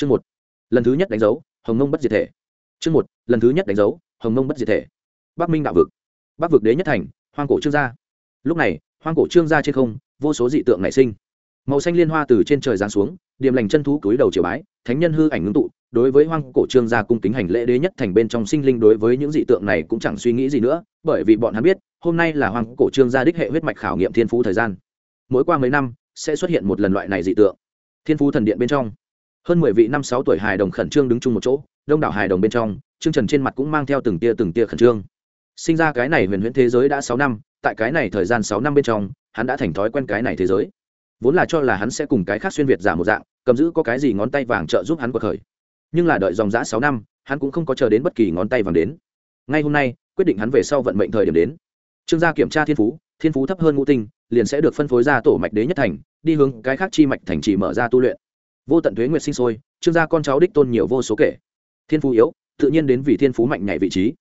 chương một, lần thứ nhất đánh dấu, hồng mông bất diệt thể. Chương một, lần thứ nhất đánh dấu, hồng mông bất diệt thể. Bắc minh đạo vực. Bắc vực đế nhất thành, hoang cổ trương gia. Lúc này, hoang cổ trương gia trên không, vô số dị tượng nảy sinh. Màu xanh liên hoa từ trên trời giáng xuống, điềm lành chân thú cúi đầu triều bái, thánh nhân hư ảnh ngưng tụ, đối với hoang cổ trương gia cung kính hành lễ đế nhất thành bên trong sinh linh đối với những dị tượng này cũng chẳng suy nghĩ gì nữa, bởi vì bọn hắn biết, hôm nay là hoang cổ trương gia đích hệ huyết mạch khảo nghiệm thiên phú thời gian. Mỗi qua mấy năm, sẽ xuất hiện một lần loại này dị tượng. Thiên phú thần điện bên trong hơn mười vị năm sáu tuổi hài đồng khẩn trương đứng chung một chỗ, đông đảo hài đồng bên trong, trương trần trên mặt cũng mang theo từng tia từng tia khẩn trương. Sinh ra cái này huyền huyễn thế giới đã sáu năm, tại cái này thời gian sáu năm bên trong, hắn đã thành thói quen cái này thế giới. Vốn là cho là hắn sẽ cùng cái khác xuyên việt giả một dạng, cầm giữ có cái gì ngón tay vàng trợ giúp hắn cuộc khởi. Nhưng là đợi dòng giã sáu năm, hắn cũng không có chờ đến bất kỳ ngón tay vàng đến. Ngay hôm nay, quyết định hắn về sau vận mệnh thời điểm đến. Trương gia kiểm tra thiên phú thiên phú thấp hơn ngũ tinh, liền sẽ được phân phối ra tổ mạch đế nhất thành, đi hướng cái khác chi mạch thành trì mở ra tu luyện vô tận thuế nguyệt sinh sôi, trương gia con cháu đích tôn nhiều vô số kể. Thiên phú yếu, tự nhiên đến vì thiên phú mạnh nhảy vị trí.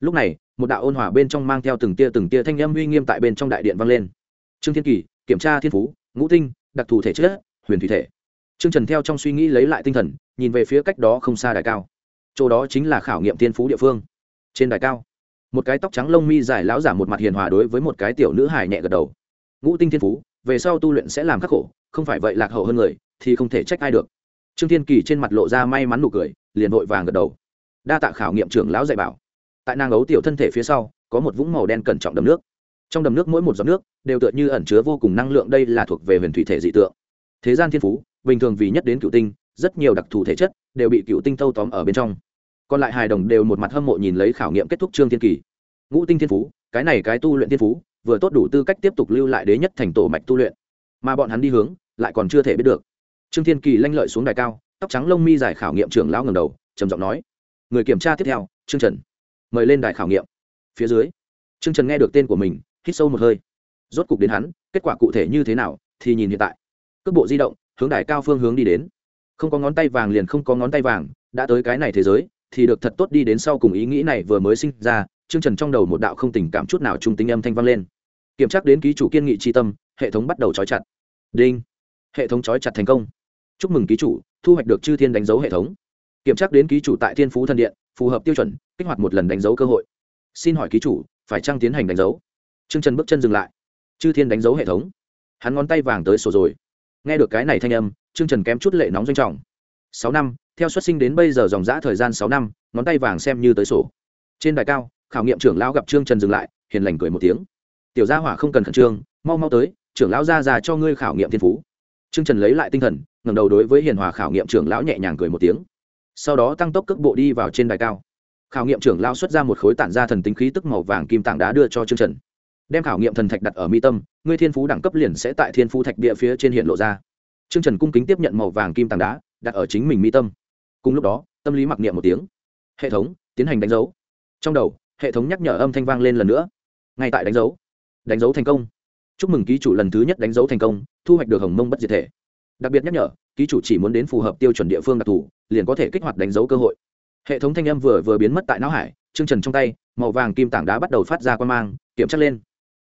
Lúc này, một đạo ôn hòa bên trong mang theo từng tia từng tia thanh âm uy nghiêm tại bên trong đại điện vang lên. Trương thiên kỳ, kiểm tra thiên phú, ngũ tinh, đặc thù thể chất, huyền thủy thể. Trương trần theo trong suy nghĩ lấy lại tinh thần, nhìn về phía cách đó không xa đài cao. Chỗ đó chính là khảo nghiệm thiên phú địa phương. Trên đài cao, một cái tóc trắng lông mi dài lão giả một mặt hiền hòa đối với một cái tiểu nữ hài nhẹ gật đầu. Ngũ tinh thiên phú, về sau tu luyện sẽ làm khắc khổ, không phải vậy lạc hậu hơn người thì không thể trách ai được. Trương thiên kỳ trên mặt lộ ra may mắn nụ cười, liền vội vàng gật đầu. Đa tạ khảo nghiệm trưởng lão dạy bảo. Tại nàng ấu tiểu thân thể phía sau, có một vũng màu đen cẩn trọng đầm nước. Trong đầm nước mỗi một giọt nước đều tựa như ẩn chứa vô cùng năng lượng, đây là thuộc về huyền thủy thể dị tượng. Thế gian thiên phú, bình thường vì nhất đến cựu tinh, rất nhiều đặc thù thể chất đều bị cựu tinh thâu tóm ở bên trong. Còn lại hài đồng đều một mặt hâm mộ nhìn lấy khảo nghiệm kết thúc trương thiên kỳ. Ngũ tinh thiên phú, cái này cái tu luyện thiên phú, vừa tốt đủ tư cách tiếp tục lưu lại đế nhất thành tổ mạch tu luyện. Mà bọn hắn đi hướng, lại còn chưa thể biết được trương thiên kỳ lanh lợi xuống đài cao, tóc trắng lông mi dài khảo nghiệm trưởng lão ngầm đầu, trầm giọng nói, người kiểm tra tiếp theo, trương trần. Mời lên đài khảo nghiệm. Phía dưới, trương trần nghe được tên của mình, hít sâu một hơi. Rốt cục đến hắn, kết quả cụ thể như thế nào, thì nhìn hiện tại. Cước bộ di động, hướng đài cao phương hướng đi đến. Không có ngón tay vàng liền không có ngón tay vàng, đã tới cái này thế giới, thì được thật tốt đi đến sau cùng ý nghĩ này vừa mới sinh ra chương trần trong đầu một đạo không tình cảm chút nào trung tính âm thanh vang lên. Kiểm tra đến ký chủ kiên nghị tri tâm, hệ thống bắt đầu trói chặt. Đinh. Hệ thống trói chặt thành công chúc mừng ký chủ, thu hoạch được chư thiên đánh dấu hệ thống. Kiểm tra đến ký chủ tại thiên phú thần điện, phù hợp tiêu chuẩn, kích hoạt một lần đánh dấu cơ hội. Xin hỏi ký chủ, phải trăng tiến hành đánh dấu? Chương trần bước chân dừng lại. Chư thiên đánh dấu hệ thống. Hắn ngón tay vàng tới sổ rồi. Nghe được cái này thanh âm chương trần kém chút lệ nóng doanh trọng. Sáu năm, theo xuất sinh đến bây giờ dòng giã thời gian sáu năm, ngón tay vàng xem như tới sổ. Trên đài cao, khảo nghiệm trưởng lão gặp trương trần dừng lại, hiền lành cười một tiếng. Tiểu gia hỏa không cần khẩn trương, mau mau tới, trưởng lão ra ra cho ngươi khảo nghiệm thiên phú. Trương trần lấy lại tinh thần ngẩng đầu đối với hiền hòa khảo nghiệm trưởng lão nhẹ nhàng cười một tiếng. Sau đó tăng tốc cước bộ đi vào trên đài cao. Khảo nghiệm trưởng lão xuất ra một khối tản ra thần tính khí tức màu vàng kim tảng đá đưa cho trương trần. Đem khảo nghiệm thần thạch đặt ở mi tâm, ngươi thiên phú đẳng cấp liền sẽ tại thiên phú thạch địa phía trên hiện lộ ra. Trương trần cung kính tiếp nhận màu vàng kim tảng đá, đặt ở chính mình mi tâm. Cùng lúc đó, tâm lý mặc niệm một tiếng. Hệ thống, tiến hành đánh dấu. Trong đầu, hệ thống nhắc nhở âm thanh vang lên lần nữa. Ngay tại đánh dấu. Đánh dấu thành công. Chúc mừng ký chủ lần thứ nhất đánh dấu thành công, thu hoạch được hồng mông bất diệt thể đặc biệt nhắc nhở ký chủ chỉ muốn đến phù hợp tiêu chuẩn địa phương đặc thù liền có thể kích hoạt đánh dấu cơ hội. Hệ thống thanh âm vừa vừa biến mất tại não hải chương trần trong tay màu vàng kim tảng đá bắt đầu phát ra quan mang kiểm chắc lên.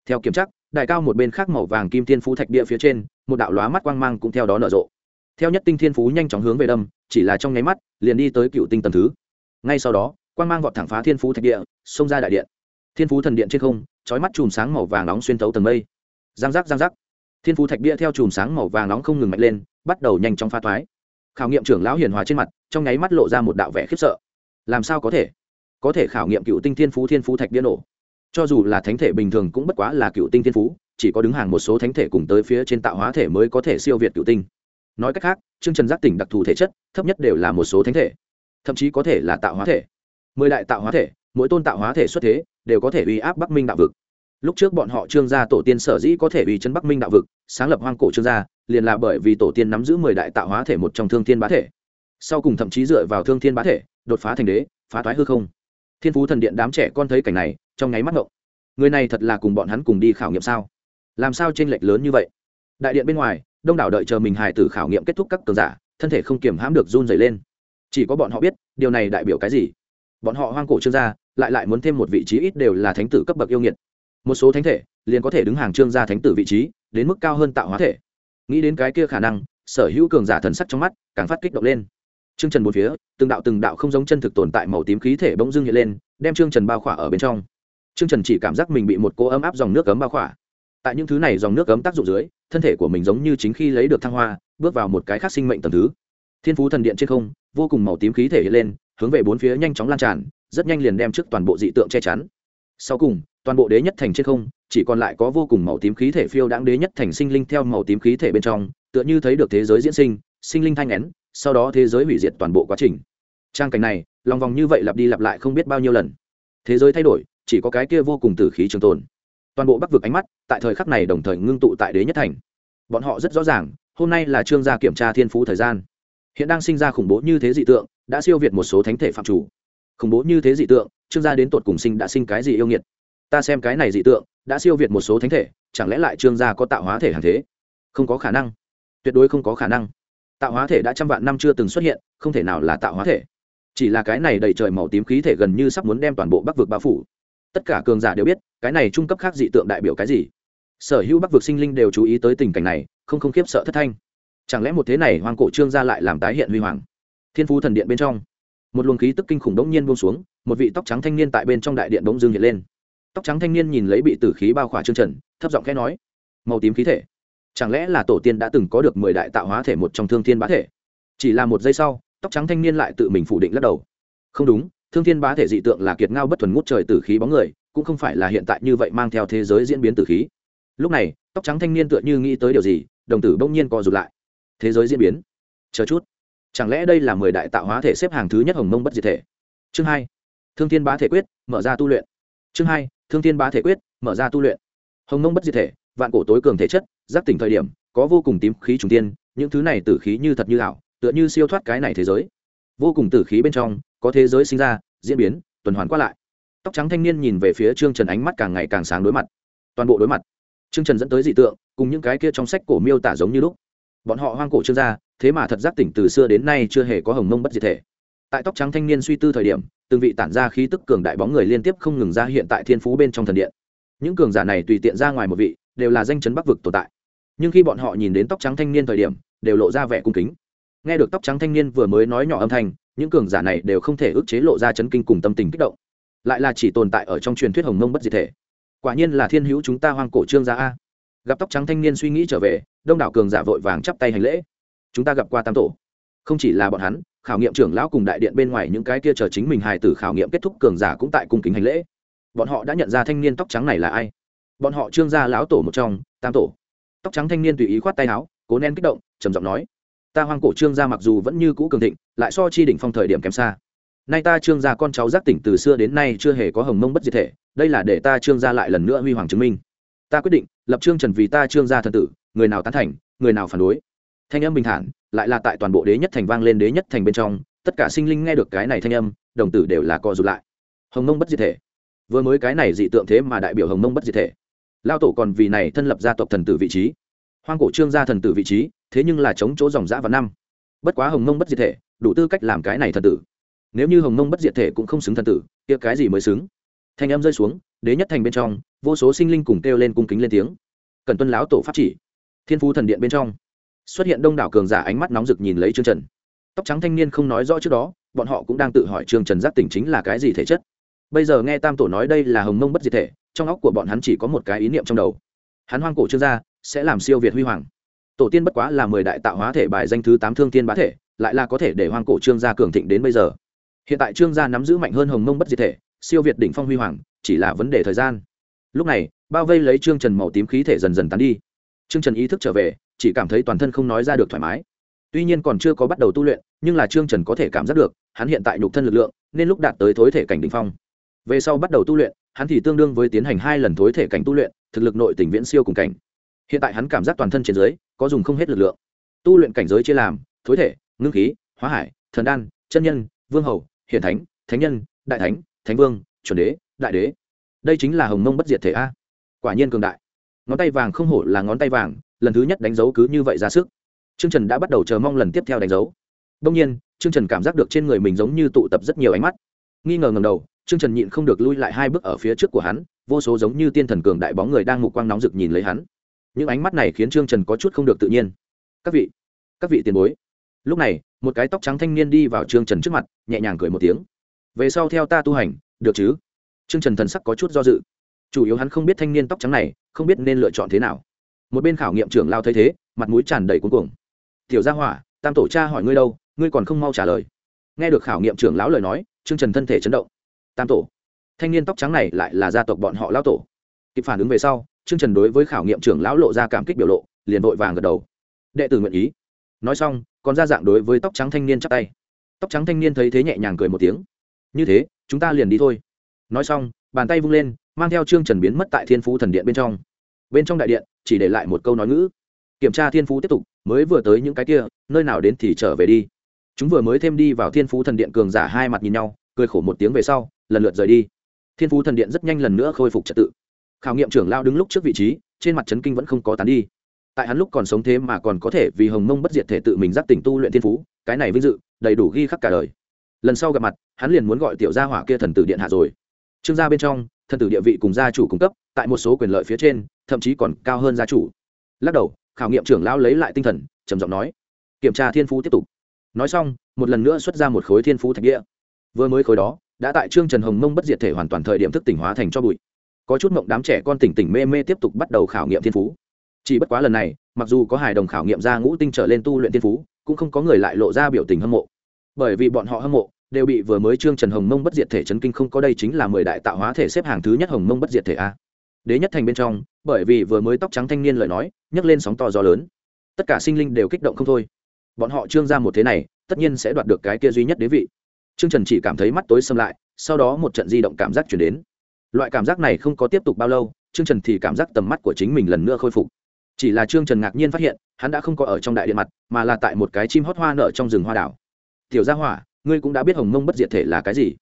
Theo kiểm chắc, đại cao một bên khác màu vàng kim thiên phú thạch địa phía trên một đạo lóa mắt quang mang cũng theo đó nở rộ. Theo nhất tinh thiên phú nhanh chóng hướng về đâm chỉ là trong nháy mắt liền đi tới cựu tinh tầm thứ. Ngay sau đó quang mang vọt thẳng phá thiên phú thạch địa xông ra đại điện. Thiên phú thần điện trên không trói mắt chùm sáng màu vàng nóng xuyên thấu tầng mây. Giang giác giang giác thiên phú thạch bia theo chùm sáng màu vàng nóng không ngừng mạnh lên, bắt đầu nhanh chóng pha thoái. Khảo nghiệm trưởng lão hiền hòa trên mặt, trong nháy mắt lộ ra một đạo vẻ khiếp sợ. Làm sao có thể? Có thể khảo nghiệm cựu tinh thiên phú thiên phú thạch bia nổ. Cho dù là thánh thể bình thường cũng bất quá là cựu tinh thiên phú, chỉ có đứng hàng một số thánh thể cùng tới phía trên tạo hóa thể mới có thể siêu việt cựu tinh. Nói cách khác, chương trần giác tỉnh đặc thù thể chất, thấp nhất đều là một số thánh thể. Thậm chí có thể là tạo hóa thể. Mười đại tạo hóa thể, mỗi tôn tạo hóa thể xuất thế, đều có thể uy áp bắc minh đạo vực lúc trước bọn họ trương gia tổ tiên sở dĩ có thể uy chân bắc minh đạo vực, sáng lập hoang cổ trương gia, liền là bởi vì tổ tiên nắm giữ mười đại tạo hóa thể một trong thương thiên bá thể. Sau cùng thậm chí dựa vào thương thiên bá thể, đột phá thành đế, phá thoái hư không. Thiên phú thần điện đám trẻ con thấy cảnh này, trong nháy mắt ngộng. Người này thật là cùng bọn hắn cùng đi khảo nghiệm sao? Làm sao t r ê n lệch lớn như vậy? Đại điện bên ngoài, đông đảo đợi chờ mình hài tử khảo nghiệm kết thúc các cường giả, thân thể không kiềm hãm được run dày lên. Chỉ có bọn họ biết, điều này đại biểu cái gì? Bọn họ hoang cổ trương gia, lại lại muốn thêm một vị trí ít đều là thánh tử cấp bậc yêu nghiệt một số thánh thể liền có thể đứng hàng trương gia thánh tử vị trí, đến mức cao hơn tạo hóa thể. Nghĩ đến cái kia khả năng, sở hữu cường giả thần sắc trong mắt càng phát kích động lên. Trương trần bốn phía, từng đạo từng đạo không giống chân thực tồn tại màu tím khí thể bỗng dưng hiện lên, đem trương trần bao khỏa ở bên trong. Trương trần chỉ cảm giác mình bị một cỗ ấm áp dòng nước cấm bao khỏa. Tại những thứ này dòng nước cấm tác dụng dưới, thân thể của mình giống như chính khi lấy được thăng hoa, bước vào một cái khác sinh mệnh tầm thứ. Thiên phú thần điện trên không, vô cùng màu tím khí thể hiện lên, hướng về bốn phía nhanh chóng lan tràn, rất nhanh liền đem trước toàn bộ dị tượng che chắn sau cùng, toàn bộ đế nhất thành trên không, chỉ còn lại có vô cùng màu tím khí thể phiêu đáng đế nhất thành sinh linh theo màu tím khí thể bên trong, tựa như thấy được thế giới diễn sinh sinh linh thanh nén, sau đó thế giới hủy diệt toàn bộ quá trình. Trang cảnh này, lòng vòng như vậy lặp đi lặp lại không biết bao nhiêu lần. Thế giới thay đổi, chỉ có cái kia vô cùng tử khí trường tồn. Toàn bộ bắc vực ánh mắt, tại thời khắc này đồng thời ngưng tụ tại đế nhất thành. Bọn họ rất rõ ràng, hôm nay là trương gia kiểm tra thiên phú thời gian. Hiện đang sinh ra khủng bố như thế dị tượng, đã siêu việt một số thánh thể phạm chủ khủng bố như thế dị tượng, trương gia đến tột cùng sinh đã sinh cái gì yêu nghiệt? Ta xem cái này dị tượng, đã siêu việt một số thánh thể, chẳng lẽ lại trương gia có tạo hóa thể hàng thế? Không có khả năng. Tuyệt đối không có khả năng. Tạo hóa thể đã trăm vạn năm chưa từng xuất hiện, không thể nào là tạo hóa thể. Chỉ là cái này đầy trời màu tím khí thể gần như sắp muốn đem toàn bộ bắc vực bao phủ. Tất cả cường giả đều biết, cái này trung cấp khác dị tượng đại biểu cái gì? Sở hữu bắc vực sinh linh đều chú ý tới tình cảnh này, không không khiếp sợ thất thanh. Chẳng lẽ một thế này hoàng cổ trương gia lại làm tái hiện huy hoàng? Thiên phú thần điện bên trong một luồng khí tức kinh khủng đống nhiên buông xuống, một vị tóc trắng thanh niên tại bên trong đại điện đống dương hiện lên. Tóc trắng thanh niên nhìn lấy bị tử khí bao khỏa trương trần, thấp giọng khẽ nói, màu tím khí thể, chẳng lẽ là tổ tiên đã từng có được mười đại tạo hóa thể một trong thương thiên bá thể? Chỉ là một giây sau, tóc trắng thanh niên lại tự mình phủ định lắc đầu. Không đúng, thương thiên bá thể dị tượng là kiệt ngao bất thuần ngút trời tử khí bóng người, cũng không phải là hiện tại như vậy mang theo thế giới diễn biến tử khí. Lúc này, tóc trắng thanh niên tựa như nghĩ tới điều gì, đồng tử bỗng nhiên co rụt lại. Thế giới diễn biến? Chờ chút chẳng lẽ đây là mười đại tạo hóa thể xếp hàng thứ nhất hồng mông bất diệt thể? Chương hai, thương thiên bá thể quyết, mở ra tu luyện. Chương hai, thương thiên bá thể quyết, mở ra tu luyện. Hồng mông bất diệt thể, vạn cổ tối cường thể chất, giác tỉnh thời điểm, có vô cùng tím khí trùng tiên, những thứ này tử khí như thật như ảo, tựa như siêu thoát cái này thế giới. Vô cùng tử khí bên trong, có thế giới sinh ra, diễn biến, tuần hoàn qua lại. Tóc trắng thanh niên nhìn về phía trương trần ánh mắt càng ngày càng sáng đối mặt. Toàn bộ đối mặt. Trương trần dẫn tới dị tượng, cùng những cái kia trong sách cổ miêu tả giống như lúc bọn họ hoang cổ trương gia thế mà thật giác tỉnh từ xưa đến nay chưa hề có hồng mông bất diệt thể. Tại tóc trắng thanh niên suy tư thời điểm, từng vị tản ra khí tức cường đại bóng người liên tiếp không ngừng ra hiện tại thiên phú bên trong thần điện. Những cường giả này tùy tiện ra ngoài một vị, đều là danh chấn bắc vực tồn tại. Nhưng khi bọn họ nhìn đến tóc trắng thanh niên thời điểm, đều lộ ra vẻ cung kính. Nghe được tóc trắng thanh niên vừa mới nói nhỏ âm thanh, những cường giả này đều không thể ức chế lộ ra chấn kinh cùng tâm tình kích động. Lại là chỉ tồn tại ở trong truyền thuyết hồng mông bất diệt thể. Quả nhiên là thiên hữu chúng ta hoang cổ trương gia a gặp tóc trắng thanh niên suy nghĩ trở về, đông đảo cường giả vội vàng chắp tay hành lễ. Chúng ta gặp qua tam tổ. Không chỉ là bọn hắn, khảo nghiệm trưởng lão cùng đại điện bên ngoài những cái kia chờ chính mình hài tử khảo nghiệm kết thúc cường giả cũng tại cung kính hành lễ. Bọn họ đã nhận ra thanh niên tóc trắng này là ai. Bọn họ trương gia lão tổ một trong, tam tổ. Tóc trắng thanh niên tùy ý khoát tay áo, cố nén kích động, trầm giọng nói, ta hoang cổ trương gia mặc dù vẫn như cũ cường thịnh, lại so chi đỉnh phong thời điểm kém xa. Nay ta trương gia con cháu giác tỉnh từ xưa đến nay chưa hề có hồng mông bất diệt thể, đây là để ta trương gia lại lần nữa huy hoàng chứng minh ta quyết định, lập trương trần vì ta trương gia thần tử, người nào tán thành, người nào phản đối. Thanh âm bình thản, lại là tại toàn bộ đế nhất thành vang lên đế nhất thành bên trong, tất cả sinh linh nghe được cái này thanh âm, đồng tử đều là co rụt lại. Hồng mông bất diệt thể. Vừa mới cái này dị tượng thế mà đại biểu hồng mông bất diệt thể. Lao tổ còn vì này thân lập gia tộc thần tử vị trí. Hoang cổ trương gia thần tử vị trí, thế nhưng là chống chỗ dòng dã và năm. Bất quá hồng mông bất diệt thể, đủ tư cách làm cái này thần tử. Nếu như hồng mông bất diệt thể cũng không xứng thần tử, kia cái gì mới xứng? Thanh âm rơi xuống, đế nhất thành bên trong vô số sinh linh cùng kêu lên cung kính lên tiếng. Cần tuân lão tổ pháp chỉ. Thiên phú thần điện bên trong, xuất hiện đông đảo cường giả ánh mắt nóng rực nhìn lấy trương trần. Tóc trắng thanh niên không nói rõ trước đó, bọn họ cũng đang tự hỏi trương trần giác tỉnh chính là cái gì thể chất. Bây giờ nghe tam tổ nói đây là hồng mông bất diệt thể, trong óc của bọn hắn chỉ có một cái ý niệm trong đầu. Hắn hoang cổ trương gia sẽ làm siêu việt huy hoàng. Tổ tiên bất quá là mười đại tạo hóa thể bài danh thứ tám thương tiên bá thể, lại là có thể để hoang cổ trương gia cường thịnh đến bây giờ. Hiện tại trương gia nắm giữ mạnh hơn hồng mông bất diệt thể, siêu việt đỉnh phong huy hoàng, chỉ là vấn đề thời gian lúc này, bao vây lấy trương trần màu tím khí thể dần dần tán đi. Trương trần ý thức trở về, chỉ cảm thấy toàn thân không nói ra được thoải mái. Tuy nhiên còn chưa có bắt đầu tu luyện, nhưng là trương trần có thể cảm giác được, hắn hiện tại nhục thân lực lượng, nên lúc đạt tới thối thể cảnh đ ỉ n h phong. Về sau bắt đầu tu luyện, hắn thì tương đương với tiến hành hai lần thối thể cảnh tu luyện, thực lực nội tỉnh viễn siêu cùng cảnh. Hiện tại hắn cảm giác toàn thân trên dưới, có dùng không hết lực lượng. Tu luyện cảnh giới chia làm, thối thể, ngưng khí, hóa hải, thần đan, chân nhân, vương hầu, hiển thánh thánh nhân, đại thánh thánh vương, chuẩn đế, đại đế đây chính là hồng mông bất diệt thể a. Quả nhiên cường đại. Ngón tay vàng không hổ là ngón tay vàng, lần thứ nhất đánh dấu cứ như vậy ra sức. T r ư ơ n g trần đã bắt đầu chờ mong lần tiếp theo đánh dấu. Đông nhiên t r ư ơ n g trần cảm giác được trên người mình giống như tụ tập rất nhiều ánh mắt. Nghi ngờ ngầm đầu t r ư ơ n g trần nhịn không được lui lại hai bước ở phía trước của hắn, vô số giống như tiên thần cường đại bóng người đang mục quang nóng rực nhìn lấy hắn. Những ánh mắt này khiến trương trần có chút không được tự nhiên. Các vị các vị tiền bối. Lúc này, một cái tóc trắng thanh niên đi vào trương trần trước mặt, nhẹ nhàng cười một tiếng. Về sau theo ta tu hành, được chứ? Trương trần thần sắc có chút do dự. Chủ yếu hắn không biết thanh niên tóc trắng này không biết nên lựa chọn thế nào. Một bên khảo nghiệm trưởng lao thấy thế, mặt mũi tràn đầy cuống cuồng. Tiểu gia hỏa, tam tổ cha hỏi ngươi đâu, ngươi còn không mau trả lời. Nghe được khảo nghiệm trưởng lão lời nói, trương trần thân thể chấn động. Tam tổ, thanh niên tóc trắng này lại là gia tộc bọn họ lão tổ. Kịp phản ứng về sau, trương trần đối với khảo nghiệm trưởng lão lộ ra cảm kích biểu lộ, liền vội vàng gật đầu. Đệ tử nguyện ý. Nói xong, còn ra dạng đối với tóc trắng thanh niên chắp tay. Tóc trắng thanh niên thấy thế nhẹ nhàng cười một tiếng. Như thế, chúng ta liền đi thôi nói xong, bàn tay vung lên, mang theo trương trần biến mất tại thiên phú thần điện bên trong. Bên trong đại điện, chỉ để lại một câu nói ngữ. Kiểm tra thiên phú tiếp tục, mới vừa tới những cái kia, nơi nào đến thì trở về đi. Chúng vừa mới thêm đi vào thiên phú thần điện cường giả hai mặt nhìn nhau, cười khổ một tiếng về sau, lần lượt rời đi. Thiên phú thần điện rất nhanh lần nữa khôi phục trật tự. Khảo nghiệm trưởng lao đứng lúc trước vị trí, trên mặt trấn kinh vẫn không có tán đi. Tại hắn lúc còn sống thế mà còn có thể vì hồng mông bất diệt thể tự mình giác tỉnh tu luyện thiên phú, cái này vinh dự, đầy đủ ghi khắc cả đời. Lần sau gặp mặt, hắn liền muốn gọi tiểu gia hỏa kia thần tử điện hạ rồi trương gia bên trong thân tử địa vị cùng gia chủ cung cấp, tại một số quyền lợi phía trên, thậm chí còn cao hơn gia chủ. Lắc đầu, khảo nghiệm trưởng lão lấy lại tinh thần, trầm giọng nói. Kiểm tra thiên phú tiếp tục. Nói xong, một lần nữa xuất ra một khối thiên phú thạch địa. Vừa mới khối đó, đã tại trương trần hồng mông bất diệt thể hoàn toàn thời điểm thức tỉnh hóa thành cho bụi. Có chút mộng đám trẻ con tỉnh tỉnh mê mê tiếp tục bắt đầu khảo nghiệm thiên phú. Chỉ bất quá lần này, mặc dù có hài đồng khảo nghiệm ra ngũ tinh trở lên tu luyện thiên phú, cũng không có người lại lộ ra biểu tình hâm mộ. Bởi vì bọn họ hâm mộ đều bị vừa mới trương trần hồng mông bất diệt thể chấn kinh không có đây chính là mười đại tạo hóa thể xếp hàng thứ nhất hồng mông bất diệt thể a. Đế nhất thành bên trong, bởi vì vừa mới tóc trắng thanh niên lời nói, nhấc lên sóng to gió lớn. Tất cả sinh linh đều kích động không thôi. Bọn họ trương ra một thế này, tất nhiên sẽ đoạt được cái kia duy nhất đế vị. Trương trần chỉ cảm thấy mắt tối xâm lại, sau đó một trận di động cảm giác chuyển đến. Loại cảm giác này không có tiếp tục bao lâu, trương trần thì cảm giác tầm mắt của chính mình lần nữa khôi phục. Chỉ là trương trần ngạc nhiên phát hiện, hắn đã không có ở trong đại điện mặt, mà là tại một cái chim hót hoa nở trong rừng hoa đảo. Tiểu gia hỏa ngươi cũng đã biết hồng mông bất diệt thể là cái gì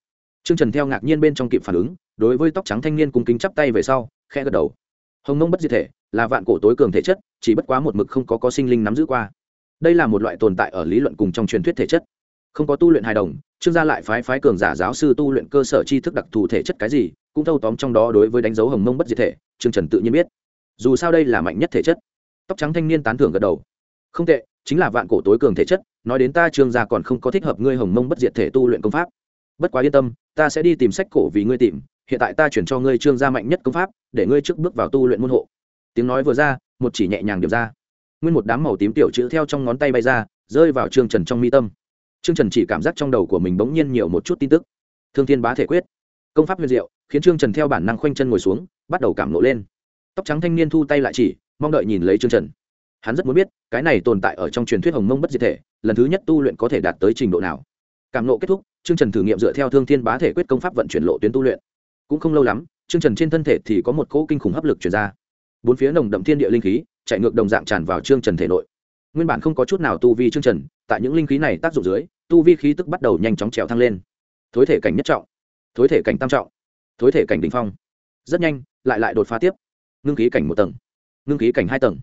trương trần theo ngạc nhiên bên trong kịp phản ứng đối với tóc trắng thanh niên cùng kính chắp tay về sau khe gật đầu hồng mông bất diệt thể là vạn cổ tối cường thể chất chỉ bất quá một mực không có có sinh linh nắm giữ qua đây là một loại tồn tại ở lý luận cùng trong truyền thuyết thể chất không có tu luyện hài đồng trương gia lại phái phái cường giả giáo sư tu luyện cơ sở tri thức đặc thù thể chất cái gì cũng thâu tóm trong đó đối với đánh dấu hồng mông bất diệt thể trương trần tự nhiên biết dù sao đây là mạnh nhất thể chất tóc trắng thanh niên tán thưởng gật đầu không tệ chính là vạn cổ tối cường thể chất nói đến ta trương gia còn không có thích hợp ngươi hồng mông bất diệt thể tu luyện công pháp. Bất quá yên tâm, ta sẽ đi tìm sách cổ vì ngươi tìm, hiện tại ta chuyển cho ngươi trương gia mạnh nhất công pháp, để ngươi trước bước vào tu luyện môn hộ. Tiếng nói vừa ra, một chỉ nhẹ nhàng điểm ra. Nguyên một đám màu tím tiểu chữ theo trong ngón tay bay ra, rơi vào trương trần trong mi tâm. Trương trần chỉ cảm giác trong đầu của mình bỗng nhiên nhiều một chút tin tức. Thương thiên bá thể quyết. Công pháp huyền diệu, khiến trương trần theo bản năng khoanh chân ngồi xuống, bắt đầu cảm nộ lên. Tóc trắng thanh niên thu tay lại chỉ, mong đợi nhìn lấy trương trần hắn rất muốn biết, cái này tồn tại ở trong truyền thuyết hồng mông bất diệt thể, lần thứ nhất tu luyện có thể đạt tới trình độ nào. Cảm nộ kết thúc, trương trần thử nghiệm dựa theo thương thiên bá thể quyết công pháp vận chuyển lộ tuyến tu luyện. Cũng không lâu lắm, trương trần trên thân thể thì có một cỗ kinh khủng hấp lực chuyển ra. Bốn phía nồng đậm thiên địa linh khí, chạy ngược đồng dạng tràn vào trương trần thể nội. Nguyên bản không có chút nào tu vi trương trần, tại những linh khí này tác dụng dưới, tu vi khí tức bắt đầu nhanh chóng trèo thăng lên. Thối thể cảnh nhất trọng, thối thể cảnh tam trọng, thối thể cảnh đ ỉ n h phong. Rất nhanh, lại lại đột phá tiếp. Ngưng khí cảnh một tầng, ngưng khí cảnh hai tầng.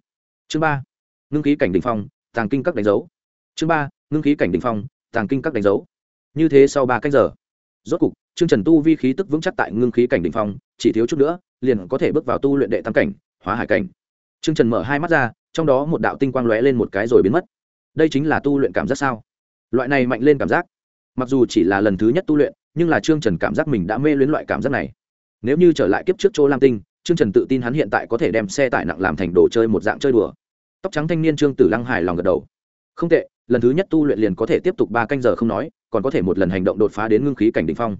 Chương ba ngưng khí cảnh đ ỉ n h phong, tàng kinh các đánh dấu. Chương ba, ngưng khí cảnh đ ỉ n h phong, tàng kinh các đánh dấu. Như thế sau ba cách giờ. Rốt cục chương trần tu vi khí tức vững chắc tại ngưng khí cảnh đ ỉ n h phong, chỉ thiếu chút nữa, liền có thể bước vào tu luyện đệ tam cảnh, hóa hải cảnh. Chương trần mở hai mắt ra, trong đó một đạo tinh quang lóe lên một cái rồi biến mất. Đây chính là tu luyện cảm giác sao? Loại này mạnh lên cảm giác. Mặc dù chỉ là lần thứ nhất tu luyện, nhưng là trương trần cảm giác mình đã mê luyến loại cảm giác này. Nếu như trở lại kiếp trước chỗ lam tinh, trương trần tự tin hắn hiện tại có thể đem xe tải nặng làm thành đồ chơi một dạng chơi đùa tóc trắng thanh niên trương tử lăng hài lòng gật đầu. Không tệ, lần thứ nhất tu luyện liền có thể tiếp tục ba canh giờ không nói, còn có thể một lần hành động đột phá đến ngưng khí cảnh đ ỉ n h phong.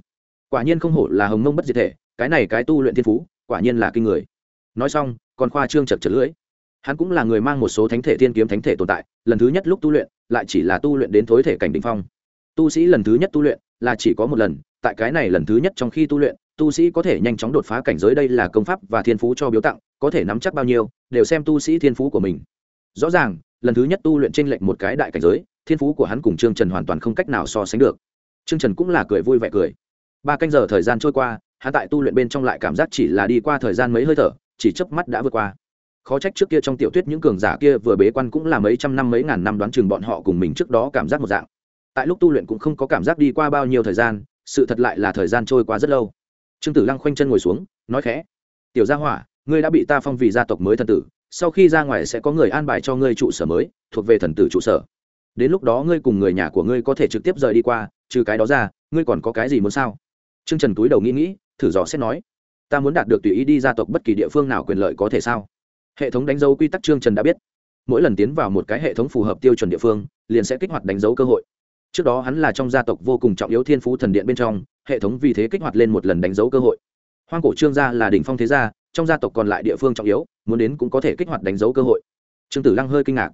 Quả nhiên không hổ là hồng mông bất diệt thể, cái này cái tu luyện thiên phú, quả nhiên là kinh người. Nói xong, còn khoa trương chật chật lưỡi. Hắn cũng là người mang một số thánh thể thiên kiếm thánh thể tồn tại, lần thứ nhất lúc tu luyện, lại chỉ là tu luyện đến thối thể cảnh đ ỉ n h phong. Tu sĩ lần thứ nhất tu luyện, là chỉ có một lần, tại cái này lần thứ nhất trong khi tu luyện, tu sĩ có thể nhanh chóng đột phá cảnh giới đây là công pháp và thiên phú cho biếu tặng, có thể nắm chắc bao nhiêu, đều xem tu sĩ thiên phú của mình rõ ràng, lần thứ nhất tu luyện trên lệnh một cái đại cảnh giới, thiên phú của hắn cùng trương trần hoàn toàn không cách nào so sánh được. Trương trần cũng là cười vui vẻ cười. Ba canh giờ thời gian trôi qua, hắn tại tu luyện bên trong lại cảm giác chỉ là đi qua thời gian mấy hơi thở, chỉ chớp mắt đã vượt qua. Khó trách trước kia trong tiểu thuyết những cường giả kia vừa bế quan cũng là mấy trăm năm mấy ngàn năm đoán chừng bọn họ cùng mình trước đó cảm giác một dạng. Tại lúc tu luyện cũng không có cảm giác đi qua bao nhiêu thời gian, sự thật lại là thời gian trôi qua rất lâu. Trương tử lăng khoanh chân ngồi xuống, nói khẽ. Tiểu gia hỏa, ngươi đã bị ta phong vì gia tộc mới thần tử sau khi ra ngoài sẽ có người an bài cho ngươi trụ sở mới, thuộc về thần tử trụ sở. Đến lúc đó ngươi cùng người nhà của ngươi có thể trực tiếp rời đi qua, trừ cái đó ra, ngươi còn có cái gì muốn sao? T r ư ơ n g trần túi đầu nghĩ nghĩ, thử dò xét nói, ta muốn đạt được tùy ý đi gia tộc bất kỳ địa phương nào quyền lợi có thể sao? Hệ thống đánh dấu quy tắc trương trần đã biết. Mỗi lần tiến vào một cái hệ thống phù hợp tiêu chuẩn địa phương, liền sẽ kích hoạt đánh dấu cơ hội. Trước đó hắn là trong gia tộc vô cùng trọng yếu thiên phú thần điện bên trong, hệ thống vì thế kích hoạt lên một lần đánh dấu cơ hội. Hoang cổ trương gia là đỉnh phong thế gia trong gia tộc còn lại địa phương trọng yếu, muốn đến cũng có thể kích hoạt đánh dấu cơ hội. Trương tử lăng hơi kinh ngạc.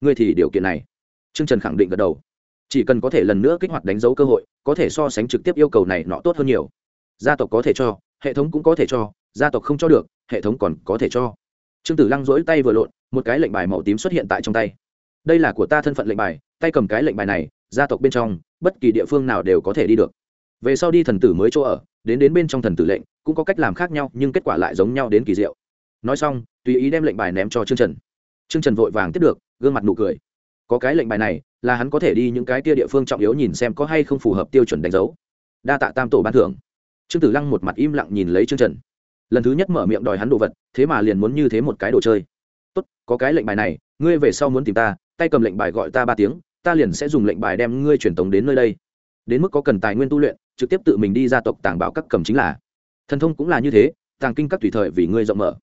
Ngươi thì điều kiện này. Trương trần khẳng định gật đầu. Chỉ cần có thể lần nữa kích hoạt đánh dấu cơ hội, có thể so sánh trực tiếp yêu cầu này nọ tốt hơn nhiều. Gia tộc có thể cho, hệ thống cũng có thể cho, gia tộc không cho được, hệ thống còn có thể cho. Trương tử lăng rỗi tay vừa lộn, một cái lệnh bài màu tím xuất hiện tại trong tay. Đây là của ta thân phận lệnh bài, tay cầm cái lệnh bài này, gia tộc bên trong, bất kỳ địa phương nào đều có thể đi được. Về sau đi thần tử mới chỗ ở đến đến bên trong thần tử lệnh, cũng có cách làm khác nhau, nhưng kết quả lại giống nhau đến kỳ diệu. Nói xong, tùy ý đem lệnh bài ném cho trương trần. Trương trần vội vàng tiếp được, gương mặt nụ cười. Có cái lệnh bài này, là hắn có thể đi những cái tia địa phương trọng yếu nhìn xem có hay không phù hợp tiêu chuẩn đánh dấu. Đa tạ tam tổ ban thưởng. Trương tử lăng một mặt im lặng nhìn lấy trương trần. Lần thứ nhất mở miệng đòi hắn đồ vật, thế mà liền muốn như thế một cái đồ chơi. Tốt, có cái lệnh bài này, ngươi về sau muốn tìm ta, tay cầm lệnh bài gọi ta ba tiếng, ta liền sẽ dùng lệnh bài đem ngươi truyền tống đến nơi đây. Đến mức có cần tài nguyên tu luyện trực tiếp tự mình đi ra tộc tàng bảo các cầm chính là. Thần thông cũng là như thế, tàng kinh các tùy thời vì ngươi rộng mở.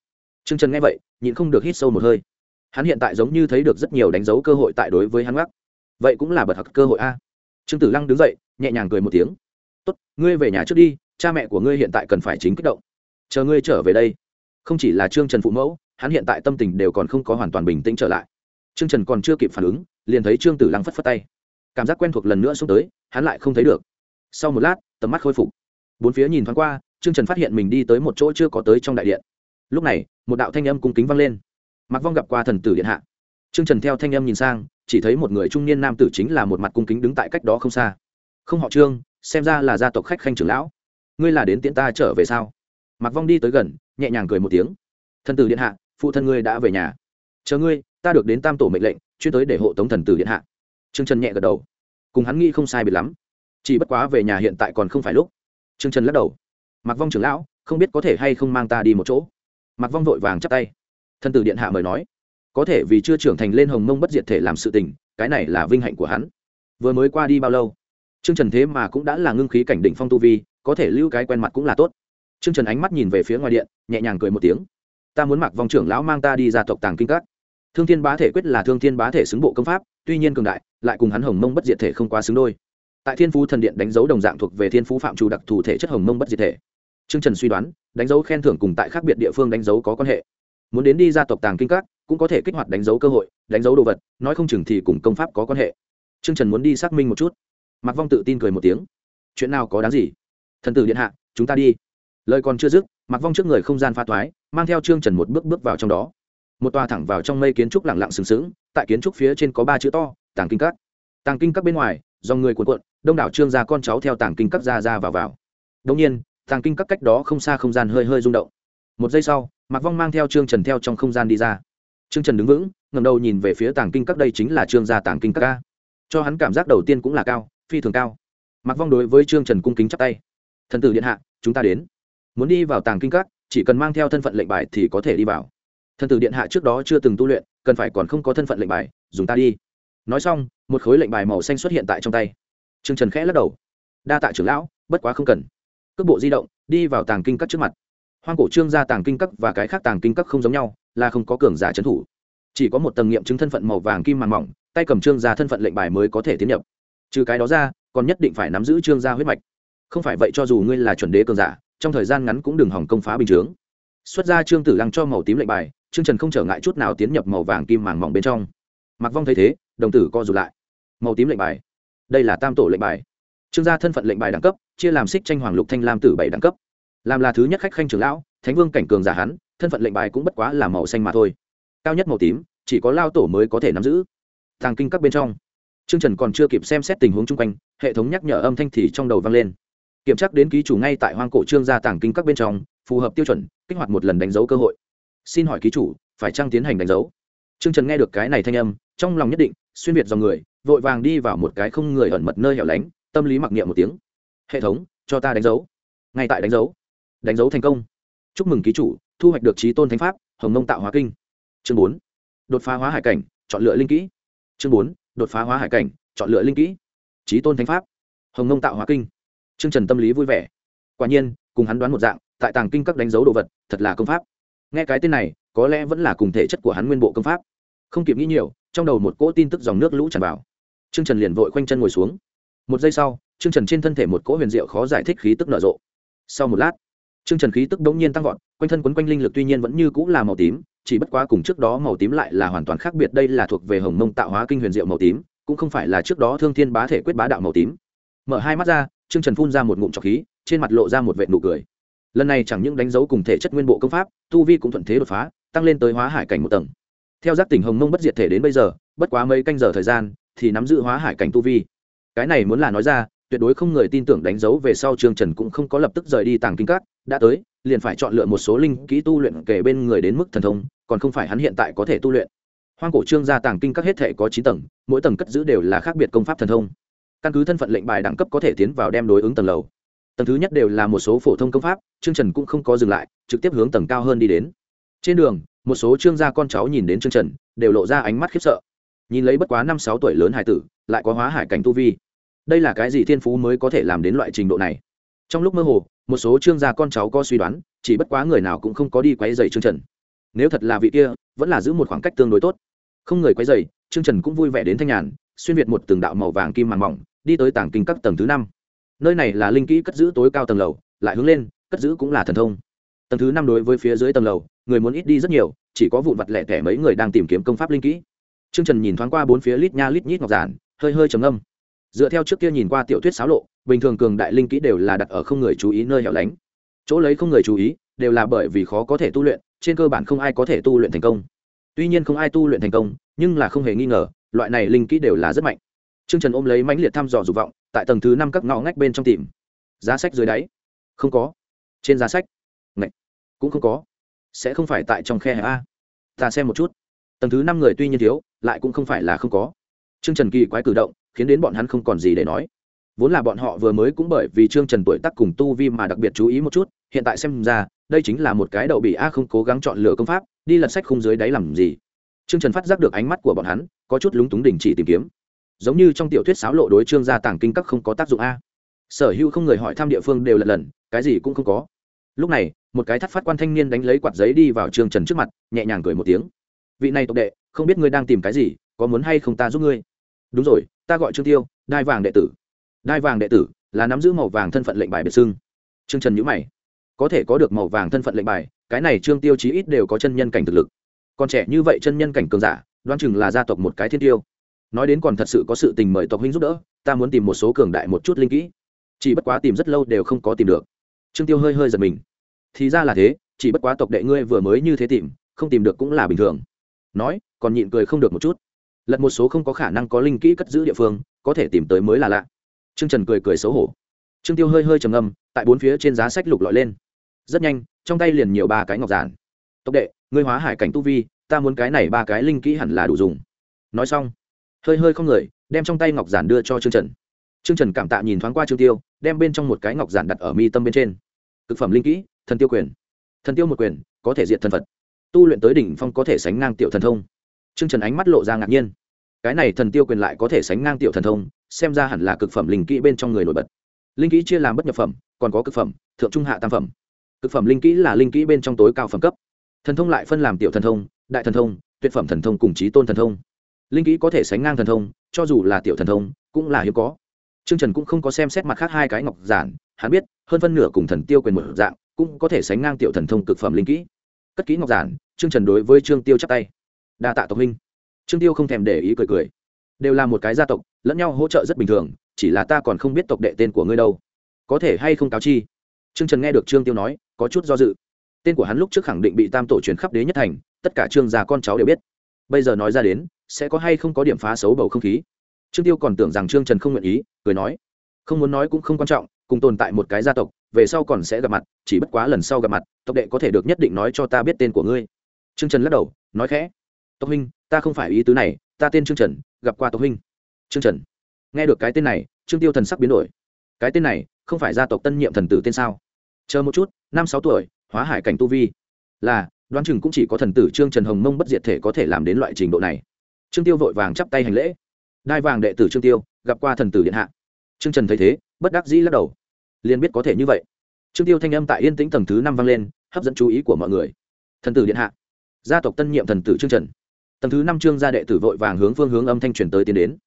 Trương trần nghe vậy, nhịn không được hít sâu một hơi. Hắn hiện tại giống như thấy được rất nhiều đánh dấu cơ hội tại đối với hắn gác vậy cũng là bật hặc cơ hội a. Trương tử lăng đứng dậy, nhẹ nhàng cười một tiếng. Tốt, ngươi về nhà trước đi, cha mẹ của ngươi hiện tại cần phải chính kích động. Chờ ngươi trở về đây. Không chỉ là trương trần phụ mẫu, hắn hiện tại tâm tình đều còn không có hoàn toàn bình tĩnh trở lại. Trương trần còn chưa kịp phản ứng, liền thấy trương tử lăng phất phất tay. Cảm giác quen thuộc lần nữa xuống tới, hắn lại không thấy được. Sau một lát tầm mắt khôi phục. Bốn phía nhìn thoáng qua, trương trần phát hiện mình đi tới một chỗ chưa có tới trong đại điện. Lúc này, một đạo thanh âm cung kính vang lên. Mặc vong gặp qua thần tử điện hạ. Trương trần theo thanh âm nhìn sang, chỉ thấy một người trung niên nam tử chính là một mặt cung kính đứng tại cách đó không xa. Không họ trương, xem ra là gia tộc khách khanh trưởng lão. Ngươi là đến tiễn ta trở về sao? Mặc vong đi tới gần, nhẹ nhàng cười một tiếng. Thần tử điện hạ, phụ thân ngươi đã về nhà. Chờ ngươi, ta được đến tam tổ mệnh lệnh, chuyên tới để hộ tống thần tử điện hạ. Trương trần nhẹ gật đầu. Cùng hắn nghĩ không sai biệt lắm chỉ bất quá về nhà hiện tại còn không phải lúc. Trương trần lắc đầu. Mặc vong trưởng lão, không biết có thể hay không mang ta đi một chỗ. Mặc vong vội vàng chắp tay. Thân tử điện hạ mời nói. Có thể vì chưa trưởng thành lên hồng mông bất diệt thể làm sự tình, cái này là vinh hạnh của hắn. Vừa mới qua đi bao lâu? T r ư ơ n g trần thế mà cũng đã là ngưng khí cảnh đỉnh phong tu vi, có thể lưu cái quen mặt cũng là tốt. T r ư ơ n g trần ánh mắt nhìn về phía ngoài điện, nhẹ nhàng cười một tiếng. Ta muốn mặc vong trưởng lão mang ta đi ra tộc tàng kinh các. Thương thiên bá thể quyết là thương thiên bá thể xứng bộ công pháp, tuy nhiên cường đại, lại cùng hắn hồng mông bất diệt thể không quá xứng đôi tại thiên phú thần điện đánh dấu đồng dạng thuộc về thiên phú phạm trù đặc thù thể chất hồng mông bất diệt thể. Chương trần suy đoán, đánh dấu khen thưởng cùng tại khác biệt địa phương đánh dấu có quan hệ. Muốn đến đi ra tộc tàng kinh các, cũng có thể kích hoạt đánh dấu cơ hội, đánh dấu đồ vật, nói không chừng thì cùng công pháp có quan hệ. Chương trần muốn đi xác minh một chút. Mặc vong tự tin cười một tiếng. Chuyện nào có đáng gì? Thần tử điện hạ, chúng ta đi. Lời còn chưa dứt mặc vong trước người không gian pha toái, mang theo trương trần một bước bước vào trong đó. Một tòa thẳng vào trong mây kiến trúc lẳng lặng sừng sững, tại kiến trúc phía trên có ba chữ to, tàng kinh các. Tàng kinh các bên ngoài dòng người cuộn cuộn, đông đảo trương gia con cháu theo tàng kinh các ra ra vào vào. Đông nhiên, tàng kinh các cách đó không xa không gian hơi hơi rung động. Một giây sau, mạc vong mang theo trương trần theo trong không gian đi ra. Trương trần đứng vững ngầm đầu nhìn về phía tàng kinh các đây chính là trương gia tàng kinh các ca. Cho hắn cảm giác đầu tiên cũng là cao, phi thường cao. Mạc vong đối với trương trần cung kính chắp tay. Thần tử điện hạ, chúng ta đến. Muốn đi vào tàng kinh các, chỉ cần mang theo thân phận lệnh bài thì có thể đi vào. Thần tử điện hạ trước đó chưa từng tu luyện, cần phải còn không có thân phận lệnh bài, dùng ta đi. Nói xong một khối lệnh bài màu xanh xuất hiện tại trong tay. Trương trần khẽ lắc đầu. Đa tạ trưởng lão, bất quá không cần. Cước bộ di động, đi vào tàng kinh các trước mặt. Hoang cổ trương gia tàng kinh các và cái khác tàng kinh các không giống nhau, là không có cường giả trấn thủ. Chỉ có một tầng nghiệm chứng thân phận màu vàng kim màng mỏng, tay cầm trương gia thân phận lệnh bài mới có thể tiến nhập. Trừ cái đó ra, còn nhất định phải nắm giữ trương gia huyết mạch. Không phải vậy cho dù ngươi là chuẩn đế cường giả, trong thời gian ngắn cũng đừng hỏng công phá bình chướng. Xuất ra trương tử lăng cho màu tím lệnh bài, trương trần không trở ngại chút nào tiến nhập màu vàng kim màng mỏng bên trong. Mặc vong thấy thế, đồng tử co rụt lại màu tím lệnh bài. Đây là tam tổ lệnh bài. Trương gia thân phận lệnh bài đẳng cấp, chia làm xích tranh hoàng lục thanh lam tử bảy đẳng cấp. Làm là thứ nhất khách khanh trưởng lão, thánh vương cảnh cường giả hắn, thân phận lệnh bài cũng bất quá là màu xanh mà thôi. Cao nhất màu tím, chỉ có lao tổ mới có thể nắm giữ. Tàng kinh các bên trong. Trương trần còn chưa kịp xem xét tình huống chung quanh, hệ thống nhắc nhở âm thanh thì trong đầu vang lên. Kiểm tra đến ký chủ ngay tại hoang cổ trương gia tàng kinh các bên trong, phù hợp tiêu chuẩn, kích hoạt một lần đánh dấu cơ hội. Xin hỏi ký chủ, phải trang tiến hành đánh dấu? Trương trần nghe được cái này thanh âm, trong lòng nhất định xuyên việt dòng người, vội vàng đi vào một cái không người ẩn mật nơi hẻo lánh, tâm lý mặc niệm một tiếng. Hệ thống, cho ta đánh dấu. Ngay tại đánh dấu. Đánh dấu thành công. Chúc mừng ký chủ, thu hoạch được trí tôn thánh pháp, hồng nông tạo hóa kinh. Chương bốn. Đột phá hóa hải cảnh, chọn lựa linh kỹ. Chương bốn. Đột phá hóa hải cảnh, chọn lựa linh kỹ. Trí tôn thánh pháp, hồng nông tạo hóa kinh. Chương trần tâm lý vui vẻ. Quả nhiên, cùng hắn đoán một dạng, tại tàng kinh các đánh dấu đồ vật, thật là công pháp. Nghe cái tên này, có lẽ vẫn là cùng thể chất của hắn nguyên bộ công pháp. Không kịp nghĩ nhiều trong đầu một cỗ tin tức dòng nước lũ tràn vào. Trương trần liền vội khoanh chân ngồi xuống. Một giây sau, trương trần trên thân thể một cỗ huyền diệu khó giải thích khí tức nở rộ. Sau một lát, trương trần khí tức đống nhiên tăng vọt, quanh thân quấn quanh linh lực tuy nhiên vẫn như cũ là màu tím, chỉ bất quá cùng trước đó màu tím lại là hoàn toàn khác biệt, đây là thuộc về hồng mông tạo hóa kinh huyền diệu màu tím, cũng không phải là trước đó thương thiên bá thể quyết bá đạo màu tím. Mở hai mắt ra, trương trần phun ra một ngụm trọc khí, trên mặt lộ ra một vệ nụ cười. Lần này chẳng những đánh dấu cùng thể chất nguyên bộ công pháp, tu vi cũng thuận thế đột phá, tăng lên tới hóa hải cảnh một tầng theo giác tỉnh hồng mông bất diệt thể đến bây giờ, bất quá mấy canh giờ thời gian, thì nắm giữ hóa hải cảnh tu vi. Cái này muốn là nói ra, tuyệt đối không người tin tưởng đánh dấu về sau trương trần cũng không có lập tức rời đi tàng kinh các, đã tới, liền phải chọn lựa một số linh kỹ tu luyện kể bên người đến mức thần thông, còn không phải hắn hiện tại có thể tu luyện. Hoang cổ trương gia tàng kinh các hết thể có chín tầng, mỗi tầng cất giữ đều là khác biệt công pháp thần thông. Căn cứ thân phận lệnh bài đẳng cấp có thể tiến vào đem đối ứng tầng lầu. Tầng thứ nhất đều là một số phổ thông công pháp, trương trần cũng không có dừng lại, trực tiếp hướng tầng cao hơn đi đến. Trên đường một số trương gia con cháu nhìn đến trương trần, đều lộ ra ánh mắt khiếp sợ. Nhìn lấy bất quá năm sáu tuổi lớn hải tử, lại có hóa hải cảnh tu vi. Đây là cái gì thiên phú mới có thể làm đến loại trình độ này? Trong lúc mơ hồ, một số trương gia con cháu có suy đoán, chỉ bất quá người nào cũng không có đi quấy dày trương trần. Nếu thật là vị kia, vẫn là giữ một khoảng cách tương đối tốt. Không người quấy dày trương trần cũng vui vẻ đến thanh nhàn, xuyên việt một từng đạo màu vàng kim màng mỏng, đi tới tảng kinh các tầng thứ năm. Nơi này là linh kỹ cất giữ tối cao tầng lầu, lại hướng lên, cất giữ cũng là thần thông. Tầng thứ năm đối với phía dưới tầng lầu người muốn ít đi rất nhiều chỉ có vụn vặt lẻ tẻ mấy người đang tìm kiếm công pháp linh kỹ Trương Trần nhìn thoáng qua bốn phía lít nha lít nhít ngọc giản, hơi hơi trầm ngâm. Dựa theo trước kia nhìn qua tiểu thuyết xáo lộ, bình thường cường đại linh kỹ đều là đặt ở không người chú ý nơi hẻo lánh. Chỗ lấy không người chú ý, đều là bởi vì khó có thể tu luyện, trên cơ bản không ai có thể tu luyện thành công. Tuy nhiên không ai tu luyện thành công, nhưng là không hề nghi ngờ, loại này linh kỹ đều là rất mạnh. Trương Trần ôm lấy mãnh liệt thăm dò dục vọng, tại tầng thứ năm các ngõ ngách bên trong tìm. Giá sách dưới đáy, không có. Trên giá sách, ngạch, cũng không có. Sẽ không phải tại trong khe a? Ta xem một chút. Tầng thứ năm người tuy nhiên thiếu, lại cũng không phải là không có. Trương trần kỳ quái cử động, khiến đến bọn hắn không còn gì để nói. Vốn là bọn họ vừa mới cũng bởi vì trương trần tuổi tác cùng tu vi mà đặc biệt chú ý một chút, hiện tại xem ra, đây chính là một cái đậu bị a không cố gắng chọn lựa công pháp, đi lật sách khung dưới đáy làm gì. Trương trần phát giác được ánh mắt của bọn hắn, có chút lúng túng đình chỉ tìm kiếm. Giống như trong tiểu thuyết sáo lộ đối trương gia tàng kinh các không có tác dụng a. Sở hữu không người hỏi thăm địa phương đều lần lần, cái gì cũng không có lúc này, một cái thắt phát quan thanh niên đánh lấy quạt giấy đi vào trương trần trước mặt, nhẹ nhàng cười một tiếng. Vị này tộc đệ, không biết ngươi đang tìm cái gì, có muốn hay không ta giúp ngươi? Đúng rồi, ta gọi trương tiêu, đai vàng đệ tử. Đai vàng đệ tử là nắm giữ màu vàng thân phận lệnh bài biệt xưng. Trương trần nhữ mày. Có thể có được màu vàng thân phận lệnh bài, cái này trương tiêu chí ít đều có chân nhân cảnh thực lực. Còn trẻ như vậy chân nhân cảnh cường giả, đoán chừng là gia tộc một cái thiên tiêu. Nói đến còn thật sự có sự tình mời tộc huynh giúp đỡ, ta muốn tìm một số cường đại một chút linh kỹ. Chỉ bất quá tìm rất lâu đều không có tìm được. Trương tiêu hơi hơi giật mình thì ra là thế, chỉ bất quá tộc đệ ngươi vừa mới như thế tìm, không tìm được cũng là bình thường. Nói, còn nhịn cười không được một chút. Lật một số không có khả năng có linh kỹ cất giữ địa phương, có thể tìm tới mới là lạ. Trương trần cười cười xấu hổ. Trương tiêu hơi hơi trầm ngâm, tại bốn phía trên giá sách lục lọi lên. Rất nhanh, trong tay liền nhiều ba cái ngọc giản. Tộc đệ, ngươi hóa hải cảnh tu vi, ta muốn cái này ba cái linh kỹ hẳn là đủ dùng. Nói xong, hơi hơi không người, đem trong tay ngọc giản đưa cho trương trần. Trương trần cảm tạ nhìn thoáng qua trương tiêu, đem bên trong một cái ngọc giản đặt ở mi tâm bên trên. Thực phẩm linh kỹ thần tiêu quyền thần tiêu một quyền có thể diệt thần phật tu luyện tới đỉnh phong có thể sánh ngang tiểu thần thông Trương Trần ánh mắt lộ ra ngạc nhiên. Cái này thần tiêu quyền lại có thể sánh ngang tiểu thần thông, xem ra hẳn là cực phẩm linh kỹ bên trong người nổi bật. Linh kỹ chia làm bất nhập phẩm, còn có cực phẩm, thượng trung hạ tam phẩm. Cực phẩm linh kỹ là linh kỹ bên trong tối cao phẩm cấp. Thần thông lại phân làm tiểu thần thông, đại thần thông, tuyệt phẩm thần thông cùng chí tôn thần thông. Linh kỹ có thể sánh ngang thần thông, cho dù là tiểu thần thông, cũng là hiếm có. Trương Trần cũng không có xem xét mặt khác hai cái ngọc giản, hắn biết, hơn phân nửa cùng thần tiêu quyền một dạng, cũng có thể sánh ngang tiểu thần thông cực phẩm linh kỹ. Cất kỹ ngọc giản, trương trần đối với trương tiêu chắp tay. Đa tạ tộc huynh. Trương tiêu không thèm để ý cười cười. Đều là một cái gia tộc, lẫn nhau hỗ trợ rất bình thường, chỉ là ta còn không biết tộc đệ tên của ngươi đâu. Có thể hay không cáo chi? Trương trần nghe được trương tiêu nói, có chút do dự. Tên của hắn lúc trước khẳng định bị tam tổ truyền khắp đế nhất thành, tất cả trương già con cháu đều biết. Bây giờ nói ra đến, sẽ có hay không có điểm phá xấu bầu không khí? Trương tiêu còn tưởng rằng trương trần không nguyện ý, cười nói. Không muốn nói cũng không quan trọng, cùng tồn tại một cái gia tộc về sau còn sẽ gặp mặt, chỉ bất quá lần sau gặp mặt, tộc đệ có thể được nhất định nói cho ta biết tên của ngươi. Trương trần lắc đầu, nói khẽ, tộc huynh, ta không phải ý tứ này, ta tên trương trần, gặp qua tộc huynh. Trương trần, nghe được cái tên này, trương tiêu thần sắc biến đổi. Cái tên này, không phải gia tộc tân nhiệm thần tử tên sao? Chờ một chút, năm sáu tuổi, hóa hải cảnh tu vi. Là, đoán chừng cũng chỉ có thần tử trương trần hồng mông bất diệt thể có thể làm đến loại trình độ này. Trương tiêu vội vàng chắp tay hành lễ. Đai vàng đệ tử trương tiêu, gặp qua thần tử điện hạ. Trương trần thấy thế, bất đắc dĩ lắc đầu liền biết có thể như vậy. Trương tiêu thanh âm tại yên tĩnh tầng thứ năm vang lên, hấp dẫn chú ý của mọi người. Thần tử điện hạ. Gia tộc tân nhiệm thần tử trương trần. Tầng thứ năm trương gia đệ tử vội vàng hướng phương hướng âm thanh truyền tới tiến đến.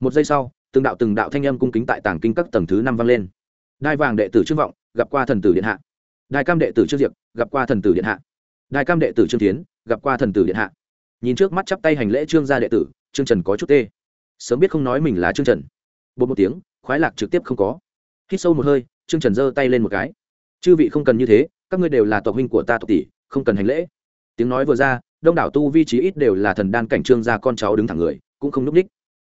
Một giây sau, từng đạo từng đạo thanh âm cung kính tại tàng kinh các tầng thứ năm vang lên. Đai vàng đệ tử trương vọng, gặp qua thần tử điện hạ. Đai cam đệ tử trương diệp, gặp qua thần tử điện hạ. Đai cam đệ tử trương tiến gặp qua thần tử điện hạ. Nhìn trước mắt chắp tay hành lễ trương gia đệ tử, trương trần có chút tê. Sớm biết không nói mình là trương trần. Bột một tiếng, khoái lạc trực tiếp không có. Hít sâu một hơi trương trần giơ tay lên một cái. Chư vị không cần như thế, các ngươi đều là tộc huynh của ta tộc tỷ, không cần hành lễ. Tiếng nói vừa ra, đông đảo tu vi trí ít đều là thần đan cảnh trương gia con cháu đứng thẳng người, cũng không núp ních.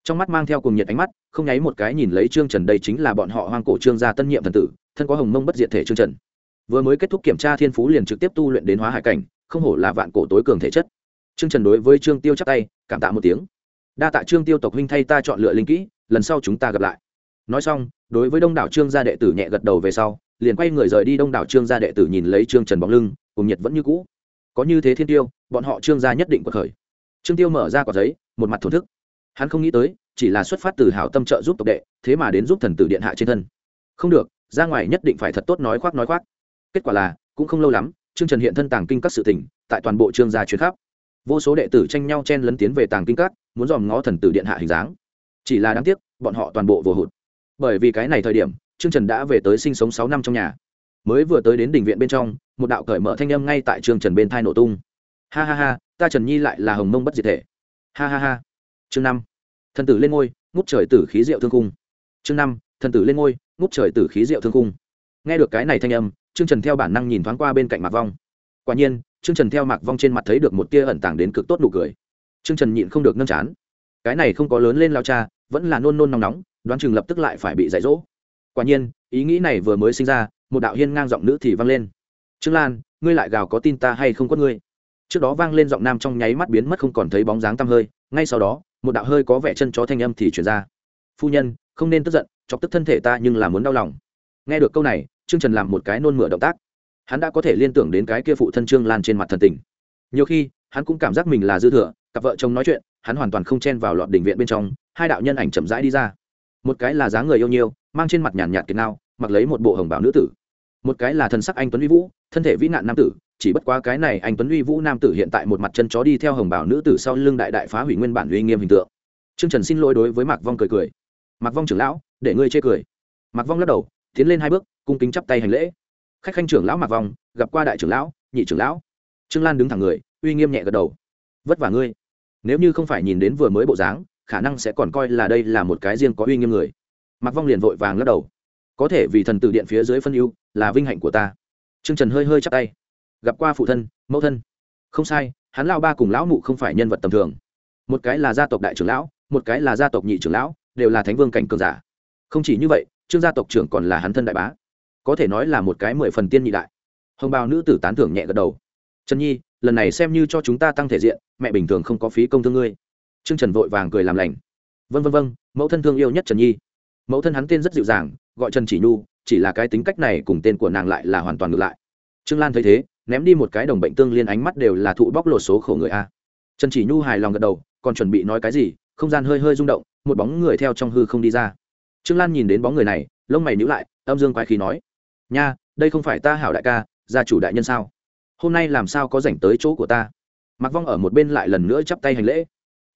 Trong mắt mang theo cùng nhiệt ánh mắt, không nháy một cái nhìn lấy trương trần đây chính là bọn họ hoang cổ trương gia tân nhiệm thần tử, thân có hồng mông bất diệt thể trương trần. Vừa mới kết thúc kiểm tra thiên phú liền trực tiếp tu luyện đến hóa hải cảnh, không hổ là vạn cổ tối cường thể chất. Trương trần đối với trương tiêu chắc tay, cảm tạ một tiếng. Đa tạ trương tiêu tộc huynh thay ta chọn lựa linh kỹ, lần sau chúng ta gặp lại nói xong, đối với đông đảo trương gia đệ tử nhẹ gật đầu về sau, liền quay người rời đi đông đảo trương gia đệ tử nhìn lấy trương trần bóng lưng, cùng nhiệt vẫn như cũ. Có như thế thiên tiêu, bọn họ trương gia nhất định cuộc khởi. Trương tiêu mở ra quả giấy, một mặt thổn thức. Hắn không nghĩ tới, chỉ là xuất phát từ hảo tâm trợ giúp tộc đệ, thế mà đến giúp thần tử điện hạ trên thân. Không được, ra ngoài nhất định phải thật tốt nói khoác nói khoác. Kết quả là, cũng không lâu lắm, trương trần hiện thân tàng kinh các sự tỉnh tại toàn bộ trương gia chuyến khắp. Vô số đệ tử tranh nhau chen lấn tiến về tàng kinh các, muốn dòm ngó thần tử điện hạ hình dáng. Chỉ là đáng tiếc, bọn họ toàn bộ vừa hụt bởi vì cái này thời điểm, trương trần đã về tới sinh sống sáu năm trong nhà. Mới vừa tới đến đình viện bên trong, một đạo cởi mở thanh âm ngay tại trương trần bên thai nổ tung. Ha ha ha, ta trần nhi lại là hồng mông bất diệt thể. Ha ha ha. Chương năm. Thần tử lên ngôi, ngút trời tử khí diệu thương cung chương năm, thần tử lên ngôi, ngút trời tử khí diệu thương cung nghe được cái này thanh âm, trương trần theo bản năng nhìn thoáng qua bên cạnh mạc vong. Quả nhiên, trương trần theo mạc vong trên mặt thấy được một tia ẩn tàng đến cực tốt nụ cười. Trương trần nhịn không được nâng chán. Cái này không có lớn lên lao cha vẫn là nôn nôn nóng nóng, đoán chừng lập tức lại phải bị dạy dỗ. Quả nhiên, ý nghĩ này vừa mới sinh ra, một đạo hiên ngang giọng nữ thì vang lên. Trương lan, ngươi lại gào có tin ta hay không có ngươi? Trước đó vang lên giọng nam trong nháy mắt biến mất không còn thấy bóng dáng tăm hơi, ngay sau đó, một đạo hơi có vẻ chân chó thanh âm thì chuyển ra. Phu nhân, không nên tức giận, chọc tức thân thể ta nhưng là muốn đau lòng. Nghe được câu này, trương trần làm một cái nôn mửa động tác. Hắn đã có thể liên tưởng đến cái kia phụ thân trương lan trên mặt thần tình. Nhiều khi, hắn cũng cảm giác mình là dư thừa cặp vợ chồng nói chuyện, hắn hoàn toàn không chen vào lọt đình viện bên trong, hai đạo nhân ảnh chậm rãi đi ra. Một cái là dáng người yêu nhiêu, mang trên mặt nhàn nhạt kiệt nao mặc lấy một bộ hồng bảo nữ tử. Một cái là thần sắc anh tuấn uy vũ, thân thể vĩ nạn nam tử, chỉ bất quá cái này anh tuấn uy vũ nam tử hiện tại một mặt chân chó đi theo hồng bảo nữ tử sau lưng đại đại phá hủy nguyên bản uy nghiêm hình tượng. Trương trần xin lỗi đối với mạc vong cười cười. Mạc vong trưởng lão, để ngươi chê cười. Mạc vong lắc đầu, tiến lên hai bước, cung kính chắp tay hành lễ. Khách khanh trưởng lão mạc vong, gặp qua đại trưởng lão, nhị trưởng lão. Trương lan đứng thẳng người, uy nghiêm nhẹ gật đầu. Vất vả ngươi nếu như không phải nhìn đến vừa mới bộ dáng, khả năng sẽ còn coi là đây là một cái riêng có uy nghiêm người. Mặc vong liền vội vàng lắc đầu. Có thể vì thần tử điện phía dưới phân ưu, là vinh hạnh của ta. Trương trần hơi hơi chắc tay. Gặp qua phụ thân, mẫu thân. Không sai, hắn lão ba cùng lão mụ không phải nhân vật tầm thường. Một cái là gia tộc đại trưởng lão, một cái là gia tộc nhị trưởng lão, đều là thánh vương cảnh cường giả. Không chỉ như vậy, trương gia tộc trưởng còn là hắn thân đại bá. Có thể nói là một cái mười phần tiên nhị đại. Hồng bào nữ tử tán thưởng nhẹ gật đầu. Trần nhi lần này xem như cho chúng ta tăng thể diện, mẹ bình thường không có phí công thương ngươi. Trương trần vội vàng cười làm lành. Vân vân vân mẫu thân thương yêu nhất trần nhi. Mẫu thân hắn tên rất dịu dàng, gọi trần chỉ nhu, chỉ là cái tính cách này cùng tên của nàng lại là hoàn toàn ngược lại. Trương lan thấy thế, ném đi một cái đồng bệnh tương liên ánh mắt đều là thụ bóc lột số khổ người a. Trần chỉ nhu hài lòng gật đầu, còn chuẩn bị nói cái gì, không gian hơi hơi rung động, một bóng người theo trong hư không đi ra. Trương lan nhìn đến bóng người này, lông mày nhữ lại, âm dương quái khí nói, nha, đây không phải ta hảo đại ca, gia chủ đại nhân sao? Hôm nay làm sao có rảnh tới chỗ của ta? Mạc vong ở một bên lại lần nữa chắp tay hành lễ.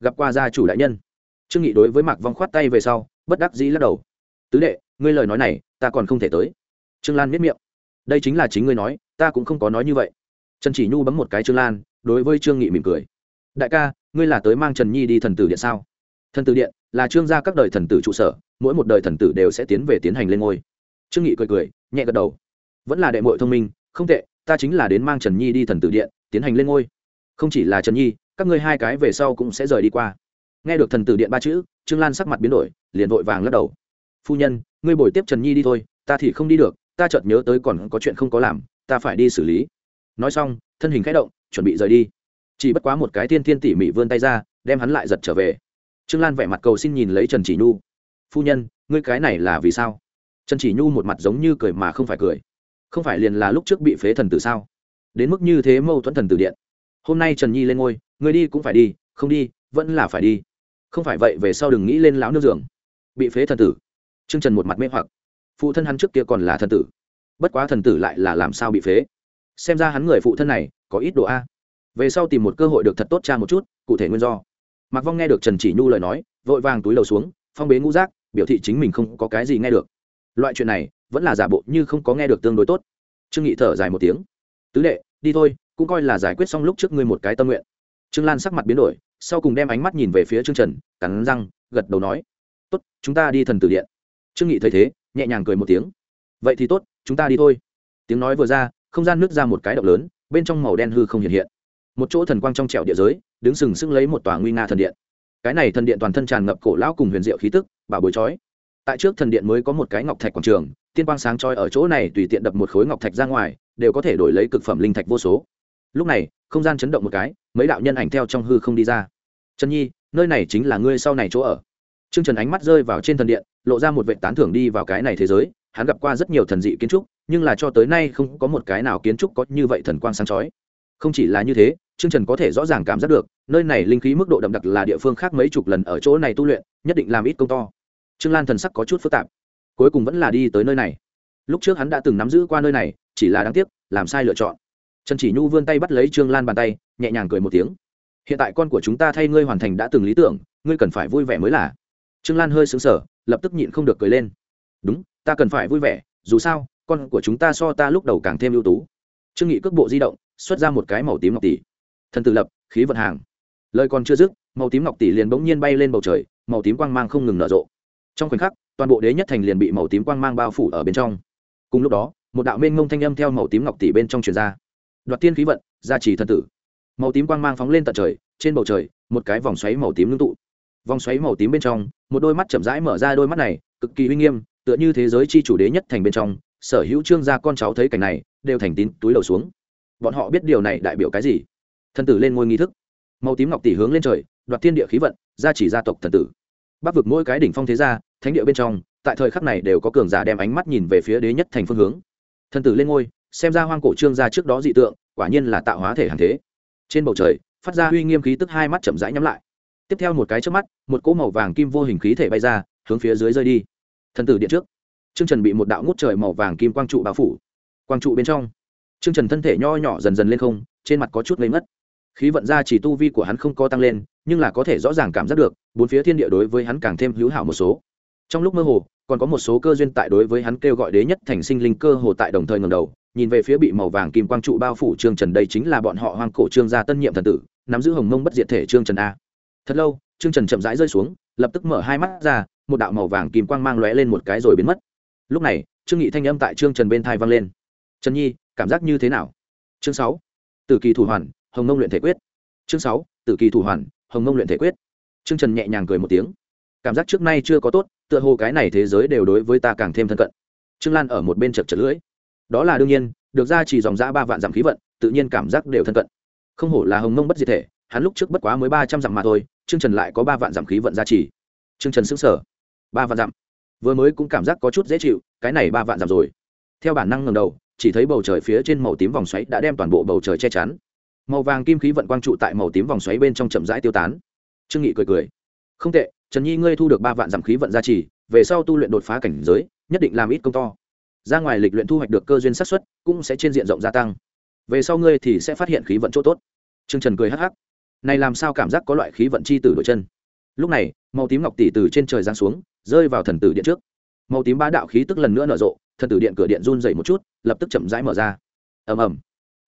Gặp qua gia chủ đại nhân. Trương nghị đối với mạc vong khoát tay về sau, bất đắc dĩ lắc đầu. Tứ đệ, ngươi lời nói này, ta còn không thể tới. Trương lan miết miệng. Đây chính là chính ngươi nói, ta cũng không có nói như vậy. Trần chỉ nhu bấm một cái trương lan, đối với trương nghị mỉm cười. Đại ca, ngươi là tới mang trần nhi đi thần tử điện sao? Thần tử điện là trương gia các đời thần tử trụ sở, mỗi một đời thần tử đều sẽ tiến về tiến hành lên ngôi. Trương nghị cười cười, nhẹ gật đầu. Vẫn là đệ mội thông minh, không tệ ta chính là đến mang trần nhi đi thần tử điện, tiến hành lên ngôi. Không chỉ là trần nhi, các ngươi hai cái về sau cũng sẽ rời đi qua. Nghe được thần tử điện ba chữ, trương lan sắc mặt biến đổi, liền vội vàng lắc đầu. Phu nhân, ngươi bồi tiếp trần nhi đi thôi, ta thì không đi được, ta chợt nhớ tới còn có chuyện không có làm, ta phải đi xử lý. Nói xong, thân hình khẽ động, chuẩn bị rời đi. Chỉ bất quá một cái thiên thiên tỉ mỉ vươn tay ra, đem hắn lại giật trở về. Trương lan vẻ mặt cầu xin nhìn lấy trần chỉ nhu. Phu nhân, ngươi cái này là vì sao? Trần chỉ nhu một mặt giống như cười mà không phải cười không phải liền là lúc trước bị phế thần tử sao? Đến mức như thế mâu thuẫn thần tử điện. Hôm nay trần nhi lên ngôi, người đi cũng phải đi, không đi, vẫn là phải đi. Không phải vậy về sau đừng nghĩ lên lão nương giường. Bị phế thần tử. Trương trần một mặt mê hoặc. Phụ thân hắn trước kia còn là thần tử. Bất quá thần tử lại là làm sao bị phế? Xem ra hắn người phụ thân này, có ít độ a. Về sau tìm một cơ hội được thật tốt cha một chút, cụ thể nguyên do. Mạc vong nghe được trần chỉ nhu lời nói, vội vàng túi đầu xuống, phong bế ngũ rác biểu thị chính mình không có cái gì nghe được. Loại chuyện này vẫn là giả bộ như không có nghe được tương đối tốt. Trương nghị thở dài một tiếng. Tứ đệ, đi thôi, cũng coi là giải quyết xong lúc trước ngươi một cái tâm nguyện. Trương lan sắc mặt biến đổi, sau cùng đem ánh mắt nhìn về phía trương trần, cắn răng, gật đầu nói. Tốt, chúng ta đi thần tử điện. Trương nghị thấy thế, nhẹ nhàng cười một tiếng. Vậy thì tốt, chúng ta đi thôi. Tiếng nói vừa ra, không gian nứt ra một cái động lớn, bên trong màu đen hư không hiện hiện. Một chỗ thần quang trong trẻo địa giới, đứng sừng sững lấy một tòa nguy nga thần điện. Cái này thần điện toàn thân tràn ngập cổ lão cùng huyền diệu khí tức bảo bối chói tại trước thần điện mới có một cái ngọc thạch quảng trường tiên quang sáng chói ở chỗ này tùy tiện đập một khối ngọc thạch ra ngoài đều có thể đổi lấy cực phẩm linh thạch vô số lúc này không gian chấn động một cái mấy đạo nhân ảnh theo trong hư không đi ra trần nhi nơi này chính là ngươi sau này chỗ ở Trương Trần ánh mắt rơi vào trên thần điện, lộ ra một vệ tán thưởng đi vào cái này thế giới, hắn gặp qua rất nhiều thần dị kiến trúc, nhưng là cho tới nay không có một cái nào kiến trúc có như vậy thần quang sáng chói. Không chỉ là như thế, Trương Trần có thể rõ ràng cảm giác được, nơi này linh khí mức độ đậm đặc là địa phương khác mấy chục lần ở chỗ này tu luyện, nhất định làm ít công to. Trương Lan thần sắc có chút phức tạp, cuối cùng vẫn là đi tới nơi này. Lúc trước hắn đã từng nắm giữ qua nơi này, chỉ là đáng tiếc, làm sai lựa chọn. Trần Chỉ Nhu vươn tay bắt lấy Trương Lan bàn tay, nhẹ nhàng cười một tiếng. Hiện tại con của chúng ta thay ngươi hoàn thành đã từng lý tưởng, ngươi cần phải vui vẻ mới là. Trương lan hơi sững sờ lập tức nhịn không được cười lên. Đúng ta cần phải vui vẻ dù sao con của chúng ta so ta lúc đầu càng thêm ưu tú. Trương nghị cước bộ di động xuất ra một cái màu tím ngọc tỷ. Thần tự lập khí vận hàng. Lời còn chưa dứt màu tím ngọc tỷ liền bỗng nhiên bay lên bầu trời màu tím quang mang không ngừng nở rộ trong khoảnh khắc, toàn bộ đế nhất thành liền bị màu tím quang mang bao phủ ở bên trong. Cùng lúc đó, một đạo mênh ngông thanh âm theo màu tím ngọc tỷ bên trong truyền ra. Đoạt tiên khí vận, gia trì thần tử. Màu tím quang mang phóng lên tận trời, trên bầu trời, một cái vòng xoáy màu tím ngưng tụ. Vòng xoáy màu tím bên trong, một đôi mắt chậm rãi mở ra đôi mắt này, cực kỳ uy nghiêm, tựa như thế giới chi chủ đế nhất thành bên trong, sở hữu trương gia con cháu thấy cảnh này, đều thành tín túi đầu xuống. Bọn họ biết điều này đại biểu cái gì? Thần tử lên ngôi nghi thức. Màu tím ngọc tỷ hướng lên trời, đoạt thiên địa khí vận, gia chỉ gia tộc thần tử bắc vực mỗi cái đỉnh phong thế gia, thánh địa bên trong, tại thời khắc này đều có cường giả đem ánh mắt nhìn về phía đế nhất thành phương hướng. Thần tử lên ngôi, xem ra hoang cổ trương gia trước đó dị tượng, quả nhiên là tạo hóa thể hàng thế. Trên bầu trời, phát ra uy nghiêm khí tức hai mắt chậm rãi nhắm lại. Tiếp theo một cái trước mắt, một cỗ màu vàng kim vô hình khí thể bay ra, hướng phía dưới rơi đi. Thần tử điện trước. Trương trần bị một đạo ngút trời màu vàng kim quang trụ bao phủ. Quang trụ bên trong. Trương trần thân thể nho nhỏ dần dần lên không, trên mặt có chút lấy mất khí vận ra chỉ tu vi của hắn không có tăng lên, nhưng là có thể rõ ràng cảm giác được, bốn phía thiên địa đối với hắn càng thêm hữu hảo một số. Trong lúc mơ hồ, còn có một số cơ duyên tại đối với hắn kêu gọi đế nhất thành sinh linh cơ hồ tại đồng thời ngầm đầu, nhìn về phía bị màu vàng kim quang trụ bao phủ trương trần đây chính là bọn họ hoang cổ trương gia tân nhiệm thần tử, nắm giữ hồng mông bất diệt thể trương trần a. Thật lâu, trương trần chậm rãi rơi xuống, lập tức mở hai mắt ra, một đạo màu vàng kim quang mang lóe lên một cái rồi biến mất. Lúc này, trương nghị thanh âm tại trương trần bên thai vang lên. Trần nhi, cảm giác như thế nào? Chương sáu. Tử kỳ thủ hoàn hồng nông luyện thể quyết. Chương sáu, tử kỳ thủ hoàn, hồng nông luyện thể quyết. Chương trần nhẹ nhàng cười một tiếng. Cảm giác trước nay chưa có tốt, tựa hồ cái này thế giới đều đối với ta càng thêm thân cận. Trương lan ở một bên chật chật lưỡi. Đó là đương nhiên, được ra chỉ dòng ra ba vạn dặm khí vận, tự nhiên cảm giác đều thân cận. Không hổ là hồng mông bất diệt thể, hắn lúc trước bất quá mới ba trăm dặm mà thôi, Trương trần lại có ba vạn dặm khí vận gia trì. Trương trần xứng sở ba vạn dặm. Vừa mới cũng cảm giác có chút dễ chịu, cái này ba vạn dặm rồi. Theo bản năng ngầm đầu, chỉ thấy bầu trời phía trên màu tím vòng xoáy đã đem toàn bộ bầu trời che chắn màu vàng kim khí vận quang trụ tại màu tím vòng xoáy bên trong chậm rãi tiêu tán. Trương nghị cười cười. Không tệ, trần nhi ngươi thu được ba vạn dặm khí vận gia trì, về sau tu luyện đột phá cảnh giới, nhất định làm ít công to. Ra ngoài lịch luyện thu hoạch được cơ duyên sát xuất cũng sẽ trên diện rộng gia tăng. Về sau ngươi thì sẽ phát hiện khí vận chỗ tốt. Trương trần cười hắc hắc. Này làm sao cảm giác có loại khí vận chi từ đội chân? Lúc này, màu tím ngọc tỷ từ trên trời giáng xuống, rơi vào thần tử điện trước. Màu tím ba đạo khí tức lần nữa nở rộ, thần tử điện cửa điện run rẩy một chút, lập tức chậm rãi mở ra. Ầm ầm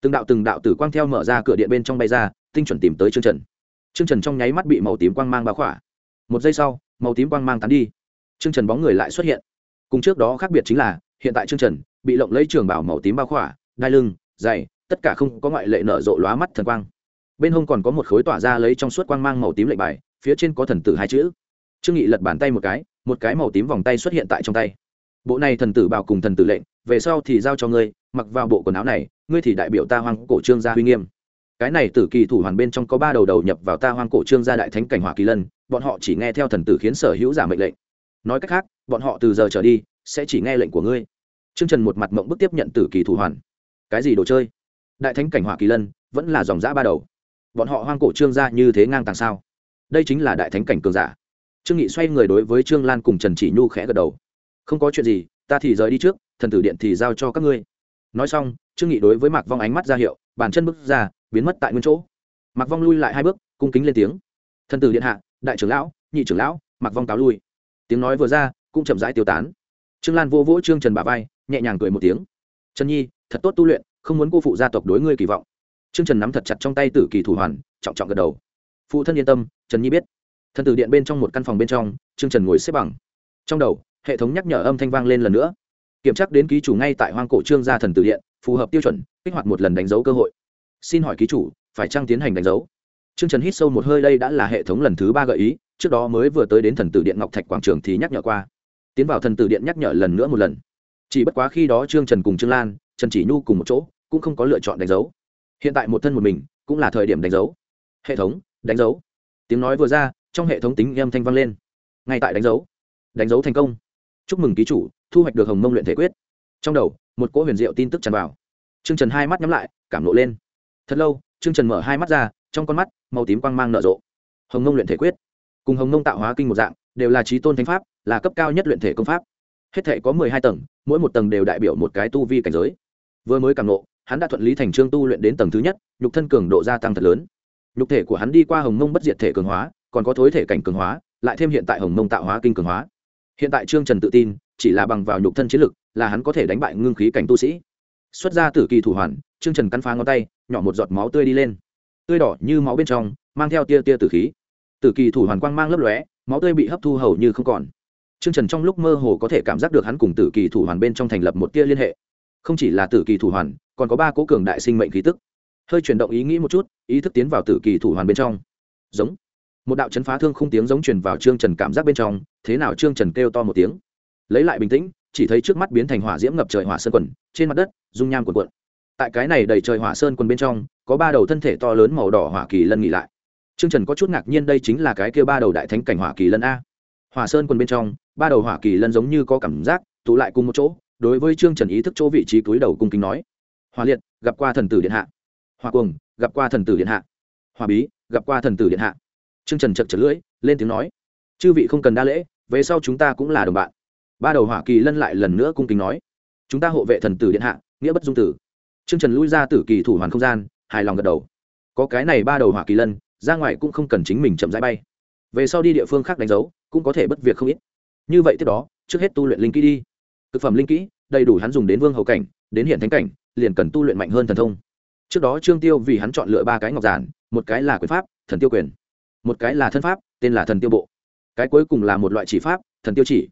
từng đạo từng đạo tử quang theo mở ra cửa điện bên trong bay ra, tinh chuẩn tìm tới trương trần. Trương trần trong nháy mắt bị màu tím quang mang bao khỏa. Một giây sau, màu tím quang mang tán đi. Trương trần bóng người lại xuất hiện. Cùng trước đó khác biệt chính là, hiện tại trương trần bị lộng lấy trường bảo màu tím bao khỏa, đai lưng dày tất cả không có ngoại lệ nở rộ lóa mắt thần quang. Bên hông còn có một khối tỏa ra lấy trong suốt quang mang màu tím lệnh bài, phía trên có thần tử hai chữ. Trương nghị lật bàn tay một cái một cái màu tím vòng tay xuất hiện tại trong tay. Bộ này thần tử bảo cùng thần tử lệnh, về sau thì giao cho ngươi, mặc vào bộ quần áo này ngươi thì đại biểu ta hoang cổ trương gia huy nghiêm. Cái này tử kỳ thủ hoàn bên trong có ba đầu đầu nhập vào ta hoang cổ trương gia đại thánh cảnh hỏa kỳ lân, bọn họ chỉ nghe theo thần tử khiến sở hữu giả mệnh lệnh. Nói cách khác, bọn họ từ giờ trở đi, sẽ chỉ nghe lệnh của ngươi. Trương trần một mặt mộng bức tiếp nhận tử kỳ thủ hoàn. Cái gì đồ chơi? Đại thánh cảnh hỏa kỳ lân, vẫn là dòng giã ba đầu. Bọn họ hoang cổ trương gia như thế ngang tàng sao? Đây chính là đại thánh cảnh cường giả. Trương nghị xoay người đối với trương lan cùng trần chỉ nhu khẽ gật đầu. Không có chuyện gì, ta thì rời đi trước, thần tử điện thì giao cho các ngươi nói xong, trương nghị đối với mạc vong ánh mắt ra hiệu, bàn chân bước ra, biến mất tại nguyên chỗ. Mạc vong lui lại hai bước, cung kính lên tiếng. Thân tử điện hạ, đại trưởng lão, nhị trưởng lão, mạc vong cáo lui. Tiếng nói vừa ra, cũng chậm rãi tiêu tán. Trương lan vô vỗ trương trần bà vai, nhẹ nhàng cười một tiếng. Trần nhi, thật tốt tu luyện, không muốn cô phụ gia tộc đối ngươi kỳ vọng. Trương trần nắm thật chặt trong tay tử kỳ thủ hoàn, trọng trọng gật đầu. Phụ thân yên tâm, trần nhi biết. Thân tử điện bên trong một căn phòng bên trong, trương trần ngồi xếp bằng. Trong đầu, hệ thống nhắc nhở âm thanh vang lên lần nữa kiểm tra đến ký chủ ngay tại hoang cổ trương gia thần tử điện, phù hợp tiêu chuẩn, kích hoạt một lần đánh dấu cơ hội. Xin hỏi ký chủ, phải trăng tiến hành đánh dấu? Trương trần hít sâu một hơi, đây đã là hệ thống lần thứ ba gợi ý, trước đó mới vừa tới đến thần tử điện ngọc thạch quảng trường thì nhắc nhở qua. Tiến vào thần tử điện nhắc nhở lần nữa một lần. Chỉ bất quá khi đó trương trần cùng trương lan, trần chỉ nhu cùng một chỗ, cũng không có lựa chọn đánh dấu. Hiện tại một thân một mình, cũng là thời điểm đánh dấu. Hệ thống, đánh dấu. Tiếng nói vừa ra, trong hệ thống tính âm thanh vang lên. Ngay tại đánh dấu. Đánh dấu thành công. Chúc mừng ký chủ thu hoạch được hồng mông luyện thể quyết. Trong đầu, một cỗ huyền diệu tin tức tràn vào. T r ư ơ n g trần hai mắt nhắm lại, cảm lộ lên. Thật lâu t r ư ơ n g trần mở hai mắt ra, trong con mắt, màu tím quang mang nở rộ. Hồng mông luyện thể quyết. Cùng hồng mông tạo hóa kinh một dạng, đều là trí tôn thánh pháp, là cấp cao nhất luyện thể công pháp. Hết thể có mười hai tầng, mỗi một tầng đều đại biểu một cái tu vi cảnh giới. Vừa mới cảm nộ, hắn đã thuận lý thành trương tu luyện đến tầng thứ nhất, nhục thân cường độ gia tăng thật lớn. Nhục thể của hắn đi qua hồng mông bất diệt thể cường hóa, còn có thối thể cảnh cường hóa, lại thêm hiện tại hồng mông tạo hóa kinh cường hóa. Hiện tại trương trần tự tin chỉ là bằng vào nhục thân chiến lực, là hắn có thể đánh bại ngưng khí cảnh tu sĩ. Xuất ra tử kỳ thủ hoàn, trương trần cắn phá ngón tay, nhỏ một giọt máu tươi đi lên. Tươi đỏ như máu bên trong, mang theo tia tia tử khí. Tử kỳ thủ hoàn quang mang lấp lóe, máu tươi bị hấp thu hầu như không còn. Trương trần trong lúc mơ hồ có thể cảm giác được hắn cùng tử kỳ thủ hoàn bên trong thành lập một tia liên hệ. Không chỉ là tử kỳ thủ hoàn, còn có ba cố cường đại sinh mệnh khí tức. Hơi chuyển động ý nghĩ một chút, ý thức tiến vào tử kỳ thủ hoàn bên trong. Giống. Một đạo chấn phá thương không tiếng giống truyền vào trương trần cảm giác bên trong, thế nào trương trần kêu to một tiếng lấy lại bình tĩnh, chỉ thấy trước mắt biến thành hỏa diễm ngập trời hỏa sơn quần, trên mặt đất, dung nham quần quận tại cái này đầy trời hỏa sơn quần bên trong, có ba đầu thân thể to lớn màu đỏ hỏa kỳ lân nghỉ lại. Trương trần có chút ngạc nhiên đây chính là cái kêu ba đầu đại thánh cảnh hỏa kỳ lân a. Hỏa sơn quần bên trong, ba đầu hỏa kỳ lân giống như có cảm giác, tụ lại cùng một chỗ, đối với trương trần ý thức chỗ vị trí túi đầu cung kính nói. Hỏa liệt, gặp qua thần tử điện hạ. Hỏa cuồng, gặp qua thần tử điện hạ. Hỏa bí, gặp qua thần tử điện hạ. Trương trần chật chật lưỡi, lên tiếng nói. Chư vị không cần đa lễ, về sau chúng ta cũng là đồng bạn ba đầu hỏa kỳ lân lại lần nữa cung kính nói, chúng ta hộ vệ thần tử điện hạ, nghĩa bất dung tử. Trương trần lui ra tử kỳ thủ hoàn không gian, hài lòng gật đầu. Có cái này ba đầu hỏa kỳ lân, ra ngoài cũng không cần chính mình chậm rãi bay. Về sau đi địa phương khác đánh dấu, cũng có thể bất việc không ít. Như vậy tiếp đó, trước hết tu luyện linh kỹ đi. Thực phẩm linh kỹ, đầy đủ hắn dùng đến vương hậu cảnh, đến hiện thánh cảnh, liền cần tu luyện mạnh hơn thần thông. Trước đó trương tiêu vì hắn chọn lựa ba cái ngọc giản, một cái là quyền pháp, thần tiêu quyền. Một cái là thân pháp, tên là thần tiêu bộ. Cái cuối cùng là một loại chỉ pháp, thần tiêu chỉ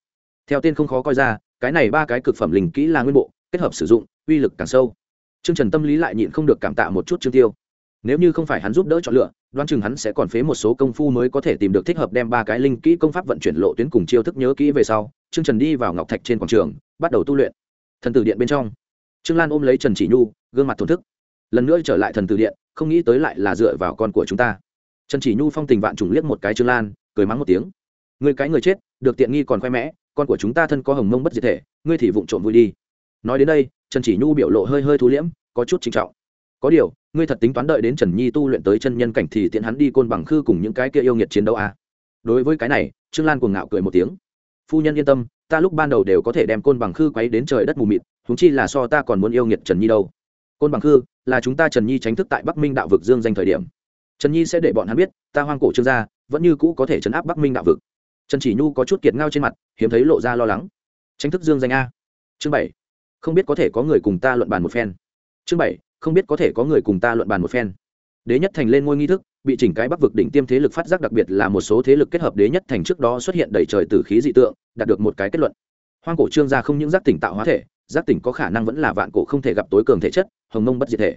theo tên không khó coi ra cái này ba cái cực phẩm linh kỹ là nguyên bộ kết hợp sử dụng uy lực càng sâu Trương Trần tâm lý lại nhịn không được cảm tạ một chút Trương Tiêu. Nếu như không phải hắn giúp đỡ chọn lựa, đoán chừng hắn sẽ còn phế một số công phu mới có thể tìm được thích hợp đem ba cái linh kỹ công pháp vận chuyển lộ tuyến cùng chiêu thức nhớ kỹ về sau. Trương Trần đi vào ngọc thạch trên quảng trường, bắt đầu tu luyện. Thần tử điện bên trong, Trương Lan ôm lấy Trần Chỉ Nhu, gương mặt thổn thức. Lần nữa trở lại thần tử điện, không nghĩ tới lại là dựa vào con của chúng ta. Trần Chỉ Nhu phong tình vạn trùng liếc một cái Trương Lan, cười mắng một tiếng. Người cái người chết, được tiện nghi còn khoe mẽ, con của chúng ta thân có hồng mông bất diệt thể, ngươi thì vụng trộm vui đi. Nói đến đây, Trần Chỉ Nhu biểu lộ hơi hơi thu liễm, có chút trinh trọng. Có điều ngươi thật tính toán đợi đến trần nhi tu luyện tới chân nhân cảnh thì tiện hắn đi côn bằng khư cùng những cái kia yêu nghiệt chiến đấu à. đối với cái này trương lan cuồng ngạo cười một tiếng. Phu nhân yên tâm ta lúc ban đầu đều có thể đem côn bằng khư quấy đến trời đất mù mịt húng chi là so ta còn muốn yêu nghiệt trần nhi đâu. Côn bằng khư là chúng ta trần nhi tránh thức tại bắc minh đạo vực dương danh thời điểm. Trần nhi sẽ để bọn hắn biết ta hoang cổ trương gia vẫn như cũ có thể chấn áp bắc minh đạo vực trần chỉ nhu có chút kiệt ngao trên mặt, hiếm thấy lộ ra lo lắng. Tranh thức dương danh a. Chương bảy. Không biết có thể có người cùng ta luận bàn một phen. Chương bảy. Không biết có thể có người cùng ta luận bàn một phen. Đế nhất thành lên ngôi nghi thức, bị chỉnh cái bắc vực đỉnh tiêm thế lực phát giác đặc biệt là một số thế lực kết hợp đế nhất thành trước đó xuất hiện đầy trời tử khí dị tượng, đạt được một cái kết luận. Hoang cổ trương gia không những giác tỉnh tạo hóa thể, giác tỉnh có khả năng vẫn là vạn cổ không thể gặp tối cường thể chất, hồng mông bất diệt thể.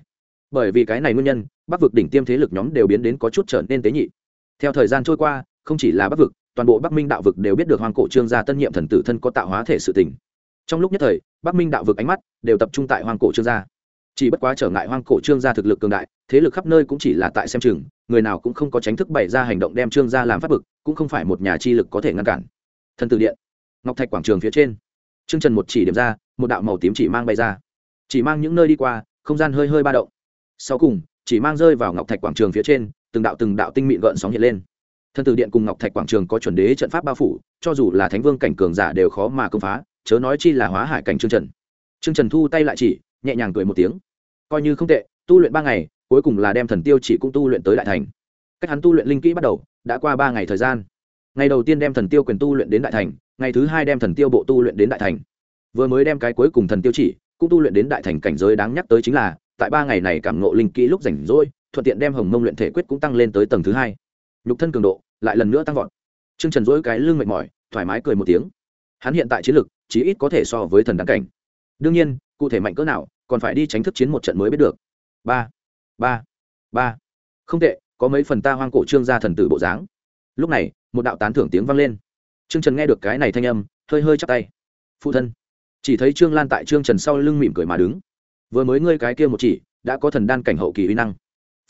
Bởi vì cái này nguyên nhân, bắc vực đỉnh tiêm thế lực nhóm đều biến đến có chút trở nên tế nhị. Theo thời gian trôi qua không chỉ là bắc vực, toàn bộ bắc minh đạo vực đều biết được hoàng cổ trương gia tân nhiệm thần tử thân có tạo hóa thể sự tình. trong lúc nhất thời, bắc minh đạo vực ánh mắt đều tập trung tại hoàng cổ trương gia. Chỉ bất quá trở ngại hoang cổ trương gia thực lực cường đại, thế lực khắp nơi cũng chỉ là tại xem chừng, người nào cũng không có tránh thức bày ra hành động đem trương gia làm phát bực cũng không phải một nhà chi lực có thể ngăn cản. Thần tử điện, ngọc thạch quảng trường phía trên, trương trần một chỉ điểm ra, một đạo màu tím chỉ mang bay ra. Chỉ mang những nơi đi qua, không gian hơi hơi ba động. Sau cùng, chỉ mang rơi vào ngọc thạch quảng trường phía trên, từng đạo từng đạo tinh mịn gợn sóng hiện lên thần tử điện cùng ngọc thạch quảng trường có chuẩn đế trận pháp bao phủ, cho dù là thánh vương cảnh cường giả đều khó mà công phá, chớ nói chi là hóa hải cảnh trương trần. Trương trần thu tay lại chỉ, nhẹ nhàng cười một tiếng. Coi như không tệ, tu luyện ba ngày, cuối cùng là đem thần tiêu chỉ cũng tu luyện tới đại thành. Cách hắn tu luyện linh kỹ bắt đầu, đã qua ba ngày thời gian. Ngày đầu tiên đem thần tiêu quyền tu luyện đến đại thành, ngày thứ hai đem thần tiêu bộ tu luyện đến đại thành. Vừa mới đem cái cuối cùng thần tiêu chỉ, cũng tu luyện đến đại thành cảnh giới đáng nhắc tới chính là, tại ba ngày này cảm ngộ linh kỹ lúc rảnh rỗi, thuận tiện đem hồng mông luyện thể quyết cũng tăng lên tới tầng thứ hai nhục thân cường độ lại lần nữa tăng vọt. T r ư ơ n g trần dỗi cái lưng mệt mỏi, thoải mái cười một tiếng. Hắn hiện tại chiến lực, chí ít có thể so với thần đáng cảnh. Đương nhiên, cụ thể mạnh cỡ nào, còn phải đi tránh thức chiến một trận mới biết được. Ba ba ba. Không tệ, có mấy phần ta hoang cổ trương gia thần tử bộ dáng. Lúc này, một đạo tán thưởng tiếng vang lên. Trương trần nghe được cái này thanh âm, hơi hơi chắp tay. Phụ thân. Chỉ thấy trương lan tại trương trần sau lưng mỉm cười mà đứng. Vừa mới ngươi cái kia một chỉ, đã có thần đan cảnh hậu kỳ uy năng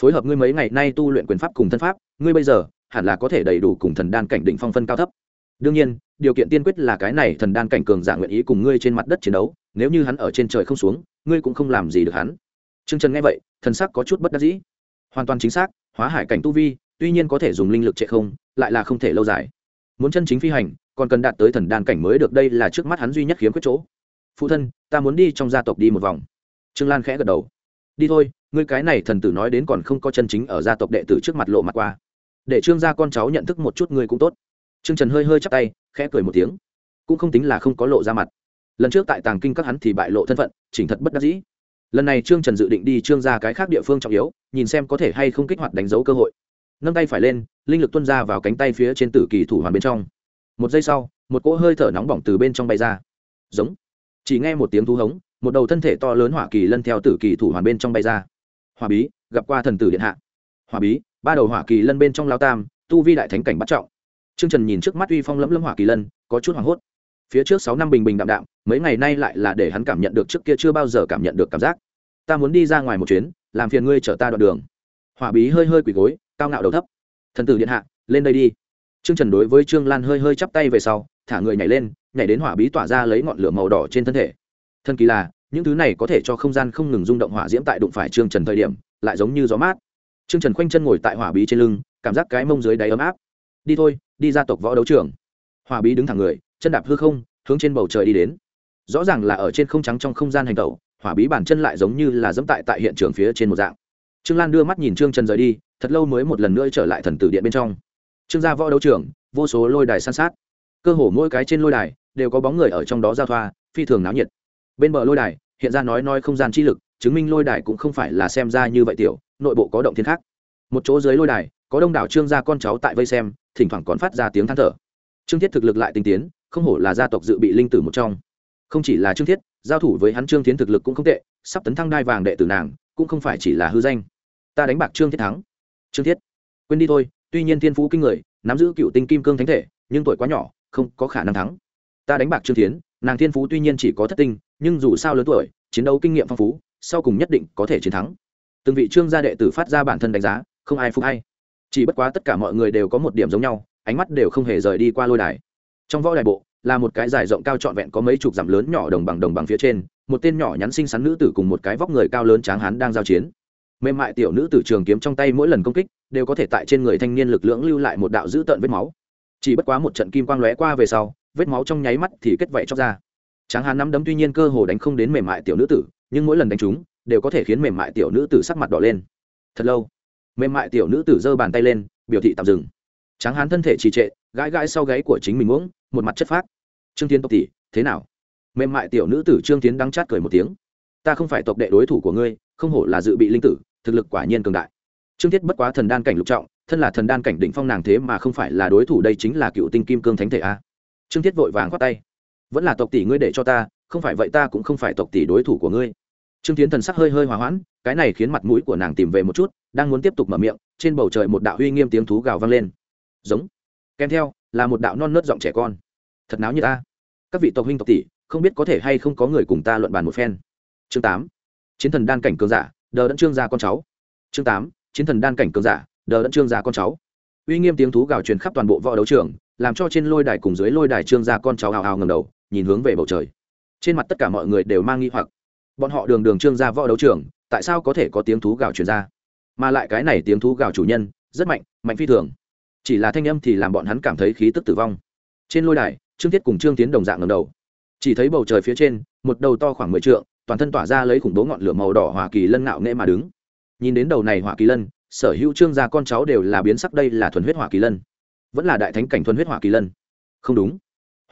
phối hợp ngươi mấy ngày nay tu luyện quyền pháp cùng thân pháp, ngươi bây giờ hẳn là có thể đầy đủ cùng thần đan cảnh định phong phân cao thấp. Đương nhiên, điều kiện tiên quyết là cái này thần đan cảnh cường giả nguyện ý cùng ngươi trên mặt đất chiến đấu, nếu như hắn ở trên trời không xuống, ngươi cũng không làm gì được hắn. T r ư ơ n g trần nghe vậy, thần sắc có chút bất đắc dĩ. Hoàn toàn chính xác, hóa hải cảnh tu vi, tuy nhiên có thể dùng linh lực trệ không, lại là không thể lâu dài. Muốn chân chính phi hành, còn cần đạt tới thần đan cảnh mới được, đây là trước mắt hắn duy nhất khiếm khuyết chỗ. Phụ thân, ta muốn đi trong gia tộc đi một vòng. Trương lan khẽ gật đầu đi thôi, ngươi cái này thần tử nói đến còn không có chân chính ở gia tộc đệ tử trước mặt lộ mặt qua. Để trương gia con cháu nhận thức một chút ngươi cũng tốt. Trương trần hơi hơi chắp tay, khẽ cười một tiếng. Cũng không tính là không có lộ ra mặt. Lần trước tại tàng kinh các hắn thì bại lộ thân phận, chỉnh thật bất đắc dĩ. Lần này trương trần dự định đi trương gia cái khác địa phương trọng yếu, nhìn xem có thể hay không kích hoạt đánh dấu cơ hội. Nâng tay phải lên, linh lực tuân ra vào cánh tay phía trên tử kỳ thủ hoàn bên trong. Một giây sau, một cỗ hơi thở nóng bỏng từ bên trong bay ra. Giống. Chỉ nghe một tiếng thú hống một đầu thân thể to lớn hỏa kỳ lân theo tử kỳ thủ hoàn bên trong bay ra. Hỏa bí, gặp qua thần tử điện hạ. Hỏa bí, ba đầu hỏa kỳ lân bên trong lao tam, tu vi đại thánh cảnh bắt trọng. Trương trần nhìn trước mắt uy phong lẫm lẫm hỏa kỳ lân, có chút hoảng hốt. Phía trước sáu năm bình bình đạm đạm, mấy ngày nay lại là để hắn cảm nhận được trước kia chưa bao giờ cảm nhận được cảm giác. Ta muốn đi ra ngoài một chuyến, làm phiền ngươi chở ta đoạn đường. Hỏa bí hơi hơi quỳ gối, cao ngạo đầu thấp. Thần tử điện hạ, lên đây đi. Trương trần đối với trương lan hơi hơi chắp tay về sau, thả người nhảy lên, nhảy đến hỏa bí tỏa ra lấy ngọn lửa màu đỏ trên thân thể thần kỳ là, những thứ này có thể cho không gian không ngừng rung động hỏa diễm tại đụng phải trương trần thời điểm, lại giống như gió mát. Trương trần khoanh chân ngồi tại hỏa bí trên lưng, cảm giác cái mông dưới đáy ấm áp. Đi thôi, đi ra tộc võ đấu trường. Hỏa bí đứng thẳng người, chân đạp hư không, hướng trên bầu trời đi đến. Rõ ràng là ở trên không trắng trong không gian hành tẩu, hỏa bí bản chân lại giống như là dẫm tại tại hiện trường phía trên một dạng. Trương lan đưa mắt nhìn trương trần rời đi, thật lâu mới một lần nữa trở lại thần tử điện bên trong. Trương gia võ đấu trường vô số lôi đài san sát. Cơ hồ mỗi cái trên lôi đài đều có bóng người ở trong đó giao thoa, phi thường náo nhiệt bên bờ lôi đài hiện ra nói nói không gian chi lực, chứng minh lôi đài cũng không phải là xem ra như vậy tiểu, nội bộ có động thiên khác. Một chỗ dưới lôi đài, có đông đảo trương gia con cháu tại vây xem, thỉnh thoảng còn phát ra tiếng than thở. Trương thiết thực lực lại tinh tiến, không hổ là gia tộc dự bị linh tử một trong. Không chỉ là trương thiết, giao thủ với hắn trương tiến thực lực cũng không tệ, sắp tấn thăng đai vàng đệ tử nàng, cũng không phải chỉ là hư danh. Ta đánh bạc trương thiết thắng. Trương thiết, quên đi thôi, tuy nhiên thiên phú kinh người, nắm giữ cựu tinh kim cương thánh thể, nhưng tuổi quá nhỏ, không có khả năng thắng. Ta đánh bạc trương tiến nàng thiên phú tuy nhiên chỉ có thất tinh nhưng dù sao lớn tuổi, chiến đấu kinh nghiệm phong phú, sau cùng nhất định có thể chiến thắng. Từng vị trương gia đệ tử phát ra bản thân đánh giá, không ai phục hay. Chỉ bất quá tất cả mọi người đều có một điểm giống nhau, ánh mắt đều không hề rời đi qua lôi đài. Trong võ đài bộ, là một cái dài rộng cao trọn vẹn có mấy chục dặm lớn nhỏ đồng bằng đồng bằng phía trên, một tên nhỏ nhắn xinh xắn nữ tử cùng một cái vóc người cao lớn tráng hán đang giao chiến. Mềm mại tiểu nữ tử trường kiếm trong tay mỗi lần công kích, đều có thể tại trên người thanh niên lực lưỡng lưu lại một đạo dữ tợn vết máu. Chỉ bất quá một trận kim quang lóe qua về sau, vết máu trong nháy mắt thì kết vảy chóc ra tráng hán nắm đấm tuy nhiên cơ hồ đánh không đến mềm mại tiểu nữ tử, nhưng mỗi lần đánh chúng, đều có thể khiến mềm mại tiểu nữ tử sắc mặt đỏ lên. Thật lâu, mềm mại tiểu nữ tử giơ bàn tay lên, biểu thị tạm dừng. Tráng hán thân thể trì trệ, gãi gãi sau gáy của chính mình uống, một mặt chất phát trương tiến tộc tỷ, thế nào? Mềm mại tiểu nữ tử trương tiến đắng chát cười một tiếng. Ta không phải tộc đệ đối thủ của ngươi, không hổ là dự bị linh tử, thực lực quả nhiên cường đại. Trương thiết bất quá thần đan cảnh lục trọng, thân là thần đan cảnh đỉnh phong nàng thế mà không phải là đối thủ, đây chính là cựu tinh kim cương thánh thể a. Trương thiết vội vàng khoát tay vẫn là tộc tỷ ngươi để cho ta, không phải vậy ta cũng không phải tộc tỷ đối thủ của ngươi. Trương tiến thần sắc hơi hơi hòa hoãn, cái này khiến mặt mũi của nàng tìm về một chút, đang muốn tiếp tục mở miệng, trên bầu trời một đạo uy nghiêm tiếng thú gào vang lên. Giống. Kèm theo, là một đạo non nớt giọng trẻ con. Thật náo như ta. Các vị tộc huynh tộc tỷ, không biết có thể hay không có người cùng ta luận bàn một phen. Chương tám. Chiến thần đan cảnh cường giả, đờ đẫn trương gia con cháu. Chương tám. Chiến thần đan cảnh cường giả, đờ đẫn trương gia con cháu. Uy nghiêm tiếng thú gào truyền khắp toàn bộ võ đấu trường, làm cho trên lôi đài cùng dưới lôi đài trương gia con cháu hào hào ngầm đầu nhìn hướng về bầu trời. Trên mặt tất cả mọi người đều mang nghi hoặc. Bọn họ đường đường trương gia võ đấu trường, tại sao có thể có tiếng thú gào truyền ra? Mà lại cái này tiếng thú gào chủ nhân, rất mạnh mạnh phi thường. Chỉ là thanh âm thì làm bọn hắn cảm thấy khí tức tử vong. Trên lôi đài, trương thiết cùng trương tiến đồng dạng ngầm đầu. Chỉ thấy bầu trời phía trên, một đầu to khoảng mười t toàn thân tỏa ra lấy khủng bố ngọn lửa màu đỏ hoa kỳ lân ngạo nghễ mà đứng. Nhìn đến đầu này hoa kỳ lân, sở hữu trương gia con cháu đều là biến sắc đây là thuần huyết hoa kỳ lân. Vẫn là đại thánh cảnh thuần huyết hoa kỳ lân. Không đúng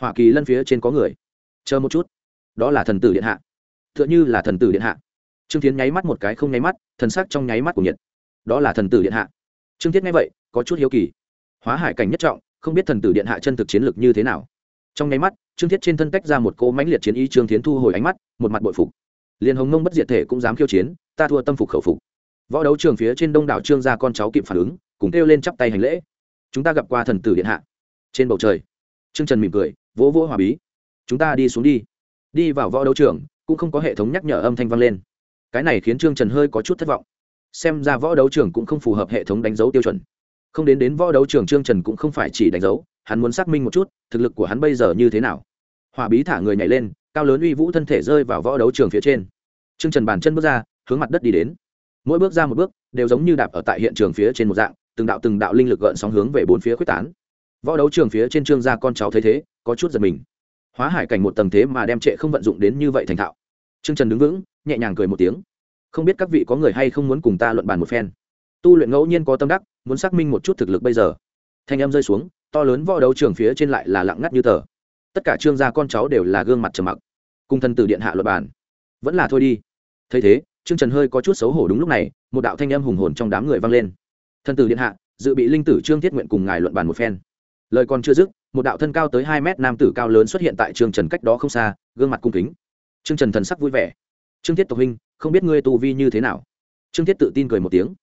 hoa kỳ lân phía trên có người. Chờ một chút. Đó là thần tử điện hạ. T h ư ợ n h ư là thần tử điện hạ. Trương tiến nháy mắt một cái không nháy mắt, thần sắc trong nháy mắt của nhiệt. Đó là thần tử điện hạ. Trương thiết nghe vậy, có chút hiếu kỳ. Hóa hải cảnh nhất trọng, không biết thần tử điện hạ chân thực chiến lược như thế nào. Trong nháy mắt, trương thiết trên thân tách ra một cỗ mãnh liệt chiến ý trương tiến thu hồi ánh mắt, một mặt bội phục. Liền hồng mông bất diệt thể cũng dám khiêu chiến, ta thua tâm phục khẩu phục. Võ đấu trường phía trên đông đảo trương gia con cháu kịp phản ứng, cùng kêu lên chắp tay hành lễ. Chúng ta gặp qua thần tử điện hạ. Trên bầu trời, trương trần mỉm cười vỗ vỗ hòa bí. Chúng ta đi xuống đi. Đi vào võ đấu trường, cũng không có hệ thống nhắc nhở âm thanh vang lên. Cái này khiến trương trần hơi có chút thất vọng. Xem ra võ đấu trường cũng không phù hợp hệ thống đánh dấu tiêu chuẩn. Không đến đến võ đấu trường trương trần cũng không phải chỉ đánh dấu, hắn muốn xác minh một chút, thực lực của hắn bây giờ như thế nào. Hòa bí thả người nhảy lên, cao lớn uy vũ thân thể rơi vào võ đấu trường phía trên. Trương trần bàn chân bước ra, hướng mặt đất đi đến. Mỗi bước ra một bước, đều giống như đạp ở tại hiện trường phía trên một dạng, từng đạo từng đạo linh lực gợn sóng hướng về bốn phía quyết tán. Võ đấu trường phía trên trương gia con cháu thấy thế có chút giật mình. Hóa hải cảnh một tầng thế mà đem trệ không vận dụng đến như vậy thành thạo. T r ư ơ n g trần đứng vững, nhẹ nhàng cười một tiếng. Không biết các vị có người hay không muốn cùng ta luận bàn một phen. Tu luyện ngẫu nhiên có tâm đắc, muốn xác minh một chút thực lực bây giờ. Thanh em rơi xuống, to lớn võ đấu trường phía trên lại là lặng ngắt như tờ. Tất cả trương gia con cháu đều là gương mặt trầm mặc. Cùng thân từ điện hạ luật bàn. Vẫn là thôi đi. Thấy thế, trương trần hơi có chút xấu hổ đúng lúc này, một đạo thanh âm hùng hồn trong đám người vang lên. Thân tử điện hạ, dự bị linh tử trương thiết nguyện cùng ngài luận bàn một phen. Lời còn chưa dứt một đạo thân cao tới hai mét nam tử cao lớn xuất hiện tại trương trần cách đó không xa, gương mặt cung kính. Trương trần thần sắc vui vẻ. Trương thiết tộc huynh, không biết ngươi tu vi như thế nào? Trương thiết tự tin cười một tiếng.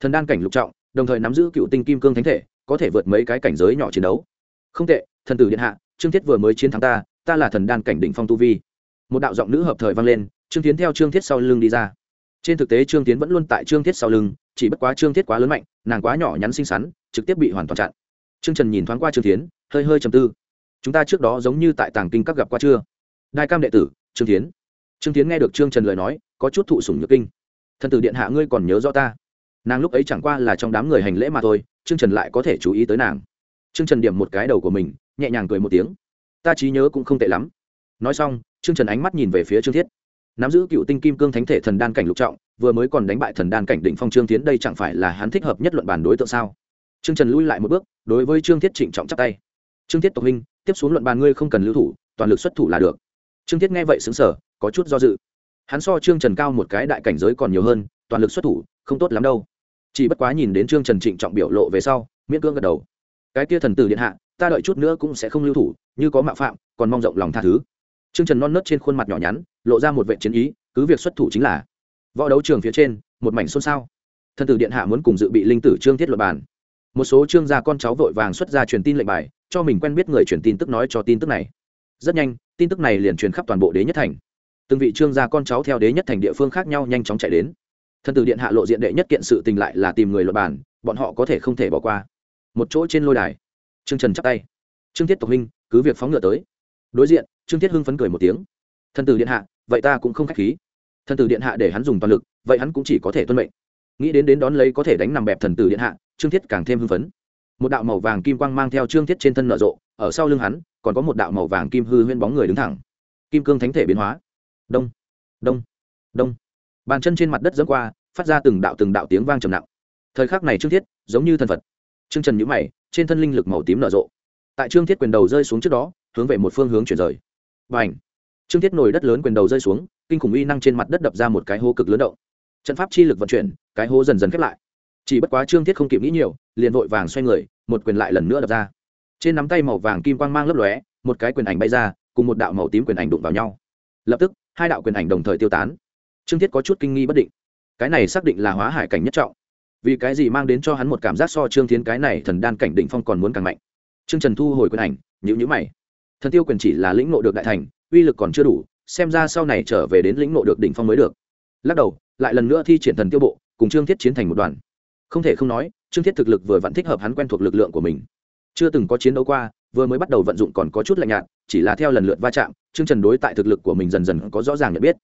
Thần đan cảnh lục trọng, đồng thời nắm giữ cựu tinh kim cương thánh thể, có thể vượt mấy cái cảnh giới nhỏ chiến đấu. Không tệ, thần tử điện hạ, trương thiết vừa mới chiến thắng ta ta là thần đan cảnh đỉnh phong tu vi. Một đạo giọng nữ hợp thời vang lên, trương tiến theo trương thiết sau lưng đi ra. Trên thực tế trương tiến vẫn luôn tại trương thiết sau lưng, chỉ bất quá trương thiết quá lớn mạnh, nàng quá nhỏ nhắn xinh xắn, trực tiếp bị hoàn toàn chặn. Trương trần nhìn thoáng qua trương tiến hơi hơi trầm tư. Chúng ta trước đó giống như tại tàng kinh các gặp qua chưa? Đại cam đệ tử, trương tiến trương tiến nghe được trương trần lời nói, có chút thụ sủng nhược kinh. Thần tử điện hạ ngươi còn nhớ rõ ta? Nàng lúc ấy chẳng qua là trong đám người hành lễ mà thôi, trương trần lại có thể chú ý tới nàng. Trương trần điểm một cái đầu của mình, nhẹ nhàng cười một tiếng. Ta trí nhớ cũng không tệ lắm. Nói xong, trương trần ánh mắt nhìn về phía trương thiết. Nắm giữ cựu tinh kim cương thánh thể thần đan cảnh lục trọng, vừa mới còn đánh bại thần đan cảnh định phong trương tiến đây chẳng phải là hắn thích hợp nhất luận bàn đối tượng sao? Trương trần lui lại một bước, đối với trương thiết trịnh trọng chắp tay trương thiết tộc huynh, tiếp xuống luận bàn ngươi không cần lưu thủ, toàn lực xuất thủ là được. Trương thiết nghe vậy xứng sở có chút do dự. Hắn so trương trần cao một cái đại cảnh giới còn nhiều hơn, toàn lực xuất thủ, không tốt lắm đâu. Chỉ bất quá nhìn đến trương trần trịnh trọng biểu lộ về sau, miễn cưỡng gật đầu. Cái tia thần tử điện hạ, ta đợi chút nữa cũng sẽ không lưu thủ, như có mạo phạm, còn mong rộng lòng tha thứ. Trương trần non nớt trên khuôn mặt nhỏ nhắn, lộ ra một vệ chiến ý, cứ việc xuất thủ chính là võ đấu trường phía trên, một mảnh xôn xao. Thần tử điện hạ muốn cùng dự bị linh tử trương thiết luật bàn một số trương gia con cháu vội vàng xuất ra truyền tin lệnh bài, cho mình quen biết người truyền tin tức nói cho tin tức này. Rất nhanh, tin tức này liền truyền khắp toàn bộ đế nhất thành. Từng vị trương gia con cháu theo đế nhất thành địa phương khác nhau nhanh chóng chạy đến. Thân từ điện hạ lộ diện đệ nhất kiện sự tình lại là tìm người luật bản bọn họ có thể không thể bỏ qua. Một chỗ trên lôi đài, trương trần chắp tay. Trương thiết tộc huynh, cứ việc phóng ngựa tới. Đối diện, trương thiết hưng phấn cười một tiếng. Thân từ điện hạ, vậy ta cũng không k h á c h khí. Thân từ điện hạ để hắn dùng toàn lực, vậy hắn cũng chỉ có thể tuân mệnh nghĩ đến đến đón lấy có thể đánh nằm bẹp thần tử điện hạ, trương thiết càng thêm hưng phấn. Một đạo màu vàng kim quang mang theo trương thiết trên thân nở rộ, ở sau lưng hắn, còn có một đạo màu vàng kim hư huyên bóng người đứng thẳng. Kim cương thánh thể biến hóa. Đông đông đông. Bàn chân trên mặt đất dẫm qua, phát ra từng đạo từng đạo tiếng vang trầm nặng. Thời khắc này trương thiết giống như thần phật. Trương trần nhữ mày, trên thân linh lực màu tím nở rộ. Tại trương thiết quyền đầu rơi xuống trước đó, hướng về một phương hướng chuyển rời. Và ảnh trương thiết nổi đất lớn quyền đầu rơi xuống, kinh khủng uy năng trên mặt đất đập ra một cái hố cực lớn động. Trận pháp chi lực vận chuyển cái hố dần dần khép lại. Chỉ bất quá trương thiết không kịp nghĩ nhiều, liền vội vàng xoay người, một quyền lại lần nữa đập ra. Trên nắm tay màu vàng kim quang mang lấp lóe, một cái quyền ảnh bay ra, cùng một đạo màu tím quyền ảnh đụng vào nhau. Lập tức, hai đạo quyền ảnh đồng thời tiêu tán. Trương thiết có chút kinh nghi bất định. Cái này xác định là hóa hải cảnh nhất trọng. Vì cái gì mang đến cho hắn một cảm giác so trương thiến cái này thần đan cảnh định phong còn muốn càng mạnh. Trương trần thu hồi quyền ảnh nhữ nhữ mày. Thần tiêu quyền chỉ là lĩnh nộ được đại thành, uy lực còn chưa đủ, xem ra sau này trở về đến lĩnh nộ được đỉnh phong mới được. Lắc đầu, lại lần nữa thi triển thần tiêu bộ cùng trương thiết chiến thành một đoàn. Không thể không nói, trương thiết thực lực vừa vẫn thích hợp hắn quen thuộc lực lượng của mình. Chưa từng có chiến đấu qua, vừa mới bắt đầu vận dụng còn có chút lạnh nhạt, chỉ là theo lần lượt va chạm, trương trần đối tại thực lực của mình dần dần có rõ ràng nhận biết.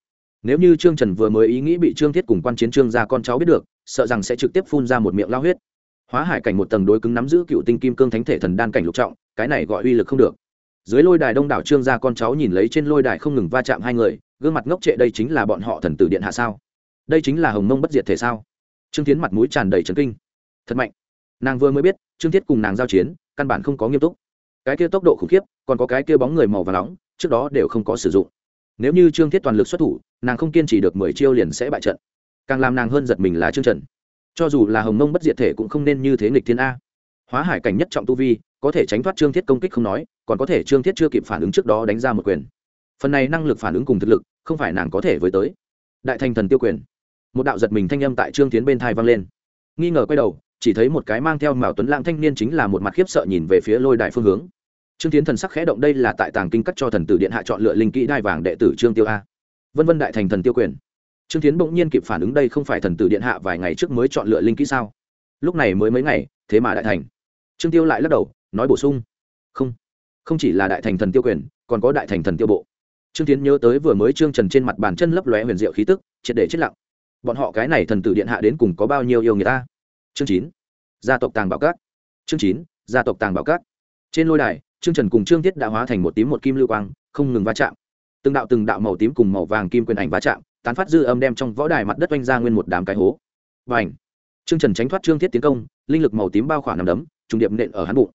Nếu như trương trần vừa mới ý nghĩ bị trương thiết cùng quan chiến trương ra con cháu biết được, sợ rằng sẽ trực tiếp phun ra một miệng lao huyết. Hóa hải cảnh một tầng đối cứng nắm giữ cựu tinh kim cương thánh thể thần đan cảnh lục trọng, cái này gọi uy lực không được. Dưới lôi đài đông đảo trương gia con cháu nhìn lấy trên lôi đài không ngừng va chạm hai người, gương mặt ngốc trệ đây chính là bọn họ thần tử điện hạ sao? Đây chính là hồng mông bất diệt thể sao? Trương tiến mặt mũi tràn đầy trấn kinh. Thật mạnh. Nàng vừa mới biết, trương thiết cùng nàng giao chiến, căn bản không có nghiêm túc. Cái kia tốc độ khủng khiếp, còn có cái kia bóng người màu và nóng, trước đó đều không có sử dụng. Nếu như trương thiết toàn lực xuất thủ, nàng không kiên trì được mười chiêu liền sẽ bại trận. Càng làm nàng hơn giật mình là trương trần. Cho dù là hồng mông bất diệt thể cũng không nên như thế nghịch thiên a. Hóa hải cảnh nhất trọng tu vi, có thể tránh thoát trương thiết công kích không nói, còn có thể trương thiết chưa kịp phản ứng trước đó đánh ra một quyền. Phần này năng lực phản ứng cùng thực lực, không phải nàng có thể với tới. Đại thành thần tiêu quyền một đạo giật mình thanh âm tại trương tiến bên thai vang lên nghi ngờ quay đầu chỉ thấy một cái mang theo mạo tuấn lãng thanh niên chính là một mặt khiếp sợ nhìn về phía lôi đài phương hướng trương tiến thần sắc khẽ động đây là tại tàng kinh cắt cho thần tử điện hạ chọn lựa linh kỹ đai vàng đệ tử trương tiêu a vân vân đại thành thần tiêu quyền trương tiến bỗng nhiên kịp phản ứng đây không phải thần tử điện hạ vài ngày trước mới chọn lựa linh kỹ sao lúc này mới mấy ngày thế mà đại thành trương tiêu lại lắc đầu nói bổ sung không không chỉ là đại thành thần tiêu quyền còn có đại thành thần tiêu bộ trương tiến nhớ tới vừa mới trương trần trên mặt bàn chân lấp lóe huyền diệu khí tức triệt để chết lặng bọn họ cái này thần tử điện hạ đến cùng có bao nhiêu yêu người ta? Chương chín, gia tộc tàng bảo cát chương chín, gia tộc tàng bảo cát trên lôi đài, trương trần cùng trương tiết đã hóa thành một tím một kim lưu quang, không ngừng va chạm. Từng đạo từng đạo màu tím cùng màu vàng kim quyền ảnh va chạm, tán phát dư âm đem trong võ đài mặt đất oanh ra nguyên một đám cái hố. Và ảnh trương trần tránh thoát trương thiết tiến công, linh lực màu tím bao khoảng nằm đấm, trùng điệp nện ở hắn bụng.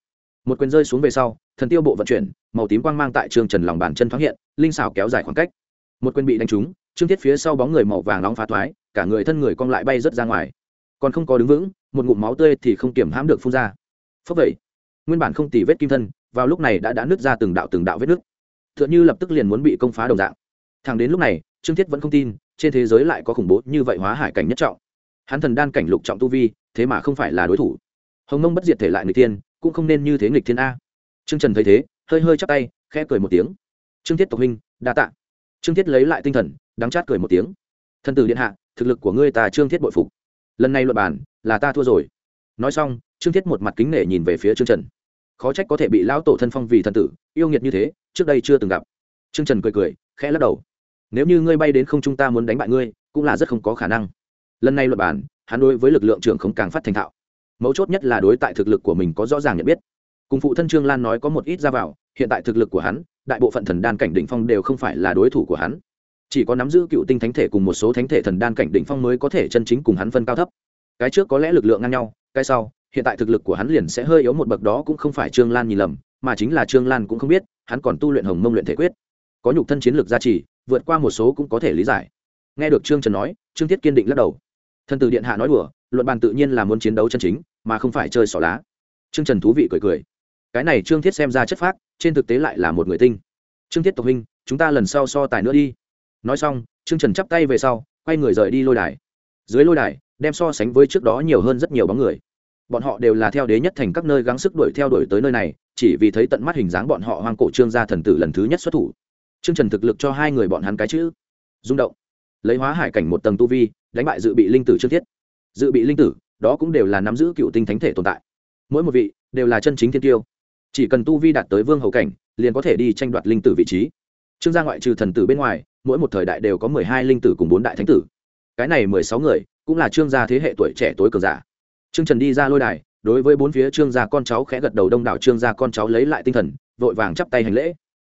Một quyền rơi xuống về sau, thần tiêu bộ vận chuyển, màu tím quang mang tại trương trần lòng bàn chân thoáng hiện, linh xào kéo dài khoảng cách. Một quyền bị đánh trúng, trương thiết phía sau bóng người màu vàng nóng phá thoái cả người thân người cong lại bay rớt ra ngoài. Còn không có đứng vững, một ngụm máu tươi thì không kiểm hãm được phun ra. Phấp vậy nguyên bản không tỉ vết kim thân, vào lúc này đã đã nứt ra từng đạo từng đạo vết nứt. T h ư ợ n h ư lập tức liền muốn bị công phá đồng dạng. Thằng đến lúc này, trương thiết vẫn không tin, trên thế giới lại có khủng bố như vậy hóa hải cảnh nhất trọng. Hắn thần đan cảnh lục trọng tu vi, thế mà không phải là đối thủ. Hồng mông bất diệt thể lại người tiên cũng không nên như thế nghịch thiên a. Trương trần thấy thế, hơi hơi chắc tay, khẽ cười một tiếng. Trương thiết tộc huynh, đa tạ. Trương thiết lấy lại tinh thần, đắng chát cười một tiếng. Thân tử điện hạ thực lực của ngươi ta trương thiết bội phục. Lần này luật bản là ta thua rồi. Nói xong, trương thiết một mặt kính nể nhìn về phía trương trần. Khó trách có thể bị lão tổ thân phong vì thần tử, yêu nghiệt như thế, trước đây chưa từng gặp. Trương trần cười cười, khẽ lắc đầu. Nếu như ngươi bay đến không chúng ta muốn đánh bại ngươi, cũng là rất không có khả năng. Lần này luật bản hắn đối với lực lượng trưởng không càng phát thành thạo. Mấu chốt nhất là đối tại thực lực của mình có rõ ràng nhận biết. Cùng phụ thân trương lan nói có một ít ra vào, hiện tại thực lực của hắn, đại bộ phận thần đan cảnh đỉnh phong đều không phải là đối thủ của hắn chỉ có nắm giữ cựu tinh thánh thể cùng một số thánh thể thần đan cảnh đỉnh phong mới có thể chân chính cùng hắn phân cao thấp. Cái trước có lẽ lực lượng ngang nhau, cái sau, hiện tại thực lực của hắn liền sẽ hơi yếu một bậc đó cũng không phải trương lan nhìn lầm, mà chính là trương lan cũng không biết, hắn còn tu luyện hồng mông luyện thể quyết. Có nhục thân chiến lược gia trì, vượt qua một số cũng có thể lý giải. Nghe được trương trần nói, trương thiết kiên định lắc đầu. Thân từ điện hạ nói đùa, luận bàn tự nhiên là muốn chiến đấu chân chính, mà không phải chơi xỏ lá. Trương trần thú vị cười cười. Cái này trương thiết xem ra chất phác, trên thực tế lại là một người tinh. Trương thiết tộc huynh, chúng ta lần sau so tài nữa đi nói xong, trương trần chắp tay về sau, quay người rời đi lôi đài. Dưới lôi đài, đem so sánh với trước đó nhiều hơn rất nhiều bóng người. Bọn họ đều là theo đế nhất thành các nơi gắng sức đuổi theo đuổi tới nơi này, chỉ vì thấy tận mắt hình dáng bọn họ hoang cổ trương gia thần tử lần thứ nhất xuất thủ. Trương trần thực lực cho hai người bọn hắn cái chữ. Rung động. Lấy hóa hải cảnh một tầng tu vi, đánh bại dự bị linh tử trương thiết. Dự bị linh tử, đó cũng đều là nắm giữ cựu tinh thánh thể tồn tại. Mỗi một vị, đều là chân chính thiên tiêu. Chỉ cần tu vi đạt tới vương hầu cảnh, liền có thể đi tranh đoạt linh tử vị trí. Trương gia ngoại trừ thần tử bên ngoài mỗi một thời đại đều có mười hai linh tử cùng bốn đại thánh tử. Cái này mười sáu người cũng là trương gia thế hệ tuổi trẻ tối cường giả. Trương trần đi ra lôi đài đối với bốn phía trương gia con cháu khẽ gật đầu đông đảo trương gia con cháu lấy lại tinh thần vội vàng chắp tay hành lễ.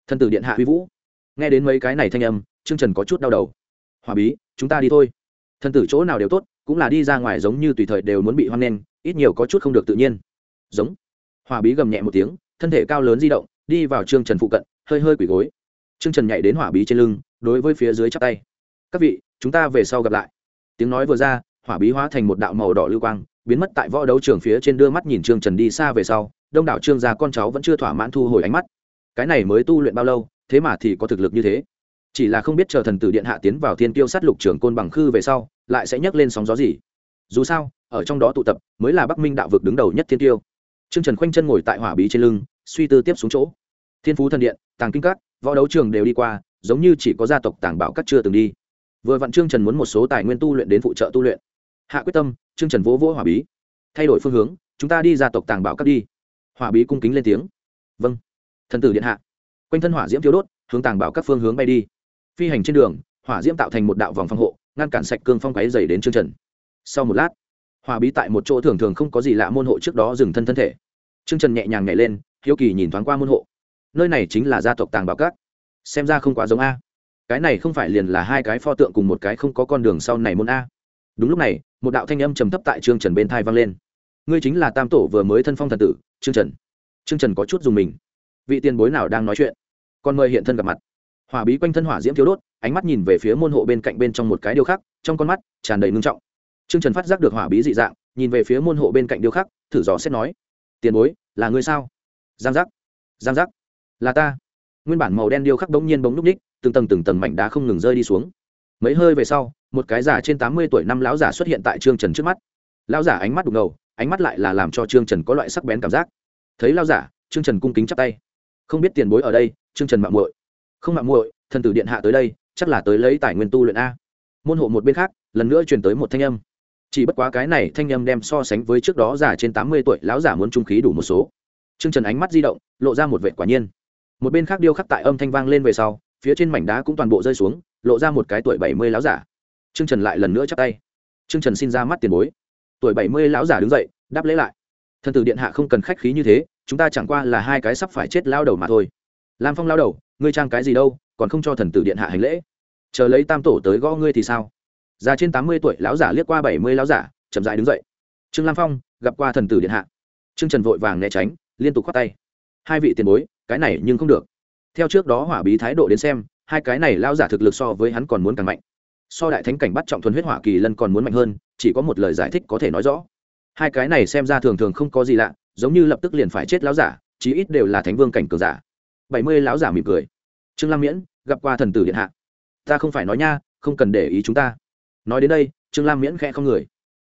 Thân tử điện hạ huy vũ. Nghe đến mấy cái này thanh âm trương trần có chút đau đầu. Hòa bí chúng ta đi thôi. Thân tử chỗ nào đều tốt cũng là đi ra ngoài giống như tùy thời đều muốn bị hoan lên, ít nhiều có chút không được tự nhiên. Giống. Hòa bí gầm nhẹ một tiếng thân thể cao lớn di động đi vào trương trần phụ cận hơi hơi quỳ gối. Trương trần nhảy đến hỏa bí trên lưng đối với phía dưới chắp tay. Các vị, chúng ta về sau gặp lại. Tiếng nói vừa ra, hỏa bí hóa thành một đạo màu đỏ lưu quang, biến mất tại võ đấu trường phía trên đưa mắt nhìn trương trần đi xa về sau, đông đảo trương gia con cháu vẫn chưa thỏa mãn thu hồi ánh mắt. Cái này mới tu luyện bao lâu, thế mà thì có thực lực như thế. Chỉ là không biết chờ thần tử điện hạ tiến vào thiên tiêu sát lục trường côn bằng khư về sau, lại sẽ nhấc lên sóng gió gì. Dù sao, ở trong đó tụ tập mới là bắc minh đạo vực đứng đầu nhất thiên tiêu trương trần khoanh chân ngồi tại hỏa bí trên lưng, suy tư tiếp xuống chỗ. Thiên phú thần điện, tàng kinh các, võ đấu trường đều đi qua giống như chỉ có gia tộc tàng bảo các chưa từng đi. Vừa vặn trương trần muốn một số tài nguyên tu luyện đến phụ trợ tu luyện. Hạ quyết tâm, trương trần vỗ vỗ hỏa bí. Thay đổi phương hướng, chúng ta đi gia tộc tàng bảo các đi. Hỏa bí cung kính lên tiếng. Vâng. Thần tử điện hạ. Quanh thân hỏa diễm thiếu đốt, hướng tàng bảo các phương hướng bay đi. Phi hành trên đường, hỏa diễm tạo thành một đạo vòng phòng hộ, ngăn cản sạch cương phong quáy dày đến trương trần. Sau một lát hòa bí tại một chỗ thường thường không có gì lạ môn hộ trước đó dừng thân thân thể. Trương trần nhẹ nhàng nhảy lên, hiếu kỳ nhìn thoáng qua môn hộ. Nơi này chính là gia tộc tàng bảo các xem ra không quá giống a. Cái này không phải liền là hai cái pho tượng cùng một cái không có con đường sau này môn a. Đúng lúc này, một đạo thanh âm trầm thấp tại trương trần bên thai vang lên. Ngươi chính là tam tổ vừa mới thân phong thần tử, trương trần. Trương trần có chút dùng mình. Vị tiền bối nào đang nói chuyện? Còn mời hiện thân gặp mặt. Hỏa bí quanh thân hỏa diễm thiếu đốt, ánh mắt nhìn về phía môn hộ bên cạnh bên trong một cái điêu khắc, trong con mắt tràn đầy ngưng trọng. Trương trần phát giác được hỏa bí dị dạng, nhìn về phía môn hộ bên cạnh điêu khắc, thử dò xét nói, tiền bối, là ngươi sao? Giang giác. Giang giác. Là ta nguyên bản màu đen điêu khắc bỗng nhiên bỗng núp ních, từng tầng từng tầng mảnh đá không ngừng rơi đi xuống. Mấy hơi về sau, một cái giả trên tám mươi tuổi năm lão giả xuất hiện tại trương trần trước mắt. Lão giả ánh mắt đục ngầu, ánh mắt lại là làm cho trương trần có loại sắc bén cảm giác. Thấy lão giả, trương trần cung kính chắp tay. Không biết tiền bối ở đây, trương trần mạng muội. Không mạng muội, thần tử điện hạ tới đây, chắc là tới lấy tài nguyên tu luyện a. Môn hộ một bên khác, lần nữa truyền tới một thanh âm. Chỉ bất quá cái này thanh âm đem so sánh với trước đó giả trên tám mươi tuổi lão giả muốn trung khí đủ một số. Trương trần ánh mắt di động, lộ ra một vệ quả nhiên một bên khác điêu khắc tại âm thanh vang lên về sau, phía trên mảnh đá cũng toàn bộ rơi xuống, lộ ra một cái tuổi bảy mươi lão giả. Trương trần lại lần nữa chắp tay. Trương trần xin ra mắt tiền bối. Tuổi bảy mươi lão giả đứng dậy, đáp lễ lại. Thần tử điện hạ không cần khách khí như thế, chúng ta chẳng qua là hai cái sắp phải chết lao đầu mà thôi. Lam phong lao đầu, ngươi trang cái gì đâu, còn không cho thần tử điện hạ hành lễ. Chờ lấy tam tổ tới gõ ngươi thì sao? Già trên tám mươi tuổi lão giả liếc qua bảy mươi lão giả, chậm dại đứng dậy. Trương lam phong, gặp qua thần tử điện hạ. Trương trần vội vàng né tránh, liên tục khoát tay. Hai vị tiền bối cái này nhưng không được. Theo trước đó hỏa bí thái độ đến xem, hai cái này lao giả thực lực so với hắn còn muốn càng mạnh. So đại thánh cảnh bắt trọng thuần huyết hỏa kỳ lân còn muốn mạnh hơn, chỉ có một lời giải thích có thể nói rõ. Hai cái này xem ra thường thường không có gì lạ, giống như lập tức liền phải chết lão giả, chí ít đều là thánh vương cảnh cường giả. Bảy mươi lão giả mỉm cười. Trương lam miễn, gặp qua thần tử điện hạ. Ta không phải nói nha, không cần để ý chúng ta. Nói đến đây, trương lam miễn khẽ không người.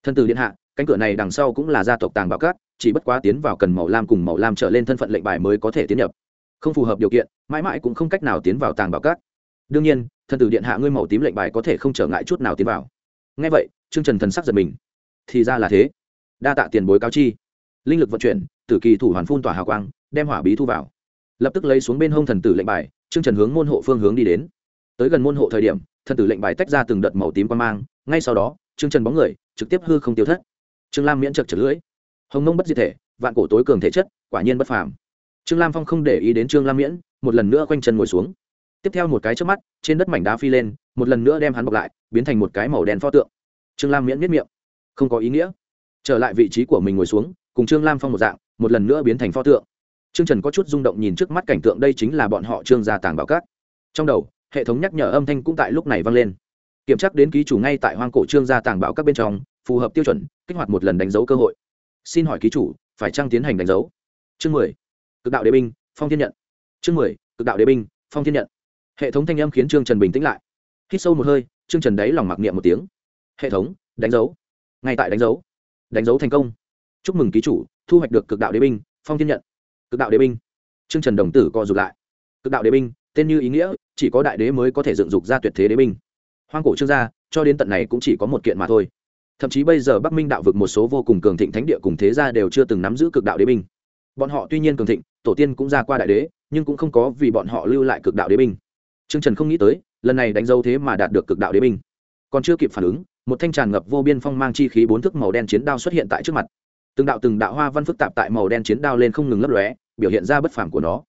Thần tử điện hạ, cánh cửa này đằng sau cũng là gia tộc tàng bảo cát chỉ bất quá tiến vào cần màu lam cùng màu lam trở lên thân phận lệnh bài mới có thể tiến nhập không phù hợp điều kiện, mãi mãi cũng không cách nào tiến vào tàng bảo các. Đương nhiên, thần tử điện hạ ngươi màu tím lệnh bài có thể không trở ngại chút nào tiến vào. Ngay vậy, trương trần thần sắc giật mình. Thì ra là thế. Đa tạ tiền bối cao chi. Linh lực vận chuyển, tử kỳ thủ hoàn phun tỏa hào quang, đem hỏa bí thu vào. Lập tức lấy xuống bên hông thần tử lệnh bài, trương trần hướng môn hộ phương hướng đi đến. Tới gần môn hộ thời điểm, thần tử lệnh bài tách ra từng đợt màu tím quang mang, ngay sau đó, trương trần bóng người, trực tiếp hư không tiêu thất. Trương lam miễn chật chật lưỡi. Hồng nông bất diệt thể, vạn cổ tối cường thể chất, quả nhiên bất phàm trương lam phong không để ý đến trương lam miễn, một lần nữa quanh chân ngồi xuống. Tiếp theo một cái trước mắt, trên đất mảnh đá phi lên, một lần nữa đem hắn bọc lại, biến thành một cái màu đen pho tượng. Trương lam miễn miết miệng. Không có ý nghĩa. Trở lại vị trí của mình ngồi xuống, cùng trương lam phong một dạng, một lần nữa biến thành pho tượng. Trương trần có chút rung động nhìn trước mắt cảnh tượng đây chính là bọn họ trương gia tàng bảo cát trong đầu, hệ thống nhắc nhở âm thanh cũng tại lúc này vang lên. Kiểm tra đến ký chủ ngay tại hoang cổ trương gia tàng bảo các bên trong, phù hợp tiêu chuẩn, kích hoạt một lần đánh dấu cơ hội. Xin hỏi ký chủ, phải trang tiến hành đánh dấu? Chương mười cực đạo đế binh, phong thiên nhận. Chương mười, cực đạo đế binh, phong thiên nhận. Hệ thống thanh âm khiến trương trần bình tĩnh lại. Hít sâu một hơi, trương trần đáy lòng mặc niệm một tiếng. Hệ thống, đánh dấu. Ngay tại đánh dấu. Đánh dấu thành công. Chúc mừng ký chủ, thu hoạch được cực đạo đế binh, phong thiên nhận. Cực đạo đế binh. Trương trần đồng tử co rụt lại. Cực đạo đế binh, tên như ý nghĩa, chỉ có đại đế mới có thể dựng dục ra tuyệt thế đế binh. Hoang cổ trương gia, cho đến tận này cũng chỉ có một kiện mà thôi. Thậm chí bây giờ bắc minh đạo vực một số vô cùng cường thịnh thánh địa cùng thế gia đều chưa từng nắm giữ cực đạo đế binh bọn họ tuy nhiên cường thịnh, tổ tiên cũng ra qua đại đế, nhưng cũng không có vì bọn họ lưu lại cực đạo đế binh. Trương trần không nghĩ tới, lần này đánh dấu thế mà đạt được cực đạo đế binh. Còn chưa kịp phản ứng, một thanh tràn ngập vô biên phong mang chi khí bốn thức màu đen chiến đao xuất hiện tại trước mặt. Từng đạo từng đạo hoa văn phức tạp tại màu đen chiến đao lên không ngừng lấp lóe, biểu hiện ra bất phàm của nó.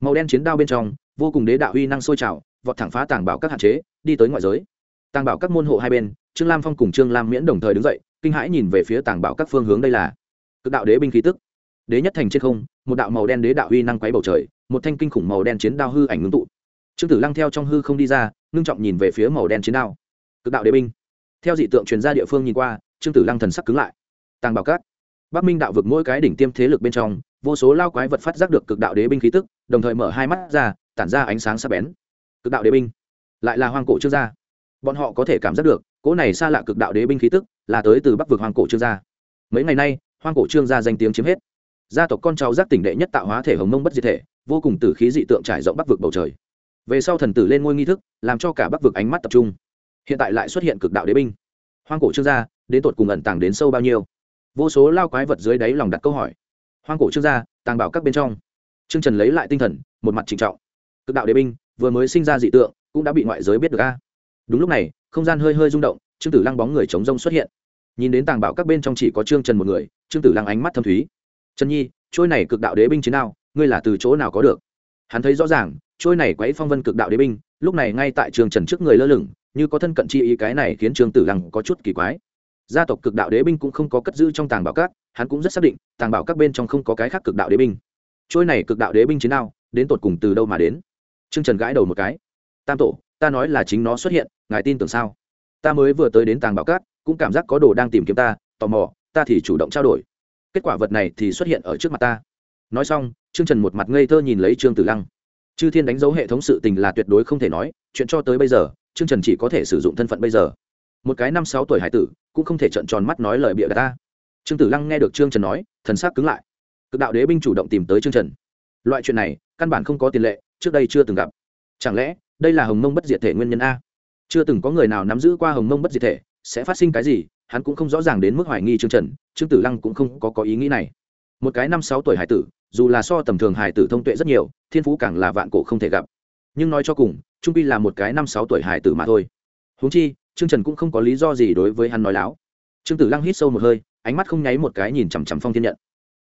Màu đen chiến đao bên trong, vô cùng đế đạo uy năng sôi trào, vọt thẳng phá tàng bảo các hạn chế, đi tới ngoại giới. Tàng bảo các môn hộ hai bên, trương lam phong cùng trương lam miễn đồng thời đứng dậy, kinh hãi nhìn về phía tàng bảo các phương hướng đây là. Cực đạo đế binh khí tức đế nhất thành trên không, một đạo màu đen đế đạo uy năng quấy bầu trời, một thanh kinh khủng màu đen chiến đao hư ảnh ngưng tụ. Trương tử lăng theo trong hư không đi ra, ngưng trọng nhìn về phía màu đen chiến đao. Cực đạo đế binh. Theo dị tượng truyền ra địa phương nhìn qua, trương tử lăng thần sắc cứng lại. Tàng bảo cát. bắc minh đạo vực mỗi cái đỉnh tiêm thế lực bên trong, vô số lao quái vật phát giác được cực đạo đế binh khí tức, đồng thời mở hai mắt ra, tản ra ánh sáng sắc bén. Cực đạo đế binh. Lại là hoang cổ trương gia. Bọn họ có thể cảm giác được, cỗ này xa lạ cực đạo đế binh khí tức là tới từ bắc vực hoang cổ trương gia. Mấy ngày nay, hoang cổ trương gia danh tiếng chiếm hết gia tộc con cháu giác tỉnh đệ nhất tạo hóa thể hồng mông bất diệt thể, vô cùng tử khí dị tượng trải rộng bắc vực bầu trời. Về sau thần tử lên ngôi nghi thức, làm cho cả bắc vực ánh mắt tập trung. Hiện tại lại xuất hiện cực đạo đế binh. Hoang cổ trương gia, đến tột cùng ẩn tàng đến sâu bao nhiêu? Vô số lao quái vật dưới đáy lòng đặt câu hỏi. Hoang cổ trương gia, tàng bảo các bên trong. Trương trần lấy lại tinh thần, một mặt trịnh trọng. Cực đạo đế binh, vừa mới sinh ra dị tượng, cũng đã bị ngoại giới biết được a. Đúng lúc này, không gian hơi hơi rung động, trương tử lăng bóng người chống rông xuất hiện. Nhìn đến tàng bảo các bên trong chỉ có trương trần một người, trương tử lăng ánh mắt thâm thúy trần nhi trôi này cực đạo đế binh chiến nào ngươi là từ chỗ nào có được? Hắn thấy rõ ràng trôi này quấy phong vân cực đạo đế binh lúc này ngay tại trường trần trước người lơ lửng như có thân cận chi ý cái này khiến trường tử lăng có chút kỳ quái. Gia tộc cực đạo đế binh cũng không có cất giữ trong tàng bảo các hắn cũng rất xác định tàng bảo các bên trong không có cái khác cực đạo đế binh. Trôi này cực đạo đế binh chiến nào đến tột cùng từ đâu mà đến? Trương trần gãi đầu một cái. Tam tổ ta nói là chính nó xuất hiện ngài tin tưởng sao? Ta mới vừa tới đến tàng bảo các, cũng cảm giác có đồ đang tìm kiếm ta tò mò ta thì chủ động trao đổi kết quả vật này thì xuất hiện ở trước mặt ta. Nói xong, trương trần một mặt ngây thơ nhìn lấy trương tử lăng. Chư thiên đánh dấu hệ thống sự tình là tuyệt đối không thể nói, chuyện cho tới bây giờ, trương trần chỉ có thể sử dụng thân phận bây giờ. Một cái năm sáu tuổi hải tử, cũng không thể trợn tròn mắt nói lời bịa đặt ta. Trương tử lăng nghe được trương trần nói, thần sắc cứng lại. Cực đạo đế binh chủ động tìm tới trương trần. Loại chuyện này, căn bản không có tiền lệ, trước đây chưa từng gặp. Chẳng lẽ, đây là hồng mông bất diệt thể nguyên nhân a? Chưa từng có người nào nắm giữ qua hồng mông bất diệt thể sẽ phát sinh cái gì hắn cũng không rõ ràng đến mức hoài nghi trương trần trương tử lăng cũng không có, có ý nghĩ này. Một cái năm sáu tuổi hải tử dù là so tầm thường hải tử thông tuệ rất nhiều thiên phú càng là vạn cổ không thể gặp. Nhưng nói cho cùng trung pi là một cái năm sáu tuổi hải tử mà thôi. Huống chi trương trần cũng không có lý do gì đối với hắn nói láo. Trương tử lăng hít sâu một hơi ánh mắt không nháy một cái nhìn chằm chằm phong thiên nhận.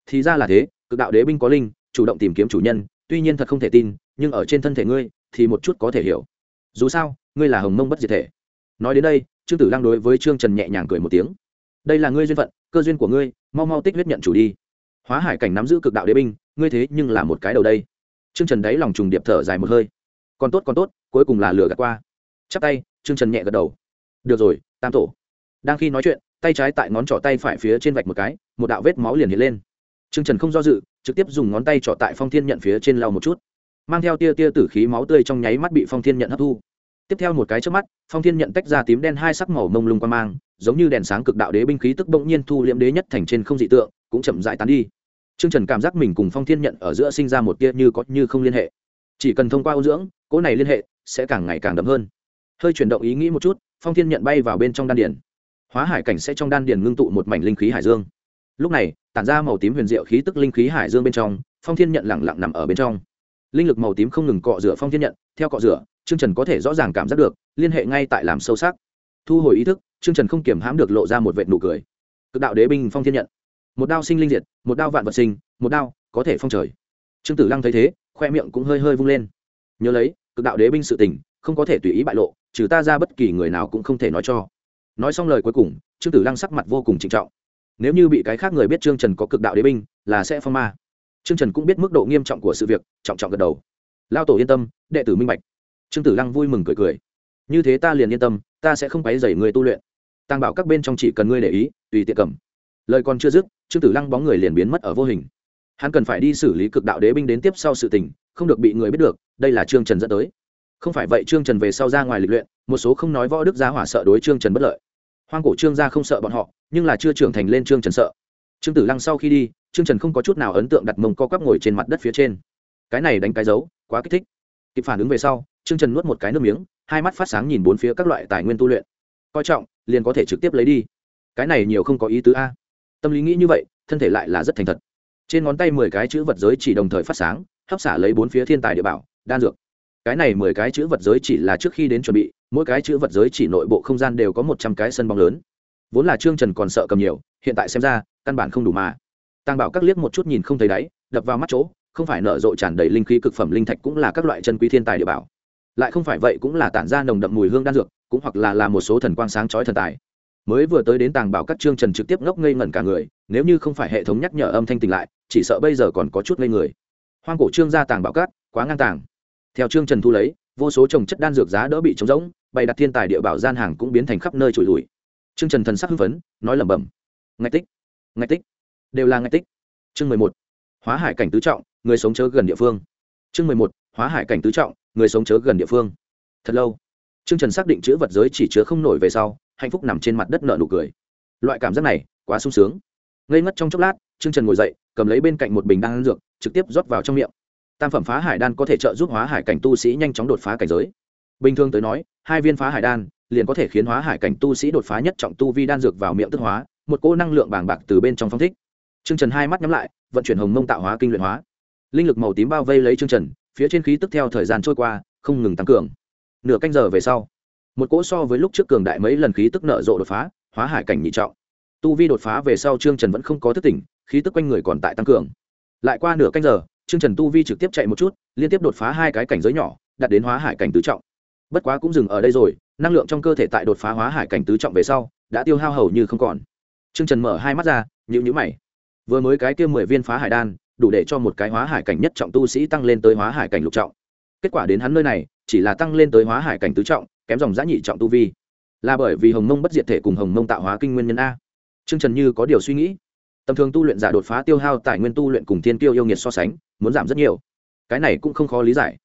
Thì ra là thế cực đạo đế binh có linh chủ động tìm kiếm chủ nhân tuy nhiên thật không thể tin nhưng ở trên thân thể ngươi thì một chút có thể hiểu. Dù sao ngươi là hồng mông bất diệt thể. Nói đến đây trương tử lăng đối với trương trần nhẹ nhàng cười một tiếng. Đây là ngươi duyên phận, cơ duyên của ngươi, mau mau tích huyết nhận chủ đi. Hóa hải cảnh nắm giữ cực đạo đế binh, ngươi thế nhưng là một cái đầu đây. Trương trần đáy lòng trùng điệp thở dài một hơi. Còn tốt còn tốt, cuối cùng là lửa gạt qua. Chắp tay, trương trần nhẹ gật đầu. Được rồi, tam tổ. Đang khi nói chuyện, tay trái tại ngón trỏ tay phải phía trên vạch một cái, một đạo vết máu liền hiện lên. Trương trần không do dự, trực tiếp dùng ngón tay trỏ tại phong thiên nhận phía trên lau một chút. Mang theo tia tia tử khí máu tươi trong nháy mắt bị phong thiên nhận hấp thu tiếp theo một cái trước mắt, phong thiên nhận tách ra tím đen hai sắc màu mông lung qua mang, giống như đèn sáng cực đạo đế binh khí tức bỗng nhiên thu liễm đế nhất thành trên không dị tượng, cũng chậm dại tán đi. T r ư ơ n g trần cảm giác mình cùng phong thiên nhận ở giữa sinh ra một tia như có như không liên hệ. Chỉ cần thông qua ô dưỡng, cỗ này liên hệ sẽ càng ngày càng đậm hơn. Hơi chuyển động ý nghĩ một chút, phong thiên nhận bay vào bên trong đan điền. Hóa hải cảnh sẽ trong đan điền ngưng tụ một mảnh linh khí hải dương. Lúc này, tản ra màu tím huyền diệu khí tức linh khí hải dương bên trong, phong thiên nhận lẳng lặng nằm ở bên trong. Linh lực màu tím không ngừng cọ rửa phong thiên nhận, theo cọ rửa Trương trần có thể rõ ràng cảm giác được, liên hệ ngay tại làm sâu sắc. Thu hồi ý thức, Trương trần không kiềm hãm được lộ ra một vệt nụ cười. Cực đạo đế binh phong thiên nhận. Một đao sinh linh diệt, một đao vạn vật sinh, một đao có thể phong trời. Trương tử lăng thấy thế, khoe miệng cũng hơi hơi vung lên. Nhớ lấy, cực đạo đế binh sự tình, không có thể tùy ý bại lộ, trừ ta ra bất kỳ người nào cũng không thể nói cho. Nói xong lời cuối cùng, trương tử lăng sắc mặt vô cùng trịnh trọng. Nếu như bị cái khác người biết trương trần có cực đạo đế binh, là sẽ phong ma. Trương trần cũng biết mức độ nghiêm trọng của sự việc, trọng trọng gật đầu. Lao tổ yên tâm, đệ tử minh bạch trương tử lăng vui mừng cười cười. Như thế ta liền yên tâm, ta sẽ không quấy dày người tu luyện. Tàng bảo các bên trong chỉ cần ngươi để ý, tùy tiện cầm. Lời còn chưa dứt, trương tử lăng bóng người liền biến mất ở vô hình. Hắn cần phải đi xử lý cực đạo đế binh đến tiếp sau sự tình, không được bị người biết được, đây là trương trần dẫn tới. Không phải vậy trương trần về sau ra ngoài lịch luyện, một số không nói võ đức gia hỏa sợ đối trương trần bất lợi. Hoang cổ trương gia không sợ bọn họ, nhưng là chưa trưởng thành lên trương trần sợ. Trương tử lăng sau khi đi, trương trần không có chút nào ấn tượng đặt mông co quắp ngồi trên mặt đất phía trên. Cái này đánh cái dấu, quá kích thích. Kịp phản ứng về sau trương trần nuốt một cái nước miếng, hai mắt phát sáng nhìn bốn phía các loại tài nguyên tu luyện. Coi trọng, liền có thể trực tiếp lấy đi. Cái này nhiều không có ý tứ a. Tâm lý nghĩ như vậy, thân thể lại là rất thành thật. Trên ngón tay mười cái chữ vật giới chỉ đồng thời phát sáng, hấp xả lấy bốn phía thiên tài địa bảo, đan dược. Cái này mười cái chữ vật giới chỉ là trước khi đến chuẩn bị, mỗi cái chữ vật giới chỉ nội bộ không gian đều có một trăm cái sân bóng lớn. Vốn là trương trần còn sợ cầm nhiều, hiện tại xem ra, căn bản không đủ mà. Tàng bảo các liếc một chút nhìn không thấy đáy, đập vào mắt chỗ, không phải nở rộ tràn đầy linh khí cực phẩm linh thạch cũng là các loại chân quý thiên tài địa bảo lại không phải vậy cũng là tản ra nồng đậm mùi hương đan dược, cũng hoặc là là một số thần quang sáng chói thần tài. Mới vừa tới đến tàng bảo các trương trần trực tiếp ngốc ngây ngẩn cả người, nếu như không phải hệ thống nhắc nhở âm thanh tỉnh lại, chỉ sợ bây giờ còn có chút ngây người. Hoang cổ trương ra tàng bảo các, quá ngang tàng. Theo trương trần thu lấy, vô số trồng chất đan dược giá đỡ bị trống rỗng, bày đặt thiên tài địa bảo gian hàng cũng biến thành khắp nơi trụi lùi. Trương trần thần sắc hưng phấn, nói lẩm bẩm. Ngạch tích ngạch tích, đều là ngạch tích. Chương mười một, hóa hải cảnh tứ trọng, người sống chớ gần địa phương. Chương mười một, hóa hải cảnh tứ trọng người sống chớ gần địa phương. Thật lâu chương trần xác định chữ vật giới chỉ chứa không nổi về sau hạnh phúc nằm trên mặt đất nợ nụ cười. Loại cảm giác này quá sung sướng. Ngây ngất trong chốc lát chương trần ngồi dậy cầm lấy bên cạnh một bình đan dược trực tiếp rót vào trong miệng. Tam phẩm phá hải đan có thể trợ giúp hóa hải cảnh tu sĩ nhanh chóng đột phá cảnh giới. Bình thường tới nói hai viên phá hải đan liền có thể khiến hóa hải cảnh tu sĩ đột phá nhất trọng tu vi đan dược vào miệng tức hóa một cỗ năng lượng bàng bạc từ bên trong phong thích. Trương Trần hai mắt nhắm lại, vận chuyển hồng mông tạo hóa kinh luyện hóa. Linh lực màu tím bao vây lấy Trương Trần, phía trên khí tức theo thời gian trôi qua, không ngừng tăng cường. Nửa canh giờ về sau, một cỗ so với lúc trước cường đại mấy lần khí tức nở rộ đột phá, hóa hải cảnh nhị trọng. tu vi đột phá về sau trương trần vẫn không có thức tỉnh khí tức quanh người còn tại tăng cường lại qua nửa canh giờ trương trần tu vi trực tiếp chạy một chút liên tiếp đột phá hai cái cảnh giới nhỏ đạt đến hóa hải cảnh tứ trọng bất quá cũng dừng ở đây rồi năng lượng trong cơ thể tại đột phá hóa hải cảnh tứ trọng về sau đã tiêu hao hầu như không còn trương trần mở hai mắt ra nhịu nhữ mày vừa mới cái kia mười viên phá hải đan đủ để cho một cái hóa hải cảnh nhất trọng tu sĩ tăng lên tới hóa hải cảnh lục trọng. Kết quả đến hắn nơi này, chỉ là tăng lên tới hóa hải cảnh tứ trọng, kém dòng giã nhị trọng tu vi. Là bởi vì hồng mông bất diệt thể cùng hồng mông tạo hóa kinh nguyên nhân a. Trương trần như có điều suy nghĩ. Tầm thường tu luyện giả đột phá tiêu hao tài nguyên tu luyện cùng thiên tiêu yêu nghiệt so sánh, muốn giảm rất nhiều. Cái này cũng không khó lý giải.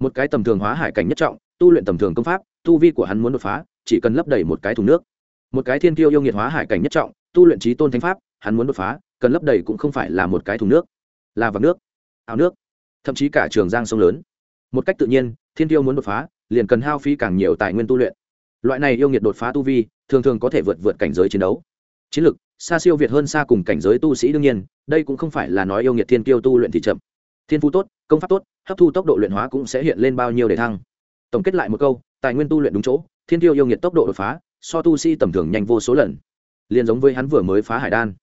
Một cái tầm thường hóa hải cảnh nhất trọng, tu luyện tầm thường công pháp, tu vi của hắn muốn đột phá, chỉ cần lấp đầy một cái thùng nước. Một cái thiên tiêu yêu nghiệt hóa hải cảnh nhất trọng, tu luyện trí tôn thánh pháp, hắn muốn đột phá, cần lấp đầy cũng không phải là một cái thùng nước là vạc nước, ao nước, thậm chí cả trường giang sông lớn. Một cách tự nhiên, thiên tiêu muốn đột phá, liền cần hao phí càng nhiều tài nguyên tu luyện. Loại này yêu nghiệt đột phá tu vi, thường thường có thể vượt vượt cảnh giới chiến đấu. Chiến lực, xa siêu việt hơn xa cùng cảnh giới tu sĩ đương nhiên, đây cũng không phải là nói yêu nghiệt thiên tiêu tu luyện thì chậm. Thiên phú tốt, công pháp tốt, hấp thu tốc độ luyện hóa cũng sẽ hiện lên bao nhiêu để thăng. Tổng kết lại một câu, tài nguyên tu luyện đúng chỗ, thiên tiêu yêu nghiệt tốc độ đột phá, so tu sĩ tầm thường nhanh vô số lần. Liền giống với hắn vừa mới phá hải đan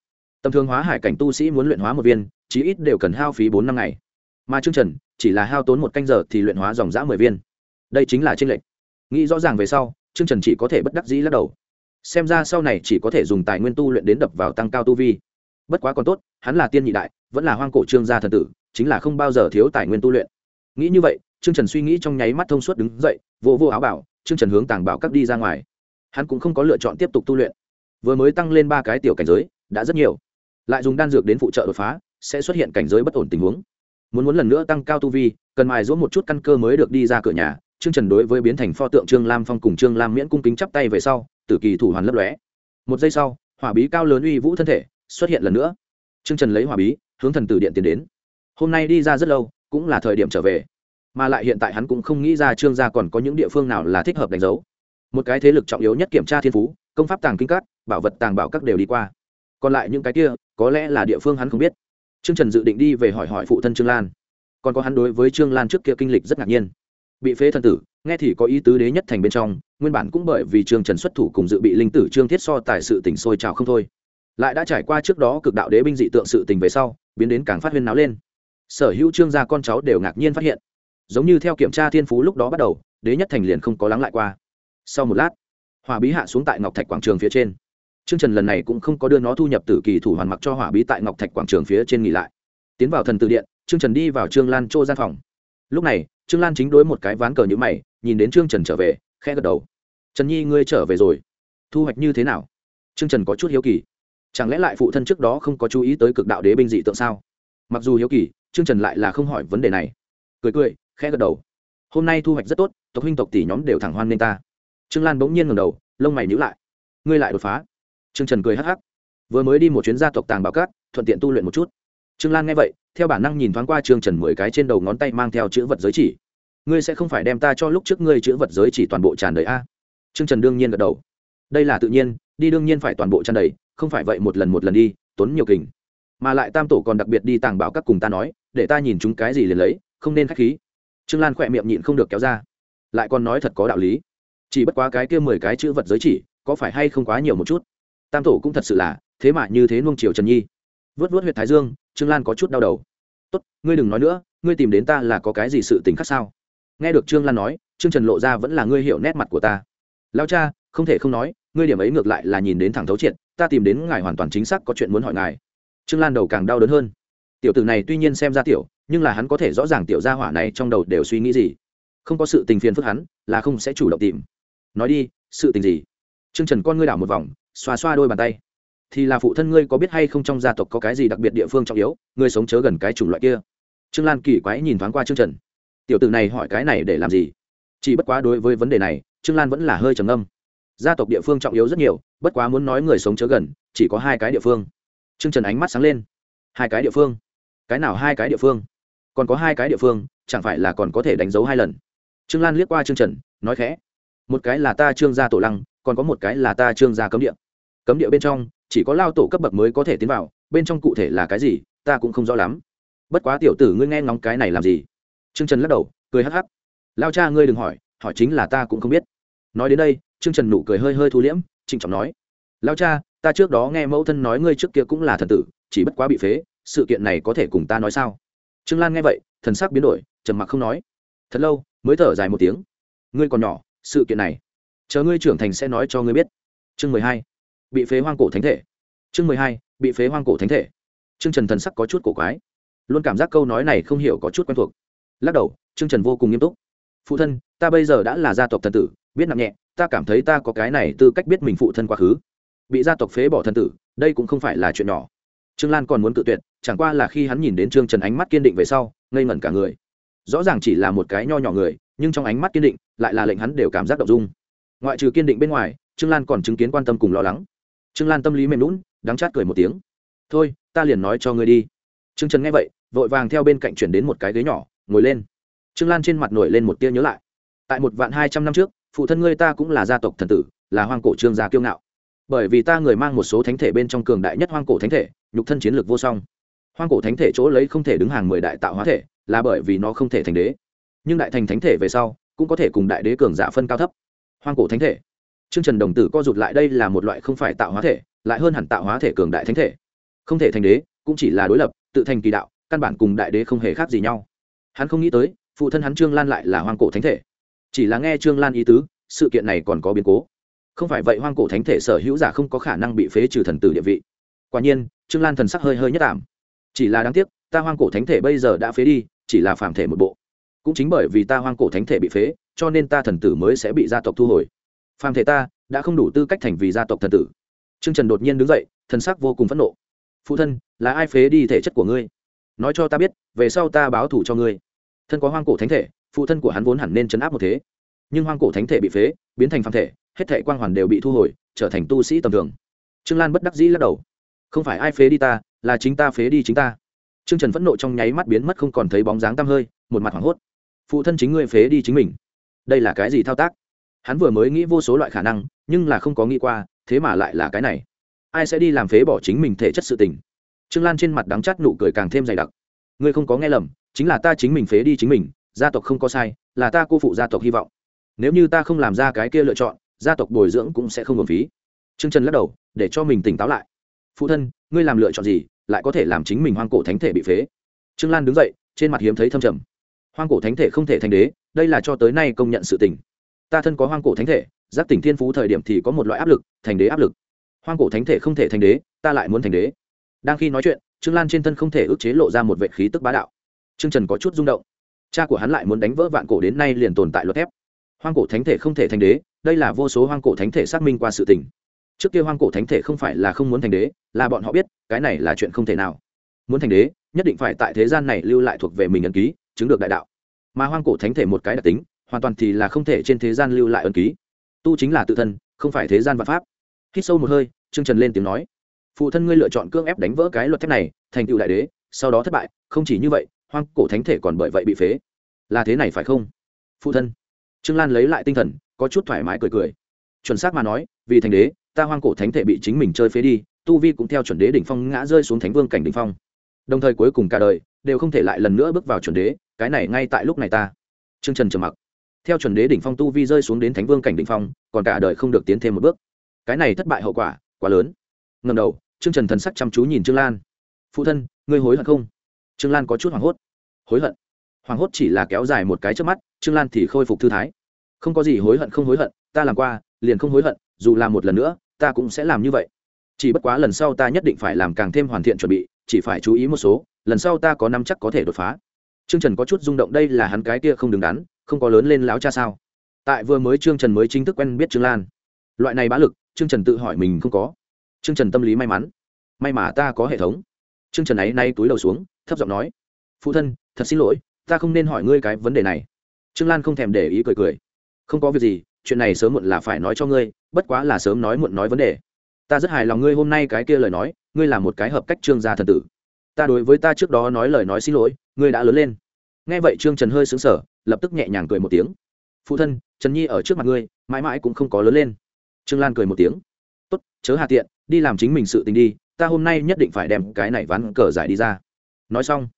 tầm thường hóa hải cảnh tu sĩ muốn luyện hóa một viên, chí ít đều cần hao phí bốn năm ngày. Mà chương trần, chỉ là hao tốn một canh giờ thì luyện hóa dòng giã mười viên. Đây chính là tranh lệch. Nghĩ rõ ràng về sau chương trần chỉ có thể bất đắc dĩ lắc đầu. Xem ra sau này chỉ có thể dùng tài nguyên tu luyện đến đập vào tăng cao tu vi. Bất quá còn tốt, hắn là tiên nhị đại, vẫn là hoang cổ trương gia thần tử, chính là không bao giờ thiếu tài nguyên tu luyện. Nghĩ như vậy chương trần suy nghĩ trong nháy mắt thông suốt đứng dậy vô vô áo bảo chương trần hướng tàng bảo các đi ra ngoài. Hắn cũng không có lựa chọn tiếp tục tu luyện. Vừa mới tăng lên ba cái tiểu cảnh giới, đã rất nhiều lại dùng đan dược đến phụ trợ đột phá, sẽ xuất hiện cảnh giới bất ổn tình huống. Muốn muốn lần nữa tăng cao tu vi, cần mài giũa một chút căn cơ mới được đi ra cửa nhà. Trương trần đối với biến thành pho tượng trương lam phong cùng trương lam miễn cung kính chắp tay về sau, tử kỳ thủ hoàn lấp lóe. Một giây sau, hỏa bí cao lớn uy vũ thân thể xuất hiện lần nữa. Trương trần lấy hỏa bí, hướng thần tử điện tiến đến. Hôm nay đi ra rất lâu, cũng là thời điểm trở về. Mà lại hiện tại hắn cũng không nghĩ ra trương gia còn có những địa phương nào là thích hợp đánh dấu. Một cái thế lực trọng yếu nhất kiểm tra thiên phú, công pháp tàng kinh cát bảo vật tàng bảo các đều đi qua còn lại những cái kia, có lẽ là địa phương hắn không biết. Trương trần dự định đi về hỏi hỏi phụ thân trương lan. Còn có hắn đối với trương lan trước kia kinh lịch rất ngạc nhiên. Bị phế thần tử, nghe thì có ý tứ đế nhất thành bên trong, nguyên bản cũng bởi vì trương trần xuất thủ cùng dự bị linh tử trương thiết so tài sự tỉnh sôi trào không thôi. Lại đã trải qua trước đó cực đạo đế binh dị tượng sự tình về sau, biến đến càng phát huyên náo lên. Sở hữu trương gia con cháu đều ngạc nhiên phát hiện. Giống như theo kiểm tra thiên phú lúc đó bắt đầu, đế nhất thành liền không có lắng lại qua. Sau một lát hòa bí hạ xuống tại ngọc thạch quảng trường phía trên trương trần lần này cũng không có đưa nó thu nhập từ kỳ thủ hoàn mặc cho hỏa bí tại ngọc thạch quảng trường phía trên nghỉ lại. Tiến vào thần tự điện, trương trần đi vào trương lan Trô gian phòng. Lúc này, trương lan chính đối một cái ván cờ như mày, nhìn đến trương trần trở về, khẽ gật đầu. Trần nhi, ngươi trở về rồi. Thu hoạch như thế nào? Trương trần có chút hiếu kỳ. Chẳng lẽ lại phụ thân trước đó không có chú ý tới cực đạo đế binh dị tượng sao? Mặc dù hiếu kỳ, trương trần lại là không hỏi vấn đề này. Cười cười, khẽ gật đầu. Hôm nay thu hoạch rất tốt, tộc huynh tộc tỷ nhóm đều thẳng hoan nên ta. Trương lan bỗng nhiên ngẩng đầu, lông mày nhíu lại. Ngươi lại đột phá trương trần cười hắc hắc. Vừa mới đi một chuyến gia tộc tàng bảo cát, thuận tiện tu luyện một chút. Trương lan nghe vậy, theo bản năng nhìn thoáng qua trương trần mười cái trên đầu ngón tay mang theo chữ vật giới chỉ. Ngươi sẽ không phải đem ta cho lúc trước ngươi chữ vật giới chỉ toàn bộ tràn đầy a? Trương trần đương nhiên gật đầu. Đây là tự nhiên, đi đương nhiên phải toàn bộ tràn đầy, không phải vậy một lần một lần đi, tốn nhiều kình. Mà lại tam tổ còn đặc biệt đi tàng bảo các cùng ta nói, để ta nhìn chúng cái gì liền lấy, không nên k h á c h khí. Trương lan khỏe miệng nhịn không được kéo ra. Lại còn nói thật có đạo lý. Chỉ bất quá cái kia mười cái chữ vật giới chỉ, có phải hay không quá nhiều một chút? Tam tổ cũng thật sự là, thế mà như thế nuông triều trần nhi. Vớt vớt huyệt thái dương, trương lan có chút đau đầu. Tốt, ngươi đừng nói nữa, ngươi tìm đến ta là có cái gì sự tình khác sao? Nghe được trương lan nói, trương trần lộ ra vẫn là ngươi hiểu nét mặt của ta. Lao cha, không thể không nói, ngươi điểm ấy ngược lại là nhìn đến thẳng thấu triệt, ta tìm đến ngài hoàn toàn chính xác có chuyện muốn hỏi ngài. Trương lan đầu càng đau đớn hơn. Tiểu tử này tuy nhiên xem ra tiểu, nhưng là hắn có thể rõ ràng tiểu gia hỏa này trong đầu đều suy nghĩ gì. Không có sự tình phiền phức hắn, là không sẽ chủ động tìm. Nói đi, sự tình gì? Trương trần con ngươi đảo một vòng xoa xoa đôi bàn tay. Thì là phụ thân ngươi có biết hay không trong gia tộc có cái gì đặc biệt địa phương trọng yếu, ngươi sống chớ gần cái chủng loại kia. Trương lan kỳ quái nhìn thoáng qua trương trần. Tiểu tử này hỏi cái này để làm gì? Chỉ bất quá đối với vấn đề này, trương lan vẫn là hơi trầm âm gia tộc địa phương trọng yếu rất nhiều, bất quá muốn nói người sống chớ gần, chỉ có hai cái địa phương. Trương trần ánh mắt sáng lên. Hai cái địa phương? Cái nào hai cái địa phương? Còn có hai cái địa phương, chẳng phải là còn có thể đánh dấu hai lần? Trương lan liếc qua trương trần, nói khẽ. Một cái là ta trương gia tổ lăng, còn có một cái là ta trương gia cấm địa cấm địa bên trong, chỉ có lao tổ cấp bậc mới có thể tiến vào, bên trong cụ thể là cái gì, ta cũng không rõ lắm. Bất quá tiểu tử ngươi nghe ngóng cái này làm gì? Trương trần lắc đầu, cười hắc hắc. Lao cha ngươi đừng hỏi hỏi chính là ta cũng không biết. Nói đến đây, trương trần nụ cười hơi hơi thu liễm, trịnh trọng nói. Lao cha, ta trước đó nghe mẫu thân nói ngươi trước kia cũng là thần tử, chỉ bất quá bị phế, sự kiện này có thể cùng ta nói sao? Trương lan nghe vậy, thần sắc biến đổi, trầm mặc không nói. Thật lâu, mới thở dài một tiếng. Ngươi còn nhỏ, sự kiện này, chờ ngươi trưởng thành sẽ nói cho ngươi biết. Chương mười hai bị phế hoang cổ thánh thể. Chương mười hai, bị phế hoang cổ thánh thể. Chương trần thần sắc có chút cổ quái, luôn cảm giác câu nói này không hiểu có chút quen thuộc. Lắc đầu chương trần vô cùng nghiêm túc. Phụ thân, ta bây giờ đã là gia tộc thần tử, biết nặng nhẹ, ta cảm thấy ta có cái này tư cách biết mình phụ thân quá khứ. Bị gia tộc phế bỏ thần tử, đây cũng không phải là chuyện nhỏ. Trương lan còn muốn cự tuyệt, chẳng qua là khi hắn nhìn đến trương trần ánh mắt kiên định về sau, ngây ngẩn cả người. Rõ ràng chỉ là một cái nho nhỏ người, nhưng trong ánh mắt kiên định, lại là lệnh hắn đều cảm giác động dung. Ngoại trừ kiên định bên ngoài, trương lan còn chứng kiến quan tâm cùng lo lắng trương lan tâm lý mềm lún đắng chát cười một tiếng. Thôi, ta liền nói cho ngươi đi. Trương trần nghe vậy, vội vàng theo bên cạnh chuyển đến một cái ghế nhỏ, ngồi lên. Trương lan trên mặt nổi lên một tia nhớ lại. Tại một vạn hai trăm năm trước, phụ thân ngươi ta cũng là gia tộc thần tử, là hoang cổ trương gia kiêu ngạo. Bởi vì ta người mang một số thánh thể bên trong cường đại nhất hoang cổ thánh thể, nhục thân chiến lược vô song. Hoang cổ thánh thể chỗ lấy không thể đứng hàng mười đại tạo hóa thể, là bởi vì nó không thể thành đế. Nhưng đại thành thánh thể về sau, cũng có thể cùng đại đế cường giả phân cao thấp. Hoang cổ thánh thể Trương Trần đồng tử co rụt lại đây là một loại không phải tạo hóa thể, lại hơn hẳn tạo hóa thể cường đại thánh thể. Không thể thành đế, cũng chỉ là đối lập, tự thành kỳ đạo, căn bản cùng đại đế không hề khác gì nhau. Hắn không nghĩ tới, phụ thân hắn Trương Lan lại là hoang cổ thánh thể. Chỉ là nghe Trương Lan ý tứ, sự kiện này còn có biến cố. Không phải vậy hoang cổ thánh thể sở hữu giả không có khả năng bị phế trừ thần tử địa vị. Quả nhiên, Trương Lan thần sắc hơi hơi nhất ảm. Chỉ là đáng tiếc, ta hoang cổ thánh thể bây giờ đã phế đi, chỉ là phàm thể một bộ. Cũng chính bởi vì ta hoang cổ thánh thể bị phế, cho nên ta thần tử mới sẽ bị gia tộc thu hồi. Phàm thể ta đã không đủ tư cách thành vì gia tộc thần tử. Trương trần đột nhiên đứng dậy, thần sắc vô cùng phẫn nộ. Phụ thân, là ai phế đi thể chất của ngươi? Nói cho ta biết, về sau ta báo thủ cho ngươi. Thân có hoang cổ thánh thể, phụ thân của hắn vốn hẳn nên chấn áp một thế. Nhưng hoang cổ thánh thể bị phế, biến thành phàm thể, hết thể quang hoàn đều bị thu hồi, trở thành tu sĩ tầm thường. Trương lan bất đắc dĩ lắc đầu. Không phải ai phế đi ta, là chính ta phế đi chính ta. Trương trần phẫn nộ trong nháy mắt biến mất không còn thấy bóng dáng tăm hơi, một mặt hoảng hốt. Phụ thân chính ngươi phế đi chính mình. Đây là cái gì thao tác? Hắn vừa mới nghĩ vô số loại khả năng, nhưng là không có nghĩ qua, thế mà lại là cái này. Ai sẽ đi làm phế bỏ chính mình thể chất sự tình? Trương lan trên mặt đắng chát nụ cười càng thêm dày đặc. Ngươi không có nghe lầm, chính là ta chính mình phế đi chính mình, gia tộc không có sai, là ta cô phụ gia tộc hy vọng. Nếu như ta không làm ra cái kia lựa chọn, gia tộc bồi dưỡng cũng sẽ không hưởng phí. Trương trần lắc đầu, để cho mình tỉnh táo lại. Phụ thân, ngươi làm lựa chọn gì, lại có thể làm chính mình hoang cổ thánh thể bị phế? Trương lan đứng dậy, trên mặt hiếm thấy thâm trầm. Hoang cổ thánh thể không thể thành đế, đây là cho tới nay công nhận sự tình ta thân có hoang cổ thánh thể, giác tỉnh thiên phú thời điểm thì có một loại áp lực, thành đế áp lực. Hoang cổ thánh thể không thể thành đế, ta lại muốn thành đế. Đang khi nói chuyện, trương lan trên thân không thể ức chế lộ ra một vệ khí tức bá đạo. Trương trần có chút rung động. Cha của hắn lại muốn đánh vỡ vạn cổ đến nay liền tồn tại luật thép. Hoang cổ thánh thể không thể thành đế, đây là vô số hoang cổ thánh thể xác minh qua sự tình. Trước kia hoang cổ thánh thể không phải là không muốn thành đế, là bọn họ biết, cái này là chuyện không thể nào. Muốn thành đế, nhất định phải tại thế gian này lưu lại thuộc về mình ấn ký, chứng được đại đạo. Mà hoang cổ thánh thể một cái đặc tính hoàn toàn thì là không thể trên thế gian lưu lại ân ký. Tu chính là tự thân, không phải thế gian và pháp. Hít sâu một hơi, trương trần lên tiếng nói, phụ thân ngươi lựa chọn cưỡng ép đánh vỡ cái luật thép này, thành tựu đại đế, sau đó thất bại, không chỉ như vậy, hoang cổ thánh thể còn bởi vậy bị phế. Là thế này phải không? Phụ thân. Trương lan lấy lại tinh thần, có chút thoải mái cười cười. Chuẩn xác mà nói, vì thành đế, ta hoang cổ thánh thể bị chính mình chơi phế đi, tu vi cũng theo chuẩn đế đỉnh phong ngã rơi xuống thánh vương cảnh đỉnh phong. Đồng thời cuối cùng cả đời, đều không thể lại lần nữa bước vào chuẩn đế, cái này ngay tại lúc này ta. Trương trần trầm mặc theo chuẩn đế đỉnh phong tu vi rơi xuống đến thánh vương cảnh đỉnh phong còn cả đời không được tiến thêm một bước. Cái này thất bại hậu quả quá lớn. Ngầm đầu trương trần thần sắc chăm chú nhìn trương lan. Phụ thân ngươi hối hận không? Trương lan có chút hoảng hốt. Hối hận? Hoảng hốt chỉ là kéo dài một cái trước mắt trương lan thì khôi phục thư thái. Không có gì hối hận không hối hận ta làm qua liền không hối hận dù làm một lần nữa ta cũng sẽ làm như vậy. Chỉ bất quá lần sau ta nhất định phải làm càng thêm hoàn thiện chuẩn bị chỉ phải chú ý một số lần sau ta có năm chắc có thể đột phá. Trương Trần có chút rung động đây là hắn cái kia không đứng đắn, không có lớn lên láo cha sao? Tại vừa mới Trương Trần mới chính thức quen biết Trương Lan. Loại này bá lực, Trương Trần tự hỏi mình không có. Trương Trần tâm lý may mắn, may mà ta có hệ thống. Trương Trần ấy nay túi đầu xuống, thấp giọng nói: "Phụ thân, thật xin lỗi, ta không nên hỏi ngươi cái vấn đề này." Trương Lan không thèm để ý cười cười. "Không có việc gì, chuyện này sớm muộn là phải nói cho ngươi, bất quá là sớm nói muộn nói vấn đề. Ta rất hài lòng ngươi hôm nay cái kia lời nói, ngươi là một cái hợp cách trương gia thần tử. Ta đối với ta trước đó nói lời nói xin lỗi, ngươi đã lớn lên nghe vậy trương trần hơi xứng sở lập tức nhẹ nhàng cười một tiếng. Phụ thân, trần nhi ở trước mặt ngươi, mãi mãi cũng không có lớn lên. Trương lan cười một tiếng. Tốt, chớ hạ tiện, đi làm chính mình sự tình đi, ta hôm nay nhất định phải đem cái này ván cờ giải đi ra. Nói xong,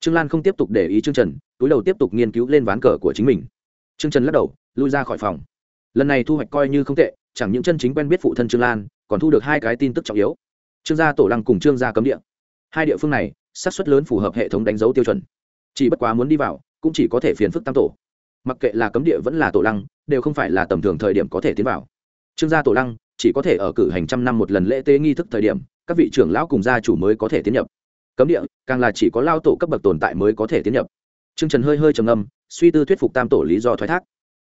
trương lan không tiếp tục để ý trương trần, túi đầu tiếp tục nghiên cứu lên ván cờ của chính mình. Trương trần lắc đầu, lui ra khỏi phòng. Lần này thu hoạch coi như không tệ, chẳng những chân chính quen biết phụ thân trương lan, còn thu được hai cái tin tức trọng yếu. Trương gia tổ lăng cùng trương gia cấm địa. Hai địa phương này sát xuất lớn phù hợp hệ thống đánh dấu tiêu chuẩn chỉ bất quá muốn đi vào, cũng chỉ có thể phiền phức tam tổ. Mặc kệ là cấm địa vẫn là tổ lăng, đều không phải là tầm thường thời điểm có thể tiến vào. Trương gia tổ lăng, chỉ có thể ở cử hành trăm năm một lần lễ tế nghi thức thời điểm, các vị trưởng lão cùng gia chủ mới có thể tiến nhập. Cấm địa, càng là chỉ có lao tổ cấp bậc tồn tại mới có thể tiến nhập. Trương trần hơi hơi trầm ngâm, suy tư thuyết phục tam tổ lý do thoái thác.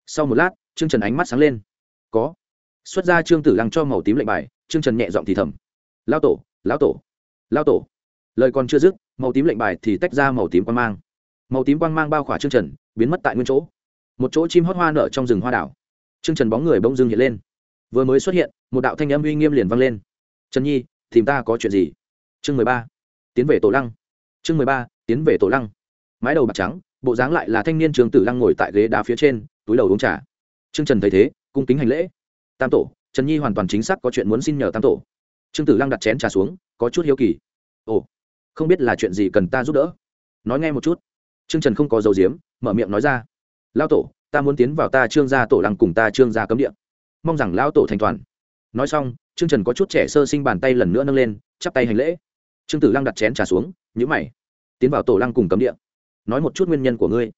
Sau một lát, trương trần ánh mắt sáng lên. Có. Xuất ra trương tử lăng cho màu tím lệnh bài, trương trần nhẹ giọng thì thầm. Lao tổ lão tổ, lao tổ. Lời còn chưa dứt, màu tím lệnh bài thì tách ra màu tím quan mang màu tím quang mang bao khỏa trương trần, biến mất tại nguyên chỗ. Một chỗ chim hót hoa nở trong rừng hoa đảo. Trương trần bóng người bỗng dưng hiện lên. Vừa mới xuất hiện, một đạo thanh âm uy nghiêm liền vang lên. Trần nhi, tìm ta có chuyện gì? Chương mười ba. Tiến về tổ lăng. Chương mười ba, tiến về tổ lăng. Mái đầu bạc trắng, bộ dáng lại là thanh niên trường tử lăng ngồi tại ghế đá phía trên, túi đầu uống trà. Trương trần thấy thế, cung kính hành lễ. Tam tổ, trần nhi hoàn toàn chính xác có chuyện muốn xin nhờ tam tổ. Trương tử lăng đặt chén trà xuống, có chút hiếu kỳ. Ồ, không biết là chuyện gì cần ta giúp đỡ? Nói nghe một chút trương trần không có dấu diếm mở miệng nói ra. Lao tổ, ta muốn tiến vào ta trương gia tổ lăng cùng ta trương gia cấm địa. Mong rằng lao tổ thành toàn. Nói xong, trương trần có chút trẻ sơ sinh bàn tay lần nữa nâng lên, chắp tay hành lễ. Trương tử lăng đặt chén trà xuống nhữ mày. Tiến vào tổ lăng cùng cấm địa. Nói một chút nguyên nhân của ngươi.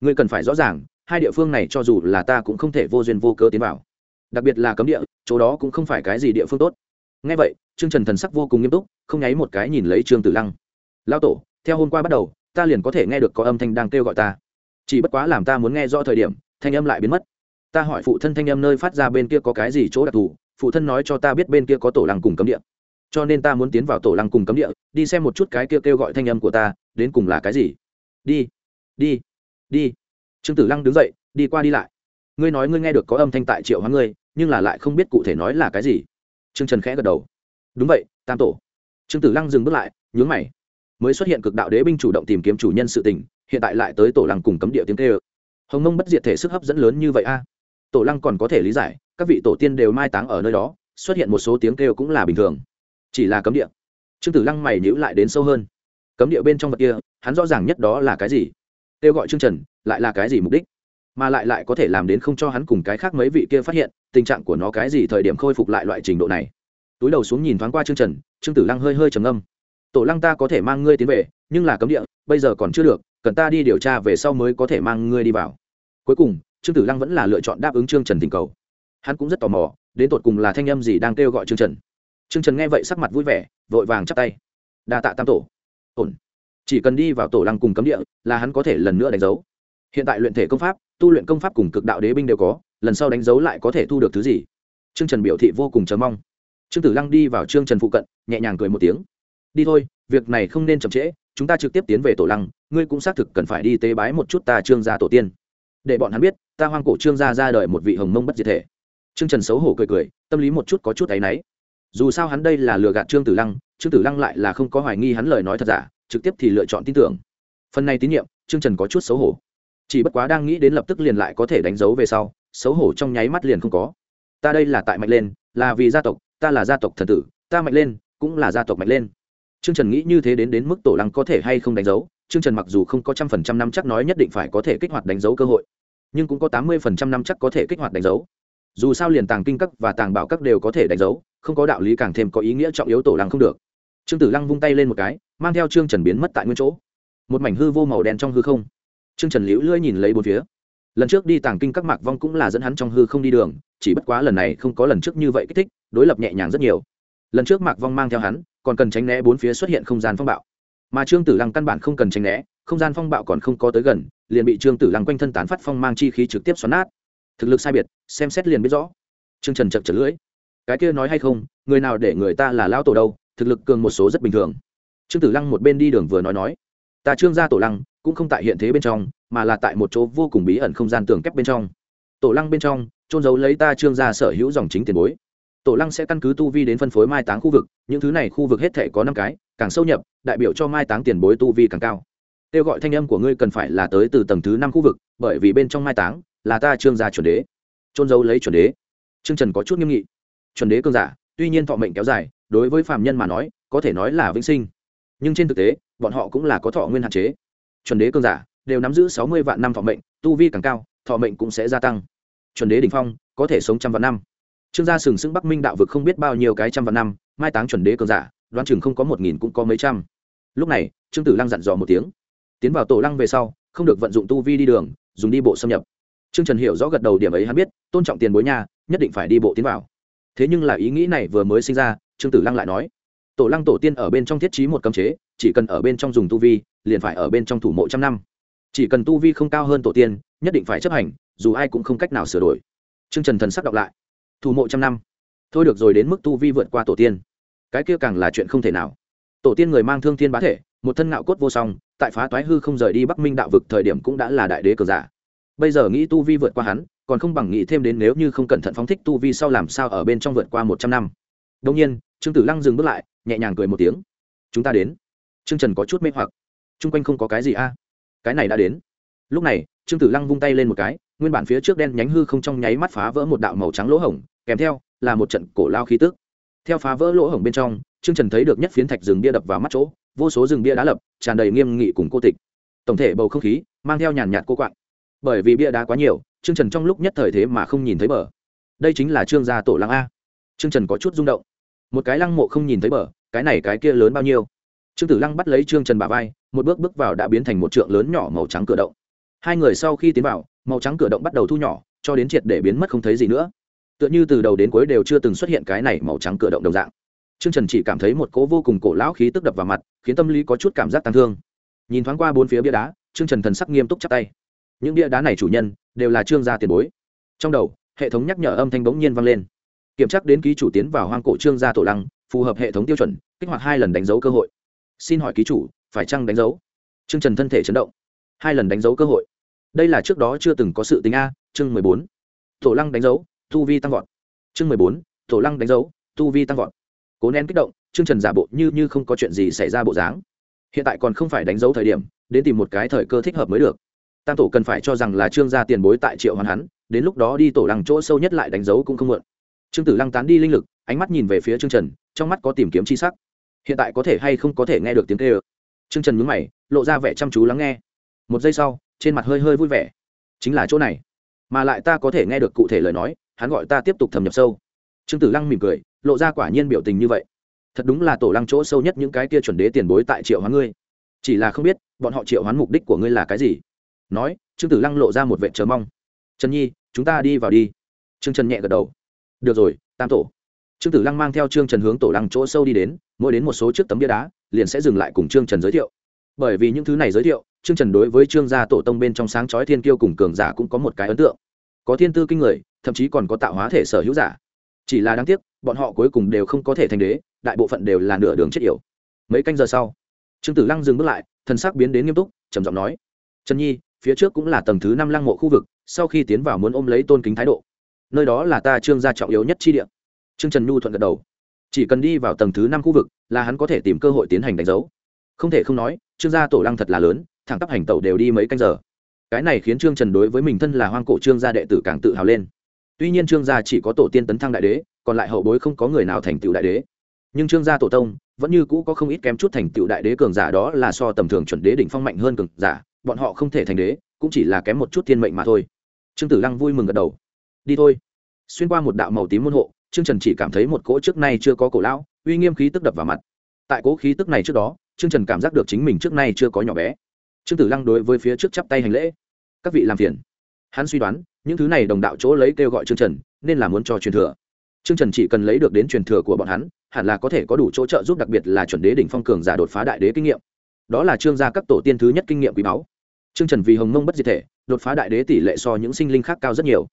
Ngươi cần phải rõ ràng, hai địa phương này cho dù là ta cũng không thể vô duyên vô cớ tiến vào. Đặc biệt là cấm địa, chỗ đó cũng không phải cái gì địa phương tốt. Ngay vậy, trương trần thần sắc vô cùng nghiêm túc, không nháy một cái nhìn lấy trương tử lăng. Lao tổ, theo hôm qua bắt đầu ta liền có thể nghe được có âm thanh đang kêu gọi ta. Chỉ bất quá làm ta muốn nghe rõ thời điểm, thanh âm lại biến mất. Ta hỏi phụ thân thanh âm nơi phát ra bên kia có cái gì chỗ đặc thù, phụ thân nói cho ta biết bên kia có tổ lăng cùng cấm địa. Cho nên ta muốn tiến vào tổ lăng cùng cấm địa, đi xem một chút cái kia kêu gọi thanh âm của ta, đến cùng là cái gì. Đi đi đi. Trương tử lăng đứng dậy, đi qua đi lại. Ngươi nói ngươi nghe được có âm thanh tại triệu hóa ngươi, nhưng là lại không biết cụ thể nói là cái gì. Trương trần khẽ gật đầu. Đúng vậy, tam tổ. Trương tử lăng dừng bước lại, nhướng mày mới xuất hiện cực đạo đế binh chủ động tìm kiếm chủ nhân sự tình, hiện tại lại tới tổ lăng cùng cấm địa tiếng kêu. Hồng mông bất diệt thể sức hấp dẫn lớn như vậy a? Tổ lăng còn có thể lý giải, các vị tổ tiên đều mai táng ở nơi đó, xuất hiện một số tiếng kêu cũng là bình thường. Chỉ là cấm địa. Trương tử lăng mày nhữ lại đến sâu hơn. Cấm địa bên trong vật kia, hắn rõ ràng nhất đó là cái gì? Kêu gọi trương trần, lại là cái gì mục đích? Mà lại lại có thể làm đến không cho hắn cùng cái khác mấy vị kia phát hiện, tình trạng của nó cái gì thời điểm khôi phục lại loại trình độ này? Túi đầu xuống nhìn thoáng qua trương trần, trương tử lăng hơi hơi trầm âm tổ lăng ta có thể mang ngươi tiến về, nhưng là cấm địa, bây giờ còn chưa được, cần ta đi điều tra về sau mới có thể mang ngươi đi vào. Cuối cùng, trương tử lăng vẫn là lựa chọn đáp ứng trương trần tình cầu. Hắn cũng rất tò mò, đến tột cùng là thanh âm gì đang kêu gọi trương trần. Trương trần nghe vậy sắc mặt vui vẻ, vội vàng chắp tay. Đa tạ tam tổ. Ổn. Chỉ cần đi vào tổ lăng cùng cấm địa, là hắn có thể lần nữa đánh dấu. Hiện tại luyện thể công pháp, tu luyện công pháp cùng cực đạo đế binh đều có, lần sau đánh dấu lại có thể thu được thứ gì? Trương trần biểu thị vô cùng chờ mong. Trương tử lăng đi vào trương trần phụ cận, nhẹ nhàng cười một tiếng đi thôi, việc này không nên chậm trễ, chúng ta trực tiếp tiến về tổ lăng, ngươi cũng xác thực cần phải đi tế bái một chút ta trương gia tổ tiên. Để bọn hắn biết, ta hoang cổ trương gia ra đời một vị hồng mông bất diệt thể. Trương trần xấu hổ cười cười, tâm lý một chút có chút áy náy. Dù sao hắn đây là lừa gạt trương tử lăng, trương tử lăng lại là không có hoài nghi hắn lời nói thật giả, trực tiếp thì lựa chọn tin tưởng. Phần này tín nhiệm, trương trần có chút xấu hổ. Chỉ bất quá đang nghĩ đến lập tức liền lại có thể đánh dấu về sau, xấu hổ trong nháy mắt liền không có. Ta đây là tại mạnh lên, là vì gia tộc, ta là gia tộc thần tử, ta mạnh lên cũng là gia tộc mạnh lên. Trương Trần nghĩ như thế đến đến mức tổ lăng có thể hay không đánh dấu, Trương Trần mặc dù không có trăm phần trăm năm chắc nói nhất định phải có thể kích hoạt đánh dấu cơ hội, nhưng cũng có tám mươi phần trăm năm chắc có thể kích hoạt đánh dấu. Dù sao liền tàng kinh các và tàng bảo các đều có thể đánh dấu, không có đạo lý càng thêm có ý nghĩa trọng yếu tổ lăng không được. Trương Tử Lăng vung tay lên một cái, mang theo Trương Trần biến mất tại nguyên chỗ. Một mảnh hư vô màu đen trong hư không. Trương Trần liễu lưỡi nhìn lấy bốn phía. Lần trước đi tàng kinh các mạc vong cũng là dẫn hắn trong hư không đi đường, chỉ bất quá lần này không có lần trước như vậy kích thích, đối lập nhẹ nhàng rất nhiều. Lần trước mạc vong mang theo hắn, còn cần tránh né bốn phía xuất hiện không gian phong bạo. Mà trương tử lăng căn bản không cần tránh né, không gian phong bạo còn không có tới gần, liền bị trương tử lăng quanh thân tán phát phong mang chi khí trực tiếp xoắn nát. Thực lực sai biệt, xem xét liền biết rõ. Trương trần chật chật lưỡi. Cái kia nói hay không, người nào để người ta là lao tổ đâu, thực lực cường một số rất bình thường. Trương tử lăng một bên đi đường vừa nói nói, ta trương gia tổ lăng, cũng không tại hiện thế bên trong, mà là tại một chỗ vô cùng bí ẩn không gian tường kép bên trong. Tổ lăng bên trong trôn giấu lấy ta trương gia sở hữu dòng chính tiền bối tổ lăng sẽ căn cứ tu vi đến phân phối mai táng khu vực, những thứ này khu vực hết thể có năm cái, càng sâu nhập, đại biểu cho mai táng tiền bối tu vi càng cao. Kêu gọi thanh âm của ngươi cần phải là tới từ tầng thứ năm khu vực, bởi vì bên trong mai táng là ta trương gia chuẩn đế. Trôn giấu lấy chuẩn đế. Trương trần có chút nghiêm nghị. Chuẩn đế cơn giả, tuy nhiên thọ mệnh kéo dài, đối với phạm nhân mà nói, có thể nói là vĩnh sinh. Nhưng trên thực tế, bọn họ cũng là có thọ nguyên hạn chế. Chuẩn đế cơn giả, đều nắm giữ sáu mươi vạn năm thọ mệnh, tu vi càng cao, thọ mệnh cũng sẽ gia tăng. Chuẩn đế đ ỉ n h phong, có thể sống trăm vạn năm trương gia sừng sững bắc minh đạo vực không biết bao nhiêu cái trăm vạn năm, mai táng chuẩn đế cường giả, đoán chừng không có một nghìn cũng có mấy trăm. Lúc này, trương tử lăng dặn dò một tiếng. Tiến vào tổ lăng về sau, không được vận dụng tu vi đi đường, dùng đi bộ xâm nhập. Trương trần hiểu rõ gật đầu điểm ấy hắn biết, tôn trọng tiền bối nha, nhất định phải đi bộ tiến vào. Thế nhưng là ý nghĩ này vừa mới sinh ra, trương tử lăng lại nói, tổ lăng tổ tiên ở bên trong thiết trí một cấm chế, chỉ cần ở bên trong dùng tu vi, liền phải ở bên trong thủ mộ trăm năm. Chỉ cần tu vi không cao hơn tổ tiên, nhất định phải chấp hành, dù ai cũng không cách nào sửa đổi. Trương trần thần sắc đọc lại thủ mộ trăm năm. Thôi được rồi đến mức tu vi vượt qua tổ tiên. Cái kia càng là chuyện không thể nào. Tổ tiên người mang thương thiên bá thể, một thân ngạo cốt vô song, tại phá toái hư không rời đi bắc minh đạo vực thời điểm cũng đã là đại đế cờ giả. Bây giờ nghĩ tu vi vượt qua hắn, còn không bằng nghĩ thêm đến nếu như không cẩn thận phóng thích tu vi sau làm sao ở bên trong vượt qua một trăm năm. Đông nhiên, trương tử lăng dừng bước lại, nhẹ nhàng cười một tiếng. Chúng ta đến. Trương trần có chút mê hoặc. Chung quanh không có cái gì a? Cái này đã đến. Lúc này, trương tử lăng vung tay lên một cái nguyên bản phía trước đen nhánh hư không trong nháy mắt phá vỡ một đạo màu trắng lỗ hổng, kèm theo là một trận cổ lao khí tức. Theo phá vỡ lỗ hổng bên trong, trương trần thấy được nhất phiến thạch rừng bia đập vào mắt chỗ, vô số rừng bia đá lập, tràn đầy nghiêm nghị cùng cô tịch. Tổng thể bầu không khí mang theo nhàn nhạt cô quạng. Bởi vì bia đá quá nhiều, trương trần trong lúc nhất thời thế mà không nhìn thấy bờ. Đây chính là trương gia tổ lăng a. Trương trần có chút rung động. Một cái lăng mộ không nhìn thấy bờ, cái này cái kia lớn bao nhiêu? Trương tử lăng bắt lấy trương trần bà vai, một bước bước vào đã biến thành một trượng lớn nhỏ màu trắng cửa động. Hai người sau khi tiến vào màu trắng cửa động bắt đầu thu nhỏ, cho đến triệt để biến mất không thấy gì nữa. Tựa như từ đầu đến cuối đều chưa từng xuất hiện cái này màu trắng cửa động đồng dạng. Trương trần chỉ cảm thấy một cỗ vô cùng cổ lão khí tức đập vào mặt, khiến tâm lý có chút cảm giác tàn thương. Nhìn thoáng qua bốn phía bia đá, trương trần thần sắc nghiêm túc chắp tay. Những bia đá này chủ nhân, đều là trương gia tiền bối. Trong đầu, hệ thống nhắc nhở âm thanh bỗng nhiên vang lên. Kiểm tra đến ký chủ tiến vào hoang cổ trương gia tổ lăng, phù hợp hệ thống tiêu chuẩn, kích hoạt hai lần đánh dấu cơ hội. Xin hỏi ký chủ, phải chăng đánh dấu? Trương trần thân thể chấn động. Hai lần đánh dấu cơ hội đây là trước đó chưa từng có sự tính a, chương mười bốn. Tổ lăng đánh dấu, tu vi tăng vọt. Chương mười bốn, tổ lăng đánh dấu, tu vi tăng vọt. Cố nén kích động chương trần giả bộ như như không có chuyện gì xảy ra bộ dáng. Hiện tại còn không phải đánh dấu thời điểm, đến tìm một cái thời cơ thích hợp mới được. Tam tổ cần phải cho rằng là trương gia tiền bối tại triệu hoàn hắn, đến lúc đó đi tổ lăng chỗ sâu nhất lại đánh dấu cũng không mượn. Trương tử lăng tán đi linh lực, ánh mắt nhìn về phía trương trần, trong mắt có tìm kiếm c h i sắc. Hiện tại có thể hay không có thể nghe được tiếng kê ơ trương trần mướn mày, lộ ra vẻ chăm chú lắng nghe. Một giây sau trên mặt hơi hơi vui vẻ. Chính là chỗ này. Mà lại ta có thể nghe được cụ thể lời nói, hắn gọi ta tiếp tục thâm nhập sâu. Trương tử lăng mỉm cười, lộ ra quả nhiên biểu tình như vậy. Thật đúng là tổ lăng chỗ sâu nhất những cái kia chuẩn đế tiền bối tại triệu hoán ngươi. Chỉ là không biết, bọn họ triệu hoán mục đích của ngươi là cái gì? Nói, trương tử lăng lộ ra một vệ chờ mong. Trần nhi, chúng ta đi vào đi. Trương trần nhẹ gật đầu. Được rồi, tam tổ. Trương tử lăng mang theo trương trần hướng tổ lăng chỗ sâu đi đến, mỗi đến một số trước tấm bia đá, liền sẽ dừng lại cùng trương trần giới thiệu. Bởi vì những thứ này giới thiệu trương trần đối với trương gia tổ tông bên trong sáng chói thiên kiêu cùng cường giả cũng có một cái ấn tượng. Có thiên tư kinh người, thậm chí còn có tạo hóa thể sở hữu giả. Chỉ là đáng tiếc, bọn họ cuối cùng đều không có thể thành đế, đại bộ phận đều là nửa đường chết yểu. Mấy canh giờ sau, trương tử lăng dừng bước lại, thần sắc biến đến nghiêm túc, trầm giọng nói, trần nhi, phía trước cũng là tầng thứ năm lăng mộ khu vực, sau khi tiến vào muốn ôm lấy tôn kính thái độ. Nơi đó là ta trương gia trọng yếu nhất chi địa. Trương trần nhu thuận gật đầu. Chỉ cần đi vào tầng thứ năm khu vực, là hắn có thể tìm cơ hội tiến hành đánh dấu. Không thể không nói, trương gia tổ lăng thật là lớn thẳng tắp hành tẩu đều đi mấy canh giờ. Cái này khiến trương trần đối với mình thân là hoang cổ trương gia đệ tử càng tự hào lên. Tuy nhiên trương gia chỉ có tổ tiên tấn thăng đại đế, còn lại hậu bối không có người nào thành tựu đại đế. Nhưng trương gia tổ tông vẫn như cũ có không ít kém chút thành tựu đại đế cường giả đó là so tầm thường chuẩn đế đỉnh phong mạnh hơn cường giả, bọn họ không thể thành đế, cũng chỉ là kém một chút thiên mệnh mà thôi. Trương tử lăng vui mừng gật đầu. Đi thôi. Xuyên qua một đạo màu tím môn hộ, trương trần chỉ cảm thấy một cỗ trước nay chưa có cổ lão, uy nghiêm khí tức đập vào mặt. Tại cỗ khí tức này trước đó, trương trần cảm giác được chính mình trước nay chưa có nhỏ bé trương tử lăng đối với phía trước chắp tay hành lễ. Các vị làm phiền. Hắn suy đoán, những thứ này đồng đạo chỗ lấy kêu gọi trương trần, nên là muốn cho truyền thừa. Trương trần chỉ cần lấy được đến truyền thừa của bọn hắn, hẳn là có thể có đủ chỗ trợ giúp, đặc biệt là chuẩn đế đỉnh phong cường giả đột phá đại đế kinh nghiệm. Đó là trương gia các tổ tiên thứ nhất kinh nghiệm quý báu. Trương trần vì hồng mông bất diệt thể, đột phá đại đế tỷ lệ so những sinh linh khác cao rất nhiều.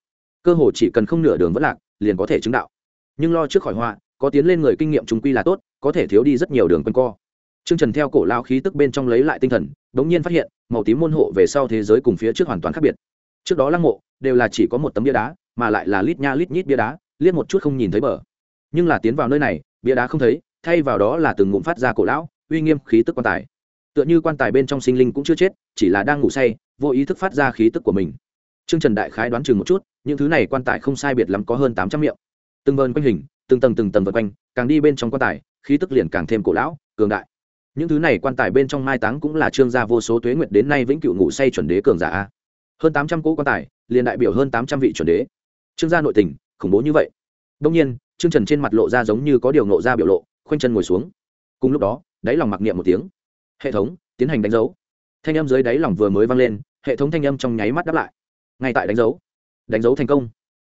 Cơ hồ chỉ cần không nửa đường vẫn lạc, liền có thể chứng đạo. Nhưng lo trước khỏi họa, có tiến lên người kinh nghiệm chúng quy là tốt, có thể thiếu đi rất nhiều đường quanh co. Trương Trần theo cổ lao khí tức bên trong lấy lại tinh thần, đống nhiên phát hiện, màu tím môn hộ về sau thế giới cùng phía trước hoàn toàn khác biệt. Trước đó lăng mộ đều là chỉ có một tấm bia đá, mà lại là lít nha lít nhít bia đá, liếc một chút không nhìn thấy bờ. Nhưng là tiến vào nơi này, bia đá không thấy, thay vào đó là từng ngụm phát ra cổ lão, uy nghiêm khí tức quan tài. Tựa như quan tài bên trong sinh linh cũng chưa chết, chỉ là đang ngủ say, vô ý thức phát ra khí tức của mình. Trương Trần đại khái đoán chừng một chút, những thứ này quan tài không sai biệt lắm có hơn tám trăm miệng. Từng vần quanh hình, từng tầng từng tầng vần quanh, càng đi bên trong quan tài, khí tức liền càng thêm cổ lão, cường đại những thứ này quan tài bên trong mai táng cũng là trương gia vô số tuế nguyệt đến nay vĩnh cựu ngủ say chuẩn đế cường giả a. Hơn tám trăm cỗ quan tài, liền đại biểu hơn tám trăm vị chuẩn đế. Trương gia nội tình, khủng bố như vậy. Đông nhiên, trương trần trên mặt lộ ra giống như có điều nộ ra biểu lộ, khoanh chân ngồi xuống. Cùng lúc đó, đáy lòng mặc niệm một tiếng. Hệ thống, tiến hành đánh dấu. Thanh âm dưới đáy lòng vừa mới vang lên, hệ thống thanh âm trong nháy mắt đáp lại. Ngay tại đánh dấu. Đánh dấu thành công.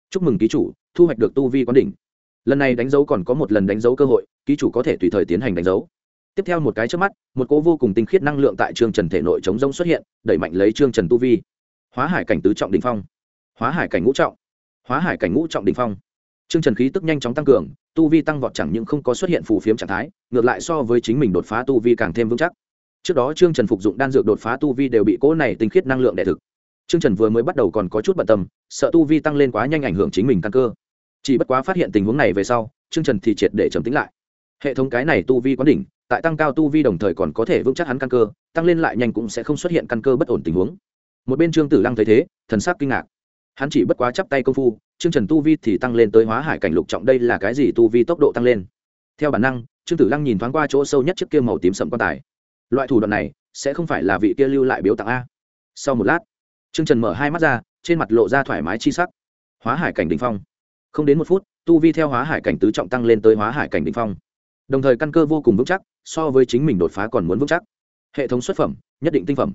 Chúc mừng ký chủ, thu hoạch được tu vi quán đỉnh. Lần này đánh dấu còn có một lần đánh dấu cơ hội, ký chủ có thể tùy thời tiến hành đánh dấu tiếp theo một cái trước mắt, một cỗ vô cùng tinh khiết năng lượng tại trương trần thể nội chống rông xuất hiện, đẩy mạnh lấy trương trần tu vi. Hóa hải cảnh tứ trọng đình phong. Hóa hải cảnh ngũ trọng. Hóa hải cảnh ngũ trọng đình phong. Trương trần khí tức nhanh chóng tăng cường, tu vi tăng vọt chẳng những không có xuất hiện phù phiếm trạng thái, ngược lại so với chính mình đột phá tu vi càng thêm vững chắc. Trước đó trương trần phục dụng đan dược đột phá tu vi đều bị cỗ này tinh khiết năng lượng đẻ thực. Trương trần vừa mới bắt đầu còn có chút bận tâm, sợ tu vi tăng lên quá nhanh ảnh hưởng chính mình căn cơ. Chỉ bất quá phát hiện tình huống này về sau, trương trần thì triệt để trầm tính lại. Hệ thống cái này tu vi quán đỉnh tại tăng cao tu vi đồng thời còn có thể vững chắc hắn căn cơ, tăng lên lại nhanh cũng sẽ không xuất hiện căn cơ bất ổn tình huống. Một bên trương tử lăng thấy thế, thần sắc kinh ngạc. Hắn chỉ bất quá chắp tay công phu, trương trần tu vi thì tăng lên tới hóa hải cảnh lục trọng, đây là cái gì tu vi tốc độ tăng lên? Theo bản năng, trương tử lăng nhìn thoáng qua chỗ sâu nhất trước kia màu tím sậm quan tài. Loại thủ đoạn này sẽ không phải là vị kia lưu lại biếu tặng a. Sau một lát, trương trần mở hai mắt ra, trên mặt lộ ra thoải mái chi sắc. Hóa hải cảnh đ ỉ n h phong. Không đến một phút, tu vi theo hóa hải cảnh tứ trọng tăng lên tới hóa hải cảnh đ ỉ n h phong. Đồng thời căn cơ vô cùng vững chắc so với chính mình đột phá còn muốn vững chắc. Hệ thống xuất phẩm, nhất định tinh phẩm.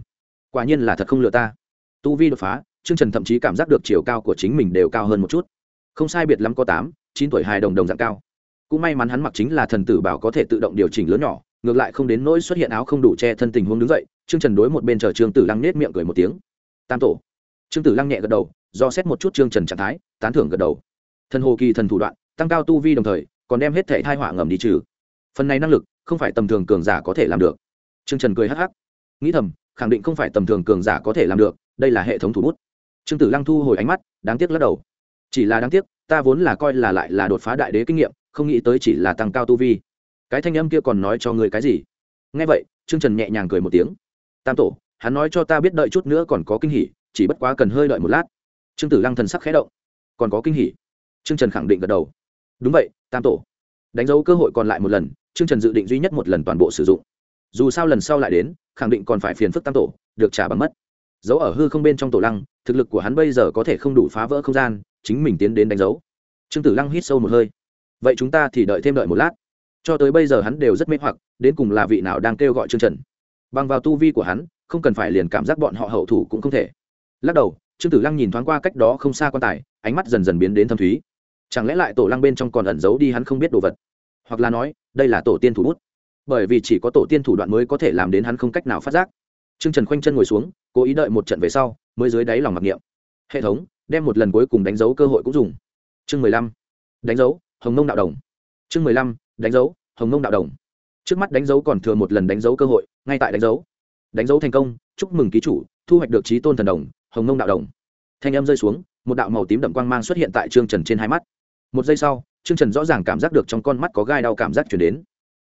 Quả nhiên là thật không lừa ta. Tu vi đột phá chương trần thậm chí cảm giác được chiều cao của chính mình đều cao hơn một chút. Không sai biệt lắm có tám, chín tuổi hài đồng đồng dạng cao. Cũng may mắn hắn mặc chính là thần tử bảo có thể tự động điều chỉnh lớn nhỏ, ngược lại không đến nỗi xuất hiện áo không đủ che thân tình huống đứng dậy chương trần đối một bên chờ trương tử lăng nết miệng cười một tiếng. Tam tổ. Trương tử lăng nhẹ gật đầu, do xét một chút trương trần trạng thái, tán thưởng gật đầu. Thần hồ kỳ thần thủ đoạn, tăng cao tu vi đồng thời, còn đem hết thể thai họa ngầm đi trừ phần này năng lực, không phải tầm thường cường giả có thể làm được. Trương trần cười hắc hắc. Nghĩ thầm, khẳng định không phải tầm thường cường giả có thể làm được, đây là hệ thống thủ bút. Trương tử lăng thu hồi ánh mắt, đáng tiếc lắc đầu. Chỉ là đáng tiếc, ta vốn là coi là lại là đột phá đại đế kinh nghiệm, không nghĩ tới chỉ là tăng cao tu vi. Cái thanh âm kia còn nói cho người cái gì? Nghe vậy, trương trần nhẹ nhàng cười một tiếng. Tam tổ, hắn nói cho ta biết đợi chút nữa còn có kinh hỉ, chỉ bất quá cần hơi đợi một lát. Trương tử lăng thần sắc khẽ động. Còn có kinh hỉ? Trương trần khẳng định gật đầu. Đúng vậy, tam tổ đánh dấu cơ hội còn lại một lần, trương trần dự định duy nhất một lần toàn bộ sử dụng. Dù sao lần sau lại đến, khẳng định còn phải phiền phức tam tổ, được trả bằng mất. Dấu ở hư không bên trong tổ lăng, thực lực của hắn bây giờ có thể không đủ phá vỡ không gian, chính mình tiến đến đánh dấu. Trương tử lăng hít sâu một hơi. Vậy chúng ta thì đợi thêm đợi một lát. Cho tới bây giờ hắn đều rất mê hoặc, đến cùng là vị nào đang kêu gọi trương trần. Bằng vào tu vi của hắn, không cần phải liền cảm giác bọn họ hậu thủ cũng không thể. Lắc đầu, trương tử lăng nhìn thoáng qua cách đó không xa quan tài, ánh mắt dần dần biến đến thâm thúy chẳng lẽ lại tổ lăng bên trong còn ẩn giấu đi hắn không biết đồ vật? Hoặc là nói, đây là tổ tiên thủ bút. Bởi vì chỉ có tổ tiên thủ đoạn mới có thể làm đến hắn không cách nào phát giác. Trương trần khoanh chân ngồi xuống, cố ý đợi một trận về sau, mới dưới đáy lòng mặc niệm. Hệ thống, đem một lần cuối cùng đánh dấu cơ hội cũng dùng. Chương mười lăm, đánh dấu, hồng nông đạo đồng. Chương mười lăm, đánh dấu, hồng nông đạo đồng. Trước mắt đánh dấu còn thừa một lần đánh dấu cơ hội, ngay tại đánh dấu. Đánh dấu thành công, chúc mừng ký chủ, thu hoạch được trí tôn thần đồng, hồng nông đạo đồng. Thanh âm rơi xuống, một đạo màu tím đậm quang mang xuất hiện tại trương trần trên hai mắt một giây sau, trương trần rõ ràng cảm giác được trong con mắt có gai đau cảm giác chuyển đến.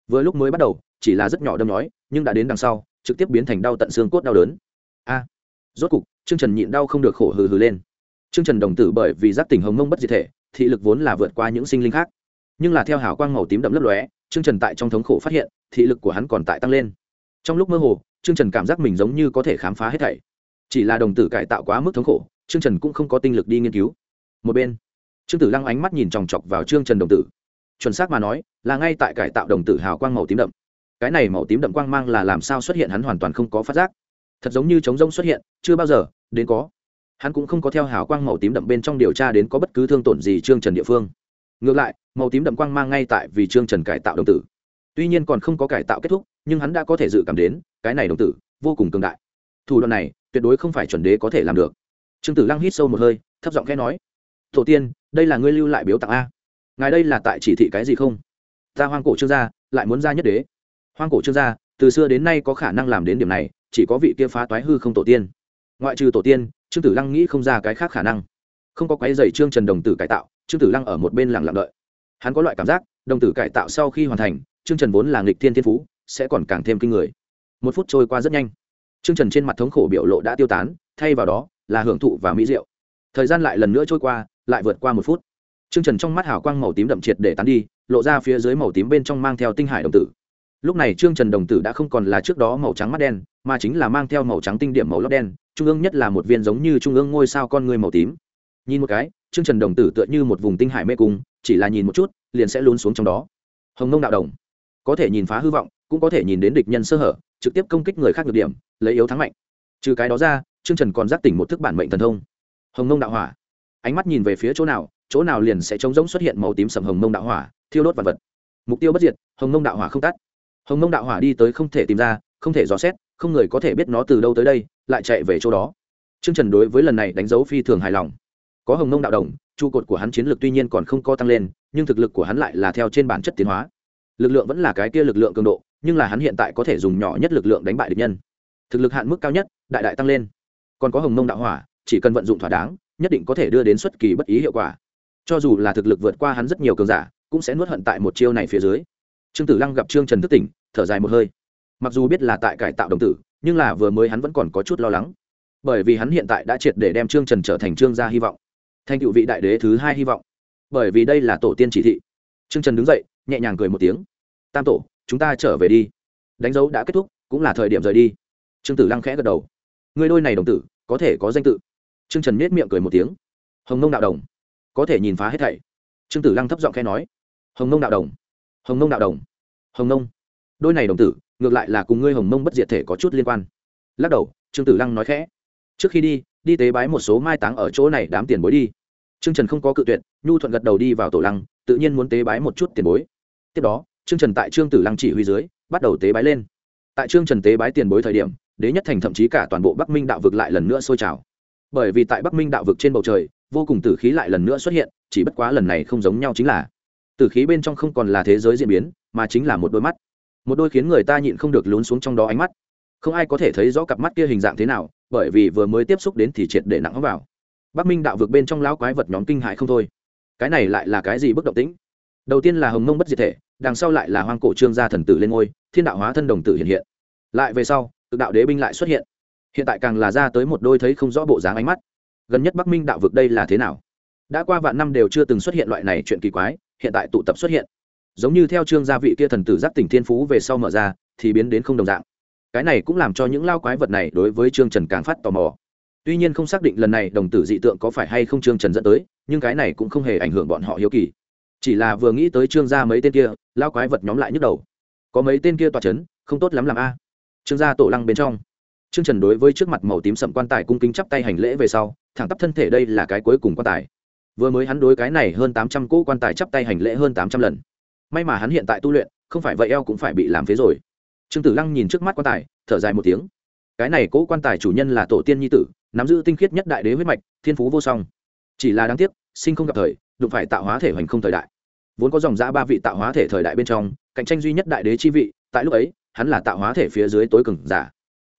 Vừa lúc mới bắt đầu, chỉ là rất nhỏ đâm nói nhưng đã đến đằng sau, trực tiếp biến thành đau tận xương cốt đau đớn. A! Rốt cục, trương trần nhịn đau không được khổ hừ hừ lên. Trương trần đồng tử bởi vì giác tỉnh hồng mông bất diệt thể, thị lực vốn là vượt qua những sinh linh khác. Nhưng là theo hào quang màu tím đậm lấp lóe, trương trần tại trong thống khổ phát hiện, thị lực của hắn còn tại tăng lên. Trong lúc mơ hồ, trương trần cảm giác mình giống như có thể khám phá hết thảy. Chỉ là đồng tử cải tạo quá mức thống khổ, trương trần cũng không có tinh lực đi nghiên cứu. Một bên trương tử lăng ánh mắt nhìn chòng chọc vào trương trần đồng tử. Chuẩn xác mà nói, là ngay tại cải tạo đồng tử hào quang màu tím đậm. Cái này màu tím đậm quang mang là làm sao xuất hiện hắn hoàn toàn không có phát giác. Thật giống như trống rông xuất hiện, chưa bao giờ, đến có. Hắn cũng không có theo hào quang màu tím đậm bên trong điều tra đến có bất cứ thương tổn gì trương trần địa phương. Ngược lại, màu tím đậm quang mang ngay tại vì trương trần cải tạo đồng tử. Tuy nhiên còn không có cải tạo kết thúc, nhưng hắn đã có thể dự cảm đến, cái này đồng tử, vô cùng cường đại. Thủ đoạn này, tuyệt đối không phải chuẩn đế có thể làm được. Trương tử lăng hít sâu một hơi, thấp giọng khẽ nói tổ tiên, đây là ngươi lưu lại biếu tặng a. Ngài đây là tại chỉ thị cái gì không? Ta hoang cổ trương gia, lại muốn ra nhất đế. Hoang cổ trương gia, từ xưa đến nay có khả năng làm đến điểm này, chỉ có vị kia phá toái hư không tổ tiên. Ngoại trừ tổ tiên, trương tử lăng nghĩ không ra cái khác khả năng. Không có quái dày trương trần đồng tử cải tạo, trương tử lăng ở một bên lặng lặng đợi. Hắn có loại cảm giác, đồng tử cải tạo sau khi hoàn thành, trương trần vốn là nghịch thiên thiên phú, sẽ còn càng thêm kinh người. Một phút trôi qua rất nhanh. Trương trần trên mặt thống khổ biểu lộ đã tiêu tán, thay vào đó là hưởng thụ và mỹ rượu thời gian lại lần nữa trôi qua lại vượt qua một phút. Trương trần trong mắt hào quang màu tím đậm triệt để tán đi, lộ ra phía dưới màu tím bên trong mang theo tinh hải đồng tử. Lúc này trương trần đồng tử đã không còn là trước đó màu trắng mắt đen, mà chính là mang theo màu trắng tinh điểm màu lót đen, trung ương nhất là một viên giống như trung ương ngôi sao con người màu tím. Nhìn một cái, trương trần đồng tử tựa như một vùng tinh hải mê cung, chỉ là nhìn một chút, liền sẽ lún xuống trong đó. Hồng nông đạo đồng. Có thể nhìn phá hư vọng, cũng có thể nhìn đến địch nhân sơ hở, trực tiếp công kích người khác được điểm, lấy yếu thắng mạnh. Trừ cái đó ra chương trần còn giác tỉnh một thức bản mệnh thần thông. Hồng nông đạo hỏa ánh mắt nhìn về phía chỗ nào chỗ nào liền sẽ trống rỗng xuất hiện màu tím sầm hồng mông đạo hỏa, thiêu đốt vật vật. Mục tiêu bất diệt, hồng mông đạo hỏa không tắt. Hồng mông đạo hỏa đi tới không thể tìm ra, không thể dò xét, không người có thể biết nó từ đâu tới đây, lại chạy về chỗ đó. Chương trần đối với lần này đánh dấu phi thường hài lòng. Có hồng nông đạo đồng, trụ cột của hắn chiến lược tuy nhiên còn không có tăng lên, nhưng thực lực của hắn lại là theo trên bản chất tiến hóa. Lực lượng vẫn là cái kia lực lượng cường độ, nhưng là hắn hiện tại có thể dùng nhỏ nhất lực lượng đánh bại địch nhân. Thực lực hạn mức cao nhất, đại đại tăng lên. Còn có hồng mông đạo hỏa, chỉ cần vận dụng thỏa đáng nhất định có thể đưa đến xuất kỳ bất ý hiệu quả. Cho dù là thực lực vượt qua hắn rất nhiều cường giả, cũng sẽ nuốt hận tại một chiêu này phía dưới. Trương tử lăng gặp trương trần thức tỉnh, thở dài một hơi. Mặc dù biết là tại cải tạo đồng tử, nhưng là vừa mới hắn vẫn còn có chút lo lắng. Bởi vì hắn hiện tại đã triệt để đem trương trần trở thành trương gia hy vọng. Thành cựu vị đại đế thứ hai hy vọng. Bởi vì đây là tổ tiên chỉ thị. Trương trần đứng dậy, nhẹ nhàng cười một tiếng. Tam tổ, chúng ta trở về đi. Đánh dấu đã kết thúc, cũng là thời điểm rời đi. Trương tử lăng khẽ gật đầu. Người đôi này đồng tử, có thể có danh tự trương trần miết miệng cười một tiếng. Hồng nông đạo đồng. Có thể nhìn phá hết thảy. Trương tử lăng thấp giọng khẽ nói. Hồng nông đạo đồng. Hồng nông đạo đồng. Hồng nông. Đôi này đồng tử, ngược lại là cùng ngươi hồng nông bất diệt thể có chút liên quan. Lắc đầu, trương tử lăng nói khẽ. Trước khi đi đi tế bái một số mai táng ở chỗ này đám tiền bối đi. Trương trần không có cự tuyệt, nhu thuận gật đầu đi vào tổ lăng, tự nhiên muốn tế bái một chút tiền bối. Tiếp đó, trương trần tại trương tử lăng chỉ huy dưới, bắt đầu tế bái lên. Tại trương trần tế bái tiền bối thời điểm, đế nhất thành thậm chí cả toàn bộ bắc minh đạo vực lại lần nữa sôi trào bởi vì tại bắc minh đạo vực trên bầu trời, vô cùng tử khí lại lần nữa xuất hiện, chỉ bất quá lần này không giống nhau chính là, tử khí bên trong không còn là thế giới diễn biến, mà chính là một đôi mắt. Một đôi khiến người ta nhịn không được lún xuống trong đó ánh mắt. Không ai có thể thấy rõ cặp mắt kia hình dạng thế nào, bởi vì vừa mới tiếp xúc đến thì triệt để nặng vào. Bắc minh đạo vực bên trong lão quái vật nhóm kinh hại không thôi. Cái này lại là cái gì bức động tĩnh? Đầu tiên là hồng mông bất diệt thể, đằng sau lại là hoang cổ trương gia thần tử lên ngôi, thiên đạo hóa thân đồng tử hiện hiện. Lại về sau tự đạo đế binh lại xuất hiện hiện tại càng là ra tới một đôi thấy không rõ bộ dáng ánh mắt. Gần nhất bắc minh đạo vực đây là thế nào? Đã qua vạn năm đều chưa từng xuất hiện loại này chuyện kỳ quái, hiện tại tụ tập xuất hiện. Giống như theo trương gia vị kia thần tử giác tỉnh thiên phú về sau mở ra, thì biến đến không đồng dạng. Cái này cũng làm cho những lao quái vật này đối với trương trần càng phát tò mò. Tuy nhiên không xác định lần này đồng tử dị tượng có phải hay không trương trần dẫn tới, nhưng cái này cũng không hề ảnh hưởng bọn họ hiếu kỳ. Chỉ là vừa nghĩ tới trương gia mấy tên kia, lao quái vật nhóm lại nhức đầu. Có mấy tên kia tòa c h ấ n không tốt lắm làm a. Trương gia tổ lăng bên trong trương trần đối với trước mặt màu tím sậm quan tài cung kính chắp tay hành lễ về sau, thẳng tắp thân thể đây là cái cuối cùng quan tài. Vừa mới hắn đối cái này hơn tám trăm cỗ quan tài chắp tay hành lễ hơn tám trăm lần. May mà hắn hiện tại tu luyện, không phải vậy eo cũng phải bị làm phế rồi. Trương tử lăng nhìn trước mắt quan tài, thở dài một tiếng. Cái này cỗ quan tài chủ nhân là tổ tiên nhi tử, nắm giữ tinh khiết nhất đại đế huyết mạch, thiên phú vô song. Chỉ là đáng tiếc, sinh không gặp thời, đụng phải tạo hóa thể hoành không thời đại. Vốn có dòng dã ba vị tạo hóa thể thời đại bên trong, cạnh tranh duy nhất đại đế chi vị, tại lúc ấy, hắn là tạo hóa thể phía dưới tối cường giả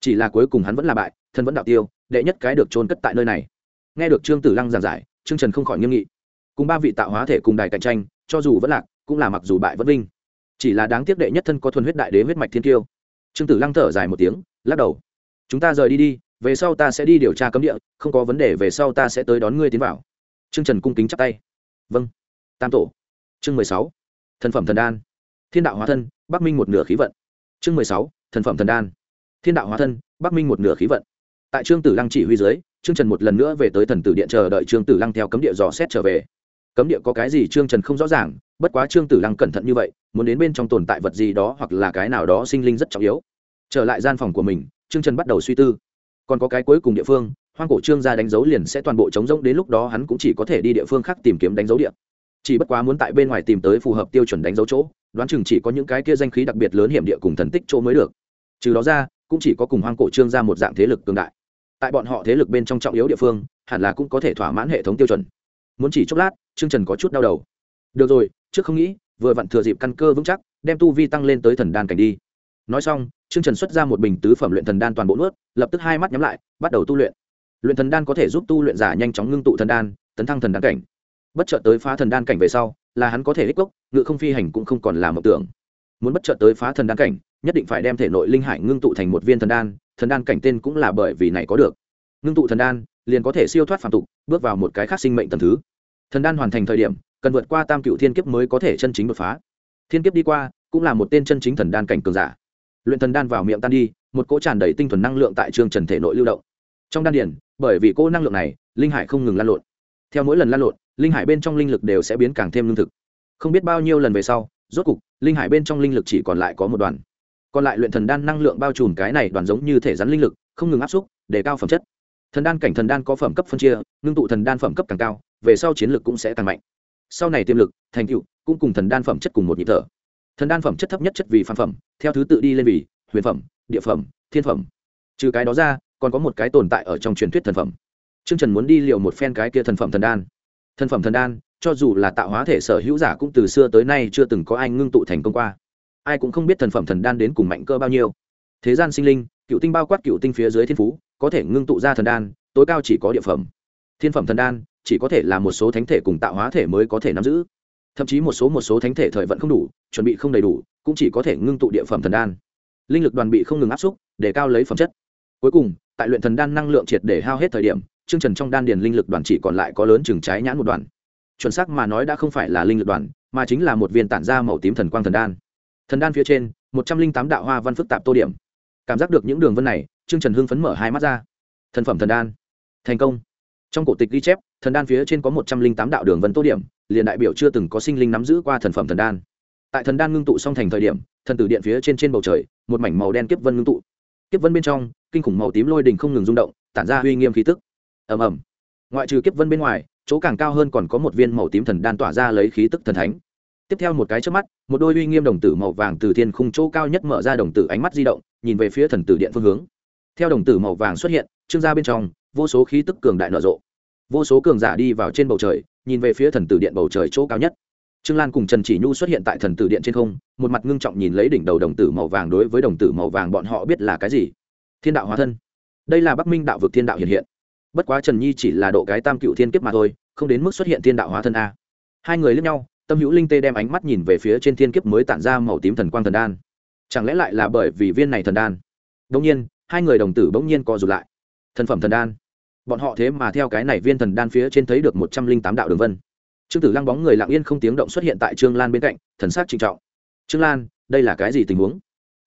chỉ là cuối cùng hắn vẫn là bại, thân vẫn đạo tiêu, đệ nhất cái được trôn cất tại nơi này. Nghe được trương tử lăng giảng giải, trương trần không khỏi nghiêm nghị. Cùng ba vị tạo hóa thể cùng đài cạnh tranh, cho dù vẫn lạc, cũng là mặc dù bại vẫn vinh. Chỉ là đáng tiếc đệ nhất thân có thuần huyết đại đế huyết mạch thiên tiêu trương tử lăng thở dài một tiếng, lắc đầu. Chúng ta rời đi đi, về sau ta sẽ đi điều tra cấm địa, không có vấn đề, về sau ta sẽ tới đón ngươi tiến vào. Trương trần cung kính chắp tay. Vâng. Tam tổ. Chương mười sáu. Thần phẩm thần đan. Thiên đạo hóa thân, bắc minh một nửa khí vận. Chương mười sáu. Thần phẩm thần đan thiên đạo hóa thân, bắc minh một nửa khí vận. Tại trương tử lăng chỉ huy dưới, trương trần một lần nữa về tới thần tử điện chờ đợi trương tử lăng theo cấm địa dò xét trở về. Cấm địa có cái gì trương trần không rõ ràng, bất quá trương tử lăng cẩn thận như vậy, muốn đến bên trong tồn tại vật gì đó hoặc là cái nào đó sinh linh rất trọng yếu. Trở lại gian phòng của mình, trương trần bắt đầu suy tư. Còn có cái cuối cùng địa phương, hoang cổ trương gia đánh dấu liền sẽ toàn bộ chống rỗng, đến lúc đó hắn cũng chỉ có thể đi địa phương khác tìm kiếm đánh dấu địa. Chỉ bất quá muốn tại bên ngoài tìm tới phù hợp tiêu chuẩn đánh dấu chỗ, đoán chừng chỉ có những cái kia danh khí đặc biệt lớn hiểm địa cùng thần tích chỗ mới được. Trừ đó ra cũng chỉ có cùng hoang cổ trương ra một dạng thế lực cường đại. Tại bọn họ thế lực bên trong trọng yếu địa phương, hẳn là cũng có thể thỏa mãn hệ thống tiêu chuẩn. Muốn chỉ chốc lát, trương trần có chút đau đầu. Được rồi, trước không nghĩ, vừa vặn thừa dịp căn cơ vững chắc, đem tu vi tăng lên tới thần đan cảnh đi. Nói xong, trương trần xuất ra một bình tứ phẩm luyện thần đan toàn bộ nuốt, lập tức hai mắt nhắm lại, bắt đầu tu luyện. Luyện thần đan có thể giúp tu luyện giả nhanh chóng ngưng tụ thần đan, tấn thăng thần đan cảnh. Bất chợt tới phá thần đan cảnh về sau, là hắn có thể ích gốc ngự không phi hành cũng không còn là mộng tưởng. Muốn bất chợt tới phá thần đan cảnh nhất định phải đem thể nội linh hải ngưng tụ thành một viên thần đan thần đan cảnh tên cũng là bởi vì này có được. Ngưng tụ thần đan, liền có thể siêu thoát phàm tục, bước vào một cái khác sinh mệnh tầm thứ. Thần đan hoàn thành thời điểm, cần vượt qua tam cựu thiên kiếp mới có thể chân chính đột phá. Thiên kiếp đi qua, cũng là một tên chân chính thần đan cảnh cường giả. Luyện thần đan vào miệng tan đi, một cỗ tràn đầy tinh thuần năng lượng tại trường trần thể nội lưu động. Trong đan điển bởi vì cỗ năng lượng này, linh hải không ngừng lan lộn. Theo mỗi lần lan lộn, linh hải bên trong linh lực đều sẽ biến càng thêm lương thực. Không biết bao nhiêu lần về sau, rốt cục, linh hải bên trong linh lực chỉ còn lại có một đoàn còn lại luyện thần đan năng lượng bao trùm cái này đoàn giống như thể rắn linh lực không ngừng áp xúc để cao phẩm chất. Thần đan cảnh thần đan có phẩm cấp phân chia ngưng tụ thần đan phẩm cấp càng cao về sau chiến lực cũng sẽ càng mạnh. Sau này tiềm lực thành tựu cũng cùng thần đan phẩm chất cùng một nhịp thở. Thần đan phẩm chất thấp nhất chất vì phan phẩm theo thứ tự đi lên vì huyền phẩm địa phẩm thiên phẩm. Trừ cái đó ra còn có một cái tồn tại ở trong truyền thuyết thần phẩm. Trương Trần muốn đi liệu một phen cái kia thần phẩm thần đan. Thần phẩm thần đan, cho dù là tạo hóa thể sở hữu giả cũng từ xưa tới nay chưa từng có ai ngưng tụ thành công qua. Ai cũng không biết thần phẩm thần đan đến cùng mạnh cơ bao nhiêu. Thế gian sinh linh, cựu tinh bao quát cựu tinh phía dưới thiên phú, có thể ngưng tụ ra thần đan, tối cao chỉ có địa phẩm. Thiên phẩm thần đan, chỉ có thể là một số thánh thể cùng tạo hóa thể mới có thể nắm giữ. Thậm chí một số một số thánh thể thời vận không đủ, chuẩn bị không đầy đủ, cũng chỉ có thể ngưng tụ địa phẩm thần đan. Linh lực đoàn bị không ngừng áp xúc, để cao lấy phẩm chất. Cuối cùng, tại luyện thần đan năng lượng triệt để hao hết thời điểm, Trương Trần trong đan điền linh lực đoàn chỉ còn lại có lớn chừng trái nhãn một đoàn. Chuẩn xác mà nói đã không phải là linh lực đoàn, mà chính là một viên tản ra màu tím thần quang thần đan. Thần đan phía trên, một trăm linh tám đạo hoa văn phức tạp tô điểm. Cảm giác được những đường vân này, Trương Trần hưng phấn mở hai mắt ra. Thần phẩm thần đan, thành công. Trong cổ tịch ghi chép, thần đan phía trên có một trăm linh tám đạo đường vân tô điểm, liền đại biểu chưa từng có sinh linh nắm giữ qua thần phẩm thần đan. Tại thần đan ngưng tụ xong thành thời điểm, thần tử điện phía trên trên bầu trời, một mảnh màu đen kiếp vân ngưng tụ. Kiếp vân bên trong, kinh khủng màu tím lôi đỉnh không ngừng rung động, tản ra uy nghiêm khí tức ầm ầm ngoại trừ kiếp vân bên ngoài chỗ càng cao hơn còn có một viên màu tím thần đan tỏa ra lấy khí tức thần thánh tiếp theo một cái trước mắt, một đôi uy nghiêm đồng tử màu vàng từ thiên khung chỗ cao nhất mở ra đồng tử ánh mắt di động, nhìn về phía thần tử điện phương hướng. Theo đồng tử màu vàng xuất hiện, trương gia bên trong, vô số khí tức cường đại nở rộ. Vô số cường giả đi vào trên bầu trời, nhìn về phía thần tử điện bầu trời chỗ cao nhất. Trương lan cùng trần chỉ nhu xuất hiện tại thần tử điện trên không, một mặt ngưng trọng nhìn lấy đỉnh đầu đồng tử màu vàng đối với đồng tử màu vàng bọn họ biết là cái gì. Thiên đạo hóa thân. Đây là bắc minh đạo vực thiên đạo hiện hiện. Bất quá trần nhi chỉ là độ cái tam cựu thiên kiếp mà thôi, không đến mức xuất hiện thiên đạo hóa thân a. Hai người lướt nhau tâm hữu linh tê đem ánh mắt nhìn về phía trên thiên kiếp mới tản ra màu tím thần quang thần đan. Chẳng lẽ lại là bởi vì viên này thần đan? Đông nhiên, hai người đồng tử bỗng nhiên co rụt lại. Thần phẩm thần đan. Bọn họ thế mà theo cái này viên thần đan phía trên thấy được một trăm linh tám đạo đường vân. Trương tử lăng bóng người lặng yên không tiếng động xuất hiện tại trương lan bên cạnh, thần sát trinh trọng. Trương lan, đây là cái gì tình huống?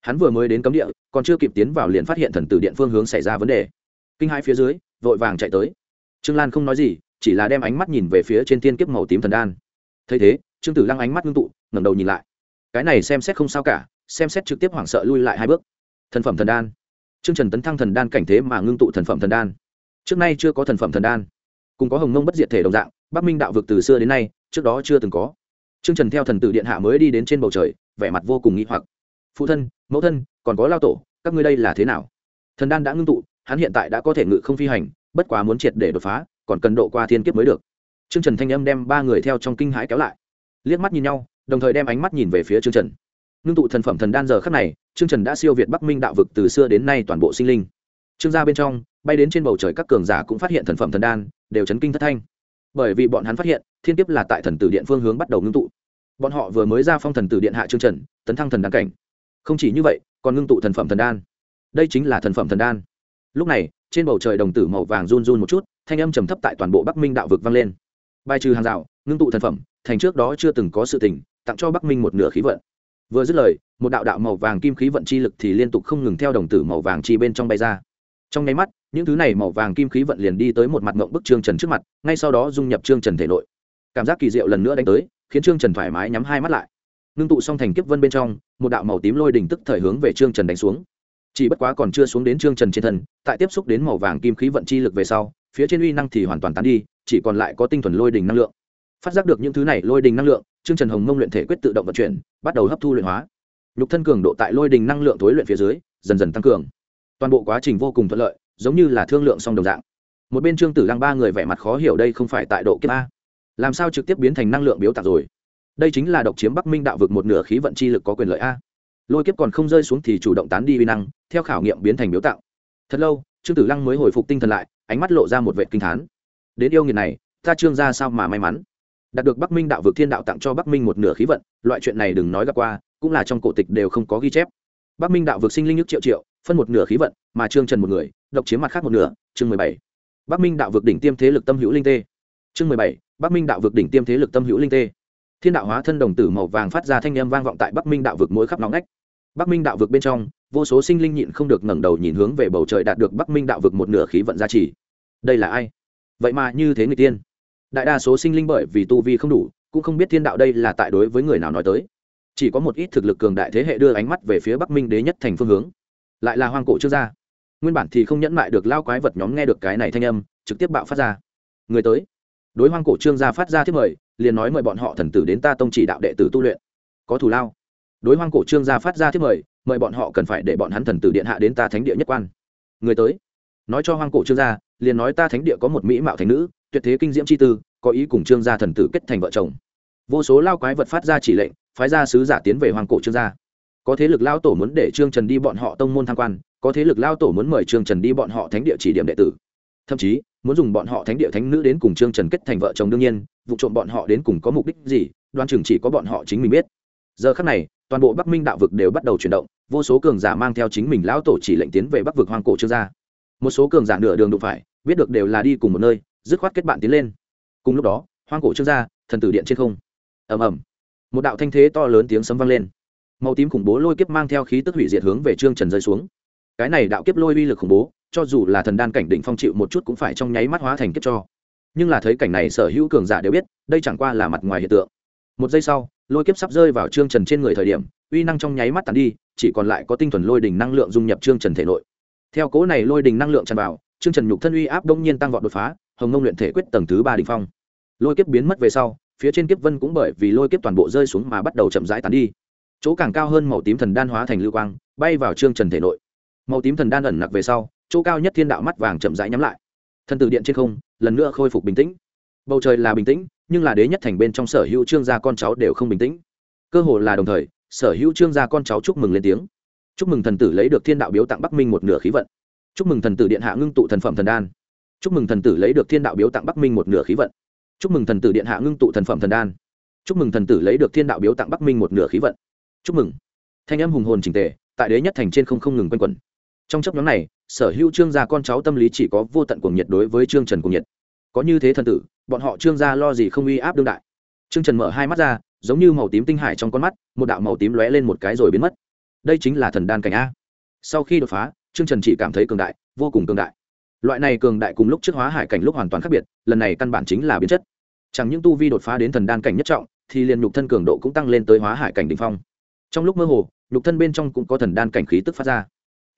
Hắn vừa mới đến cấm địa, còn chưa kịp tiến vào liền phát hiện thần tử điện phương hướng xảy ra vấn đề. Kinh hai phía dưới, vội vàng chạy tới. Trương lan không nói gì, chỉ là đem ánh mắt nhìn về phía trên thiên kiếp màu tím thần đan. Thấy thế trương tử lăng ánh mắt ngưng tụ, ngẩng đầu nhìn lại. Cái này xem xét không sao cả, xem xét trực tiếp hoảng sợ lui lại hai bước. Thần phẩm thần đan. Trương trần tấn thăng thần đan cảnh thế mà ngưng tụ thần phẩm thần đan. Trước nay chưa có thần phẩm thần đan. Cùng có hồng mông bất diệt thể đồng dạng, bắc minh đạo vực từ xưa đến nay, trước đó chưa từng có. Trương trần theo thần tử điện hạ mới đi đến trên bầu trời, vẻ mặt vô cùng nghĩ hoặc. Phụ thân, mẫu thân, còn có lao tổ, các ngươi đây là thế nào? Thần đan đã ngưng tụ, hắn hiện tại đã có thể ngự không phi hành, bất quá muốn triệt để đột phá, còn cần độ qua thiên kiếp mới được. Trương Trần thanh âm đem ba người theo trong kinh hãi kéo lại. Liếc mắt nhìn nhau, đồng thời đem ánh mắt nhìn về phía Trương Trần. Nương tụ thần phẩm thần đan giờ khắc này, Trương Trần đã siêu việt Bắc Minh đạo vực từ xưa đến nay toàn bộ sinh linh. Trương gia bên trong, bay đến trên bầu trời các cường giả cũng phát hiện thần phẩm thần đan, đều chấn kinh thất thanh. Bởi vì bọn hắn phát hiện, thiên kiếp là tại thần tử điện phương hướng bắt đầu ngưng tụ. Bọn họ vừa mới ra phong thần tử điện hạ Trương Trần, tấn thăng thần đan cảnh. Không chỉ như vậy, còn ngưng tụ thần phẩm thần đan. Đây chính là thần phẩm thần đan lúc này trên bầu trời đồng tử màu vàng run run một chút thanh âm trầm thấp tại toàn bộ bắc minh đạo vực vang lên bài trừ hàng rào ngưng tụ thần phẩm thành trước đó chưa từng có sự tình, tặng cho bắc minh một nửa khí vận. Vừa dứt lời, một đạo đạo màu vàng kim khí vận chi lực thì liên tục không ngừng theo đồng tử màu vàng chi bên trong bay ra. Trong nháy mắt, những thứ này màu vàng kim khí vận liền đi tới một mặt ngộng bức trương trần trước mặt, ngay sau đó dung nhập trương trần thể nội. Cảm giác kỳ diệu lần nữa đánh tới, khiến trương trần thoải mái nhắm hai mắt lại. Ngưng tụ xong thành kiếp vân bên trong, một đạo màu tím lôi đỉnh tức thời hướng về trương trần đánh xuống. Chỉ bất quá còn chưa xuống đến trương trần trên thân, tại tiếp xúc đến màu vàng kim khí vận chi lực về sau, phía trên uy năng thì hoàn toàn tán đi, chỉ còn lại có tinh thuần lôi đỉnh năng lượng phát giác được những thứ này lôi đình năng lượng, trương trần hồng mông luyện thể quyết tự động vận chuyển, bắt đầu hấp thu luyện hóa. Nhục thân cường độ tại lôi đình năng lượng tối luyện phía dưới, dần dần tăng cường. Toàn bộ quá trình vô cùng thuận lợi, giống như là thương lượng song đồng dạng. Một bên trương tử lăng ba người vẻ mặt khó hiểu đây không phải tại độ kiếp a. Làm sao trực tiếp biến thành năng lượng biếu tạc rồi? Đây chính là độc chiếm bắc minh đạo vực một nửa khí vận chi lực có quyền lợi a. Lôi kiếp còn không rơi xuống thì chủ động tán đi vi năng, theo khảo nghiệm biến thành biếu tạo thật lâu, trương tử lăng mới hồi phục tinh thần lại, ánh mắt lộ ra một vệ kinh thán. Đến yêu nghiệt này, ta trương ra sao mà may mắn? Đạt được bắc minh đạo vực thiên đạo tặng cho bắc minh một nửa khí vận, loại chuyện này đừng nói gặp qua, cũng là trong cổ tịch đều không có ghi chép. Bắc minh đạo vực sinh linh nước triệu triệu, phân một nửa khí vận, mà trương trần một người, độc chiếm mặt khác một nửa, chương mười bảy. Bắc minh đạo vực đỉnh tiêm thế lực tâm hữu linh tê. Chương mười bảy, bắc minh đạo vực đỉnh tiêm thế lực tâm hữu linh tê. Thiên đạo hóa thân đồng tử màu vàng phát ra thanh â m vang vọng tại bắc minh đạo vực mỗi khắp nóng nách bắc minh đạo vực bên trong, vô số sinh linh nhịn không được ngẩng đầu nhìn hướng về bầu trời đạt được bắc minh đạo vực một nửa khí vận gia trì. Đây là ai? Vậy mà như thế người tiên đại đa số sinh linh bởi vì tu vi không đủ, cũng không biết thiên đạo đây là tại đối với người nào nói tới. Chỉ có một ít thực lực cường đại thế hệ đưa ánh mắt về phía bắc minh đế nhất thành phương hướng. Lại là hoang cổ trương gia. Nguyên bản thì không nhẫn mại được lao quái vật nhóm nghe được cái này thanh âm, trực tiếp bạo phát ra. Người tới. Đối hoang cổ trương gia phát ra thiết mời, liền nói mời bọn họ thần tử đến ta tông chỉ đạo đệ tử tu luyện. Có thù lao. Đối hoang cổ trương gia phát ra thiết mời mời bọn họ cần phải để bọn hắn thần tử điện hạ đến ta thánh địa nhất quan. Người tới. Nói cho hoang cổ trương gia, liền nói ta thánh địa có một mỹ mạo thánh nữ tuyệt thế kinh diễm chi tư, có ý cùng trương gia thần tử kết thành vợ chồng. Vô số lao quái vật phát ra chỉ lệnh, phái ra sứ giả tiến về hoàng cổ trương gia. Có thế lực lao tổ muốn để trương trần đi bọn họ tông môn tham quan, có thế lực lao tổ muốn mời trương trần đi bọn họ thánh địa chỉ điểm đệ tử. Thậm chí, muốn dùng bọn họ thánh địa thánh nữ đến cùng trương trần kết thành vợ chồng đương nhiên, vụ trộm bọn họ đến cùng có mục đích gì, đoan chừng chỉ có bọn họ chính mình biết. Giờ khắc này, toàn bộ bắc minh đạo vực đều bắt đầu chuyển động, vô số cường giả mang theo chính mình lão tổ chỉ lệnh tiến về bắc vực hoàng cổ trương gia. Một số cường giả nửa đường đụng phải, biết được đều là đi cùng một nơi dứt khoát kết bạn tiến lên. Cùng lúc đó, hoang cổ trương gia, thần tử điện trên không. Ầm ầm. Một đạo thanh thế to lớn tiếng sấm vang lên. Màu tím khủng bố lôi kiếp mang theo khí tức hủy diệt hướng về trương trần rơi xuống. Cái này đạo kiếp lôi uy lực khủng bố, cho dù là thần đan cảnh định phong chịu một chút cũng phải trong nháy mắt hóa thành kiếp cho. Nhưng là thấy cảnh này sở hữu cường giả đều biết, đây chẳng qua là mặt ngoài hiện tượng. Một giây sau, lôi kiếp sắp rơi vào trương trần trên người thời điểm, uy năng trong nháy mắt tàn đi, chỉ còn lại có tinh thuần lôi đỉnh năng lượng dung nhập trương trần thể nội. Theo cố này lôi đỉnh năng lượng tràn vào, trương trần nhục thân uy áp đông nhiên tăng vọt đột phá hồng ngông luyện thể quyết tầng thứ ba đ ỉ n h phong. Lôi kiếp biến mất về sau, phía trên kiếp vân cũng bởi vì lôi kiếp toàn bộ rơi xuống mà bắt đầu chậm rãi tán đi. Chỗ càng cao hơn màu tím thần đan hóa thành lưu quang, bay vào trương trần thể nội. Màu tím thần đan ẩn nặc về sau, chỗ cao nhất thiên đạo mắt vàng chậm rãi nhắm lại. Thần tử điện trên không, lần nữa khôi phục bình tĩnh. Bầu trời là bình tĩnh, nhưng là đế nhất thành bên trong sở hữu trương gia con cháu đều không bình tĩnh. Cơ hồ là đồng thời, sở hữu trương gia con cháu chúc mừng lên tiếng. Chúc mừng thần tử lấy được thiên đạo biếu tặng bắc minh một nửa khí vận. Chúc mừng thần tử điện hạ ngưng tụ thần phẩm thần đan chúc mừng thần tử lấy được thiên đạo biếu tặng bắc minh một nửa khí vận. Chúc mừng thần tử điện hạ ngưng tụ thần phẩm thần đan. Chúc mừng thần tử lấy được thiên đạo biếu tặng bắc minh một nửa khí vận. Chúc mừng. Thanh âm hùng hồn trình tề, tại đế nhất thành trên không không ngừng quanh quẩn. Trong chấp nhóm này, sở hữu trương gia con cháu tâm lý chỉ có vô tận cuồng nhiệt đối với trương trần cuồng nhiệt. Có như thế thần tử, bọn họ trương gia lo gì không uy áp đương đại. Trương trần mở hai mắt ra, giống như màu tím tinh hải trong con mắt, một đạo màu tím lóe lên một cái rồi biến mất. Đây chính là thần đan cảnh a. Sau khi đột phá, trương trần chỉ cảm thấy cường đại, vô cùng cường đại loại này cường đại cùng lúc trước hóa hải cảnh lúc hoàn toàn khác biệt, lần này căn bản chính là biến chất. Chẳng những tu vi đột phá đến thần đan cảnh nhất trọng, thì liền nhục thân cường độ cũng tăng lên tới hóa hải cảnh đ ỉ n h phong. Trong lúc mơ hồ, nhục thân bên trong cũng có thần đan cảnh khí tức phát ra.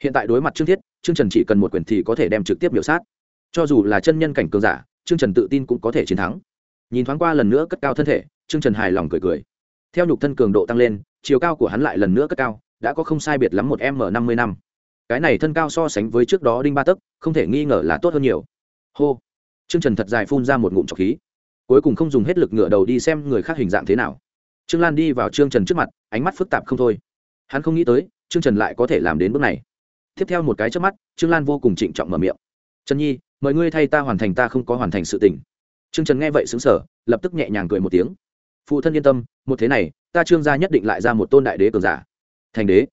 Hiện tại đối mặt trương thiết, trương trần chỉ cần một quyền thì có thể đem trực tiếp biểu sát. Cho dù là chân nhân cảnh cường giả, trương trần tự tin cũng có thể chiến thắng. Nhìn thoáng qua lần nữa cất cao thân thể, trương trần hài lòng cười cười. Theo nhục thân cường độ tăng lên, chiều cao của hắn lại lần nữa cất cao, đã có không sai biệt lắm một m năm mươi năm cái này thân cao so sánh với trước đó đinh ba tấc, không thể nghi ngờ là tốt hơn nhiều. Hô. Trương trần thật dài phun ra một ngụm trọc khí. Cuối cùng không dùng hết lực ngựa đầu đi xem người khác hình dạng thế nào. Trương lan đi vào trương trần trước mặt, ánh mắt phức tạp không thôi. Hắn không nghĩ tới, trương trần lại có thể làm đến bước này. Tiếp theo một cái trước mắt, trương lan vô cùng trịnh trọng mở miệng. Trần nhi, mời ngươi thay ta hoàn thành ta không có hoàn thành sự tình. Trương trần nghe vậy xứng sở lập tức nhẹ nhàng cười một tiếng. Phụ thân yên tâm, một thế này, ta trương gia nhất định lại ra một tôn đại đế cường giả. Thành đế.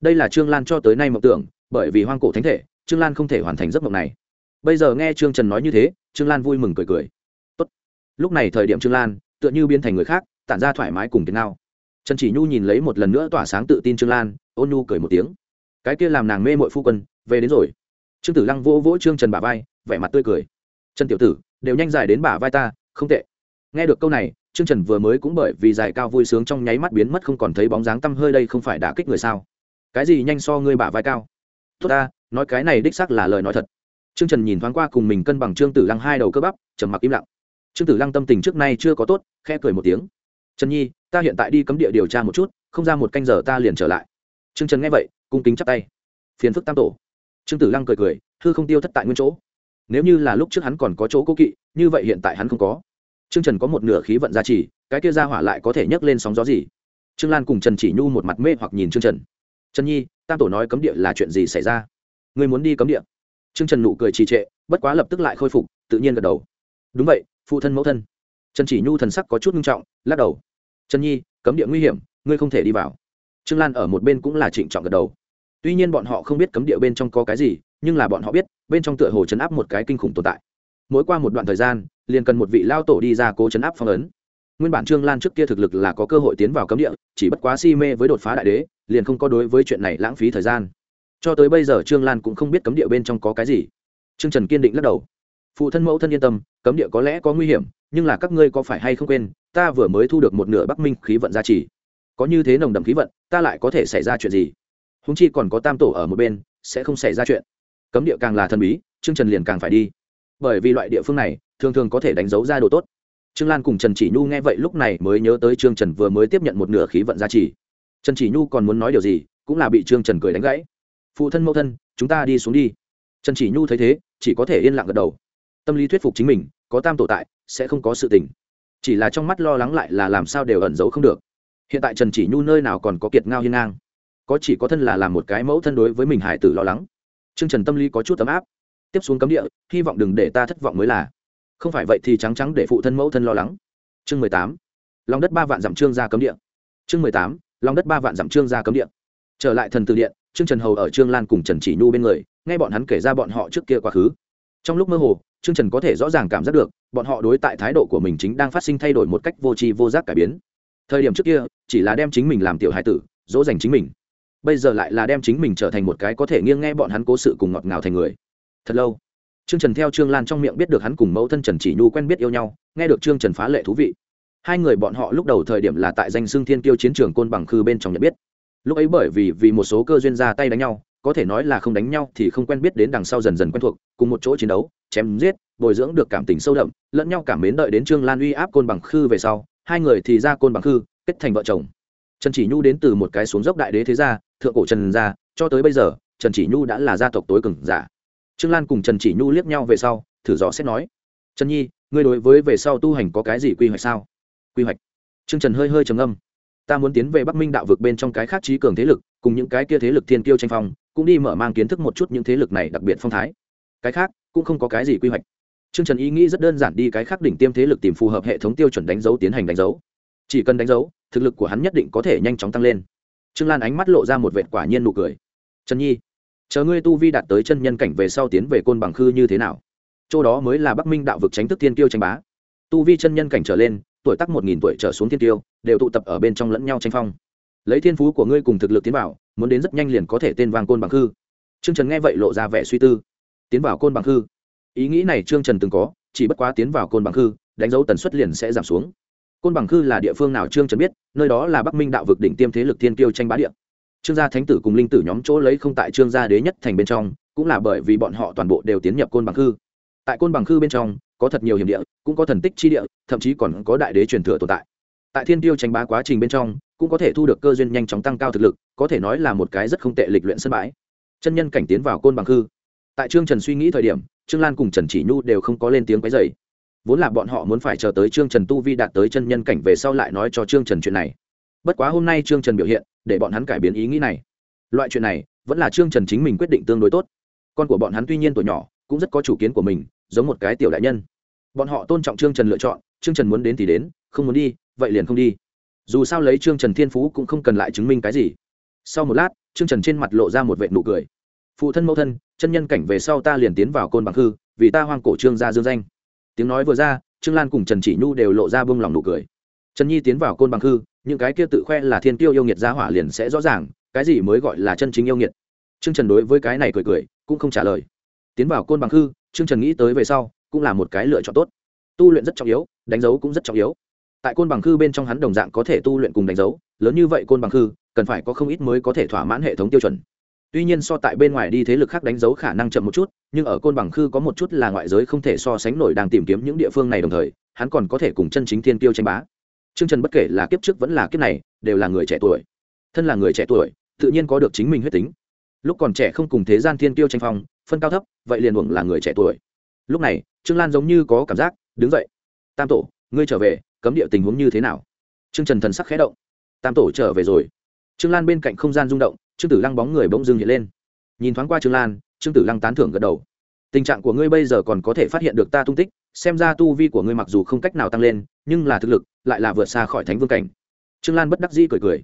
Đây là trương lan cho tới nay mộng tưởng bởi vì hoang cổ thánh thể, trương lan không thể hoàn thành giấc mộng này. Bây giờ nghe trương trần nói như thế, trương lan vui mừng cười cười. Tốt. lúc này thời điểm trương lan, tựa như biến thành người khác, tản ra thoải mái cùng tiếng nào trần chỉ nhu nhìn lấy một lần nữa tỏa sáng tự tin trương lan, ôn nhu cười một tiếng. Cái kia làm nàng mê mội phu quân, về đến rồi. Trương tử lăng vỗ vỗ trương trần bả vai, vẻ mặt tươi cười. Trần tiểu tử, đều nhanh dài đến bả vai ta, không tệ. Nghe được câu này, trương trần vừa mới cũng bởi vì dài cao vui sướng trong nháy mắt biến mất không còn thấy bóng dáng tăm hơi đây không phải đã kích người sao. Cái gì nhanh so ngươi bả vai cao? Tốt ta, nói cái này đích xác là lời nói thật. Trương trần nhìn thoáng qua cùng mình cân bằng trương tử lăng hai đầu cơ bắp, trầm mặc im lặng. Trương tử lăng tâm tình trước nay chưa có tốt, khẽ cười một tiếng. Trần nhi, ta hiện tại đi cấm địa điều tra một chút, không ra một canh giờ ta liền trở lại. Trương trần nghe vậy, cung kính chắp tay. Phiền phức tam tổ. Trương tử lăng cười cười, thư không tiêu thất tại nguyên chỗ. Nếu như là lúc trước hắn còn có chỗ cố kỵ, như vậy hiện tại hắn không có. Trương trần có một nửa khí vận gia trì, cái kia ra hỏa lại có thể nhấc lên sóng gió gì? Trương lan cùng trần chỉ nhu một mặt mê hoặc nhìn trương trần. Trần nhi tam tổ nói cấm địa là chuyện gì xảy ra? Người muốn đi cấm địa? Trương trần nụ cười trì trệ, bất quá lập tức lại khôi phục, tự nhiên gật đầu. Đúng vậy, phụ thân mẫu thân. Trần chỉ nhu thần sắc có chút nghiêm trọng, lắc đầu. Trần nhi, cấm địa nguy hiểm, ngươi không thể đi vào. Trương lan ở một bên cũng là trịnh trọng gật đầu. Tuy nhiên bọn họ không biết cấm địa bên trong có cái gì, nhưng là bọn họ biết, bên trong tựa hồ chấn áp một cái kinh khủng tồn tại. Mỗi qua một đoạn thời gian, liền cần một vị lao tổ đi ra cố chấn áp phong ấn. Nguyên bản trương lan trước kia thực lực là có cơ hội tiến vào cấm địa, chỉ bất quá si mê với đột phá đại đế liền không có đối với chuyện này lãng phí thời gian. Cho tới bây giờ trương lan cũng không biết cấm địa bên trong có cái gì. Trương trần kiên định lắc đầu. Phụ thân mẫu thân yên tâm, cấm địa có lẽ có nguy hiểm, nhưng là các ngươi có phải hay không quên, ta vừa mới thu được một nửa bắc minh khí vận gia trì. Có như thế nồng đậm khí vận, ta lại có thể xảy ra chuyện gì? Húng chi còn có tam tổ ở một bên, sẽ không xảy ra chuyện. Cấm địa càng là thần bí, trương trần liền càng phải đi. Bởi vì loại địa phương này, thường thường có thể đánh dấu ra đồ tốt. Trương lan cùng trần chỉ nhu nghe vậy lúc này mới nhớ tới trương trần vừa mới tiếp nhận một nửa khí vận gia trì trần chỉ nhu còn muốn nói điều gì, cũng là bị trương trần cười đánh gãy. Phụ thân mẫu thân, chúng ta đi xuống đi. Trần chỉ nhu thấy thế, chỉ có thể yên lặng gật đầu. Tâm lý thuyết phục chính mình, có tam tổ tại, sẽ không có sự tình. Chỉ là trong mắt lo lắng lại là làm sao đều ẩn giấu không được. Hiện tại trần chỉ nhu nơi nào còn có kiệt ngao hiên ngang. Có chỉ có thân là làm một cái mẫu thân đối với mình hải tử lo lắng. T r ư ơ n g trần tâm lý có chút tấm áp. Tiếp xuống cấm địa, hy vọng đừng để ta thất vọng mới là. Không phải vậy thì trắng trắng để phụ thân mẫu thân lo lắng. Chương mười tám. Lòng đất ba vạn dặm trương ra cấm địa. Chương mười tám lòng đất ba vạn dặm trương ra cấm điện, trở lại thần từ điện trương trần hầu ở trương lan cùng trần chỉ nhu bên người nghe bọn hắn kể ra bọn họ trước kia quá khứ. Trong lúc mơ hồ trương trần có thể rõ ràng cảm giác được bọn họ đối tại thái độ của mình chính đang phát sinh thay đổi một cách vô tri vô giác cải biến. Thời điểm trước kia chỉ là đem chính mình làm tiểu hải tử dỗ dành chính mình. Bây giờ lại là đem chính mình trở thành một cái có thể nghiêng nghe bọn hắn cố sự cùng ngọt ngào thành người. Thật lâu trương trần theo trương lan trong miệng biết được hắn cùng mẫu thân trần chỉ nhu quen biết yêu nhau nghe được trương trần phá lệ thú vị hai người bọn họ lúc đầu thời điểm là tại danh xương thiên kiêu chiến trường côn bằng khư bên trong nhận biết. Lúc ấy bởi vì vì một số cơ duyên ra tay đánh nhau, có thể nói là không đánh nhau thì không quen biết đến đằng sau dần dần quen thuộc, cùng một chỗ chiến đấu, chém giết, bồi dưỡng được cảm tình sâu đậm, lẫn nhau cảm mến đợi đến trương lan uy áp côn bằng khư về sau, hai người thì ra côn bằng khư, kết thành vợ chồng. Trần chỉ nhu đến từ một cái xuống dốc đại đế thế gia, thượng cổ trần gia, cho tới bây giờ, trần chỉ nhu đã là gia tộc tối cường giả. Trương lan cùng trần chỉ nhu liếc nhau về sau, thử dò xét nói, trần nhi, ngươi đối với về sau tu hành có cái gì quy hoạch sao? Quy hoạch trương trần hơi hơi trầm âm ta muốn tiến về bắc minh đạo vực bên trong cái khác trí cường thế lực cùng những cái kia thế lực thiên kiêu tranh phong cũng đi mở mang kiến thức một chút những thế lực này đặc biệt phong thái cái khác cũng không có cái gì quy hoạch Trương Trần ý nghĩ rất đơn giản đi cái khác đỉnh tiêm thế lực tìm phù hợp hệ thống tiêu chuẩn đánh dấu tiến hành đánh dấu. Chỉ cần đánh dấu, thực lực của hắn nhất định có thể nhanh chóng tăng lên. Trương Lan ánh mắt lộ ra một vệt quả nhiên nụ cười. "Trần Nhi, chờ ngươi tu vi đạt tới chân nhân cảnh về sau tiến về côn bằng khư như thế nào?" Chỗ đó mới là Bắc Minh đạo vực tránh thức tiên tiêu tranh bá. Tu vi chân nhân cảnh trở lên, tuổi tác một nghìn tuổi trở xuống thiên tiêu, đều tụ tập ở bên trong lẫn nhau tranh phong. Lấy thiên phú của ngươi cùng thực lực tiến vào, muốn đến rất nhanh liền có thể tên vang côn bằng hư Trương Trần nghe vậy lộ ra vẻ suy tư. Tiến vào côn bằng hư ý nghĩ này trương trần từng có chỉ bất quá tiến vào côn bằng hư đánh dấu tần suất liền sẽ giảm xuống. Côn bằng hư là địa phương nào trương trần biết nơi đó là bắc minh đạo vực đỉnh tiêm thế lực thiên kiêu tranh bá địa. Trương gia thánh tử cùng linh tử nhóm chỗ lấy không tại trương gia đế nhất thành bên trong cũng là bởi vì bọn họ toàn bộ đều tiến nhập côn bằng hư tại côn bằng hư bên trong có thật nhiều hiểm địa, cũng có thần tích chi địa, thậm chí còn có đại đế truyền thừa tồn tại. Tại thiên tiêu tranh bá quá trình bên trong, cũng có thể thu được cơ duyên nhanh chóng tăng cao thực lực, có thể nói là một cái rất không tệ lịch luyện sân bãi. Chân nhân cảnh tiến vào côn bằng hư. tại trương trần suy nghĩ thời điểm, trương lan cùng trần chỉ nhu đều không có lên tiếng quấy dày vốn là bọn họ muốn phải chờ tới trương trần tu vi đạt tới chân nhân cảnh về sau lại nói cho trương trần chuyện này. Bất quá hôm nay trương trần biểu hiện, để bọn hắn cải biến ý nghĩ này. Loại chuyện này, vẫn là trương trần chính mình quyết định tương đối tốt. Con của bọn hắn tuy nhiên tuổi nhỏ, cũng rất có chủ kiến của mình, giống một cái tiểu đại nhân bọn họ tôn trọng trương trần lựa chọn, trương trần muốn đến thì đến, không muốn đi, vậy liền không đi. Dù sao lấy trương trần thiên phú cũng không cần lại chứng minh cái gì. Sau một lát, trương trần trên mặt lộ ra một vệ nụ cười. Phụ thân mẫu thân, chân nhân cảnh về sau ta liền tiến vào côn bằng hư, vì ta hoang cổ trương gia dương danh. Tiếng nói vừa ra, trương lan cùng trần chỉ nhu đều lộ ra bông lòng nụ cười. Trần nhi tiến vào côn bằng hư, những cái kia tự khoe là thiên tiêu yêu nghiệt gia hỏa liền sẽ rõ ràng, cái gì mới gọi là chân chính yêu nghiệt. Trương trần đối với cái này cười cười, cũng không trả lời. Tiến vào côn bằng hư, trương trần nghĩ tới về sau cũng là một cái lựa chọn tốt. Tu luyện rất trọng yếu, đánh dấu cũng rất trọng yếu. Tại côn bằng khư bên trong hắn đồng dạng có thể tu luyện cùng đánh dấu, lớn như vậy côn bằng khư, cần phải có không ít mới có thể thỏa mãn hệ thống tiêu chuẩn. Tuy nhiên so tại bên ngoài đi thế lực khác đánh dấu khả năng chậm một chút, nhưng ở côn bằng khư có một chút là ngoại giới không thể so sánh nổi đang tìm kiếm những địa phương này đồng thời, hắn còn có thể cùng chân chính thiên tiêu tranh bá. Trương trần bất kể là kiếp trước vẫn là kiếp này, đều là người trẻ tuổi. Thân là người trẻ tuổi, tự nhiên có được chính mình huyết tính. Lúc còn trẻ không cùng thế gian thiên tiêu tranh phong, phân cao thấp, vậy liền uổng là người trẻ tuổi. Lúc này trương lan giống như có cảm giác, đứng dậy. Tam tổ, ngươi trở về, cấm địa tình huống như thế nào? Trương trần thần sắc khé động. Tam tổ trở về rồi. Trương lan bên cạnh không gian rung động, trương tử lăng bóng người bỗng dưng hiện lên. Nhìn thoáng qua trương lan, trương tử lăng tán thưởng gật đầu. Tình trạng của ngươi bây giờ còn có thể phát hiện được ta tung tích, xem ra tu vi của ngươi mặc dù không cách nào tăng lên, nhưng là thực lực lại là vượt xa khỏi thánh vương cảnh. Trương lan bất đắc dĩ cười cười.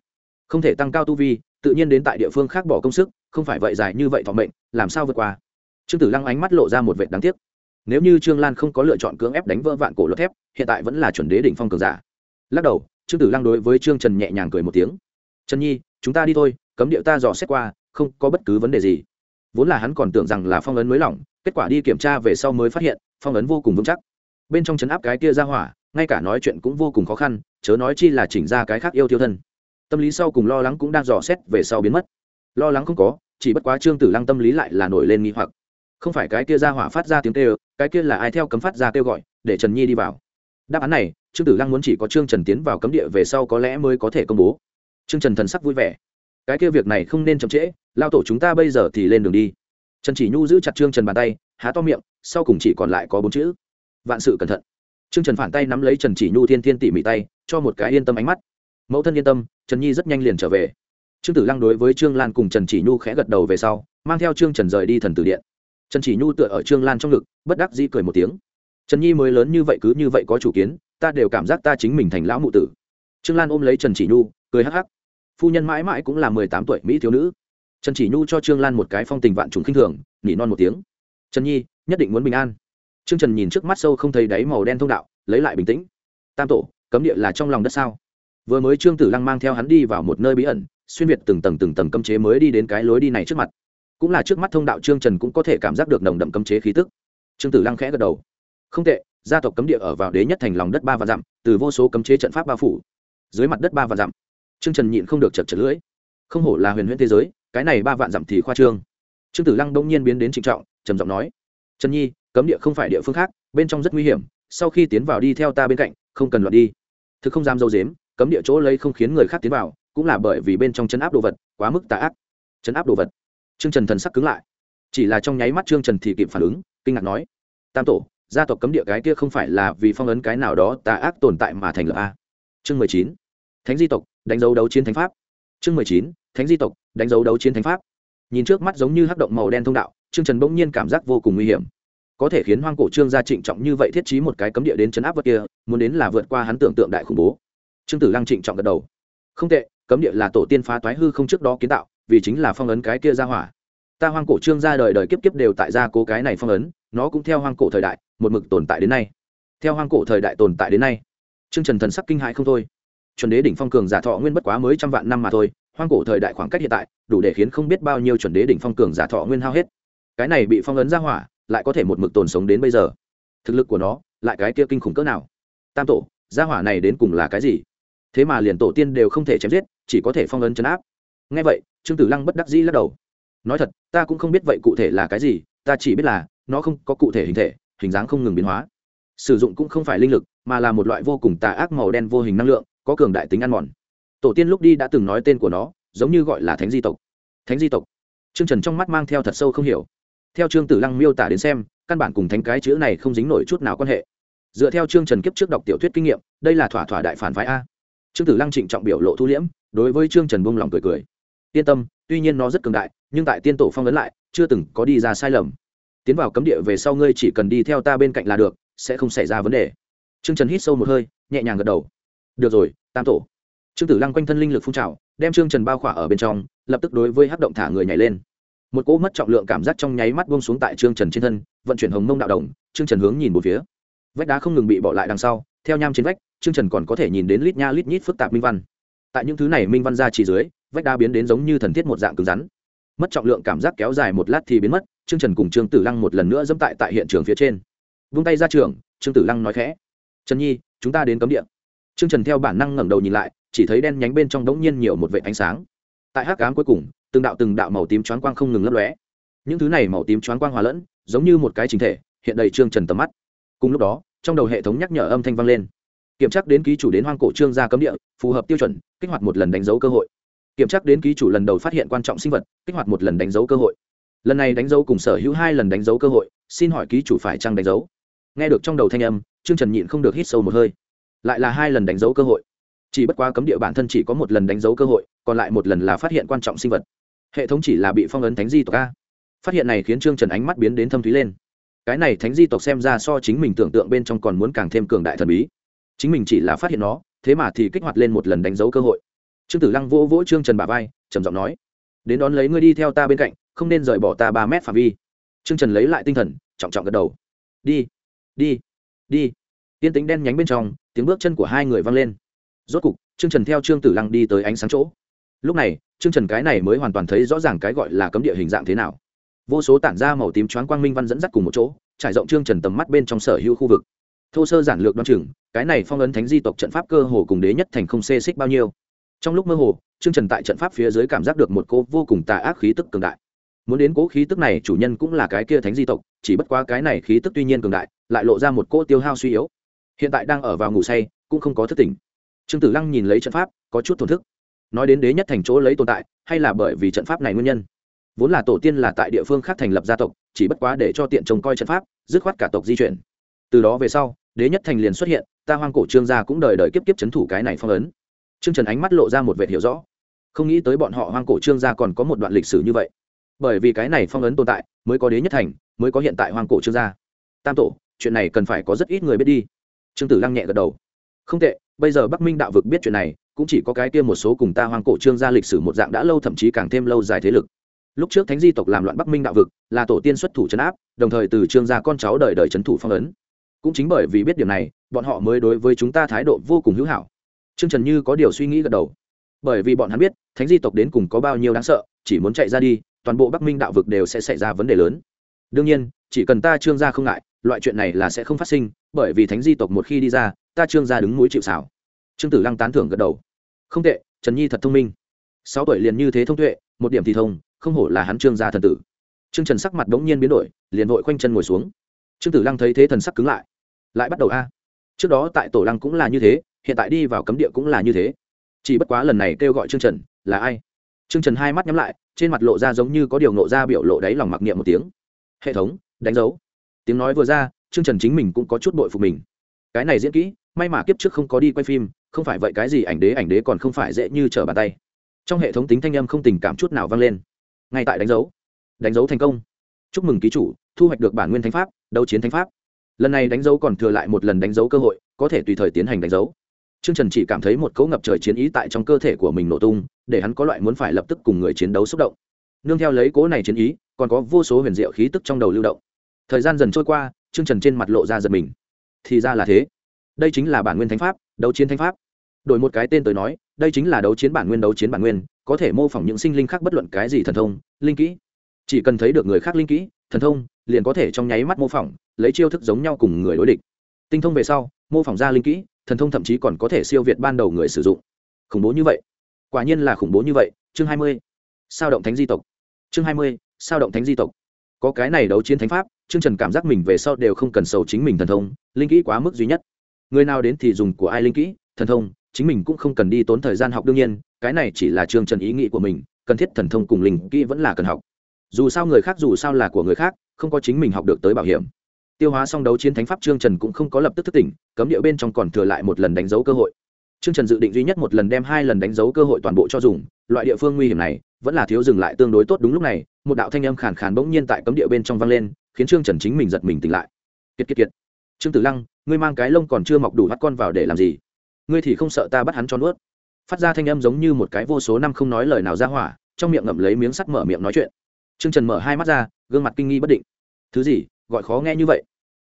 Không thể tăng cao tu vi, tự nhiên đến tại địa phương khác bỏ công sức, không phải vậy dài như vậy thọ mệnh, làm sao vượt qua? Trương tử lăng ánh mắt lộ ra một vệt đáng tiếc nếu như trương lan không có lựa chọn cưỡng ép đánh vỡ vạn cổ luật thép, hiện tại vẫn là chuẩn đế đỉnh phong cường giả. Lắc đầu, trương tử lăng đối với trương trần nhẹ nhàng cười một tiếng. Trần nhi, chúng ta đi thôi, cấm điệu ta dò xét qua, không có bất cứ vấn đề gì. Vốn là hắn còn tưởng rằng là phong ấn mới lỏng, kết quả đi kiểm tra về sau mới phát hiện, phong ấn vô cùng vững chắc. Bên trong chấn áp cái kia ra hỏa, ngay cả nói chuyện cũng vô cùng khó khăn, chớ nói chi là chỉnh ra cái khác yêu tiêu thân. Tâm lý sau cùng lo lắng cũng đang dò xét về sau biến mất. Lo lắng không có, chỉ bất quá trương tử lăng tâm lý lại là nổi lên nghi hoặc không phải cái kia ra hỏa phát ra tiếng kêu, cái kia là ai theo cấm phát ra kêu gọi, để trần nhi đi vào. Đáp án này, trương tử lăng muốn chỉ có trương trần tiến vào cấm địa về sau có lẽ mới có thể công bố. Trương trần thần sắc vui vẻ. Cái kia việc này không nên chậm trễ, lao tổ chúng ta bây giờ thì lên đường đi. Trần chỉ nhu giữ chặt trương trần bàn tay, há to miệng, sau cùng chỉ còn lại có bốn chữ. Vạn sự cẩn thận. Trương trần phản tay nắm lấy trần chỉ nhu thiên thiên tỉ mỉ tay, cho một cái yên tâm ánh mắt. Mẫu thân yên tâm, trần nhi rất nhanh liền trở về. Trương tử lăng đối với trương lan cùng trần chỉ nhu khẽ gật đầu về sau, mang theo trương trần rời đi thần tử điện trần chỉ nhu tựa ở trương lan trong ngực, bất đắc dĩ cười một tiếng. Trần nhi mới lớn như vậy cứ như vậy có chủ kiến, ta đều cảm giác ta chính mình thành lão mụ tử. Trương lan ôm lấy trần chỉ nhu, cười hắc hắc. Phu nhân mãi mãi cũng là mười tám tuổi, mỹ thiếu nữ. Trần chỉ nhu cho trương lan một cái phong tình vạn trùng khinh thường nỉ non một tiếng. Trần nhi, nhất định muốn bình an. Trương trần nhìn trước mắt sâu không thấy đáy màu đen thông đạo, lấy lại bình tĩnh. Tam tổ, cấm địa là trong lòng đất sao? Vừa mới trương tử lăng mang theo hắn đi vào một nơi bí ẩn, xuyên việt từng tầng từng tầng cấm chế mới đi đến cái lối đi này trước mặt cũng là trước mắt thông đạo trương trần cũng có thể cảm giác được nồng đậm cấm chế khí tức. Trương tử lăng khẽ gật đầu. Không tệ, gia tộc cấm địa ở vào đế nhất thành lòng đất ba và dặm, từ vô số cấm chế trận pháp bao phủ. Dưới mặt đất ba và dặm, trương trần nhịn không được chật chật lưỡi. Không hổ là huyền huyễn thế giới, cái này ba vạn dặm thì khoa trương. Trương tử lăng bỗng nhiên biến đến trịnh trọng, trầm giọng nói, trần nhi, cấm địa không phải địa phương khác, bên trong rất nguy hiểm, sau khi tiến vào đi theo ta bên cạnh, không cần loạn đi. Thực không dám dâu dếm, cấm địa chỗ lấy không khiến người khác tiến vào, cũng là bởi vì bên trong chấn áp đồ vật, quá mức tà ác. Chấn áp đồ vật? Trương trần thần sắc cứng lại. Chỉ là trong nháy mắt trương trần thì kịp phản ứng, kinh ngạc nói, tam tổ, gia tộc cấm địa cái kia không phải là vì phong ấn cái nào đó tà ác tồn tại mà thành lập a chương mười chín, thánh di tộc, đánh dấu đấu chiến thánh pháp. Chương mười chín, thánh di tộc, đánh dấu đấu chiến thánh pháp. Nhìn trước mắt giống như hắc động màu đen thông đạo, trương trần bỗng nhiên cảm giác vô cùng nguy hiểm. Có thể khiến hoang cổ trương gia trịnh trọng như vậy thiết trí một cái cấm địa đến chấn áp vật kia, muốn đến là vượt qua hắn tưởng tượng đại khủng bố. Trương tử lăng trịnh trọng gật đầu. Không tệ, cấm địa là tổ tiên phá toái hư không trước đó kiến tạo vì chính là phong ấn cái kia ra hỏa. Ta hoang cổ trương gia đời đời kiếp kiếp đều tại gia cố cái này phong ấn, nó cũng theo hoang cổ thời đại, một mực tồn tại đến nay. Theo hoang cổ thời đại tồn tại đến nay. Trương trần thần sắc kinh hại không thôi. Chuẩn đế đỉnh phong cường giả thọ nguyên bất quá mới trăm vạn năm mà thôi, hoang cổ thời đại khoảng cách hiện tại, đủ để khiến không biết bao nhiêu chuẩn đế đỉnh phong cường giả thọ nguyên hao hết. Cái này bị phong ấn ra hỏa, lại có thể một mực tồn sống đến bây giờ. Thực lực của nó, lại cái kia kinh khủng cỡ nào? Tam tổ, gia hỏa này đến cùng là cái gì? Thế mà liền tổ tiên đều không thể chém giết, chỉ có thể phong ấn chấn áp nghe vậy, trương tử lăng bất đắc dĩ lắc đầu. Nói thật, ta cũng không biết vậy cụ thể là cái gì, ta chỉ biết là, nó không có cụ thể hình thể, hình dáng không ngừng biến hóa. Sử dụng cũng không phải linh lực, mà là một loại vô cùng tà ác màu đen vô hình năng lượng, có cường đại tính ăn mòn. Tổ tiên lúc đi đã từng nói tên của nó, giống như gọi là thánh di tộc. Thánh di tộc. Trương trần trong mắt mang theo thật sâu không hiểu. Theo trương tử lăng miêu tả đến xem, căn bản cùng thánh cái chữ này không dính nổi chút nào quan hệ. Dựa theo trương trần kiếp trước đọc tiểu thuyết kinh nghiệm, đây là thỏa thỏa đại phản phái a. Trương tử lăng trịnh trọng biểu lộ thu liễm, đối với trương trần buông lòng cười cười yên tâm, tuy nhiên nó rất cường đại, nhưng tại tiên tổ phong ấn lại, chưa từng có đi ra sai lầm. Tiến vào cấm địa về sau ngươi chỉ cần đi theo ta bên cạnh là được, sẽ không xảy ra vấn đề. Trương trần hít sâu một hơi, nhẹ nhàng gật đầu. Được rồi, tam tổ. Trương tử lăng quanh thân linh lực phun trào, đem trương trần bao khỏa ở bên trong, lập tức đối với hắc động thả người nhảy lên. Một cỗ mất trọng lượng cảm giác trong nháy mắt buông xuống tại trương trần trên thân, vận chuyển hồng mông đạo đồng trương trần hướng nhìn một phía. Vách đá không ngừng bị bỏ lại đằng sau, theo nham trên vách, trương trần còn có thể nhìn đến lít nha lít nhít phức tạp minh văn. Tại những thứ này minh văn ra chỉ dưới vách đá biến đến giống như thần thiết một dạng cứng rắn. Mất trọng lượng cảm giác kéo dài một lát thì biến mất, trương trần cùng trương tử lăng một lần nữa dẫm tại tại hiện trường phía trên. Vung tay ra trường, trương tử lăng nói khẽ, trần nhi, chúng ta đến cấm địa. Trương trần theo bản năng ngẩng đầu nhìn lại, chỉ thấy đen nhánh bên trong đống nhiên nhiều một vệ ánh sáng. Tại hắc ám cuối cùng, từng đạo từng đạo màu tím choáng quang không ngừng lấp lóe. Những thứ này màu tím choáng quang hòa lẫn, giống như một cái chính thể, hiện đầy trương trần tầm mắt. Cùng lúc đó, trong đầu hệ thống nhắc nhở âm thanh vang lên. Kiểm tra đến ký chủ đến hoang cổ trương gia cấm địa, phù hợp tiêu chuẩn, kích hoạt một lần đánh dấu cơ hội kiểm tra đến ký chủ lần đầu phát hiện quan trọng sinh vật, kích hoạt một lần đánh dấu cơ hội. Lần này đánh dấu cùng sở hữu hai lần đánh dấu cơ hội, xin hỏi ký chủ phải chăng đánh dấu? Nghe được trong đầu thanh âm, trương trần nhịn không được hít sâu một hơi. Lại là hai lần đánh dấu cơ hội. Chỉ bất quá cấm địa bản thân chỉ có một lần đánh dấu cơ hội, còn lại một lần là phát hiện quan trọng sinh vật. Hệ thống chỉ là bị phong ấn thánh di tộc a. Phát hiện này khiến trương trần ánh mắt biến đến thâm thúy lên. Cái này thánh di tộc xem ra so chính mình tưởng tượng bên trong còn muốn càng thêm cường đại thần bí. Chính mình chỉ là phát hiện nó, thế mà thì kích hoạt lên một lần đánh dấu cơ hội trương tử lăng vỗ vỗ trương trần bà vai, trầm giọng nói, đến đón lấy ngươi đi theo ta bên cạnh, không nên rời bỏ ta ba mét phạm vi. Trương trần lấy lại tinh thần, trọng trọng gật đầu. Đi đi đi. Tiên tính đen nhánh bên trong, tiếng bước chân của hai người vang lên. Rốt cục, trương trần theo trương tử lăng đi tới ánh sáng chỗ. Lúc này, trương trần cái này mới hoàn toàn thấy rõ ràng cái gọi là cấm địa hình dạng thế nào. Vô số tản ra màu tím choáng quang minh văn dẫn dắt cùng một chỗ, trải rộng trương trần tầm mắt bên trong sở hữu khu vực. Thô sơ giản lược đoan chừng, cái này phong ấn thánh di tộc trận pháp cơ hồ cùng đế nhất thành không xê xích bao nhiêu trong lúc mơ hồ, trương trần tại trận pháp phía dưới cảm giác được một cô vô cùng tà ác khí tức cường đại. Muốn đến cố khí tức này, chủ nhân cũng là cái kia thánh di tộc, chỉ bất quá cái này khí tức tuy nhiên cường đại, lại lộ ra một cô tiêu hao suy yếu. Hiện tại đang ở vào ngủ say, cũng không có thức tỉnh. Trương tử lăng nhìn lấy trận pháp, có chút thổn thức. Nói đến đế nhất thành chỗ lấy tồn tại, hay là bởi vì trận pháp này nguyên nhân? Vốn là tổ tiên là tại địa phương khác thành lập gia tộc, chỉ bất quá để cho tiện trông coi trận pháp, dứt khoát cả tộc di chuyển. Từ đó về sau, đế nhất thành liền xuất hiện, ta hoang cổ trương gia cũng đời đời kiếp kiếp c h ấ n thủ cái này phong ấn trương trần ánh mắt lộ ra một vẻ hiểu rõ. Không nghĩ tới bọn họ hoang cổ trương gia còn có một đoạn lịch sử như vậy. Bởi vì cái này phong ấn tồn tại, mới có đế nhất thành, mới có hiện tại hoang cổ trương gia. Tam tổ, chuyện này cần phải có rất ít người biết đi. Trương tử lăng nhẹ gật đầu. Không tệ, bây giờ bắc minh đạo vực biết chuyện này, cũng chỉ có cái kia một số cùng ta hoang cổ trương gia lịch sử một dạng đã lâu thậm chí càng thêm lâu dài thế lực. Lúc trước thánh di tộc làm loạn bắc minh đạo vực, là tổ tiên xuất thủ trấn áp, đồng thời từ trương gia con cháu đời đời trấn thủ phong ấn. Cũng chính bởi vì biết điều này, bọn họ mới đối với chúng ta thái độ vô cùng hữu hảo trương trần như có điều suy nghĩ gật đầu. Bởi vì bọn hắn biết, thánh di tộc đến cùng có bao nhiêu đáng sợ, chỉ muốn chạy ra đi, toàn bộ bắc minh đạo vực đều sẽ xảy ra vấn đề lớn. Đương nhiên, chỉ cần ta trương gia không ngại, loại chuyện này là sẽ không phát sinh, bởi vì thánh di tộc một khi đi ra, ta trương gia đứng núi chịu xảo trương tử lăng tán thưởng gật đầu. Không tệ, trần nhi thật thông minh. Sáu tuổi liền như thế thông tuệ, một điểm thì thông, không hổ là hắn trương gia thần tử. Trương trần sắc mặt bỗng nhiên biến đổi, liền vội khoanh chân ngồi xuống. Trương tử lăng thấy thế thần sắc cứng lại. Lại bắt đầu a. Trước đó tại tổ lăng cũng là như thế hiện tại đi vào cấm địa cũng là như thế. Chỉ bất quá lần này kêu gọi trương trần, là ai? Trương trần hai mắt nhắm lại, trên mặt lộ ra giống như có điều nộ ra biểu lộ đáy lòng mặc niệm một tiếng. Hệ thống, đánh dấu. Tiếng nói vừa ra, trương trần chính mình cũng có chút bội phục mình. Cái này diễn kỹ, may mà kiếp trước không có đi quay phim, không phải vậy cái gì ảnh đế ảnh đế còn không phải dễ như trở bàn tay. Trong hệ thống tính thanh âm không tình cảm chút nào vang lên. Ngay tại đánh dấu. Đánh dấu thành công. Chúc mừng ký chủ, thu hoạch được bản nguyên thánh pháp, đấu chiến thánh pháp. Lần này đánh dấu còn thừa lại một lần đánh dấu cơ hội, có thể tùy thời tiến hành đánh dấu. Trương trần chỉ cảm thấy một cỗ ngập trời chiến ý tại trong cơ thể của mình nổ tung, để hắn có loại muốn phải lập tức cùng người chiến đấu xúc động. Nương theo lấy cỗ này chiến ý, còn có vô số huyền diệu khí tức trong đầu lưu động. Thời gian dần trôi qua, Trương trần trên mặt lộ ra giật mình. Thì ra là thế. Đây chính là bản nguyên thánh pháp, đấu chiến thánh pháp. Đổi một cái tên tới nói, đây chính là đấu chiến bản nguyên, đấu chiến bản nguyên, có thể mô phỏng những sinh linh khác bất luận cái gì thần thông, linh kỹ. Chỉ cần thấy được người khác linh kỹ, thần thông, liền có thể trong nháy mắt mô phỏng, lấy chiêu thức giống nhau cùng người đối địch tinh thông về sau, mô phỏng ra linh kỹ, thần thông thậm chí còn có thể siêu việt ban đầu người sử dụng. Khủng bố như vậy? Quả nhiên là khủng bố như vậy. Chương hai mươi, sao động thánh di tộc. Chương hai mươi, sao động thánh di tộc. Có cái này đấu chiến thánh pháp chương trần cảm giác mình về sau đều không cần sầu chính mình thần thông, linh kỹ quá mức duy nhất. Người nào đến thì dùng của ai linh kỹ, thần thông, chính mình cũng không cần đi tốn thời gian học đương nhiên, cái này chỉ là chương trần ý nghĩ của mình, cần thiết thần thông cùng linh kỹ vẫn là cần học. Dù sao người khác dù sao là của người khác, không có chính mình học được tới bảo hiểm tiêu hóa xong đấu chiến thánh pháp trương trần cũng không có lập tức thức tỉnh, cấm điệu bên trong còn thừa lại một lần đánh dấu cơ hội. Trương trần dự định duy nhất một lần đem hai lần đánh dấu cơ hội toàn bộ cho dùng, loại địa phương nguy hiểm này vẫn là thiếu dừng lại tương đối tốt đúng lúc này, một đạo thanh âm khàn khàn bỗng nhiên tại cấm địa bên trong vang lên, khiến trương trần chính mình giật mình tỉnh lại. Kiệt kiệt kiệt. Trương tử lăng, ngươi mang cái lông còn chưa mọc đủ mắt con vào để làm gì? Ngươi thì không sợ ta bắt hắn cho nuốt? Phát ra thanh âm giống như một cái vô số năm không nói lời nào ra hỏa, trong miệng ngậm lấy miếng sắt mở miệng nói chuyện. Trương trần mở hai mắt ra, gương mặt kinh nghi bất định. Thứ gì? Gọi khó nghe như vậy.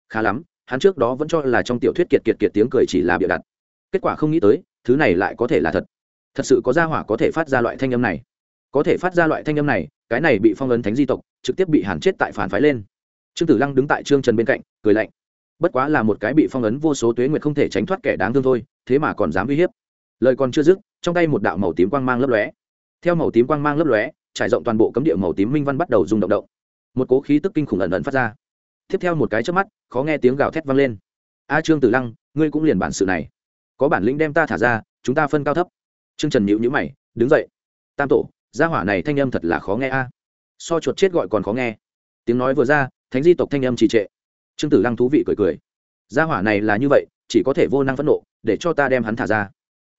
Khá lắm, hắn trước đó vẫn cho là trong tiểu thuyết kiệt kiệt kiệt tiếng cười chỉ là bịa đặt. Kết quả không nghĩ tới, thứ này lại có thể là thật. Thật sự có gia hỏa có thể phát ra loại thanh âm này. Có thể phát ra loại thanh âm này, cái này bị phong ấn thánh di tộc, trực tiếp bị hàn chết tại phản phái lên. Trương tử lăng đứng tại trương trần bên cạnh, cười lạnh. Bất quá là một cái bị phong ấn vô số tuế nguyệt không thể tránh thoát kẻ đáng thương thôi, thế mà còn dám uy hiếp. Lời còn chưa dứt, trong tay một đạo màu tím quang mang lấp lóe. Theo màu tím quang mang lấp lóe, trải rộng toàn bộ cấm địa màu tím minh văn bắt đầu rung động động. Một cố khí tức kinh khủng ẩn ẩn phát ra tiếp theo một cái trước mắt, khó nghe tiếng gào thét vang lên. A trương tử lăng, ngươi cũng liền bản sự này. Có bản lĩnh đem ta thả ra, chúng ta phân cao thấp. Trương trần nhịu nhữ mày, đứng dậy. Tam tổ, gia hỏa này thanh âm thật là khó nghe a. So chuột chết gọi còn khó nghe. Tiếng nói vừa ra, thánh di tộc thanh âm trì trệ. Trương tử lăng thú vị cười cười. Gia hỏa này là như vậy, chỉ có thể vô năng phẫn nộ, để cho ta đem hắn thả ra.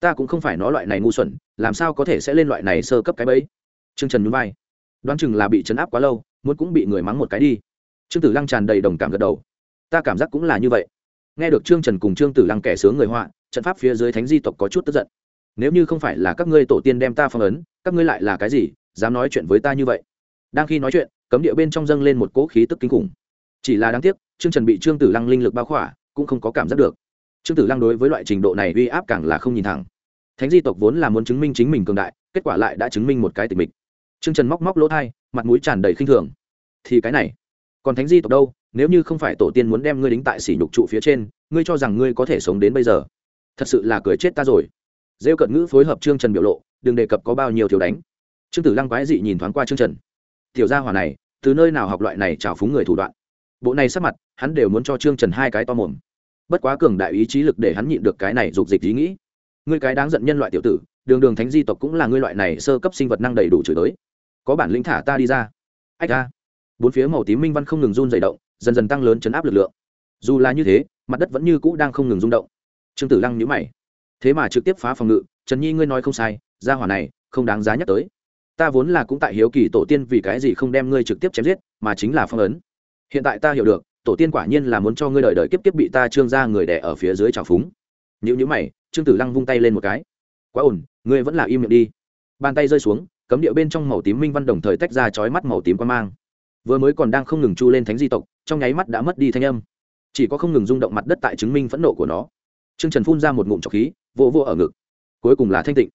Ta cũng không phải nói loại này ngu xuẩn, làm sao có thể sẽ lên loại này sơ cấp cái bẫy? Trương trần nhún vai. Đoán chừng là bị chấn áp quá lâu, muốn cũng bị người mắng một cái đi trương tử lăng tràn đầy đồng cảm gật đầu. Ta cảm giác cũng là như vậy. Nghe được trương trần cùng trương tử lăng kẻ sướng người họa, trận pháp phía dưới thánh di tộc có chút tức giận. Nếu như không phải là các ngươi tổ tiên đem ta phong ấn, các ngươi lại là cái gì, dám nói chuyện với ta như vậy? Đang khi nói chuyện, cấm địa bên trong dâng lên một cỗ khí tức kinh khủng. Chỉ là đáng tiếc, trương trần bị trương tử lăng linh lực bao khỏa, cũng không có cảm giác được. Trương tử lăng đối với loại trình độ này uy áp càng là không nhìn thẳng. Thánh di tộc vốn là muốn chứng minh chính mình cường đại, kết quả lại đã chứng minh một cái tình mình trương trần móc móc lỗ thai, mặt mũi tràn đầy khinh thường. Thì cái này còn thánh di tộc đâu, nếu như không phải tổ tiên muốn đem ngươi đính tại sỉ nhục trụ phía trên, ngươi cho rằng ngươi có thể sống đến bây giờ? Thật sự là cười chết ta rồi. Rêu cận ngữ phối hợp trương trần biểu lộ, đừng đề cập có bao nhiêu thiếu đánh. Trương tử lăng quái dị nhìn thoáng qua trương trần. Tiểu gia hỏa này, từ nơi nào học loại này trào phúng người thủ đoạn? Bộ này sắp mặt, hắn đều muốn cho trương trần hai cái to mồm. Bất quá cường đại ý chí lực để hắn nhịn được cái này dục dịch ý nghĩ. Ngươi cái đáng giận nhân loại tiểu tử, đường đường thánh di tộc cũng là ngươi loại này sơ cấp sinh vật năng đầy đủ chửi tới có bản lĩnh thả ta đi ra. Ách ra bốn phía màu tím minh văn không ngừng run dày động, dần dần tăng lớn chấn áp lực lượng. Dù là như thế, mặt đất vẫn như cũ đang không ngừng rung động. Trương tử lăng nhữ mày. Thế mà trực tiếp phá phòng ngự, trần nhi ngươi nói không sai, gia hỏa này, không đáng giá nhắc tới. Ta vốn là cũng tại hiếu kỳ tổ tiên vì cái gì không đem ngươi trực tiếp chém giết, mà chính là phong ấn. Hiện tại ta hiểu được, tổ tiên quả nhiên là muốn cho ngươi đời đời kiếp kiếp bị ta trương ra người đẻ ở phía dưới trào phúng. Nhữ nhữ mày, trương tử lăng vung tay lên một cái. Quá ổn, ngươi vẫn là im miệng đi. Bàn tay rơi xuống, cấm điệu bên trong màu tím minh văn đồng thời tách ra chói mắt màu tím quan mang vừa mới còn đang không ngừng chu lên thánh di tộc, trong nháy mắt đã mất đi thanh âm. Chỉ có không ngừng rung động mặt đất tại chứng minh phẫn nộ của nó. Trương trần phun ra một ngụm trọc khí vô vô ở ngực. Cuối cùng là thanh tịnh.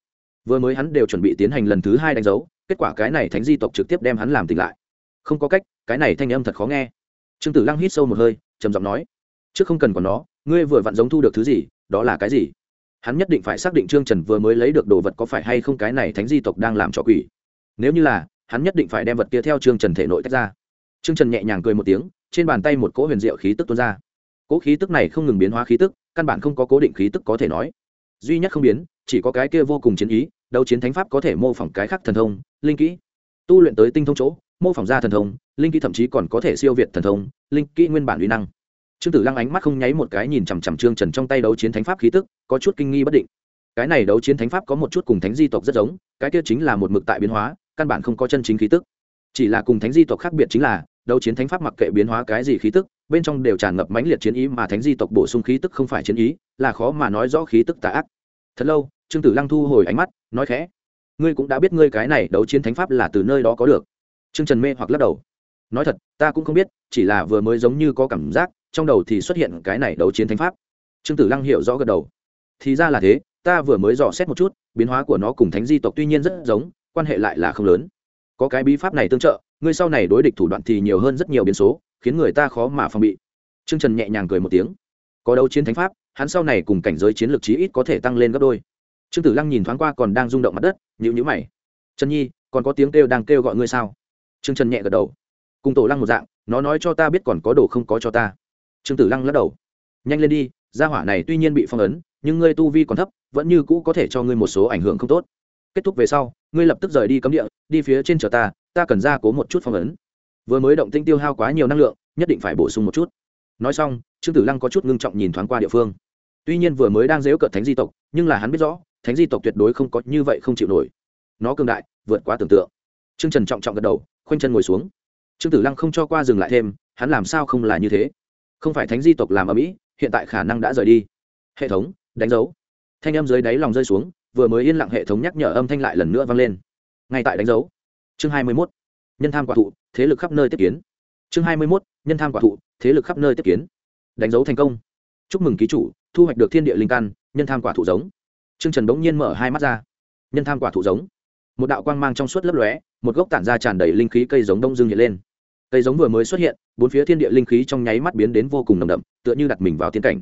Vừa mới hắn đều chuẩn bị tiến hành lần thứ hai đánh dấu, kết quả cái này thánh di tộc trực tiếp đem hắn làm tỉnh lại. Không có cách, cái này thanh âm thật khó nghe. Trương tử lăng hít sâu một hơi, trầm giọng nói, trước không cần còn nó, ngươi vừa vặn giống thu được thứ gì, đó là cái gì? Hắn nhất định phải xác định trương trần vừa mới lấy được đồ vật có phải hay không cái này thánh di tộc đang làm trò quỷ. Nếu như là, hắn nhất định phải đem vật kia theo trương trần thể nội tách ra trương trần nhẹ nhàng cười một tiếng, trên bàn tay một cỗ huyền diệu khí tức tuôn ra. Cỗ khí tức này không ngừng biến hóa khí tức, căn bản không có cố định khí tức có thể nói. Duy nhất không biến, chỉ có cái kia vô cùng chiến ý, đấu chiến thánh pháp có thể mô phỏng cái khác thần thông, linh kỹ. Tu luyện tới tinh thông chỗ, mô phỏng ra thần thông, linh kỹ thậm chí còn có thể siêu việt thần thông, linh kỹ nguyên bản uy năng. Trương tử lăng ánh mắt không nháy một cái nhìn chằm chằm trương trần trong tay đấu chiến thánh pháp khí tức, có chút kinh nghi bất định. Cái này đấu chiến thánh pháp có một chút cùng thánh di tộc rất giống, cái kia chính là một mực tại biến hóa, căn bản không có chân chính khí tức. Chỉ là cùng thánh di tộc khác biệt chính là đấu chiến thánh pháp mặc kệ biến hóa cái gì khí tức, bên trong đều tràn ngập mãnh liệt chiến ý mà thánh di tộc bổ sung khí tức không phải chiến ý, là khó mà nói rõ khí tức tà ác. Thật lâu, trương tử lăng thu hồi ánh mắt, nói khẽ, ngươi cũng đã biết ngươi cái này đấu chiến thánh pháp là từ nơi đó có được. Trương trần mê hoặc lắc đầu, nói thật, ta cũng không biết, chỉ là vừa mới giống như có cảm giác, trong đầu thì xuất hiện cái này đấu chiến thánh pháp. Trương tử lăng hiểu rõ gật đầu, thì ra là thế, ta vừa mới dò xét một chút, biến hóa của nó cùng thánh di tộc tuy nhiên rất giống, quan hệ lại là không lớn. Có cái bí pháp này tương trợ ngươi sau này đối địch thủ đoạn thì nhiều hơn rất nhiều biến số, khiến người ta khó mà phòng bị. Trương trần nhẹ nhàng cười một tiếng. Có đấu chiến thánh pháp, hắn sau này cùng cảnh giới chiến lược chí ít có thể tăng lên gấp đôi. Trương tử lăng nhìn thoáng qua còn đang rung động mặt đất nhữ nhữ mày. Trần nhi, còn có tiếng kêu đang kêu gọi ngươi sao? Trương trần nhẹ gật đầu. Cùng tổ lăng một dạng, nó nói cho ta biết còn có đồ không có cho ta. Trương tử lăng lắc đầu. Nhanh lên đi, gia hỏa này tuy nhiên bị phong ấn, nhưng ngươi tu vi còn thấp, vẫn như cũ có thể cho ngươi một số ảnh hưởng không tốt. Kết thúc về sau, ngươi lập tức rời đi cấm địa, đi phía trên chờ ta ta cần ra cố một chút phong ấn. Vừa mới động tinh tiêu hao quá nhiều năng lượng, nhất định phải bổ sung một chút. Nói xong, trương tử lăng có chút ngưng trọng nhìn thoáng qua địa phương. Tuy nhiên vừa mới đang dễu cợt thánh di tộc, nhưng là hắn biết rõ, thánh di tộc tuyệt đối không có như vậy không chịu nổi. Nó cường đại, vượt quá tưởng tượng. Trương trần trọng trọng gật đầu, khoanh chân ngồi xuống. Trương tử lăng không cho qua dừng lại thêm, hắn làm sao không là như thế? Không phải thánh di tộc làm ở mỹ, hiện tại khả năng đã rời đi. Hệ thống, đánh dấu. Thanh âm dưới đáy lòng rơi xuống, vừa mới yên lặng hệ thống nhắc nhở âm thanh lại lần nữa vang lên. Ngay tại đánh dấu chương hai mươi mốt, nhân tham quả thụ, thế lực khắp nơi tiếp kiến. Chương hai mươi mốt, nhân tham quả thụ, thế lực khắp nơi tiếp kiến. Đánh dấu thành công. Chúc mừng ký chủ, thu hoạch được thiên địa linh căn, nhân tham quả thụ giống. Trương trần bỗng nhiên mở hai mắt ra. Nhân tham quả thụ giống. Một đạo quang mang trong suốt lấp lóe, một gốc tản ra tràn đầy linh khí cây giống đông dương hiện lên. Cây giống vừa mới xuất hiện, bốn phía thiên địa linh khí trong nháy mắt biến đến vô cùng nồng đậm, tựa như đặt mình vào tiên cảnh.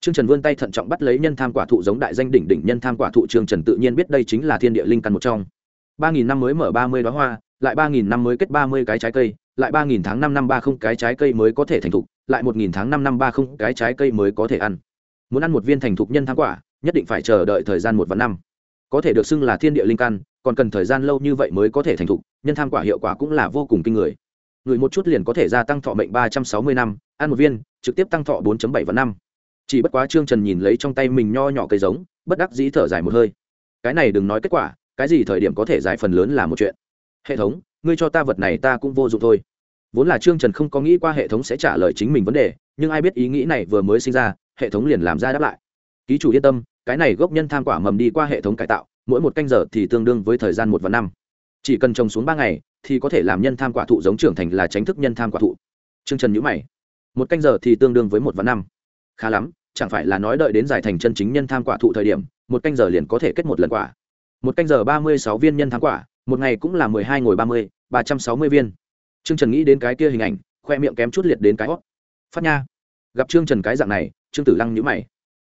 Trương Trần vươn tay thận trọng bắt lấy nhân tham quả thụ giống đại danh đỉnh đỉnh nhân tham quả thụ Trương Trần tự nhiên biết đây chính là thiên địa linh căn một trong. Ba nghìn năm mới mở ba mươi đóa hoa, lại ba nghìn năm mới kết ba mươi cái trái cây, lại ba nghìn tháng năm năm ba không cái trái cây mới có thể thành thục, lại một nghìn tháng năm năm ba không cái trái cây mới có thể ăn. Muốn ăn một viên thành thục nhân tham quả, nhất định phải chờ đợi thời gian một và năm. Có thể được xưng là thiên địa linh căn, còn cần thời gian lâu như vậy mới có thể thành thục, nhân tham quả hiệu quả cũng là vô cùng kinh người. Người một chút liền có thể gia tăng thọ mệnh ba trăm sáu mươi năm, ăn một viên, trực tiếp tăng thọ bốn bảy và năm chỉ bất quá trương trần nhìn lấy trong tay mình nho nhỏ cây giống bất đắc dĩ thở dài một hơi cái này đừng nói kết quả cái gì thời điểm có thể giải phần lớn là một chuyện? Hệ thống, ngươi cho ta vật này ta cũng vô dụng thôi. Vốn là trương trần không có nghĩ qua hệ thống sẽ trả lời chính mình vấn đề, nhưng ai biết ý nghĩ này vừa mới sinh ra, hệ thống liền làm ra đáp lại. Ký chủ yên tâm, cái này gốc nhân tham quả mầm đi qua hệ thống cải tạo, mỗi một canh giờ thì tương đương với thời gian một và năm. Chỉ cần trồng xuống ba ngày, thì có thể làm nhân tham quả thụ giống trưởng thành là tránh thức nhân tham quả thụ. Trương trần nhữ mày. Một canh giờ thì tương đương với một và năm. Khá lắm, chẳng phải là nói đợi đến giải thành chân chính nhân tham quả thụ thời điểm, một canh giờ liền có thể kết một lần quả một canh giờ ba mươi sáu viên nhân thắng quả, một ngày cũng là mười hai ngồi ba mươi, ba trăm sáu mươi viên. Trương trần nghĩ đến cái kia hình ảnh, khoe miệng kém chút liệt đến cái hót phát nha. Gặp trương trần cái dạng này, trương tử lăng nhữ mày.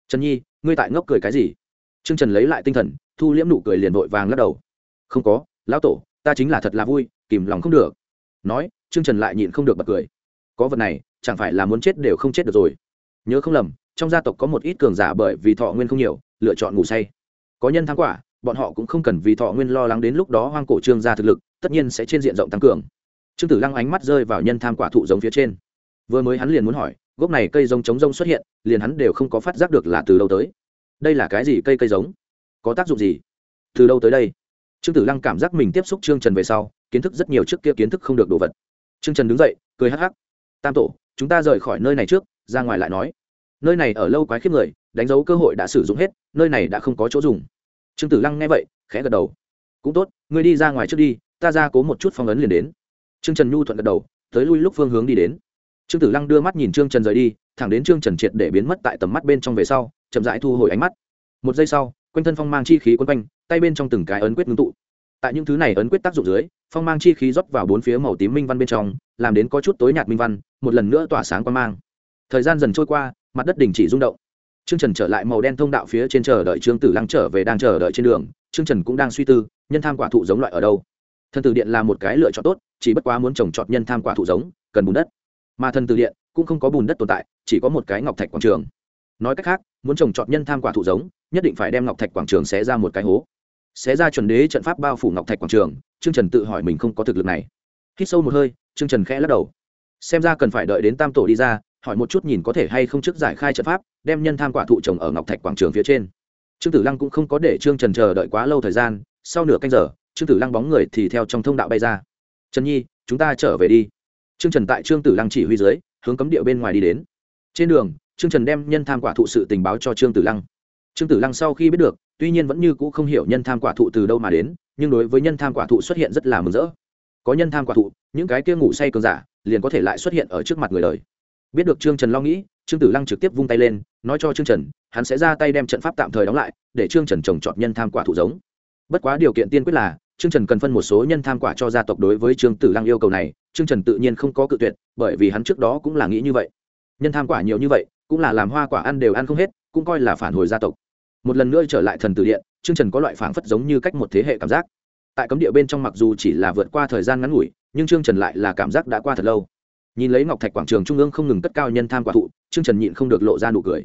Trần nhi, ngươi tại ngốc cười cái gì? Trương trần lấy lại tinh thần, thu liễm nụ cười liền vội vàng lắc đầu. Không có, lão tổ, ta chính là thật là vui, kìm lòng không được. Nói, trương trần lại nhịn không được bật cười. Có vật này, chẳng phải là muốn chết đều không chết được rồi. Nhớ không lầm, trong gia tộc có một ít cường giả bởi vì thọ nguyên không nhiều, lựa chọn ngủ say. Có nhân thắng quả bọn họ cũng không cần vì thọ nguyên lo lắng đến lúc đó hoang cổ trương gia thực lực, tất nhiên sẽ trên diện rộng tăng cường. Trương tử lăng ánh mắt rơi vào nhân tham quả thụ giống phía trên. Vừa mới hắn liền muốn hỏi, gốc này cây giống chống rông xuất hiện, liền hắn đều không có phát giác được là từ đâu tới. Đây là cái gì cây cây giống? Có tác dụng gì? Từ đâu tới đây? Trương tử lăng cảm giác mình tiếp xúc trương trần về sau, kiến thức rất nhiều trước kia kiến thức không được đồ vật. Trương trần đứng dậy, cười hắc hắc. Tam tổ, chúng ta rời khỏi nơi này trước, ra ngoài lại nói. Nơi này ở lâu quái khiếp người, đánh dấu cơ hội đã sử dụng hết, nơi này đã không có chỗ dùng trương tử lăng nghe vậy, khẽ gật đầu. Cũng tốt, ngươi đi ra ngoài trước đi, ta ra cố một chút phong ấn liền đến. Trương trần nhu thuận gật đầu, tới lui lúc phương hướng đi đến. Trương tử lăng đưa mắt nhìn trương trần rời đi, thẳng đến trương trần triệt để biến mất tại tầm mắt bên trong về sau, chậm rãi thu hồi ánh mắt. Một giây sau, quanh thân phong mang chi khí quấn quanh, tay bên trong từng cái ấn quyết ngưng tụ. Tại những thứ này ấn quyết tác dụng dưới, phong mang chi khí rót vào bốn phía màu tím minh văn bên trong, làm đến có chút tối nhạt minh văn, một lần nữa tỏa sáng quan mang. Thời gian dần trôi qua, mặt đất đình chỉ rung động trương trần trở lại màu đen thông đạo phía trên chờ đợi trương tử lăng trở về đang chờ đợi trên đường. Trương trần cũng đang suy tư, nhân tham quả thụ giống loại ở đâu? Thần tử điện là một cái lựa chọn tốt, chỉ bất quá muốn trồng trọt nhân tham quả thụ giống, cần bùn đất. Mà thần tử điện cũng không có bùn đất tồn tại, chỉ có một cái ngọc thạch quảng trường. Nói cách khác, muốn trồng trọt nhân tham quả thụ giống, nhất định phải đem ngọc thạch quảng trường xé ra một cái hố. Xé ra chuẩn đế trận pháp bao phủ ngọc thạch quảng trường, trương trần tự hỏi mình không có thực lực này. Hít sâu một hơi, trương trần khẽ lắc đầu xem ra cần phải đợi đến tam tổ đi ra, hỏi một chút nhìn có thể hay không trước giải khai trận pháp, đem nhân tham quả thụ trồng ở ngọc thạch quảng trường phía trên. Trương tử lăng cũng không có để trương trần chờ đợi quá lâu thời gian, sau nửa canh giờ, trương tử lăng bóng người thì theo trong thông đạo bay ra. Trần nhi, chúng ta trở về đi. Trương trần tại trương tử lăng chỉ huy dưới, hướng cấm địa bên ngoài đi đến. Trên đường, trương trần đem nhân tham quả thụ sự tình báo cho trương tử lăng. Trương tử lăng sau khi biết được, tuy nhiên vẫn như cũ không hiểu nhân tham quả thụ từ đâu mà đến, nhưng đối với nhân tham quả thụ xuất hiện rất là mừng rỡ. Có nhân tham quả thụ, những cái kia ngủ say cường giả liền có thể lại xuất hiện ở trước mặt người đời. Biết được trương trần lo nghĩ, trương tử lăng trực tiếp vung tay lên, nói cho trương trần, hắn sẽ ra tay đem trận pháp tạm thời đóng lại, để trương trần trồng trọt nhân tham quả thụ giống. Bất quá điều kiện tiên quyết là, trương trần cần phân một số nhân tham quả cho gia tộc đối với trương tử lăng yêu cầu này, trương trần tự nhiên không có cự tuyệt, bởi vì hắn trước đó cũng là nghĩ như vậy. Nhân tham quả nhiều như vậy, cũng là làm hoa quả ăn đều ăn không hết, cũng coi là phản hồi gia tộc. Một lần nữa trở lại thần tử điện, trương trần có loại phảng phất giống như cách một thế hệ cảm giác tại cấm địa bên trong mặc dù chỉ là vượt qua thời gian ngắn ngủi, nhưng trương trần lại là cảm giác đã qua thật lâu. Nhìn lấy ngọc thạch quảng trường trung ương không ngừng cất cao nhân tham quả thụ, trương trần nhịn không được lộ ra nụ cười.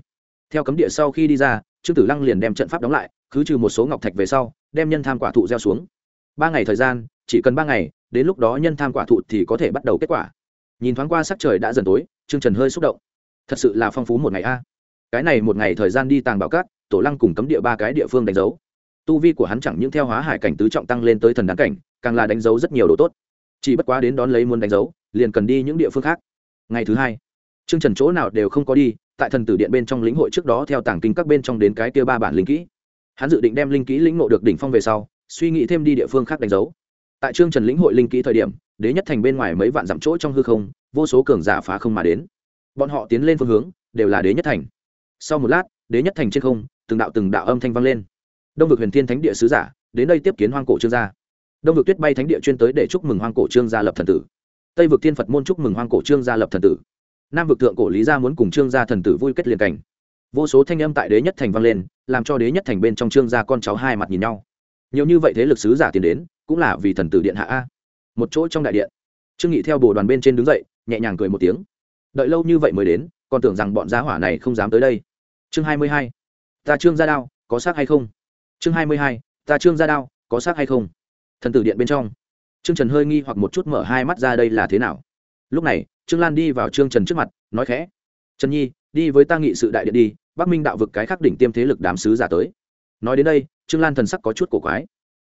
Theo cấm địa sau khi đi ra, trương tử lăng liền đem trận pháp đóng lại cứ trừ một số ngọc thạch về sau, đem nhân tham quả thụ gieo xuống. Ba ngày thời gian, chỉ cần ba ngày, đến lúc đó nhân tham quả thụ thì có thể bắt đầu kết quả. Nhìn thoáng qua sắc trời đã dần tối, trương trần hơi xúc động. Thật sự là phong phú một ngày a. Cái này một ngày thời gian đi tàng bảo cát, tổ lăng cùng cấm địa ba cái địa phương đánh dấu tu vi của hắn chẳng những theo hóa hải cảnh tứ trọng tăng lên tới thần đáng cảnh, càng là đánh dấu rất nhiều đồ tốt. Chỉ bất quá đến đón lấy muốn đánh dấu, liền cần đi những địa phương khác. Ngày thứ hai chương trần chỗ nào đều không có đi, tại thần tử điện bên trong lĩnh hội trước đó theo tảng kinh các bên trong đến cái kia ba bản linh kỹ. Hắn dự định đem linh kỹ lĩnh ngộ được đỉnh phong về sau, suy nghĩ thêm đi địa phương khác đánh dấu. Tại trương trần lĩnh hội linh kỹ thời điểm, đế nhất thành bên ngoài mấy vạn dặm chỗ trong hư không, vô số cường giả phá không mà đến. Bọn họ tiến lên phương hướng, đều là đế nhất thành. Sau một lát, đế nhất thành trên không, từng đạo từng đạo âm thanh vang lên đông vực huyền thiên thánh địa sứ giả, đến đây tiếp kiến hoang cổ trương gia. Đông vực tuyết bay thánh địa chuyên tới để chúc mừng hoang cổ trương gia lập thần tử. Tây vực thiên phật môn chúc mừng hoang cổ trương gia lập thần tử. Nam vực thượng cổ lý gia muốn cùng trương gia thần tử vui kết liền cảnh. Vô số thanh âm tại đế nhất thành vang lên, làm cho đế nhất thành bên trong trương gia con cháu hai mặt nhìn nhau. Nhiều như vậy thế lực sứ giả tiến đến, cũng là vì thần tử điện hạ a. Một chỗ trong đại điện, trương nghị theo bồ đoàn bên trên đứng dậy, nhẹ nhàng cười một tiếng. Đợi lâu như vậy mới đến, còn tưởng rằng bọn gia hỏa này không dám tới đây. Chương hai mươi hai. Ta trương gia đao có xác hay không? Chương hai mươi hai, ta trương ra đao, có xác hay không? Thần tử điện bên trong. Trương trần hơi nghi hoặc một chút mở hai mắt ra đây là thế nào. Lúc này, trương lan đi vào trương trần trước mặt, nói khẽ. Trần nhi, đi với ta nghị sự đại điện đi, bắc minh đạo vực cái khắc đỉnh tiêm thế lực đám sứ giả tới. Nói đến đây, trương lan thần sắc có chút cổ quái.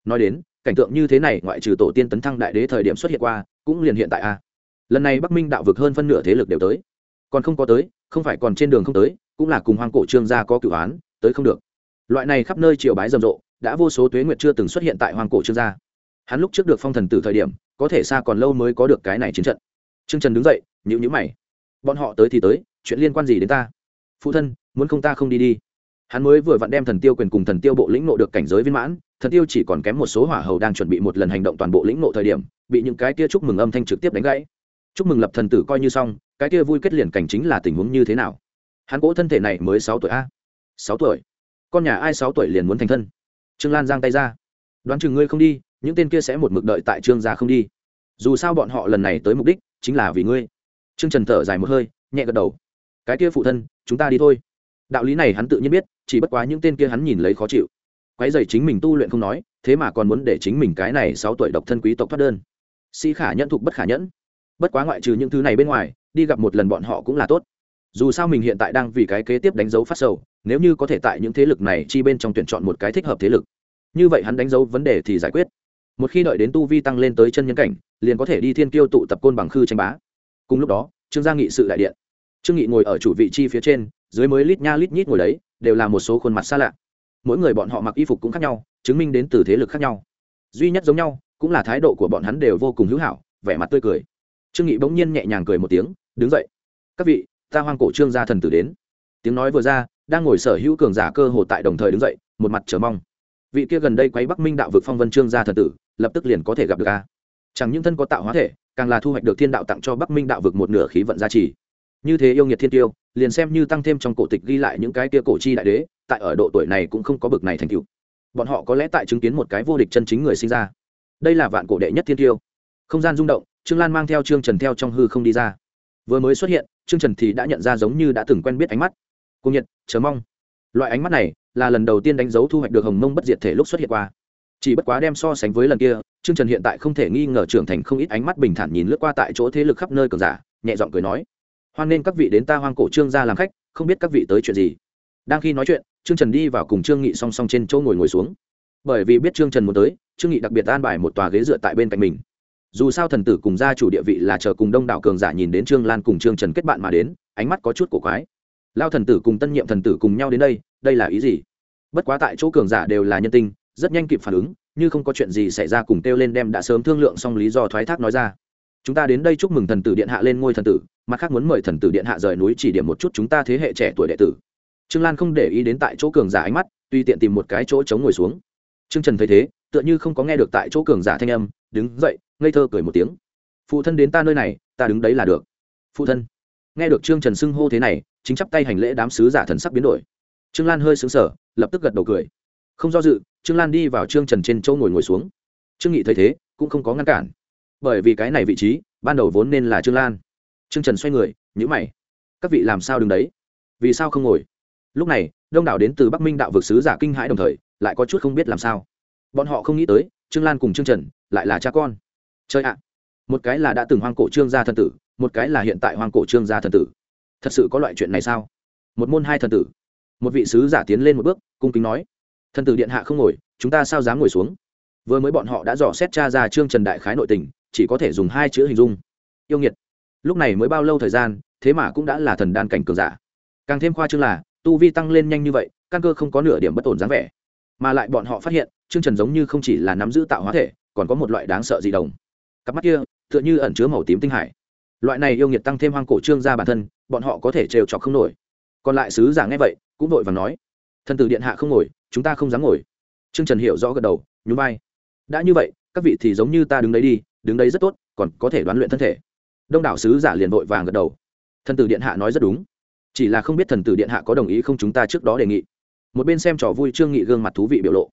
Nói đến, cảnh tượng như thế này ngoại trừ tổ tiên tấn thăng đại đế thời điểm xuất hiện qua, cũng liền hiện tại a. Lần này bắc minh đạo vực hơn phân nửa thế lực đều tới. Còn không có tới, không phải còn trên đường không tới, cũng là cùng hoang cổ trương gia có cửu án tới không được loại này khắp nơi triều bái rầm rộ, đã vô số tuế nguyệt chưa từng xuất hiện tại hoàng cổ trương gia. Hắn lúc trước được phong thần từ thời điểm, có thể xa còn lâu mới có được cái này chiến trận. Trương trần đứng dậy nhữ nhữ mày. Bọn họ tới thì tới, chuyện liên quan gì đến ta? Phụ thân, muốn không ta không đi đi. Hắn mới vừa vặn đem thần tiêu quyền cùng thần tiêu bộ lĩnh nộ được cảnh giới viên mãn, thần tiêu chỉ còn kém một số hỏa hầu đang chuẩn bị một lần hành động toàn bộ lĩnh nộ thời điểm, bị những cái kia chúc mừng âm thanh trực tiếp đánh gãy. Chúc mừng lập thần tử coi như xong, cái kia vui kết liền cảnh chính là tình huống như thế nào? Hắn cỗ thân thể này mới sáu tuổi a. Sáu tuổi? Con nhà ai sáu tuổi liền muốn thành thân? Trương lan giang tay ra. Đoán chừng ngươi không đi, những tên kia sẽ một mực đợi tại trương gia không đi. Dù sao bọn họ lần này tới mục đích chính là vì ngươi. Trương trần thở dài một hơi, nhẹ gật đầu. Cái kia phụ thân, chúng ta đi thôi. Đạo lý này hắn tự nhiên biết, chỉ bất quá những tên kia hắn nhìn lấy khó chịu. Quái dày chính mình tu luyện không nói, thế mà còn muốn để chính mình cái này sáu tuổi độc thân quý tộc thoát đơn. Sĩ khả nhẫn thục bất khả nhẫn. Bất quá ngoại trừ những thứ này bên ngoài, đi gặp một lần bọn họ cũng là tốt. Dù sao mình hiện tại đang vì cái kế tiếp đánh dấu phát sầu nếu như có thể tại những thế lực này chi bên trong tuyển chọn một cái thích hợp thế lực, như vậy hắn đánh dấu vấn đề thì giải quyết. Một khi đợi đến tu vi tăng lên tới chân nhân cảnh, liền có thể đi thiên kiêu tụ tập côn bằng khư tranh bá. Cùng lúc đó, trương gia nghị sự đại điện. Trương nghị ngồi ở chủ vị chi phía trên, dưới mới lít nha lít nhít ngồi đấy, đều là một số khuôn mặt xa lạ. Mỗi người bọn họ mặc y phục cũng khác nhau, chứng minh đến từ thế lực khác nhau. Duy nhất giống nhau, cũng là thái độ của bọn hắn đều vô cùng hữu hảo, vẻ mặt tươi cười. Trương nghị bỗng nhiên nhẹ nhàng cười một tiếng, đứng dậy. Các vị, ta hoang cổ trương gia thần tử đến. Tiếng nói vừa ra đang ngồi sở hữu cường giả cơ hồ tại đồng thời đứng dậy, một mặt chờ mong. Vị kia gần đây quấy bắc minh đạo vực phong vân trương gia thần tử, lập tức liền có thể gặp được a. Chẳng những thân có tạo hóa thể, càng là thu hoạch được thiên đạo tặng cho bắc minh đạo vực một nửa khí vận gia trì. Như thế yêu nghiệt thiên tiêu, liền xem như tăng thêm trong cổ tịch ghi lại những cái kia cổ chi đại đế, tại ở độ tuổi này cũng không có bực này thành tựu. Bọn họ có lẽ tại chứng kiến một cái vô địch chân chính người sinh ra. Đây là vạn cổ đệ nhất thiên tiêu. Không gian rung động, trương lan mang theo trương trần theo trong hư không đi ra. Vừa mới xuất hiện, trương trần thì đã nhận ra giống như đã từng quen biết ánh mắt cung nhiệt, chờ mong. Loại ánh mắt này là lần đầu tiên đánh dấu thu hoạch được hồng mông bất diệt thể lúc xuất hiện qua. Chỉ bất quá đem so sánh với lần kia, trương trần hiện tại không thể nghi ngờ trưởng thành không ít ánh mắt bình thản nhìn lướt qua tại chỗ thế lực khắp nơi cường giả, nhẹ giọng cười nói, hoan nên các vị đến ta hoang cổ trương gia làm khách, không biết các vị tới chuyện gì. Đang khi nói chuyện, trương trần đi vào cùng trương nghị song song trên chỗ ngồi ngồi xuống. Bởi vì biết trương trần muốn tới, trương nghị đặc biệt an bài một tòa ghế dựa tại bên cạnh mình. Dù sao thần tử cùng gia chủ địa vị là chờ cùng đông đảo cường giả nhìn đến trương lan cùng trương trần kết bạn mà đến, ánh mắt có chút cổ quái lao thần tử cùng tân nhiệm thần tử cùng nhau đến đây đây là ý gì? Bất quá tại chỗ cường giả đều là nhân tinh, rất nhanh kịp phản ứng, như không có chuyện gì xảy ra cùng kêu lên đem đã sớm thương lượng xong lý do thoái thác nói ra. Chúng ta đến đây chúc mừng thần tử điện hạ lên ngôi thần tử, mặt khác muốn mời thần tử điện hạ rời núi chỉ điểm một chút chúng ta thế hệ trẻ tuổi đệ tử. Trương lan không để ý đến tại chỗ cường giả ánh mắt tuy tiện tìm một cái chỗ chống ngồi xuống. Trương trần thấy thế, tựa như không có nghe được tại chỗ cường giả thanh âm, đứng dậy, ngây thơ cười một tiếng. Phụ thân đến ta nơi này, ta đứng đấy là được. Phụ thân nghe được trương trần xưng hô thế này, chính chắp tay hành lễ đám sứ giả thần sắc biến đổi. Trương lan hơi xứng sở lập tức gật đầu cười. Không do dự, trương lan đi vào trương trần trên châu ngồi ngồi xuống. Trương nghị thấy thế, cũng không có ngăn cản. Bởi vì cái này vị trí, ban đầu vốn nên là trương lan. Trương trần xoay người nhữ mày. Các vị làm sao đứng đấy? Vì sao không ngồi? Lúc này, đông đảo đến từ bắc minh đạo vực sứ giả kinh hãi đồng thời, lại có chút không biết làm sao. Bọn họ không nghĩ tới, trương lan cùng trương trần, lại là cha con. Chơi ạ! Một cái là đã từng hoang cổ trương gia thần tử một cái là hiện tại hoang cổ trương gia thần tử. Thật sự có loại chuyện này sao? Một môn hai thần tử. Một vị sứ giả tiến lên một bước, cung kính nói, thần tử điện hạ không ngồi, chúng ta sao dám ngồi xuống? Vừa mới bọn họ đã dò xét cha ra trương trần đại khái nội tình, chỉ có thể dùng hai chữ hình dung. Yêu nghiệt. Lúc này mới bao lâu thời gian, thế mà cũng đã là thần đan cảnh cường giả. Càng thêm khoa chương là, tu vi tăng lên nhanh như vậy, căn cơ không có nửa điểm bất ổn dáng vẻ. Mà lại bọn họ phát hiện, trương trần giống như không chỉ là nắm giữ tạo hóa thể, còn có một loại đáng sợ dị đồng cặp mắt kia, tựa như ẩn chứa màu tím tinh hải loại này yêu nghiệt tăng thêm hoang cổ trương ra bản thân, bọn họ có thể trêu chọc không nổi. Còn lại sứ giả nghe vậy, cũng vội và nói thần tử điện hạ không ngồi, chúng ta không dám ngồi. Trương trần hiểu rõ gật đầu, nhún vai. Đã như vậy, các vị thì giống như ta đứng đấy đi, đứng đấy rất tốt, còn có thể đoán luyện thân thể. Đông đảo sứ giả liền vội vàng gật đầu. Thần tử điện hạ nói rất đúng. Chỉ là không biết thần tử điện hạ có đồng ý không chúng ta trước đó đề nghị. Một bên xem trò vui trương nghị gương mặt thú vị biểu lộ.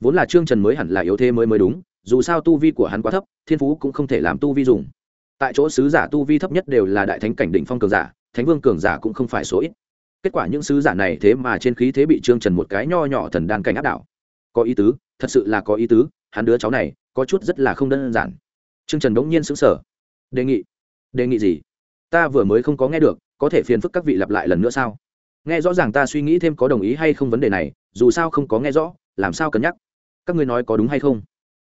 Vốn là trương trần mới hẳn là yếu thế mới mới đúng, dù sao tu vi của hắn quá thấp, thiên phú cũng không thể làm tu vi dùng tại chỗ sứ giả tu vi thấp nhất đều là đại thánh cảnh đỉnh phong cường giả, thánh vương cường giả cũng không phải số ít. Kết quả những sứ giả này thế mà trên khí thế bị trương trần một cái nho nhỏ thần đan cảnh áp đảo. Có ý tứ, thật sự là có ý tứ, hắn đứa cháu này, có chút rất là không đơn giản. Trương trần đống nhiên xứng sở đề nghị. Đề nghị gì? Ta vừa mới không có nghe được, có thể phiền phức các vị lặp lại lần nữa sao? Nghe rõ ràng ta suy nghĩ thêm có đồng ý hay không vấn đề này, dù sao không có nghe rõ, làm sao cân nhắc? Các ngươi nói có đúng hay không?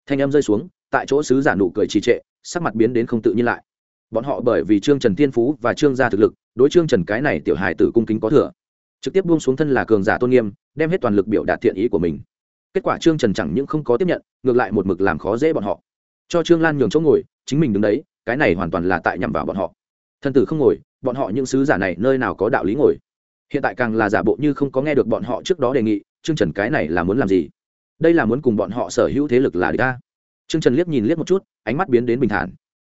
Thanh em rơi xuống tại chỗ sứ giả nụ cười trì trệ, sắc mặt biến đến không tự nhiên lại. Bọn họ bởi vì trương trần tiên phú và trương gia thực lực, đối trương trần cái này tiểu hài tử cung kính có thừa. Trực tiếp buông xuống thân là cường giả tôn nghiêm, đem hết toàn lực biểu đạt thiện ý của mình. Kết quả trương trần chẳng những không có tiếp nhận, ngược lại một mực làm khó dễ bọn họ. Cho trương lan nhường chỗ ngồi, chính mình đứng đấy, cái này hoàn toàn là tại nhằm vào bọn họ. Thân tử không ngồi, bọn họ những sứ giả này nơi nào có đạo lý ngồi? Hiện tại càng là giả bộ như không có nghe được bọn họ trước đó đề nghị, trương trần cái này là muốn làm gì? Đây là muốn cùng bọn họ sở hữu thế lực là địch ta trương trần liếc nhìn liếc một chút, ánh mắt biến đến bình thản.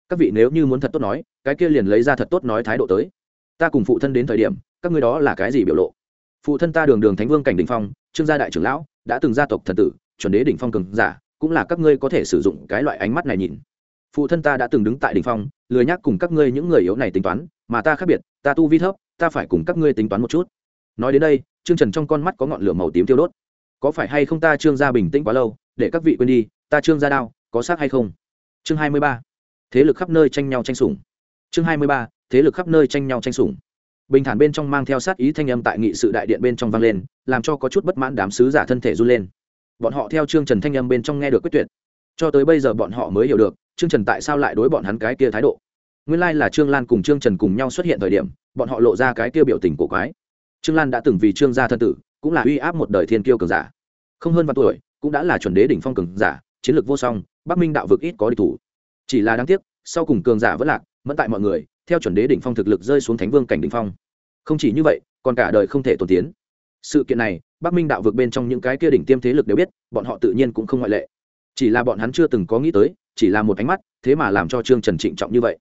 Các vị nếu như muốn thật tốt nói, cái kia liền lấy ra thật tốt nói thái độ tới. Ta cùng phụ thân đến thời điểm, các ngươi đó là cái gì biểu lộ? Phụ thân ta đường đường thánh vương cảnh đỉnh phong, trương gia đại trưởng lão, đã từng gia tộc thần tử, chuẩn đế đỉnh phong cường giả, cũng là các ngươi có thể sử dụng cái loại ánh mắt này nhìn. Phụ thân ta đã từng đứng tại đỉnh phong, lười nhắc cùng các ngươi những người yếu này tính toán, mà ta khác biệt, ta tu vi thấp, ta phải cùng các ngươi tính toán một chút. Nói đến đây, trương trần trong con mắt có ngọn lửa màu tím tiêu đốt. Có phải hay không ta trương gia bình tĩnh quá lâu, để các vị quên đi, ta trương gia đao có xác hay không? Chương hai mươi ba. Thế lực khắp nơi tranh nhau tranh sủng. Chương hai mươi ba. Thế lực khắp nơi tranh nhau tranh sủng. Bình thản bên trong mang theo sát ý thanh âm tại nghị sự đại điện bên trong vang lên, làm cho có chút bất mãn đám sứ giả thân thể run lên. Bọn họ theo trương trần thanh âm bên trong nghe được quyết tuyệt. Cho tới bây giờ bọn họ mới hiểu được, trương trần tại sao lại đối bọn hắn cái kia thái độ. Nguyên lai là trương lan cùng trương trần cùng nhau xuất hiện thời điểm, bọn họ lộ ra cái kia biểu tình của quái. Trương lan đã từng vì trương gia thân tử, cũng là uy áp một đời thiên kiêu cường giả. Không hơn vài tuổi, cũng đã là chuẩn đế đỉnh phong cường giả, chiến lược vô song bắc minh đạo vực ít có địch thủ. Chỉ là đáng tiếc, sau cùng cường giả vẫn lạc, mẫn tại mọi người, theo chuẩn đế đỉnh phong thực lực rơi xuống thánh vương cảnh đỉnh phong. Không chỉ như vậy, còn cả đời không thể tồn tiến. Sự kiện này, bắc minh đạo vực bên trong những cái kia đỉnh tiêm thế lực đều biết, bọn họ tự nhiên cũng không ngoại lệ. Chỉ là bọn hắn chưa từng có nghĩ tới, chỉ là một ánh mắt, thế mà làm cho trương trần trịnh trọng như vậy.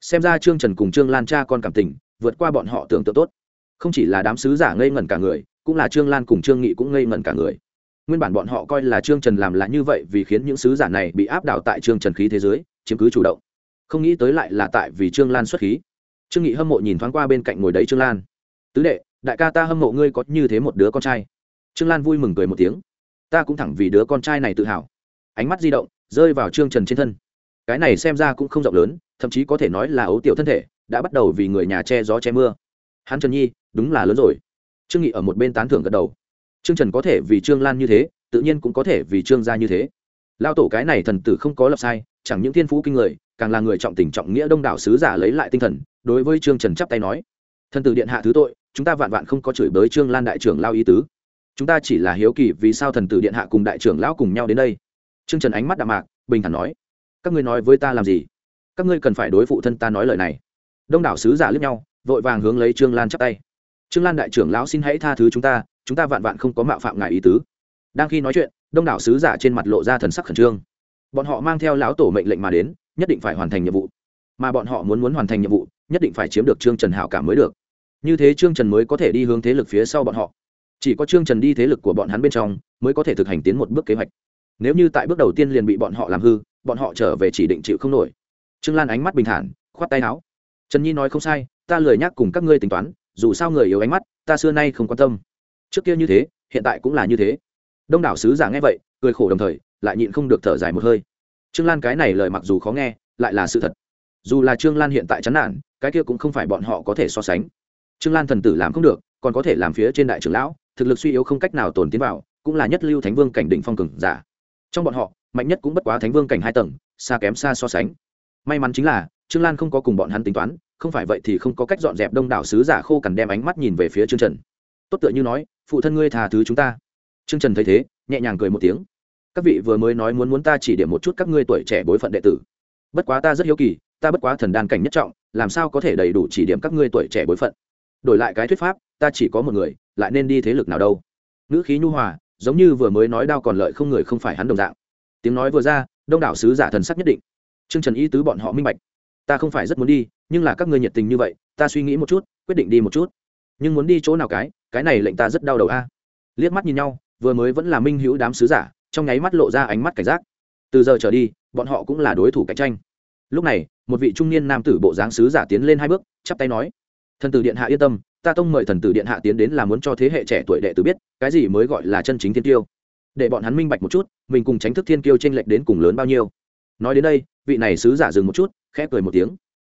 Xem ra trương trần cùng trương lan cha con cảm tình, vượt qua bọn họ tưởng tượng tốt. Không chỉ là đám sứ giả ngây ngẩn cả người, cũng là trương lan cùng trương nghị cũng ngây ngẩn cả người nguyên bản bọn họ coi là trương trần làm là như vậy vì khiến những sứ giả này bị áp đảo tại trương trần khí thế giới chiếm cứ chủ động. Không nghĩ tới lại là tại vì trương lan xuất khí. Trương nghị hâm mộ nhìn thoáng qua bên cạnh ngồi đấy trương lan. Tứ đệ, đại ca ta hâm mộ ngươi có như thế một đứa con trai. Trương lan vui mừng cười một tiếng. Ta cũng thẳng vì đứa con trai này tự hào. Ánh mắt di động, rơi vào trương trần trên thân. Cái này xem ra cũng không rộng lớn, thậm chí có thể nói là ấu tiểu thân thể, đã bắt đầu vì người nhà che gió che mưa. Hắn trần nhi, đúng là lớn rồi. Trương nghị ở một bên tán thưởng gật đầu trương trần có thể vì trương lan như thế, tự nhiên cũng có thể vì trương gia như thế. Lao tổ cái này thần tử không có lập sai, chẳng những thiên phú kinh người, càng là người trọng tình trọng nghĩa đông đảo sứ giả lấy lại tinh thần, đối với trương trần chắp tay nói, thần tử điện hạ thứ tội, chúng ta vạn vạn không có chửi bới trương lan đại trưởng lao ý tứ. Chúng ta chỉ là hiếu kỳ vì sao thần tử điện hạ cùng đại trưởng lão cùng nhau đến đây. Trương trần ánh mắt đạm mạc, bình thản nói, các ngươi nói với ta làm gì? Các ngươi cần phải đối phụ thân ta nói lời này. Đông đảo sứ giả lướt nhau, vội vàng hướng lấy trương lan chắp tay. Trương lan đại trưởng lão xin hãy tha thứ chúng ta chúng ta vạn vạn không có mạo phạm ngài ý tứ. Đang khi nói chuyện, đông đảo sứ giả trên mặt lộ ra thần sắc khẩn trương. Bọn họ mang theo lão tổ mệnh lệnh mà đến, nhất định phải hoàn thành nhiệm vụ. Mà bọn họ muốn muốn hoàn thành nhiệm vụ, nhất định phải chiếm được trương trần hảo cảm mới được. Như thế trương trần mới có thể đi hướng thế lực phía sau bọn họ. Chỉ có trương trần đi thế lực của bọn hắn bên trong, mới có thể thực hành tiến một bước kế hoạch. Nếu như tại bước đầu tiên liền bị bọn họ làm hư, bọn họ trở về chỉ định chịu không nổi. Trương lan ánh mắt bình thản, khoát tay áo. Trần nhi nói không sai, ta lười nhắc cùng các ngươi tính toán, dù sao người yếu ánh mắt, ta xưa nay không quan tâm trước kia như thế, hiện tại cũng là như thế. Đông đảo sứ giả nghe vậy, cười khổ đồng thời, lại nhịn không được thở dài một hơi. Trương lan cái này lời mặc dù khó nghe, lại là sự thật. Dù là trương lan hiện tại chán nản, cái kia cũng không phải bọn họ có thể so sánh. Trương lan thần tử làm không được, còn có thể làm phía trên đại trưởng lão, thực lực suy yếu không cách nào tồn tiến vào, cũng là nhất lưu thánh vương cảnh đỉnh phong cường giả. Trong bọn họ, mạnh nhất cũng bất quá thánh vương cảnh hai tầng, xa kém xa so sánh. May mắn chính là, trương lan không có cùng bọn hắn tính toán, không phải vậy thì không có cách dọn dẹp đông đảo sứ giả khô cằn đem ánh mắt nhìn về phía trương trần. Tốt tựa như nói phụ thân ngươi thà thứ chúng ta. Trương trần thấy thế, nhẹ nhàng cười một tiếng. Các vị vừa mới nói muốn muốn ta chỉ điểm một chút các ngươi tuổi trẻ bối phận đệ tử. Bất quá ta rất hiếu kỳ, ta bất quá thần đan cảnh nhất trọng, làm sao có thể đầy đủ chỉ điểm các ngươi tuổi trẻ bối phận? Đổi lại cái thuyết pháp, ta chỉ có một người, lại nên đi thế lực nào đâu? Ngữ khí nhu hòa, giống như vừa mới nói đau còn lợi không người không phải hắn đồng dạng. Tiếng nói vừa ra, đông đảo sứ giả thần sắc nhất định. Trương trần ý tứ bọn họ minh bạch. Ta không phải rất muốn đi, nhưng là các ngươi nhiệt tình như vậy, ta suy nghĩ một chút, quyết định đi một chút. Nhưng muốn đi chỗ nào cái cái này lệnh ta rất đau đầu a. Liếc mắt nhìn nhau, vừa mới vẫn là minh hữu đám sứ giả, trong nháy mắt lộ ra ánh mắt cảnh giác. Từ giờ trở đi, bọn họ cũng là đối thủ cạnh tranh. Lúc này, một vị trung niên nam tử bộ dáng sứ giả tiến lên hai bước, chắp tay nói, thần tử điện hạ yên tâm, ta tông mời thần tử điện hạ tiến đến là muốn cho thế hệ trẻ tuổi đệ tử biết, cái gì mới gọi là chân chính thiên tiêu để bọn hắn minh bạch một chút, mình cùng tránh thức thiên kiêu tranh lệch đến cùng lớn bao nhiêu. Nói đến đây, vị này sứ giả dừng một chút, khẽ cười một tiếng.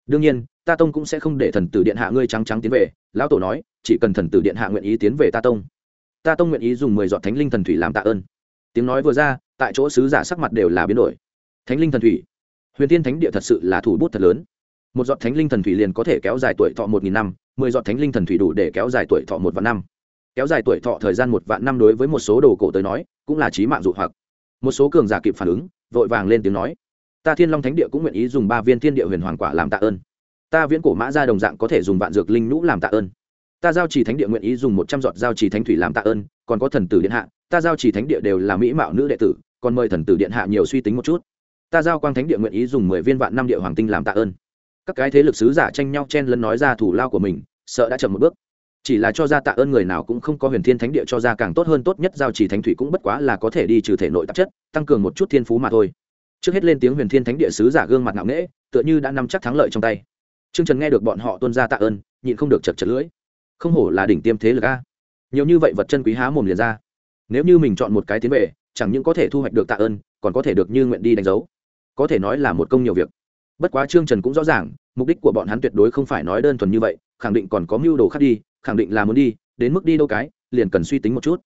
Đương nhiên ta tông cũng sẽ không để thần tử điện hạ ngươi trắng trắng tiến về, lão tổ nói, chỉ cần thần tử điện hạ nguyện ý tiến về ta tông. Ta tông nguyện ý dùng mười giọt thánh linh thần thủy làm tạ ơn. Tiếng nói vừa ra, tại chỗ sứ giả sắc mặt đều là biến đổi. Thánh linh thần thủy, huyền tiên thánh địa thật sự là thủ bút thật lớn. Một giọt thánh linh thần thủy liền có thể kéo dài tuổi thọ một nghìn năm, mười giọt thánh linh thần thủy đủ để kéo dài tuổi thọ một vạn năm. Kéo dài tuổi thọ thời gian một vạn năm đối với một số đồ cổ tới nói, cũng là trí mạng dụ hoặc. Một số cường giả kịp phản ứng, vội vàng lên tiếng nói, ta thiên long thánh địa cũng nguyện ý dùng ba viên thiên địa huyền hoàng quả làm tạ ơn ta viễn cổ mã ra đồng dạng có thể dùng vạn dược linh nhũ làm tạ ơn. Ta giao trì thánh địa nguyện ý dùng một trăm giọt giao trì thánh thủy làm tạ ơn, còn có thần tử điện hạ, ta giao trì thánh địa đều là mỹ mạo nữ đệ tử, còn mời thần tử điện hạ nhiều suy tính một chút. Ta giao quang thánh địa nguyện ý dùng mười viên vạn năm địa hoàng tinh làm tạ ơn. Các cái thế lực sứ giả tranh nhau chen lấn nói ra thủ lao của mình, sợ đã chậm một bước. Chỉ là cho ra tạ ơn người nào cũng không có huyền thiên thánh địa cho ra càng tốt hơn tốt nhất, giao chỉ thánh thủy cũng bất quá là có thể đi trừ thể nội tạp chất, tăng cường một chút thiên phú mà thôi. Trước hết lên tiếng huyền thiên thánh địa sứ giả gương mặt ngạo nghễ, tựa như đã nắm chắc thắng lợi trong tay. Trương Trần nghe được bọn họ tuân ra tạ ơn, nhịn không được chật chật lưỡi. Không hổ là đỉnh tiêm thế lực a. Nhiều như vậy vật chân quý há mồm liền ra. Nếu như mình chọn một cái tiến về, chẳng những có thể thu hoạch được tạ ơn, còn có thể được như nguyện đi đánh dấu. Có thể nói là một công nhiều việc. Bất quá Trương Trần cũng rõ ràng, mục đích của bọn hắn tuyệt đối không phải nói đơn thuần như vậy, khẳng định còn có mưu đồ khác đi, khẳng định là muốn đi, đến mức đi đâu cái, liền cần suy tính một chút.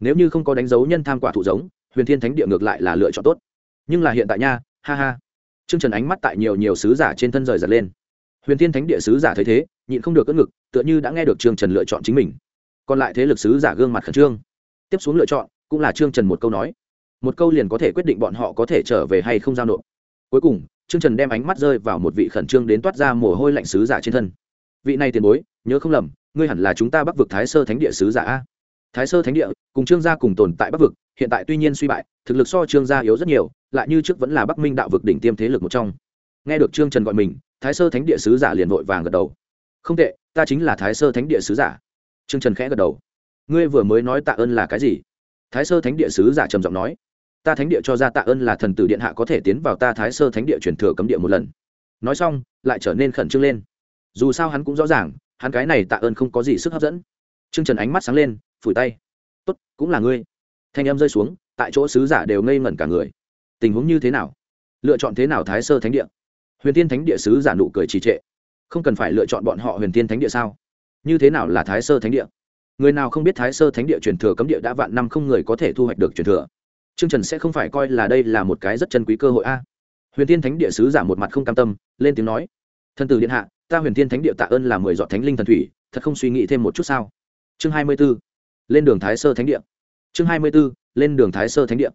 Nếu như không có đánh dấu nhân tham quả thụ giống, Huyền Thiên Thánh Địa ngược lại là lựa chọn tốt. Nhưng là hiện tại nha, ha ha. Trương Trần ánh mắt tại nhiều nhiều sứ giả trên thân rời giật lên huyền thiên thánh địa sứ giả thấy thế, nhịn không được cất ngực, tựa như đã nghe được trương trần lựa chọn chính mình. Còn lại thế lực sứ giả gương mặt khẩn trương. Tiếp xuống lựa chọn, cũng là trương trần một câu nói. Một câu liền có thể quyết định bọn họ có thể trở về hay không giao nộp. Cuối cùng, trương trần đem ánh mắt rơi vào một vị khẩn trương đến toát ra mồ hôi lạnh sứ giả trên thân. Vị này tiền bối, nhớ không lầm, ngươi hẳn là chúng ta bắc vực thái sơ thánh địa sứ giả a. Thái sơ thánh địa, cùng trương gia cùng tồn tại bắc vực, hiện tại tuy nhiên suy bại, thực lực so trương gia yếu rất nhiều, lại như trước vẫn là bắc minh đạo vực đỉnh tiêm thế lực một trong. Nghe được trương trần gọi mình thái sơ thánh địa sứ giả liền vội vàng gật đầu. Không tệ, ta chính là thái sơ thánh địa sứ giả. Trương trần khẽ gật đầu. Ngươi vừa mới nói tạ ơn là cái gì? Thái sơ thánh địa sứ giả trầm giọng nói. Ta thánh địa cho ra tạ ơn là thần tử điện hạ có thể tiến vào ta thái sơ thánh địa truyền thừa cấm địa một lần. Nói xong, lại trở nên khẩn trương lên. Dù sao hắn cũng rõ ràng, hắn cái này tạ ơn không có gì sức hấp dẫn. Trương trần ánh mắt sáng lên, phủi tay. Tốt, cũng là ngươi. Thanh em rơi xuống, tại chỗ sứ giả đều ngây ngẩn cả người. Tình huống như thế nào? Lựa chọn thế nào thái sơ thánh địa? Huyền Thiên thánh địa sứ giả nụ cười trì trệ. Không cần phải lựa chọn bọn họ huyền Thiên thánh địa sao? Như thế nào là thái sơ thánh địa? Người nào không biết thái sơ thánh địa truyền thừa cấm địa đã vạn năm không người có thể thu hoạch được truyền thừa? Trương trần sẽ không phải coi là đây là một cái rất chân quý cơ hội a. Huyền Thiên thánh địa sứ giả một mặt không cam tâm, lên tiếng nói, thân tử điện hạ, ta huyền Thiên thánh địa tạ ơn là mười dọn thánh linh thần thủy, thật không suy nghĩ thêm một chút sao? Chương hai mươi b ố lên đường thái sơ thánh địa. Chương hai mươi b ố lên đường thái sơ thánh địa.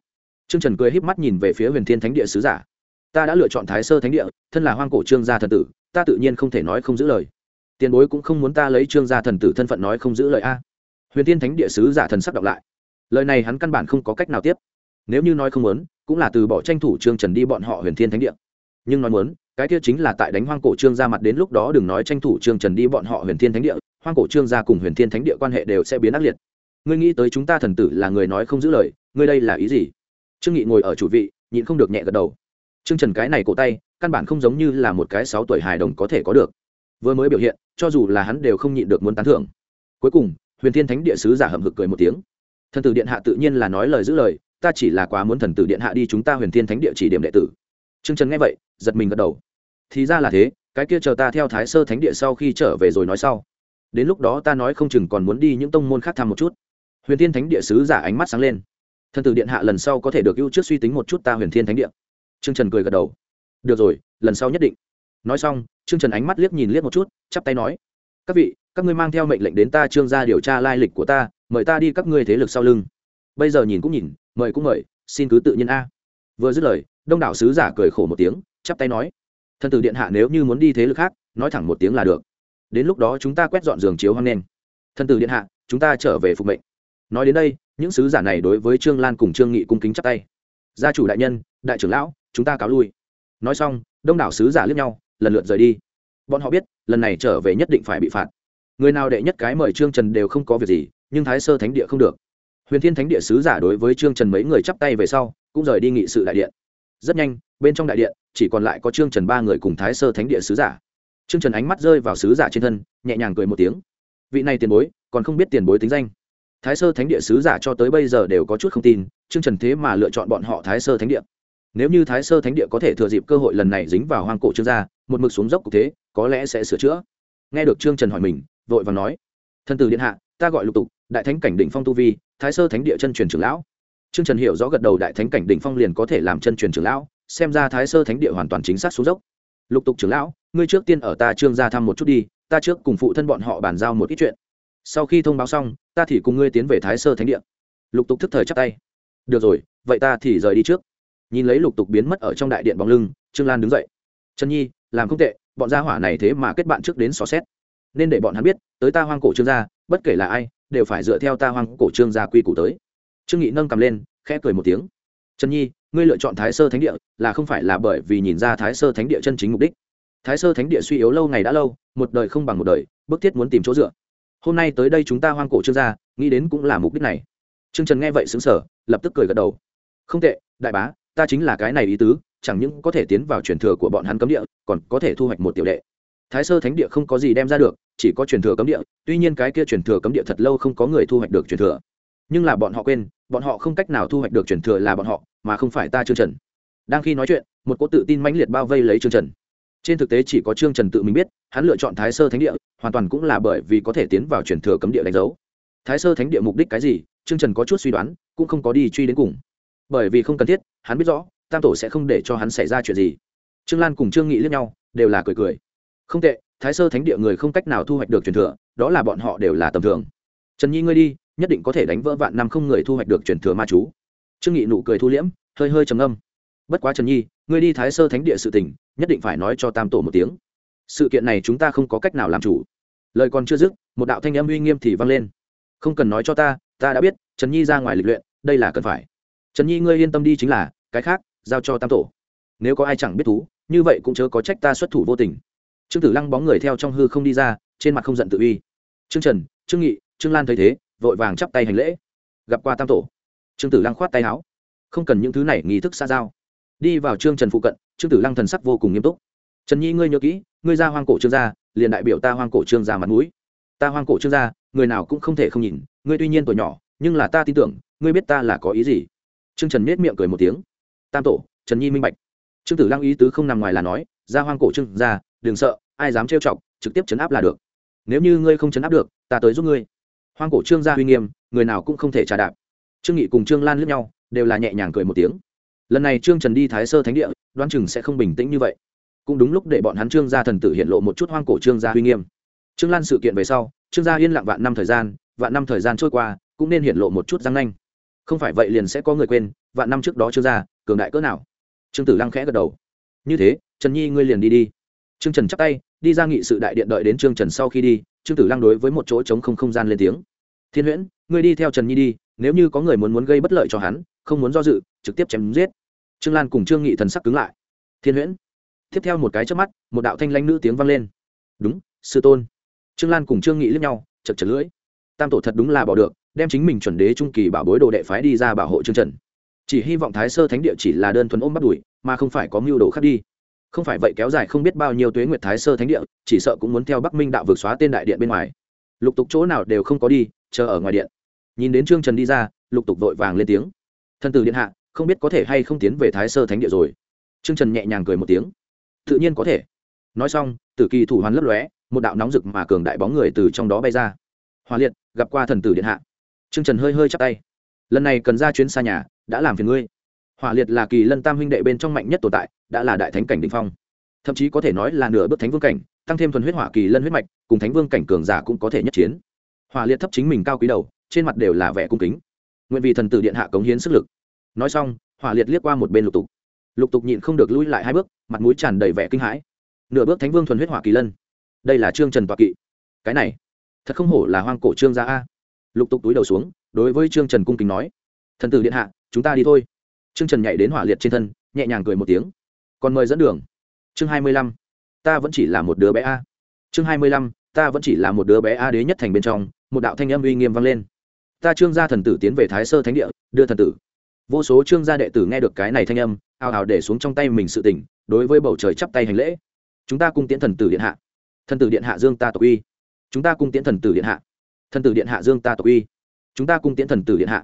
Trương trần cười híp mắt nhìn về phía huyền thiên thánh địa sứ giả ta đã lựa chọn thái sơ thánh địa, thân là hoang cổ trương gia thần tử, ta tự nhiên không thể nói không giữ lời. Tiền bối cũng không muốn ta lấy trương gia thần tử thân phận nói không giữ lời a. Huyền tiên thánh địa sứ giả thần sắp đọc lại. Lời này hắn căn bản không có cách nào tiếp. Nếu như nói không muốn, cũng là từ bỏ tranh thủ trương trần đi bọn họ huyền thiên thánh địa. Nhưng nói muốn, cái kia chính là tại đánh hoang cổ trương gia mặt đến lúc đó đừng nói tranh thủ trương trần đi bọn họ huyền thiên thánh địa, hoang cổ trương gia cùng huyền thiên thánh địa quan hệ đều sẽ biến ác liệt. Ngươi nghĩ tới chúng ta thần tử là người nói không giữ lời, ngươi đây là ý gì? Trương nghị ngồi ở chủ vị, nhịn không được nhẹ gật đầu. Trương Trần cái này cổ tay, căn bản không giống như là một cái sáu tuổi hài đồng có thể có được. Vừa mới biểu hiện, cho dù là hắn đều không nhịn được muốn tán thưởng. Cuối cùng, Huyền Thiên Thánh Địa sứ giả hậm hực cười một tiếng. Thần tử điện hạ tự nhiên là nói lời giữ lời, ta chỉ là quá muốn thần tử điện hạ đi chúng ta Huyền Thiên Thánh Địa chỉ điểm đệ tử. Trương Trần nghe vậy, giật mình gật đầu. Thì ra là thế, cái kia chờ ta theo Thái Sơ Thánh Địa sau khi trở về rồi nói sau. Đến lúc đó ta nói không chừng còn muốn đi những tông môn khác thăm một chút. Huyền Thiên Thánh Địa sứ giả ánh mắt sáng lên. Thần tử điện hạ lần sau có thể được ưu trước suy tính một chút ta Huyền Thiên Thánh Địa trương trần cười gật đầu. Được rồi, lần sau nhất định. Nói xong, trương trần ánh mắt liếc nhìn liếc một chút, chắp tay nói, các vị, các ngươi mang theo mệnh lệnh đến ta trương ra điều tra lai lịch của ta, mời ta đi các ngươi thế lực sau lưng. Bây giờ nhìn cũng nhìn, mời cũng mời, xin cứ tự nhiên a. Vừa dứt lời, đông đảo sứ giả cười khổ một tiếng, chắp tay nói, thân tử điện hạ nếu như muốn đi thế lực khác, nói thẳng một tiếng là được. Đến lúc đó chúng ta quét dọn giường chiếu hoang nen thân tử điện hạ, chúng ta trở về phục mệnh. Nói đến đây, những sứ giả này đối với trương lan cùng trương nghị cung kính chắp tay. Gia chủ đại nhân, đại trưởng lão chúng ta cáo lui. Nói xong, đông đảo sứ giả liếc nhau, lần lượt rời đi. Bọn họ biết, lần này trở về nhất định phải bị phạt. Người nào đệ nhất cái mời trương trần đều không có việc gì, nhưng thái sơ thánh địa không được. Huyền thiên thánh địa sứ giả đối với trương trần mấy người chắp tay về sau, cũng rời đi nghị sự đại điện. Rất nhanh, bên trong đại điện, chỉ còn lại có trương trần ba người cùng thái sơ thánh địa sứ giả. Trương trần ánh mắt rơi vào sứ giả trên thân, nhẹ nhàng cười một tiếng. Vị này tiền bối, còn không biết tiền bối tính danh. Thái sơ thánh địa sứ giả cho tới bây giờ đều có chút không tin, trương trần thế mà lựa chọn bọn họ thái sơ thánh địa nếu như thái sơ thánh địa có thể thừa dịp cơ hội lần này dính vào hoang cổ trương gia, một mực xuống dốc cục thế, có lẽ sẽ sửa chữa. Nghe được trương trần hỏi mình, vội và nói, thân từ điện hạ, ta gọi lục tục, đại thánh cảnh đỉnh phong tu vi, thái sơ thánh địa chân truyền trưởng lão. Trương trần hiểu rõ gật đầu, đại thánh cảnh đỉnh phong liền có thể làm chân truyền trưởng lão, xem ra thái sơ thánh địa hoàn toàn chính xác xuống dốc. Lục tục trưởng lão, ngươi trước tiên ở ta trương gia thăm một chút đi, ta trước cùng phụ thân bọn họ bàn giao một ít chuyện. Sau khi thông báo xong, ta thì cùng ngươi tiến về thái sơ thánh địa. Lục tục thức thời chắp tay, được rồi, vậy ta thì rời đi trước nhìn lấy lục tục biến mất ở trong đại điện bóng lưng, trương lan đứng dậy. Trần nhi, làm không tệ, bọn gia hỏa này thế mà kết bạn trước đến xó xét. Nên để bọn hắn biết, tới ta hoang cổ trương gia, bất kể là ai, đều phải dựa theo ta hoang cổ trương gia quy củ tới. Trương nghị nâng cầm lên, khẽ cười một tiếng. Trần nhi, ngươi lựa chọn thái sơ thánh địa là không phải là bởi vì nhìn ra thái sơ thánh địa chân chính mục đích. Thái sơ thánh địa suy yếu lâu ngày đã lâu, một đời không bằng một đời, bức thiết muốn tìm chỗ dựa. Hôm nay tới đây chúng ta hoang cổ trương gia, nghĩ đến cũng là mục đích này. Trương trần nghe vậy xứng sở lập tức cười gật đầu. Không tệ, đại bá ta chính là cái này ý tứ, chẳng những có thể tiến vào truyền thừa của bọn hắn cấm địa, còn có thể thu hoạch một tiểu đệ. Thái sơ thánh địa không có gì đem ra được, chỉ có truyền thừa cấm địa, tuy nhiên cái kia truyền thừa cấm địa thật lâu không có người thu hoạch được truyền thừa. Nhưng là bọn họ quên, bọn họ không cách nào thu hoạch được truyền thừa là bọn họ, mà không phải ta trương trần. Đang khi nói chuyện, một cỗ tự tin mãnh liệt bao vây lấy trương trần. Trên thực tế chỉ có trương trần tự mình biết, hắn lựa chọn thái sơ thánh địa, hoàn toàn cũng là bởi vì có thể tiến vào truyền thừa cấm địa đánh dấu. Thái sơ thánh địa mục đích cái gì, trương trần có chút suy đoán, cũng không có đi truy đến cùng bởi vì không cần thiết, hắn biết rõ, tam tổ sẽ không để cho hắn xảy ra chuyện gì. Trương lan cùng trương nghị lẫn nhau, đều là cười cười. Không tệ, thái sơ thánh địa người không cách nào thu hoạch được truyền thừa, đó là bọn họ đều là tầm thường. Trần nhi ngươi đi, nhất định có thể đánh vỡ vạn năm không người thu hoạch được truyền thừa ma chú. Trương nghị nụ cười thu liễm, hơi hơi trầm âm bất quá trần nhi, ngươi đi thái sơ thánh địa sự tình, nhất định phải nói cho tam tổ một tiếng. Sự kiện này chúng ta không có cách nào làm chủ. Lời còn chưa dứt, một đạo thanh âm uy nghiêm thì vang lên. Không cần nói cho ta ta đã biết, trần nhi ra ngoài lịch luyện, đây là cần phải trần nhi, ngươi yên tâm đi, chính là, cái khác, giao cho tam tổ. Nếu có ai chẳng biết thú, như vậy cũng chớ có trách ta xuất thủ vô tình. Trương tử lăng bóng người theo trong hư không đi ra, trên mặt không giận tự uy. Trương trần, trương nghị, trương lan thấy thế, vội vàng chắp tay hành lễ. Gặp qua tam tổ. Trương tử lăng khoát tay áo. Không cần những thứ này, nghi thức xa giao. Đi vào trương trần phụ cận, trương tử lăng thần sắc vô cùng nghiêm túc. Trần nhi, ngươi nhớ kỹ, ngươi ra hoang cổ trương gia, liền đại biểu ta hoang cổ trương gia mặt mũi. Ta hoang cổ trương gia, người nào cũng không thể không nhìn, ngươi tuy nhiên tuổi nhỏ, nhưng là ta tin tưởng, ngươi biết ta là có ý gì trương trần nết miệng cười một tiếng. Tam tổ, trần nhi minh bạch. Trương tử lăng ý tứ không nằm ngoài là nói, ra hoang cổ trương gia, đừng sợ, ai dám trêu chọc, trực tiếp chấn áp là được. Nếu như ngươi không chấn áp được, ta tới giúp ngươi. Hoang cổ trương gia uy nghiêm, người nào cũng không thể trả đạp. Trương nghị cùng trương lan lướt nhau, đều là nhẹ nhàng cười một tiếng. Lần này trương trần đi thái sơ thánh địa, đoán chừng sẽ không bình tĩnh như vậy. Cũng đúng lúc để bọn hắn trương gia thần tử hiện lộ một chút hoang cổ trương gia uy nghiêm. Trương lan sự kiện về sau, trương gia yên lặng vạn năm thời gian, vạn năm thời gian trôi qua, cũng nên hiện lộ một chút răng nanh không phải vậy liền sẽ có người quên, vạn năm trước đó chưa ra, cường đại cỡ nào? Trương tử lăng khẽ gật đầu. Như thế, trần nhi ngươi liền đi đi. Trương trần chắp tay, đi ra nghị sự đại điện đợi đến trương trần sau khi đi, trương tử lăng đối với một chỗ trống không không gian lên tiếng. Thiên huyễn, ngươi đi theo trần nhi đi, nếu như có người muốn muốn gây bất lợi cho hắn, không muốn do dự, trực tiếp chém giết. Trương lan cùng trương nghị thần sắc cứng lại. Thiên huyễn, tiếp theo một cái trước mắt, một đạo thanh lanh nữ tiếng vang lên. Đúng, sư tôn. Trương lan cùng trương nghị lướt nhau, chật chật lưỡi. Tam tổ thật đúng là bỏ được đem chính mình chuẩn đế trung kỳ bảo bối đồ đệ phái đi ra bảo hộ trương trần. Chỉ hy vọng thái sơ thánh địa chỉ là đơn thuần ôm bắt đuổi mà không phải có mưu đồ khác đi. Không phải vậy kéo dài không biết bao nhiêu tuế nguyệt thái sơ thánh địa, chỉ sợ cũng muốn theo bắc minh đạo vượt xóa tên đại điện bên ngoài. Lục tục chỗ nào đều không có đi, chờ ở ngoài điện. Nhìn đến trương trần đi ra, lục tục vội vàng lên tiếng. Thân tử điện hạ, không biết có thể hay không tiến về thái sơ thánh địa rồi. Trương trần nhẹ nhàng cười một tiếng. Tự nhiên có thể. Nói xong, tử kỳ thủ hoàn lấp lóe, một đạo nóng rực mà cường đại bóng người từ trong đó bay ra. Hòa liệt, gặp qua thần tử điện hạ trương trần hơi hơi chắp tay. Lần này cần ra chuyến xa nhà, đã làm phiền ngươi. Hỏa liệt là kỳ lân tam huynh đệ bên trong mạnh nhất tồn tại, đã là đại thánh cảnh đình phong. Thậm chí có thể nói là nửa bước thánh vương cảnh, tăng thêm thuần huyết hỏa kỳ lân huyết mạch, cùng thánh vương cảnh cường giả cũng có thể nhất chiến. Hỏa liệt thấp chính mình cao quý đầu, trên mặt đều là vẻ cung kính. Nguyện vì thần tử điện hạ cống hiến sức lực. Nói xong, hỏa liệt liếc qua một bên lục tục. Lục tục nhịn không được lui lại hai bước, mặt mũi tràn đầy vẻ kinh hãi. Nửa bước thánh vương thuần huyết hỏa kỳ lân. Đây là trương trần toạc kỵ. Cái này, thật không hổ là hoang cổ trương gia a lục tục túi đầu xuống, đối với trương trần cung kính nói, thần tử điện hạ, chúng ta đi thôi. Trương trần nhảy đến hỏa liệt trên thân, nhẹ nhàng cười một tiếng, còn mời dẫn đường. Chương hai mươi lăm, ta vẫn chỉ là một đứa bé a. Chương hai mươi lăm, ta vẫn chỉ là một đứa bé a đế nhất thành bên trong, một đạo thanh âm uy nghiêm vang lên. Ta trương gia thần tử tiến về thái sơ thánh địa, đưa thần tử. Vô số trương gia đệ tử nghe được cái này thanh âm, ào ào để xuống trong tay mình sự tỉnh đối với bầu trời chắp tay hành lễ. Chúng ta cung tiễn thần tử điện hạ. Thần tử điện hạ dương ta tộc uy. Chúng ta cung tiễn thần tử điện hạ thần tử điện hạ dương ta tộc uy. Chúng ta cung tiễn thần tử điện hạ.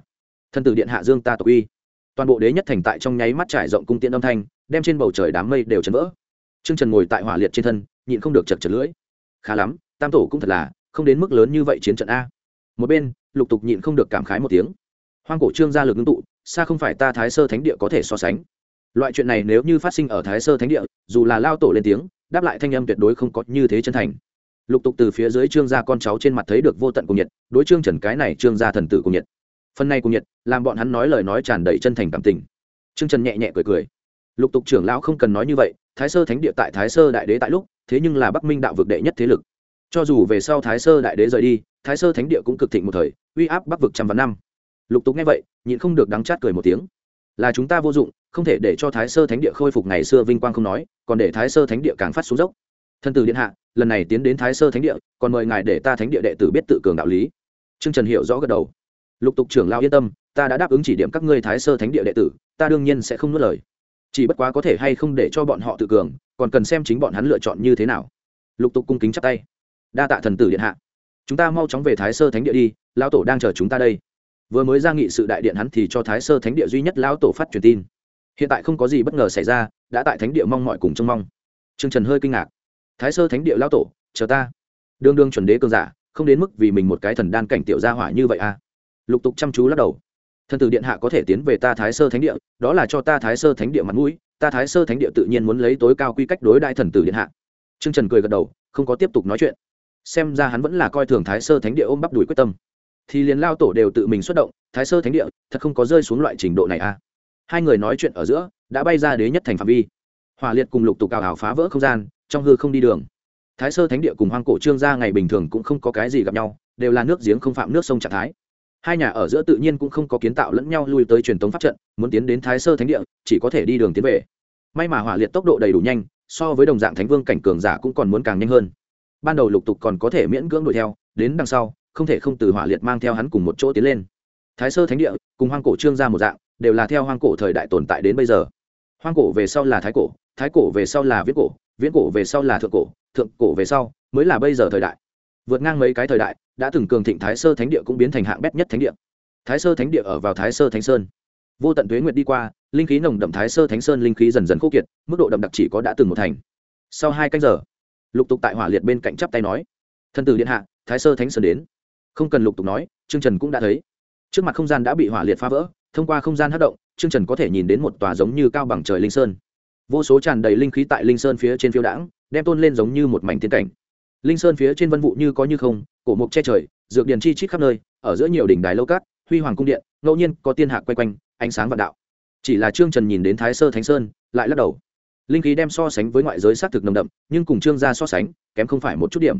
Thần tử điện hạ dương ta tộc uy. Toàn bộ đế nhất thành tại trong nháy mắt trải rộng cung tiễn âm thanh, đem trên bầu trời đám mây đều chấn vỡ. Trương trần ngồi tại hỏa liệt trên thân, nhịn không được chật chật lưỡi. Khá lắm, tam tổ cũng thật là, không đến mức lớn như vậy chiến trận a. Một bên, lục tục nhịn không được cảm khái một tiếng. Hoang cổ trương gia lực ngưng tụ, xa không phải ta thái sơ thánh địa có thể so sánh. Loại chuyện này nếu như phát sinh ở thái sơ thánh địa, dù là lao tổ lên tiếng, đáp lại thanh âm tuyệt đối không có như thế chân thành lục tục từ phía dưới trương gia con cháu trên mặt thấy được vô tận cùng nhiệt, đối trương trần cái này trương gia thần tử cùng nhiệt. Phần này cùng nhiệt, làm bọn hắn nói lời nói tràn đầy chân thành cảm tình. Trương trần nhẹ nhẹ cười cười. Lục tục trưởng lão không cần nói như vậy, thái sơ thánh địa tại thái sơ đại đế tại lúc, thế nhưng là bắc minh đạo vực đệ nhất thế lực. Cho dù về sau thái sơ đại đế rời đi, thái sơ thánh địa cũng cực thịnh một thời, uy áp bắc vực trăm vạn năm. Lục tục nghe vậy, nhịn không được đắng chát cười một tiếng. Là chúng ta vô dụng, không thể để cho thái sơ thánh địa khôi phục ngày xưa vinh quang không nói, còn để thái sơ thánh địa càng phát xuống dốc. Thân tử điện hạ lần này tiến đến thái sơ thánh địa, còn mời ngài để ta thánh địa đệ tử biết tự cường đạo lý. Trương trần hiểu rõ gật đầu. Lục tục trưởng lao yên tâm, ta đã đáp ứng chỉ điểm các ngươi thái sơ thánh địa đệ tử, ta đương nhiên sẽ không nuốt lời. Chỉ bất quá có thể hay không để cho bọn họ tự cường, còn cần xem chính bọn hắn lựa chọn như thế nào. Lục tục cung kính chắp tay. Đa tạ thần tử điện hạ. Chúng ta mau chóng về thái sơ thánh địa đi, lão tổ đang chờ chúng ta đây. Vừa mới ra nghị sự đại điện hắn thì cho thái sơ thánh địa duy nhất lão tổ phát truyền tin. Hiện tại không có gì bất ngờ xảy ra, đã tại thánh địa mong mọi cùng trông mong. T r ư ơ n g trần hơi kinh ngạc thái sơ thánh địa lão tổ, chờ ta. Đương đương chuẩn đế cơn giả, không đến mức vì mình một cái thần đan cảnh tiểu gia hỏa như vậy à? Lục tục chăm chú lắc đầu. Thần tử điện hạ có thể tiến về ta thái sơ thánh địa, đó là cho ta thái sơ thánh địa mặt mũi, ta thái sơ thánh địa tự nhiên muốn lấy tối cao quy cách đối đại thần tử điện hạ. Trương trần cười gật đầu, không có tiếp tục nói chuyện. Xem ra hắn vẫn là coi thường thái sơ thánh địa ôm bắp đùi quyết tâm. Thì liền lao tổ đều tự mình xuất động, thái sơ thánh địa, thật không có rơi xuống loại trình độ này à? Hai người nói chuyện ở giữa, đã bay ra đế nhất thành phạm vi. Hỏa liệt cùng lục tục cào hào phá vỡ không gian trong hư không đi đường. Thái sơ thánh địa cùng hoang cổ trương gia ngày bình thường cũng không có cái gì gặp nhau, đều là nước giếng không phạm nước sông trạng thái. Hai nhà ở giữa tự nhiên cũng không có kiến tạo lẫn nhau lui tới truyền thống pháp trận, muốn tiến đến thái sơ thánh địa, chỉ có thể đi đường tiến về. May mà hỏa liệt tốc độ đầy đủ nhanh, so với đồng dạng thánh vương cảnh cường giả cũng còn muốn càng nhanh hơn. Ban đầu lục tục còn có thể miễn cưỡng đuổi theo, đến đằng sau, không thể không từ hỏa liệt mang theo hắn cùng một chỗ tiến lên. Thái sơ thánh địa cùng hoang cổ trương ra một dạng, đều là theo hoang cổ thời đại tồn tại đến bây giờ. Hoang cổ về sau là thái cổ thái cổ về sau là viễn cổ viễn cổ về sau là thượng cổ thượng cổ về sau mới là bây giờ thời đại. Vượt ngang mấy cái thời đại, đã từng cường thịnh thái sơ thánh địa cũng biến thành hạng bét nhất thánh địa. Thái sơ thánh địa ở vào thái sơ thánh sơn. Vô tận tuế nguyệt đi qua, linh khí nồng đậm thái sơ thánh sơn linh khí dần dần khô kiệt, mức độ đậm đặc chỉ có đã từng một thành. Sau hai canh giờ, lục tục tại hỏa liệt bên cạnh chắp tay nói, thân tử điện hạ, thái sơ thánh sơn đến. Không cần lục tục nói, trương trần cũng đã thấy. Trước mặt không gian đã bị hỏa liệt phá vỡ, thông qua không gian hát động, trương trần có thể nhìn đến một tòa giống như cao bằng trời linh sơn vô số tràn đầy linh khí tại linh sơn phía trên phiêu đãng, đem tôn lên giống như một mảnh tiên cảnh. Linh sơn phía trên vân vụ như có như không, cổ mục che trời, dược điền chi chít khắp nơi, ở giữa nhiều đỉnh đài lâu cát, huy hoàng cung điện, ngẫu nhiên có tiên hạ quay quanh, ánh sáng vạn đạo. Chỉ là trương trần nhìn đến thái sơ thánh sơn, lại lắc đầu. Linh khí đem so sánh với ngoại giới xác thực nồng đậm, nhưng cùng trương gia so sánh, kém không phải một chút điểm.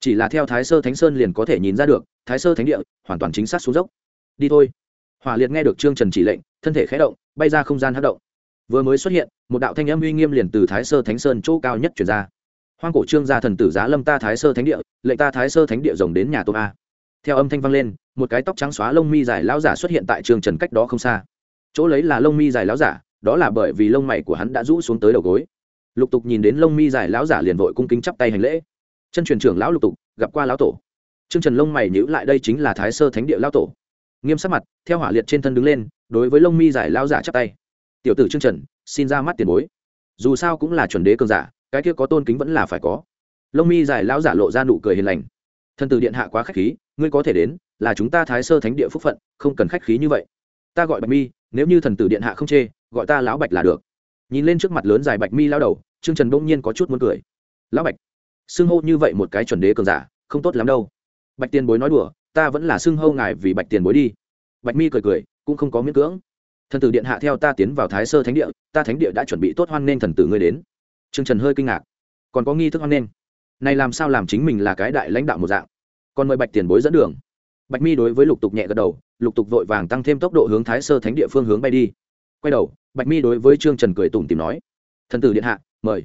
Chỉ là theo thái sơ thánh sơn liền có thể nhìn ra được, thái sơ thánh địa hoàn toàn chính xác xuống dốc. Đi thôi. Hỏa liệt nghe được trương trần chỉ lệnh, thân thể khé động, bay ra không gian hát động vừa mới xuất hiện, một đạo thanh âm uy nghiêm liền từ thái sơ thánh sơn chỗ cao nhất chuyển ra. Hoang cổ trương gia thần tử giá lâm ta thái sơ thánh địa, lệnh ta thái sơ thánh địa rồng đến nhà tôm a. Theo âm thanh vang lên, một cái tóc trắng xóa lông mi dài lão giả xuất hiện tại trường trần cách đó không xa. Chỗ lấy là lông mi dài lão giả, đó là bởi vì lông mày của hắn đã rũ xuống tới đầu gối. Lục tục nhìn đến lông mi dài lão giả liền vội cung kính chắp tay hành lễ. Chân truyền trưởng lão lục tục, gặp qua lão tổ. Trương trần lông mày nhữ lại đây chính là thái sơ thánh địa lão tổ. Nghiêm sắc mặt, theo hỏa liệt trên thân đứng lên, đối với lông mi dài lão giả chắp tay tiểu tử trương trần, xin ra mắt tiền bối. Dù sao cũng là chuẩn đế cường giả, cái kia có tôn kính vẫn là phải có. Lông mi giải lão giả lộ ra nụ cười hiền lành. Thân từ điện hạ quá khách khí, ngươi có thể đến, là chúng ta thái sơ thánh địa phúc phận, không cần khách khí như vậy. Ta gọi bạch mi, nếu như thần tử điện hạ không chê, gọi ta lão bạch là được. Nhìn lên trước mặt lớn dài bạch mi lao đầu, trương trần bỗng nhiên có chút muốn cười. Lão bạch, xưng hô như vậy một cái chuẩn đế cường giả, không tốt lắm đâu. Bạch tiền bối nói đùa, ta vẫn là xưng hô ngài vì bạch tiền bối đi. Bạch mi cười cười, cũng không có miễn cưỡng thần tử điện hạ theo ta tiến vào thái sơ thánh địa ta thánh địa đã chuẩn bị tốt hoan nên thần tử ngươi đến. Trương trần hơi kinh ngạc. Còn có nghi thức hoan nên, này làm sao làm chính mình là cái đại lãnh đạo một dạng? Còn mời bạch tiền bối dẫn đường. Bạch mi đối với lục tục nhẹ gật đầu lục tục vội vàng tăng thêm tốc độ hướng thái sơ thánh địa phương hướng bay đi. Quay đầu bạch mi đối với trương trần cười tủm tìm nói thần tử điện hạ mời.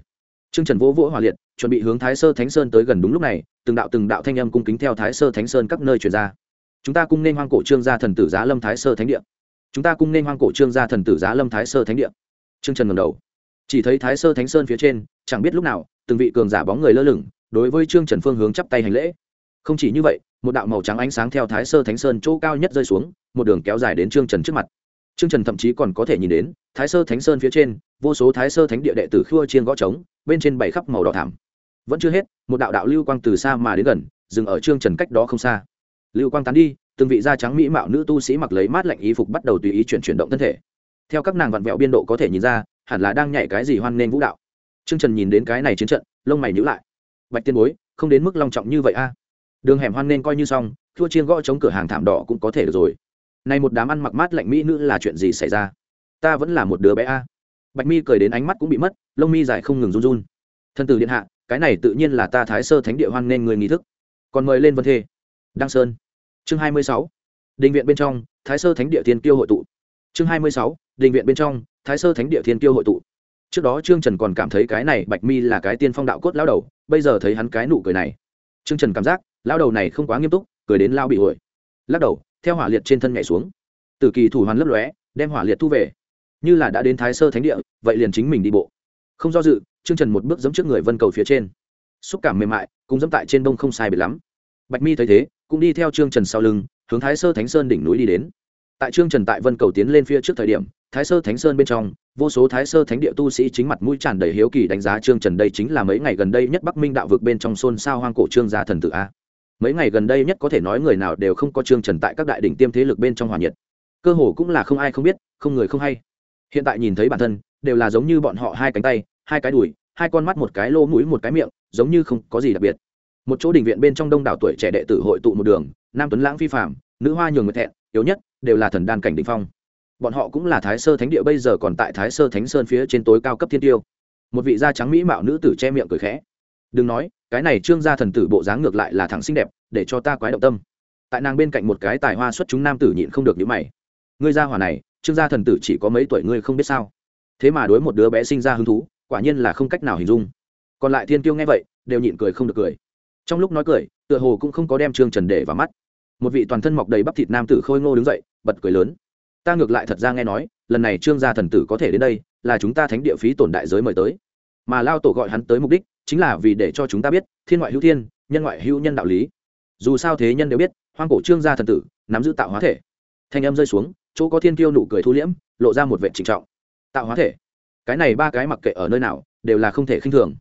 Trương trần vỗ vỗ hòa liệt chuẩn bị hướng thái sơ thánh sơn tới gần đúng lúc này từng đạo từng đạo thanh âm cung kính theo thái sơ thánh sơn các nơi truyền ra. Chúng ta cung nên hoang cổ trương gia thần tử giá lâm thái sơ thánh địa chúng ta cung nên hoang cổ trương gia thần tử giá lâm thái sơ thánh địa. Trương trần ngầm đầu. Chỉ thấy thái sơ thánh sơn phía trên, chẳng biết lúc nào, từng vị cường giả bóng người lơ lửng, đối với trương trần phương hướng chắp tay hành lễ. Không chỉ như vậy, một đạo màu trắng ánh sáng theo thái sơ thánh sơn chỗ cao nhất rơi xuống, một đường kéo dài đến trương trần trước mặt. Trương trần thậm chí còn có thể nhìn đến, thái sơ thánh sơn phía trên, vô số thái sơ thánh địa đệ tử khua chiên gõ trống, bên trên bảy khắp màu đỏ thảm. Vẫn chưa hết, một đạo đạo lưu quang từ xa mà đến gần, dừng ở trương trần cách đó không xa. Lưu quang tán đi từng vị da trắng mỹ mạo nữ tu sĩ mặc lấy mát lạnh ý phục bắt đầu tùy ý chuyển chuyển động thân thể. Theo các nàng vặn vẹo biên độ có thể nhìn ra, hẳn là đang nhảy cái gì hoan nghênh vũ đạo. Trương trần nhìn đến cái này chiến trận, lông mày nhữ lại. Bạch tiên bối, không đến mức long trọng như vậy a. Đường hẻm hoan nghênh coi như xong, thua chiên gõ chống cửa hàng thảm đỏ cũng có thể được rồi. Này một đám ăn mặc mát lạnh mỹ nữ là chuyện gì xảy ra? Ta vẫn là một đứa bé a. Bạch mi cười đến ánh mắt cũng bị mất, lông mi dài không ngừng run run. Thân tử điện hạ, cái này tự nhiên là ta thái sơ thánh địa hoan nên người nghi thức. Còn mời lên vân thê. Đăng sơn chương hai mươi sáu định viện bên trong, thái sơ thánh địa Thiên tiêu hội tụ. Chương hai mươi sáu, đình viện bên trong, thái sơ thánh địa thiên tiêu hội tụ. Trước đó trương trần còn cảm thấy cái này bạch mi là cái tiên phong đạo cốt lao đầu, bây giờ thấy hắn cái nụ cười này. Trương trần cảm giác lao đầu này không quá nghiêm túc, cười đến lao bị hội. Lắc đầu, theo hỏa liệt trên thân nhảy xuống. Từ kỳ thủ hoàn lấp lóe, đem hỏa liệt thu về. Như là đã đến thái sơ thánh địa, vậy liền chính mình đi bộ. Không do dự, trương trần một bước giẫm trước người vân cầu phía trên. Xúc cảm mềm mại cũng dẫm tại trên đông không sai biệt lắm. Bạch mi thấy thế cũng đi theo trương trần sau lưng, hướng thái sơ thánh sơn đỉnh núi đi đến. Tại trương trần tại vân cầu tiến lên phía trước thời điểm, thái sơ thánh sơn bên trong, vô số thái sơ thánh địa tu sĩ chính mặt mũi tràn đầy hiếu kỳ đánh giá trương trần đây chính là mấy ngày gần đây nhất bắc minh đạo vực bên trong xôn xao hoang cổ trương gia thần tử a. Mấy ngày gần đây nhất có thể nói người nào đều không có trương trần tại các đại đỉnh tiêm thế lực bên trong hòa nhiệt. Cơ hồ cũng là không ai không biết, không người không hay. Hiện tại nhìn thấy bản thân, đều là giống như bọn họ hai cánh tay, hai cái đùi, hai con mắt, một cái lô mũi, một cái miệng, giống như không có gì đặc biệt một chỗ đình viện bên trong đông đảo tuổi trẻ đệ tử hội tụ một đường, nam tuấn lãng phi phạm nữ hoa nhường người thẹn, yếu nhất, đều là thần đan cảnh đình phong. Bọn họ cũng là thái sơ thánh địa, bây giờ còn tại thái sơ thánh sơn phía trên tối cao cấp thiên tiêu. Một vị da trắng mỹ mạo nữ tử che miệng cười khẽ. Đừng nói, cái này trương gia thần tử bộ dáng ngược lại là thẳng xinh đẹp, để cho ta quái động tâm. Tại nàng bên cạnh một cái tài hoa xuất chúng nam tử nhịn không được nhíu mày. Ngươi gia hỏa này, trương gia thần tử chỉ có mấy tuổi ngươi không biết sao? Thế mà đối một đứa bé sinh ra hứng thú, quả nhiên là không cách nào hình dung. Còn lại thiên tiêu nghe vậy, đều nhịn cười không được cười trong lúc nói cười, tựa hồ cũng không có đem trương trần để vào mắt. Một vị toàn thân mọc đầy bắp thịt nam tử khôi ngô đứng dậy, bật cười lớn. Ta ngược lại thật ra nghe nói, lần này trương gia thần tử có thể đến đây, là chúng ta thánh địa phí tổn đại giới mời tới. Mà lao tổ gọi hắn tới mục đích, chính là vì để cho chúng ta biết, thiên ngoại hữu thiên, nhân ngoại hữu nhân đạo lý. Dù sao thế nhân đều biết, hoang cổ trương gia thần tử, nắm giữ tạo hóa thể. Thanh âm rơi xuống, chỗ có thiên kiêu nụ cười thu liễm, lộ ra một vệ trịnh trọng. Tạo hóa thể? Cái này ba cái mặc kệ ở nơi nào, đều là không thể khinh thường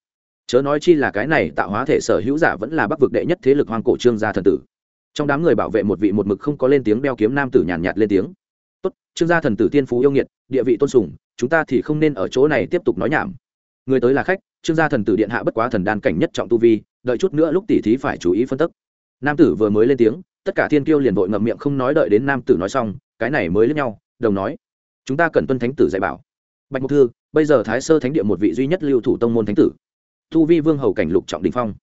chớ nói chi là cái này tạo hóa thể sở hữu giả vẫn là bắc vực đệ nhất thế lực hoang cổ trương gia thần tử. Trong đám người bảo vệ một vị một mực không có lên tiếng đeo kiếm nam tử nhàn nhạt, nhạt lên tiếng. Tốt trương gia thần tử tiên phú yêu nghiệt địa vị tôn sùng chúng ta thì không nên ở chỗ này tiếp tục nói nhảm. Người tới là khách trương gia thần tử điện hạ bất quá thần đan cảnh nhất trọng tu vi đợi chút nữa lúc tỉ thí phải chú ý phân tích nam tử vừa mới lên tiếng tất cả thiên kiêu liền vội ngậm miệng không nói đợi đến nam tử nói xong cái này mới lẫn nhau đồng nói chúng ta cần tuân thánh tử dạy bảo. Bạch mục thư bây giờ thái sơ thánh địa một vị duy nhất lưu thủ tông môn thánh tử thu vi vương hầu cảnh lục trọng đình phong.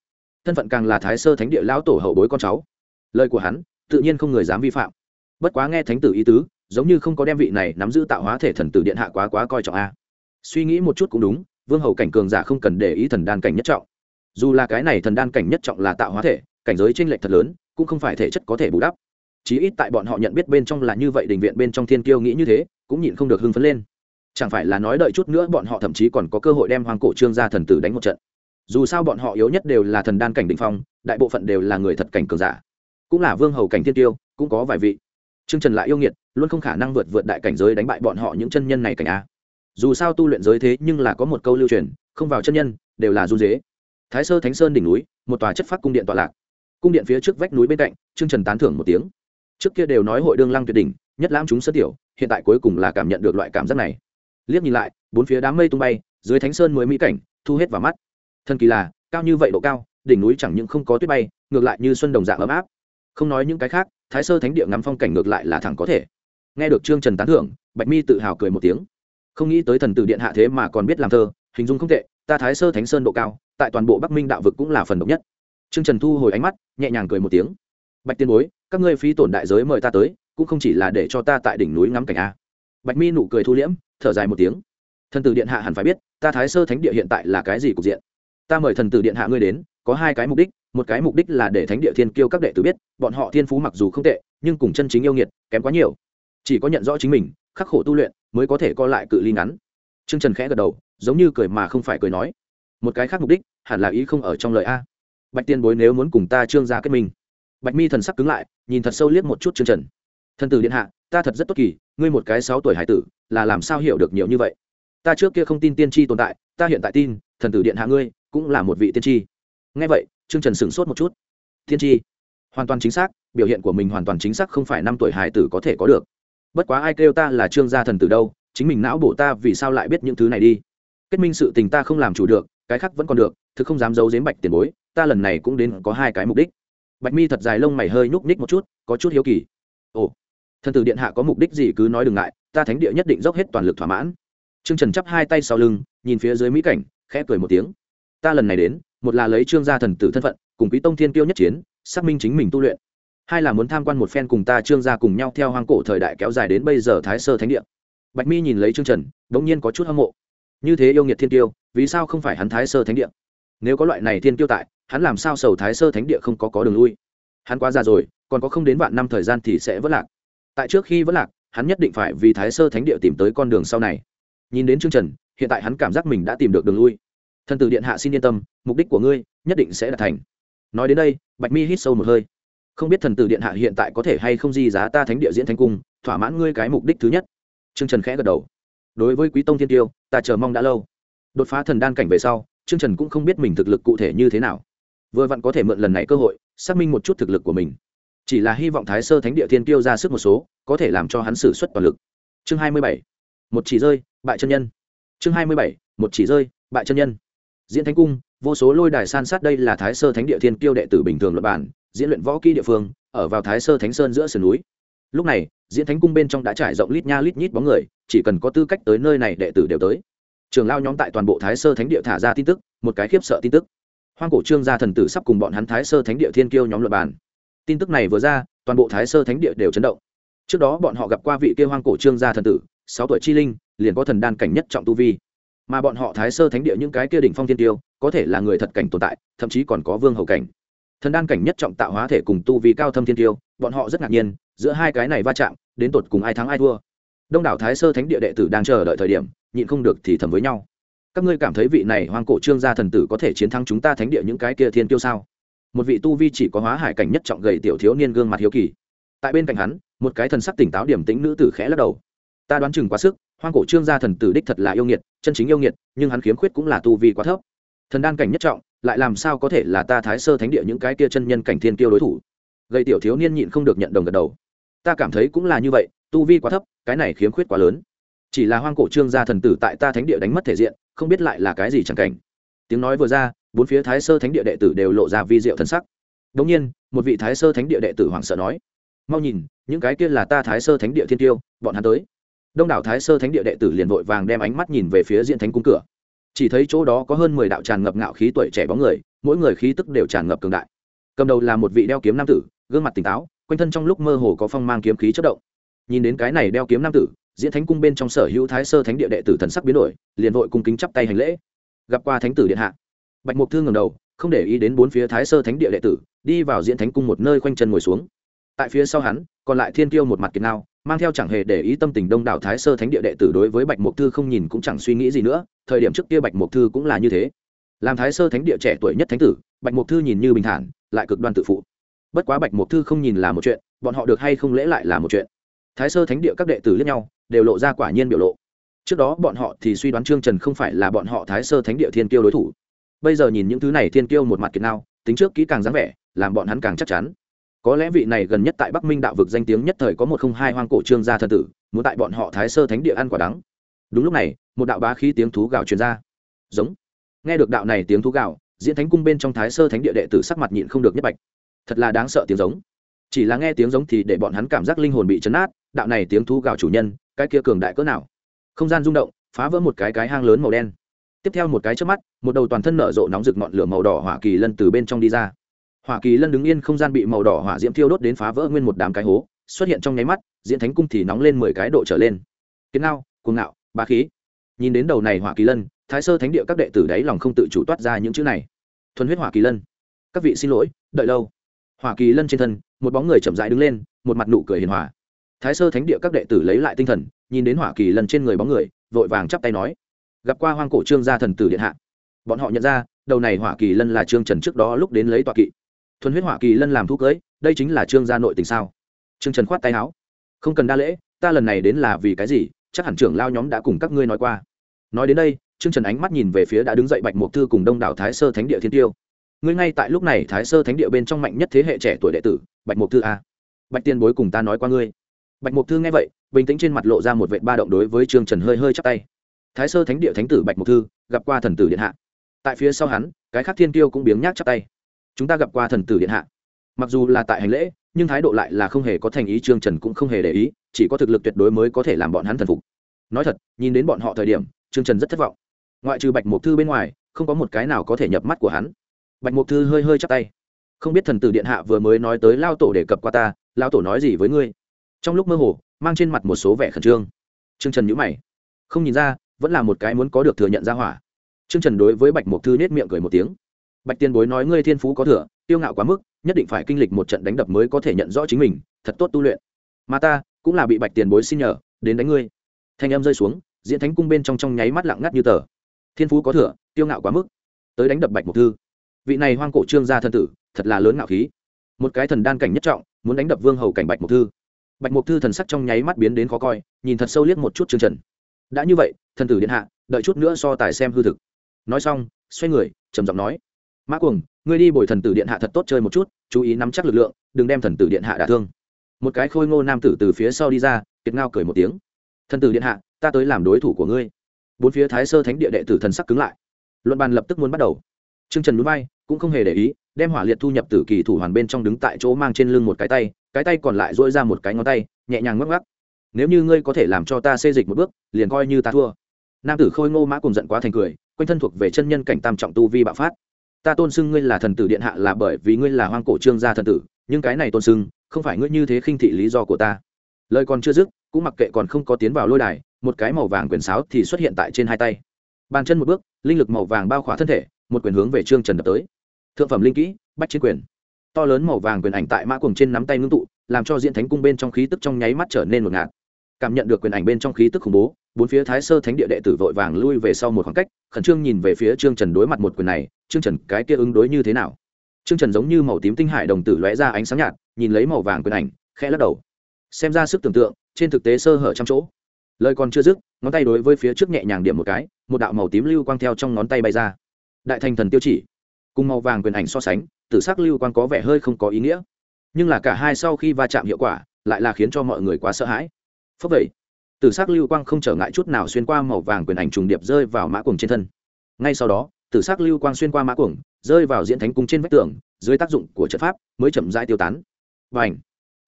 Thân phận càng là thái sơ thánh địa lão tổ hậu bối con cháu. Lời của hắn, tự nhiên không người dám vi phạm. Bất quá nghe thánh tử ý tứ, giống như không có đem vị này nắm giữ tạo hóa thể thần tử điện hạ quá quá coi trọng a. Suy nghĩ một chút cũng đúng, vương hầu cảnh cường giả không cần để ý thần đan cảnh nhất trọng. Dù là cái này thần đan cảnh nhất trọng là tạo hóa thể, cảnh giới tranh lệch thật lớn, cũng không phải thể chất có thể bù đắp. Chí ít tại bọn họ nhận biết bên trong là như vậy, đình viện bên trong thiên kiêu nghĩ như thế, cũng nhịn không được hưng phấn lên. Chẳng phải là nói đợi chút nữa bọn họ thậm chí còn có cơ hội đem hoàng cổ trương gia thần tử đánh một trận dù sao bọn họ yếu nhất đều là thần đan cảnh định phong, đại bộ phận đều là người thật cảnh cường giả. Cũng là vương hầu cảnh thiên tiêu, cũng có vài vị. Trương trần lại yêu nghiệt, luôn không khả năng vượt vượt đại cảnh giới đánh bại bọn họ những chân nhân này cảnh a. Dù sao tu luyện giới thế nhưng là có một câu lưu truyền, không vào chân nhân, đều là du dế thái sơ thánh sơn đỉnh núi, một tòa chất phát cung điện tọa lạc. Cung điện phía trước vách núi bên cạnh, trương trần tán thưởng một tiếng. Trước kia đều nói hội đương lăng tuyệt đỉnh, nhất lãm chúng sơ tiểu, hiện tại cuối cùng là cảm nhận được loại cảm giác này. Liếc nhìn lại, bốn phía đám mây tung bay, dưới thánh sơn mới mỹ cảnh, thu hết vào mắt thần kỳ là, cao như vậy độ cao, đỉnh núi chẳng những không có tuyết bay, ngược lại như xuân đồng dạng ấm áp. Không nói những cái khác, thái sơ thánh địa ngắm phong cảnh ngược lại là thẳng có thể. Nghe được trương trần tán thưởng, bạch mi tự hào cười một tiếng. Không nghĩ tới thần tử điện hạ thế mà còn biết làm thơ, hình dung không tệ, ta thái sơ thánh sơn độ cao, tại toàn bộ bắc minh đạo vực cũng là phần độc nhất. Trương trần thu hồi ánh mắt, nhẹ nhàng cười một tiếng. Bạch tiên bối, các ngươi phí tổn đại giới mời ta tới, cũng không chỉ là để cho ta tại đỉnh núi ngắm cảnh a. Bạch mi nụ cười thu liễm, thở dài một tiếng. Thần tử điện hạ hẳn phải biết, ta thái sơ thánh địa hiện tại là cái gì cục diện? Ta mời thần tử điện hạ ngươi đến, có hai cái mục đích, một cái mục đích là để thánh địa thiên kiêu các đệ tử biết, bọn họ thiên phú mặc dù không tệ, nhưng cùng chân chính yêu nghiệt, kém quá nhiều. Chỉ có nhận rõ chính mình, khắc khổ tu luyện, mới có thể co lại cự ly ngắn. T r ư ơ n g trần khẽ gật đầu, giống như cười mà không phải cười nói. Một cái khác mục đích, hẳn là ý không ở trong lời a. Bạch tiên bối nếu muốn cùng ta trương gia kết minh. Bạch mi thần sắc cứng lại, nhìn thật sâu liếc một chút chương trần. Thần tử điện hạ, ta thật rất tốt kỳ, ngươi một cái sáu tuổi hải tử, là làm sao hiểu được nhiều như vậy? Ta trước kia không tin tiên tri tồn tại, ta hiện tại tin, thần tử điện hạ ngươi cũng là một vị tiên tri. Ngay vậy chương trần sửng sốt một chút. Tiên tri? Hoàn toàn chính xác, biểu hiện của mình hoàn toàn chính xác không phải năm tuổi hải tử có thể có được. Bất quá ai kêu ta là trương gia thần tử đâu, chính mình não bổ ta vì sao lại biết những thứ này đi? Kết minh sự tình ta không làm chủ được, cái khác vẫn còn được thứ không dám giấu giếm bạch tiền bối, ta lần này cũng đến có hai cái mục đích. Bạch mi thật dài lông mày hơi nhúc nhích một chút, có chút hiếu kỳ. Ồ, thần tử điện hạ có mục đích gì cứ nói đừng ngại, ta thánh địa nhất định dốc hết toàn lực thỏa mãn. Trương trần chắp hai tay sau lưng, nhìn phía dưới mỹ cảnh, khẽ cười một tiếng ta lần này đến, một là lấy trương gia thần tử thân phận, cùng quý tông thiên kiêu nhất chiến, xác minh chính mình tu luyện. Hai là muốn tham quan một phen cùng ta trương gia cùng nhau theo hoang cổ thời đại kéo dài đến bây giờ thái sơ thánh địa. Bạch mi nhìn lấy trương trần đ ỗ n g nhiên có chút hâm mộ. Như thế yêu nghiệt thiên tiêu vì sao không phải hắn thái sơ thánh địa? Nếu có loại này thiên tiêu tại, hắn làm sao sầu thái sơ thánh địa không có có đường lui? Hắn quá già rồi, còn có không đến vạn năm thời gian thì sẽ vất lạc. Tại trước khi vất lạc, hắn nhất định phải vì thái sơ thánh địa tìm tới con đường sau này. Nhìn đến trương trần, hiện tại hắn cảm giác mình đã tìm được đường lui thần tử điện hạ xin yên tâm, mục đích của ngươi nhất định sẽ đạt thành. Nói đến đây, bạch mi hít sâu một hơi. Không biết thần tử điện hạ hiện tại có thể hay không di giá ta thánh địa diễn thánh cung, thỏa mãn ngươi cái mục đích thứ nhất. Trương trần khẽ gật đầu. Đối với quý tông thiên tiêu, ta chờ mong đã lâu. Đột phá thần đan cảnh về sau, trương trần cũng không biết mình thực lực cụ thể như thế nào. Vừa vặn có thể mượn lần này cơ hội, xác minh một chút thực lực của mình. Chỉ là hy vọng thái sơ thánh địa thiên tiêu ra sức một số, có thể làm cho hắn xử suất toàn lực. Chương hai mươi bảy. Một chỉ rơi, bại chân nhân. Chương hai mươi bảy. Một chỉ rơi, bại chân nhân diễn thánh cung, vô số lôi đài san sát đây là thái sơ thánh địa thiên kiêu đệ tử bình thường luật bản diễn luyện võ kỹ địa phương, ở vào thái sơ thánh sơn giữa sườn núi. Lúc này, diễn thánh cung bên trong đã trải rộng lít nha lít nhít bóng người, chỉ cần có tư cách tới nơi này đệ tử đều tới. Trường lao nhóm tại toàn bộ thái sơ thánh địa thả ra tin tức, một cái khiếp sợ tin tức. Hoang cổ trương gia thần tử sắp cùng bọn hắn thái sơ thánh địa thiên kiêu nhóm luật bản. tin tức này vừa ra, toàn bộ thái sơ thánh địa đều chấn động. Trước đó bọn họ gặp qua vị kia hoang cổ trương gia thần tử, sáu tuổi chi linh, liền có thần đan cảnh nhất trọng tu vi mà bọn họ thái sơ thánh địa những cái kia đỉnh phong thiên tiêu, có thể là người thật cảnh tồn tại, thậm chí còn có vương hầu cảnh. Thần đan cảnh nhất trọng tạo hóa thể cùng tu vì cao thâm thiên tiêu, bọn họ rất ngạc nhiên, giữa hai cái này va chạm, đến tột cùng ai thắng ai thua. Đông đảo thái sơ thánh địa đệ tử đang chờ đợi thời điểm, nhịn không được thì thầm với nhau. Các ngươi cảm thấy vị này hoang cổ trương gia thần tử có thể chiến thắng chúng ta thánh địa những cái kia thiên tiêu sao? Một vị tu vi chỉ có hóa hải cảnh nhất trọng gầy tiểu thiếu niên gương mặt hiếu kỳ. Tại bên cạnh hắn, một cái thần sắc tỉnh táo điểm tĩnh nữ tử khẽ lắc đầu ta đoán chừng quá sức, hoang cổ trương gia thần tử đích thật là yêu nghiệt, chân chính yêu nghiệt, nhưng hắn khiếm khuyết cũng là tu vi quá thấp. Thần đan cảnh nhất trọng, lại làm sao có thể là ta thái sơ thánh địa những cái kia chân nhân cảnh thiên tiêu đối thủ? Gây tiểu thiếu niên nhịn không được nhận đồng gật đầu. Ta cảm thấy cũng là như vậy, tu vi quá thấp, cái này khiếm khuyết quá lớn. Chỉ là hoang cổ trương gia thần tử tại ta thánh địa đánh mất thể diện, không biết lại là cái gì chẳng cảnh. Tiếng nói vừa ra, bốn phía thái sơ thánh địa đệ tử đều lộ ra vi diệu thần sắc. Đống nhiên, một vị thái sơ thánh địa đệ tử hoảng sợ nói, mau nhìn, những cái kia là ta thái sơ thánh địa thiên tiêu, bọn hắn tới đông đảo thái sơ thánh địa đệ tử liền vội vàng đem ánh mắt nhìn về phía diện thánh cung cửa. Chỉ thấy chỗ đó có hơn mười đạo tràn ngập ngạo khí tuổi trẻ bóng người, mỗi người khí tức đều tràn ngập cường đại. Cầm đầu là một vị đeo kiếm nam tử, gương mặt tỉnh táo, quanh thân trong lúc mơ hồ có phong mang kiếm khí chất động. Nhìn đến cái này đeo kiếm nam tử, diễn thánh cung bên trong sở hữu thái sơ thánh địa đệ tử thần sắc biến đổi, liền vội cung kính chắp tay hành lễ. Gặp qua thánh tử điện hạ. Bạch mục thương ngầm đầu, không để ý đến bốn phía thái sơ thánh địa đệ tử, đi vào diễn thánh cung một nơi quanh chân ngồi xuống. Tại phía sau hắn, còn lại thiên tiêu một mặt kiệt nào mang theo chẳng hề để ý tâm tình đông đảo thái sơ thánh địa đệ tử đối với bạch mục thư không nhìn cũng chẳng suy nghĩ gì nữa, thời điểm trước kia bạch mục thư cũng là như thế. Làm thái sơ thánh địa trẻ tuổi nhất thánh tử, bạch mục thư nhìn như bình thản, lại cực đoan tự phụ. Bất quá bạch mục thư không nhìn là một chuyện, bọn họ được hay không lễ lại là một chuyện. Thái sơ thánh địa các đệ tử lẫn nhau, đều lộ ra quả nhiên biểu lộ. Trước đó bọn họ thì suy đoán trương trần không phải là bọn họ thái sơ thánh địa thiên kiêu đối thủ. Bây giờ nhìn những thứ này thiên kiêu một mặt kiệt nào tính trước kỹ càng dáng vẻ, làm bọn hắn càng chắc chắn có lẽ vị này gần nhất tại bắc minh đạo vực danh tiếng nhất thời có một không hai hoang cổ trương gia thần tử, muốn tại bọn họ thái sơ thánh địa ăn quả đắng. Đúng lúc này, một đạo bá khí tiếng thú gạo truyền ra. Giống. Nghe được đạo này tiếng thú gạo diễn thánh cung bên trong thái sơ thánh địa đệ tử sắc mặt nhịn không được nhất bạch. Thật là đáng sợ tiếng giống. Chỉ là nghe tiếng giống thì để bọn hắn cảm giác linh hồn bị chấn át đạo này tiếng thú gạo chủ nhân, cái kia cường đại cỡ nào? Không gian rung động, phá vỡ một cái cái hang lớn màu đen. Tiếp theo một cái trước mắt, một đầu toàn thân nở rộ nóng rực ngọn lửa màu đỏ hỏa kỳ lân từ bên trong đi ra hỏa kỳ lân đứng yên không gian bị màu đỏ hỏa diễm thiêu đốt đến phá vỡ nguyên một đám cái hố, xuất hiện trong nháy mắt, diễn thánh cung thì nóng lên mười cái độ trở lên. Kiến ngao, cuồng ngạo, bá khí. Nhìn đến đầu này hỏa kỳ lân, thái sơ thánh địa các đệ tử đáy lòng không tự chủ toát ra những chữ này. Thuần huyết hỏa kỳ lân, các vị xin lỗi, đợi lâu. Hỏa kỳ lân trên thân, một bóng người chậm rãi đứng lên, một mặt nụ cười hiền hòa. Thái sơ thánh địa các đệ tử lấy lại tinh thần, nhìn đến hỏa kỳ lân trên người bóng người, vội vàng chắp tay nói, gặp qua hoang cổ trương gia thần tử điện hạ. Bọn họ nhận ra, đầu này hỏa kỳ lân là trương trần trước đó lúc đến lấy tọa kỵ thuần huyết hỏa kỳ lân làm thu cưới, đây chính là trương gia nội tình sao? Trương trần khoát tay áo. Không cần đa lễ, ta lần này đến là vì cái gì? Chắc hẳn trưởng lao nhóm đã cùng các ngươi nói qua. Nói đến đây, trương trần ánh mắt nhìn về phía đã đứng dậy bạch mục thư cùng đông đảo thái sơ thánh địa thiên tiêu. Ngươi ngay tại lúc này, thái sơ thánh địa bên trong mạnh nhất thế hệ trẻ tuổi đệ tử, bạch mục thư a bạch tiên bối cùng ta nói qua ngươi. Bạch mục thư nghe vậy, bình tĩnh trên mặt lộ ra một vệ ba động đối với trương trần hơi hơi chắc tay. Thái sơ thánh địa thánh tử bạch mục thư, gặp qua thần tử điện hạ. Tại phía sau hắn, cái khác thiên tiêu cũng biếng nhác chắc tay chúng ta gặp qua thần tử điện hạ. Mặc dù là tại hành lễ, nhưng thái độ lại là không hề có thành ý, trương trần cũng không hề để ý, chỉ có thực lực tuyệt đối mới có thể làm bọn hắn thần phục. Nói thật, nhìn đến bọn họ thời điểm, trương trần rất thất vọng. Ngoại trừ bạch mục thư bên ngoài, không có một cái nào có thể nhập mắt của hắn. Bạch mục thư hơi hơi chắp tay. Không biết thần tử điện hạ vừa mới nói tới lao tổ đề cập qua ta, lao tổ nói gì với ngươi? Trong lúc mơ hồ, mang trên mặt một số vẻ khẩn trương. Trương trần nhữ mày. Không nhìn ra, vẫn là một cái muốn có được thừa nhận ra hỏa. Trương trần đối với bạch mộc thư nết miệng cười một tiếng bạch tiền bối nói ngươi thiên phú có thừa tiêu ngạo quá mức, nhất định phải kinh lịch một trận đánh đập mới có thể nhận rõ chính mình, thật tốt tu luyện. Mà ta cũng là bị bạch tiền bối xin nhờ, đến đánh ngươi. Thanh em rơi xuống, diễn thánh cung bên trong trong nháy mắt lặng ngắt như tờ. Thiên phú có thừa tiêu ngạo quá mức. Tới đánh đập bạch mục thư. Vị này hoang cổ trương gia thân tử, thật là lớn ngạo khí. Một cái thần đan cảnh nhất trọng, muốn đánh đập vương hầu cảnh bạch mục thư. Bạch mục thư thần sắc trong nháy mắt biến đến khó coi, nhìn thật sâu liếc một chút chương trần. Đã như vậy, thần tử điện hạ, đợi chút nữa so tài xem hư thực. Nói xong, xoay người, trầm giọng nói mã cuồng, ngươi đi bồi thần tử điện hạ thật tốt chơi một chút, chú ý nắm chắc lực lượng, đừng đem thần tử điện hạ đả thương. Một cái khôi ngô nam tử từ phía sau đi ra, kiệt ngao cười một tiếng. Thần tử điện hạ, ta tới làm đối thủ của ngươi. Bốn phía thái sơ thánh địa đệ tử thần sắc cứng lại. Luận bàn lập tức muốn bắt đầu. Trương trần núi bay, cũng không hề để ý, đem hỏa liệt thu nhập tử kỳ thủ hoàn bên trong đứng tại chỗ mang trên lưng một cái tay cái tay còn lại dỗi ra một cái ngón tay, nhẹ nhàng ngắc ngắc nếu như ngươi có thể làm cho ta xê dịch một bước, liền coi như ta thua. Nam tử khôi ngô mã cùng giận quá thành cười, quanh thân thuộc về chân nhân cảnh tam trọng tu vi bạo phát ta tôn xưng ngươi là thần tử điện hạ là bởi vì ngươi là hoang cổ trương gia thần tử, nhưng cái này tôn xưng, không phải ngươi như thế khinh thị lý do của ta. Lời còn chưa dứt, cũng mặc kệ còn không có tiến vào lôi đài, một cái màu vàng quyền sáo thì xuất hiện tại trên hai tay. Bàn chân một bước, linh lực màu vàng bao khỏa thân thể, một quyền hướng về trương trần đập tới. Thượng phẩm linh kỹ, bách chiến quyền. To lớn màu vàng quyền ảnh tại mã cuồng trên nắm tay ngưng tụ, làm cho diễn thánh cung bên trong khí tức trong nháy mắt trở nên một ngạt. Cảm nhận được quyền ảnh bên trong khí tức khủng bố bốn phía thái sơ thánh địa đệ tử vội vàng lui về sau một khoảng cách, khẩn trương nhìn về phía trương trần đối mặt một quyền này, trương trần, cái kia ứng đối như thế nào? Trương trần giống như màu tím tinh hải đồng tử lóe ra ánh sáng nhạt, nhìn lấy màu vàng quyền ảnh, khẽ lắc đầu. Xem ra sức tưởng tượng, trên thực tế sơ hở trăm chỗ. Lời còn chưa dứt, ngón tay đối với phía trước nhẹ nhàng điểm một cái, một đạo màu tím lưu quang theo trong ngón tay bay ra. Đại thành thần tiêu chỉ, cùng màu vàng quyền ảnh so sánh, tử sắc lưu quang có vẻ hơi không có ý nghĩa. Nhưng là cả hai sau khi va chạm hiệu quả, lại là khiến cho mọi người quá sợ hãi. Phấp vậy tử sắc lưu quang không trở ngại chút nào xuyên qua màu vàng quyền ảnh trùng điệp rơi vào mã cuồng trên thân. Ngay sau đó, tử sắc lưu quang xuyên qua mã cuồng, rơi vào diễn thánh cung trên vách tường, dưới tác dụng của trận pháp mới chậm rãi tiêu tán. Và ảnh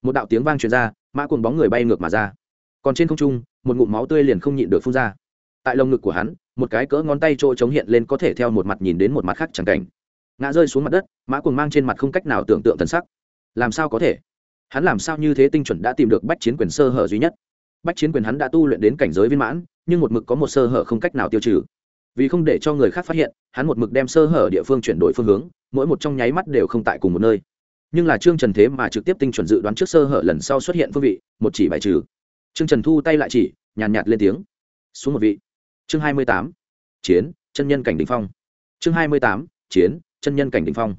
một đạo tiếng vang truyền ra, mã cuồng bóng người bay ngược mà ra. Còn trên không trung, một ngụm máu tươi liền không nhịn được phun ra. Tại lồng ngực của hắn, một cái cỡ ngón tay chỗ chống hiện lên có thể theo một mặt nhìn đến một mặt khác chẳng cảnh. Ngã rơi xuống mặt đất, mã cuồng mang trên mặt không cách nào tưởng tượng thần sắc. Làm sao có thể? Hắn làm sao như thế tinh chuẩn đã tìm được bách chiến quyền sơ hở duy nhất? Bách chiến quyền hắn đã tu luyện đến cảnh giới viên mãn nhưng một mực có một sơ hở không cách nào tiêu trừ. Vì không để cho người khác phát hiện hắn một mực đem sơ hở địa phương chuyển đổi phương hướng mỗi một trong nháy mắt đều không tại cùng một nơi. Nhưng là trương trần thế mà trực tiếp tinh chuẩn dự đoán trước sơ hở lần sau xuất hiện phương vị một chỉ bài trừ. Trương trần thu tay lại chỉ nhàn nhạt, lên tiếng. Xuống một vị. Chương hai mươi tám. Chiến chân nhân cảnh đình phong. Chương hai mươi tám. Chiến chân nhân cảnh đình phong.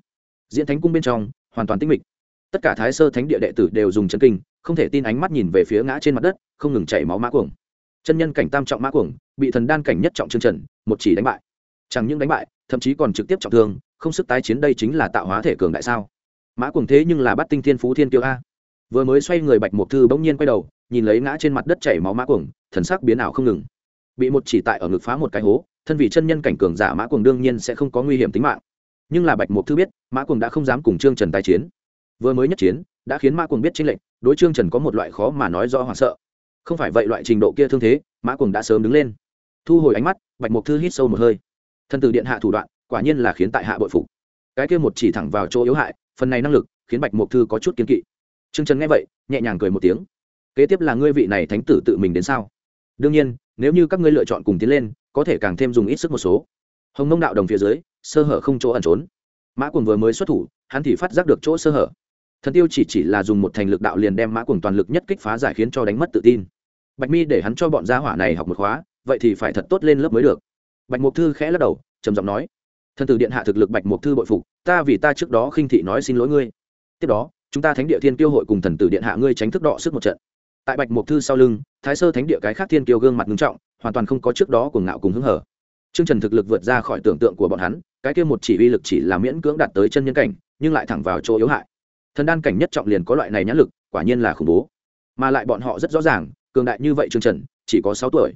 Diễn thánh cung bên trong hoàn toàn tinh mịch tất cả thái sơ thánh địa đệ tử đều dùng chân kinh, không thể tin ánh mắt nhìn về phía ngã trên mặt đất, không ngừng chảy máu mã cuồng. Chân nhân cảnh tam trọng mã cuồng, bị thần đan cảnh nhất trọng chương trần, một chỉ đánh bại. Chẳng những đánh bại, thậm chí còn trực tiếp trọng thương, không sức tái chiến đây chính là tạo hóa thể cường đại sao? Mã cuồng thế nhưng là bắt tinh thiên phú thiên tiêu a. Vừa mới xoay người bạch mục thư bỗng nhiên quay đầu, nhìn lấy ngã trên mặt đất chảy máu mã cuồng, thần sắc biến ảo không ngừng. Bị một chỉ tại ở ngực phá một cái hố, thân vị chân nhân cảnh cường giả mã cuồng đương nhiên sẽ không có nguy hiểm tính mạng. Nhưng là bạch mục thư biết, mã cuồng đã không dám cùng trương trần tái chiến vừa mới nhất chiến, đã khiến mã cuồng biết tranh lệnh đối trương trần có một loại khó mà nói do hoảng sợ. Không phải vậy loại trình độ kia thương thế, mã cuồng đã sớm đứng lên. Thu hồi ánh mắt, bạch mục thư hít sâu một hơi. Thân từ điện hạ thủ đoạn, quả nhiên là khiến tại hạ bội phục. Cái kia một chỉ thẳng vào chỗ yếu hại, phần này năng lực, khiến bạch mục thư có chút kiến kỵ. Trương trần nghe vậy, nhẹ nhàng cười một tiếng. Kế tiếp là ngươi vị này thánh tử tự mình đến sao? Đương nhiên, nếu như các ngươi lựa chọn cùng tiến lên, có thể càng thêm dùng ít sức một số. Hồng nông đạo đồng phía dưới, sơ hở không chỗ ẩn trốn. Mã quần vừa mới xuất thủ, hắn thì phát giác được chỗ sơ hở thần tiêu chỉ chỉ là dùng một thành lực đạo liền đem mã quần toàn lực nhất kích phá giải khiến cho đánh mất tự tin. Bạch mi để hắn cho bọn gia hỏa này học một khóa vậy thì phải thật tốt lên lớp mới được. Bạch mục thư khẽ lắc đầu trầm giọng nói thần tử điện hạ thực lực bạch mục thư bội phục ta vì ta trước đó khinh thị nói xin lỗi ngươi. Tiếp đó chúng ta thánh địa thiên tiêu hội cùng thần tử điện hạ ngươi tránh thức đọ sức một trận. Tại bạch mục thư sau lưng thái sơ thánh địa cái khác thiên kiêu gương mặt ngưng trọng hoàn toàn không có trước đó cuồng ngạo cùng hứng hở. Trương Trần thực lực vượt ra khỏi tưởng tượng của bọn hắn, cái kia một chỉ uy lực chỉ là miễn cưỡng đạt tới chân nhân cảnh, nhưng lại thẳng vào chỗ yếu hại. Thần đan cảnh nhất trọng liền có loại này nhãn lực, quả nhiên là khủng bố. Mà lại bọn họ rất rõ ràng, cường đại như vậy Trương Trần, chỉ có sáu tuổi.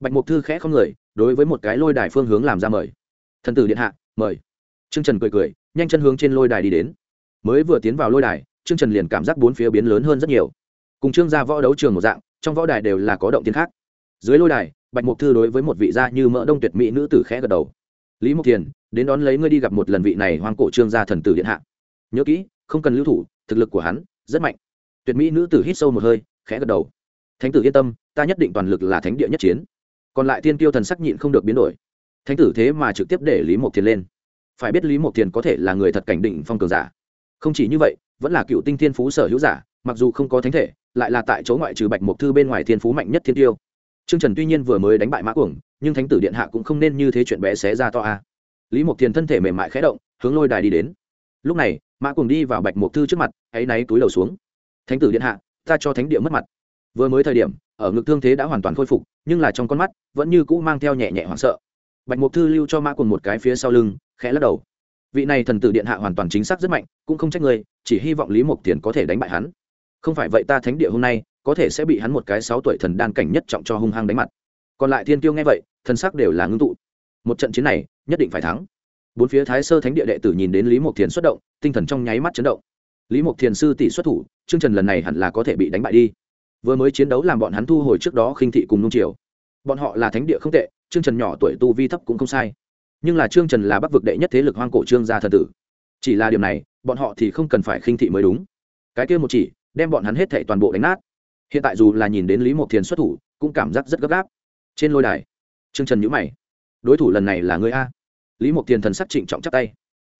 Bạch Mục Thư khẽ không người, đối với một cái lôi đài phương hướng làm ra mời. Thần tử điện hạ, mời. Trương Trần cười cười, nhanh chân hướng trên lôi đài đi đến. Mới vừa tiến vào lôi đài, Trương Trần liền cảm giác bốn phía biến lớn hơn rất nhiều cùng trương gia võ đấu trường một dạng trong võ đài đều là có động tiến khác dưới lôi đài bạch mục thư đối với một vị gia như mỡ đông tuyệt mỹ nữ tử khẽ gật đầu lý mục thiền đến đón lấy ngươi đi gặp một lần vị này hoang cổ trương gia thần tử điện hạ nhớ kỹ không cần lưu thủ, thực lực của hắn rất mạnh. Tuyệt mỹ nữ tử hít sâu một hơi, khẽ gật đầu. Thánh tử yên tâm, ta nhất định toàn lực là thánh địa nhất chiến. Còn lại tiên tiêu thần sắc nhịn không được biến đổi. Thánh tử thế mà trực tiếp để lý mộc thiền lên. Phải biết lý mộc thiền có thể là người thật cảnh định phong cường giả. Không chỉ như vậy, vẫn là cựu tinh thiên phú sở hữu giả, mặc dù không có thánh thể, lại là tại chỗ ngoại trừ bạch mộc thư bên ngoài thiên phú mạnh nhất thiên tiêu trương trần tuy nhiên vừa mới đánh bại mã cuồng, nhưng thánh tử điện hạ cũng không nên như thế chuyện bé xé ra to a. Lý mộc thiền thân thể mềm mại khẽ động, hướng lôi đài đi đến. Lúc này mã cùng đi vào bạch mục thư trước mặt, hãy náy túi đầu xuống. Thánh tử điện hạ, ta cho thánh địa mất mặt. Vừa mới thời điểm, ở ngực thương thế đã hoàn toàn khôi phục, nhưng là trong con mắt, vẫn như cũ mang theo nhẹ nhẹ hoảng sợ. Bạch mục thư lưu cho mã cùng một cái phía sau lưng, khẽ lắc đầu. Vị này thần tử điện hạ hoàn toàn chính xác rất mạnh, cũng không trách người, chỉ hy vọng lý mộc Tiền có thể đánh bại hắn. Không phải vậy ta thánh địa hôm nay, có thể sẽ bị hắn một cái sáu tuổi thần đan cảnh nhất trọng cho hung hăng đánh mặt. Còn lại thiên Tiêu nghe vậy, thần sắc đều là ngưng tụ. Một trận chiến này, nhất định phải thắng bốn phía thái sơ thánh địa đệ tử nhìn đến lý mộc thiền xuất động, tinh thần trong nháy mắt chấn động. Lý mộc thiền sư tỷ xuất thủ chương trần lần này hẳn là có thể bị đánh bại đi. Vừa mới chiến đấu làm bọn hắn thu hồi trước đó khinh thị cùng nung triều bọn họ là thánh địa không tệ chương trần nhỏ tuổi tu vi thấp cũng không sai. Nhưng là chương trần là bắc vực đệ nhất thế lực hoang cổ trương gia thần tử. Chỉ là điều này, bọn họ thì không cần phải khinh thị mới đúng. Cái kia một chỉ, đem bọn hắn hết thảy toàn bộ đánh nát. Hiện tại dù là nhìn đến lý mộc thiền xuất thủ, cũng cảm giác rất gấp gáp. Trên lôi đài chương trần nhữ mày. Đối thủ lần này là người a? Lý mộc thiền thần sắc trịnh trọng chắc tay.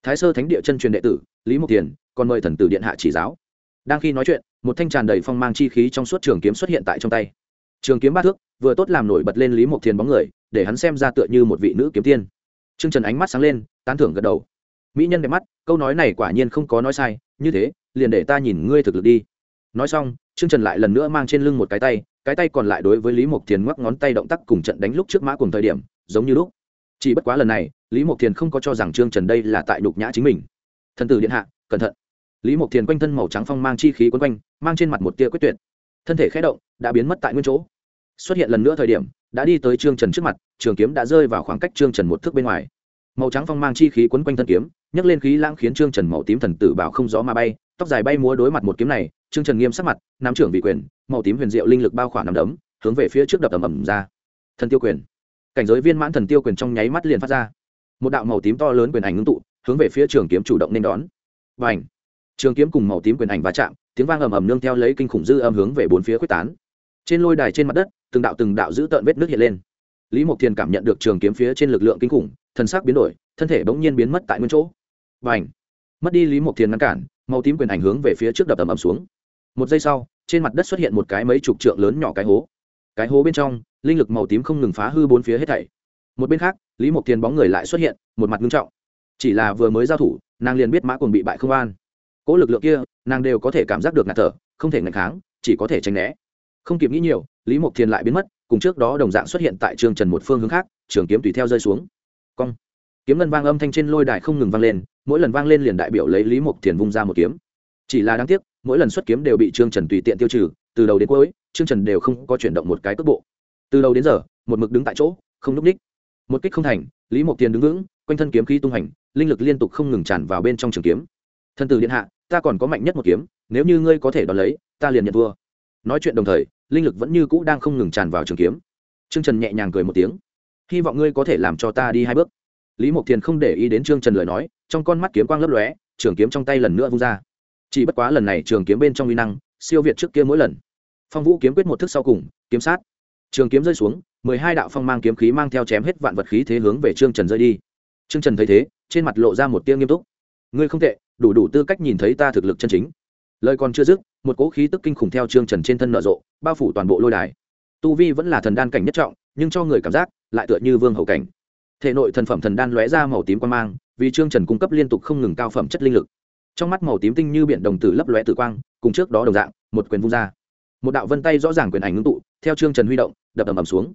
Thái sơ thánh địa chân truyền đệ tử, lý mộc thiền còn mời thần tử điện hạ chỉ giáo. Đang khi nói chuyện, một thanh tràn đầy phong mang chi khí trong suốt trường kiếm xuất hiện tại trong tay. Trường kiếm ba thước, vừa tốt làm nổi bật lên lý mộc thiền bóng người, để hắn xem ra tựa như một vị nữ kiếm tiên. T r ư ơ n g trần ánh mắt sáng lên, tán thưởng gật đầu. Mỹ nhân đẹp mắt, câu nói này quả nhiên không có nói sai, như thế, liền để ta nhìn ngươi thực lực đi. Nói xong t r ư ơ n g trần lại lần nữa mang trên lưng một cái tay cái tay còn lại đối với lý mộc thiền ngoắc ngón tay động tác cùng trận đánh lúc trước mã cùng thời điểm, giống như lúc. Chỉ bất quá lần này lý mộc thiền không có cho rằng trương trần đây là tại nhục nhã chính mình. Thần tử điện hạ, cẩn thận. Lý mộc thiền quanh thân màu trắng phong mang chi khí quấn quanh, mang trên mặt một tia quyết tuyệt. Thân thể khé động, đã biến mất tại nguyên chỗ. Xuất hiện lần nữa thời điểm, đã đi tới trương trần trước mặt, trường kiếm đã rơi vào khoảng cách trương trần một thước bên ngoài. Màu trắng phong mang chi khí quấn quanh thân kiếm, nhấc lên khí lãng khiến trương trần màu tím thần tử bảo không gió mà bay. Tóc dài bay múa đối mặt một kiếm này, trương trần nghiêm sắc mặt, nam trưởng vị quyền, màu tím huyền diệu linh lực bao khoảng nằm đấm, hướng về phía trước đập ầm ầm ra. Thần tiêu quyền. Cảnh giới viên mãn thần tiêu quyền trong nháy mắt liền phát ra một đạo màu tím to lớn quyền ảnh ngưng tụ, hướng về phía trường kiếm chủ động nên đón. Và ảnh trường kiếm cùng màu tím quyền ảnh va chạm, tiếng vang ầm ầm nương theo lấy kinh khủng dư âm hướng về bốn phía quyết tán. Trên lôi đài trên mặt đất, từng đạo từng đạo giữ tợn vết nước hiện lên. Lý mộc thiền cảm nhận được trường kiếm phía trên lực lượng kinh khủng, thân xác biến đổi, thân thể bỗng nhiên biến mất tại nguyên chỗ. Và ảnh mất đi lý mộc thiền ngăn cản, màu tím quyền ảnh hướng về phía trước đập ầm ầm xuống. Một giây sau, trên mặt đất xuất hiện một cái mấy chục trượng lớn nhỏ cái hố. Cái hố bên trong, linh lực màu tím không ngừng phá hư bốn phía hết thảy một bên khác, lý mộc thiền bóng người lại xuất hiện, một mặt nghiêm trọng. Chỉ là vừa mới giao thủ, nàng liền biết mã cuồng bị bại không an. Cỗ lực lượng kia, nàng đều có thể cảm giác được ngạt thở, không thể ngạch kháng, chỉ có thể tránh né. Không kịp nghĩ nhiều, lý mộc thiền lại biến mất, cùng trước đó đồng dạng xuất hiện tại trường trần một phương hướng khác, trường kiếm tùy theo rơi xuống. Cong. Kiếm ngân vang âm thanh trên lôi đài không ngừng vang lên, mỗi lần vang lên liền đại biểu lấy lý mộc thiền vung ra một kiếm. Chỉ là đáng tiếc, mỗi lần xuất kiếm đều bị trương trần tùy tiện tiêu trừ, từ đầu đến cuối, trương trần đều không có chuyển động một cái cước bộ. Từ đầu đến giờ, một mực đứng tại chỗ, không núp ních một kích không thành, lý mộc tiền đứng vững, quanh thân kiếm khí tung hành, linh lực liên tục không ngừng tràn vào bên trong trường kiếm. Thân từ điện hạ, ta còn có mạnh nhất một kiếm, nếu như ngươi có thể đón lấy, ta liền nhận thua. Nói chuyện đồng thời, linh lực vẫn như cũ đang không ngừng tràn vào trường kiếm. Trương trần nhẹ nhàng cười một tiếng. Hy vọng ngươi có thể làm cho ta đi hai bước. Lý mộc thiền không để ý đến trương trần lời nói, trong con mắt kiếm quang lấp lóe, trường kiếm trong tay lần nữa vung ra. Chỉ bất quá lần này trường kiếm bên trong uy năng, siêu việt trước kia mỗi lần. Phong vũ kiếm quyết một thức sau cùng, kiếm sát. Trường kiếm rơi xuống mười hai đạo phong mang kiếm khí mang theo chém hết vạn vật khí thế hướng về trương trần rơi đi. Trương trần thấy thế, trên mặt lộ ra một tiêu nghiêm túc. Ngươi không tệ, đủ đủ tư cách nhìn thấy ta thực lực chân chính. Lời còn chưa dứt, một cỗ khí tức kinh khủng theo trương trần trên thân nở rộ, bao phủ toàn bộ lôi đài. Tu vi vẫn là thần đan cảnh nhất trọng, nhưng cho người cảm giác, lại tựa như vương hậu cảnh. Thể nội thần phẩm thần đan lóe ra màu tím quan mang, vì trương trần cung cấp liên tục không ngừng cao phẩm chất linh lực. Trong mắt màu tím tinh như biển đồng tử lấp lóe tử quang, cùng trước đó đồng dạng, một quyền vung ra. Một đạo vân tay rõ ràng quyền ảnh ngưng tụ, theo trương trần huy động, đập ầm ầm xuống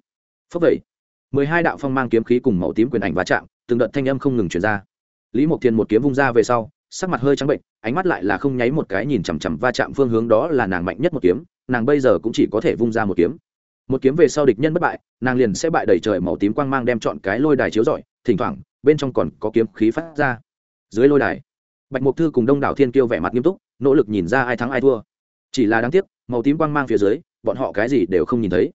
phấp vậy. Mười hai đạo phong mang kiếm khí cùng màu tím quyền ảnh va chạm, từng đợt thanh âm không ngừng chuyển ra. Lý mộc thiên một kiếm vung ra về sau, sắc mặt hơi trắng bệnh, ánh mắt lại là không nháy một cái nhìn chằm chằm va chạm phương hướng đó là nàng mạnh nhất một kiếm, nàng bây giờ cũng chỉ có thể vung ra một kiếm. Một kiếm về sau địch nhân bất bại, nàng liền sẽ bại đầy trời màu tím quang mang đem chọn cái lôi đài chiếu rọi, thỉnh thoảng, bên trong còn có kiếm khí phát ra. Dưới lôi đài, bạch mộc thư cùng đông đảo thiên kiêu vẻ mặt nghiêm túc, nỗ lực nhìn ra ai thắng ai thua. Chỉ là đáng tiếc, màu tím quang mang phía dưới, bọn họ cái gì đều không nhìn thấy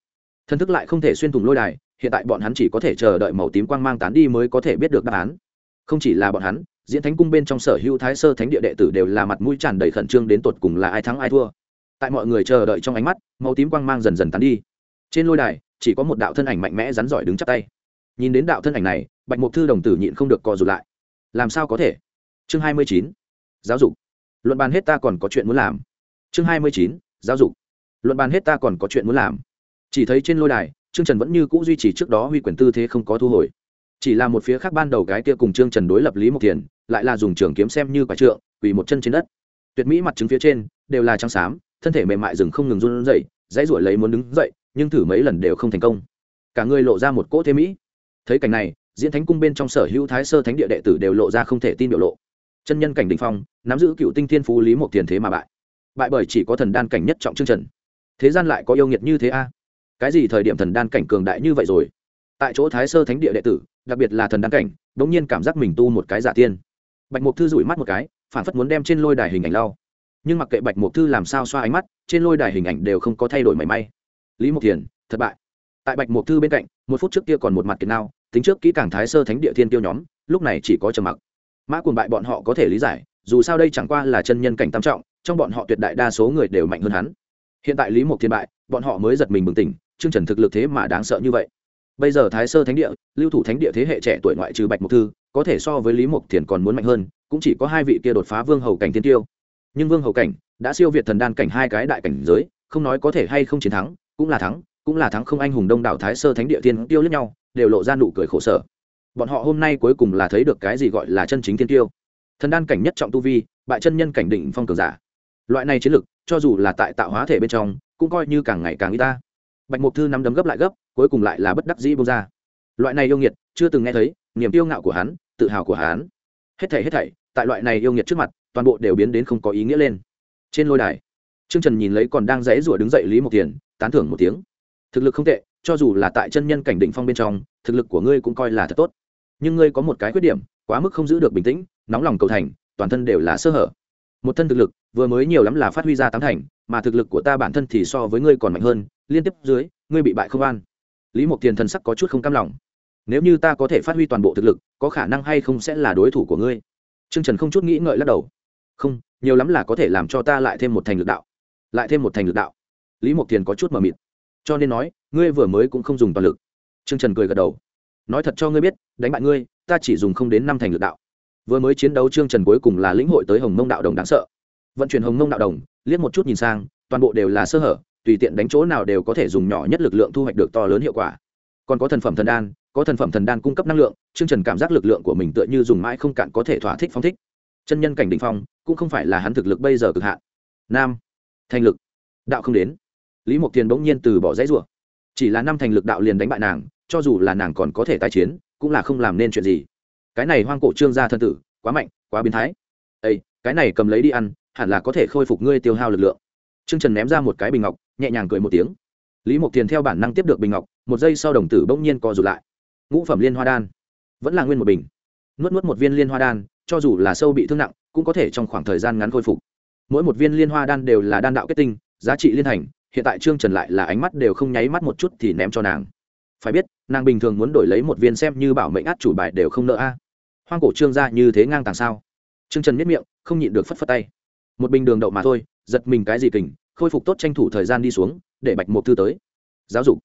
thân thức lại không thể xuyên thủng lôi đài, hiện tại bọn hắn chỉ có thể chờ đợi màu tím quang mang tán đi mới có thể biết được đáp án. Không chỉ là bọn hắn, diễn thánh cung bên trong sở hữu thái sơ thánh địa đệ tử đều là mặt mũi tràn đầy khẩn trương đến tột cùng là ai thắng ai thua. Tại mọi người chờ đợi trong ánh mắt, màu tím quang mang dần dần tán đi. Trên lôi đài, chỉ có một đạo thân ảnh mạnh mẽ rắn giỏi đứng chắp tay. Nhìn đến đạo thân ảnh này, bạch mục thư đồng tử nhịn không được co rụt lại. Làm sao có thể? Chương hai mươi chín, giáo dục. Luận bàn hết ta còn có chuyện muốn làm. Chương hai mươi chín, giáo dục. Luận bàn hết ta còn có chuyện muốn làm chỉ thấy trên lôi đài, trương trần vẫn như c ũ duy trì trước đó huy quyền tư thế không có thu hồi. Chỉ là một phía khác ban đầu cái kia cùng trương trần đối lập lý mộc thiền, lại là dùng trường kiếm xem như quả trượng, quỳ một chân trên đất. Tuyệt mỹ mặt trứng phía trên, đều là trắng xám, thân thể mềm mại rừng không ngừng run dậy dãy ruổi lấy muốn đứng dậy, nhưng thử mấy lần đều không thành công. Cả người lộ ra một cỗ thế mỹ. Thấy cảnh này, diễn thánh cung bên trong sở hữu thái sơ thánh địa đệ tử đều lộ ra không thể tin biểu lộ. Chân nhân cảnh đình phong, nắm giữ cựu tinh thiên phú lý một tiền thế mà bại. Bại bởi chỉ có thần đan cảnh nhất trọng chương trần. Thế gian lại có yêu nghiệt như thế a? Cái gì thời điểm thần đan cảnh cường đại như vậy rồi? Tại chỗ thái sơ thánh địa đệ tử, đặc biệt là thần đan cảnh đ ỗ n g nhiên cảm giác mình tu một cái giả tiên. Bạch mục thư rủi mắt một cái, phản phất muốn đem trên lôi đài hình ảnh lau. Nhưng mặc kệ bạch mục thư làm sao xoa ánh mắt, trên lôi đài hình ảnh đều không có thay đổi mảy may. Lý mục thiền thất bại. Tại bạch mục thư bên cạnh, một phút trước kia còn một mặt kiệt nao, tính trước kỹ càng thái sơ thánh địa thiên tiêu nhóm, lúc này chỉ có trầm mặc. Mã cuồng bại bọn họ có thể lý giải, dù sao đây chẳng qua là chân nhân cảnh tam trọng, trong bọn họ tuyệt đại đa số người đều mạnh hơn hắn. Hiện tại lý mộc thiên bại, bọn họ mới giật mình bừng tỉnh chương trần thực lực thế mà đáng sợ như vậy. Bây giờ thái sơ thánh địa, lưu thủ thánh địa thế hệ trẻ tuổi ngoại trừ bạch mộc thư, có thể so với lý mộc thiền còn muốn mạnh hơn, cũng chỉ có hai vị kia đột phá vương hầu cảnh tiên tiêu. Nhưng vương hầu cảnh đã siêu việt thần đan cảnh hai cái đại cảnh giới, không nói có thể hay không chiến thắng, cũng là thắng, cũng là thắng không anh hùng đông đảo thái sơ thánh địa tiên tiêu lẫn nhau, đều lộ ra nụ cười khổ sở. Bọn họ hôm nay cuối cùng là thấy được cái gì gọi là chân chính tiên tiêu. Thần đan cảnh nhất trọng tu vi, bại chân nhân cảnh định phong cường giả. Loại này chiến lực, cho dù là tại tạo hóa thể bên trong, cũng coi như càng ngày càng y ta bạch mục thư nắm đấm gấp lại gấp, cuối cùng lại là bất đắc dĩ bông ra. Loại này yêu nghiệt, chưa từng nghe thấy, niềm yêu ngạo của hắn, tự hào của hắn. Hết thảy hết thảy, tại loại này yêu nghiệt trước mặt, toàn bộ đều biến đến không có ý nghĩa lên. Trên lôi đài, trương trần nhìn lấy còn đang dãy rủa đứng dậy lý một tiền, tán thưởng một tiếng. Thực lực không tệ, cho dù là tại chân nhân cảnh định phong bên trong, thực lực của ngươi cũng coi là thật tốt. Nhưng ngươi có một cái khuyết điểm, quá mức không giữ được bình tĩnh, nóng lòng cầu thành, toàn thân đều là sơ hở một thân thực lực, vừa mới nhiều lắm là phát huy ra tám thành, mà thực lực của ta bản thân thì so với ngươi còn mạnh hơn, liên tiếp dưới, ngươi bị bại không an. Lý mộc tiền thần sắc có chút không cam lòng. Nếu như ta có thể phát huy toàn bộ thực lực, có khả năng hay không sẽ là đối thủ của ngươi? T r ư ơ n g trần không chút nghĩ ngợi lắc đầu. Không, nhiều lắm là có thể làm cho ta lại thêm một thành lực đạo. Lại thêm một thành lực đạo. Lý mộc tiền có chút mờ mịt. Cho nên nói, ngươi vừa mới cũng không dùng toàn lực. T r ư ơ n g trần cười gật đầu. Nói thật cho ngươi biết, đánh bại ngươi, ta chỉ dùng không đến năm thành lực đạo vừa mới chiến đấu trương trần cuối cùng là lĩnh hội tới hồng mông đạo đồng đáng sợ. Vận chuyển hồng mông đạo đồng, liếc một chút nhìn sang, toàn bộ đều là sơ hở, tùy tiện đánh chỗ nào đều có thể dùng nhỏ nhất lực lượng thu hoạch được to lớn hiệu quả. Còn có thần phẩm thần đan, có thần phẩm thần đan cung cấp năng lượng, trương trần cảm giác lực lượng của mình tựa như dùng mãi không cạn có thể thỏa thích phong thích. Chân nhân cảnh đ ỉ n h phong, cũng không phải là hắn thực lực bây giờ cực hạn. Nam, thành lực, đạo không đến. Lý mộc thiền bỗng nhiên từ bỏ dãy r u ộ chỉ là năm thành lực đạo liền đánh bại nàng, cho dù là nàng còn có thể tái chiến, cũng là không làm nên chuyện gì cái này hoang cổ trương gia thân tử, quá mạnh, quá biến thái. Ây cái này cầm lấy đi ăn, hẳn là có thể khôi phục ngươi tiêu hao lực lượng. Trương trần ném ra một cái bình ngọc, nhẹ nhàng cười một tiếng. Lý mộc tiền theo bản năng tiếp được bình ngọc, một giây sau đồng tử bỗng nhiên co rụt lại. Ngũ phẩm liên hoa đan, vẫn là nguyên một bình. Nuốt nuốt một viên liên hoa đan, cho dù là sâu bị thương nặng, cũng có thể trong khoảng thời gian ngắn khôi phục. Mỗi một viên liên hoa đan đều là đan đạo kết tinh, giá trị liên thành hiện tại trương trần lại là ánh mắt đều không nháy mắt một chút thì ném cho nàng. Phải biết nàng bình thường muốn đổi lấy một viên xem như bảo mệnh át chủ bài đều không nợ a. Hoang cổ trương gia như thế ngang tàng sao? Trương trần miết miệng, không nhịn được phất phất tay. Một bình đường đậu mà thôi, giật mình cái gì kình, khôi phục tốt tranh thủ thời gian đi xuống, để bạch mục thư tới. Giáo dục.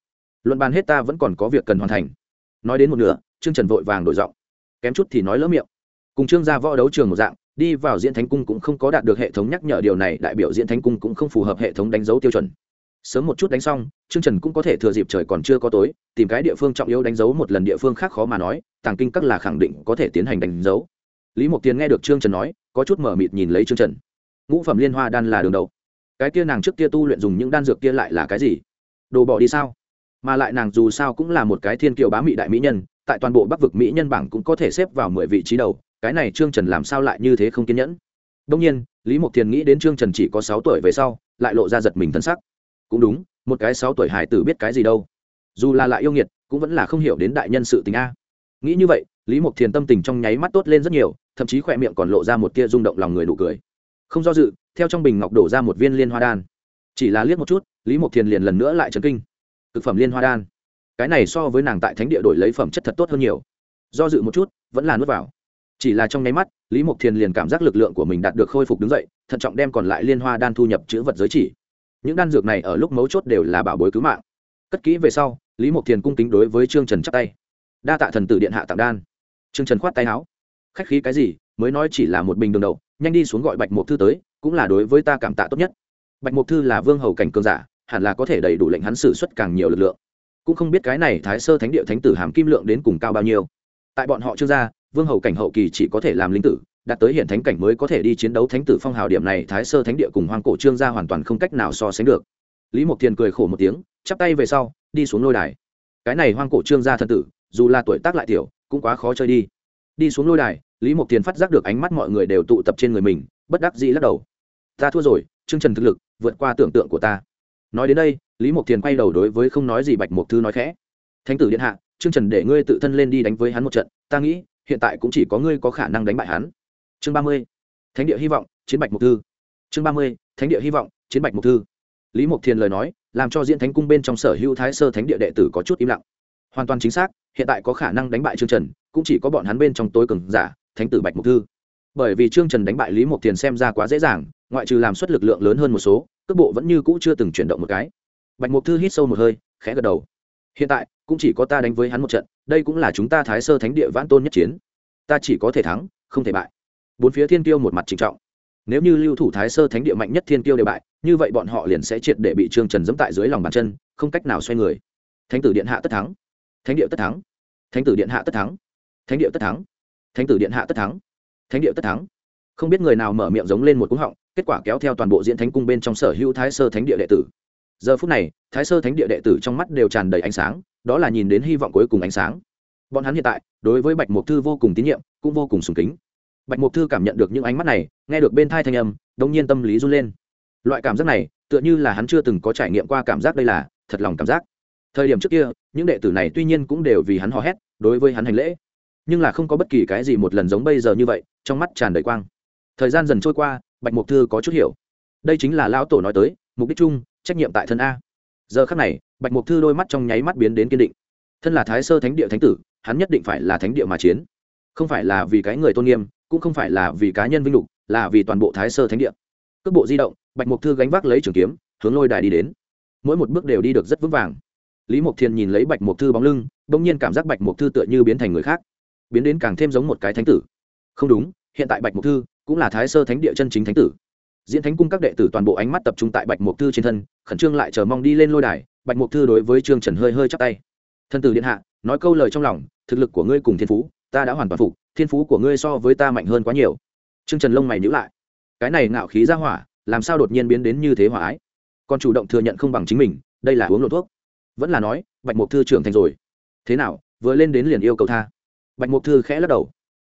Luận bàn hết ta vẫn còn có việc cần hoàn thành. Nói đến một nửa, trương trần vội vàng đổi giọng. Kém chút thì nói lỡ miệng. Cùng trương gia võ đấu trường một dạng, đi vào diễn thánh cung cũng không có đạt được hệ thống nhắc nhở điều này, đại biểu diễn thánh cung cũng không phù hợp hệ thống đánh dấu tiêu chuẩn sớm một chút đánh xong chương trần cũng có thể thừa dịp trời còn chưa có tối, tìm cái địa phương trọng yếu đánh dấu một lần địa phương khác khó mà nói, tàng kinh các là khẳng định có thể tiến hành đánh dấu. Lý mộc tiến nghe được trương trần nói, có chút mở mịt nhìn lấy trương trần. Ngũ phẩm liên hoa đan là đường đầu. Cái kia nàng trước kia tu luyện dùng những đan dược kia lại là cái gì? Đồ bỏ đi sao? Mà lại nàng dù sao cũng là một cái thiên kiều bá mỹ đại mỹ nhân, tại toàn bộ bắc vực mỹ nhân bảng cũng có thể xếp vào mười vị trí đầu, cái này trương trần làm sao lại như thế không kiên nhẫn? Đông nhiên, lý mộc thiền nghĩ đến trương trần chỉ có sáu tuổi về sau, lại lộ ra giật mình thân sắc cũng đúng, một cái sáu tuổi hải tử biết cái gì đâu. Dù là lại yêu nghiệt, cũng vẫn là không hiểu đến đại nhân sự tình a. Nghĩ như vậy, lý mộc thiền tâm tình trong nháy mắt tốt lên rất nhiều, thậm chí khỏe miệng còn lộ ra một tia rung động lòng người nụ cười. Không do dự, theo trong bình ngọc đổ ra một viên liên hoa đan. Chỉ là liếc một chút, lý mộc thiền liền lần nữa lại trấn kinh. Thực phẩm liên hoa đan. Cái này so với nàng tại thánh địa đổi lấy phẩm chất thật tốt hơn nhiều. Do dự một chút, vẫn là nuốt vào. Chỉ là trong nháy mắt, lý mộc thiền liền cảm giác lực lượng của mình đạt được khôi phục đứng dậy, thận trọng đem còn lại liên hoa đan thu nhập chữ vật giới chỉ những đan dược này ở lúc mấu chốt đều là bảo bối cứu mạng. Cất kỹ về sau lý mộc thiền cung kính đối với trương trần chắp tay. Đa tạ thần tử điện hạ tặng đan. Trương trần khoát tay áo. Khách khí cái gì mới nói chỉ là một bình đường đậu nhanh đi xuống gọi bạch mộc thư tới cũng là đối với ta cảm tạ tốt nhất. Bạch mộc thư là vương hầu cảnh cường giả hẳn là có thể đầy đủ lệnh hắn xử suất càng nhiều lực lượng. Cũng không biết cái này thái sơ thánh địa thánh tử hàm kim lượng đến cùng cao bao nhiêu. Tại bọn họ trương gia, vương hầu cảnh hậu kỳ chỉ có thể làm linh tử đạt tới hiện thánh cảnh mới có thể đi chiến đấu thánh tử phong hào điểm này, thái sơ thánh địa cùng hoàng cổ trương gia hoàn toàn không cách nào so sánh được. Lý mộc thiền cười khổ một tiếng, chắp tay về sau, đi xuống lôi đài. Cái này hoang cổ trương gia thân tử, dù là tuổi tác lại tiểu, cũng quá khó chơi đi. Đi xuống lôi đài, lý mộc thiền phát giác được ánh mắt mọi người đều tụ tập trên người mình, bất đắc dĩ lắc đầu. Ta thua rồi, chương trần thực lực, vượt qua tưởng tượng của ta. Nói đến đây, lý mộc thiền quay đầu đối với không nói gì bạch mộc thư nói khẽ. Thánh tử điện hạ, chương trần để ngươi tự thân lên đi đánh với hắn một trận, ta nghĩ, hiện tại cũng chỉ có ngươi có khả năng đánh bại hắn chương ba mươi, thánh địa hy vọng, chiến bạch mục thư. Chương ba mươi, thánh địa hy vọng, chiến bạch mục thư. Lý mộc thiền lời nói, làm cho diễn thánh cung bên trong sở hữu thái sơ thánh địa đệ tử có chút im lặng. Hoàn toàn chính xác, hiện tại có khả năng đánh bại trương trần, cũng chỉ có bọn hắn bên trong tối cường giả, thánh tử bạch mục thư. Bởi vì trương trần đánh bại lý mộc thiền xem ra quá dễ dàng, ngoại trừ làm suất lực lượng lớn hơn một số, cước bộ vẫn như cũ chưa từng chuyển động một cái. Bạch mục thư hít sâu một hơi, khẽ gật đầu. Hiện tại, cũng chỉ có ta đánh với hắn một trận, đây cũng là chúng ta thái sơ thánh địa vãn tôn nhất chiến. Ta chỉ có thể thắng, không thể bại bốn phía thiên tiêu một mặt trịnh trọng. Nếu như lưu thủ thái sơ thánh địa mạnh nhất thiên tiêu đều bại, như vậy bọn họ liền sẽ triệt để bị trương trần dẫm tại dưới lòng bàn chân, không cách nào xoay người. Thánh tử điện hạ tất thắng. Thánh địa tất thắng. Thánh tử điện hạ tất thắng. Thánh địa tất thắng. Thánh tử điện hạ tất thắng. Thánh địa tất thắng. Không biết người nào mở miệng giống lên một cúng họng, kết quả kéo theo toàn bộ diễn thánh cung bên trong sở hữu thái sơ thánh địa đệ tử. Giờ phút này, thái sơ thánh địa đệ tử trong mắt đều tràn đầy ánh sáng, đó là nhìn đến hy vọng cuối cùng ánh sáng. Bọn hắn hiện tại, đối với bạch mục thư vô cùng tín nhiệm, cũng vô cùng sùng kính bạch mục thư cảm nhận được những ánh mắt này, nghe được bên thai thanh âm đông nhiên tâm lý run lên. Loại cảm giác này, tựa như là hắn chưa từng có trải nghiệm qua cảm giác đây là, thật lòng cảm giác. Thời điểm trước kia, những đệ tử này tuy nhiên cũng đều vì hắn hò hét, đối với hắn hành lễ, nhưng là không có bất kỳ cái gì một lần giống bây giờ như vậy, trong mắt tràn đầy quang. Thời gian dần trôi qua, bạch mục thư có chút hiểu. Đây chính là lão tổ nói tới, mục đích chung, trách nhiệm tại thân a. Giờ khắc này, bạch mục thư đôi mắt trong nháy mắt biến đến kiên định. Thân là thái sơ thánh địa thánh tử, hắn nhất định phải là thánh địa mà chiến. Không phải là vì cái người tôn nghiêm cũng không phải là vì cá nhân vinh lục, là vì toàn bộ thái sơ thánh địa. Cước bộ di động, bạch mục thư gánh vác lấy trường kiếm, hướng lôi đài đi đến. Mỗi một bước đều đi được rất vững vàng. Lý mộc thiên nhìn lấy bạch mục thư bóng lưng đ ỗ n g nhiên cảm giác bạch mục thư tựa như biến thành người khác, biến đến càng thêm giống một cái thánh tử. Không đúng, hiện tại bạch mục thư cũng là thái sơ thánh địa chân chính thánh tử. Diễn thánh cung các đệ tử toàn bộ ánh mắt tập trung tại bạch mục thư trên thân, khẩn trương lại chờ mong đi lên lôi đài, bạch mục thư đối với trương trần hơi hơi chắc tay. Thân tử điện hạ, nói câu lời trong lòng, thực lực của ngươi cùng thiên phú ta đã hoàn toàn phục, thiên phú của ngươi so với ta mạnh hơn quá nhiều. Trương trần lông mày nhữ lại. Cái này ngạo khí ra hỏa, làm sao đột nhiên biến đến như thế hỏa ái? Còn chủ động thừa nhận không bằng chính mình, đây là uống lộ thuốc. Vẫn là nói, bạch mục thư trưởng thành rồi. Thế nào, vừa lên đến liền yêu cầu tha? Bạch mục thư khẽ lắc đầu.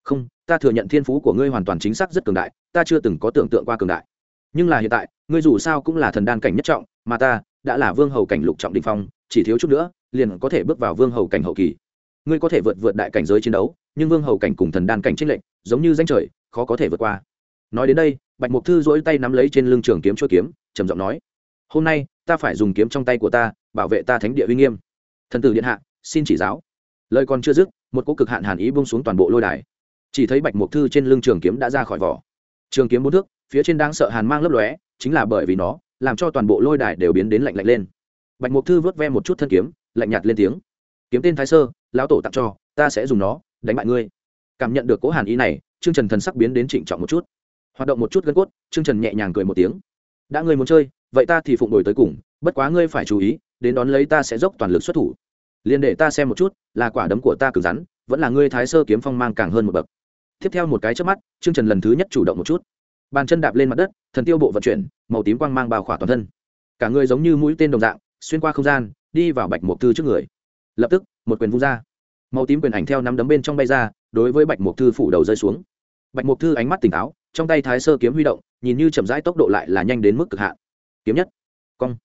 Không, ta thừa nhận thiên phú của ngươi hoàn toàn chính xác rất cường đại, ta chưa từng có tưởng tượng qua cường đại. Nhưng là hiện tại, ngươi dù sao cũng là thần đan cảnh nhất trọng, mà ta đã là vương hầu cảnh lục trọng đình phong, chỉ thiếu chút nữa, liền có thể bước vào vương hầu cảnh hậu kỳ. Ngươi có thể vượt vượt đại cảnh giới chiến đấu nhưng vương hầu cảnh cùng thần đan cảnh trích lệnh, giống như danh trời, khó có thể vượt qua. Nói đến đây, bạch mục thư dỗi tay nắm lấy trên lưng trường kiếm chuỗi kiếm, trầm giọng nói, hôm nay, ta phải dùng kiếm trong tay của ta, bảo vệ ta thánh địa uy nghiêm. Thần tử điện hạ, xin chỉ giáo. Lời còn chưa dứt, một cỗ cực hạn hàn ý bông xuống toàn bộ lôi đài. Chỉ thấy bạch mục thư trên lưng trường kiếm đã ra khỏi vỏ. Trường kiếm bốn thước, phía trên đang sợ hàn mang lấp lóe, chính là bởi vì nó, làm cho toàn bộ lôi đài đều biến đến lạnh lạnh lên. Bạch mục thư vớt ve một chút thân kiếm, lạnh nhạt lên tiếng, kiếm tên thái sơ, lão tổ tặng cho, ta sẽ dùng nó đánh bại ngươi. Cảm nhận được cố hàn ý này chương trần thần sắc biến đến trịnh trọng một chút. Hoạt động một chút gân cốt chương trần nhẹ nhàng cười một tiếng. Đã ngươi muốn chơi, vậy ta thì phụng đổi tới cùng, bất quá ngươi phải chú ý, đến đón lấy ta sẽ dốc toàn lực xuất thủ. Liền để ta xem một chút, là quả đấm của ta cứng rắn, vẫn là ngươi thái sơ kiếm phong mang càng hơn một bậc. Tiếp theo một cái trước mắt chương trần lần thứ nhất chủ động một chút. Bàn chân đạp lên mặt đất, thần tiêu bộ vận chuyển, màu tím quang mang bao khỏa toàn thân. Cả người giống như mũi tên đồng dạng, xuyên qua không gian, đi vào bạch mục thư trước người. Lập tức, một quyền vung ra màu tím quyền ảnh theo nắm đấm bên trong bay ra, đối với bạch mục thư phủ đầu rơi xuống. Bạch mục thư ánh mắt tỉnh táo, trong tay thái sơ kiếm huy động, nhìn như chậm rãi tốc độ lại là nhanh đến mức cực hạn. Kiếm nhất. Cong.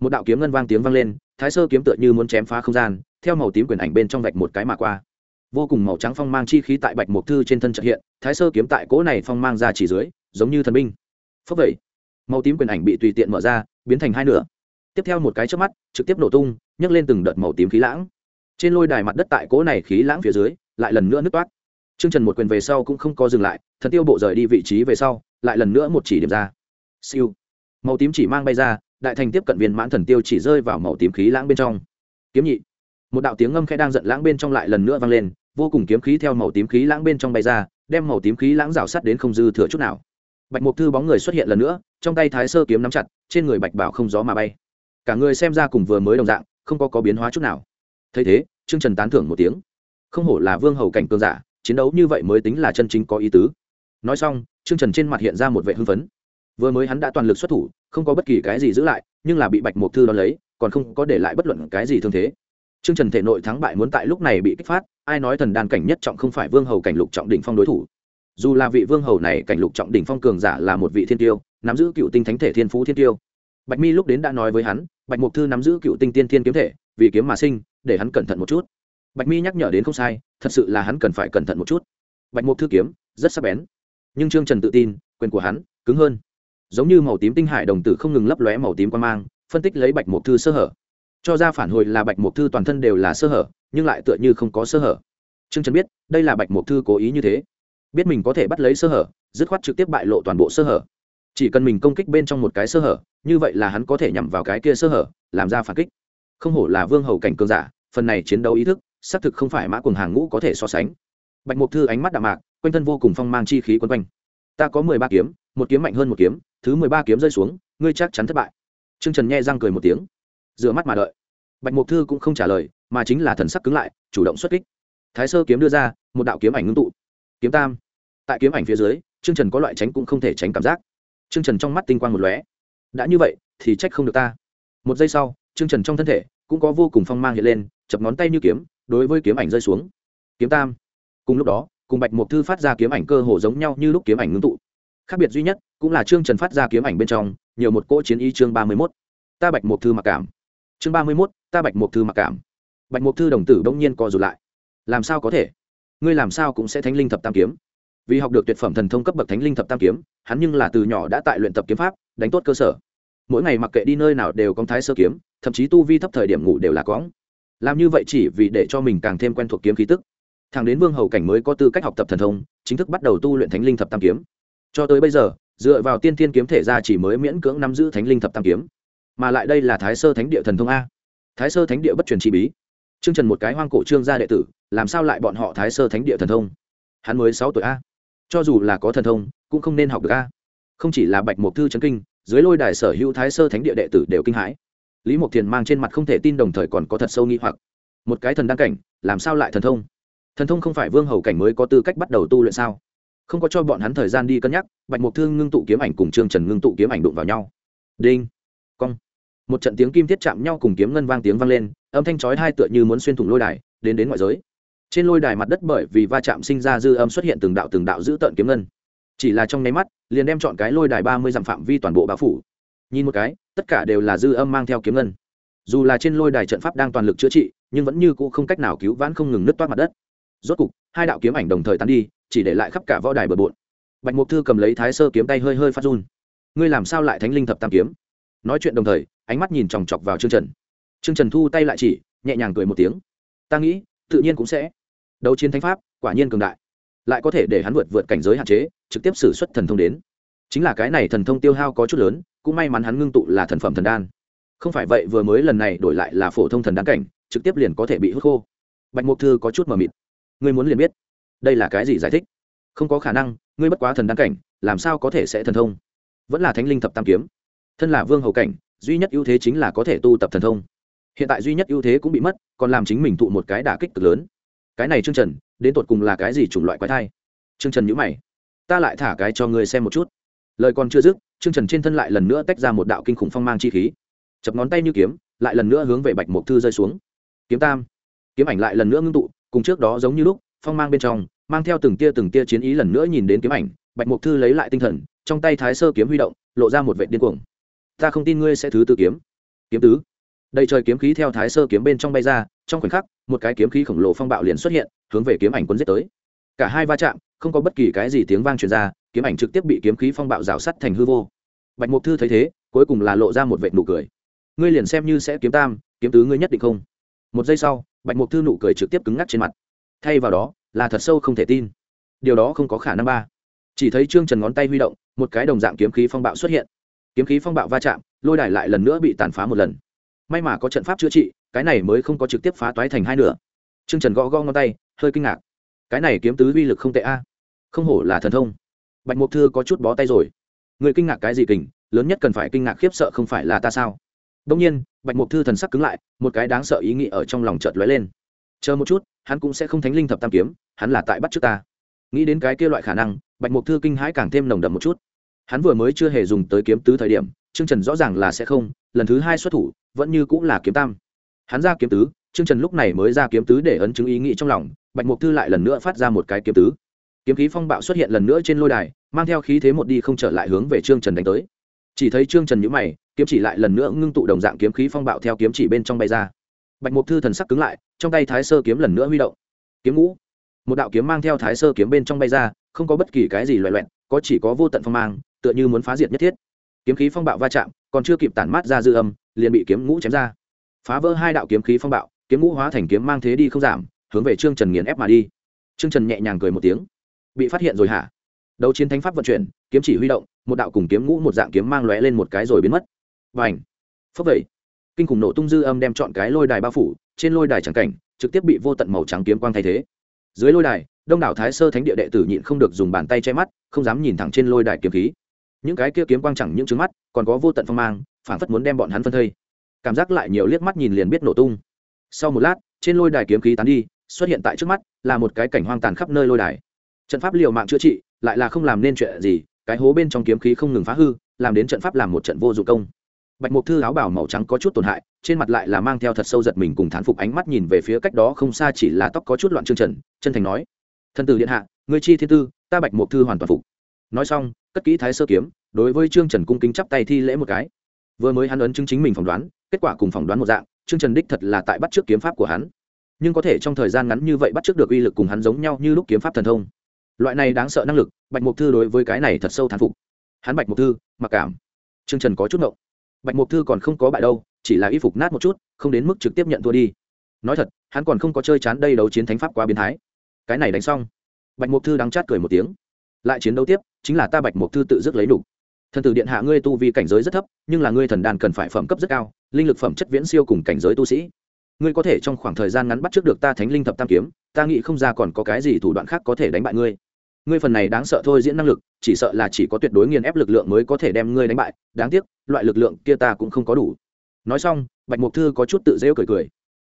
Một đạo kiếm ngân vang tiếng vang lên, thái sơ kiếm tựa như muốn chém phá không gian, theo màu tím quyền ảnh bên trong vạch một cái mà qua. Vô cùng màu trắng phong mang chi khí tại bạch mục thư trên thân trợ hiện, thái sơ kiếm tại cỗ này phong mang ra chỉ dưới, giống như thần binh. Phấp vậy màu tím quyền ảnh bị tùy tiện mở ra, biến thành hai nửa. Tiếp theo một cái trước mắt, trực tiếp nổ tung, nhấc lên từng đợt màu tím khí lãng trên lôi đài mặt đất tại cỗ này khí lãng phía dưới lại lần nữa nứt toát Trương Trần một quyền về sau cũng không có dừng lại, thần tiêu bộ rời đi vị trí về sau, lại lần nữa một chỉ điểm ra. Siêu. Màu tím chỉ mang bay ra, đại thành tiếp cận viên mãn thần tiêu chỉ rơi vào màu tím khí lãng bên trong. kiếm nhị một đạo tiếng ngâm khẽ đang giận lãng bên trong lại lần nữa vang lên vô cùng kiếm khí theo màu tím khí lãng bên trong bay ra đem màu tím khí lãng rào sắt đến không dư thừa chút nào bạch mục thư bóng người xuất hiện lần nữa trong tay thái sơ kiếm nắm chặt trên người bạch bảo không gió mà bay cả người xem ra cùng vừa mới đồng dạng không có có biến hóa chút nào thấy thế trương trần tán thưởng một tiếng. Không hổ là vương hầu cảnh cường giả, chiến đấu như vậy mới tính là chân chính có ý tứ. Nói xong, trương trần trên mặt hiện ra một vệ hưng phấn. Vừa mới hắn đã toàn lực xuất thủ, không có bất kỳ cái gì giữ lại, nhưng là bị bạch mộc thư đón lấy, còn không có để lại bất luận cái gì thương thế. Trương trần thể nội thắng bại muốn tại lúc này bị kích phát, ai nói thần đan cảnh nhất trọng không phải vương hầu cảnh lục trọng đỉnh phong đối thủ. Dù là vị vương hầu này cảnh lục trọng đỉnh phong cường giả là một vị thiên tiêu, nắm giữ cựu tinh thánh thể thiên phú thiên tiêu. Bạch mi lúc đến đã nói với hắn, bạch mộc thư nắm giữ cựu tinh tiên thiên kiếm thể, vì kiếm mà sinh để hắn cẩn thận một chút. Bạch mi nhắc nhở đến không sai, thật sự là hắn cần phải cẩn thận một chút. Bạch mục thư kiếm, rất sắc bén. Nhưng trương trần tự tin, quyền của hắn cứng hơn. Giống như màu tím tinh hải đồng tử không ngừng lấp lóe màu tím quan mang, phân tích lấy bạch mục thư sơ hở. Cho ra phản hồi là bạch mục thư toàn thân đều là sơ hở, nhưng lại tựa như không có sơ hở. Trương trần biết, đây là bạch mục thư cố ý như thế. Biết mình có thể bắt lấy sơ hở, dứt khoát trực tiếp bại lộ toàn bộ sơ hở. Chỉ cần mình công kích bên trong một cái sơ hở, như vậy là hắn có thể nhằm vào cái kia sơ hở, làm ra phản kích không hổ là vương hầu cảnh cường giả, phần này chiến đấu ý thức, xác thực không phải mã quần hàng ngũ có thể so sánh. Bạch mục thư ánh mắt đạm mạc, quanh thân vô cùng phong mang chi khí quấn quanh. Ta có mười ba kiếm, một kiếm mạnh hơn một kiếm, thứ mười ba kiếm rơi xuống, ngươi chắc chắn thất bại. T r ư ơ n g trần nghe răng cười một tiếng, dựa mắt mà đợi. Bạch mục thư cũng không trả lời, mà chính là thần sắc cứng lại, chủ động xuất kích. Thái sơ kiếm đưa ra, một đạo kiếm ảnh ngưng tụ. Kiếm tam. Tại kiếm ảnh phía dưới t r ư ơ n g trần có loại tránh cũng không thể tránh cảm giác. T r ư ơ n g trần trong mắt tinh quang một lóe. Đã như vậy, thì trách không được ta. Một giây sau Trương trần trong thân thể cũng có vô cùng phong mang hiện lên, chập ngón tay như kiếm, đối với kiếm ảnh rơi xuống. Kiếm tam. Cùng lúc đó, cùng bạch Mộc thư phát ra kiếm ảnh cơ hồ giống nhau như lúc kiếm ảnh ngưng tụ. Khác biệt duy nhất cũng là trương trần phát ra kiếm ảnh bên trong, nhiều một cỗ chiến y chương ba mươi mốt. Ta bạch Mộc thư mặc cảm. Chương ba mươi mốt, ta bạch Mộc thư mặc cảm. Bạch Mộc thư đồng tử bỗng nhiên co rụt lại. Làm sao có thể? Ngươi làm sao cũng sẽ thánh linh thập tam kiếm? Vì học được tuyệt phẩm thần thông cấp bậc thánh linh thập tam kiếm, hắn nhưng là từ nhỏ đã tại luyện tập kiếm pháp, đánh tốt cơ sở. Mỗi ngày mặc kệ đi nơi nào đều có thái sơ kiếm thậm chí tu vi thấp thời điểm ngủ đều là cóng làm như vậy chỉ vì để cho mình càng thêm quen thuộc kiếm khí tức. Thằng đến vương hầu cảnh mới có tư cách học tập thần thông, chính thức bắt đầu tu luyện thánh linh thập tam kiếm. Cho tới bây giờ, dựa vào tiên thiên kiếm thể ra chỉ mới miễn cưỡng nắm giữ thánh linh thập tam kiếm. Mà lại đây là thái sơ thánh địa thần thông a. Thái sơ thánh địa bất truyền chi bí. Chương trần một cái hoang cổ trương gia đệ tử, làm sao lại bọn họ thái sơ thánh địa thần thông? Hắn mới sáu tuổi a. Cho dù là có thần thông, cũng không nên học được a. Không chỉ là bạch mục thư trấn kinh, dưới lôi đài sở hữu thái sơ thánh địa đệ tử đều kinh hãi lý mộc thiền mang trên mặt không thể tin đồng thời còn có thật sâu nghi hoặc. Một cái thần đăng cảnh, làm sao lại thần thông? Thần thông không phải vương hầu cảnh mới có tư cách bắt đầu tu luyện sao? Không có cho bọn hắn thời gian đi cân nhắc, bạch Mộc thương ngưng tụ kiếm ảnh cùng trương trần ngưng tụ kiếm ảnh đụng vào nhau. Đinh, cong. Một trận tiếng kim thiết chạm nhau cùng kiếm ngân vang tiếng vang lên, âm thanh chói hai tựa như muốn xuyên thủng lôi đài, đến đến ngoại giới. Trên lôi đài mặt đất bởi vì va chạm sinh ra dư âm xuất hiện từng đạo từng đạo giữ tợn kiếm ngân. Chỉ là trong nháy mắt, liền đem chọn cái lôi đài ba mươi dặm phạm vi toàn bộ bao phủ nhìn một cái, tất cả đều là dư âm mang theo kiếm ngân. Dù là trên lôi đài trận pháp đang toàn lực chữa trị, nhưng vẫn như cũ không cách nào cứu vãn không ngừng nứt toát mặt đất. Rốt cục, hai đạo kiếm ảnh đồng thời tán đi, chỉ để lại khắp cả võ đài bờ bộn. Bạch mục thư cầm lấy thái sơ kiếm tay hơi hơi phát run. Ngươi làm sao lại thánh linh thập tam kiếm? Nói chuyện đồng thời, ánh mắt nhìn chòng chọc vào chương trần. Chương trần thu tay lại chỉ, nhẹ nhàng cười một tiếng. Ta nghĩ, tự nhiên cũng sẽ. Đấu chiến thánh pháp, quả nhiên cường đại. Lại có thể để hắn vượt vượt cảnh giới hạn chế, trực tiếp xử suất thần thông đến. Chính là cái này thần thông tiêu hao có chút lớn cũng may mắn hắn ngưng tụ là thần phẩm thần đan. Không phải vậy, vừa mới lần này đổi lại là phổ thông thần đan cảnh, trực tiếp liền có thể bị hút khô. Bạch mục thư có chút mờ mịt. Ngươi muốn liền biết, đây là cái gì giải thích? Không có khả năng, ngươi bất quá thần đan cảnh, làm sao có thể sẽ thần thông? Vẫn là thánh linh thập tam kiếm. Thân là vương hầu cảnh, duy nhất ưu thế chính là có thể tu tập thần thông. Hiện tại duy nhất ưu thế cũng bị mất, còn làm chính mình thụ một cái đả kích cực lớn. Cái này chương trần, đến tột cùng là cái gì chủng loại quái thai? Chương trần nhữ mày. Ta lại thả cái cho ngươi xem một chút lời còn chưa dứt chương trần trên thân lại lần nữa tách ra một đạo kinh khủng phong mang chi khí. Chập ngón tay như kiếm, lại lần nữa hướng về bạch mộc thư rơi xuống. Kiếm tam, kiếm ảnh lại lần nữa ngưng tụ, cùng trước đó giống như lúc, phong mang bên trong, mang theo từng tia từng tia chiến ý lần nữa nhìn đến kiếm ảnh, bạch mục thư lấy lại tinh thần, trong tay thái sơ kiếm huy động, lộ ra một vệ điên cuồng. Ta không tin ngươi sẽ thứ tư kiếm. Kiếm tứ. Đầy trời kiếm khí theo thái sơ kiếm bên trong bay ra, trong khoảnh khắc, một cái kiếm khí khổng lồ phong bạo liền xuất hiện, hướng về kiếm ảnh quân giết tới. Cả hai va chạm, không có bất kỳ cái gì tiếng vang truyền ra kiếm ảnh trực tiếp bị kiếm khí phong bạo rào sắt thành hư vô. Bạch mục thư thấy thế, cuối cùng là lộ ra một vệ nụ cười. Ngươi liền xem như sẽ kiếm tam, kiếm tứ ngươi nhất định không. Một giây sau, bạch mục thư nụ cười trực tiếp cứng ngắc trên mặt. Thay vào đó, là thật sâu không thể tin. Điều đó không có khả năng ba. Chỉ thấy trương trần ngón tay huy động, một cái đồng dạng kiếm khí phong bạo xuất hiện. Kiếm khí phong bạo va chạm, lôi đài lại lần nữa bị tàn phá một lần. May mà có trận pháp chữa trị, cái này mới không có trực tiếp phá toái thành hai nửa. Trương trần gõ gõ ngón tay, hơi kinh ngạc. Cái này kiếm tứ uy lực không tệ a. Không hổ là thần thông bạch mục thư có chút bó tay rồi. Người kinh ngạc cái gì kình, lớn nhất cần phải kinh ngạc khiếp sợ không phải là ta sao? Đông nhiên, bạch mục thư thần sắc cứng lại, một cái đáng sợ ý nghĩ ở trong lòng chợt lóe lên. Chờ một chút, hắn cũng sẽ không thánh linh thập tam kiếm, hắn là tại bắt trước ta. Nghĩ đến cái kia loại khả năng, bạch mục thư kinh hãi càng thêm nồng đậm một chút. Hắn vừa mới chưa hề dùng tới kiếm tứ thời điểm chương trần rõ ràng là sẽ không, lần thứ hai xuất thủ, vẫn như cũng là kiếm tam. Hắn ra kiếm tứ chương trần lúc này mới ra kiếm tứ để ấn chứng ý nghĩ trong lòng, bạch mục thư lại lần nữa phát ra một cái kiếm tứ kiếm khí phong bạo xuất hiện lần nữa trên lôi đài, mang theo khí thế một đi không trở lại hướng về trương trần đánh tới. Chỉ thấy trương trần nhữ mày, kiếm chỉ lại lần nữa ngưng tụ đồng dạng kiếm khí phong bạo theo kiếm chỉ bên trong bay ra. Bạch mục thư thần sắc cứng lại, trong tay thái sơ kiếm lần nữa huy động. Kiếm ngũ. Một đạo kiếm mang theo thái sơ kiếm bên trong bay ra, không có bất kỳ cái gì loại loẹn có chỉ có vô tận phong mang, tựa như muốn phá diệt nhất thiết. Kiếm khí phong bạo va chạm, còn chưa kịp tản mát ra dư âm, liền bị kiếm ngũ chém ra. Phá vỡ hai đạo kiếm khí phong bạo, kiếm ngũ hóa thành kiếm mang thế đi không giảm, hướng về trương trần nghiền ép mà đi. Trương trần nhẹ nhàng cười một tiếng bị phát hiện rồi hả? Đấu chiến thánh pháp vận chuyển, kiếm chỉ huy động, một đạo cùng kiếm ngũ một dạng kiếm mang lóe lên một cái rồi biến mất. Và ảnh phấp vậy kinh khủng nổ tung dư âm đem chọn cái lôi đài bao phủ, trên lôi đài trắng cảnh, trực tiếp bị vô tận màu trắng kiếm quang thay thế. Dưới lôi đài, đông đảo thái sơ thánh địa đệ tử nhịn không được dùng bàn tay che mắt, không dám nhìn thẳng trên lôi đài kiếm khí. Những cái kia kiếm quang chẳng những trứng mắt, còn có vô tận phong mang phản phất muốn đem bọn hắn phân thây. Cảm giác lại nhiều liếc mắt nhìn liền biết nổ tung. Sau một lát, trên lôi đài kiếm khí tán đi, xuất hiện tại trước mắt, là một cái cảnh hoang tàn khắp nơi lôi đài trận pháp liều mạng chữa trị lại là không làm nên chuyện gì, cái hố bên trong kiếm khí không ngừng phá hư, làm đến trận pháp làm một trận vô dụng công. Bạch mục thư áo bảo màu trắng có chút tổn hại, trên mặt lại là mang theo thật sâu giật mình cùng thán phục ánh mắt nhìn về phía cách đó không xa chỉ là tóc có chút loạn trương trần, chân thành nói thân tử điện hạ, ngươi chi thiên tư, ta bạch mục thư hoàn toàn phục. Nói xong, cất kỹ thái sơ kiếm, đối với trương trần cung kính chắp tay thi lễ một cái. Vừa mới hắn ấn chứng chính mình phỏng đoán, kết quả cùng phỏng đoán một dạng, trương trần đích thật là tại bắt trước kiếm pháp của hắn. Nhưng có thể trong thời gian ngắn như vậy bắt trước được uy lực cùng hắn giống nhau như lúc kiếm pháp thần thông loại này đáng sợ năng lực, bạch mục thư đối với cái này thật sâu thán phục. Hắn bạch mục thư, mặc cảm. Trương trần có chút ngộng. Bạch mục thư còn không có bại đâu, chỉ là y phục nát một chút, không đến mức trực tiếp nhận thua đi. Nói thật, hắn còn không có chơi chán đây đấu chiến thánh pháp quá biến thái. Cái này đánh xong, bạch mục thư đang chát cười một tiếng. Lại chiến đấu tiếp, chính là ta bạch mục thư tự dứt lấy đủ thần tử điện hạ ngươi tu vi cảnh giới rất thấp, nhưng là ngươi thần đàn cần phải phẩm cấp rất cao, linh lực phẩm chất viễn siêu cùng cảnh giới tu sĩ. Ngươi có thể trong khoảng thời gian ngắn bắt trước được ta thánh linh thập tam kiếm, ta nghĩ không ra còn có cái gì thủ đoạn khác có thể đánh bại ngươi ngươi phần này đáng sợ thôi diễn năng lực, chỉ sợ là chỉ có tuyệt đối nghiền ép lực lượng mới có thể đem ngươi đánh bại, đáng tiếc, loại lực lượng kia ta cũng không có đủ. Nói xong, bạch mục thư có chút tự rêu cười cười.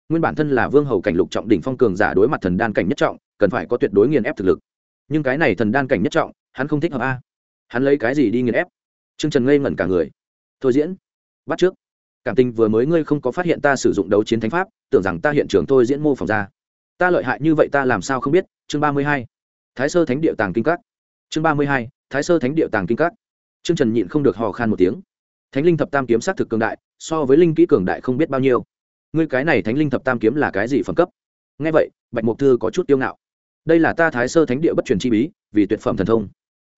Nguyên bản thân là vương hầu cảnh lục trọng đỉnh phong cường giả đối mặt thần đan cảnh nhất trọng, cần phải có tuyệt đối nghiền ép thực lực. Nhưng cái này thần đan cảnh nhất trọng, hắn không thích hợp a. Hắn lấy cái gì đi nghiền ép? T r ư ơ n g trần ngây ngẩn cả người. Thôi diễn, bắt trước. Cảm tình vừa mới ngươi không có phát hiện ta sử dụng đấu chiến thánh pháp, tưởng rằng ta hiện trường thôi diễn mô phỏng ra. Ta lợi hại như vậy ta làm sao không biết? Chương ba mươi hai thái sơ thánh địa tàng kinh các. Chương ba mươi hai, thái sơ thánh địa tàng kinh các. Chương trần nhịn không được hò khan một tiếng. Thánh linh thập tam kiếm s á t thực cường đại, so với linh kỹ cường đại không biết bao nhiêu. Ngươi cái này thánh linh thập tam kiếm là cái gì phẩm cấp? Ngay vậy, bạch mục thư có chút tiêu ngạo. Đây là ta thái sơ thánh địa bất truyền chi bí, vì tuyệt phẩm thần thông.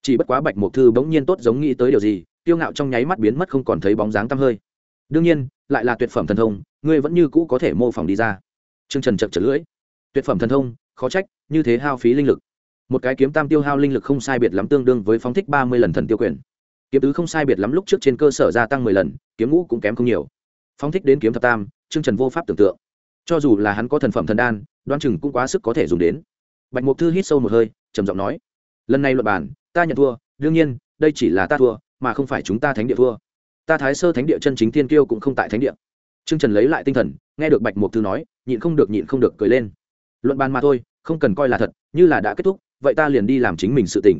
Chỉ bất quá bạch mục thư bỗng nhiên tốt giống nghĩ tới điều gì tiêu ngạo trong nháy mắt biến mất không còn thấy bóng dáng tăm hơi. Đương nhiên, lại là tuyệt phẩm thần thông, ngươi vẫn như cũ có thể mô phỏng đi ra. T r ư ơ n g trần chật chật lưỡi. Tuyệt phẩm thần thông, khó trách, như thế hao phí linh lực một cái kiếm tam tiêu hao linh lực không sai biệt lắm tương đương với phóng thích ba mươi lần thần tiêu quyền. Kiếm tứ không sai biệt lắm lúc trước trên cơ sở gia tăng mười lần kiếm ngũ cũng kém không nhiều. Phóng thích đến kiếm thập tam chương trần vô pháp tưởng tượng. Cho dù là hắn có thần phẩm thần đan đoan chừng cũng quá sức có thể dùng đến. Bạch mục thư hít sâu một hơi trầm giọng nói lần này luật bản ta nhận thua đương nhiên đây chỉ là ta thua mà không phải chúng ta thánh địa thua. Ta thái sơ thánh địa chân chính tiên kiêu cũng không tại thánh địa. Trương Trần lấy lại tinh thần, nghe được Bạch Mục Thư nói, nhịn không được nhịn không được cười lên. Luận bàn mà thôi, không cần coi là thật, như là đã kết thúc, vậy ta liền đi làm chính mình sự tỉnh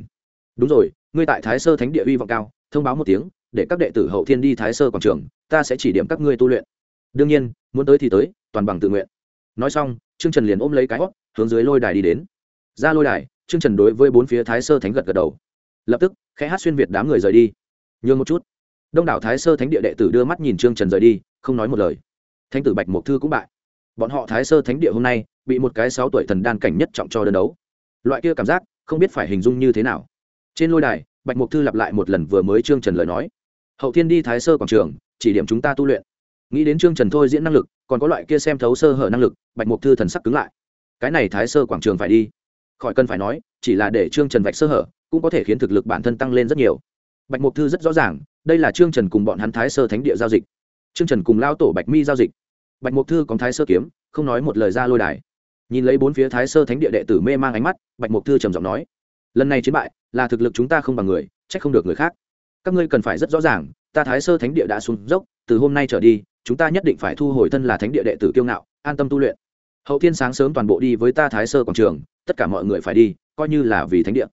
đúng rồi, ngươi tại thái sơ thánh địa uy vọng cao, thông báo một tiếng, để các đệ tử hậu thiên đi thái sơ quảng trường, ta sẽ chỉ điểm các ngươi tu luyện. Đương nhiên, muốn tới thì tới, toàn bằng tự nguyện. Nói xong, trương trần liền ôm lấy cái hót, hướng dưới lôi đài đi đến. Ra lôi đài, trương trần đối với bốn phía thái sơ thánh gật gật đầu. Lập tức, khẽ hát xuyên việt đám người rời đi. Nhường một chút. Đông đảo thái sơ thánh địa đệ tử đưa mắt nhìn trương trần rời đi, không nói một lời. Thánh tử bạch mộc thư cũng bại. Bọn họ thái sơ thánh địa hôm nay, bị một cái sáu tuổi thần đan cảnh nhất trọng cho đơn đấu loại kia cảm giác, không biết phải hình dung như thế nào. Trên lôi đài, bạch mục thư lặp lại một lần vừa mới trương trần lời nói. Hậu thiên đi thái sơ quảng trường, chỉ điểm chúng ta tu luyện. Nghĩ đến trương trần thôi diễn năng lực, còn có loại kia xem thấu sơ hở năng lực, bạch mục thư thần sắc cứng lại. Cái này thái sơ quảng trường phải đi. Khỏi cần phải nói, chỉ là để trương trần vạch sơ hở, cũng có thể khiến thực lực bản thân tăng lên rất nhiều. Bạch mục thư rất rõ ràng, đây là trương trần cùng bọn hắn thái sơ thánh địa giao dịch. Trương trần cùng lao tổ bạch mi giao dịch. Bạch mục thư còn thái sơ kiếm, không nói một lời ra lôi đài nhìn lấy bốn phía thái sơ thánh địa đệ tử mê mang ánh mắt, bạch mục thư trầm giọng nói, lần này chiến bại, là thực lực chúng ta không bằng người trách không được người khác. Các ngươi cần phải rất rõ ràng, ta thái sơ thánh địa đã xuống dốc, từ hôm nay trở đi, chúng ta nhất định phải thu hồi thân là thánh địa đệ tử kiêu ngạo, an tâm tu luyện. Hậu thiên sáng sớm toàn bộ đi với ta thái sơ quảng trường, tất cả mọi người phải đi, coi như là vì thánh địa.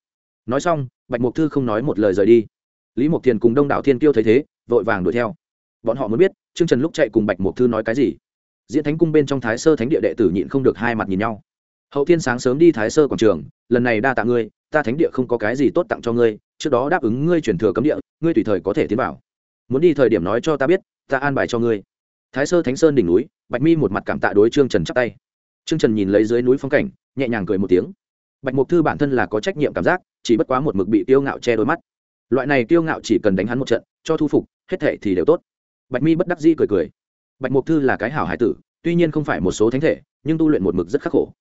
Nói xong, bạch mục thư không nói một lời rời đi. Lý mục thiền cùng đông đảo thiên Kiêu thấy thế, vội vàng đuổi theo. Bọn họ muốn biết chương trần lúc chạy cùng bạch mục thư nói cái gì? Diễn thánh cung bên trong thái sơ thánh địa đệ tử nhịn không được hai mặt nhìn nhau. Hậu thiên sáng sớm đi thái sơ quảng trường, lần này đa tạ ngươi, ta thánh địa không có cái gì tốt tặng cho ngươi, trước đó đáp ứng ngươi chuyển thừa cấm địa, ngươi tùy thời có thể tiến vào. Muốn đi thời điểm nói cho ta biết, ta an bài cho ngươi. Thái sơ thánh sơn đỉnh núi, bạch mi một mặt cảm tạ đối trương trần chắp tay. Trương trần nhìn lấy dưới núi phong cảnh, nhẹ nhàng cười một tiếng. Bạch mục thư bản thân là có trách nhiệm cảm giác, chỉ bất quá một mực bị tiêu ngạo che đôi mắt. Loại này tiêu ngạo chỉ cần đánh hắn một trận, cho thu phục, hết thệ thì đều tốt. Bạch mi bất đắc di cười cười bạch mục thư là cái hảo hải tử, tuy nhiên không phải một số thánh thể, nhưng tu luyện một mực rất khắc khổ.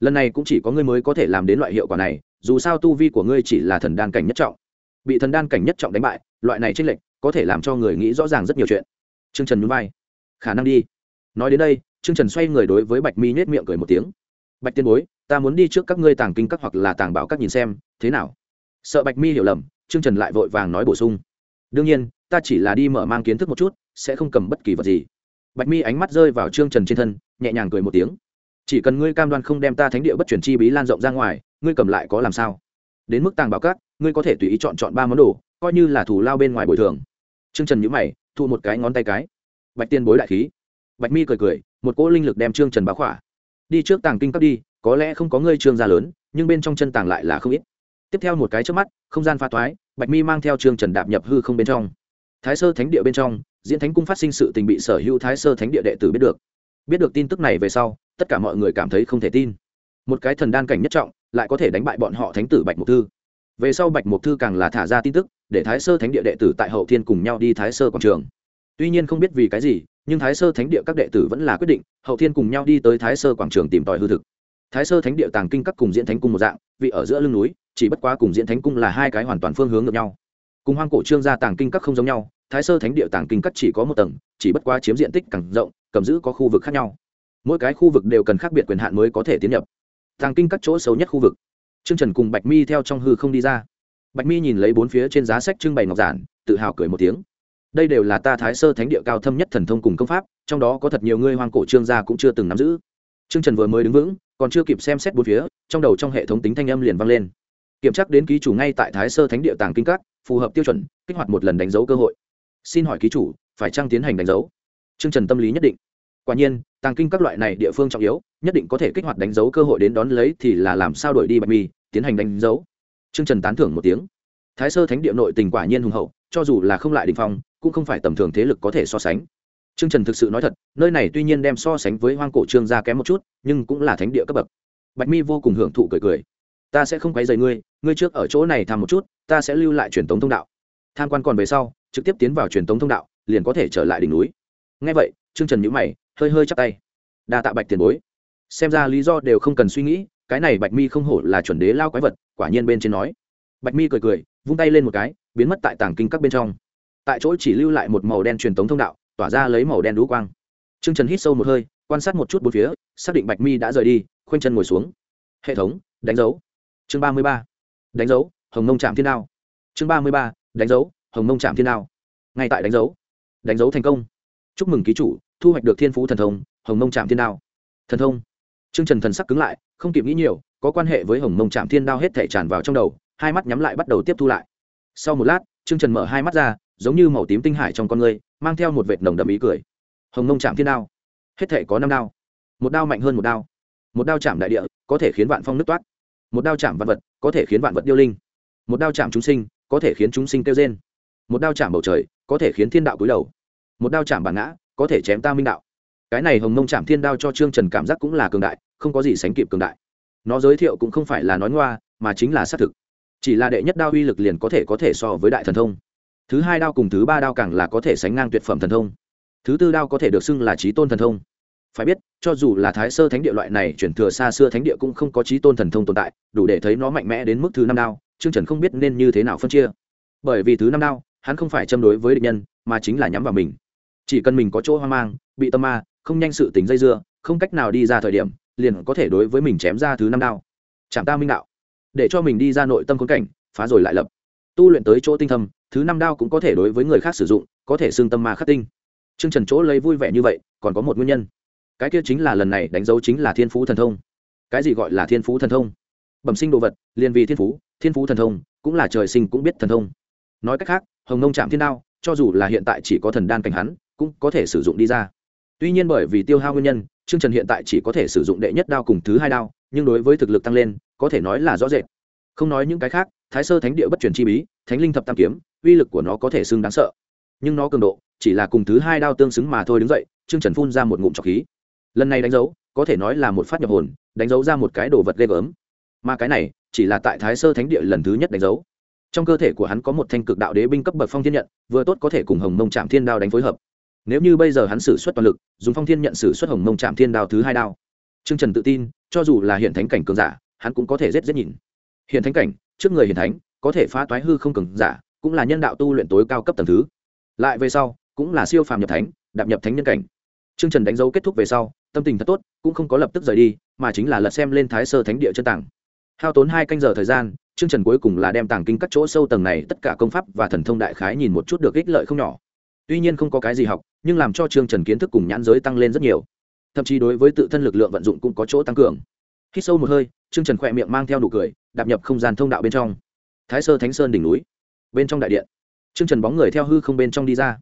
Lần này cũng chỉ có ngươi mới có thể làm đến loại hiệu quả này, dù sao tu vi của ngươi chỉ là thần đan cảnh nhất trọng. Bị thần đan cảnh nhất trọng đánh bại, loại này tranh lệch có thể làm cho người nghĩ rõ ràng rất nhiều chuyện. T r ư ơ n g trần nhún vai. Khả năng đi. Nói đến đây t r ư ơ n g trần xoay người đối với bạch mi nhét miệng cười một tiếng. Bạch tiên bối, ta muốn đi trước các ngươi tàng kinh các hoặc là tàng bảo các nhìn xem, thế nào? Sợ bạch mi hiểu lầm t r ư ơ n g trần lại vội vàng nói bổ sung. Đương nhiên, ta chỉ là đi mở mang kiến thức một chút, sẽ không cầm bất kỳ vật gì bạch mi ánh mắt rơi vào Trương trần trên thân nhẹ nhàng cười một tiếng. Chỉ cần ngươi cam đoan không đem ta thánh địa bất chuyển chi bí lan rộng ra ngoài ngươi cầm lại có làm sao? Đến mức tàng bảo các ngươi có thể tùy ý chọn chọn ba món đồ coi như là thủ lao bên ngoài bồi thường. Trương trần nhữ mày thu một cái ngón tay cái. Bạch tiên bối đại khí. Bạch mi cười cười một cỗ linh lực đem trương trần báo khỏa. Đi trước tàng kinh cấp đi có lẽ không có ngươi trương gia lớn nhưng bên trong chân tàng lại là không ít. Tiếp theo một cái trước mắt không gian pha thoái, bạch mi mang theo trương trần đạp nhập hư không bên trong. Thái sơ thánh địa bên trong diễn thánh cung phát sinh sự tình bị sở hữu thái sơ thánh địa đệ tử biết được. Biết được tin tức này về sau, tất cả mọi người cảm thấy không thể tin. Một cái thần đan cảnh nhất trọng, lại có thể đánh bại bọn họ thánh tử bạch mục thư. Về sau bạch mục thư càng là thả ra tin tức, để thái sơ thánh địa đệ tử tại hậu thiên cùng nhau đi thái sơ quảng trường. Tuy nhiên không biết vì cái gì, nhưng thái sơ thánh địa các đệ tử vẫn là quyết định, hậu thiên cùng nhau đi tới thái sơ quảng trường tìm tòi hư thực. Thái sơ thánh địa tàng kinh các cùng diễn thánh cung một dạng, vị ở giữa lưng núi, chỉ bất quá cùng diễn thánh cung là hai cái hoàn toàn phương hướng ngược nhau. Cùng hoang cổ trương gia tàng kinh các không giống nhau thái sơ thánh địa tàng kinh cắt chỉ có một tầng, chỉ bất quá chiếm diện tích càng rộng, cầm giữ có khu vực khác nhau. Mỗi cái khu vực đều cần khác biệt quyền hạn mới có thể tiến nhập. Tàng kinh các chỗ xấu nhất khu vực. Trương trần cùng bạch mi theo trong hư không đi ra. Bạch mi nhìn lấy bốn phía trên giá sách trưng bày ngọc giản, tự hào cười một tiếng. Đây đều là ta thái sơ thánh địa cao thâm nhất thần thông cùng công pháp, trong đó có thật nhiều ngươi hoang cổ trương gia cũng chưa từng nắm giữ. Trương trần vừa mới đứng vững, còn chưa kịp xem xét bốn phía, trong đầu trong hệ thống tính thanh âm liền vang lên. Kiểm tra đến ký chủ ngay tại thái sơ thánh địa tàng kinh các phù hợp tiêu chuẩn, kích hoạt một lần đánh dấu cơ hội xin hỏi ký chủ, phải trang tiến hành đánh dấu? Trương trần tâm lý nhất định. Quả nhiên, tàng kinh các loại này địa phương trọng yếu, nhất định có thể kích hoạt đánh dấu cơ hội đến đón lấy thì là làm sao đổi đi bạch mi, tiến hành đánh dấu. Trương trần tán thưởng một tiếng. Thái sơ thánh địa nội tình quả nhiên hùng hậu, cho dù là không lại đình phong, cũng không phải tầm thường thế lực có thể so sánh. Trương trần thực sự nói thật, nơi này tuy nhiên đem so sánh với hoang cổ trương gia kém một chút, nhưng cũng là thánh địa cấp bậc. Bạch mi vô cùng hưởng thụ cười cười. Ta sẽ không quấy rầy ngươi ngươi trước ở chỗ này tham một chút, ta sẽ lưu lại truyền tống thông đạo. Tham quan còn về sau trực tiếp tiến vào truyền tống thông đạo, liền có thể trở lại đỉnh núi. Ngay vậy, trương trần nhữ mày, hơi hơi chắp tay. Đa tạ bạch tiền bối. Xem ra lý do đều không cần suy nghĩ, cái này bạch mi không hổ là chuẩn đế lao quái vật, quả nhiên bên trên nói. Bạch mi cười cười, vung tay lên một cái, biến mất tại tảng kinh các bên trong. Tại chỗ chỉ lưu lại một màu đen truyền tống thông đạo, tỏa ra lấy màu đen đũ quang. T r ư ơ n g trần hít sâu một hơi, quan sát một chút bốn phía, xác định bạch mi đã rời đi, khoanh chân ngồi xuống. Hệ thống, đánh dấu. Chương ba mươi ba. Đánh dấu, hồng nông trạm thiên đao. Chương ba mươi ba. Đánh dấu hồng nông trạm thiên đao. Ngay tại đánh dấu đánh dấu thành công. Chúc mừng ký chủ, thu hoạch được thiên phú thần thông, hồng nông trạm thiên đao. Thần thông. Chương trần thần sắc cứng lại, không kịp nghĩ nhiều, có quan hệ với hồng mông trạm thiên đao hết thể tràn vào trong đầu, hai mắt nhắm lại bắt đầu tiếp thu lại. Sau một lát, trương trần mở hai mắt ra, giống như màu tím tinh hải trong con người, mang theo một vệt nồng đậm ý cười. Hồng nông Trạm thiên đao. Hết thể có năm đao. Một đao mạnh hơn một đao. Một đao chạm đại địa, có thể khiến vạn phong nứt toát. Một đao chạm vạn vật, có thể khiến vạn vật điêu linh. Một đao chạm chúng sinh, có thể khiến chúng sinh kêu trên một đao chạm bầu trời, có thể khiến thiên đạo cúi đầu. Một đao chạm bản ngã, có thể chém ta minh đạo. Cái này hồng nông chạm thiên đao cho trương trần cảm giác cũng là cường đại, không có gì sánh kịp cường đại. Nó giới thiệu cũng không phải là nói ngoa, mà chính là xác thực. Chỉ là đệ nhất đao uy lực liền có thể có thể so với đại thần thông. Thứ hai đao cùng thứ ba đao càng là có thể sánh ngang tuyệt phẩm thần thông. Thứ tư đao có thể được xưng là trí tôn thần thông. Phải biết, cho dù là thái sơ thánh địa loại này chuyển thừa xa xưa thánh địa cũng không có trí tôn thần thông tồn tại, đủ để thấy nó mạnh mẽ đến mức thứ năm đao chương trần không biết nên như thế nào phân chia. Bởi vì thứ năm đao hắn không phải châm đối với địch nhân, mà chính là nhắm vào mình. Chỉ cần mình có chỗ hoang mang, bị tâm ma, không nhanh sự tình dây dưa, không cách nào đi ra thời điểm, liền có thể đối với mình chém ra thứ năm đao. Chạm ta minh đạo. Để cho mình đi ra nội tâm khốn cảnh, phá rồi lại lập. Tu luyện tới chỗ tinh thâm, thứ năm đao cũng có thể đối với người khác sử dụng, có thể xương tâm ma khắc tinh. T r ư ơ n g trần chỗ lấy vui vẻ như vậy, còn có một nguyên nhân. Cái kia chính là lần này đánh dấu chính là thiên phú thần thông. Cái gì gọi là thiên phú thần thông? Bẩm sinh đồ vật, liền vì thiên phú thiên phú thần thông, cũng là trời sinh cũng biết thần thông. Nói cách khác hồng nông chạm thiên đao, cho dù là hiện tại chỉ có thần đan cảnh hắn, cũng có thể sử dụng đi ra. Tuy nhiên bởi vì tiêu hao nguyên nhân chương trần hiện tại chỉ có thể sử dụng đệ nhất đao cùng thứ hai đao, nhưng đối với thực lực tăng lên, có thể nói là rõ rệt. Không nói những cái khác, thái sơ thánh địa bất truyền chi bí, thánh linh thập tam kiếm, uy lực của nó có thể xưng đáng sợ. Nhưng nó cường độ, chỉ là cùng thứ hai đao tương xứng mà thôi đứng dậy, trương trần phun ra một ngụm trọc khí. Lần này đánh dấu, có thể nói là một phát nhập hồn, đánh dấu ra một cái đồ vật ghê gớm. Mà cái này, chỉ là tại thái sơ thánh địa lần thứ nhất đánh dấu trong cơ thể của hắn có một thanh cực đạo đế binh cấp bậc phong thiên nhận vừa tốt có thể cùng hồng mông trạm thiên đao đánh phối hợp. Nếu như bây giờ hắn xử suất toàn lực dùng phong thiên nhận xử suất hồng mông trạm thiên đao thứ hai đao. Trương trần tự tin cho dù là hiện thánh cảnh cường giả hắn cũng có thể rét rét nhìn. Hiện thánh cảnh trước người hiện thánh có thể phá toái hư không cường giả cũng là nhân đạo tu luyện tối cao cấp tầng thứ. Lại về sau cũng là siêu phàm nhập thánh đạp nhập thánh nhân cảnh. Trương Trần đánh dấu kết thúc về sau, tâm tình thật tốt, cũng không có lập tức rời đi, mà chính là lật xem lên Thái Sơ Thánh địa chân tàng. Hao tốn hai canh giờ thời gian, Trương Trần cuối cùng là đem tàng kinh các chỗ sâu tầng này tất cả công pháp và thần thông đại khái nhìn một chút được ích lợi không nhỏ. Tuy nhiên không có cái gì học, nhưng làm cho Trương Trần kiến thức cùng nhãn giới tăng lên rất nhiều. Thậm chí đối với tự thân lực lượng vận dụng cũng có chỗ tăng cường. Hít sâu một hơi, Trương Trần khỏe miệng mang theo nụ cười, đạp nhập không gian thông đạo bên trong thái sơ thánh sơn đỉnh núi bên trong đại điện Trương trần bóng người theo hư không bên trong đi ra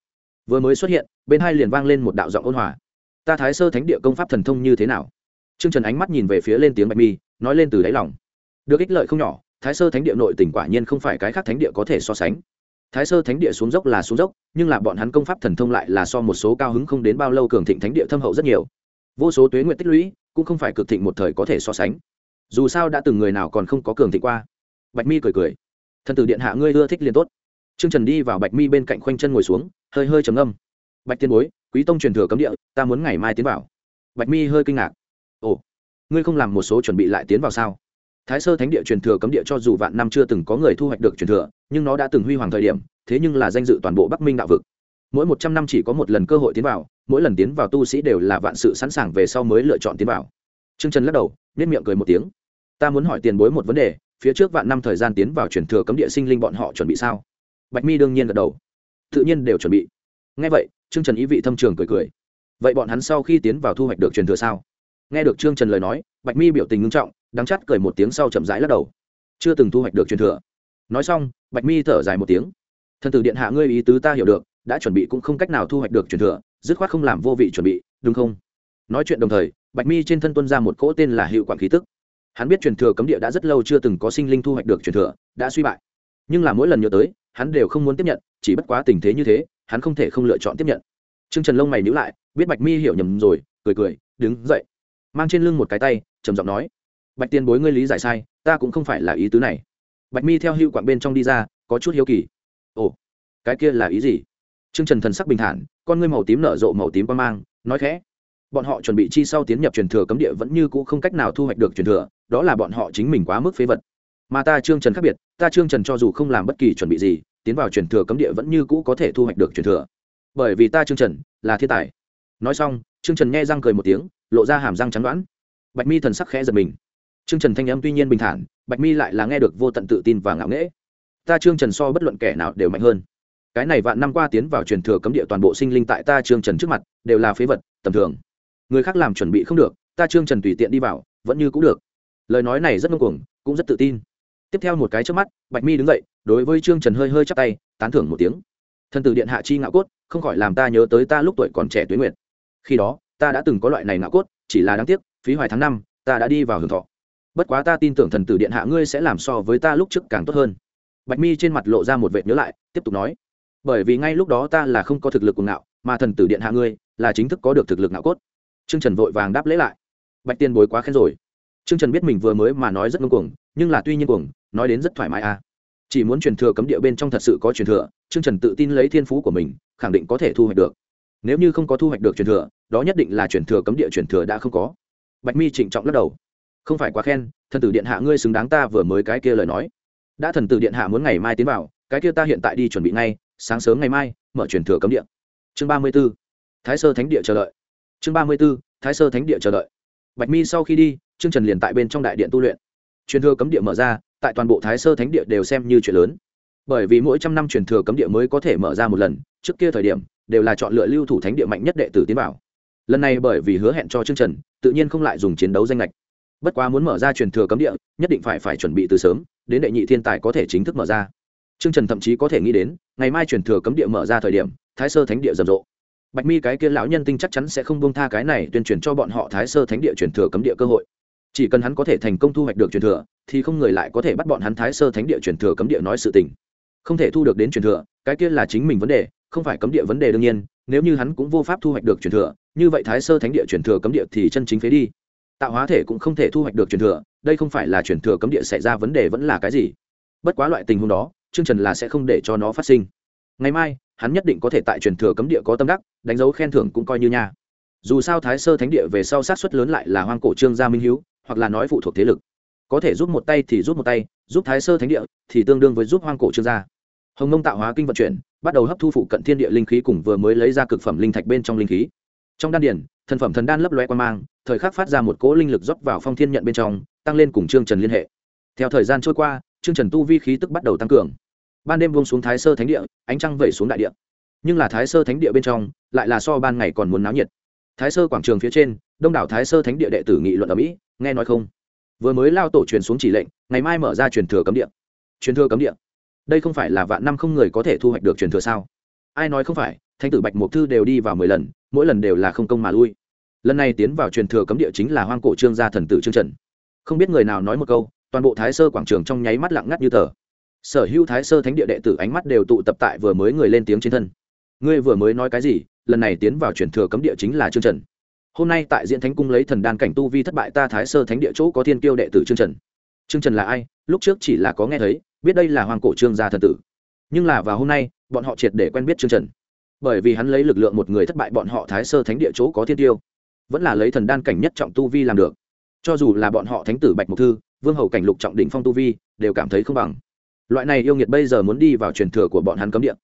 vừa mới xuất hiện bên hai liền vang lên một đạo giọng ôn hòa ta thái sơ thánh địa công pháp thần thông như thế nào Trương trần ánh mắt nhìn về phía lên tiếng bạch mi nói lên từ đáy lòng được ích lợi không nhỏ thái sơ thánh địa nội tỉnh quả nhiên không phải cái khác thánh địa có thể so sánh. Thái sơ thánh địa xuống dốc là xuống dốc, nhưng là bọn hắn công pháp thần thông lại là so một số cao hứng không đến bao lâu cường thịnh thánh địa thâm hậu rất nhiều. Vô số tuế nguyện tích lũy cũng không phải cực thịnh một thời có thể so sánh. Dù sao đã từng người nào còn không có cường thịnh qua. Bạch mi cười cười. Thần tử điện hạ ngươi ưa thích liền tốt. Trương trần đi vào bạch mi bên cạnh khoanh chân ngồi xuống, hơi hơi trầm âm bạch tiên bối, quý tông truyền thừa cấm địa, ta muốn ngày mai tiến vào. Bạch mi hơi kinh ngạc. Ồ, ngươi không làm một số chuẩn bị lại tiến vào sao? Thái sơ thánh địa truyền thừa cấm địa cho dù vạn năm chưa từng có người thu hoạch được truyền thừa, nhưng nó đã từng huy hoàng thời điểm, thế nhưng là danh dự toàn bộ bắc minh đạo vực. Mỗi một trăm năm chỉ có một lần cơ hội tiến vào, mỗi lần tiến vào tu sĩ đều là vạn sự sẵn sàng về sau mới lựa chọn tiến vào. T r ư ơ n g trần lắc đầu nếp miệng cười một tiếng. Ta muốn hỏi tiền bối một vấn đề, phía trước vạn năm thời gian tiến vào truyền thừa cấm địa sinh linh bọn họ chuẩn bị sao? Bạch mi đương nhiên gật đầu. Tự nhiên đều chuẩn bị. Ngay vậy, trương trần ý vị thâm trường cười cười. Vậy bọn hắn sau khi tiến vào thu hoạch được truyền thừa sao? Nghe được trương trần lời nói, bạch mi biểu tình ngưng trọng, đắng chắt cười một tiếng sau chậm rãi lắc đầu. Chưa từng thu hoạch được truyền thừa. Nói xong, bạch mi thở dài một tiếng. Thần tử điện hạ ngươi ý tứ ta hiểu được, đã chuẩn bị cũng không cách nào thu hoạch được truyền thừa, dứt khoát không làm vô vị chuẩn bị, đúng không? Nói chuyện đồng thời, bạch mi trên thân tuân ra một cỗ tên là hiệu quản khí tức. Hắn biết truyền thừa cấm địa đã rất lâu chưa từng có sinh linh thu hoạch được truyền thừa, đã suy bại. Nhưng là mỗi lần nhớ tới, hắn đều không muốn tiếp nhận, chỉ bất quá tình thế như thế, hắn không thể không lựa chọn tiếp nhận. T r ư ơ n g trần lông mày nhữ lại, biết bạch mi hiểu nhầm rồi, cười cười, đứng dậy mang trên lưng một cái tay, trầm giọng nói, bạch tiên bối ngươi lý giải sai, ta cũng không phải là ý tứ này. Bạch mi theo hữu quạng bên trong đi ra, có chút hiếu kỳ. Ồ, cái kia là ý gì? T r ư ơ n g trần thần sắc bình thản, con ngươi màu tím nở rộ màu tím qua mang, nói khẽ, bọn họ chuẩn bị chi sau tiến nhập truyền thừa cấm địa vẫn như cũ không cách nào thu hoạch được truyền thừa, đó là bọn họ chính mình quá mức phế vật. Mà ta trương trần khác biệt, ta trương trần cho dù không làm bất kỳ chuẩn bị gì, tiến vào truyền thừa cấm địa vẫn như cũ có thể thu hoạch được truyền thừa. Bởi vì ta trương trần là thiên tài. Nói xong, trương trần nghe răng cười một tiếng lộ ra hàm răng trắng đoán. Bạch mi thần sắc khẽ giật mình. Trương trần thanh âm tuy nhiên bình thản, bạch mi lại là nghe được vô tận tự tin và ngạo nghễ. Ta trương trần so bất luận kẻ nào đều mạnh hơn. Cái này vạn năm qua tiến vào truyền thừa cấm địa toàn bộ sinh linh tại ta trương trần trước mặt, đều là phế vật, tầm thường. Người khác làm chuẩn bị không được, ta trương trần tùy tiện đi vào, vẫn như cũng được. Lời nói này rất ngông cuồng, cũng rất tự tin. Tiếp theo một cái trước mắt, bạch mi đứng dậy, đối với trương trần hơi hơi chắp tay, tán thưởng một tiếng. Thần tử điện hạ chi ngạo cốt, không khỏi làm ta nhớ tới ta lúc tuổi còn trẻ tuế nguyệt. Khi đó ta đã từng có loại này não cốt chỉ là đáng tiếc phí hoài tháng năm ta đã đi vào hưởng thọ. Bất quá ta tin tưởng thần tử điện hạ ngươi sẽ làm so với ta lúc trước càng tốt hơn. Bạch mi trên mặt lộ ra một vệt nhớ lại tiếp tục nói bởi vì ngay lúc đó ta là không có thực lực cùng ngạo mà thần tử điện hạ ngươi là chính thức có được thực lực ngạo cốt. Trương trần vội vàng đáp lễ lại. Bạch tiên bối quá khen rồi. Trương Trần biết mình vừa mới mà nói rất ngông cuồng, nhưng là tuy nhiên cuồng, nói đến rất thoải mái à. Chỉ muốn truyền thừa cấm địa bên trong thật sự có truyền thừa, Trương Trần tự tin lấy thiên phú của mình, khẳng định có thể thu hoạch được. Nếu như không có thu hoạch được truyền thừa, đó nhất định là truyền thừa cấm địa truyền thừa đã không có. Bạch Mi trịnh trọng lắc đầu. Không phải quá khen, thần tử điện hạ ngươi xứng đáng ta vừa mới cái kia lời nói. Đã thần tử điện hạ muốn ngày mai tiến vào, cái kia ta hiện tại đi chuẩn bị ngay, sáng sớm ngày mai, mở truyền thừa cấm địa. Chương ba mươi 34. Thái Sơ Thánh địa chờ đợi. chương ba mươi b ố thái sơ thánh địa chờ đợi bạch mi sau khi đi chương trần liền tại bên trong đại điện tu luyện truyền thừa cấm địa mở ra tại toàn bộ thái sơ thánh địa đều xem như chuyện lớn bởi vì mỗi trăm năm truyền thừa cấm địa mới có thể mở ra một lần trước kia thời điểm đều là chọn lựa lưu thủ thánh địa mạnh nhất đệ tử tiến vào. Lần này bởi vì hứa hẹn cho chương trần, tự nhiên không lại dùng chiến đấu danh lệch bất quá muốn mở ra truyền thừa cấm địa, nhất định phải phải chuẩn bị từ sớm, đến đệ nhị thiên tài có thể chính thức mở ra. Chương trần thậm chí có thể nghĩ đến, ngày mai truyền thừa cấm địa mở ra thời điểm, thái sơ thánh địa rầm rộ. Bạch mi cái kia lão nhân tinh chắc chắn sẽ không bông tha cái này tuyên truyền cho bọn họ thái sơ thánh địa truyền thừa cấm địa cơ hội. Chỉ cần hắn có thể thành công thu hoạch được truyền thừa, thì không người lại có thể bắt bọn hắn thái sơ thánh địa truyền thừa cấm địa nói sự tình. Không thể thu được đến truyền thừa, cái kia là chính mình vấn đề không phải cấm địa vấn đề đương nhiên, nếu như hắn cũng vô pháp thu hoạch được truyền thừa, như vậy thái sơ thánh địa truyền thừa cấm địa thì chân chính phế đi. Tạo hóa thể cũng không thể thu hoạch được truyền thừa, đây không phải là truyền thừa cấm địa xảy ra vấn đề vẫn là cái gì. Bất quá loại tình huống đó chương trần là sẽ không để cho nó phát sinh. Ngày mai, hắn nhất định có thể tại truyền thừa cấm địa có tâm đắc, đánh dấu khen thưởng cũng coi như nha. Dù sao thái sơ thánh địa về sau sát xuất lớn lại là hoang cổ trương gia minh hữu hoặc là nói phụ thuộc thế lực. Có thể giúp một tay thì giúp một tay, giúp thái sơ thánh địa thì tương đương với giúp hoang cổ trương gia. Hồng nông tạo hóa kinh vận chuyển bắt đầu hấp thu phụ cận thiên địa linh khí cùng vừa mới lấy ra cực phẩm linh thạch bên trong linh khí. Trong đan điển thần phẩm thần đan lấp loe quan mang, thời khắc phát ra một cỗ linh lực rót vào phong thiên nhận bên trong, tăng lên cùng trương trần liên hệ. Theo thời gian trôi qua, trương trần tu vi khí tức bắt đầu tăng cường. Ban đêm vông xuống thái sơ thánh địa, ánh trăng vẩy xuống đại địa. Nhưng là thái sơ thánh địa bên trong, lại là so ban ngày còn muốn náo nhiệt. Thái sơ quảng trường phía trên, đông đảo thái sơ thánh địa đệ tử nghị luận ở mỹ nghe nói không? Vừa mới lao tổ truyền xuống chỉ lệnh, ngày mai mở ra truyền thừa cấm địa. Truyền thừa cấm địa đây không phải là vạn năm không người có thể thu hoạch được truyền thừa sao? Ai nói không phải, Thánh tử bạch mục thư đều đi vào mười lần, mỗi lần đều là không công mà lui. Lần này tiến vào truyền thừa cấm địa chính là hoang cổ trương gia thần tử trương trần. Không biết người nào nói một câu, toàn bộ thái sơ quảng trường trong nháy mắt lặng ngắt như tờ. Sở hữu thái sơ thánh địa đệ tử ánh mắt đều tụ tập tại vừa mới người lên tiếng trên thân. Ngươi vừa mới nói cái gì? Lần này tiến vào truyền thừa cấm địa chính là trương trần. Hôm nay tại diễn thánh cung lấy thần đan cảnh tu vi thất bại, ta thái sơ thánh địa chỗ có thiên kiêu đệ tử trương trần. Trương trần là ai? Lúc trước chỉ là có nghe thấy biết đây là hoàng cổ trương gia thần tử. Nhưng là vào hôm nay, bọn họ triệt để quen biết trương trần. Bởi vì hắn lấy lực lượng một người thất bại bọn họ thái sơ thánh địa chỗ có thiên tiêu. Vẫn là lấy thần đan cảnh nhất trọng tu vi làm được. Cho dù là bọn họ thánh tử bạch mộc thư, vương hầu cảnh lục trọng đỉnh phong tu vi, đều cảm thấy không bằng. Loại này yêu nghiệt bây giờ muốn đi vào truyền thừa của bọn hắn cấm địa.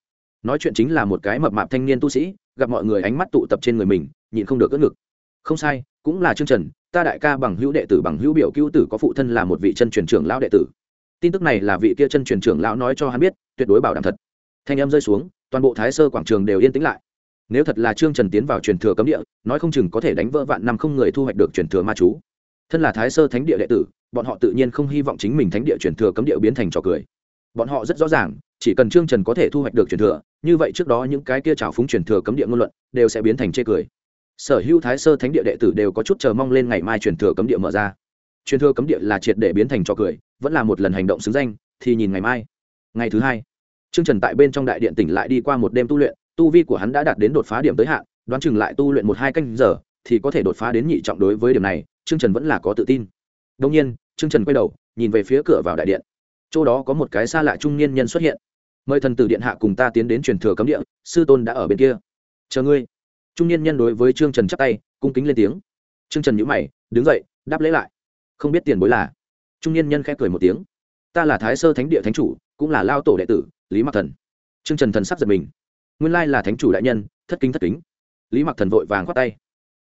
Nói chuyện chính là một cái mập mạp thanh niên tu sĩ, gặp mọi người ánh mắt tụ tập trên người mình, nhịn không được ớt ngực. Không sai, cũng là chương trần, ta đại ca bằng hữu đệ tử bằng hữu biểu cứu tử có phụ thân là một vị chân truyền trưởng lão đệ tử tin tức này là vị kia chân truyền trưởng lão nói cho hắn biết, tuyệt đối bảo đảm thật. Thanh âm rơi xuống, toàn bộ thái sơ quảng trường đều yên tĩnh lại. Nếu thật là trương trần tiến vào truyền thừa cấm địa, nói không chừng có thể đánh vỡ vạn năm không người thu hoạch được truyền thừa ma chú. Thân là thái sơ thánh địa đệ tử, bọn họ tự nhiên không hy vọng chính mình thánh địa truyền thừa cấm địa biến thành trò cười. Bọn họ rất rõ ràng, chỉ cần trương trần có thể thu hoạch được truyền thừa, như vậy trước đó những cái kia trào phúng truyền thừa cấm địa ngôn luận đều sẽ biến thành chê cười. Sở hữu thái sơ thánh địa đệ tử đều có chút chờ mong lên ngày mai truyền thừa cấm địa mở ra. Truyền thừa cấm địa là triệt để biến thành trò cười vẫn là một lần hành động xứng danh, thì nhìn ngày mai. Ngày thứ hai, trương trần tại bên trong đại điện tỉnh lại đi qua một đêm tu luyện, tu vi của hắn đã đạt đến đột phá điểm tới hạn, đoán chừng lại tu luyện một hai canh giờ, thì có thể đột phá đến nhị trọng đối với điểm này, trương trần vẫn là có tự tin. Đông nhiên, trương trần quay đầu, nhìn về phía cửa vào đại điện. Chỗ đó có một cái xa lạ trung niên nhân xuất hiện. Mời thần tử điện hạ cùng ta tiến đến truyền thừa cấm địa, sư tôn đã ở bên kia. Chờ ngươi. Trung niên nhân đối với trương trần chắp tay, cung kính lên tiếng. Trương trần nhữ mày, đứng dậy, đáp lễ lại. Không biết tiền bối là? Trung niên nhân khẽ cười một tiếng. Ta là thái sơ thánh địa thánh chủ, cũng là lao tổ đệ tử, lý mặc thần. Trương trần thần sắp giật mình. Nguyên lai là thánh chủ đại nhân, thất kính thất kính. Lý mặc thần vội vàng khoát tay.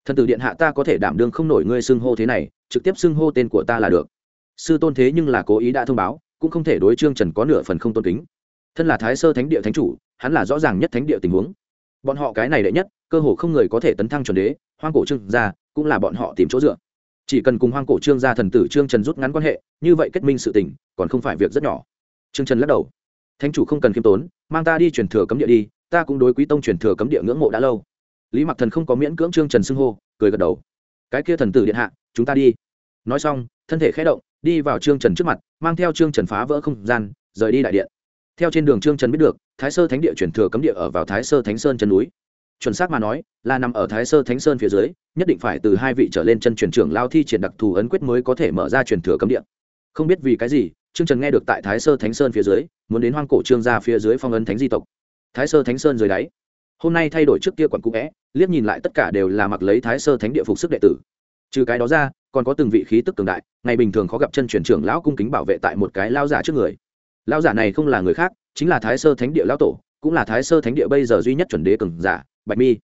Thần tử điện hạ ta có thể đảm đương không nổi ngươi xưng hô thế này, trực tiếp xưng hô tên của ta là được. Sư tôn thế nhưng là cố ý đã thông báo, cũng không thể đối trương trần có nửa phần không tôn kính. Thân là thái sơ thánh địa thánh chủ, hắn là rõ ràng nhất thánh địa tình huống. Bọn họ cái này đệ nhất, cơ hồ không người có thể tấn thăng chuẩn đế, hoang cổ trương gia, cũng là bọn họ tìm chỗ dựa chỉ cần cùng hoang cổ trương gia thần tử trương trần rút ngắn quan hệ, như vậy kết minh sự tình, còn không phải việc rất nhỏ. Trương trần lắc đầu. Thánh chủ không cần khiêm tốn, mang ta đi truyền thừa cấm địa đi, ta cũng đối quý tông truyền thừa cấm địa ngưỡng mộ đã lâu. Lý mặc thần không có miễn cưỡng trương trần xưng hô, cười gật đầu. Cái kia thần tử điện hạ, chúng ta đi. Nói xong, thân thể khé động, đi vào trương trần trước mặt, mang theo trương trần phá vỡ không gian, rời đi đại điện. Theo trên đường trương trần biết được, thái sơ thánh địa truyền thừa cấm địa ở vào thái sơ thánh sơn chân núi chuẩn xác mà nói, là nằm ở thái sơ thánh sơn phía dưới, nhất định phải từ hai vị trở lên chân truyền trưởng lao thi triển đặc thù ấn quyết mới có thể mở ra truyền thừa cấm địa. Không biết vì cái gì, trương trần nghe được tại thái sơ thánh sơn phía dưới, muốn đến hoang cổ trương gia phía dưới phong ấn thánh di tộc. Thái sơ thánh sơn dưới đáy. Hôm nay thay đổi trước kia quận cũ vẽ, liếc nhìn lại tất cả đều là mặc lấy thái sơ thánh địa phục sức đệ tử. Trừ cái đó ra, còn có từng vị khí tức cường đại, ngày bình thường khó gặp chân truyền trưởng lão cung kính bảo vệ tại một cái lao giả trước người. Lao giả này không là người khác, chính là thái sơ thánh địa lão tổ, cũng là thái sơ thánh địa bây giờ duy nhất chuẩn đế cường giả bạch mi.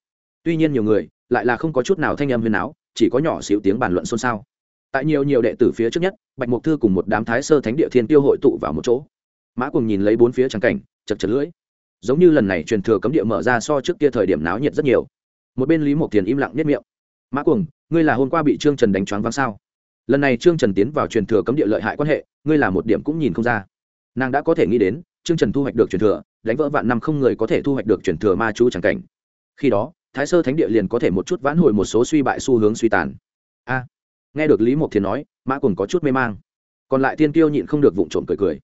Tuy nhiên nhiều người lại là không có chút nào thanh âm huyền áo, chỉ có nhỏ xíu tiếng bàn luận xôn xao. Tại nhiều nhiều đệ tử phía trước nhất, bạch mục thư cùng một đám thái sơ thánh địa thiên tiêu hội tụ vào một chỗ. Mã cùng nhìn lấy bốn phía trắng cảnh, chật chật lưỡi. Giống như lần này truyền thừa cấm địa mở ra so trước kia thời điểm náo nhiệt rất nhiều. Một bên lý mộc thiền im lặng nhất miệng. Mã cùng ngươi là hôm qua bị trương trần đánh choáng váng sao? Lần này trương trần tiến vào truyền thừa cấm địa lợi hại quan hệ, ngươi là một điểm cũng nhìn không ra. Nàng đã có thể nghĩ đến, trương trần thu hoạch được truyền thừa, đánh vỡ vạn năm không người có thể thu hoạch được truyền thừa ma chú c cảnh khi đó, thái sơ thánh địa liền có thể một chút vãn hồi một số suy bại xu hướng suy tàn. A, nghe được lý mộc thiền nói, mã cùng có chút mê mang. Còn lại tiên tiêu nhịn không được vụng trộm cười cười.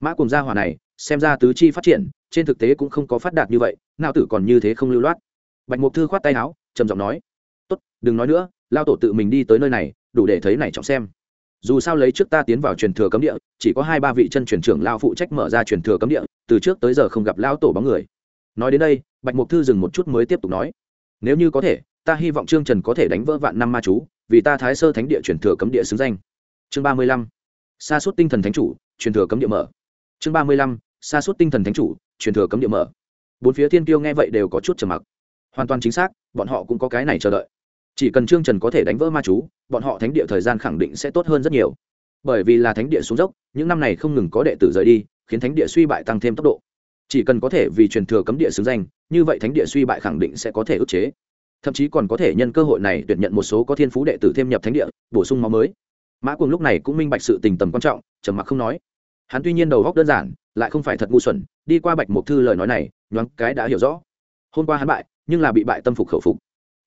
Mã cùng gia hỏa này, xem ra tứ chi phát triển, trên thực tế cũng không có phát đạt như vậy nào tử còn như thế không lưu loát. Bạch mục thư khoát tay áo, trầm giọng nói, tốt, đừng nói nữa, lao tổ tự mình đi tới nơi này, đủ để thấy này trọng xem. Dù sao lấy trước ta tiến vào truyền thừa cấm địa, chỉ có hai ba vị chân truyền trưởng lao phụ trách mở ra truyền thừa cấm địa, từ trước tới giờ không gặp lao tổ bóng người nói đến đây, bạch mục thư dừng một chút mới tiếp tục nói. Nếu như có thể, ta hy vọng trương trần có thể đánh vỡ vạn năm ma chú, vì ta thái sơ thánh địa truyền thừa cấm địa xứng danh. Chương ba mươi lăm. Xa suốt tinh thần thánh chủ, truyền thừa cấm địa mở. Chương ba mươi lăm. Xa suốt tinh thần thánh chủ, truyền thừa cấm địa mở. Bốn phía thiên tiêu nghe vậy đều có chút trầm mặc. Hoàn toàn chính xác, bọn họ cũng có cái này chờ đợi. Chỉ cần trương trần có thể đánh vỡ ma chú, bọn họ thánh địa thời gian khẳng định sẽ tốt hơn rất nhiều. Bởi vì là thánh địa xuống dốc, những năm này không ngừng có đệ tử rời đi, khiến thánh địa suy bại tăng thêm tốc độ chỉ cần có thể vì truyền thừa cấm địa xứng danh, như vậy thánh địa suy bại khẳng định sẽ có thể ức chế. Thậm chí còn có thể nhân cơ hội này tuyển nhận một số có thiên phú đệ tử thêm nhập thánh địa, bổ sung máu mới. Mã cuồng lúc này cũng minh bạch sự tình tầm quan trọng, trầm mặc không nói. Hắn tuy nhiên đầu góc đơn giản, lại không phải thật ngu xuẩn, đi qua bạch mục thư lời nói này, nhoáng cái đã hiểu rõ. Hôm qua hắn bại, nhưng là bị bại tâm phục khẩu phục.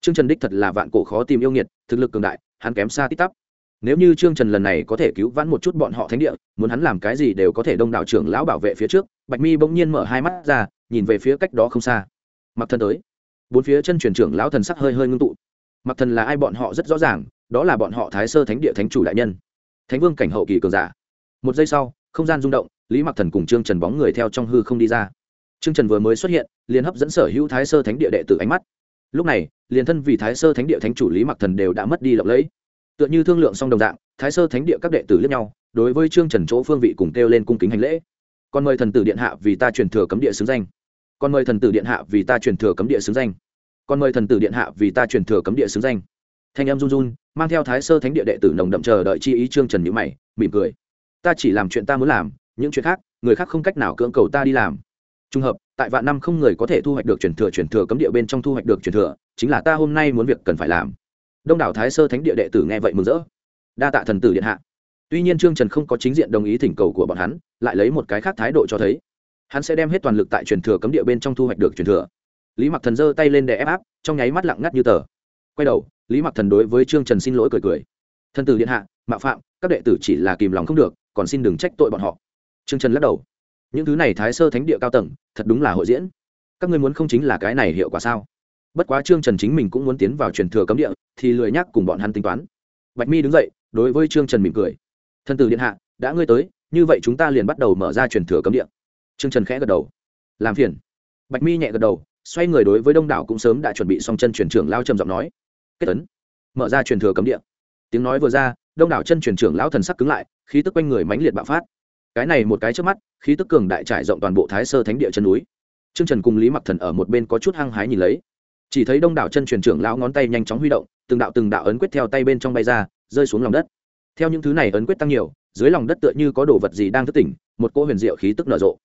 Trương trần đích thật là vạn cổ khó tìm yêu nghiệt, thực lực cường đại, hắn kém xa tít tắp. Nếu như trương trần lần này có thể cứu vãn một chút bọn họ thánh địa, muốn hắn làm cái gì đều có thể đông đảo trưởng lão bảo vệ phía trước bạch mi bỗng nhiên mở hai mắt ra, nhìn về phía cách đó không xa. Mặc thần tới. Bốn phía chân truyền trưởng lão thần sắc hơi hơi ngưng tụ. Mặc thần là ai bọn họ rất rõ ràng, đó là bọn họ thái sơ thánh địa thánh chủ đại nhân. Thánh vương cảnh hậu kỳ cường giả. Một giây sau, không gian rung động, lý mặc thần cùng trương trần bóng người theo trong hư không đi ra. Trương trần vừa mới xuất hiện, liền hấp dẫn sở hữu thái sơ thánh địa đệ tử ánh mắt. Lúc này, liền thân vì thái sơ thánh địa thánh chủ lý mặc thần đều đã mất đi lộng lẫy. Tựa như thương lượng xong đồng dạng, thái sơ thánh địa các đệ tử lẫn nhau, đối với trương trần chỗ phương vị cùng kêu lên cung kính hành lễ còn mời thần tử điện hạ vì ta truyền thừa cấm địa xứng danh. Còn mời thần tử điện hạ vì ta truyền thừa cấm địa xứng danh. Còn mời thần tử điện hạ vì ta truyền thừa cấm địa xứng danh. Thanh em run run, mang theo thái sơ thánh địa đệ tử nồng đậm chờ đợi chi ý trương trần nhữ mày, mỉm cười. Ta chỉ làm chuyện ta muốn làm, những chuyện khác, người khác không cách nào cưỡng cầu ta đi làm. Trùng hợp, tại vạn năm không người có thể thu hoạch được truyền thừa truyền thừa cấm địa bên trong thu hoạch được truyền thừa, chính là ta hôm nay muốn việc cần phải làm. Đông đảo thái sơ thánh địa đệ tử nghe vậy mừng rỡ. Đa tạ thần tử điện hạ tuy nhiên trương trần không có chính diện đồng ý thỉnh cầu của bọn hắn, lại lấy một cái khác thái độ cho thấy, hắn sẽ đem hết toàn lực tại truyền thừa cấm địa bên trong thu hoạch được truyền thừa. Lý mặc thần giơ tay lên để ép áp, trong nháy mắt lặng ngắt như tờ. Quay đầu, lý mặc thần đối với trương trần xin lỗi cười cười. Thân tử điện hạ, mạo phạm, các đệ tử chỉ là kìm lòng không được, còn xin đừng trách tội bọn họ. Trương trần lắc đầu. Những thứ này thái sơ thánh địa cao tầng, thật đúng là hội diễn. Các ngươi muốn không chính là cái này hiệu quả sao? Bất quá trương trần chính mình cũng muốn tiến vào truyền thừa cấm địa, thì lười nhắc cùng bọn hắn tính toán. Bạch mi đứng dậy, đối với trương trần mỉm cười thân tử điện hạ, đã ngươi tới, như vậy chúng ta liền bắt đầu mở ra truyền thừa cấm địa. Trương trần khẽ gật đầu. Làm phiền. Bạch mi nhẹ gật đầu, xoay người đối với đông đảo cũng sớm đã chuẩn bị xong chân truyền trưởng lao trầm giọng nói. Kết tấn mở ra truyền thừa cấm địa. Tiếng nói vừa ra, đông đảo chân truyền trưởng lão thần sắc cứng lại, khí tức quanh người mãnh liệt bạo phát. Cái này một cái trước mắt, khí tức cường đại trải rộng toàn bộ thái sơ thánh địa chân núi. Trương trần cùng lý mặc thần ở một bên có chút hăng hái nhìn lấy. Chỉ thấy đông đảo chân truyền trưởng lão ngón tay nhanh chóng huy động, từng đạo từng đạo ấn quyết theo tay bên trong bay ra, rơi xuống lòng đất theo những thứ này ấn quyết tăng nhiều, dưới lòng đất tựa như có đồ vật gì đang thức tỉnh, một cỗ huyền diệu khí tức nở rộ.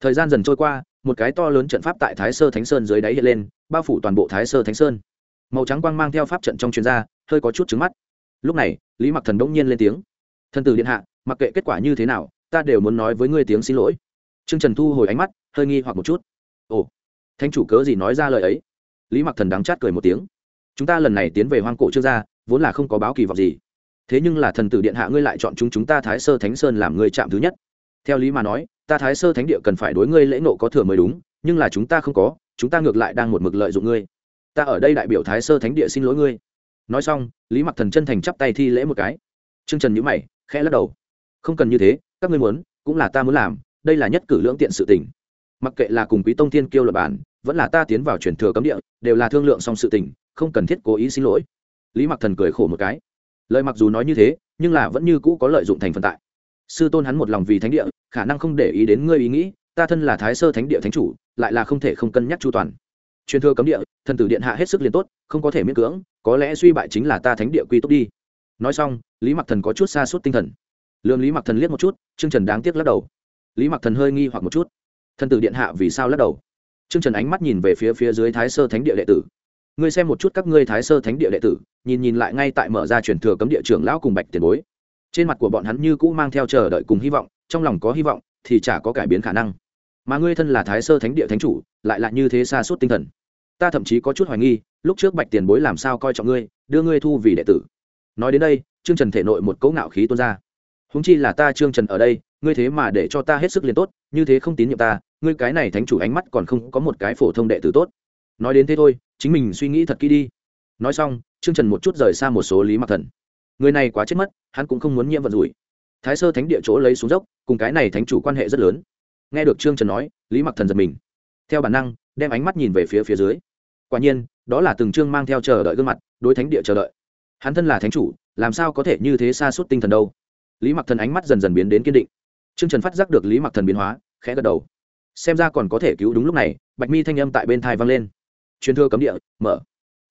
Thời gian dần trôi qua, một cái to lớn trận pháp tại thái sơ thánh sơn dưới đáy hiện lên, bao phủ toàn bộ thái sơ thánh sơn. Màu trắng quang mang theo pháp trận trong chuyên gia hơi có chút trứng mắt. Lúc này, lý mặc thần đông nhiên lên tiếng. Thần tử điện hạ, mặc kệ kết quả như thế nào, ta đều muốn nói với ngươi tiếng xin lỗi. Trương trần thu hồi ánh mắt, hơi nghi hoặc một chút. Ồ, thánh chủ cớ gì nói ra lời ấy? Lý mặc thần đắng chát cười một tiếng. Chúng ta lần này tiến về hoang cổ trương gia, vốn là không có báo kỳ vọng gì thế nhưng là thần tử điện hạ ngươi lại chọn chúng chúng ta thái sơ thánh sơn làm người chạm thứ nhất. Theo lý mà nói, ta thái sơ thánh địa cần phải đối ngươi lễ nộ có thừa mới đúng, nhưng là chúng ta không có, chúng ta ngược lại đang một mực lợi dụng ngươi. Ta ở đây đại biểu thái sơ thánh địa xin lỗi ngươi. Nói xong, lý mặc thần chân thành chắp tay thi lễ một cái. T r ư ơ n g trần nhữ mày, khẽ lắc đầu. Không cần như thế, các ngươi muốn, cũng là ta muốn làm, đây là nhất cử lưỡng tiện sự tình. Mặc kệ là cùng quý tông thiên kiêu lập bản vẫn là ta tiến vào truyền thừa cấm địa, đều là thương lượng xong sự tình, không cần thiết cố ý xin lỗi. Lý mặc thần cười khổ một cái lời mặc dù nói như thế, nhưng là vẫn như cũ có lợi dụng thành phần tại. Sư tôn hắn một lòng vì thánh địa, khả năng không để ý đến ngươi ý nghĩ, ta thân là thái sơ thánh địa thánh chủ, lại là không thể không cân nhắc chu toàn. Truyền thừa cấm địa, thần tử điện hạ hết sức liền tốt, không có thể miễn cưỡng, có lẽ suy bại chính là ta thánh địa quy tốt đi. Nói xong, lý mặc thần có chút xa suốt tinh thần. Lương lý mặc thần liếc một chút chương trần đáng tiếc lắc đầu. Lý mặc thần hơi nghi hoặc một chút. Thần tử điện hạ vì sao lắc đầu? Chương trần ánh mắt nhìn về phía phía dưới thái sơ thánh địa đệ tử ngươi xem một chút các ngươi thái sơ thánh địa đệ tử, nhìn nhìn lại ngay tại mở ra truyền thừa cấm địa trưởng lão cùng bạch tiền bối. Trên mặt của bọn hắn như cũ mang theo chờ đợi cùng hy vọng, trong lòng có hy vọng thì chả có cải biến khả năng. Mà ngươi thân là thái sơ thánh địa thánh chủ, lại là như thế xa suốt tinh thần. Ta thậm chí có chút hoài nghi, lúc trước bạch tiền bối làm sao coi trọng ngươi, đưa ngươi thu vì đệ tử. Nói đến đây, trương trần thể nội một cấu ngạo khí tuôn ra. Húng chi là ta trương trần ở đây, ngươi thế mà để cho ta hết sức liền tốt, như thế không tín nhiệm ta, ngươi cái này thánh chủ ánh mắt còn không có một cái phổ thông đệ tử tốt nói đến thế thôi, chính mình suy nghĩ thật kỹ đi. Nói xong, trương trần một chút rời xa một số lý mặc thần. Người này quá chết mất, hắn cũng không muốn nhiễm vận rủi. Thái sơ thánh địa chỗ lấy xuống dốc, cùng cái này thánh chủ quan hệ rất lớn. Nghe được trương trần nói, lý mặc thần giật mình. Theo bản năng, đem ánh mắt nhìn về phía phía dưới. Quả nhiên, đó là từng trương mang theo chờ đợi gương mặt, đối thánh địa chờ đợi. Hắn thân là thánh chủ, làm sao có thể như thế xa suốt tinh thần đâu? Lý mặc thần ánh mắt dần dần biến đến kiên định. Trương trần phát giác được lý mặc thần biến hóa, khẽ gật đầu. Xem ra còn có thể cứu đúng lúc này, bạch mi thanh âm tại bên thai vang lên truyền thừa cấm địa, mở.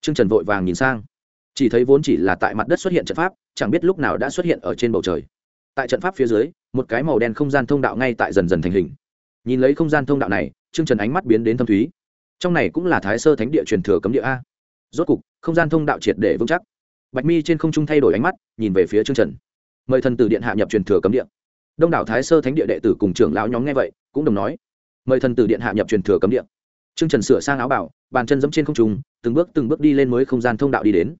Trương trần vội vàng nhìn sang. Chỉ thấy vốn chỉ là tại mặt đất xuất hiện trận pháp, chẳng biết lúc nào đã xuất hiện ở trên bầu trời. Tại trận pháp phía dưới, một cái màu đen không gian thông đạo ngay tại dần dần thành hình. Nhìn lấy không gian thông đạo này, trương trần ánh mắt biến đến thâm thúy. Trong này cũng là thái sơ thánh địa truyền thừa cấm địa a. Rốt cục, không gian thông đạo triệt để vững chắc. Bạch mi trên không trung thay đổi ánh mắt, nhìn về phía trương trần. Mời thần tử điện hạ nhập truyền thừa cấm địa. Đông đảo thái sơ thánh địa đệ tử cùng trưởng lão nhóm nghe vậy, cũng đồng nói. Mời thần tử điện hạ nhập truyền thừa cấm địa. Trương trần sửa sang áo bảo bàn chân dẫm trên không trung, từng bước từng bước đi lên mới không gian thông đạo đi đến.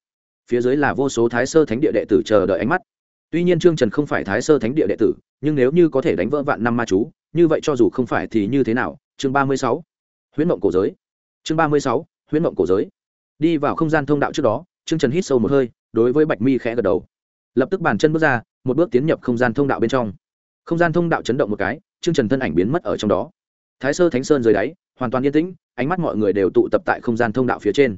Phía dưới là vô số thái sơ thánh địa đệ tử chờ đợi ánh mắt. Tuy nhiên trương trần không phải thái sơ thánh địa đệ tử, nhưng nếu như có thể đánh vỡ vạn năm ma chú, như vậy cho dù không phải thì như thế nào? Chương ba mươi sáu. Huyễn mộng cổ giới. Chương ba mươi sáu, huyễn mộng cổ giới. Đi vào không gian thông đạo trước đó, trương trần hít sâu một hơi, đối với bạch mi khẽ gật đầu. Lập tức bàn chân bước ra, một bước tiến nhập không gian thông đạo bên trong. Không gian thông đạo chấn động một cái, trương trần thân ảnh biến mất ở trong đó. Thái sơ thánh sơn dưới đáy, hoàn toàn yên tĩnh ánh mắt mọi người đều tụ tập tại không gian thông đạo phía trên.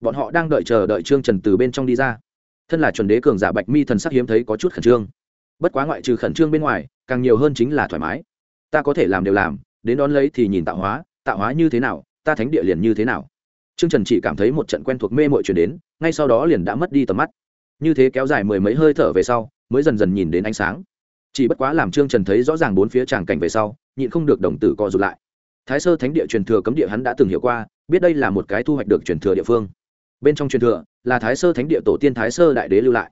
Bọn họ đang đợi chờ đợi trương trần từ bên trong đi ra. Thân là chuẩn đế cường giả bạch mi thần sắc hiếm thấy có chút khẩn trương. Bất quá ngoại trừ khẩn trương bên ngoài, càng nhiều hơn chính là thoải mái. Ta có thể làm đều làm, đến đón lấy thì nhìn tạo hóa tạo hóa như thế nào, ta thánh địa liền như thế nào. Trương trần chỉ cảm thấy một trận quen thuộc mê mội chuyển đến, ngay sau đó liền đã mất đi tầm mắt. Như thế kéo dài mười mấy hơi thở về sau, mới dần dần nhìn đến ánh sáng. Chỉ bất quá làm trương trần thấy rõ ràng bốn phía tràng cảnh về sau, nhịn không được đồng tử co rụt lại thái sơ thánh địa truyền thừa cấm địa hắn đã từng hiểu qua, biết đây là một cái thu hoạch được truyền thừa địa phương. Bên trong truyền thừa là thái sơ thánh địa tổ tiên thái sơ đại đế lưu lại.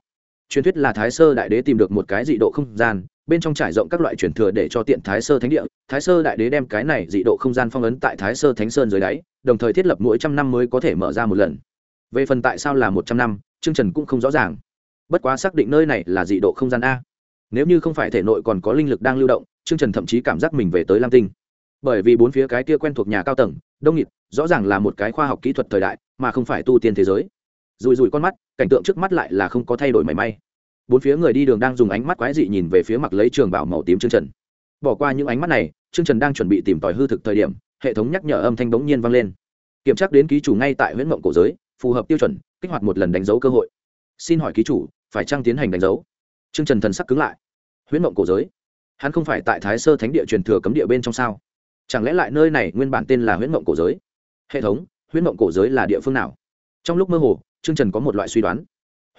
Truyền thuyết là thái sơ đại đế tìm được một cái dị độ không gian, bên trong trải rộng các loại truyền thừa để cho tiện thái sơ thánh địa. Thái sơ đại đế đem cái này dị độ không gian phong ấn tại thái sơ thánh sơn dưới đáy, đồng thời thiết lập mỗi trăm năm mới có thể mở ra một lần. Về phần tại sao là một trăm năm chương trần cũng không rõ ràng. Bất quá xác định nơi này là dị độ không gian a. Nếu như không phải thể nội còn có linh lực đang lưu động chương trần thậm chí cảm giác mình về tới lam tinh bởi vì bốn phía cái kia quen thuộc nhà cao tầng, đông nghịt, rõ ràng là một cái khoa học kỹ thuật thời đại, mà không phải tu tiên thế giới. Rùi rùi con mắt, cảnh tượng trước mắt lại là không có thay đổi mảy may. Bốn phía người đi đường đang dùng ánh mắt quái dị nhìn về phía mặt lấy trường bảo màu tím chương trần. Bỏ qua những ánh mắt này chương trần đang chuẩn bị tìm tòi hư thực thời điểm, hệ thống nhắc nhở âm thanh bỗng nhiên vang lên. Kiểm tra đến ký chủ ngay tại huyện mộng cổ giới, phù hợp tiêu chuẩn, kích hoạt một lần đánh dấu cơ hội. Xin hỏi ký chủ, phải trang tiến hành đánh dấu? Chương trần thần sắc cứng lại. Huyễn mộng cổ giới? Hắn không phải tại thái sơ thánh địa truyền thừa cấm địa bên trong sao? Chẳng lẽ lại nơi này nguyên bản tên là huyễn mộng cổ giới? Hệ thống, huyễn mộng cổ giới là địa phương nào? Trong lúc mơ hồ chương trần có một loại suy đoán.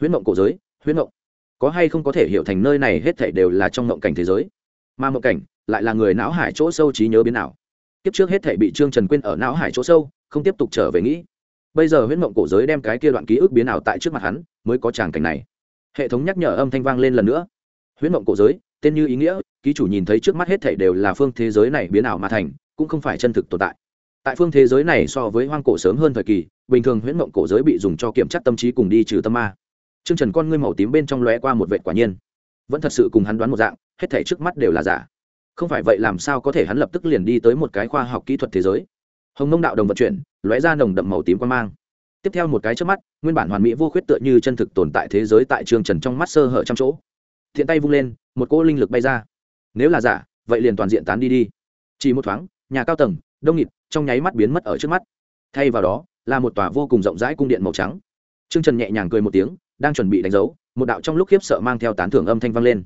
Huyễn mộng cổ giới, huyễn mộng. Có hay không có thể hiểu thành nơi này hết thảy đều là trong mộng cảnh thế giới? Mà mộng cảnh lại là người não hải chỗ sâu trí nhớ biến nào tiếp trước hết thảy bị trương trần quên ở não hải chỗ sâu, không tiếp tục trở về nghĩ. Bây giờ huyễn mộng cổ giới đem cái kia đoạn ký ức biến nào tại trước mặt hắn, mới có tràng cảnh này. Hệ thống nhắc nhở âm thanh vang lên lần nữa. Huyễn mộng cổ giới, tên như ý nghĩa ký chủ nhìn thấy trước mắt hết thảy đều là phương thế giới này biến ảo mà thành, cũng không phải chân thực tồn tại. Tại phương thế giới này so với hoang cổ sớm hơn thời kỳ, bình thường huyễn mộng cổ giới bị dùng cho kiểm tra tâm trí cùng đi trừ tâm ma. Trương trần con ngươi màu tím bên trong lóe qua một vệt quả nhiên. Vẫn thật sự cùng hắn đoán một dạng, hết thảy trước mắt đều là giả. Không phải vậy làm sao có thể hắn lập tức liền đi tới một cái khoa học kỹ thuật thế giới? Hồng nông đạo đồng vận chuyển, lóe ra nồng đậm màu tím quan mang. Tiếp theo một cái trước mắt, nguyên bản hoàn mỹ vô khuyết tựa như chân thực tồn tại thế giới tại trường trần trong mắt sơ hở trăm chỗ. Thiện tay vung lên, một cỗ linh lực bay ra nếu là giả, vậy liền toàn diện tán đi đi. Chỉ một thoáng, nhà cao tầng, đông nghịt, trong nháy mắt biến mất ở trước mắt. Thay vào đó, là một tòa vô cùng rộng rãi cung điện màu trắng. T r ư ơ n g trần nhẹ nhàng cười một tiếng, đang chuẩn bị đánh dấu, một đạo trong lúc khiếp sợ mang theo tán thưởng âm thanh vang lên.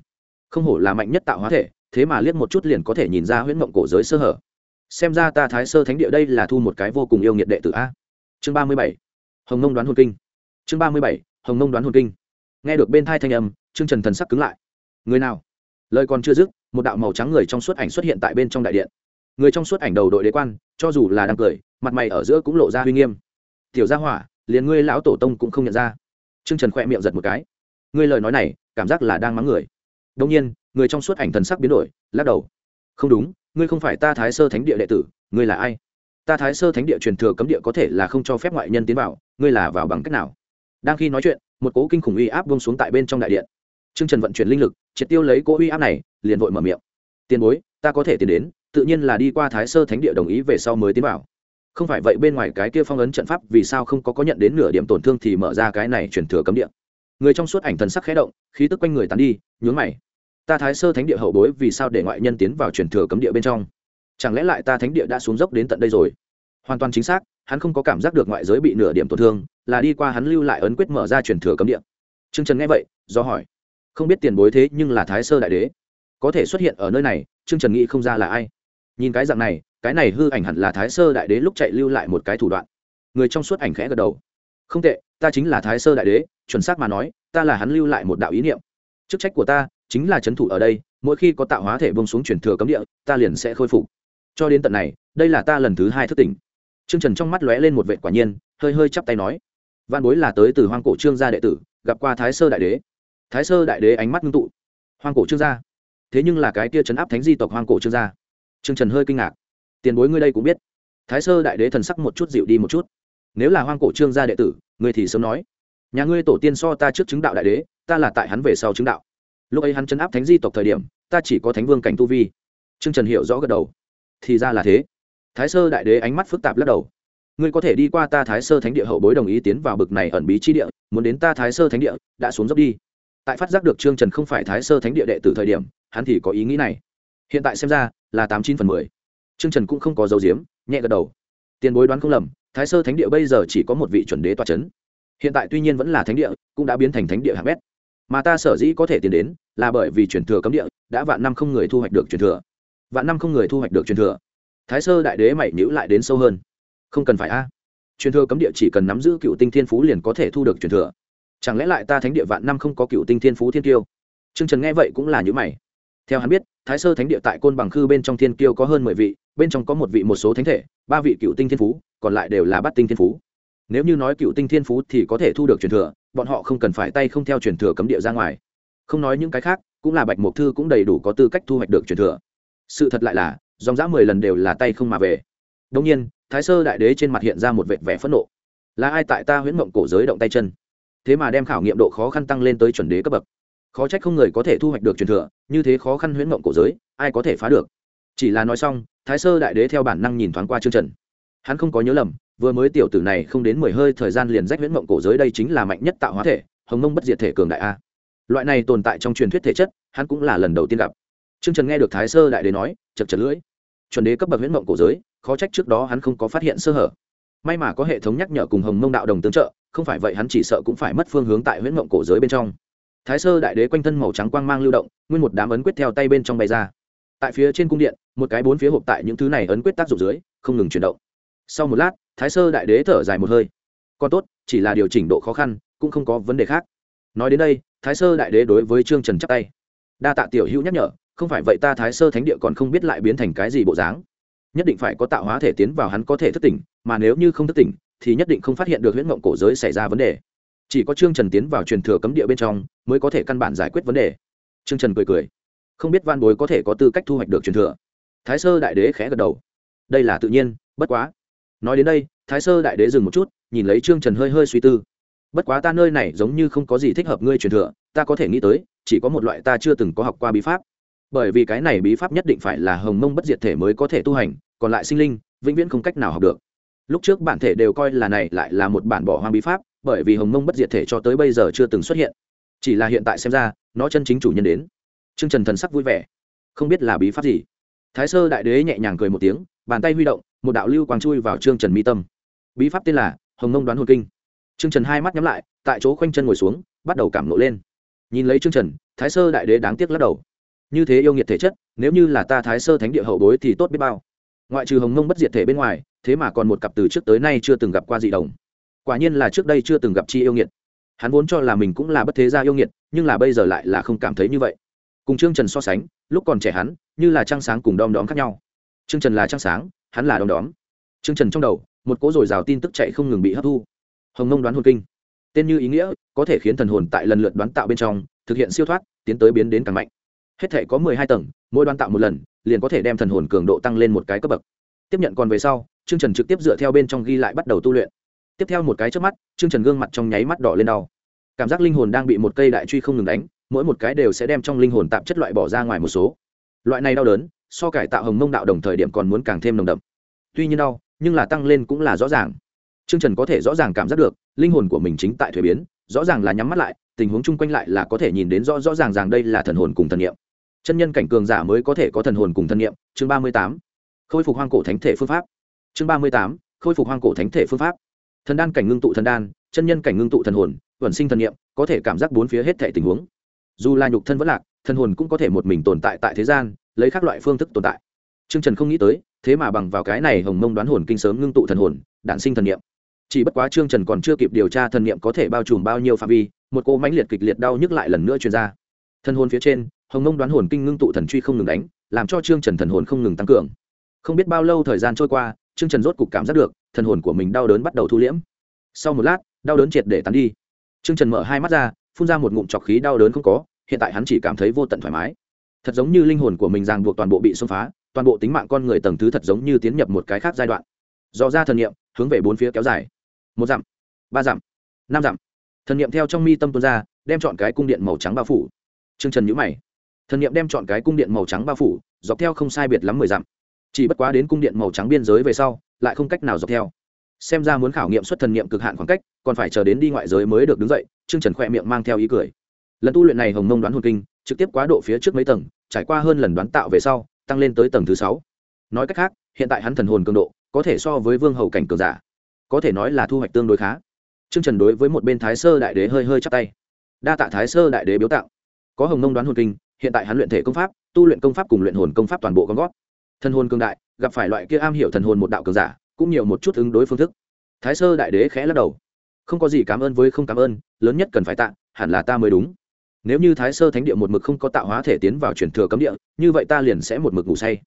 Không hổ là mạnh nhất tạo hóa thể, thế mà liếc một chút liền có thể nhìn ra huyễn mộng cổ giới sơ hở. Xem ra ta thái sơ thánh địa đây là thu một cái vô cùng yêu nghiệt đệ tử a. Chương ba mươi bảy, hồng nông đoán hồn kinh. Chương ba mươi bảy, hồng nông đoán hồn kinh. Nghe được bên thai thanh âm chương trần thần sắc cứng lại. Người nào? Lời còn chưa dứt, một đạo màu trắng người trong suốt ảnh xuất hiện tại bên trong đại điện. Người trong suốt ảnh đầu đội đế quan, cho dù là đang cười, mặt mày ở giữa cũng lộ ra uy nghiêm. Tiểu gia hỏa, liền ngươi lão tổ tông cũng không nhận ra. Trương trần khỏe miệng giật một cái. Ngươi lời nói này, cảm giác là đang mắng người. Đông nhiên, người trong suốt ảnh thần sắc biến đổi, lắc đầu. Không đúng, ngươi không phải ta thái sơ thánh địa đệ tử, ngươi là ai? Ta thái sơ thánh địa truyền thừa cấm địa có thể là không cho phép ngoại nhân tiến vào, ngươi là vào bằng cách nào? Đang khi nói chuyện, một cố kinh khủng uy áp bông xuống tại bên trong đại điện. Trương trần vận chuyển linh lực, triệt tiêu lấy cỗ uy áp này, liền vội mở miệng. Tiền bối, ta có thể tiến đến, tự nhiên là đi qua thái sơ thánh địa đồng ý về sau mới tiến vào. Không phải vậy bên ngoài cái kia phong ấn trận pháp vì sao không có có nhận đến nửa điểm tổn thương thì mở ra cái này chuyển thừa cấm địa. Người trong suốt ảnh thần sắc khé động, khí tức quanh người tán đi, nhướng mày. Ta thái sơ thánh địa hậu bối vì sao để ngoại nhân tiến vào chuyển thừa cấm địa bên trong? Chẳng lẽ lại ta thánh địa đã xuống dốc đến tận đây rồi? Hoàn toàn chính xác, hắn không có cảm giác được ngoại giới bị nửa điểm tổn thương, là đi qua hắn lưu lại ấn quyết mở ra chuyển thừa cấm địa. Trương trần nghe vậy, do hỏi không biết tiền bối thế nhưng là thái sơ đại đế. Có thể xuất hiện ở nơi này trương trần nghĩ không ra là ai. Nhìn cái dạng này cái này hư ảnh hẳn là thái sơ đại đế lúc chạy lưu lại một cái thủ đoạn. Người trong suốt ảnh khẽ gật đầu. Không tệ ta chính là thái sơ đại đế chuẩn xác mà nói ta là hắn lưu lại một đạo ý niệm. Chức trách của ta chính là c h ấ n thủ ở đây mỗi khi có tạo hóa thể bông xuống chuyển thừa cấm địa ta liền sẽ khôi phục. Cho đến tận này đây là ta lần thứ hai thức tỉnh. Trương Trần trong mắt lóe lên một vệ quả nhiên, hơi hơi chắp tay nói: "Vạn bối là tới từ Hoang cổ Trương gia đệ tử, gặp qua Thái Sơ đại đế." Thái Sơ đại đế ánh mắt ngưng tụ. Hoang cổ Trương gia? Thế nhưng là cái kia chấn áp thánh di tộc Hoang cổ Trương gia. Trương Trần hơi kinh ngạc. Tiền bối ngươi đây cũng biết. Thái Sơ đại đế thần sắc một chút dịu đi một chút. Nếu là Hoang cổ Trương gia đệ tử, ngươi thì sớm nói. Nhà ngươi tổ tiên so ta trước chứng đạo đại đế, ta là tại hắn về sau chứng đạo. Lúc ấy hắn chấn áp thánh di tộc thời điểm, ta chỉ có thánh vương cảnh tu vi. Trương Trần hiểu rõ gật đầu. Thì ra là thế thái sơ đại đế ánh mắt phức tạp lắc đầu ngươi có thể đi qua ta thái sơ thánh địa hậu bối đồng ý tiến vào bực này ẩn bí chi địa muốn đến ta thái sơ thánh địa đã xuống dốc đi tại phát giác được trương trần không phải thái sơ thánh địa đệ từ thời điểm, hắn thì có ý nghĩ này. Hiện tại xem ra, là tám chín phần mười. Trương trần cũng không có dấu diếm, nhẹ gật đầu. Tiền bối đoán không lầm, thái sơ thánh địa bây giờ chỉ có một vị chuẩn đế toa c h ấ n hiện tại tuy nhiên vẫn là thánh địa, cũng đã biến thành thánh địa hạng bét. Mà ta sở dĩ có thể tiến đến, là bởi vì truyền thừa cấm địa đã vạn năm không người thu hoạch được truyền thừa. Vạn năm không người thu hoạch được truyền thừa. Thái sơ đại đế mày nhữ lại đến sâu hơn. Không cần phải a. Truyền thừa cấm địa chỉ cần nắm giữ cựu tinh thiên phú liền có thể thu được truyền thừa chẳng lẽ lại ta thánh địa vạn năm không có cựu tinh thiên phú thiên tiêu trương trần nghe vậy cũng là những mày. Theo hắn biết, thái sơ thánh địa tại côn bằng khư bên trong thiên kiêu có hơn mười vị, bên trong có một vị một số thánh thể, ba vị cựu tinh thiên phú, còn lại đều là bắt tinh thiên phú. Nếu như nói cựu tinh thiên phú thì có thể thu được truyền thừa, bọn họ không cần phải tay không theo truyền thừa cấm địa ra ngoài. Không nói những cái khác, cũng là bạch mộc thư cũng đầy đủ có tư cách thu hoạch được truyền thừa. Sự thật lại là, dòng dã mười lần đều là tay không mà về. Đông nhiên, thái sơ đại đế trên mặt hiện ra một vệt vẻ phẫn nộ. Là ai tại ta huyễn mộng cổ giới động tay chân? Thế mà đem khảo nghiệm độ khó khăn tăng lên tới chuẩn đế cấp bậc. Khó trách không người có thể thu hoạch được truyền thừa, như thế khó khăn huyễn mộng cổ giới, ai có thể phá được? Chỉ là nói xong, thái sơ đại đế theo bản năng nhìn thoáng qua chương trần. Hắn không có nhớ lầm, vừa mới tiểu tử này không đến mười hơi thời gian liền rách huyễn mộng cổ giới đây chính là mạnh nhất tạo hóa thể, hồng mông bất diệt thể cường đại a. Loại này tồn tại trong truyền thuyết thể chất, hắn cũng là lần đầu tiên gặp. Chương trần nghe được thái sơ đại đế nói, chật chật lưỡi. Chuẩn đế cấp bậc huyễn mộng cổ giới, khó trách trước đó hắn không có phát hiện sơ hở. May mà có hệ thống nhắc nhở cùng hồng mông đạo đồng tương trợ không phải vậy hắn chỉ sợ cũng phải mất phương hướng tại huyễn mộng cổ giới bên trong. Thái sơ đại đế quanh thân màu trắng quang mang lưu động, nguyên một đám ấn quyết theo tay bên trong bay ra. Tại phía trên cung điện, một cái bốn phía hộp tại những thứ này ấn quyết tác dụng dưới, không ngừng chuyển động. Sau một lát, thái sơ đại đế thở dài một hơi. Còn tốt, chỉ là điều chỉnh độ khó khăn, cũng không có vấn đề khác. Nói đến đây, thái sơ đại đế đối với trương trần chắp tay. Đa tạ tiểu hữu nhắc nhở, không phải vậy ta thái sơ thánh địa còn không biết lại biến thành cái gì bộ dáng. Nhất định phải có tạo hóa thể tiến vào hắn có thể thức tỉnh, mà nếu như không thức tỉnh thì nhất định không phát hiện được huyễn mộng cổ giới xảy ra vấn đề. Chỉ có trương trần tiến vào truyền thừa cấm địa bên trong mới có thể căn bản giải quyết vấn đề. Trương trần cười cười. Không biết van bối có thể có tư cách thu hoạch được truyền thừa. Thái sơ đại đế khẽ gật đầu. Đây là tự nhiên, bất quá. Nói đến đây, thái sơ đại đế dừng một chút, nhìn lấy trương trần hơi hơi suy tư. Bất quá ta nơi này giống như không có gì thích hợp ngươi truyền thừa, ta có thể nghĩ tới, chỉ có một loại ta chưa từng có học qua bí pháp. Bởi vì cái này bí pháp nhất định phải là hồng mông bất diệt thể mới có thể tu hành, còn lại sinh linh, vĩnh viễn không cách nào học được lúc trước bản thể đều coi là này lại là một bản bỏ hoang bí pháp, bởi vì hồng mông bất diệt thể cho tới bây giờ chưa từng xuất hiện. Chỉ là hiện tại xem ra, nó chân chính chủ nhân đến. T r ư ơ n g trần thần sắc vui vẻ. Không biết là bí pháp gì. Thái sơ đại đế nhẹ nhàng cười một tiếng, bàn tay huy động, một đạo lưu quang chui vào trương trần mi tâm. Bí pháp tên là hồng mông đoán hồn kinh. Trương trần hai mắt nhắm lại, tại chỗ khoanh chân ngồi xuống, bắt đầu cảm nộ lên. Nhìn lấy trương trần, thái sơ đại đế đáng tiếc lắc đầu. Như thế yêu nghiệt thể chất, nếu như là ta thái sơ thánh địa hậu bối thì tốt biết bao ngoại trừ hồng mông bất diệt thể bên ngoài, thế mà còn một cặp từ trước tới nay chưa từng gặp qua dị đồng. Quả nhiên là trước đây chưa từng gặp chi yêu nghiệt. Hắn vốn cho là mình cũng là bất thế gia yêu nghiệt, nhưng là bây giờ lại là không cảm thấy như vậy. Cùng trương trần so sánh, lúc còn trẻ hắn, như là trăng sáng cùng đom đóm khác nhau. Trương trần là trăng sáng, hắn là đom đóm. Trương trần trong đầu, một cỗ dồi dào tin tức chạy không ngừng bị hấp thu. Hồng mông đoán hồn kinh. Tên như ý nghĩa, có thể khiến thần hồn tại lần lượt đoán tạo bên trong, thực hiện siêu thoát, tiến tới biến đến càng mạnh hết thể có mười hai tầng, mỗi đoan tạo một lần, liền có thể đem thần hồn cường độ tăng lên một cái cấp bậc. Tiếp nhận còn về sau chương trần trực tiếp dựa theo bên trong ghi lại bắt đầu tu luyện. Tiếp theo một cái trước mắt chương trần gương mặt trong nháy mắt đỏ lên đau. Cảm giác linh hồn đang bị một cây đại truy không ngừng đánh, mỗi một cái đều sẽ đem trong linh hồn tạp chất loại bỏ ra ngoài một số. Loại này đau đớn, so cải tạo hồng mông đạo đồng thời điểm còn muốn càng thêm nồng đậm. Tuy nhiên đau, nhưng là tăng lên cũng là rõ ràng. Chương trần có thể rõ ràng cảm giác được, linh hồn của mình chính tại thuế biến, rõ ràng là nhắm mắt lại tình huống chung quanh lại là có thể nhìn đến rõ rõ ràng ràng đây là thần hồn cùng thần niệm. chân nhân cảnh cường giả mới có thể có thần hồn cùng thần niệm. chương ba mươi tám khôi phục hoang cổ thánh thể phương pháp chương ba mươi tám khôi phục hoang cổ thánh thể phương pháp thần đan cảnh ngưng tụ thần đan chân nhân cảnh ngưng tụ thần hồn vẩn sinh thần niệm, có thể cảm giác bốn phía hết thảy tình huống dù là nhục thân vẫn lạc thần hồn cũng có thể một mình tồn tại tại thế gian lấy các loại phương thức tồn tại Trương trần không nghĩ tới thế mà bằng vào cái này hồng mông đoán hồn kinh sớm ngưng tụ thần hồn đản sinh thần niệm. chỉ bất quá trương trần còn chưa kịp điều tra thần niệm có thể bao trùm bao nhiêu phạm vi một cô mãnh liệt kịch liệt đau nhức lại lần nữa truyền ra. Thần hồn phía trên, hồng mông đoán hồn kinh ngưng tụ thần truy không ngừng đánh, làm cho trương trần thần hồn không ngừng tăng cường. Không biết bao lâu thời gian trôi qua, trương trần rốt cục cảm giác được, thần hồn của mình đau đớn bắt đầu thu liễm. Sau một lát, đau đớn triệt để tắn đi. Trương trần mở hai mắt ra, phun ra một ngụm trọc khí đau đớn không có, hiện tại hắn chỉ cảm thấy vô tận thoải mái. Thật giống như linh hồn của mình ràng buộc toàn bộ bị xông phá, toàn bộ tính mạng con người tầng thứ thật giống như tiến nhập một cái khác giai đoạn. Dò ra thần nghiệm hướng về bốn phía kéo dài. Một dặm, ba dặm, năm dặm thần niệm theo trong mi tâm tuôn ra, đem chọn cái cung điện màu trắng bao phủ. Trương trần nhữ mày. Thần niệm đem chọn cái cung điện màu trắng bao phủ, dọc theo không sai biệt lắm mười dặm. Chỉ bất quá đến cung điện màu trắng biên giới về sau, lại không cách nào dọc theo. Xem ra muốn khảo nghiệm xuất thần niệm cực hạn khoảng cách, còn phải chờ đến đi ngoại giới mới được đứng dậy, trương trần khỏe miệng mang theo ý cười. Lần tu luyện này hồng mông đoán hồn kinh, trực tiếp quá độ phía trước mấy tầng, trải qua hơn lần đoán tạo về sau, tăng lên tới tầng thứ sáu. Nói cách khác, hiện tại hắn thần hồn cường độ, có thể so với vương hầu cảnh cường giả. Có thể nói là thu hoạch tương đối khá trương trần đối với một bên thái sơ đại đế hơi hơi chắp tay. Đa tạ thái sơ đại đế biếu tạo có hồng mông đoán hồn kinh, hiện tại hắn luyện thể công pháp, tu luyện công pháp cùng luyện hồn công pháp toàn bộ con gót thần hồn cường đại, gặp phải loại kia am hiểu thần hồn một đạo cường giả, cũng nhiều một chút ứng đối phương thức. Thái sơ đại đế khẽ lắc đầu. Không có gì cảm ơn với không cảm ơn, lớn nhất cần phải tạ, hẳn là ta mới đúng. Nếu như thái sơ thánh địa một mực không có tạo hóa thể tiến vào truyền thừa cấm địa, như vậy ta liền sẽ một mực ngủ say.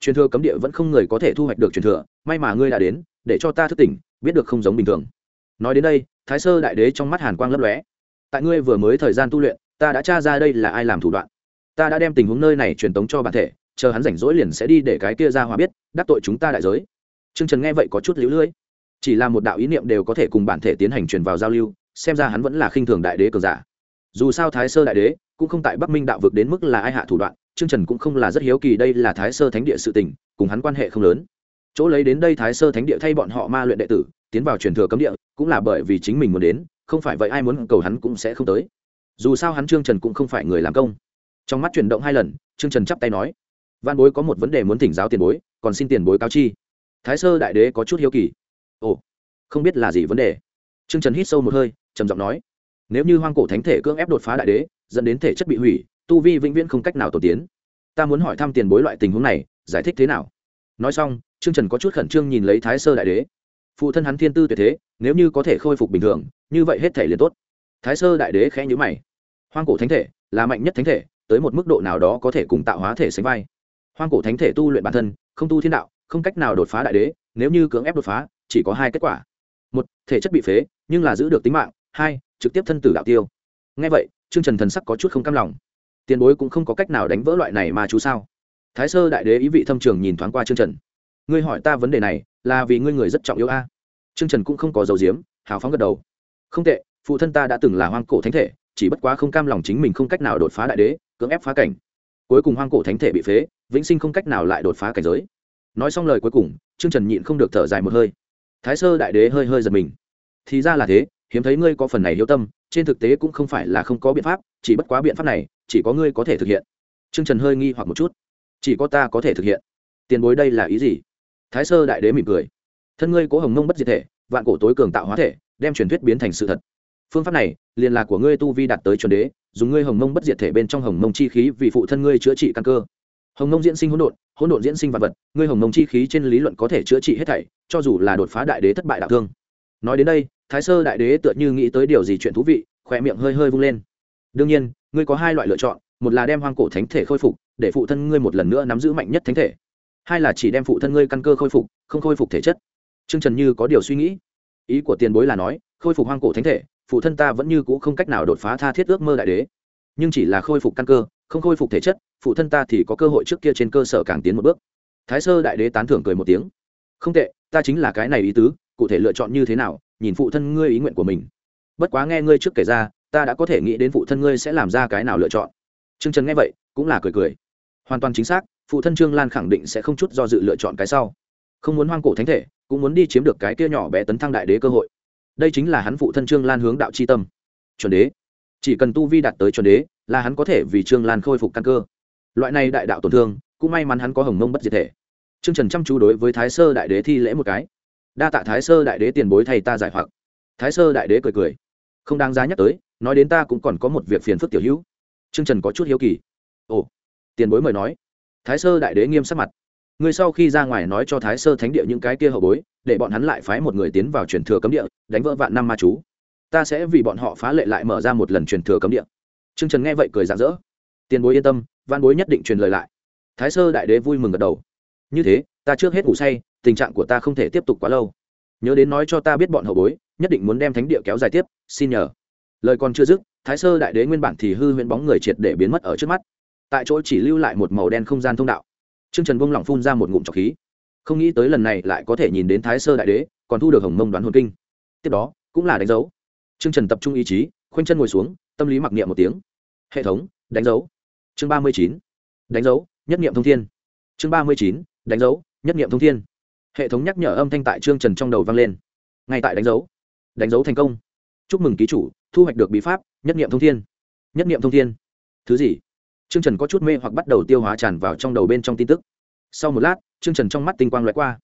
Truyền thừa cấm địa vẫn không người có thể thu hoạch được truyền thừa, may mà ngươi đã đến, để cho ta thức tỉnh, biết được không giống bình thường. Nói đến đây thái sơ đại đế trong mắt hàn quang lấp lóe. Tại ngươi vừa mới thời gian tu luyện, ta đã tra ra đây là ai làm thủ đoạn. Ta đã đem tình huống nơi này truyền tống cho bản thể, chờ hắn rảnh rỗi liền sẽ đi để cái kia ra hòa biết, đắc tội chúng ta đại giới. T r ư ơ n g trần nghe vậy có chút lũ lưỡi chỉ là một đạo ý niệm đều có thể cùng bản thể tiến hành truyền vào giao lưu, xem ra hắn vẫn là khinh thường đại đế cường giả. Dù sao thái sơ đại đế cũng không tại bắc minh đạo vực đến mức là ai hạ thủ đoạn chương trần cũng không là rất hiếu kỳ đây là thái sơ thánh địa sự tình, cùng hắn quan hệ không lớn. Chỗ lấy đến đây thái sơ thánh địa thay bọn họ ma luyện đệ tử tiến vào truyền thừa cấm địa, cũng là bởi vì chính mình muốn đến, không phải vậy ai muốn cầu hắn cũng sẽ không tới. Dù sao hắn trương trần cũng không phải người làm công. Trong mắt chuyển động hai lần, trương trần chắp tay nói văn bối có một vấn đề muốn thỉnh giáo tiền bối, còn xin tiền bối cáo chi. Thái sơ đại đế có chút hiếu kỳ. Ồ, không biết là gì vấn đề? Trương trần hít sâu một hơi, trầm giọng nói, nếu như hoang cổ thánh thể cưỡng ép đột phá đại đế, dẫn đến thể chất bị hủy, tu vi vĩnh viễn không cách nào tổ tiến. Ta muốn hỏi thăm tiền bối loại tình huống này, giải thích thế nào? Nói xong, trương trần có chút khẩn trương nhìn lấy thái sơ đại đế phụ thân hắn thiên tư tuyệt thế, nếu như có thể khôi phục bình thường, như vậy hết thể liền tốt. Thái sơ đại đế khẽ nhữ mày. Hoang cổ thánh thể là mạnh nhất thánh thể, tới một mức độ nào đó có thể cùng tạo hóa thể sánh vai. Hoang cổ thánh thể tu luyện bản thân, không tu thiên đạo, không cách nào đột phá đại đế, nếu như cưỡng ép đột phá, chỉ có hai kết quả. Một, thể chất bị phế, nhưng là giữ được tính mạng. Hai, trực tiếp thân tử đạo tiêu. Ngay vậy, trương trần thần sắc có chút không cam lòng. Tiền bối cũng không có cách nào đánh vỡ loại này mà chú sao? Thái sơ đại đế ý vị thâm trường nhìn thoáng qua trương trần. Ngươi hỏi ta vấn đề này là vì ngươi người rất trọng yếu a. Trương trần cũng không có dầu diếm hào phóng gật đầu. Không tệ, phụ thân ta đã từng là hoang cổ thánh thể, chỉ bất quá không cam lòng chính mình không cách nào đột phá đại đế, cưỡng ép phá cảnh. Cuối cùng hoang cổ thánh thể bị phế, vĩnh sinh không cách nào lại đột phá cảnh giới. Nói xong lời cuối cùng, trương trần nhịn không được thở dài một hơi. Thái sơ đại đế hơi hơi giật mình. Thì ra là thế, hiếm thấy ngươi có phần này hiếu tâm, trên thực tế cũng không phải là không có biện pháp, chỉ bất quá biện pháp này, chỉ có ngươi có thể thực hiện. Trương trần hơi nghi hoặc một chút. Chỉ có ta có thể thực hiện. Tiền bối đây là ý gì? Thái sơ đại đế mỉm cười. Thân ngươi cố hồng mông bất diệt thể, vạn cổ tối cường tạo hóa thể, đem truyền thuyết biến thành sự thật. Phương pháp này, liền là của ngươi tu vi đạt tới chuẩn đế, dùng ngươi hồng mông bất diệt thể bên trong hồng mông chi khí vì phụ thân ngươi chữa trị căn cơ. Hồng mông diễn sinh hỗn độn hỗn độn diễn sinh vạn vật, ngươi hồng mông chi khí trên lý luận có thể chữa trị hết thảy, cho dù là đột phá đại đế thất bại đạo thương. Nói đến đây, thái sơ đại đế tựa như nghĩ tới điều gì chuyện thú vị, khỏe miệng hơi hơi vung lên. Đương nhiên, ngươi có hai loại lựa chọn, một là đem hoang cổ thánh thể khôi phục, để phụ thân ngươi một lần nữa nắm giữ mạnh nhất thánh thể hai là chỉ đem phụ thân ngươi căn cơ khôi phục, không khôi phục thể chất. Trương trần như có điều suy nghĩ. Ý của tiền bối là nói, khôi phục hoang cổ thánh thể, phụ thân ta vẫn như c ũ không cách nào đột phá tha thiết ước mơ đại đế. Nhưng chỉ là khôi phục căn cơ, không khôi phục thể chất, phụ thân ta thì có cơ hội trước kia trên cơ sở càng tiến một bước. Thái sơ đại đế tán thưởng cười một tiếng. Không tệ, ta chính là cái này ý tứ, cụ thể lựa chọn như thế nào, nhìn phụ thân ngươi ý nguyện của mình. Bất quá nghe ngươi trước kể ra, ta đã có thể nghĩ đến phụ thân ngươi sẽ làm ra cái nào lựa chọn. T r ư ơ n g trần nghe vậy, cũng là cười cười. Hoàn toàn chính xác phụ thân trương lan khẳng định sẽ không chút do dự lựa chọn cái sau. Không muốn hoang cổ thánh thể, cũng muốn đi chiếm được cái kia nhỏ bé tấn thăng đại đế cơ hội. Đây chính là hắn phụ thân trương lan hướng đạo c h i tâm. Chuẩn đế. Chỉ cần tu vi đạt tới chuẩn đế, là hắn có thể vì trương lan khôi phục căn cơ. Loại này đại đạo tổn thương, cũng may mắn hắn có hồng mông bất diệt thể. Trương trần chăm chú đối với thái sơ đại đế thi lễ một cái. Đa tạ thái sơ đại đế tiền bối thay ta giải hoặc. Thái sơ đại đế cười cười. Không đáng giá nhắc tới, nói đến ta cũng còn có một việc phiền phức tiểu hữu. Trương trần có chút hiếu kỳ. Ồ, tiền bối mời nói thái sơ đại đế nghiêm sắc mặt. Ngươi sau khi ra ngoài nói cho thái sơ thánh địa những cái kia hậu bối, để bọn hắn lại phái một người tiến vào truyền thừa cấm địa, đánh vỡ vạn năm ma chú. Ta sẽ vì bọn họ phá lệ lại mở ra một lần truyền thừa cấm địa. T r ư ơ n g trần nghe vậy cười rạng rỡ. Tiền bối yên tâm văn bối nhất định truyền lời lại. Thái sơ đại đế vui mừng gật đầu. Như thế, ta trước hết ngủ say, tình trạng của ta không thể tiếp tục quá lâu. Nhớ đến nói cho ta biết bọn hậu bối, nhất định muốn đem thánh địa kéo dài tiếp, xin nhờ. Lời còn chưa dứt, thái sơ đại đế nguyên bản thì hư huyễn bóng người triệt để biến mất ở trước mắt tại chỗ chỉ lưu lại một màu đen không gian thông đạo Trương Trần vung lỏng phun ra một ngụm trọc khí. Không nghĩ tới lần này lại có thể nhìn đến Thái Sơ Đại Đế, còn thu được Hồng Mông đoán hồn kinh. Tiếp đó, cũng là đánh dấu. Trương Trần tập trung ý chí, khoanh chân ngồi xuống, tâm lý mặc niệm một tiếng. Hệ thống, đánh dấu. Chương ba mươi chín Đánh dấu, nhất niệm thông thiên. Chương ba mươi chín đánh dấu, nhất niệm thông thiên. Hệ thống nhắc nhở âm thanh tại Trương Trần trong đầu vang lên. Ngay tại đánh dấu. Đánh dấu thành công. Chúc mừng ký chủ, thu hoạch được bí pháp, nhất niệm thông thiên. Nhất niệm thông thiên. Thứ gì? Trương Trần có chút mê hoặc bắt đầu tiêu hóa tràn vào trong đầu bên trong tin tức. Sau một lát, Trương Trần trong mắt tinh quang lóe qua.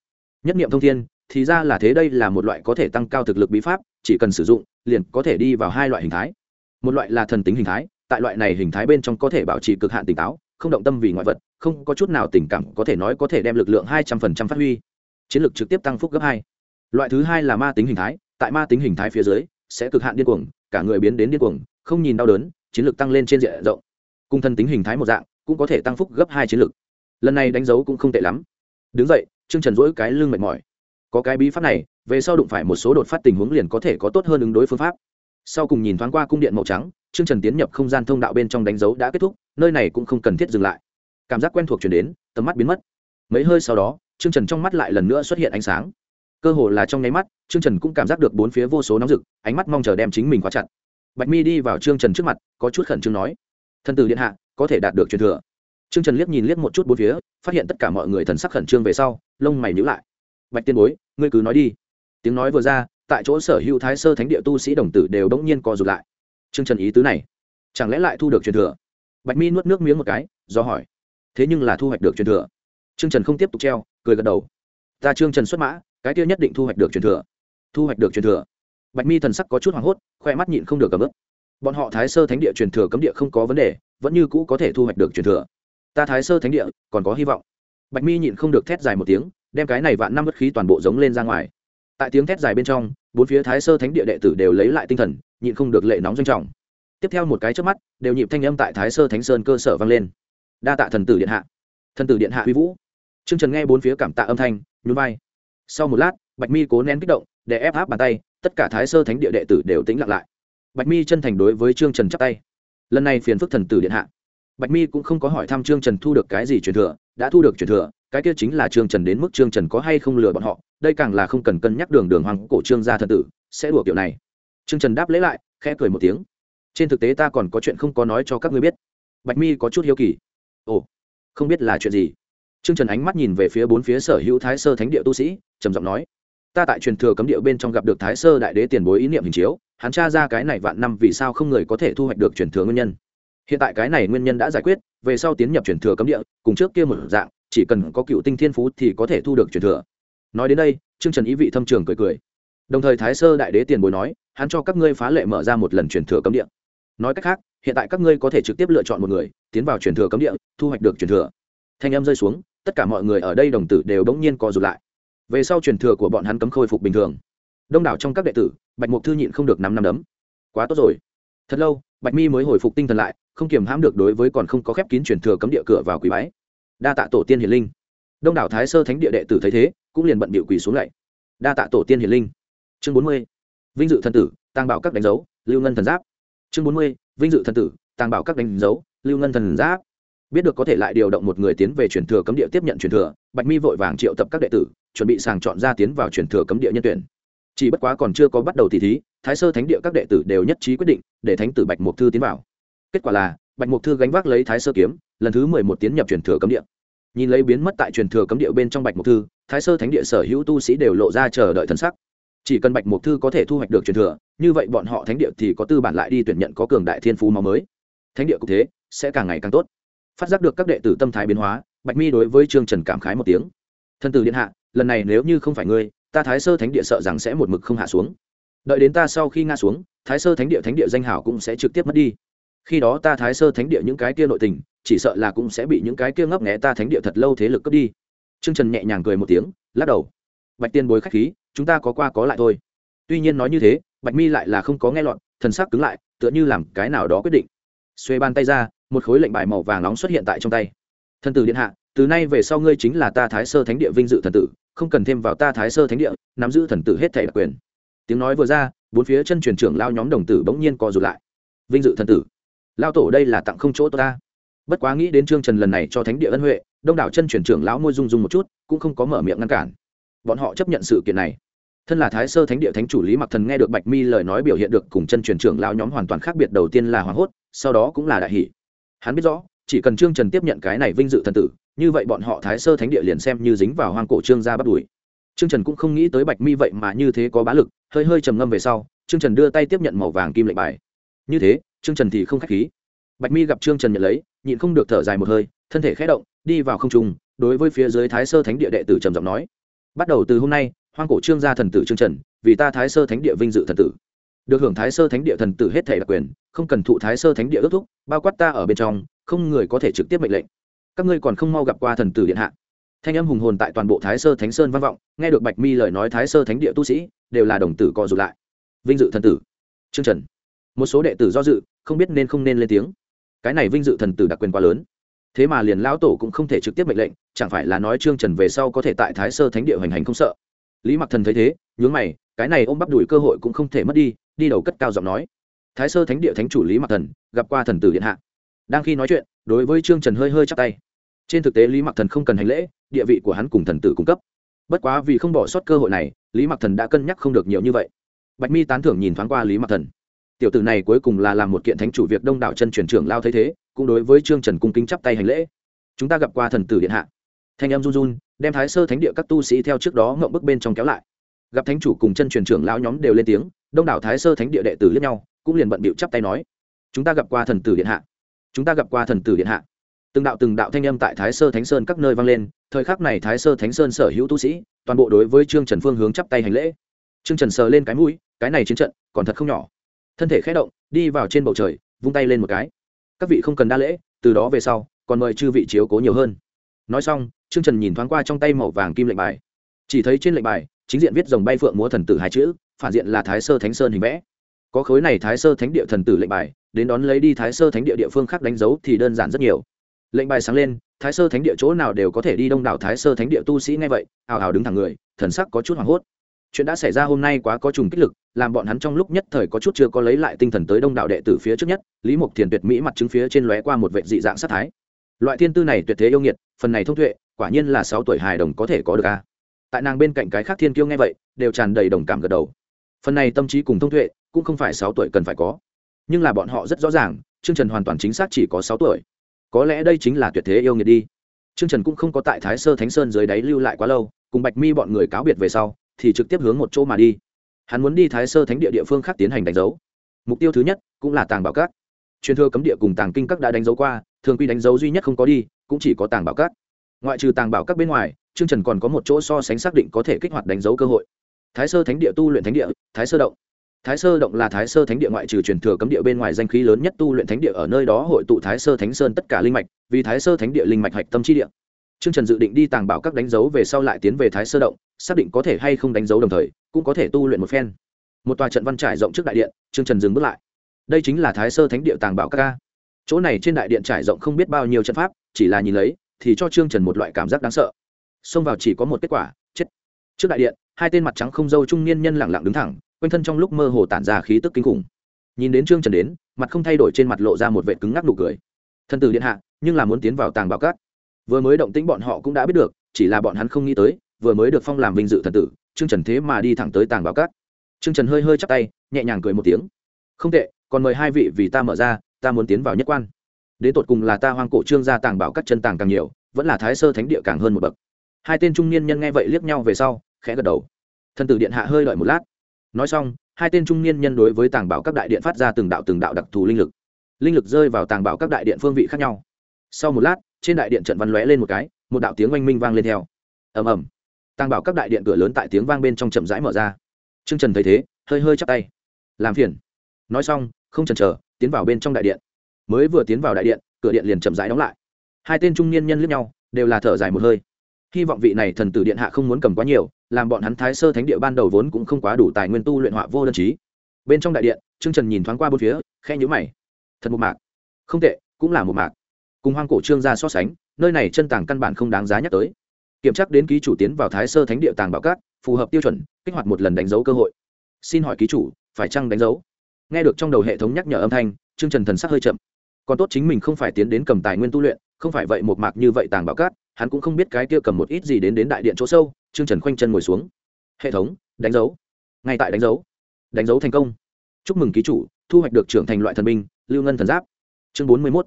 Nhất niệm thông thiên, thì ra là thế đây là một loại có thể tăng cao thực lực bí pháp, chỉ cần sử dụng, liền có thể đi vào hai loại hình thái. Một loại là thần tính hình thái, tại loại này hình thái bên trong có thể bảo trì cực hạn tỉnh táo, không động tâm vì ngoại vật, không có chút nào tình cảm, có thể nói có thể đem lực lượng hai trăm phần trăm phát huy. Chiến lực trực tiếp tăng phúc gấp hai. Loại thứ hai là ma tính hình thái, tại ma tính hình thái phía dưới, sẽ cực hạn điên cuồng, cả người biến đến điên cuồng, không nhìn đau đớn, chiến lực tăng lên trên diện rộng cùng thần tính hình thái một dạng, cũng có thể tăng phúc gấp hai chiến lực lần này đánh dấu cũng không tệ lắm. Đứng dậy, trương trần dỗi cái lưng mệt mỏi. Có cái bí pháp này, về sau đụng phải một số đột phát tình huống liền có thể có tốt hơn ứng đối phương pháp. Sau cùng nhìn thoáng qua cung điện màu trắng, trương trần tiến nhập không gian thông đạo bên trong đánh dấu đã kết thúc, nơi này cũng không cần thiết dừng lại. Cảm giác quen thuộc chuyển đến, tầm mắt biến mất. Mấy hơi sau đó, trương trần trong mắt lại lần nữa xuất hiện ánh sáng. Cơ hồ là trong nháy mắt, trương trần cũng cảm giác được bốn phía vô số nóng rực, ánh mắt mong chờ đem chính mình khóa chặt. Bạch mi đi vào trương trần trước mặt, có chút khẩn trương nói thần tử điện hạ, có thể đạt được truyền thừa. Trương trần liếc nhìn liếc một chút bốn phía, phát hiện tất cả mọi người thần sắc khẩn trương về sau, lông mày nhữ lại. Bạch tiên bối, ngươi cứ nói đi. Tiếng nói vừa ra, tại chỗ sở hữu thái sơ thánh địa tu sĩ đồng tử đều đống nhiên co rụt lại. Trương trần ý tứ này, chẳng lẽ lại thu được truyền thừa? Bạch mi nuốt nước miếng một cái, do hỏi. Thế nhưng là thu hoạch được truyền thừa. Trương trần không tiếp tục treo, cười gật đầu. Ta trương trần xuất mã, cái kia nhất định thu hoạch được truyền thừa. Thu hoạch được truyền thừa. Bạch mi thần sắc có chút hoảng hốt, khoe mắt nhịn không được cầm ướp bọn họ thái sơ thánh địa truyền thừa cấm địa không có vấn đề, vẫn như cũ có thể thu hoạch được truyền thừa. Ta thái sơ thánh địa, còn có hy vọng. Bạch mi nhịn không được thét dài một tiếng, đem cái này vạn năm bất khí toàn bộ giống lên ra ngoài. Tại tiếng thét dài bên trong, bốn phía thái sơ thánh địa đệ tử đều lấy lại tinh thần, nhịn không được lệ nóng doanh trọng. Tiếp theo một cái trước mắt, đều nhịp thanh âm tại thái sơ thánh sơn cơ sở vang lên. Đa tạ thần tử điện hạ. Thần tử điện hạ uy vũ. T r ư ơ n g trần nghe bốn phía cảm tạ âm thanh, nhún vai. Sau một lát, bạch mi cố nén kích động, để ép áp bàn tay, tất cả thái sơ thánh địa đệ tử đều tĩnh lặng lại bạch mi chân thành đối với trương trần chắp tay. Lần này phiền phức thần tử điện hạ. Bạch mi cũng không có hỏi thăm trương trần thu được cái gì truyền thừa, đã thu được truyền thừa, cái kia chính là trương trần đến mức trương trần có hay không lừa bọn họ, đây càng là không cần cân nhắc đường đường hoàng cổ trương gia thần tử, sẽ đùa kiểu này. Trương trần đáp lấy lại, khẽ cười một tiếng. Trên thực tế ta còn có chuyện không có nói cho các ngươi biết. Bạch mi có chút hiếu kỳ. Ồ, không biết là chuyện gì? Trương trần ánh mắt nhìn về phía bốn phía sở hữu thái sơ thánh địa tu sĩ, trầm giọng nói ta tại truyền thừa cấm địa bên trong gặp được thái sơ đại đế tiền bối ý niệm hình chiếu, hắn tra ra cái này vạn năm vì sao không người có thể thu hoạch được truyền thừa nguyên nhân. Hiện tại cái này nguyên nhân đã giải quyết, về sau tiến nhập truyền thừa cấm địa, cùng trước kia một dạng, chỉ cần có cựu tinh thiên phú thì có thể thu được truyền thừa. Nói đến đây, trương trần ý vị thâm trường cười cười. Đồng thời thái sơ đại đế tiền bối nói, hắn cho các ngươi phá lệ mở ra một lần truyền thừa cấm địa. Nói cách khác, hiện tại các ngươi có thể trực tiếp lựa chọn một người, tiến vào truyền thừa cấm địa, thu hoạch được truyền thừa. Thanh âm rơi xuống, tất cả mọi người ở đây đồng tử đều đống nhiên co rụt lại về sau truyền thừa của bọn hắn cấm khôi phục bình thường. Đông đảo trong các đệ tử, bạch mục thư nhịn không được năm năm đấm. Quá tốt rồi. Thật lâu, bạch mi mới hồi phục tinh thần lại, không kiềm hãm được đối với còn không có khép kín truyền thừa cấm địa cửa vào quỷ bái. Đa tạ tổ tiên hiền linh. Đông đảo thái sơ thánh địa đệ tử thấy thế, cũng liền bận bịu quỳ xuống lại. Đa tạ tổ tiên hiền linh. Chương bốn mươi, vinh dự thần tử tăng bảo các đánh dấu, lưu ngân thần giáp. Chương bốn mươi, vinh dự thần tử tăng bảo các đánh dấu, lưu ngân thần giáp. Biết được có thể lại điều động một người tiến về truyền thừa cấm địa tiếp nhận truyền thừa, bạch mi vội vàng triệu tập các đệ tử chuẩn bị sàng chọn ra tiến vào truyền thừa cấm địa nhân tuyển. Chỉ bất quá còn chưa có bắt đầu thì thí, thái sơ thánh địa các đệ tử đều nhất trí quyết định để thánh tử bạch mục thư tiến vào. Kết quả là, bạch mục thư gánh vác lấy thái sơ kiếm, lần thứ mười một tiến nhập truyền thừa cấm địa. Nhìn lấy biến mất tại truyền thừa cấm địa bên trong bạch mục thư, thái sơ thánh địa sở hữu tu sĩ đều lộ ra chờ đợi thân sắc. Chỉ cần bạch mục thư có thể thu hoạch được truyền thừa, như vậy bọn họ thánh địa thì có tư bản lại đi tuyển nhận có cường đại thiên phú máu mới. Thánh địa cũng thế, sẽ càng ngày càng tốt. Phát giác được các đệ tử tâm thái biến hóa, bạch mi đối với trương trần cảm khái một tiếng. Thân tử điện hạ lần này nếu như không phải ngươi, ta thái sơ thánh địa sợ rằng sẽ một mực không hạ xuống. Đợi đến ta sau khi nga xuống, thái sơ thánh địa thánh địa danh hảo cũng sẽ trực tiếp mất đi. Khi đó ta thái sơ thánh địa những cái kia nội tình, chỉ sợ là cũng sẽ bị những cái kia ngấp nghé ta thánh địa thật lâu thế lực cướp đi. T r ư ơ n g trần nhẹ nhàng cười một tiếng, lắc đầu. Bạch tiên bối k h á c h khí, chúng ta có qua có lại thôi. Tuy nhiên nói như thế, bạch mi lại là không có nghe lọt, thần sắc cứng lại, tựa như làm cái nào đó quyết định. Xuê bàn tay ra, một khối lệnh bài màu vàng nóng xuất hiện tại trong tay. Thần tử điện hạ, từ nay về sau ngươi chính là ta thái sơ thánh địa vinh dự thần tử không cần thêm vào ta thái sơ thánh địa, nắm giữ thần tử hết thể đặc quyền. Tiếng nói vừa ra, bốn phía chân truyền trưởng lao nhóm đồng tử bỗng nhiên co rụt lại. Vinh dự thần tử lao tổ đây là tặng không chỗ ta. Bất quá nghĩ đến trương trần lần này cho thánh địa ân huệ, đông đảo chân chuyển trưởng lão môi dung dung một chút, cũng không có mở miệng ngăn cản. Bọn họ chấp nhận sự kiện này. Thân là thái sơ thánh địa thánh chủ lý mặc thần nghe được bạch mi lời nói biểu hiện được cùng chân truyền trưởng lão nhóm hoàn toàn khác biệt, đầu tiên là hoảng hốt, sau đó cũng là đại hỷ hắn biết rõ, chỉ cần trương trần tiếp nhận cái này vinh dự thần tử như vậy bọn họ thái sơ thánh địa liền xem như dính vào hoang cổ trương gia bắt đuổi trương trần cũng không nghĩ tới bạch mi vậy mà như thế có bá lực, hơi hơi trầm ngâm về sau, trương trần đưa tay tiếp nhận màu vàng kim lệnh bài. Như thế, trương trần thì không k h á c h khí. Bạch mi gặp trương trần nhận lấy, nhịn không được thở dài một hơi, thân thể khé động, đi vào không trung, đối với phía dưới thái sơ thánh địa đệ tử trầm giọng nói. Bắt đầu từ hôm nay, hoang cổ trương gia thần tử trương trần, vì ta thái sơ thánh địa vinh dự thần tử. Được hưởng thái sơ thánh địa thần tử hết thể đặc quyền, không cần thụ thái sơ thánh địa ước thúc, bao quát ta ở bên trong, không người có thể trực tiếp mệnh lệnh các ngươi còn không mau gặp qua thần tử điện hạ. Thanh âm hùng hồn tại toàn bộ thái sơ thánh sơn vang vọng, nghe được bạch mi lời nói thái sơ thánh địa tu sĩ, đều là đồng tử co rụt lại. Vinh dự thần tử. Trương trần. Một số đệ tử do dự, không biết nên không nên lên tiếng. Cái này vinh dự thần tử đặc quyền quá lớn. Thế mà liền lão tổ cũng không thể trực tiếp mệnh lệnh, chẳng phải là nói trương trần về sau có thể tại thái sơ thánh địa hoành hành không sợ? Lý mặc thần thấy thế, nhướng mày, cái này ôm bắp đuổi cơ hội cũng không thể mất đi đi đầu cất cao giọng nói. Thái sơ thánh địa thánh chủ lý mặc thần, gặp qua thần tử điện hạ. Đang khi nói chuyện, đối với trương trần hơi hơi chắc tay trên thực tế, lý mặc thần không cần hành lễ, địa vị của hắn cùng thần tử cung cấp. Bất quá vì không bỏ sót cơ hội này, lý mặc thần đã cân nhắc không được nhiều như vậy. Bạch mi tán thưởng nhìn thoáng qua lý mặc thần. Tiểu tử này cuối cùng là làm một kiện thánh chủ việc đông đảo chân truyền trưởng lao thấy thế, cũng đối với trương trần cung kính chắp tay hành lễ. Chúng ta gặp qua thần tử điện hạ. Thanh em run run, đem thái sơ thánh địa các tu sĩ theo trước đó ngậm bức bên trong kéo lại. Gặp thánh chủ cùng chân truyền trưởng lao nhóm đều lên tiếng, đông đảo thái sơ thánh địa đệ tử lẫn nhau, cũng liền bận bịu chắp tay nói, chúng ta gặp qua thần tử điện hạ. Chúng ta gặp qua thần tử điện hạ từng đạo từng đạo thanh âm tại thái sơ thánh sơn các nơi vang lên, thời khắc này thái sơ thánh sơn sở hữu tu sĩ, toàn bộ đối với trương trần phương hướng chắp tay hành lễ. Trương trần sờ lên cái mũi, cái này chiến trận còn thật không nhỏ. Thân thể khẽ động, đi vào trên bầu trời, vung tay lên một cái. Các vị không cần đa lễ, từ đó về sau, còn mời chư vị chiếu cố nhiều hơn. Nói xong, trương trần nhìn thoáng qua trong tay màu vàng kim lệnh bài. Chỉ thấy trên lệnh bài, chính diện viết dòng bay phượng múa thần tử hai chữ, phản diện là thái sơ thánh sơn hình vẽ. Có khối này thái sơ thánh địa thần tử lệnh bài, đến đón lấy đi thái sơ thánh địa địa phương khác đánh dấu thì đơn giản rất nhiều lệnh bài sáng lên, thái sơ thánh địa chỗ nào đều có thể đi đông đảo thái sơ thánh địa tu sĩ ngay vậy, hào hào đứng thẳng người, thần sắc có chút hoảng hốt. Chuyện đã xảy ra hôm nay quá có trùng kích lực, làm bọn hắn trong lúc nhất thời có chút chưa có lấy lại tinh thần tới đông đạo đệ tử phía trước nhất, lý mục thiền tuyệt mỹ mặt chứng phía trên lóe qua một vệ dị dạng sát thái. Loại thiên tư này tuyệt thế yêu nghiệt, phần này thông tuệ, quả nhiên là sáu tuổi hài đồng có thể có được a. Tại nàng bên cạnh cái khác thiên kiêu nghe vậy, đều tràn đầy đồng cảm gật đầu. Phần này tâm trí cùng thông tuệ, cũng không phải sáu tuổi cần phải có. Nhưng là bọn họ rất rõ ràng chương trần hoàn toàn chính xác chỉ có sáu tuổi có lẽ đây chính là tuyệt thế yêu nghiệt đi. Trương trần cũng không có tại thái sơ thánh sơn dưới đáy lưu lại quá lâu, cùng bạch mi bọn người cáo biệt về sau, thì trực tiếp hướng một chỗ mà đi. Hắn muốn đi thái sơ thánh địa địa phương khác tiến hành đánh dấu. Mục tiêu thứ nhất cũng là tàng bảo các. Truyền thừa cấm địa cùng tàng kinh các đã đánh dấu qua, thường quy đánh dấu duy nhất không có đi, cũng chỉ có tàng bảo các. Ngoại trừ tàng bảo các bên ngoài, trương trần còn có một chỗ so sánh xác định có thể kích hoạt đánh dấu cơ hội. Thái sơ thánh địa tu luyện thánh địa, thái sơ động thái sơ động là thái sơ thánh địa ngoại trừ truyền thừa cấm địa bên ngoài danh khí lớn nhất tu luyện thánh địa ở nơi đó hội tụ thái sơ thánh sơn tất cả linh mạch, vì thái sơ thánh địa linh mạch hạch tâm chi địa. Trương trần dự định đi tàng bảo các đánh dấu về sau lại tiến về thái sơ động, xác định có thể hay không đánh dấu đồng thời, cũng có thể tu luyện một phen. Một tòa trận văn trải rộng trước đại điện, trương trần dừng bước lại. Đây chính là thái sơ thánh địa tàng bảo các ca. Chỗ này trên đại điện trải rộng không biết bao nhiêu trận pháp, chỉ là nhìn lấy, thì cho trương trần một loại cảm giác đáng sợ. Xông vào chỉ có một kết quả, chết. Trước đại điện, hai tên mặt trắng không dâu trung niên nhân lẳng lặng đứng thẳng quanh thân trong lúc mơ hồ tản ra khí tức kinh khủng. Nhìn đến trương trần đến, mặt không thay đổi trên mặt lộ ra một vệ cứng ngắc nụ cười. Thân tử điện hạ, nhưng là muốn tiến vào tàng bảo cát. Vừa mới động tĩnh bọn họ cũng đã biết được, chỉ là bọn hắn không nghĩ tới, vừa mới được phong làm vinh dự thần tử, trương trần thế mà đi thẳng tới tàng bảo cát. Trương trần hơi hơi chắp tay, nhẹ nhàng cười một tiếng. Không tệ, còn mời hai vị vì ta mở ra, ta muốn tiến vào nhất quan. Đến tột cùng là ta hoang cổ trương gia tàng bảo các chân tàng càng nhiều, vẫn là thái sơ thánh địa càng hơn một bậc. Hai tên trung niên nhân nghe vậy liếc nhau về sau, khẽ gật đầu. Thần tử điện hạ hơi đợi một lát nói xong, hai tên trung niên nhân đối với tàng bảo các đại điện phát ra từng đạo từng đạo đặc thù linh lực. Linh lực rơi vào tàng bảo các đại điện phương vị khác nhau. Sau một lát, trên đại điện trận văn lóe lên một cái, một đạo tiếng oanh minh vang lên theo. Ầm ầm. Tàng bảo các đại điện cửa lớn tại tiếng vang bên trong chậm rãi mở ra. T r ư ơ n g trần thấy thế, hơi hơi chắp tay. Làm phiền. Nói xong, không chần chờ, tiến vào bên trong đại điện. Mới vừa tiến vào đại điện, cửa điện liền chậm rãi đóng lại. Hai tên trung niên nhân lướt nhau, đều là thở dài một hơi. Hy vọng vị này thần tử điện hạ không muốn cầm quá nhiều làm bọn hắn thái sơ thánh địa ban đầu vốn cũng không quá đủ tài nguyên tu luyện họa vô đơn chí. Bên trong đại điện, trương trần nhìn thoáng qua bốn phía khe nhữ mày. Thật một mạc. Không tệ, cũng là một mạc. Cùng hoang cổ trương gia so sánh, nơi này chân tàng căn bản không đáng giá nhắc tới. Kiểm tra đến ký chủ tiến vào thái sơ thánh địa tàng bảo cát, phù hợp tiêu chuẩn, kích hoạt một lần đánh dấu cơ hội. Xin hỏi ký chủ, phải chăng đánh dấu? Nghe được trong đầu hệ thống nhắc nhở âm thanh, trương trần thần sắc hơi chậm. Còn tốt chính mình không phải tiến đến cầm tài nguyên tu luyện, không phải vậy một mạc như vậy tàng bảo cát hắn cũng không biết cái kia cầm một ít gì đến đến đại điện chỗ sâu, trương trần khoanh chân ngồi xuống. Hệ thống, đánh dấu. Ngay tại đánh dấu. Đánh dấu thành công. Chúc mừng ký chủ, thu hoạch được trưởng thành loại thần binh, lưu ngân thần giáp. Chương bốn mươi mốt.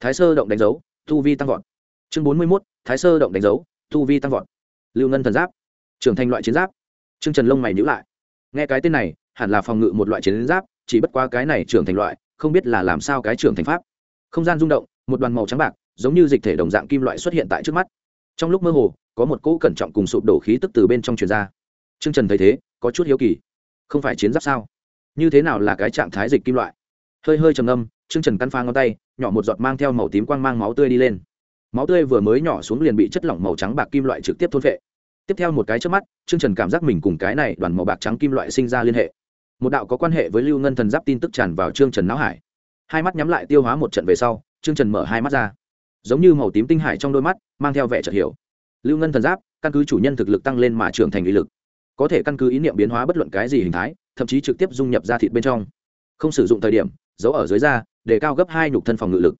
Thái sơ động đánh dấu, thu vi tăng vọt. Chương bốn mươi mốt. Thái sơ động đánh dấu, thu vi tăng vọt. Lưu ngân thần giáp. Trưởng thành loại chiến giáp. Chương trần lông mày nhữ lại. Nghe cái tên này, hẳn là phòng ngự một loại chiến giáp, chỉ bất qua cái này trưởng thành loại, không biết là làm sao cái trưởng thành pháp. Không gian rung động, một đoàn màu trắng bạc giống như dịch thể đồng dạng kim loại xuất hiện tại trước mắt. Trong lúc mơ hồ, có một cỗ cẩn trọng cùng sụp đổ khí tức từ bên trong truyền ra. Chương trần thấy thế, có chút hiếu kỳ. Không phải chiến giáp sao? Như thế nào là cái trạng thái dịch kim loại? Hơi hơi trầm âm chương trần căn phang ngón tay, nhỏ một giọt mang theo màu tím quang mang máu tươi đi lên. Máu tươi vừa mới nhỏ xuống liền bị chất lỏng màu trắng bạc kim loại trực tiếp thôn vệ tiếp theo một cái trước mắt chương trần cảm giác mình cùng cái này đoàn màu bạc trắng kim loại sinh ra liên hệ. Một đạo có quan hệ với lưu ngân thần giáp tin tức tràn vào chương trần não hải. Hai mắt nhắm lại tiêu hóa một trận về sau chương trần mở hai mắt ra giống như màu tím tinh hải trong đôi mắt, mang theo vẻ chợt hiểu. Lưu ngân thần giáp, căn cứ chủ nhân thực lực tăng lên mà trưởng thành ý lực. Có thể căn cứ ý niệm biến hóa bất luận cái gì hình thái, thậm chí trực tiếp dung nhập ra thịt bên trong. Không sử dụng thời điểm, giấu ở dưới da, để cao gấp hai nhục thân phòng ngự lực.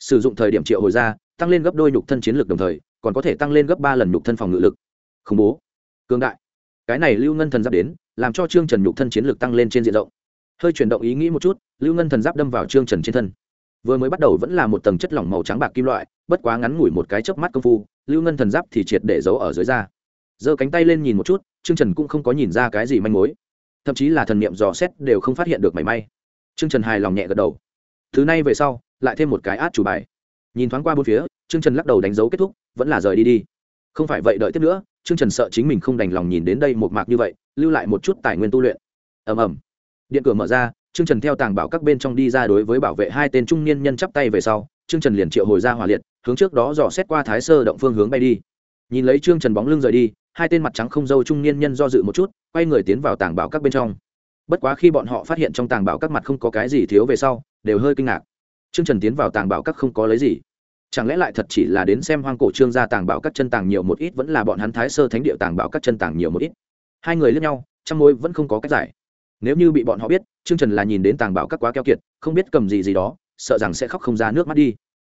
Sử dụng thời điểm triệu hồi ra tăng lên gấp đôi nhục thân chiến lực đồng thời, còn có thể tăng lên gấp ba lần nhục thân phòng ngự lực. Khủng bố. Cương đại. Cái này lưu ngân thần giáp đến, làm cho trương trần nhục thân chiến lực tăng lên trên diện rộng. Hơi chuyển động ý nghĩ một chút, lưu ngân thần giáp đâm vào trương trần trên thân vừa mới bắt đầu vẫn là một tầng chất lỏng màu trắng bạc kim loại, bất quá ngắn ngủi một cái chớp mắt công phu, lưu ngân thần giáp thì triệt để giấu ở dưới da. Giơ cánh tay lên nhìn một chút, trương trần cũng không có nhìn ra cái gì manh mối. Thậm chí là thần niệm dò xét đều không phát hiện được mảy may. Trương trần hài lòng nhẹ gật đầu. Thứ này về sau, lại thêm một cái át chủ bài. Nhìn thoáng qua bốn phía, trương trần lắc đầu đánh dấu kết thúc, vẫn là rời đi đi. Không phải vậy đợi tiếp nữa, trương trần sợ chính mình không đành lòng nhìn đến đây một mạc như vậy, lưu lại một chút tài nguyên tu luyện. Ầm ầm. Điện cửa mở ra trương trần theo tàng bảo các bên trong đi ra đối với bảo vệ hai tên trung niên nhân chắp tay về sau, trương trần liền triệu hồi ra hỏa liệt, hướng trước đó dò xét qua thái sơ động phương hướng bay đi. Nhìn lấy trương trần bóng lưng rời đi, hai tên mặt trắng không dâu trung niên nhân do dự một chút, quay người tiến vào tàng bảo các bên trong. Bất quá khi bọn họ phát hiện trong tàng bảo các mặt không có cái gì thiếu về sau, đều hơi kinh ngạc. Trương trần tiến vào tàng bảo các không có lấy gì. Chẳng lẽ lại thật chỉ là đến xem hoang cổ trương gia tàng bảo các chân tàng nhiều một ít vẫn là bọn hắn thái sơ thánh địa tàng bảo các chân tàng nhiều một ít? Hai người lướt nhau, trong môi vẫn không có cách giải nếu như bị bọn họ biết, trương trần là nhìn đến tàng bảo các quá keo kiệt, không biết cầm gì gì đó, sợ rằng sẽ khóc không ra nước mắt đi.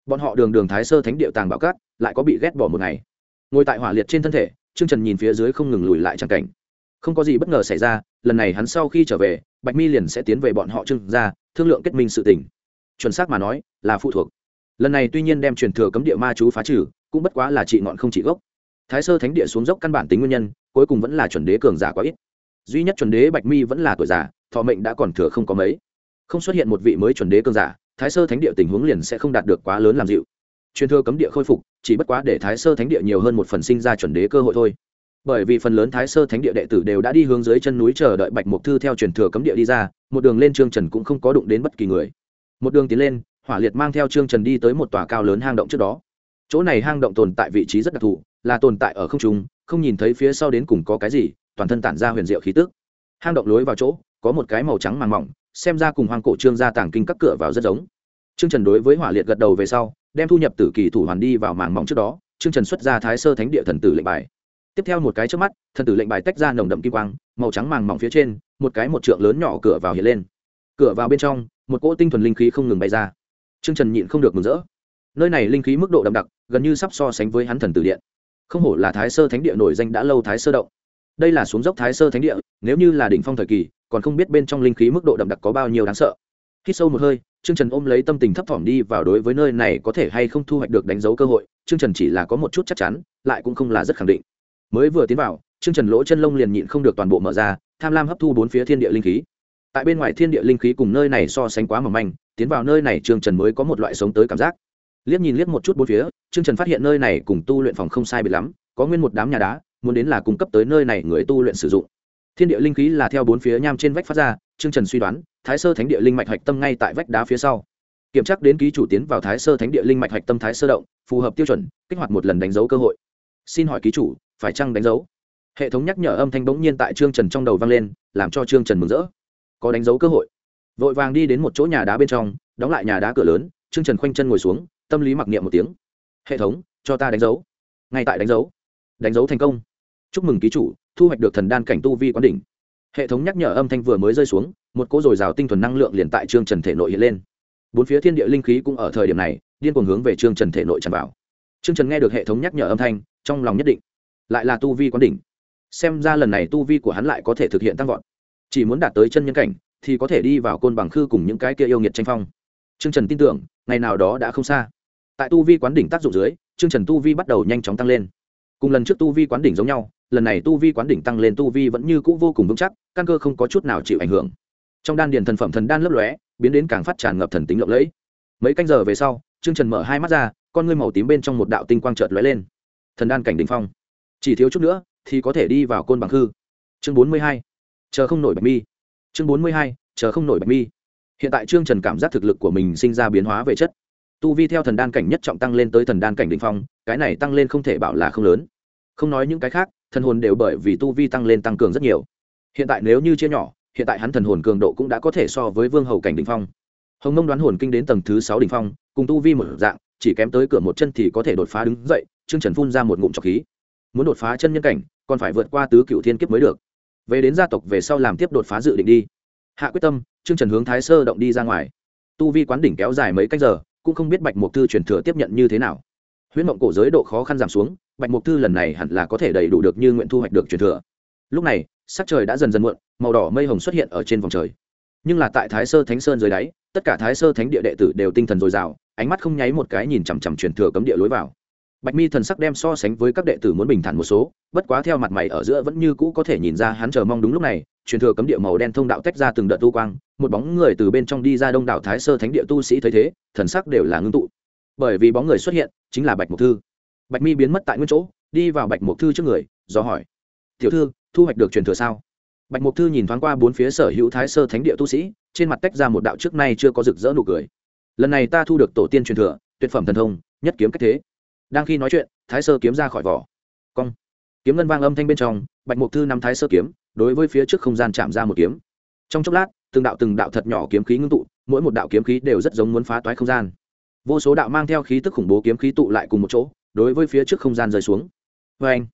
Bọn họ đường đường thái sơ thánh địa tàng bảo các, lại có bị ghét bỏ một ngày. Ngồi tại hỏa liệt trên thân thể, trương trần nhìn phía dưới không ngừng lùi lại tràng cảnh. Không có gì bất ngờ xảy ra, lần này hắn sau khi trở về, bạch mi liền sẽ tiến về bọn họ trương ra thương lượng kết minh sự tình. Chuẩn xác mà nói, là phụ thuộc. Lần này tuy nhiên đem truyền thừa cấm địa ma chú phá trừ, cũng bất quá là trị ngọn không trị gốc. Thái sơ thánh địa xuống dốc căn bản tính nguyên nhân, cuối cùng vẫn là chuẩn đế cường giả quá ít duy nhất chuẩn đế bạch mi vẫn là tuổi già, thọ mệnh đã còn thừa không có mấy. Không xuất hiện một vị mới chuẩn đế cơn giả, thái sơ thánh địa tình huống liền sẽ không đạt được quá lớn làm dịu. Truyền thừa cấm địa khôi phục, chỉ bất quá để thái sơ thánh địa nhiều hơn một phần sinh ra chuẩn đế cơ hội thôi. Bởi vì phần lớn thái sơ thánh địa đệ tử đều đã đi hướng dưới chân núi chờ đợi bạch mục thư theo truyền thừa cấm địa đi ra, một đường lên trương trần cũng không có đụng đến bất kỳ người. Một đường tiến lên, hỏa liệt mang theo trương trần đi tới một tòa cao lớn hang động trước đó. Chỗ này hang động tồn tại vị trí rất đặc thù, là tồn tại ở không trung, không nhìn thấy phía sau đến cùng có cái gì toàn thân tản ra huyền diệu khí tức. Hang động lối vào chỗ, có một cái màu trắng màng mỏng, xem ra cùng hoang cổ trương gia tàng kinh các cửa vào rất giống. Trương trần đối với hỏa liệt gật đầu về sau, đem thu nhập tử kỳ thủ hoàn đi vào màng mỏng trước đó, trương trần xuất ra thái sơ thánh địa thần tử lệnh bài. Tiếp theo một cái trước mắt, thần tử lệnh bài tách ra nồng đậm kim quang, màu trắng màng mỏng phía trên, một cái một trượng lớn nhỏ cửa vào hiện lên. Cửa vào bên trong, một cỗ tinh thuần linh khí không ngừng bay ra. Trương trần nhịn không được mừng rỡ. Nơi này linh khí mức độ đậm đặc, gần như sắp so sánh với hắn thần tử điện. Không hổ là thái sơ thánh địa nổi danh đã lâu thái sơ động đây là xuống dốc thái sơ thánh địa, nếu như là đỉnh phong thời kỳ, còn không biết bên trong linh khí mức độ đậm đặc có bao nhiêu đáng sợ. Hít sâu một hơi, trương trần ôm lấy tâm tình thấp thỏm đi vào đối với nơi này có thể hay không thu hoạch được đánh dấu cơ hội, trương trần chỉ là có một chút chắc chắn, lại cũng không là rất khẳng định. Mới vừa tiến vào, trương trần lỗ chân lông liền nhịn không được toàn bộ mở ra, tham lam hấp thu bốn phía thiên địa linh khí. Tại bên ngoài thiên địa linh khí cùng nơi này so sánh quá mỏng manh, tiến vào nơi này trương trần mới có một loại sống tới cảm giác. Liếc nhìn liếc một chút bốn phía, trương trần phát hiện nơi này cùng tu luyện phòng không sai biệt lắm, có nguyên một đám nhà đá muốn đến là cung cấp tới nơi này người tu luyện sử dụng. Thiên địa linh khí là theo bốn phía nham trên vách phát ra, trương trần suy đoán, thái sơ thánh địa linh mạch hạch tâm ngay tại vách đá phía sau. Kiểm tra đến ký chủ tiến vào thái sơ thánh địa linh mạch hạch tâm thái sơ động, phù hợp tiêu chuẩn, kích hoạt một lần đánh dấu cơ hội. Xin hỏi ký chủ, phải chăng đánh dấu? Hệ thống nhắc nhở âm thanh bỗng nhiên tại trương trần trong đầu vang lên, làm cho trương trần mừng rỡ. Có đánh dấu cơ hội. Vội vàng đi đến một chỗ nhà đá bên trong, đóng lại nhà đá cửa lớn, trương trần khoanh chân ngồi xuống, tâm lý mặc niệm một tiếng. Hệ thống, cho ta đánh dấu. Ngay tại đánh dấu. Đánh dấu thành công chúc mừng ký chủ, thu hoạch được thần đan cảnh tu vi quán đỉnh. Hệ thống nhắc nhở âm thanh vừa mới rơi xuống, một cỗ dồi dào tinh thuần năng lượng liền tại trương trần thể nội hiện lên. Bốn phía thiên địa linh khí cũng ở thời điểm này, điên cuồng hướng về trương trần thể nội tràn vào. Trương trần nghe được hệ thống nhắc nhở âm thanh, trong lòng nhất định. Lại là tu vi quán đỉnh. Xem ra lần này tu vi của hắn lại có thể thực hiện tăng vọt. Chỉ muốn đạt tới chân nhân cảnh, thì có thể đi vào côn bằng khư cùng những cái kia yêu nghiệt tranh phong. Trương trần tin tưởng, ngày nào đó đã không xa. Tại tu vi quán đỉnh tác dụng dưới, trương trần tu vi bắt đầu nhanh chóng tăng lên. Cùng lần trước tu vi quán đỉnh giống nhau lần này tu vi quán đỉnh tăng lên, tu vi vẫn như cũ vô cùng vững chắc, căn cơ không có chút nào chịu ảnh hưởng. Trong đan điền thần phẩm thần đan lấp lóe, biến đến càng phát tràn ngập thần tính lộng lẫy. Mấy canh giờ về sau, trương trần mở hai mắt ra, con ngươi màu tím bên trong một đạo tinh quang chợt lóe lên. Thần đan cảnh đ ỉ n h phong. Chỉ thiếu chút nữa, thì có thể đi vào côn bằng hư. Chương bốn mươi hai. Chờ không nổi bạch mi. Chương bốn mươi hai. Chờ không nổi bạch mi. Hiện tại trương trần cảm giác thực lực của mình sinh ra biến hóa về chất. Tu vi theo thần đan cảnh nhất trọng tăng lên tới thần đan cảnh đ ỉ n h phong, cái này tăng lên không thể bảo là không lớn. Không nói những cái khác thần hồn đều bởi vì tu vi tăng lên tăng cường rất nhiều. Hiện tại nếu như chia nhỏ, hiện tại hắn thần hồn cường độ cũng đã có thể so với vương hầu cảnh đ ỉ n h phong. Hồng mông đoán hồn kinh đến tầng thứ sáu đ ỉ n h phong, cùng tu vi một dạng, chỉ kém tới cửa một chân thì có thể đột phá đứng dậy chương trần phun ra một ngụm trọc khí. Muốn đột phá chân nhân cảnh, còn phải vượt qua tứ cựu thiên kiếp mới được. Về đến gia tộc về sau làm tiếp đột phá dự định đi. Hạ quyết tâm chương trần hướng thái sơ động đi ra ngoài. Tu vi quán đỉnh kéo dài mấy cách giờ, cũng không biết bạch mục thư truyền thừa tiếp nhận như thế nào. Huyễn mộng cổ giới độ khó khăn giảm xuống bạch mục thư lần này hẳn là có thể đầy đủ được như nguyện thu hoạch được truyền thừa. Lúc này, sắc trời đã dần dần muộn, màu đỏ mây hồng xuất hiện ở trên vòng trời. Nhưng là tại thái sơ thánh sơn dưới đáy, tất cả thái sơ thánh địa đệ tử đều tinh thần dồi dào, ánh mắt không nháy một cái nhìn chằm chằm truyền thừa cấm địa lối vào. Bạch mi thần sắc đem so sánh với các đệ tử muốn bình thản một số, bất quá theo mặt mày ở giữa vẫn như cũ có thể nhìn ra hắn chờ mong đúng lúc này, truyền thừa cấm địa màu đen thông đạo tách ra từng đợt tu quang, một bóng người từ bên trong đi ra đông đảo thái sơ thánh địa tu sĩ thấy thế, thần sắc đều là ngưng tụ. Bởi vì bóng người xuất hiện, chính là bạch mục thư bạch mi biến mất tại nguyên chỗ, đi vào bạch mục thư trước người do hỏi, tiểu thư, thu hoạch được truyền thừa sao? Bạch mục thư nhìn thoáng qua bốn phía sở hữu thái sơ thánh địa tu sĩ, trên mặt tách ra một đạo trước nay chưa có rực rỡ nụ cười. Lần này ta thu được tổ tiên truyền thừa, tuyệt phẩm thần thông, nhất kiếm cách thế. Đang khi nói chuyện, thái sơ kiếm ra khỏi vỏ. Cong. Kiếm ngân vang âm thanh bên trong, bạch mục thư nắm thái sơ kiếm, đối với phía trước không gian chạm ra một kiếm. Trong chốc lát, từng đạo từng đạo thật nhỏ kiếm khí ngưng tụ, mỗi một đạo kiếm khí đều rất giống muốn phá toái không gian. Vô số đạo mang theo khí tức khủng bố kiếm khí tụ lại cùng một chỗ đối với phía trước không gian rơi xuống. Vê anh,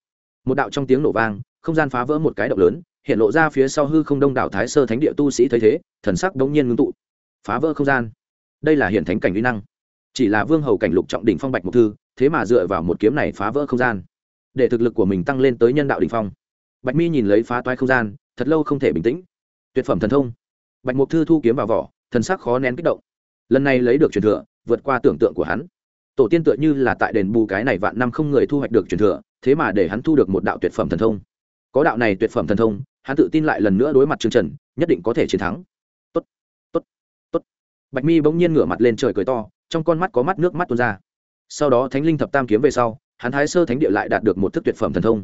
một đạo trong tiếng nổ vang, không gian phá vỡ một cái động lớn, hiện lộ ra phía sau hư không đông đảo thái sơ thánh địa tu sĩ thấy thế, thần sắc đống nhiên ngưng tụ. Phá vỡ không gian. Đây là hiện thánh cảnh uy năng. Chỉ là vương hầu cảnh lục trọng đỉnh phong bạch mục thư, thế mà dựa vào một kiếm này phá vỡ không gian. Để thực lực của mình tăng lên tới nhân đạo đỉnh phong. Bạch mi nhìn lấy phá toái không gian, thật lâu không thể bình tĩnh. Tuyệt phẩm thần thông. Bạch mục thư thu kiếm vào vỏ, thần sắc khó nén kích động. Lần này lấy được truyền thừa, vượt qua tưởng tượng của hắn tổ tiên tựa như là tại đền bù cái này vạn năm không người thu hoạch được truyền thừa, thế mà để hắn thu được một đạo tuyệt phẩm thần thông. Có đạo này tuyệt phẩm thần thông, hắn tự tin lại lần nữa đối mặt trương trần, nhất định có thể chiến thắng. Tốt tốt tốt. Bạch mi bỗng nhiên ngửa mặt lên trời cười to, trong con mắt có mắt nước mắt tuôn ra. Sau đó thánh linh thập tam kiếm về sau, hắn thái sơ thánh địa lại đạt được một thức tuyệt phẩm thần thông.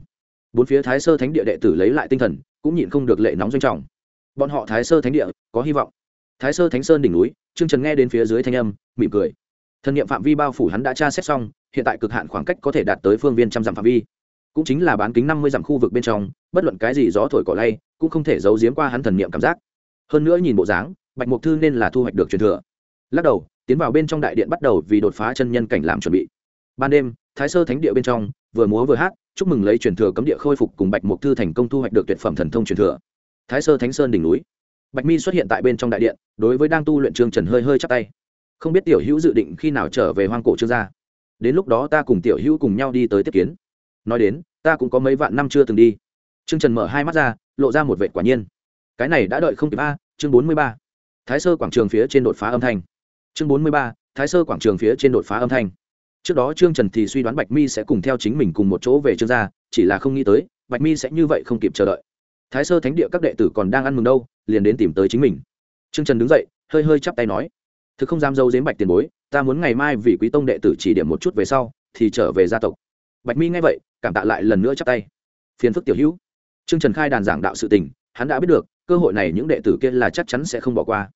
Bốn phía thái sơ thánh địa đệ tử lấy lại tinh thần, cũng nhịn không được lệ nóng doanh trọng. Bọn họ thái sơ thánh địa, có hy vọng. Thái sơ thánh sơn đỉnh núi, trương trần nghe đến phía dưới thanh âm, mỉm cười thần nghiệm phạm vi bao phủ hắn đã tra xét xong, hiện tại cực hạn khoảng cách có thể đạt tới phương viên trăm dặm phạm vi. Cũng chính là bán kính năm mươi dặm khu vực bên trong, bất luận cái gì gió thổi cỏ lay, cũng không thể giấu giếm qua hắn thần niệm cảm giác. Hơn nữa nhìn bộ dáng, bạch mục thư nên là thu hoạch được truyền thừa. Lắc đầu, tiến vào bên trong đại điện bắt đầu vì đột phá chân nhân cảnh làm chuẩn bị. Ban đêm, thái sơ thánh địa bên trong, vừa múa vừa hát, chúc mừng lấy truyền thừa cấm địa khôi phục cùng bạch mục thư thành công thu hoạch được tuyệt phẩm thần thông truyền thừa. Thái sơ thánh sơn đỉnh núi. Bạch mi xuất hiện tại bên trong đại điện, đối với đang tu luyện trương trần hơi hơi chắc tay không biết tiểu hữu dự định khi nào trở về hoang cổ trương gia. Đến lúc đó ta cùng tiểu hữu cùng nhau đi tới tiếp kiến. Nói đến, ta cũng có mấy vạn năm chưa từng đi. Trương trần mở hai mắt ra, lộ ra một vệ quả nhiên. Cái này đã đợi không kịp a, chương bốn mươi ba. Thái sơ quảng trường phía trên đột phá âm thanh. Chương bốn mươi ba, thái sơ quảng trường phía trên đột phá âm thanh. Trước đó trương trần thì suy đoán bạch mi sẽ cùng theo chính mình cùng một chỗ về trương gia, chỉ là không nghĩ tới, bạch mi sẽ như vậy không kịp chờ đợi. Thái sơ thánh địa các đệ tử còn đang ăn mừng đâu, liền đến tìm tới chính mình. Trương trần đứng dậy, hơi hơi chắp tay nói thực không dám dâu dếm bạch tiền bối, ta muốn ngày mai vì quý tông đệ tử chỉ điểm một chút về sau, thì trở về gia tộc. Bạch mi nghe vậy, cảm tạ lại lần nữa chắp tay. Phiền phức tiểu hữu. Trương trần khai đàn giảng đạo sự tình, hắn đã biết được, cơ hội này những đệ tử kia là chắc chắn sẽ không bỏ qua.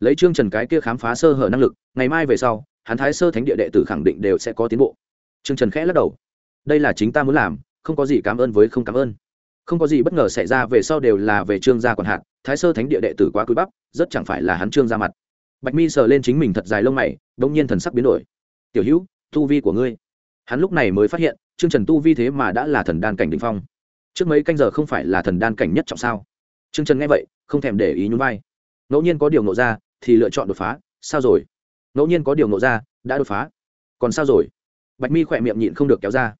Lấy trương trần cái kia khám phá sơ hở năng lực, ngày mai về sau, hắn thái sơ thánh địa đệ tử khẳng định đều sẽ có tiến bộ. Trương trần khẽ lắc đầu. Đây là chính ta muốn làm, không có gì cảm ơn với không cảm ơn. Không có gì bất ngờ xảy ra về sau đều là về trương gia còn hạn thái sơ thánh địa đệ tử quá cúi bắp, rất chẳng phải là hắn trương ra mặt bạch mi sờ lên chính mình thật dài lông mày đông nhiên thần sắc biến đổi. Tiểu hữu, tu vi của ngươi. Hắn lúc này mới phát hiện, trương trần tu vi thế mà đã là thần đan cảnh đình phong. Trước mấy canh giờ không phải là thần đan cảnh nhất trọng sao? Trương trần nghe vậy, không thèm để ý nhún vai. Ngẫu nhiên có điều nộ ra, thì lựa chọn đột phá. Sao rồi? Ngẫu nhiên có điều nộ ra, đã đột phá. Còn sao rồi? Bạch mi khỏe miệng nhịn không được kéo ra.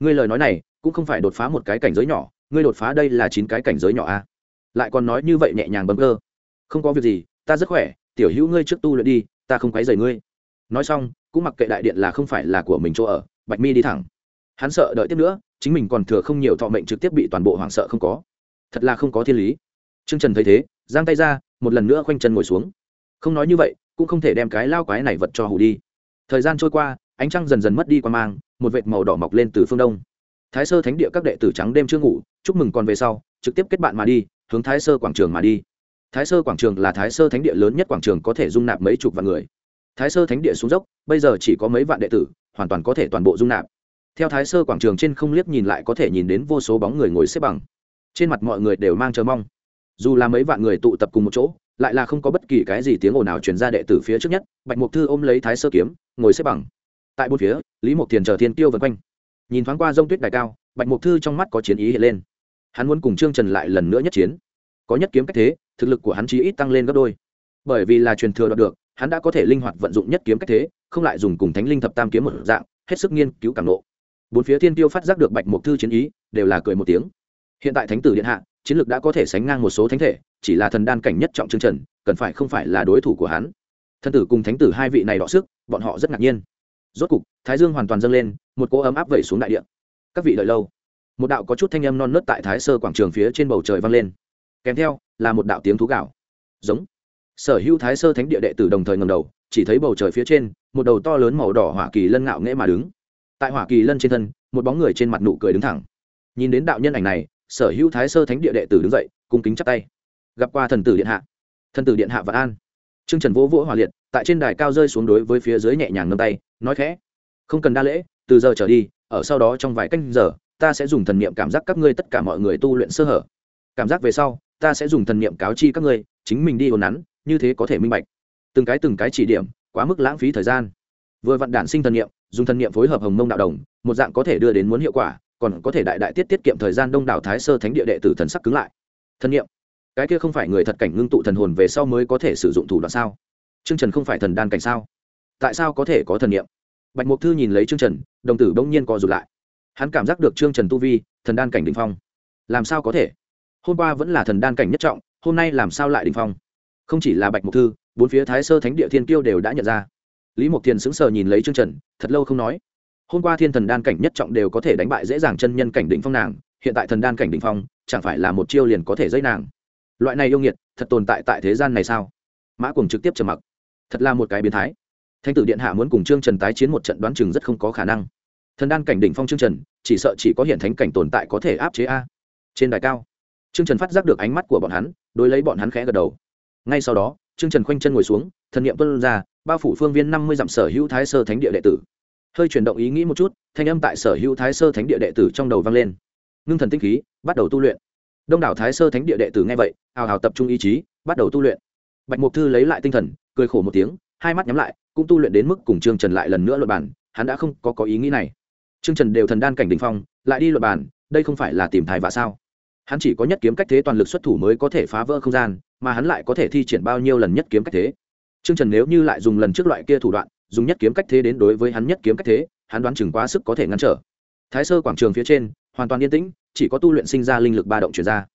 Ngươi lời nói này, cũng không phải đột phá một cái cảnh giới nhỏ, ngươi đột phá đây là chín cái cảnh giới nhỏ a à? lại còn nói như vậy nhẹ nhàng bấm cơ. Không có việc gì, ta rất khỏe tiểu hữu ngươi trước tu luyện đi, ta không quấy rầy ngươi. Nói xong, cũng mặc kệ đại điện là không phải là của mình chỗ ở, bạch mi đi thẳng. Hắn sợ đợi tiếp nữa, chính mình còn thừa không nhiều thọ mệnh trực tiếp bị toàn bộ hoảng sợ không có. Thật là không có thiên lý. T r ư ơ n g trần thấy thế, giang tay ra, một lần nữa khoanh chân ngồi xuống. Không nói như vậy, cũng không thể đem cái lao quái này vật cho hủ đi. Thời gian trôi qua, ánh trăng dần dần mất đi qua mang, một vệt màu đỏ mọc lên từ phương đông. Thái sơ thánh địa các đệ tử trắng đêm chưa ngủ, chúc mừng còn về sau, trực tiếp kết bạn mà đi, hướng thái sơ quảng trường mà đi thái sơ quảng trường là thái sơ thánh địa lớn nhất quảng trường có thể dung nạp mấy chục vạn người. Thái sơ thánh địa xuống dốc, bây giờ chỉ có mấy vạn đệ tử, hoàn toàn có thể toàn bộ dung nạp. Theo thái sơ quảng trường trên không liếc nhìn lại có thể nhìn đến vô số bóng người ngồi xếp bằng. Trên mặt mọi người đều mang chờ mong. Dù là mấy vạn người tụ tập cùng một chỗ, lại là không có bất kỳ cái gì tiếng ồn nào truyền ra đệ tử phía trước nhất, bạch mục thư ôm lấy thái sơ kiếm, ngồi xếp bằng. Tại bốn phía, lý Mục thiền chờ thiên tiêu vân quanh. Nhìn thoáng qua g tuyết đài cao, bạch mục thư trong mắt có chiến ý hiện lên. Hắn muốn cùng trương trần lại lần nữa nhất chiến. Có nhất kiếm cách thế thực lực của hắn chí ít tăng lên gấp đôi. Bởi vì là truyền thừa đoạt được, hắn đã có thể linh hoạt vận dụng nhất kiếm cách thế, không lại dùng cùng thánh linh thập tam kiếm một dạng, hết sức nghiên cứu cảm nộ bốn phía thiên tiêu phát giác được bạch mục thư chiến ý, đều là cười một tiếng. Hiện tại thánh tử điện hạ, chiến lược đã có thể sánh ngang một số thánh thể, chỉ là thần đan cảnh nhất trọng chương trần, cần phải không phải là đối thủ của hắn. Thân tử cùng thánh tử hai vị này đọ sức, bọn họ rất ngạc nhiên. Rốt cục, thái dương hoàn toàn dâng lên, một cỗ ấm áp vẩy xuống đại điện các vị đợi lâu. Một đạo có chút thanh âm non nớt tại thái sơ quảng trường phía trên bầu trời vang lên. Kèm theo là một đạo tiếng thú gạo. Giống. Sở hữu thái sơ thánh địa đệ tử đồng thời ngầm đầu, chỉ thấy bầu trời phía trên, một đầu to lớn màu đỏ hỏa kỳ lân ngạo nghễ mà đứng. Tại hỏa kỳ lân trên thân, một bóng người trên mặt nụ cười đứng thẳng. Nhìn đến đạo nhân ảnh này, sở hữu thái sơ thánh địa đệ tử đứng dậy, cung kính chắp tay. Gặp qua thần tử điện hạ. Thần tử điện hạ vạn an. Trương trần vỗ vỗ hòa liệt, tại trên đài cao rơi xuống đối với phía dưới nhẹ nhàng ngâm tay, nói khẽ. Không cần đa lễ, từ giờ trở đi, ở sau đó trong vài canh giờ, ta sẽ dùng thần niệm cảm giác các ngươi tất cả mọi người tu luyện sơ hở. Cảm giác về sau ta sẽ dùng thần niệm cáo chi các ngươi, chính mình đi hồn nắn, như thế có thể minh bạch. Từng cái từng cái chỉ điểm, quá mức lãng phí thời gian. Vừa vặn đản sinh thần niệm, dùng thần niệm phối hợp hồng mông đạo đồng, một dạng có thể đưa đến muốn hiệu quả, còn có thể đại đại tiết tiết kiệm thời gian đông đảo thái sơ thánh địa đệ tử thần sắc cứng lại. Thần niệm. Cái kia không phải người thật cảnh ngưng tụ thần hồn về sau mới có thể sử dụng thủ đoạn sao? Trương trần không phải thần đan cảnh sao? Tại sao có thể có thần niệm? Bạch mục thư nhìn lấy trương trần, đồng tử bỗng nhiên co rụt lại. Hắn cảm giác được trương trần tu vi, thần đan cảnh đình phong. Làm sao có thể? Hôm qua vẫn là thần đan cảnh nhất trọng, hôm nay làm sao lại đình phong? Không chỉ là bạch mục thư, bốn phía thái sơ thánh địa thiên kiêu đều đã nhận ra. Lý mộc thiền sững sờ nhìn lấy trương trần, thật lâu không nói. Hôm qua thiên thần đan cảnh nhất trọng đều có thể đánh bại dễ dàng chân nhân cảnh đỉnh phong nàng, hiện tại thần đan cảnh đỉnh phong, chẳng phải là một chiêu liền có thể dây nàng? Loại này yêu nghiệt, thật tồn tại tại thế gian này sao? Mã cùng trực tiếp trầm mặc. Thật là một cái biến thái. Thanh tử điện hạ muốn cùng trương trần tái chiến một trận đoán chừng rất không có khả năng. Thần đan cảnh đỉnh phong trương trần, chỉ sợ chỉ có hiện thánh cảnh tồn tại có thể áp chế a. Trên đài cao trương trần phát giác được ánh mắt của bọn hắn, đối lấy bọn hắn khẽ gật đầu. Ngay sau đó, trương trần khoanh chân ngồi xuống, thần niệm tuôn ra, bao phủ phương viên năm mươi dặm sở hữu thái sơ thánh địa đệ tử. Hơi chuyển động ý nghĩ một chút, thanh âm tại sở hữu thái sơ thánh địa đệ tử trong đầu vang lên. Ngưng thần tinh khí, bắt đầu tu luyện. Đông đảo thái sơ thánh địa đệ tử nghe vậy, hào hào tập trung ý chí, bắt đầu tu luyện. Bạch mục thư lấy lại tinh thần, cười khổ một tiếng, hai mắt nhắm lại, cũng tu luyện đến mức cùng trương trần lại lần nữa luận bản hắn đã không có có ý nghĩ này. Trương trần đều thần đan cảnh đỉnh phong, lại đi luận bản đây không phải là tìm thải vạ sao? Hắn chỉ có nhất kiếm cách thế toàn lực xuất thủ mới có thể phá vỡ không gian, mà hắn lại có thể thi triển bao nhiêu lần nhất kiếm cách thế. Trương trần nếu như lại dùng lần trước loại kia thủ đoạn, dùng nhất kiếm cách thế đến đối với hắn nhất kiếm cách thế, hắn đoán chừng quá sức có thể ngăn trở. Thái sơ quảng trường phía trên, hoàn toàn yên tĩnh, chỉ có tu luyện sinh ra linh lực ba động chuyển ra.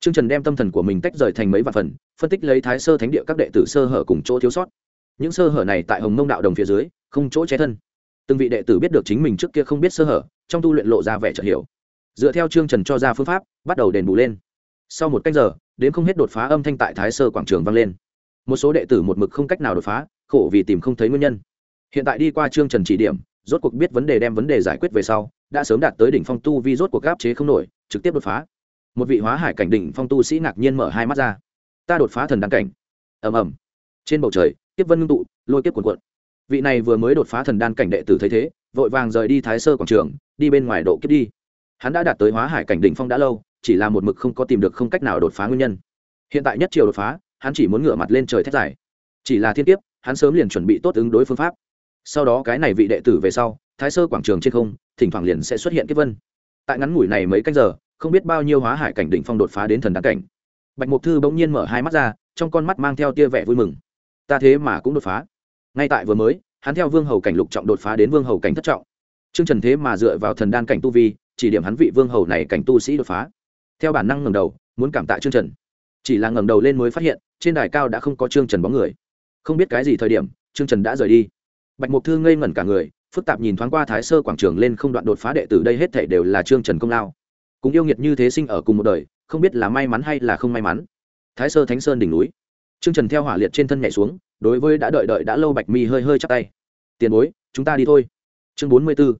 Trương trần đem tâm thần của mình tách rời thành mấy vạn phần, phân tích lấy thái sơ thánh địa các đệ tử sơ hở cùng chỗ thiếu sót. Những sơ hở này tại hồng Nông đạo đồng phía dưới, không chỗ che thân. Từng vị đệ tử biết được chính mình trước kia không biết sơ hở, trong tu luyện lộ ra vẻ chợt hiểu dựa theo trương trần cho ra phương pháp, bắt đầu đền bù lên. Sau một cách giờ, đến không hết đột phá âm thanh tại thái sơ quảng trường vang lên. Một số đệ tử một mực không cách nào đột phá, khổ vì tìm không thấy nguyên nhân. Hiện tại đi qua trương trần chỉ điểm, rốt cuộc biết vấn đề đem vấn đề giải quyết về sau, đã sớm đạt tới đỉnh phong tu vi rốt cuộc gáp chế không nổi, trực tiếp đột phá. Một vị hóa hải cảnh đỉnh phong tu sĩ ngạc nhiên mở hai mắt ra. Ta đột phá thần đăng cảnh. Ầm ầm. Trên bầu trời tiếp vân ngưng tụ, lôi tiếp cuồn cuộn. Vị này vừa mới đột phá thần đan cảnh đệ tử thấy thế, vội vàng rời đi thái sơ quảng trường, đi bên ngoài độ kiếp đi hắn đã đạt tới hóa hải cảnh đỉnh phong đã lâu chỉ là một mực không có tìm được không cách nào đột phá nguyên nhân. Hiện tại nhất triều đột phá hắn chỉ muốn ngửa mặt lên trời thét dài. Chỉ là thiên kiếp hắn sớm liền chuẩn bị tốt ứng đối phương pháp. Sau đó cái này vị đệ tử về sau thái sơ quảng trường trên không thỉnh thoảng liền sẽ xuất hiện kiếp vân. Tại ngắn ngủi này mấy canh giờ không biết bao nhiêu hóa hải cảnh đỉnh phong đột phá đến thần đăng cảnh. Bạch mục thư bỗng nhiên mở hai mắt ra trong con mắt mang theo tia vẻ vui mừng. Ta thế mà cũng đột phá. Ngay tại vừa mới hắn theo vương hầu cảnh lục trọng đột phá đến vương hầu cảnh thất trọng. Trương Trần thế mà dựa vào thần đan cảnh tu vi, chỉ điểm hắn vị vương hầu này cảnh tu sĩ đột phá. Theo bản năng ngẩng đầu, muốn cảm tạ Trương Trần. Chỉ là ngẩng đầu lên mới phát hiện, trên đài cao đã không có Trương Trần bóng người. Không biết cái gì thời điểm, Trương Trần đã rời đi. Bạch Mục Thư ngây ngẩn cả người, phức tạp nhìn thoáng qua Thái Sơ quảng trường lên không đoạn đột phá đệ tử đây hết thể đều là Trương Trần công lao. Cùng yêu nghiệt như thế sinh ở cùng một đời, không biết là may mắn hay là không may mắn. Thái Sơ Thánh Sơn đỉnh núi. Trương Trần theo hỏa liệt trên thân nhảy xuống, đối với đã đợi đợi đã lâu Bạch Mi hơi hơi chắc tay. "Tiền bối, chúng ta đi thôi." Chương bốn mươi 44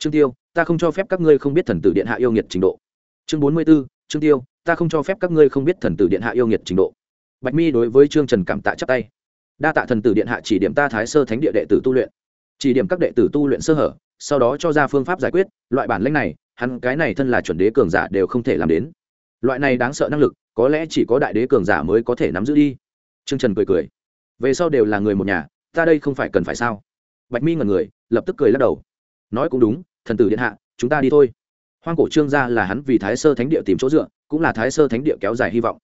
trương tiêu, ta không cho phép các ngươi không biết thần tử điện hạ yêu nghiệt trình độ. Chương bốn mươi b ố trương tiêu, ta không cho phép các ngươi không biết thần tử điện hạ yêu nghiệt trình độ. Bạch mi đối với trương trần cảm tạ chắp tay. Đa tạ thần tử điện hạ chỉ điểm ta thái sơ thánh địa đệ tử tu luyện. Chỉ điểm các đệ tử tu luyện sơ hở, sau đó cho ra phương pháp giải quyết. Loại bản lĩnh này, hắn cái này thân là chuẩn đế cường giả đều không thể làm đến. Loại này đáng sợ năng lực, có lẽ chỉ có đại đế cường giả mới có thể nắm giữ đi. Trương trần cười cười. Về sau đều là người một nhà, ta đây không phải cần phải sao? Bạch mi ngần người, lập tức cười lắc đầu. Nói cũng đúng thần tử điện hạ, chúng ta đi thôi. Hoang cổ trương gia là hắn vì thái sơ thánh địa tìm chỗ dựa, cũng là thái sơ thánh địa kéo dài hy vọng.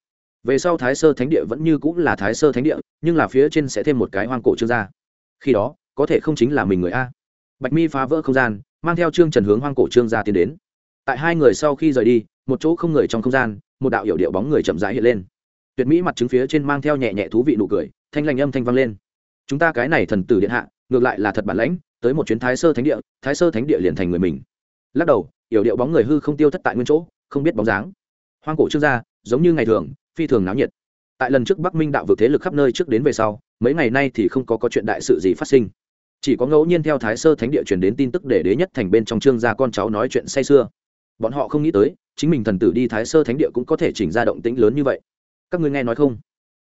Về sau thái sơ thánh địa vẫn như cũng là thái sơ thánh địa, nhưng là phía trên sẽ thêm một cái hoang cổ trương gia. Khi đó, có thể không chính là mình người a. Bạch mi phá vỡ không gian, mang theo trương trần hướng hoang cổ trương gia tiến đến. Tại hai người sau khi rời đi, một chỗ không người trong không gian, một đạo hiệu điệu bóng người chậm rãi hiện lên. Tuyệt mỹ mặt trứng phía trên mang theo nhẹ nhẹ thú vị nụ cười, thanh lành âm thanh vang lên. Chúng ta cái này thần tử điện hạ, ngược lại là thật bản lãnh tới một chuyến thái sơ thánh địa, thái sơ thánh địa liền thành người mình. Lắc đầu, yểu điệu bóng người hư không tiêu thất tại nguyên chỗ, không biết bóng dáng. Hoang cổ trương gia, giống như ngày thường, phi thường náo nhiệt. Tại lần trước bắc minh đạo vượt thế lực khắp nơi trước đến về sau, mấy ngày nay thì không có có chuyện đại sự gì phát sinh. Chỉ có ngẫu nhiên theo thái sơ thánh địa truyền đến tin tức để đế nhất thành bên trong trương gia con cháu nói chuyện say sưa. Bọn họ không nghĩ tới, chính mình thần tử đi thái sơ thánh địa cũng có thể chỉnh ra động tĩnh lớn như vậy. Các ngươi nghe nói không?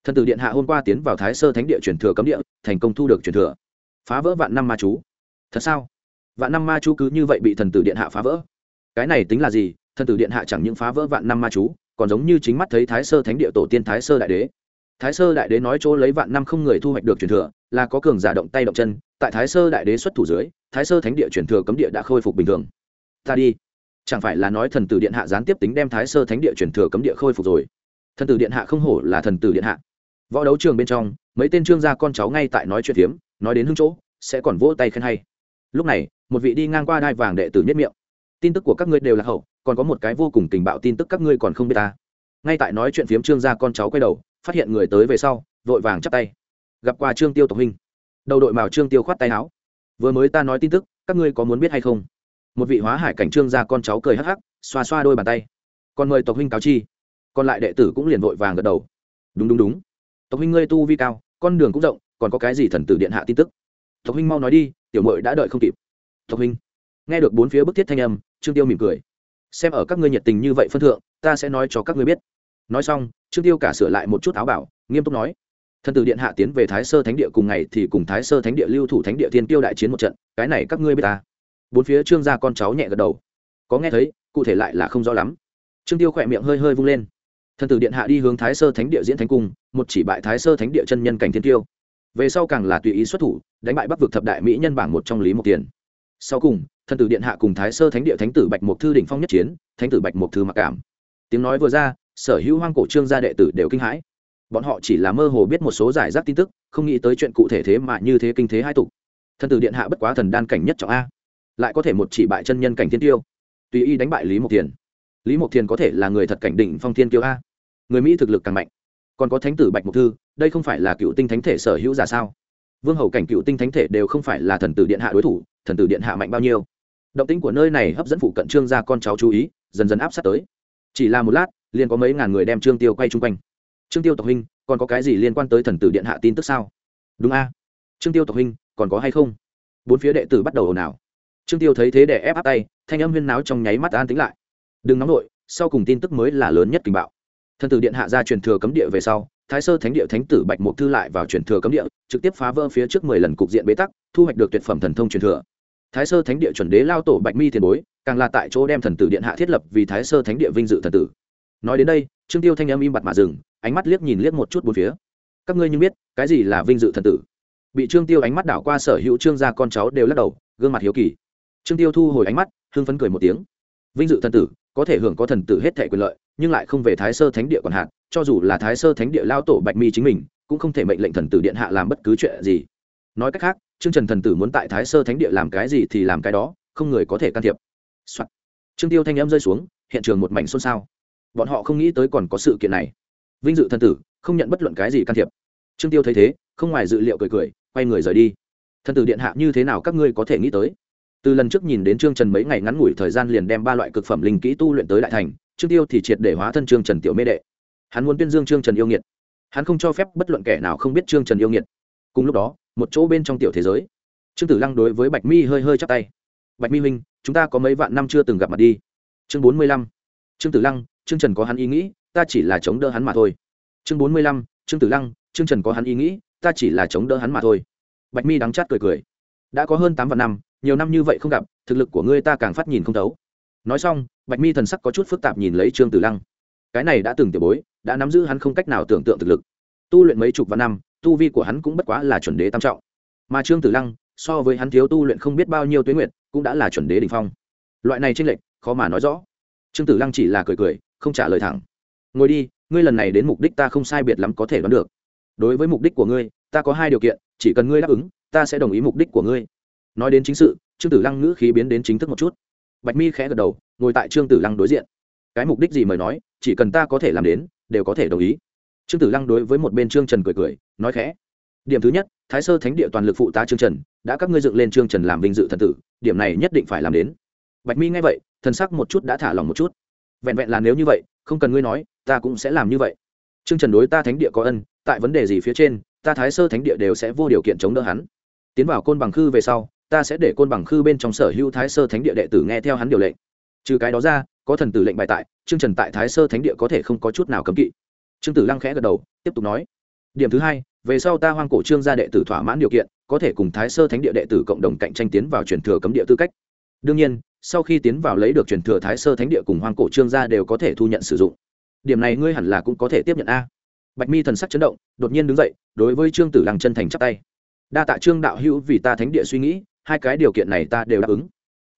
Thần tử điện hạ hôm qua tiến vào thái sơ thánh địa truyền thừa cấm địa, thành công thu được truyền thừa. Phá vỡ vạn năm ma chú thật sao? Vạn năm ma chú cứ như vậy bị thần tử điện hạ phá vỡ. Cái này tính là gì? Thần tử điện hạ chẳng những phá vỡ vạn năm ma chú, còn giống như chính mắt thấy thái sơ thánh địa tổ tiên thái sơ đại đế. Thái sơ đại đế nói chỗ lấy vạn năm không người thu hoạch được truyền thừa, là có cường giả động tay động chân. Tại thái sơ đại đế xuất thủ dưới, thái sơ thánh địa truyền thừa cấm địa đã khôi phục bình thường. Ta đi. Chẳng phải là nói thần tử điện hạ gián tiếp tính đem thái sơ thánh địa truyền thừa cấm địa khôi phục rồi? Thần tử điện hạ không hổ là thần tử điện hạ. Võ đấu trường bên trong, mấy tên trương gia con cháu ngay tại nói chuyện phiếm, nói đến hưng chỗ, sẽ còn vỗ tay khen hay lúc này, một vị đi ngang qua đai vàng đệ tử nhất miệng. Tin tức của các ngươi đều là hậu, còn có một cái vô cùng tình bạo tin tức các ngươi còn không biết ta. Ngay tại nói chuyện phiếm trương gia con cháu quay đầu, phát hiện người tới về sau, vội vàng chắp tay. Gặp qua trương tiêu tộc huynh. Đầu đội mào trương tiêu khoát tay áo. Vừa mới ta nói tin tức, các ngươi có muốn biết hay không? Một vị hóa hải cảnh trương gia con cháu cười hắc hắc, xoa xoa đôi bàn tay. Còn mời tộc huynh cáo chi. Còn lại đệ tử cũng liền vội vàng gật đầu. Đúng đúng đúng. Tộc huynh ngươi tu vi cao, con đường cũng rộng, còn có cái gì thần tử điện hạ tin tức? Tộc huynh mau nói đi, tiểu mội đã đợi không kịp. Tộc huynh, nghe được bốn phía bức thiết thanh âm, trương tiêu mỉm cười. Xem ở các ngươi nhiệt tình như vậy phân thượng, ta sẽ nói cho các ngươi biết. Nói xong, trương tiêu cả sửa lại một chút áo bảo, nghiêm túc nói. Thần tử điện hạ tiến về thái sơ thánh địa cùng ngày thì cùng thái sơ thánh địa lưu thủ thánh địa thiên tiêu đại chiến một trận, cái này các ngươi biết ta. Bốn phía trương gia con cháu nhẹ gật đầu. Có nghe thấy, cụ thể lại là không rõ lắm. Trương tiêu khỏe miệng hơi hơi vung lên. Thần tử điện hạ đi hướng thái sơ thánh địa diễn thánh cung, một chỉ bại thái sơ thánh địa chân nhân cảnh thiên tiêu về sau càng là tùy ý xuất thủ, đánh bại bắc vực thập đại mỹ nhân bảng một trong lý một tiền. Sau cùng, thần tử điện hạ cùng thái sơ thánh địa thánh tử bạch mục thư đỉnh phong nhất chiến, thánh tử bạch mục thư mặc cảm. Tiếng nói vừa ra, sở hữu hoang cổ trương gia đệ tử đều kinh hãi. Bọn họ chỉ là mơ hồ biết một số giải rác tin tức, không nghĩ tới chuyện cụ thể thế mà như thế kinh thế hai tục. Thần tử điện hạ bất quá thần đan cảnh nhất trọng a, lại có thể một chỉ bại chân nhân cảnh thiên tiêu. Tùy y đánh bại lý mộc thiền lý mộc thiền có thể là người thật cảnh đỉnh phong thiên kiêu a. Người mỹ thực lực càng mạnh. Còn có thánh tử bạch mộc thư đây không phải là cựu tinh thánh thể sở hữu giả sao? Vương hầu cảnh cựu tinh thánh thể đều không phải là thần tử điện hạ đối thủ, thần tử điện hạ mạnh bao nhiêu? Động tính của nơi này hấp dẫn phụ cận trương gia con cháu chú ý, dần dần áp sát tới. Chỉ là một lát, liền có mấy ngàn người đem trương tiêu quay chung quanh. Trương tiêu tộc huynh, còn có cái gì liên quan tới thần tử điện hạ tin tức sao? Đúng a. Trương tiêu tộc huynh, còn có hay không? Bốn phía đệ tử bắt đầu ồn ào. Trương tiêu thấy thế để ép áp tay, thanh âm huyên náo trong nháy mắt an tính lại. Đừng nóng nổi sau cùng tin tức mới là lớn nhất tình bạo. Thần tử điện hạ ra truyền thừa cấm địa về sau thái sơ thánh địa thánh tử bạch mục thư lại vào truyền thừa cấm địa, trực tiếp phá vỡ phía trước mười lần cục diện bế tắc, thu hoạch được tuyệt phẩm thần thông truyền thừa. Thái sơ thánh địa chuẩn đế lao tổ bạch mi tiền bối, càng là tại chỗ đem thần tử điện hạ thiết lập vì thái sơ thánh địa vinh dự thần tử. Nói đến đây, trương tiêu thanh âm im bặt mà dừng, ánh mắt liếc nhìn liếc một chút bốn phía. Các ngươi như biết, cái gì là vinh dự thần tử? Bị trương tiêu ánh mắt đảo qua sở hữu trương gia con cháu đều lắc đầu, gương mặt hiếu kỳ. Trương tiêu thu hồi ánh mắt, hưng phấn cười một tiếng. Vinh dự thần tử, có thể hưởng có thần tử hết thẻ quyền lợi, nhưng lại không về thái sơ thánh địa còn hạn cho dù là thái sơ thánh địa lao tổ bạch mi chính mình, cũng không thể mệnh lệnh thần tử điện hạ làm bất cứ chuyện gì. Nói cách khác, trương trần thần tử muốn tại thái sơ thánh địa làm cái gì thì làm cái đó, không người có thể can thiệp、Soạn. trương tiêu thanh em rơi xuống, hiện trường một mảnh xôn xao. Bọn họ không nghĩ tới còn có sự kiện này. Vinh dự thần tử, không nhận bất luận cái gì can thiệp. Trương tiêu thấy thế, không ngoài dự liệu cười cười, quay người rời đi. Thần tử điện hạ như thế nào các ngươi có thể nghĩ tới? Từ lần trước nhìn đến trương trần mấy ngày ngắn ngủi thời gian liền đem ba loại cực phẩm linh kỹ tu luyện tới đại thành, trương tiêu thì triệt để hóa thân trương trần tiểu mê đệ hắn muốn tuyên dương trương trần yêu nghiệt. Hắn không cho phép bất luận kẻ nào không biết trương trần yêu nghiệt. Cùng lúc đó, một chỗ bên trong tiểu thế giới, trương tử lăng đối với bạch mi hơi hơi chắp tay. Bạch mi huynh, chúng ta có mấy vạn năm chưa từng gặp mặt đi. Chương bốn mươi lăm. Trương tử lăng, trương trần có hắn ý nghĩ, ta chỉ là chống đỡ hắn mà thôi. Chương bốn mươi lăm. Trương tử lăng, trương trần có hắn ý nghĩ, ta chỉ là chống đỡ hắn mà thôi. Bạch mi đắng chát cười cười. Đã có hơn tám vạn năm, nhiều năm như vậy không gặp, thực lực của ngươi ta càng phát nhìn không thấu. Nói xong, bạch mi thần sắc có chút phức tạp nhìn lấy trương tử lăng. Cái này đã từng tiểu bối đã nắm giữ hắn không cách nào tưởng tượng thực lực. Tu luyện mấy chục vạn năm, tu vi của hắn cũng bất quá là chuẩn đế tam trọng. Mà trương tử lăng, so với hắn thiếu tu luyện không biết bao nhiêu tuyến nguyện cũng đã là chuẩn đế đỉnh phong. Loại này trên lệch, khó mà nói rõ. Trương tử lăng chỉ là cười cười, không trả lời thẳng. Ngồi đi, ngươi lần này đến mục đích ta không sai biệt lắm có thể đoán được. Đối với mục đích của ngươi, ta có hai điều kiện, chỉ cần ngươi đáp ứng, ta sẽ đồng ý mục đích của ngươi. Nói đến chính sự, trương tử lăng ngữ khí biến đến chính thức một chút. Bạch mi khẽ gật đầu, ngồi tại trương tử lăng đối diện. Cái mục đích gì mời nói, chỉ cần ta có thể làm đến đều có thể đồng ý. Trương tử lăng đối với một bên trương trần cười cười, nói khẽ. Điểm thứ nhất, thái sơ thánh địa toàn lực phụ tá trương trần, đã các ngươi dựng lên trương trần làm vinh dự thần tử, điểm này nhất định phải làm đến. Bạch mi nghe vậy, thần sắc một chút đã thả lòng một chút. Vẹn vẹn là nếu như vậy, không cần ngươi nói, ta cũng sẽ làm như vậy. Trương trần đối ta thánh địa có ân, tại vấn đề gì phía trên, ta thái sơ thánh địa đều sẽ vô điều kiện chống đỡ hắn. Tiến vào côn bằng khư về sau, ta sẽ để côn bằng khư bên trong sở hữu thái sơ thánh địa đệ tử nghe theo hắn điều lệnh trừ cái đó ra, có thần tử lệnh bài tại, trương trần tại thái sơ thánh địa có thể không có chút nào cấm kỵ. Trương tử lăng khẽ gật đầu, tiếp tục nói. Điểm thứ hai, về sau ta hoang cổ trương gia đệ tử thỏa mãn điều kiện, có thể cùng thái sơ thánh địa đệ tử cộng đồng cạnh tranh tiến vào truyền thừa cấm địa tư cách. Đương nhiên, sau khi tiến vào lấy được truyền thừa thái sơ thánh địa cùng hoang cổ trương gia đều có thể thu nhận sử dụng. Điểm này ngươi hẳn là cũng có thể tiếp nhận a. Bạch mi thần sắc chấn động, đột nhiên đứng dậy, đối với trương tử lăng chân thành chắp tay. Đa tạ trương đạo hữu vì ta thánh địa suy nghĩ, hai cái điều kiện này ta đều đáp ứng.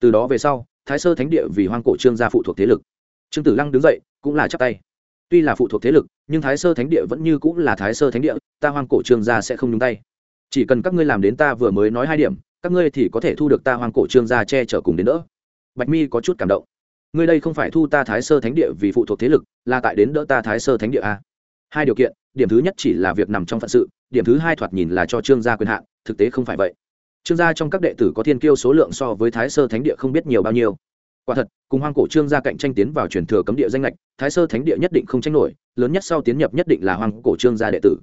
Từ đó về sau thái sơ thánh địa vì hoang cổ trương gia phụ thuộc thế lực. Trương tử lăng đứng dậy, cũng là chắp tay. Tuy là phụ thuộc thế lực, nhưng thái sơ thánh địa vẫn như cũng là thái sơ thánh địa, ta hoang cổ trương gia sẽ không nhúng tay. Chỉ cần các ngươi làm đến ta vừa mới nói hai điểm, các ngươi thì có thể thu được ta hoang cổ trương gia che chở cùng đến đỡ. Bạch mi có chút cảm động. Ngươi đây không phải thu ta thái sơ thánh địa vì phụ thuộc thế lực, là tại đến đỡ ta thái sơ thánh địa a hai điều kiện, điểm thứ nhất chỉ là việc nằm trong phận sự, điểm thứ hai thoạt nhìn là cho trương gia quyền hạn, thực tế không phải vậy trương gia trong các đệ tử có thiên kiêu số lượng so với thái sơ thánh địa không biết nhiều bao nhiêu. Quả thật, cùng hoang cổ trương gia cạnh tranh tiến vào truyền thừa cấm địa danh lệch, thái sơ thánh địa nhất định không tranh nổi, lớn nhất sau tiến nhập nhất định là hoang cổ trương gia đệ tử.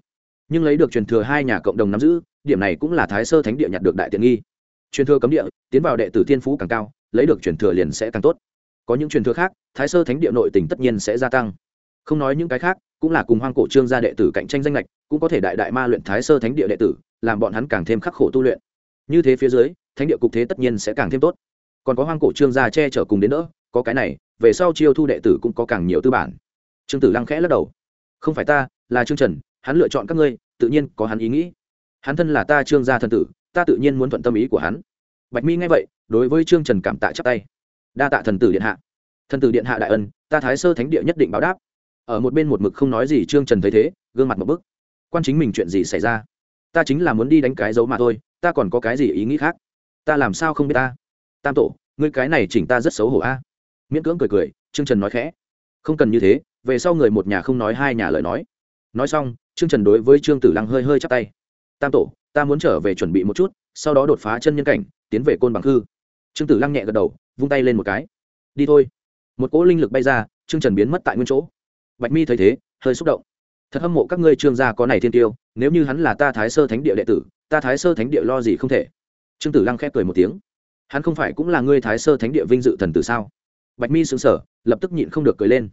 Nhưng lấy được truyền thừa hai nhà cộng đồng nắm giữ, điểm này cũng là thái sơ thánh địa nhặt được đại tiện nghi. Truyền thừa cấm địa, tiến vào đệ tử thiên phú càng cao, lấy được truyền thừa liền sẽ càng tốt. Có những truyền thừa khác, thái sơ thánh địa nội tình tất nhiên sẽ gia tăng. Không nói những cái khác, cũng là cùng hoang cổ trương gia đệ tử cạnh tranh danh lệch, cũng có thể đại đại ma luyện thái sơ thánh địa đệ tử, làm bọn hắn càng thêm khắc khổ tu luyện như thế phía dưới, thánh địa cục thế tất nhiên sẽ càng thêm tốt. Còn có hoang cổ trương gia che chở cùng đến nữa có cái này, về sau chiêu thu đệ tử cũng có càng nhiều tư bản. Trương tử lăng khẽ lắc đầu. Không phải ta, là trương trần, hắn lựa chọn các ngươi, tự nhiên có hắn ý nghĩ. Hắn thân là ta trương gia thần tử, ta tự nhiên muốn thuận tâm ý của hắn. Bạch mi nghe vậy, đối với trương trần cảm tạ chắp tay. Đa tạ thần tử điện hạ. Thần tử điện hạ đại ân, ta thái sơ thánh địa nhất định báo đáp. Ở một bên một mực không nói gì trương trần thấy thế, gương mặt một bức. Quan chính mình chuyện gì xảy ra? Ta chính là muốn đi đánh cái dấu mà thôi, ta còn có cái gì ý nghĩ khác? Ta làm sao không biết ta? Tam tổ, ngươi cái này chỉnh ta rất xấu hổ a. Miễn cưỡng cười cười, trương trần nói khẽ. Không cần như thế, về sau người một nhà không nói hai nhà lời nói. Nói xong, trương trần đối với trương tử lăng hơi hơi chắp tay. Tam tổ, ta muốn trở về chuẩn bị một chút, sau đó đột phá chân nhân cảnh, tiến về côn bằng hư trương tử lăng nhẹ gật đầu, vung tay lên một cái. Đi thôi. Một cỗ linh lực bay ra, trương trần biến mất tại nguyên chỗ. Bạch mi thấy thế, hơi xúc động thật hâm mộ các ngươi trương gia có này thiên tiêu, nếu như hắn là ta thái sơ thánh địa đệ tử, ta thái sơ thánh địa lo gì không thể? Trương tử lăng khép cười một tiếng. Hắn không phải cũng là ngươi thái sơ thánh địa vinh dự thần tử sao? Bạch mi xứng sở lập tức nhịn không được cười lên.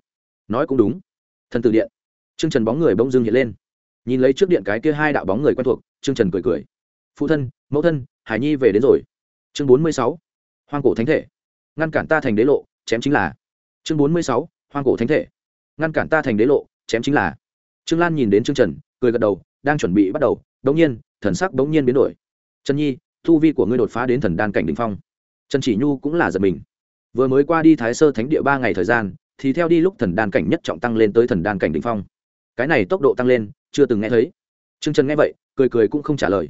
Nói cũng đúng. Thần tử điện. Trương trần bóng người bỗng dưng hiện lên. Nhìn lấy trước điện cái kia hai đạo bóng người quen thuộc, trương trần cười cười. Phụ thân, mẫu thân, hải nhi về đến rồi. Chương bốn mươi sáu, hoang cổ thánh thể. Ngăn cản ta thành đế lộ, chém chính là. Chương bốn mươi sáu, hoang cổ thánh thể. Ngăn cản ta thành đế lộ, chém chính là trương lan nhìn đến trương trần, cười gật đầu, đang chuẩn bị bắt đầu đống nhiên, thần sắc đống nhiên biến đổi. Trần nhi, thu vi của ngươi đột phá đến thần đan cảnh đỉnh phong. Trần chỉ nhu cũng là giật mình. Vừa mới qua đi thái sơ thánh địa ba ngày thời gian, thì theo đi lúc thần đan cảnh nhất trọng tăng lên tới thần đan cảnh đỉnh phong. Cái này tốc độ tăng lên, chưa từng nghe thấy. Trương trần nghe vậy, cười cười cũng không trả lời.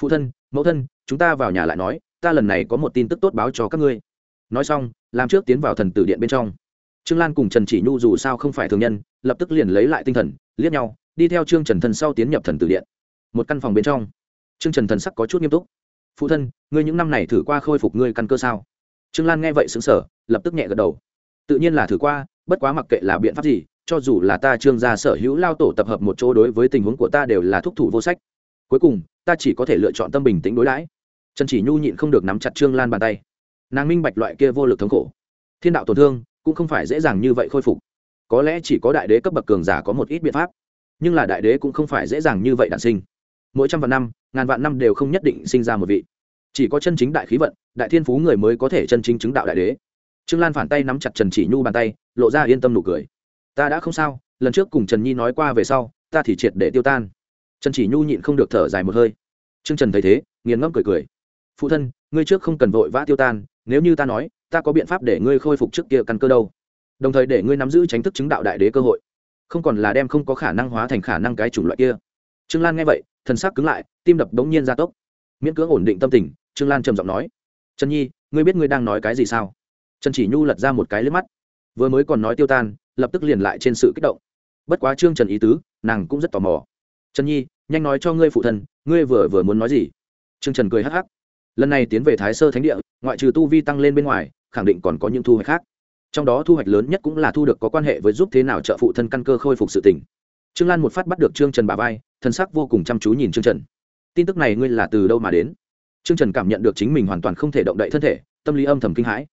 Phụ thân, mẫu thân, chúng ta vào nhà lại nói, ta lần này có một tin tức tốt báo cho các ngươi. Nói xong, làm trước tiến vào thần tử điện bên trong. Trương lan cùng trần chỉ nhu dù sao không phải thường nhân, lập tức liền lấy lại tinh thần liếc nhau, đi theo trương trần thần sau tiến nhập thần tử điện. Một căn phòng bên trong. Trương trần thần sắc có chút nghiêm túc. Phụ thân, ngươi những năm này thử qua khôi phục ngươi căn cơ sao? Trương lan nghe vậy xứng sở lập tức nhẹ gật đầu. Tự nhiên là thử qua, bất quá mặc kệ là biện pháp gì, cho dù là ta trương gia sở hữu lao tổ tập hợp một chỗ đối với tình huống của ta đều là thúc thủ vô sách. Cuối cùng, ta chỉ có thể lựa chọn tâm bình tĩnh đối đãi. Trần chỉ nhu nhịn không được nắm chặt trương lan bàn tay. Nàng minh bạch loại kia vô lực thống khổ. Thiên đạo tổn thương, cũng không phải dễ dàng như vậy khôi phục có lẽ chỉ có đại đế cấp bậc cường giả có một ít biện pháp, nhưng là đại đế cũng không phải dễ dàng như vậy đản sinh. Mỗi trăm vạn năm, ngàn vạn năm đều không nhất định sinh ra một vị. Chỉ có chân chính đại khí vận, đại thiên phú người mới có thể chân chính chứng đạo đại đế. Trương lan phản tay nắm chặt trần chỉ nhu bàn tay, lộ ra yên tâm nụ cười. Ta đã không sao, lần trước cùng trần nhi nói qua về sau, ta thì triệt để tiêu tan. Trần chỉ nhu nhịn không được thở dài một hơi. Trương trần thấy thế, nghiền ngẫm cười cười. Phụ thân, ngươi trước không cần vội vã tiêu tan, nếu như ta nói, ta có biện pháp để ngươi khôi phục trước kia căn cơ đâu? Đồng thời để ngươi nắm giữ tránh thức chứng đạo đại đế cơ hội. Không còn là đem không có khả năng hóa thành khả năng cái chủng loại kia. Trương lan nghe vậy, thần sắc cứng lại, tim đập đống nhiên gia tốc. Miễn cưỡng ổn định tâm tình, trương lan trầm giọng nói, trần nhi, ngươi biết ngươi đang nói cái gì sao? Trần chỉ nhu lật ra một cái lướp mắt. Vừa mới còn nói tiêu tan, lập tức liền lại trên sự kích động. Bất quá trương trần ý tứ, nàng cũng rất tò mò. Trần nhi, nhanh nói cho ngươi phụ thân, ngươi vừa vừa muốn nói gì? Trương trần cười hắc hắc. Lần này tiến về thái sơ thánh địa, ngoại trừ tu vi tăng lên bên ngoài, khẳng định còn có những thu hoạch khác trong đó thu hoạch lớn nhất cũng là thu được có quan hệ với giúp thế nào trợ phụ thân căn cơ khôi phục sự tỉnh trương lan một phát bắt được trương trần bà vai, thân sắc vô cùng chăm chú nhìn trương trần. Tin tức này ngươi là từ đâu mà đến? Trương trần cảm nhận được chính mình hoàn toàn không thể động đậy thân thể, tâm lý âm thầm kinh hãi.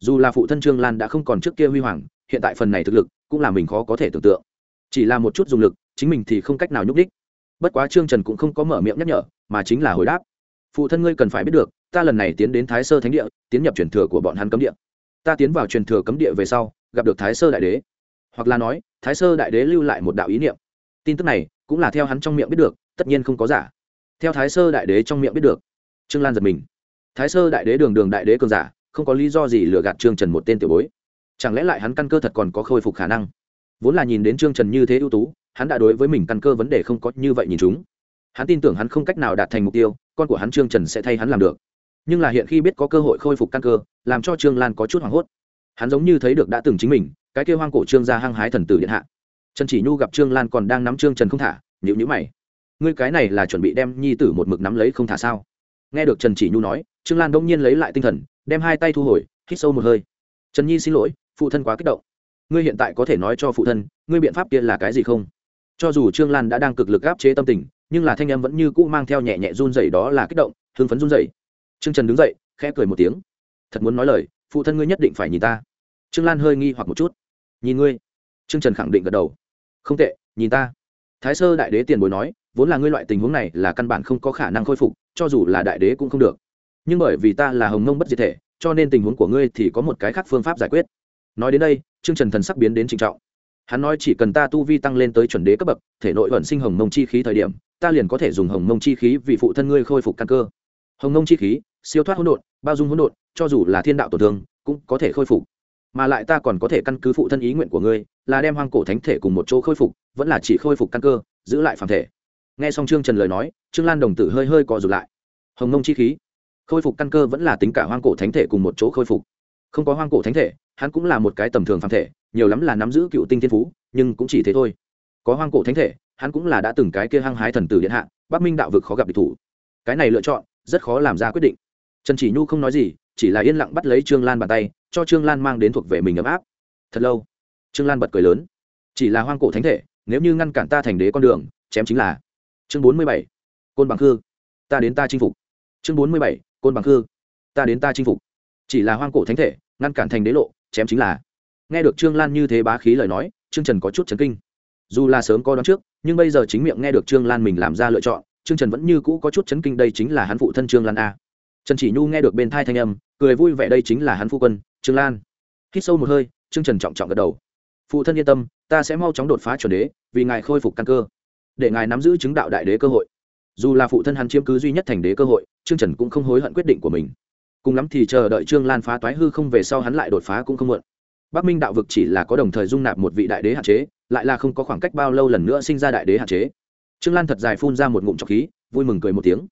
Dù là phụ thân trương lan đã không còn trước kia huy hoàng, hiện tại phần này thực lực cũng là mình khó có thể tưởng tượng. Chỉ là một chút dùng lực, chính mình thì không cách nào nhúc đích bất quá trương trần cũng không có mở miệng nhắc nhở, mà chính là hồi đáp. Phụ thân ngươi cần phải biết được, ta lần này tiến đến thái sơ thánh địa, tiến nhập truyền thừa của bọn hắn cấm địa ta tiến vào truyền thừa cấm địa về sau, gặp được thái sơ đại đế. Hoặc là nói, thái sơ đại đế lưu lại một đạo ý niệm. Tin tức này cũng là theo hắn trong miệng biết được, tất nhiên không có giả. Theo thái sơ đại đế trong miệng biết được. Trương lan giật mình. Thái sơ đại đế đường đường đại đế cường giả, không có lý do gì lừa gạt trương trần một tên tiểu bối. Chẳng lẽ lại hắn căn cơ thật còn có khôi phục khả năng? Vốn là nhìn đến trương trần như thế ưu tú, hắn đã đối với mình căn cơ vấn đề không có như vậy nhìn chúng. Hắn tin tưởng hắn không cách nào đạt thành mục tiêu, con của hắn trương trần sẽ thay hắn làm được nhưng là hiện khi biết có cơ hội khôi phục căn cơ, làm cho trương lan có chút hoảng hốt. Hắn giống như thấy được đã từng chính mình, cái kêu hoang cổ trương gia hăng hái thần tử điện hạ. Trần chỉ nhu gặp trương lan còn đang nắm trương trần không thả nhữ nhữ mày. Ngươi cái này là chuẩn bị đem nhi tử một mực nắm lấy không thả sao? Nghe được trần chỉ nhu nói, trương lan đông nhiên lấy lại tinh thần, đem hai tay thu hồi, hít sâu một hơi. Trần nhi xin lỗi, phụ thân quá kích động. Ngươi hiện tại có thể nói cho phụ thân, ngươi biện pháp kia là cái gì không? Cho dù trương lan đã đang cực lực áp chế tâm tình, nhưng là thanh em vẫn như cũ mang theo nhẹ nhẹ run dày đó là kích động, hưng phấn run dày trương trần đứng dậy, khẽ cười một tiếng. Thật muốn nói lời, phụ thân ngươi nhất định phải nhìn ta. Trương lan hơi nghi hoặc một chút. Nhìn ngươi? Trương trần khẳng định gật đầu. Không tệ, nhìn ta. Thái sơ đại đế tiền bối nói, vốn là ngươi loại tình huống này là căn bản không có khả năng khôi phục, cho dù là đại đế cũng không được. Nhưng bởi vì ta là hồng mông bất diệt thể, cho nên tình huống của ngươi thì có một cái khác phương pháp giải quyết. Nói đến đây, trương trần thần sắc biến đến trịnh trọng. Hắn nói, chỉ cần ta tu vi tăng lên tới chuẩn đế cấp bậc, thể nội vận sinh hồng mông chi khí thời điểm, ta liền có thể dùng hồng mông chi khí vì phụ thân ngươi khôi phục căn cơ. Hồng mông chi khí siêu thoát hỗn độn, bao dung hỗn độn, cho dù là thiên đạo tổn thương, cũng có thể khôi phục. Mà lại ta còn có thể căn cứ phụ thân ý nguyện của ngươi, là đem hoang cổ thánh thể cùng một chỗ khôi phục, vẫn là chỉ khôi phục căn cơ, giữ lại phàm thể. Nghe xong trương trần lời nói, trương lan đồng tử hơi hơi cò rụt lại. Hồng mông chi khí. Khôi phục căn cơ vẫn là tính cả hoang cổ thánh thể cùng một chỗ khôi phục. Không có hoang cổ thánh thể, hắn cũng là một cái tầm thường phàm thể, nhiều lắm là nắm giữ cựu tinh thiên phú, nhưng cũng chỉ thế thôi. Có hoang cổ thánh thể, hắn cũng là đã từng cái kia hăng hái thần tử điện hạ, bắc minh đạo vực khó gặp địch thủ. Cái này lựa chọn, rất khó làm ra quyết định trần chỉ nhu không nói gì, chỉ là yên lặng bắt lấy trương lan bàn tay, cho trương lan mang đến thuộc về mình ấm áp. Thật lâu, trương lan bật cười lớn. Chỉ là hoang cổ thánh thể, nếu như ngăn cản ta thành đế con đường, chém chính là chương bốn mươi bảy, côn bằng khư. Ta đến ta chinh phục. Chương bốn mươi bảy, côn bằng khư. Ta đến ta chinh phục. Chỉ là hoang cổ thánh thể, ngăn cản thành đế lộ, chém chính là. Nghe được trương lan như thế bá khí lời nói, trương trần có chút chấn kinh. Dù là sớm có đón trước, nhưng bây giờ chính miệng nghe được trương lan mình làm ra lựa chọn, trương trần vẫn như cũ có chút chấn kinh đây chính là hắn phụ thân trương lan a trần chỉ nhu nghe được bên thai thanh âm, cười vui vẻ đây chính là hắn phu quân, trương lan. Hít sâu một hơi, trương trần trọng trọng gật đầu. Phụ thân yên tâm, ta sẽ mau chóng đột phá chuẩn đế, vì ngài khôi phục căn cơ. Để ngài nắm giữ chứng đạo đại đế cơ hội. Dù là phụ thân hắn chiếm cứ duy nhất thành đế cơ hội, trương trần cũng không hối hận quyết định của mình. Cùng lắm thì chờ đợi trương lan phá toái hư không về sau hắn lại đột phá cũng không muộn. Bắc minh đạo vực chỉ là có đồng thời dung nạp một vị đại đế hạn chế, lại là không có khoảng cách bao lâu lần nữa sinh ra đại đế hạn chế. Trương lan thật dài phun ra một ngụm trọc khí, vui mừng cười một tiếng.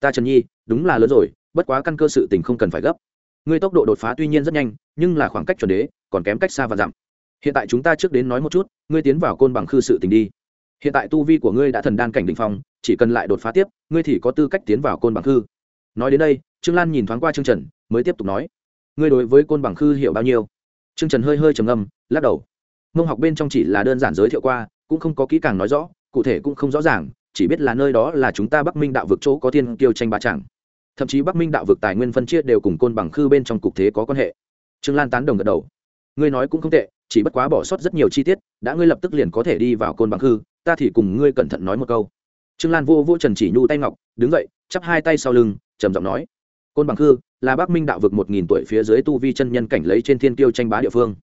Ta trần nhi, đúng là lớn rồi bất quá căn cơ sự tình không cần phải gấp. Ngươi tốc độ đột phá tuy nhiên rất nhanh, nhưng là khoảng cách chuẩn đế còn kém cách xa và dặm hiện tại chúng ta trước đến nói một chút, ngươi tiến vào côn bằng khư sự tình đi. Hiện tại tu vi của ngươi đã thần đan cảnh đ ỉ n h phong, chỉ cần lại đột phá tiếp, ngươi thì có tư cách tiến vào côn bằng khư. Nói đến đây, trương lan nhìn thoáng qua trương trần, mới tiếp tục nói, ngươi đối với côn bằng khư hiểu bao nhiêu? Trương trần hơi hơi trầm ngâm, lắc đầu. Mông học bên trong chỉ là đơn giản giới thiệu qua, cũng không có kỹ càng nói rõ, cụ thể cũng không rõ ràng, chỉ biết là nơi đó là chúng ta bắc minh đạo vực chỗ có thiên kiêu tranh bá chẳng thậm chí bắc minh đạo vực tài nguyên phân chia đều cùng côn bằng khư bên trong cục thế có quan hệ trương lan tán đồng gật đầu ngươi nói cũng không tệ chỉ bất quá bỏ sót rất nhiều chi tiết đã ngươi lập tức liền có thể đi vào côn bằng khư ta thì cùng ngươi cẩn thận nói một câu trương lan vô vô trần chỉ nhu tay ngọc đứng dậy chắp hai tay sau lưng trầm giọng nói côn bằng khư là bắc minh đạo vực một nghìn tuổi phía dưới tu vi chân nhân cảnh lấy trên thiên tiêu tranh bá địa phương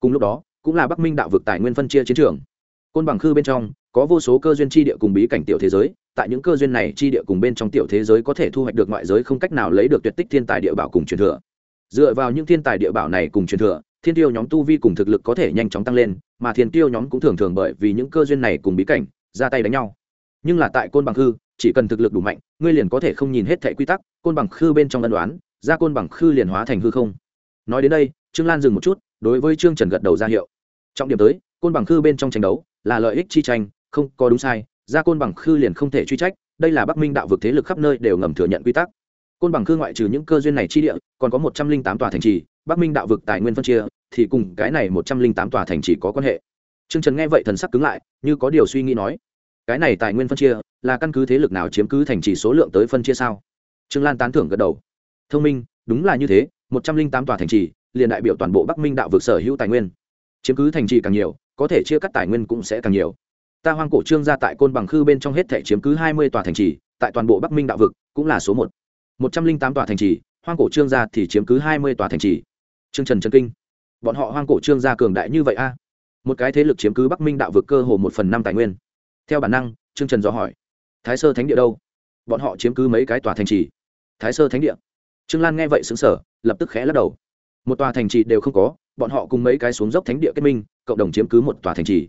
cùng lúc đó cũng là bắc minh đạo vực tài nguyên phân chia chiến trường côn bằng khư bên trong có vô số cơ duyên chi địa cùng bí cảnh tiểu thế giới, tại những cơ duyên này chi địa cùng bên trong tiểu thế giới có thể thu hoạch được ngoại giới không cách nào lấy được tuyệt tích thiên tài địa bảo cùng truyền thừa. Dựa vào những thiên tài địa bảo này cùng truyền thừa, thiên tiêu nhóm tu vi cùng thực lực có thể nhanh chóng tăng lên, mà thiên tiêu nhóm cũng thường thường bởi vì những cơ duyên này cùng bí cảnh, ra tay đánh nhau. Nhưng là tại côn bằng khư, chỉ cần thực lực đủ mạnh, ngươi liền có thể không nhìn hết thẻ quy tắc, côn bằng khư bên trong ân đoán ra côn bằng khư liền hóa thành hư không. Nói đến đây, trương lan dừng một chút, đối với trương trần gật đầu ra hiệu. Trọng điểm tới, côn bằng khư bên trong tranh đấu, là lợi ích chi tranh không có đúng sai ra côn bằng khư liền không thể truy trách, đây là bắc minh đạo vực thế lực khắp nơi đều ngầm thừa nhận quy tắc. Côn bằng khư ngoại trừ những cơ duyên này chi địa, còn có một trăm linh tám tòa thành trì, bắc minh đạo vực tài nguyên phân chia, thì cùng cái này một trăm linh tám tòa thành trì có quan hệ. T r ư ơ n g trần nghe vậy thần sắc cứng lại, như có điều suy nghĩ nói, cái này tài nguyên phân chia, là căn cứ thế lực nào chiếm cứ thành trì số lượng tới phân chia sao? Trương lan tán thưởng gật đầu. Thông minh, đúng là như thế, một trăm linh tám tòa thành trì, liền đại biểu toàn bộ bắc minh đạo vực sở hữu tài nguyên. Chiếm cứ thành trì càng nhiều, có thể chia cắt tài nguyên cũng sẽ càng nhiều ta hoang cổ trương gia tại côn bằng khư bên trong hết thể chiếm cứ hai mươi tòa thành trì, tại toàn bộ bắc minh đạo vực cũng là số một. Một trăm linh tám tòa thành trì, hoang cổ trương gia thì chiếm cứ hai mươi tòa thành trì. Trương trần trần kinh. Bọn họ hoang cổ trương gia cường đại như vậy a? Một cái thế lực chiếm cứ bắc minh đạo vực cơ hồ một phần năm tài nguyên. Theo bản năng, trương trần do hỏi, thái sơ thánh địa đâu? Bọn họ chiếm cứ mấy cái tòa thành trì? Thái sơ thánh địa. Trương lan nghe vậy xứng sở lập tức khẽ lắc đầu. Một tòa thành trì đều không có, bọn họ cùng mấy cái xuống dốc thánh địa kết minh, cộng đồng chiếm cứ một tòa thành trì.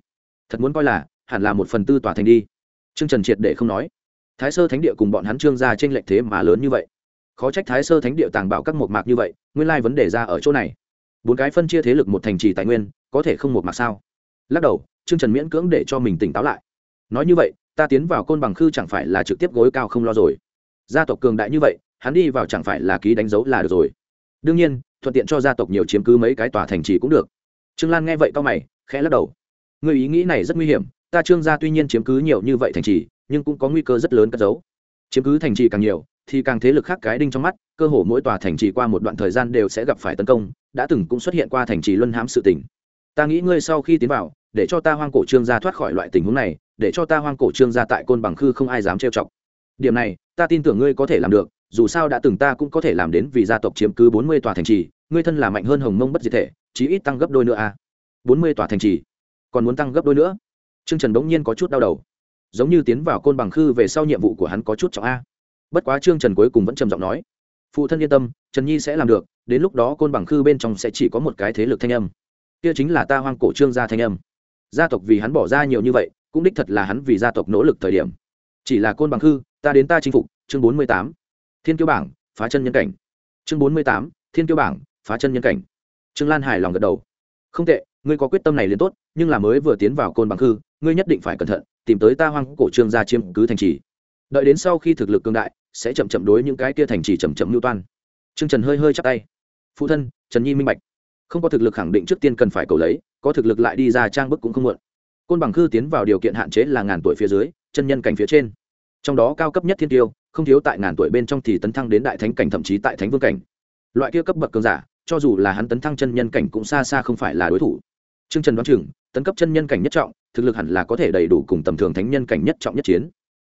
Thật muốn coi là hẳn là một phần tư tòa thành đi. Trương trần triệt để không nói. Thái sơ thánh địa cùng bọn hắn trương gia t r ê n lệch thế mà lớn như vậy. Khó trách thái sơ thánh địa tàng bảo các một mạc như vậy, nguyên lai vấn đề ra ở chỗ này. Bốn cái phân chia thế lực một thành trì tài nguyên, có thể không một mạc sao? Lắc đầu, trương trần miễn cưỡng để cho mình tỉnh táo lại. Nói như vậy, ta tiến vào côn bằng khư chẳng phải là trực tiếp gối cao không lo rồi. Gia tộc cường đại như vậy, hắn đi vào chẳng phải là ký đánh dấu là được rồi. Đương nhiên, thuận tiện cho gia tộc nhiều chiếm cứ mấy cái tòa thành trì cũng được. Trương lan nghe vậy cao mày, khẽ lắc đầu. Người ý nghĩ này rất nguy hiểm ta trương gia tuy nhiên chiếm cứ nhiều như vậy thành trì, nhưng cũng có nguy cơ rất lớn cất giấu. Chiếm cứ thành trì càng nhiều, thì càng thế lực khác cái đinh trong mắt, cơ hồ mỗi tòa thành trì qua một đoạn thời gian đều sẽ gặp phải tấn công, đã từng cũng xuất hiện qua thành trì luân hãm sự tình. Ta nghĩ ngươi sau khi tiến vào, để cho ta hoang cổ trương gia thoát khỏi loại tình huống này, để cho ta hoang cổ trương gia tại côn bằng khư không ai dám trêu chọc. Điểm này, ta tin tưởng ngươi có thể làm được, dù sao đã từng ta cũng có thể làm đến vì gia tộc chiếm cứ bốn mươi tòa thành trì, ngươi thân là mạnh hơn hồng mông bất diệt thể, chí ít tăng gấp đôi nữa a. Bốn mươi tòa thành trì, còn muốn tăng gấp đôi nữa? Trương trần bỗng nhiên có chút đau đầu. Giống như tiến vào côn bằng khư về sau nhiệm vụ của hắn có chút trọng a. Bất quá trương trần cuối cùng vẫn trầm giọng nói, phụ thân yên tâm, trần nhi sẽ làm được, đến lúc đó côn bằng khư bên trong sẽ chỉ có một cái thế lực thanh âm. Kia chính là ta hoang cổ trương gia thanh âm. Gia tộc vì hắn bỏ ra nhiều như vậy, cũng đích thật là hắn vì gia tộc nỗ lực thời điểm. Chỉ là côn bằng khư, ta đến ta chinh phục, chương bốn mươi tám. Thiên kiêu bảng, phá chân nhân cảnh. Chương bốn mươi tám, thiên kiêu bảng, phá chân nhân cảnh. Trương lan hài lòng gật đầu. Không tệ, ngươi có quyết tâm này liền tốt, nhưng là mới vừa tiến vào côn bằng khư ngươi nhất định phải cẩn thận, tìm tới ta hoang cổ trương gia chiếm cứ thành trì. Đợi đến sau khi thực lực cương đại, sẽ chậm chậm đối những cái kia thành trì chậm chậm lưu toan. Trương trần hơi hơi chắc tay. Phụ thân, trần nhi minh bạch. Không có thực lực khẳng định trước tiên cần phải cầu lấy, có thực lực lại đi ra trang bức cũng không muộn. Côn bằng khư tiến vào điều kiện hạn chế là ngàn tuổi phía dưới, chân nhân cảnh phía trên. Trong đó cao cấp nhất thiên tiêu, không thiếu tại ngàn tuổi bên trong thì tấn thăng đến đại thánh cảnh thậm chí tại thánh vương cảnh. Loại kia cấp bậc cường giả, cho dù là hắn tấn thăng chân nhân cảnh cũng xa xa không phải là đối thủ. Trương Trần đoán chừng, tấn cấp chân nhân cảnh nhất trọng, thực lực hẳn là có thể đầy đủ cùng tầm thường thánh nhân cảnh nhất trọng nhất chiến.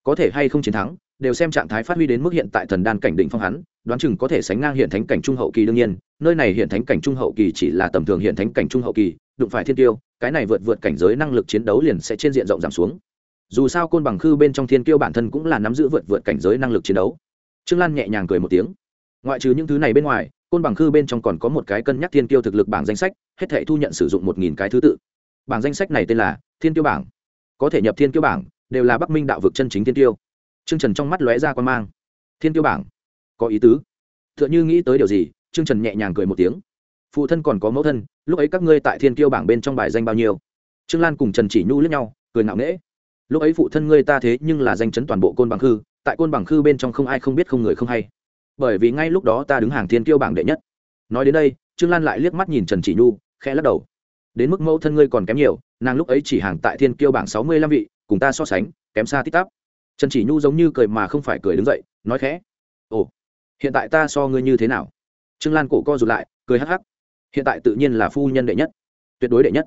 Có thể hay không chiến thắng, đều xem trạng thái phát huy đến mức hiện tại thần đan cảnh đỉnh phong hắn, đoán chừng có thể sánh ngang hiện thánh cảnh trung hậu kỳ đương nhiên, nơi này hiện thánh cảnh trung hậu kỳ chỉ là tầm thường hiện thánh cảnh trung hậu kỳ, đụng phải thiên tiêu, cái này vượt vượt cảnh giới năng lực chiến đấu liền sẽ trên diện rộng giảm xuống. Dù sao côn bằng khư bên trong thiên kiêu bản thân cũng là nắm giữ vượt vượt cảnh giới năng lực chiến đấu. Trương Lan nhẹ nhàng cười một tiếng. Ngoại trừ những thứ này bên ngoài, côn bằng khư bên trong còn có một cái cân nhắc thiên tiêu thực lực bảng danh sách, hết thể thu nhận sử dụng một nghìn cái thứ tự. Bảng danh sách này tên là thiên tiêu bảng. Có thể nhập thiên tiêu bảng, đều là bắc minh đạo vực chân chính thiên tiêu t trần trong mắt lóe ra quan mang. Thiên tiêu bảng. Có ý tứ. T h ư ợ n h ư nghĩ tới điều gì t trần nhẹ nhàng cười một tiếng. Phụ thân còn có mẫu thân, lúc ấy các ngươi tại thiên tiêu bảng bên trong bài danh bao nhiêu? Trương lan cùng trần chỉ nhu lướt nhau, cười ngạo nghễ. Lúc ấy phụ thân ngươi ta thế nhưng là danh chấn toàn bộ côn bằng khư, tại côn bằng khư bên trong không ai không biết không người không hay bởi vì ngay lúc đó ta đứng hàng thiên kiêu bảng đệ nhất. Nói đến đây, trương lan lại liếc mắt nhìn trần chỉ nhu, khẽ lắc đầu. Đến mức mẫu thân ngươi còn kém nhiều, nàng lúc ấy chỉ hàng tại thiên kiêu bảng sáu mươi lăm vị, cùng ta so sánh, kém xa tít tắp. Trần chỉ nhu giống như cười mà không phải cười đứng dậy, nói khẽ. Ồ, hiện tại ta so ngươi như thế nào? Trương lan cổ co rụt lại, cười hắc hắc. Hiện tại tự nhiên là phu nhân đệ nhất, tuyệt đối đệ nhất.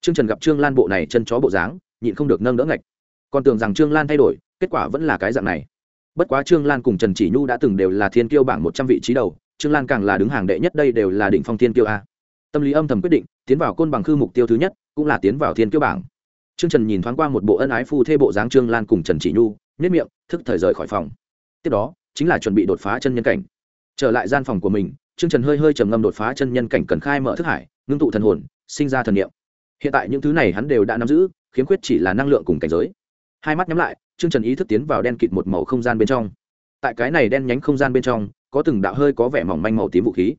Trương trần gặp trương lan bộ này chân chó bộ dáng, nhịn không được nâng đỡ ngạch. Còn tưởng rằng trương lan thay đổi, kết quả vẫn là cái dạng này bất quá trương lan cùng trần chỉ nhu đã từng đều là thiên kiêu bảng một trăm vị trí đầu, trương lan càng là đứng hàng đệ nhất đây đều là đỉnh phong thiên kiêu a. Tâm lý âm thầm quyết định, tiến vào côn bằng khư mục tiêu thứ nhất, cũng là tiến vào thiên kiêu bảng. Trương trần nhìn thoáng qua một bộ ân ái phu thê bộ dáng trương lan cùng trần chỉ nhu nhất miệng, thức thời rời khỏi phòng. Tiếp đó, chính là chuẩn bị đột phá chân nhân cảnh. Trở lại gian phòng của mình, trương trần hơi hơi trầm ngâm đột phá chân nhân cảnh cần khai mở thức hải, ngưng tụ thần hồn, sinh ra thần niệm. Hiện tại những thứ này hắn đều đã nắm giữ, khiếm khuyết chỉ là năng lượng cùng cảnh giới hai mắt nhắm lại Trương Trần ý thức tiến vào đen kịt một màu không gian bên trong. Tại cái này đen nhánh không gian bên trong, có từng đạo hơi có vẻ mỏng manh màu tím vũ khí.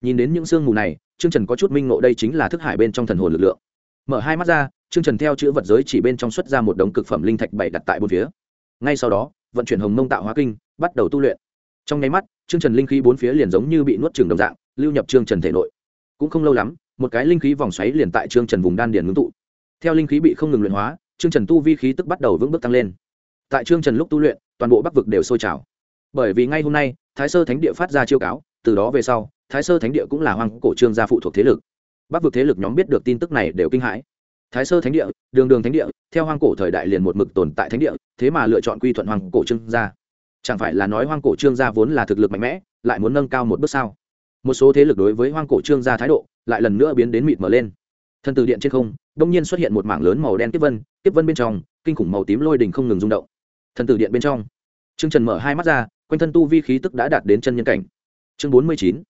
Nhìn đến những sương mù này, Trương Trần có chút minh ngộ đây chính là thức hải bên trong thần hồn lực lượng. Mở hai mắt ra, Trương Trần theo chữ vật giới chỉ bên trong xuất ra một đống cực phẩm linh thạch bảy đặt tại bốn phía. Ngay sau đó, vận chuyển Hồng Mông Tạo Hóa Kinh, bắt đầu tu luyện. Trong nháy mắt, Trương Trần linh khí bốn phía liền giống như bị nuốt chửng đồng dạng, lưu nhập Trương Trần thể nội. Cũng không lâu lắm, một cái linh khí vòng xoáy liền tại Trương Trần vùng đan điền ngưng tụ. Theo linh khí bị không ngừng luyện hóa, Trương Trần tu vi khí tức bắt đầu vững bước tăng lên. Tại trương trần lúc tu luyện, toàn bộ bắc vực đều sôi trào. Bởi vì ngay hôm nay, thái sơ thánh địa phát ra chiêu cáo, từ đó về sau, thái sơ thánh địa cũng là hoàng cổ trương gia phụ thuộc thế lực. Bắc vực thế lực nhóm biết được tin tức này đều kinh hãi. Thái sơ thánh địa, đường đường thánh địa, theo hoang cổ thời đại liền một mực tồn tại thánh địa, thế mà lựa chọn quy thuận hoàng cổ trương gia. Chẳng phải là nói hoang cổ trương gia vốn là thực lực mạnh mẽ, lại muốn nâng cao một bước sao? Một số thế lực đối với hoang cổ trương gia thái độ, lại lần nữa biến đến mịt mở lên. Thân từ điện trên không đông nhiên xuất hiện một mảng lớn màu đen tiếp vân tiếp vân bên trong, kinh khủng màu tím lôi đình không ngừng rung động. Thần tử điện bên trong. Trương trần mở hai mắt ra, quanh thân tu vi khí tức đã đạt đến chân nhân cảnh. Chương bốn mươi chín.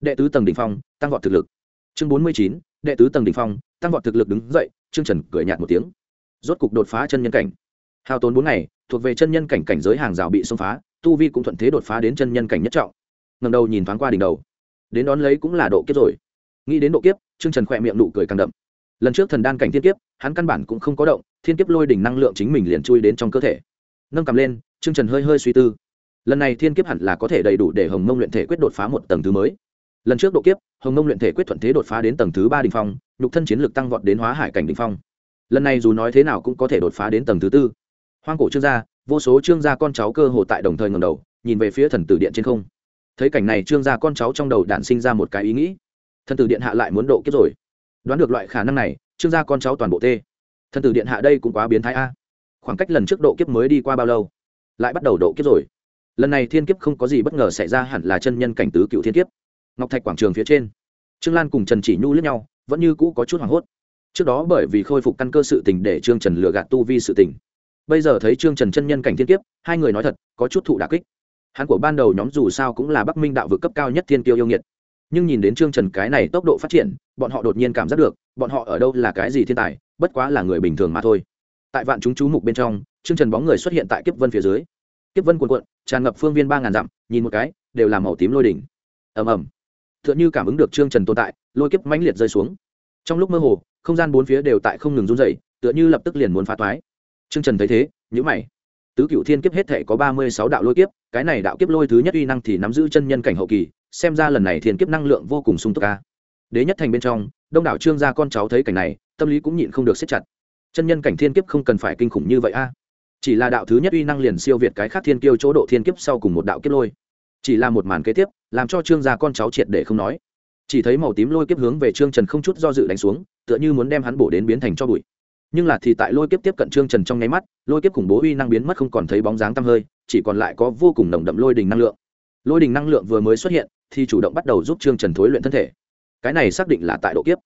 Đệ tứ tầng đ ỉ n h phong, tăng vọt thực lực. Chương bốn mươi chín. Đệ tứ tầng đ ỉ n h phong, tăng vọt thực lực đứng dậy, trương trần cười nhạt một tiếng. Rốt cục đột phá chân nhân cảnh. Hao tốn bốn ngày, thuộc về chân nhân cảnh cảnh giới hàng rào bị xông phá, tu vi cũng thuận thế đột phá đến chân nhân cảnh nhất trọng. Ngầm đầu nhìn thoáng qua đỉnh đầu. Đến đón lấy cũng là độ kiếp rồi. Nghĩ đến độ kiếp, trương trần khỏe miệng nụ cười càng đậm lần trước thần đan cảnh thiên kiếp, hắn căn bản cũng không có động, thiên kiếp lôi đỉnh năng lượng chính mình liền chui đến trong cơ thể. Nâng cầm lên chương trần hơi hơi suy tư. Lần này thiên kiếp hẳn là có thể đầy đủ để hồng mông luyện thể quyết đột phá một tầng thứ mới. Lần trước độ kiếp, hồng mông luyện thể quyết thuận thế đột phá đến tầng thứ ba đình phong, nhục thân chiến lực tăng vọt đến hóa hải cảnh đình phong. Lần này dù nói thế nào cũng có thể đột phá đến tầng thứ tư. Hoang cổ trương gia, vô số trương gia con cháu cơ hồ tại đồng thời ngầm đầu, nhìn về phía thần tử điện trên không. Thấy cảnh này trương gia con cháu trong đầu đạn sinh ra một cái ý nghĩ. Thần tử điện hạ lại muốn độ kiếp rồi đoán được loại khả năng này, trương gia con cháu toàn bộ tê. Thần tử điện hạ đây cũng quá biến thái a. Khoảng cách lần trước độ kiếp mới đi qua bao lâu? Lại bắt đầu độ kiếp rồi. Lần này thiên kiếp không có gì bất ngờ xảy ra, hẳn là chân nhân cảnh tứ cựu thiên kiếp. Ngọc thạch quảng trường phía trên, trương lan cùng trần chỉ nhu lướt nhau, vẫn như cũ có chút hoảng hốt. Trước đó bởi vì khôi phục căn cơ sự tình để trương trần lừa gạt tu vi sự tình. Bây giờ thấy trương trần chân nhân cảnh thiên kiếp, hai người nói thật, có chút thụ đà kích. Hắn của ban đầu nhóm dù sao cũng là bắc minh đạo vực cấp cao nhất thiên kiêu yêu nghiệt nhưng nhìn đến trương trần cái này tốc độ phát triển, bọn họ đột nhiên cảm giác được, bọn họ ở đâu là cái gì thiên tài, bất quá là người bình thường mà thôi. Tại vạn chúng chú mục bên trong, trương trần bóng người xuất hiện tại kiếp vân phía dưới. Kiếp vân cuồn cuộn, tràn ngập phương viên ba ngàn dặm, nhìn một cái, đều là màu tím lôi đỉnh. Ầm ầm. T h ư ợ n h ư cảm ứng được trương trần tồn tại, lôi kiếp mãnh liệt rơi xuống. Trong lúc mơ hồ, không gian bốn phía đều tại không ngừng run dày tựa như lập tức liền muốn phá toái. Trương trần thấy thế nhữ mày. Tứ cựu thiên kiếp hết thể có ba mươi sáu đạo lôi kiếp, cái này đạo kiếp lôi thứ nhất uy năng thì nắm giữ chân nhân cảnh hậu kỳ xem ra lần này thiên kiếp năng lượng vô cùng sung túc ca đế nhất thành bên trong, đông đảo trương gia con cháu thấy cảnh này, tâm lý cũng nhịn không được xếp chặt. Chân nhân cảnh thiên kiếp không cần phải kinh khủng như vậy a. Chỉ là đạo thứ nhất uy năng liền siêu việt cái khác thiên kiêu chỗ độ thiên kiếp sau cùng một đạo kiếp lôi. Chỉ là một màn kế tiếp, làm cho trương gia con cháu triệt để không nói. Chỉ thấy màu tím lôi kiếp hướng về trương trần không chút do dự đánh xuống, tựa như muốn đem hắn bổ đến biến thành cho bụi. Nhưng là thì tại lôi kiếp tiếp cận trương trần trong nháy mắt, lôi kiếp khủng bố uy năng biến mất không còn thấy bóng dáng tăm hơi, chỉ còn lại có vô cùng nồng đậm lôi đình năng lượng. Lôi đình năng lượng vừa mới xuất hiện thì chủ động bắt đầu giúp trương trần thối luyện thân thể. Cái này xác định là tại độ kiếp.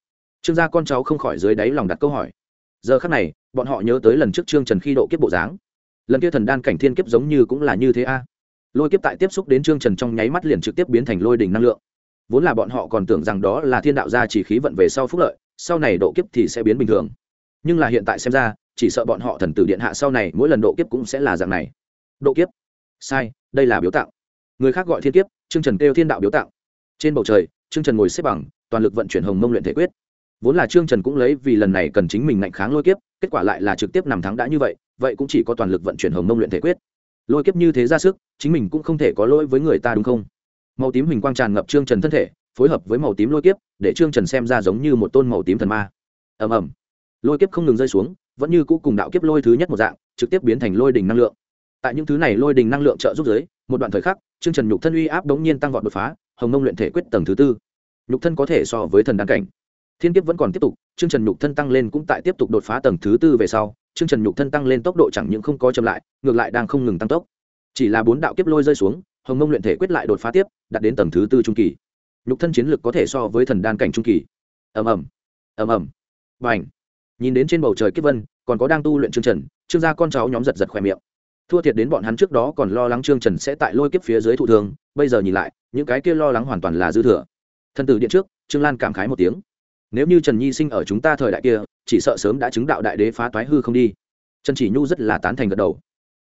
Trương gia con cháu không khỏi dưới đáy lòng đặt câu hỏi. Giờ khắc này, bọn họ nhớ tới lần trước trương trần khi độ kiếp bộ dáng. Lần kia thần đan cảnh thiên kiếp giống như cũng là như thế a. Lôi kiếp tại tiếp xúc đến trương trần trong nháy mắt liền trực tiếp biến thành lôi đỉnh năng lượng. Vốn là bọn họ còn tưởng rằng đó là thiên đạo gia chỉ khí vận về sau phúc lợi, sau này độ kiếp thì sẽ biến bình thường. Nhưng là hiện tại xem ra, chỉ sợ bọn họ thần tử điện hạ sau này mỗi lần độ kiếp cũng sẽ là dạng này. Độ kiếp? Sai, đây là biểu tạo người khác gọi thiên kiếp trương trần kêu thiên đạo biếu tạo trên bầu trời, trương trần ngồi xếp bằng, toàn lực vận chuyển hồng mông luyện thể quyết. Vốn là trương trần cũng lấy vì lần này cần chính mình ngạnh kháng lôi kiếp, kết quả lại là trực tiếp nằm thắng đã như vậy vậy cũng chỉ có toàn lực vận chuyển hồng mông luyện thể quyết. Lôi kiếp như thế ra sức, chính mình cũng không thể có lỗi với người ta đúng không? Màu tím hình quang tràn ngập trương trần thân thể, phối hợp với màu tím lôi kiếp, để trương trần xem ra giống như một tôn màu tím thần ma. Ầm ầm. Lôi kiếp không ngừng rơi xuống, vẫn như cũ cùng đạo kiếp lôi thứ nhất một dạng, trực tiếp biến thành lôi đình năng lượng. Tại những thứ này lôi đình năng lượng trợ giúp giới, một đoạn thời khắc trương trần nhục thân uy áp đống nhiên tăng vọt đột phá, hồng mông luyện thể quyết tầng thứ tư. Nhục thân có thể so với thần đan cảnh. Thiên kiếp vẫn còn tiếp tục chương trần nhục thân tăng lên cũng tại tiếp tục đột phá tầng thứ tư về sau chương trần nhục thân tăng lên tốc độ chẳng những không có chậm lại, ngược lại đang không ngừng tăng tốc. Chỉ là bốn đạo kiếp lôi rơi xuống, hồng mông luyện thể quyết lại đột phá tiếp, đạt đến tầng thứ tư trung kỳ. Nhục thân chiến lực có thể so với thần đan cảnh trung kỳ. Ầm ầm ầm ầm và h nhìn đến trên bầu trời kiếp vân, còn có đang tu luyện chương trần, trương gia con cháu nhóm giật giật khỏe miệng thua thiệt đến bọn hắn trước đó còn lo lắng trương trần sẽ tại lôi kiếp phía dưới thụ thương, bây giờ nhìn lại, những cái kia lo lắng hoàn toàn là dư thừa. Thân tử điện trước, trương lan cảm khái một tiếng. Nếu như trần nhi sinh ở chúng ta thời đại kia, chỉ sợ sớm đã chứng đạo đại đế phá toái hư không đi. Trần chỉ nhu rất là tán thành gật đầu.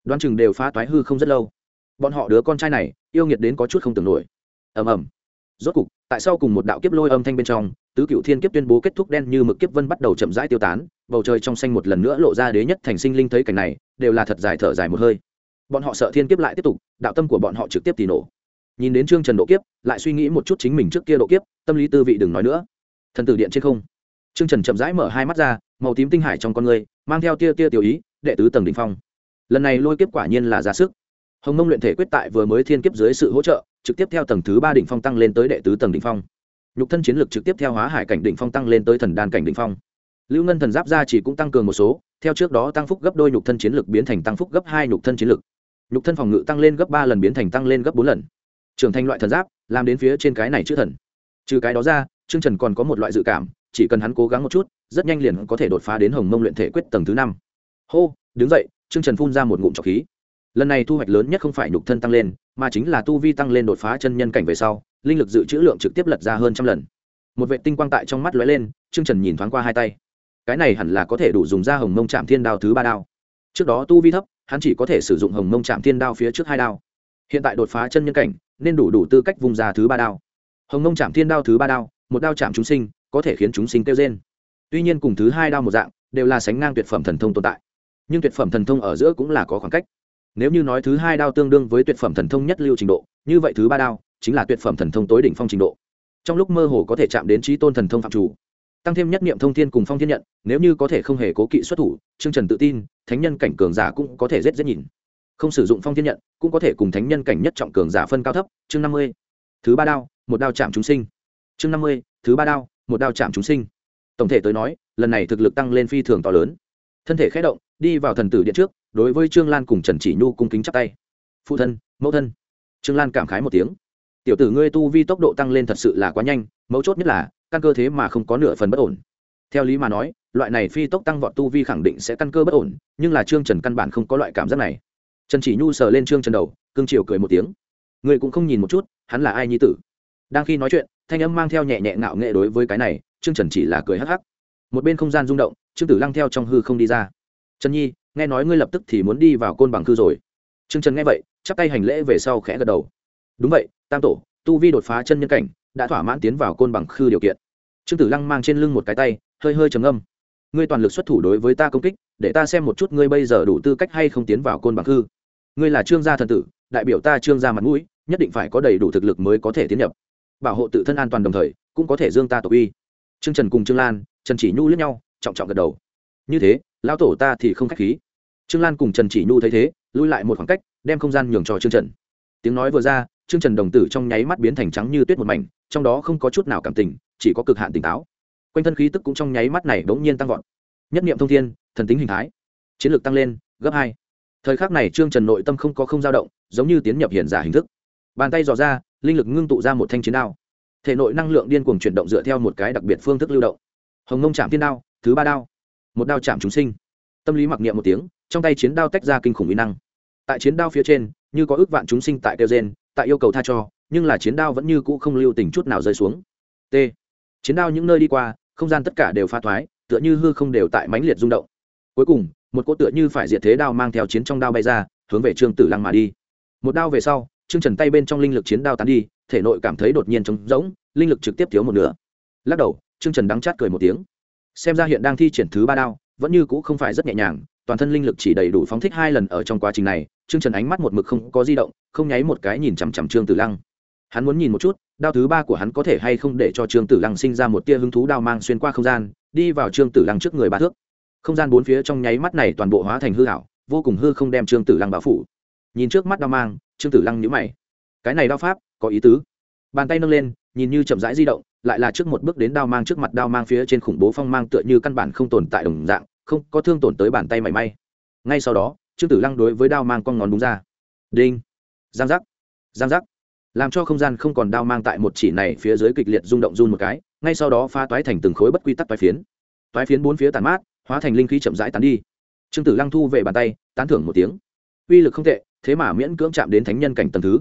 Đoán chừng đều phá toái hư không rất lâu. Bọn họ đứa con trai này, yêu nghiệt đến có chút không tưởng nổi. Ầm ầm. Rốt cục, tại sau cùng một đạo kiếp lôi âm thanh bên trong, tứ cựu thiên kiếp tuyên bố kết thúc đen như mực kiếp vân bắt đầu chậm rãi tiêu tán bầu trời trong xanh một lần nữa lộ ra đế nhất thành sinh linh thấy cảnh này, đều là thật dài thở dài một hơi. Bọn họ sợ thiên kiếp lại tiếp tục, đạo tâm của bọn họ trực tiếp tì nổ. Nhìn đến trương trần độ kiếp, lại suy nghĩ một chút chính mình trước kia độ kiếp, tâm lý tư vị đừng nói nữa. Thần tử điện trên không. Trương trần chậm rãi mở hai mắt ra, màu tím tinh hải trong con người, mang theo tia tia tiểu ý, đệ tứ tầng đình phong. Lần này lôi kiếp quả nhiên là ra sức. Hồng mông luyện thể quyết tại vừa mới thiên kiếp dưới sự hỗ trợ, trực tiếp theo tầng thứ ba đỉnh phong tăng lên tới đệ tứ tầng đỉnh phong. Nhục thân chiến lực trực tiếp theo hóa hải cảnh đỉnh phong tăng lên tới thần đan cảnh đỉnh phong lưu ngân thần giáp ra chỉ cũng tăng cường một số theo trước đó tăng phúc gấp đôi nhục thân chiến lực biến thành tăng phúc gấp hai nhục thân chiến lực nhục thân phòng ngự tăng lên gấp ba lần biến thành tăng lên gấp bốn lần trưởng thành loại thần giáp làm đến phía trên cái này chữ thần trừ cái đó ra Trương Trần còn có một loại dự cảm, chỉ cần hắn cố gắng một chút, rất nhanh liền có thể đột phá đến Hồng Mông luyện thể quyết tầng thứ năm. Hô, đứng dậy, Trương Trần phun ra một ngụm trọc khí. Lần này thu hoạch lớn nhất không phải nhục thân tăng lên, mà chính là tu vi tăng lên đột phá chân nhân cảnh về sau, linh lực dự trữ lượng trực tiếp lật ra hơn trăm lần. Một vệ tinh quang tại trong mắt lóe lên, Trương Trần nhìn thoáng qua hai tay. Cái này hẳn là có thể đủ dùng ra Hồng Mông chạm Thiên Đao thứ ba đao. Trước đó tu vi thấp, hắn chỉ có thể sử dụng Hồng Mông chạm Thiên Đao phía trước hai đao. Hiện tại đột phá chân nhân cảnh, nên đủ đủ tư cách vùng ra thứ ba đao. Hồng Mông chạm Thiên Đao thứ ba đao, một đao chạm chúng sinh có thể khiến chúng sinh tiêu trên tuy nhiên cùng thứ hai đao một dạng đều là sánh ngang tuyệt phẩm thần thông tồn tại nhưng tuyệt phẩm thần thông ở giữa cũng là có khoảng cách nếu như nói thứ hai đao tương đương với tuyệt phẩm thần thông nhất lưu trình độ như vậy thứ ba đao chính là tuyệt phẩm thần thông tối đỉnh phong trình độ trong lúc mơ hồ có thể chạm đến trí tôn thần thông phạm chủ tăng thêm nhất niệm thông thiên cùng phong thiên nhận, nếu như có thể không hề cố kỵ xuất thủ chương trần tự tin, thánh nhân cảnh cường giả cũng có thể rét rét nhìn. Không sử dụng phong thiên nhận, cũng có thể cùng thánh nhân cảnh nhất trọng cường giả phân cao thấp. Chương năm mươi, thứ ba đao, một đao chạm chúng sinh. Chương năm mươi, thứ ba đao, một đao chạm chúng sinh. Tổng thể tới nói, lần này thực lực tăng lên phi thường to lớn. Thân thể khé động, đi vào thần tử điện trước, đối với trương lan cùng trần chỉ nhu cung kính chắp tay. Phụ thân, mẫu thân. Trương lan cảm khái một tiếng. Tiểu tử ngươi tu vi tốc độ tăng lên thật sự là quá nhanh, mấu chốt nhất là căn cơ thế mà không có nửa phần bất ổn. Theo lý mà nói, loại này phi tốc tăng vọt tu vi khẳng định sẽ căn cơ bất ổn, nhưng là trương trần căn bản không có loại cảm giác này. Trần chỉ nhu sờ lên trương trần đầu, cương triều cười một tiếng. Người cũng không nhìn một chút, hắn là ai nhi tử? Đang khi nói chuyện, thanh âm mang theo nhẹ nhẹ ngạo nghệ đối với cái này, trương trần chỉ là cười hắc hắc. Một bên không gian rung động, trương tử lăng theo trong hư không đi ra. Trần nhi, nghe nói ngươi lập tức thì muốn đi vào côn bằng cư rồi. Trương trần nghe vậy, chắp tay hành lễ về sau khẽ gật đầu. Đúng vậy, tam tổ, tu vi đột phá chân nhân cảnh đã thỏa mãn tiến vào côn bằng khư điều kiện. Trương tử lăng mang trên lưng một cái tay, hơi hơi trầm âm ngươi toàn lực xuất thủ đối với ta công kích, để ta xem một chút ngươi bây giờ đủ tư cách hay không tiến vào côn bằng khư. Ngươi là trương gia thần tử, đại biểu ta trương gia mặt mũi, nhất định phải có đầy đủ thực lực mới có thể tiến nhập. Bảo hộ tự thân an toàn đồng thời, cũng có thể dương ta tộc uy. Trương trần cùng trương lan, trần chỉ nhu lướt nhau, trọng trọng gật đầu. Như thế, lão tổ ta thì không k h á c h khí. Trương lan cùng trần chỉ nhu thấy thế, lui lại một khoảng cách, đem không gian nhường cho trương trần. Tiếng nói vừa ra trương trần đồng tử trong nháy mắt biến thành trắng như tuyết một mảnh, trong đó không có chút nào cảm tình, chỉ có cực hạn tỉnh táo. Quanh thân khí tức cũng trong nháy mắt này bỗng nhiên tăng vọt. Nhất niệm thông thiên, thần tính hình thái, chiến lược tăng lên, gấp hai. Thời khắc này trương trần nội tâm không có không dao động, giống như tiến nhập hiện giả hình thức. Bàn tay dò ra, linh lực ngưng tụ ra một thanh chiến đao. Thể nội năng lượng điên cuồng chuyển động dựa theo một cái đặc biệt phương thức lưu động. Hồng Ngông chạm thiên đao, thứ ba đao. Một đao chạm chúng sinh. Tâm lý mặc niệm một tiếng, trong tay chiến đao tách ra kinh khủng uy năng. Tại chiến đao phía trên, như có ước vạn chúng sinh tại kêu gen tại yêu cầu tha cho, nhưng là chiến đao vẫn như cũ không lưu tình chút nào rơi xuống. T. Chiến đao những nơi đi qua, không gian tất cả đều pha thoái, tựa như hư không đều tại mãnh liệt rung động. Cuối cùng, một cỗ tựa như phải diệt thế đao mang theo chiến trong đao bay ra, hướng về trương tử lăng mà đi. Một đao về sau, trương trần tay bên trong linh lực chiến đao tán đi, thể nội cảm thấy đột nhiên trống rỗng, linh lực trực tiếp thiếu một nửa. Lắc đầu, trương trần đắng chát cười một tiếng. Xem ra hiện đang thi triển thứ ba đao, vẫn như cũ không phải rất nhẹ nhàng, toàn thân linh lực chỉ đầy đủ phóng thích hai lần ở trong quá trình này trương trần ánh mắt một mực không có di động, không nháy một cái nhìn chằm chằm trương tử lăng. Hắn muốn nhìn một chút, đao thứ ba của hắn có thể hay không để cho trương tử lăng sinh ra một tia hứng thú đao mang xuyên qua không gian, đi vào trương tử lăng trước người ba thước. Không gian bốn phía trong nháy mắt này toàn bộ hóa thành hư hảo vô cùng hư không đem trương tử lăng bao phủ. Nhìn trước mắt đao mang, trương tử lăng nhíu mày. Cái này đao pháp, có ý tứ. Bàn tay nâng lên, nhìn như chậm rãi di động, lại là trước một bước đến đao mang trước mặt đao mang phía trên khủng bố phong mang tựa như căn bản không tồn tại đồng dạng, không có thương tổn tới bàn tay mảy may. Ngay sau đó trương tử lăng đối với đao mang con ngón đúng ra. Đinh. Giang giác. Giang giác. Làm cho không gian không còn đao mang tại một chỉ này phía dưới kịch liệt rung động run một cái, ngay sau đó pha toái thành từng khối bất quy tắc toái phiến. Toái phiến bốn phía tàn mát, hóa thành linh khí chậm rãi tán đi. Trương tử lăng thu về bàn tay, tán thưởng một tiếng. Uy lực không tệ, thế mà miễn cưỡng chạm đến thánh nhân cảnh tầng thứ.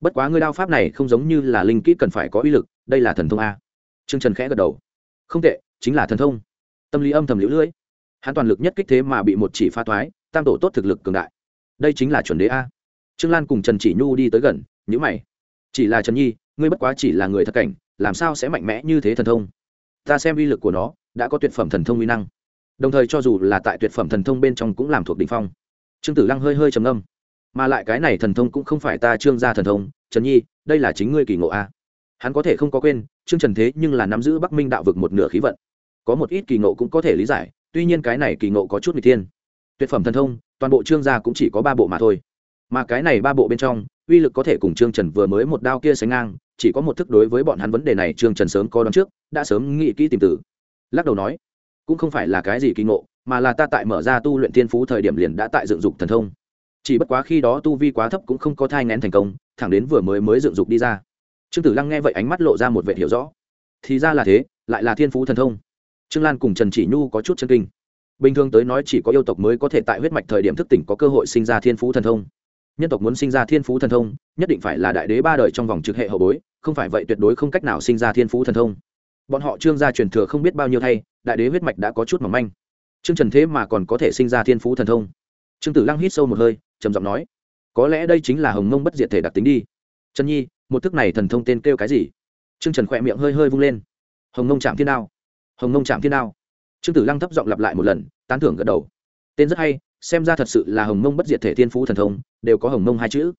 Bất quá ngươi đao pháp này không giống như là linh kỹ cần phải có uy lực, đây là thần thông a. Trương trần khẽ gật đầu. Không tệ, chính là thần thông. Tâm lý âm thầm liễu lưỡi hắn toàn lực nhất kích thế mà bị một chỉ pha toái tam tổ tốt thực lực cường đại. Đây chính là chuẩn đế a. Trương lan cùng trần chỉ nhu đi tới gần nhữ mày. Chỉ là trần nhi, ngươi bất quá chỉ là người thật cảnh, làm sao sẽ mạnh mẽ như thế thần thông? Ta xem uy lực của nó, đã có tuyệt phẩm thần thông uy năng. Đồng thời cho dù là tại tuyệt phẩm thần thông bên trong cũng làm thuộc đ ỉ n h phong. Trương tử lăng hơi hơi trầm âm mà lại cái này thần thông cũng không phải ta trương gia thần thông, trần nhi, đây là chính ngươi kỳ ngộ a. Hắn có thể không có quên, trương trần thế nhưng là nắm giữ bắc minh đạo vực một nửa khí vận. Có một ít kỳ ngộ cũng có thể lý giải, tuy nhiên cái này kỳ ngộ có chút n g ư ờ thiên tuyệt phẩm thần thông, toàn bộ trương gia cũng chỉ có ba bộ mà thôi. Mà cái này ba bộ bên trong, uy lực có thể cùng trương trần vừa mới một đao kia sánh ngang, chỉ có một thức đối với bọn hắn vấn đề này trương trần sớm có đón trước, đã sớm nghĩ kỹ tìm tử. Lắc đầu nói, cũng không phải là cái gì kinh ngộ, mà là ta tại mở ra tu luyện thiên phú thời điểm liền đã tại dựng dục thần thông. Chỉ bất quá khi đó tu vi quá thấp cũng không có thai ngén thành công, thẳng đến vừa mới mới dựng dục đi ra. Trương tử lăng nghe vậy ánh mắt lộ ra một vệ hiểu rõ. Thì ra là thế, lại là thiên phú thần thông. Trương lan cùng trần chỉ nhu có chút chân kinh bình thường tới nói chỉ có yêu tộc mới có thể tại huyết mạch thời điểm thức tỉnh có cơ hội sinh ra thiên phú thần thông. Nhân tộc muốn sinh ra thiên phú thần thông, nhất định phải là đại đế ba đời trong vòng trực hệ hậu bối, không phải vậy tuyệt đối không cách nào sinh ra thiên phú thần thông. Bọn họ trương gia truyền thừa không biết bao nhiêu thay, đại đế huyết mạch đã có chút mỏng manh. Trương trần thế mà còn có thể sinh ra thiên phú thần thông? Trương tử lăng hít sâu một hơi, trầm giọng nói, có lẽ đây chính là hồng mông bất diệt thể đặc tính đi. Trần nhi, một thức này thần thông tên kêu cái gì? Trương trần khỏe miệng hơi hơi vung lên. Hồng mông chạm thiên đao. Hồng mông chạm thiên đao trương tử lăng thấp giọng lặp lại một lần, tán thưởng gật đầu. Tên rất hay, xem ra thật sự là hồng mông bất diệt thể thiên phú thần thông, đều có hồng mông hai chữ.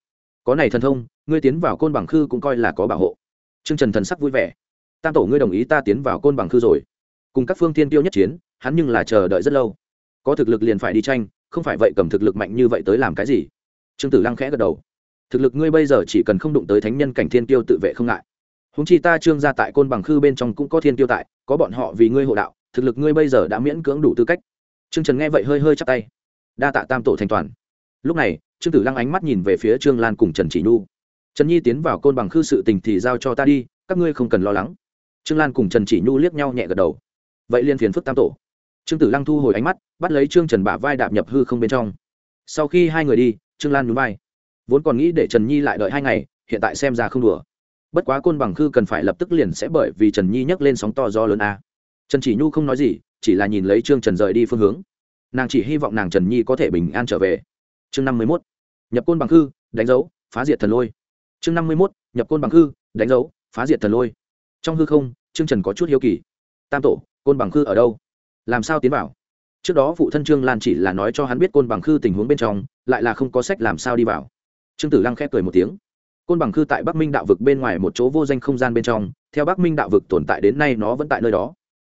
Có này thần thông, ngươi tiến vào côn bằng khư cũng coi là có bảo hộ. Trương trần thần sắc vui vẻ. Tam tổ ngươi đồng ý ta tiến vào côn bằng khư rồi. Cùng các phương thiên tiêu nhất chiến, hắn nhưng là chờ đợi rất lâu. Có thực lực liền phải đi tranh, không phải vậy cầm thực lực mạnh như vậy tới làm cái gì? Trương tử lăng khẽ gật đầu. Thực lực ngươi bây giờ chỉ cần không đụng tới thánh nhân cảnh thiên tiêu tự vệ không ngại. Húng chi ta trương gia tại côn bằng khư bên trong cũng có thiên tiêu tại, có bọn họ vì ngươi hộ đạo thực lực ngươi bây giờ đã miễn cưỡng đủ tư cách. Trương trần nghe vậy hơi hơi chắc tay. Đa tạ tam tổ thành toàn. Lúc này, trương tử lăng ánh mắt nhìn về phía trương lan cùng trần chỉ nhu. Trần nhi tiến vào côn bằng khư sự tình thì giao cho ta đi, các ngươi không cần lo lắng. Trương lan cùng trần chỉ nhu liếc nhau nhẹ gật đầu. Vậy liên phiền phức tam tổ. Trương tử lăng thu hồi ánh mắt, bắt lấy trương trần bả vai đạp nhập hư không bên trong. Sau khi hai người đi, trương lan nhún vai. Vốn còn nghĩ để trần nhi lại đợi hai ngày, hiện tại xem ra không đùa. Bất quá côn bằng khư cần phải lập tức liền sẽ bởi vì trần nhi nhấc lên sóng to do lớn a trần chỉ nhu không nói gì, chỉ là nhìn lấy trương trần rời đi phương hướng. Nàng chỉ hy vọng nàng trần nhi có thể bình an trở về. Chương năm mươi mốt, nhập côn bằng khư, đánh dấu, phá diệt thần lôi. Chương năm mươi mốt, nhập côn bằng khư, đánh dấu, phá diệt thần lôi. Trong hư không, trương trần có chút hiếu kỳ. Tam tổ, côn bằng khư ở đâu? Làm sao tiến vào? Trước đó phụ thân trương lan chỉ là nói cho hắn biết côn bằng khư tình huống bên trong, lại là không có sách làm sao đi vào. Trương tử lăng khép cười một tiếng. Côn bằng khư tại bắc minh đạo vực bên ngoài một chỗ vô danh không gian bên trong, theo bắc minh đạo vực tồn tại đến nay nó vẫn tại nơi đó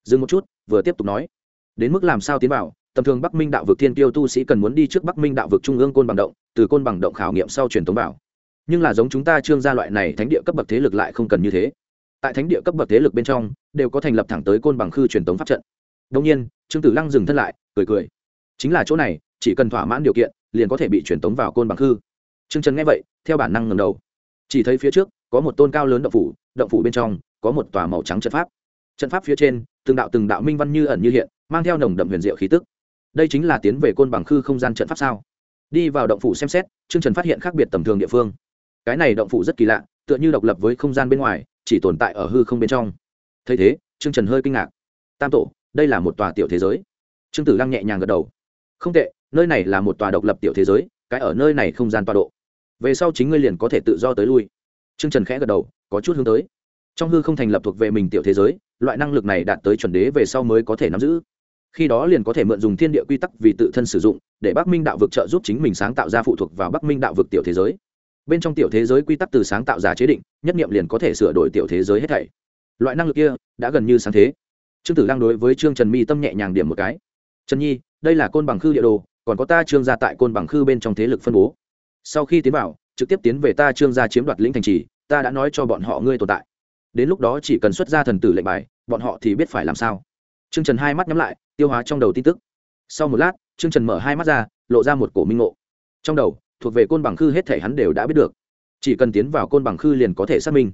dừng một chút, vừa tiếp tục nói. Đến mức làm sao tiến vào, tầm thường bắc minh đạo vực thiên tiêu tu sĩ cần muốn đi trước bắc minh đạo vực trung ương côn bằng động, từ côn bằng động khảo nghiệm sau truyền tống vào. Nhưng là giống chúng ta trương gia loại này thánh địa cấp bậc thế lực lại không cần như thế. Tại thánh địa cấp bậc thế lực bên trong, đều có thành lập thẳng tới côn bằng khư truyền tống pháp trận. Đông nhiên, trương tử lăng dừng thân lại, cười cười. Chính là chỗ này, chỉ cần thỏa mãn điều kiện, liền có thể bị truyền tống vào côn bằng khư. Trương trần nghe vậy, theo bản năng ngầm đầu. Chỉ thấy phía trước, có một tôn cao lớn động phủ động phủ bên trong, có một tòa màu trắng trận pháp. Trận pháp phía trên từng đạo từng đạo minh văn như ẩn như hiện, mang theo nồng đậm huyền diệu khí tức. Đây chính là tiến về côn bằng khư không gian trận pháp sao? Đi vào động phủ xem xét chương trần phát hiện khác biệt tầm thường địa phương. Cái này động phủ rất kỳ lạ, tựa như độc lập với không gian bên ngoài, chỉ tồn tại ở hư không bên trong. Thấy thế chương trần hơi kinh ngạc. Tam tổ, đây là một tòa tiểu thế giới. Trương tử lăng nhẹ nhàng gật đầu. Không tệ, nơi này là một tòa độc lập tiểu thế giới, cái ở nơi này không gian tọa độ. Về sau chính ngươi liền có thể tự do tới lui. Trương trần khẽ gật đầu, có chút hướng tới trong hư không thành lập thuộc về mình tiểu thế giới, loại năng lực này đạt tới chuẩn đế về sau mới có thể nắm giữ. Khi đó liền có thể mượn dùng thiên địa quy tắc vì tự thân sử dụng, để bắc minh đạo vực trợ giúp chính mình sáng tạo ra phụ thuộc vào bắc minh đạo vực tiểu thế giới. Bên trong tiểu thế giới quy tắc từ sáng tạo giả chế định, nhất nghiệm liền có thể sửa đổi tiểu thế giới hết thảy. Loại năng lực kia đã gần như sáng thế. Trương tử đang đối với trương trần mi tâm nhẹ nhàng điểm một cái. Trần nhi, đây là côn bằng khư địa đồ, còn có ta trương gia tại côn bằng khư bên trong thế lực phân bố. Sau khi tiến vào, trực tiếp tiến về ta trương gia chiếm đoạt lĩnh thành trì, ta đã nói cho bọn họ ngươi tồn tại đến lúc đó chỉ cần xuất ra thần tử lệnh bài, bọn họ thì biết phải làm sao. Trương trần hai mắt nhắm lại, tiêu hóa trong đầu tin tức. Sau một lát, trương trần mở hai mắt ra, lộ ra một cổ minh ngộ. Trong đầu, thuộc về côn bằng khư hết thể hắn đều đã biết được. Chỉ cần tiến vào côn bằng khư liền có thể xác minh.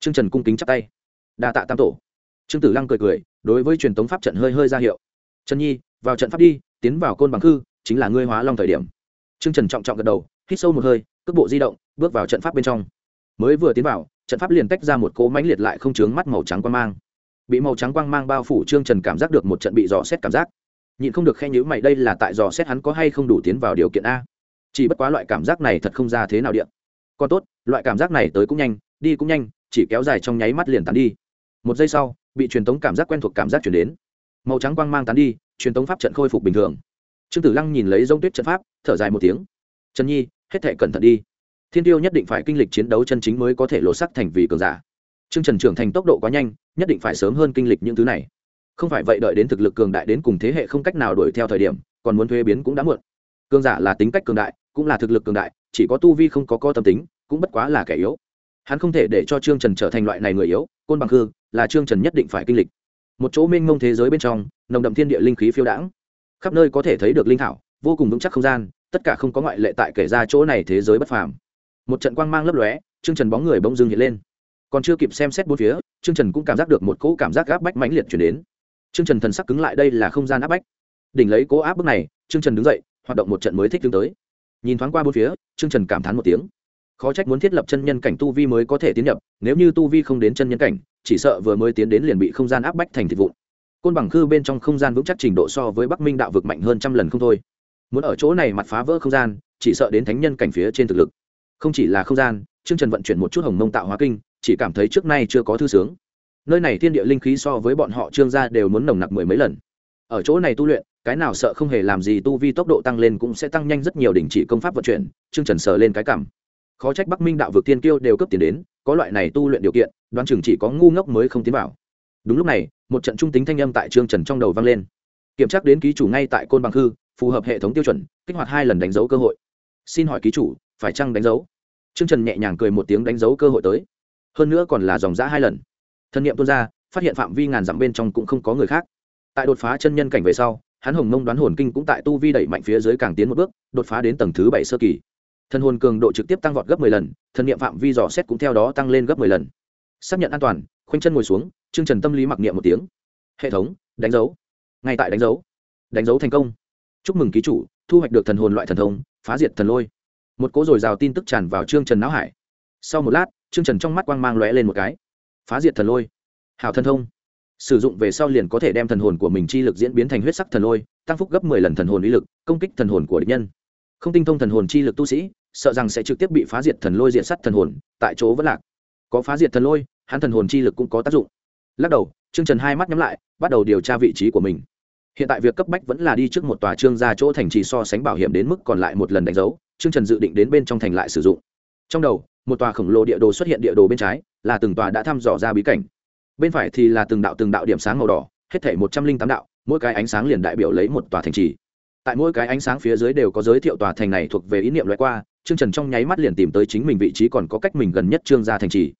Trương trần cung kính chắp tay. Đa tạ tam tổ. Trương tử lăng cười cười, đối với truyền tống pháp trận hơi hơi ra hiệu. Trần nhi, vào trận pháp đi, tiến vào côn bằng khư, chính là ngươi hóa long thời điểm. Trương trần trọng trọng gật đầu, hít sâu một hơi, cước bộ di động, bước vào trận pháp bên trong. Mới vừa tiến vào trận pháp liền tách ra một cỗ mãnh liệt lại không chướng mắt màu trắng quang mang. Bị màu trắng quang mang bao phủ, trương trần cảm giác được một trận bị dò xét cảm giác. Nhịn không được khen nhữ mày, đây là tại dò xét hắn có hay không đủ tiến vào điều kiện a. Chỉ bất quá loại cảm giác này thật không ra thế nào điện còn tốt, loại cảm giác này tới cũng nhanh, đi cũng nhanh, chỉ kéo dài trong nháy mắt liền tán đi. Một giây sau, bị truyền tống cảm giác quen thuộc cảm giác chuyển đến. Màu trắng quang mang tán đi, truyền tống pháp trận khôi phục bình thường. Trương tử lăng nhìn lấy g tuyết trận pháp, thở dài một tiếng. Trần nhi, hết thể cẩn thận đi thiên tiêu nhất định phải kinh lịch chiến đấu chân chính mới có thể lột sắc thành vì cường giả. Trương trần trưởng thành tốc độ quá nhanh, nhất định phải sớm hơn kinh lịch những thứ này. Không phải vậy đợi đến thực lực cường đại đến cùng thế hệ không cách nào đuổi theo thời điểm, còn muốn thuế biến cũng đã muộn. Cường giả là tính cách cường đại, cũng là thực lực cường đại, chỉ có tu vi không có co tâm tính, cũng bất quá là kẻ yếu. Hắn không thể để cho trương trần trở thành loại này người yếu, côn bằng hư là trương trần nhất định phải kinh lịch. Một chỗ mênh mông thế giới bên trong, nồng đậm thiên địa linh khí phiêu đãng. Khắp nơi có thể thấy được linh thảo, vô cùng vững chắc không gian, tất cả không có ngoại lệ tại kể ra chỗ này thế giới bất phàm một trận quang mang lấp lóe, trương trần bóng người bỗng dưng hiện lên. Còn chưa kịp xem xét bốn phía, trương trần cũng cảm giác được một cỗ cảm giác áp bách mãnh liệt chuyển đến. Trương trần thần sắc cứng lại đây là không gian áp bách. Đỉnh lấy cố áp bức này, trương trần đứng dậy, hoạt động một trận mới thích tương tới. Nhìn thoáng qua bốn phía, trương trần cảm thán một tiếng. Khó trách muốn thiết lập chân nhân cảnh tu vi mới có thể tiến nhập, nếu như tu vi không đến chân nhân cảnh, chỉ sợ vừa mới tiến đến liền bị không gian áp bách thành thịt vụn. Côn bằng khư bên trong không gian vững chắc trình độ so với bắc minh đạo vực mạnh hơn trăm lần không thôi. Muốn ở chỗ này mặt phá vỡ không gian, chỉ sợ đến thánh nhân cảnh phía trên thực lực không chỉ là không gian chương trần vận chuyển một chút hồng mông tạo hóa kinh, chỉ cảm thấy trước nay chưa có thư sướng. Nơi này thiên địa linh khí so với bọn họ trương gia đều muốn nồng nặc mười mấy lần. Ở chỗ này tu luyện, cái nào sợ không hề làm gì tu vi tốc độ tăng lên cũng sẽ tăng nhanh rất nhiều đỉnh chỉ công pháp vận chuyển chương trần sờ lên cái cảm. Khó trách bắc minh đạo vực tiên kiêu đều cấp tiền đến, có loại này tu luyện điều kiện, đoán chừng chỉ có ngu ngốc mới không tiến vào. Đúng lúc này, một trận trung tính thanh âm tại trương trần trong đầu vang lên. Kiểm tra đến ký chủ ngay tại côn bằng hư phù hợp hệ thống tiêu chuẩn, kích hoạt hai lần đánh dấu cơ hội. Xin hỏi ký chủ phải chăng đánh dấu? Trương trần nhẹ nhàng cười một tiếng đánh dấu cơ hội tới. Hơn nữa còn là dòng giã hai lần. Thân nhiệm tuôn ra, phát hiện phạm vi ngàn dặm bên trong cũng không có người khác. Tại đột phá chân nhân cảnh về sau, hắn hồng mông đoán hồn kinh cũng tại tu vi đẩy mạnh phía dưới càng tiến một bước, đột phá đến tầng thứ bảy sơ kỳ. Thân hồn cường độ trực tiếp tăng vọt gấp mười lần, thân niệm phạm vi dò xét cũng theo đó tăng lên gấp mười lần. Xác nhận an toàn, khoanh chân ngồi xuống chương trần tâm lý mặc niệm một tiếng. Hệ thống, đánh dấu. Ngay tại đánh dấu. Đánh dấu thành công. Chúc mừng ký chủ, thu hoạch được thần hồn loại thần thông, phá diệt thần lôi một cỗ dồi dào tin tức tràn vào trương trần não hải. Sau một lát, trương trần trong mắt quang mang lóe lên một cái. Phá diệt thần lôi. Hào thần thông. Sử dụng về sau liền có thể đem thần hồn của mình chi lực diễn biến thành huyết sắc thần lôi, tăng phúc gấp mười lần thần hồn uy lực, công kích thần hồn của địch nhân. Không tinh thông thần hồn chi lực tu sĩ, sợ rằng sẽ trực tiếp bị phá diệt thần lôi diện sắt thần hồn, tại chỗ vẫn lạc. Có phá diệt thần lôi, hắn thần hồn chi lực cũng có tác dụng. Lắc đầu, trương trần hai mắt nhắm lại, bắt đầu điều tra vị trí của mình. Hiện tại việc cấp bách vẫn là đi trước một tòa trương ra chỗ thành trì so sánh bảo hiểm đến mức còn lại một lần đánh dấu. Trương trần dự định đến bên trong thành lại sử dụng. Trong đầu, một tòa khổng lồ địa đồ xuất hiện địa đồ bên trái, là từng tòa đã thăm dò ra bí cảnh. Bên phải thì là từng đạo từng đạo điểm sáng màu đỏ, hết thảy một trăm linh tám đạo, mỗi cái ánh sáng liền đại biểu lấy một tòa thành trì. Tại mỗi cái ánh sáng phía dưới đều có giới thiệu tòa thành này thuộc về ý niệm loại qua, Trương trần trong nháy mắt liền tìm tới chính mình vị trí còn có cách mình gần nhất trương gia thành trì.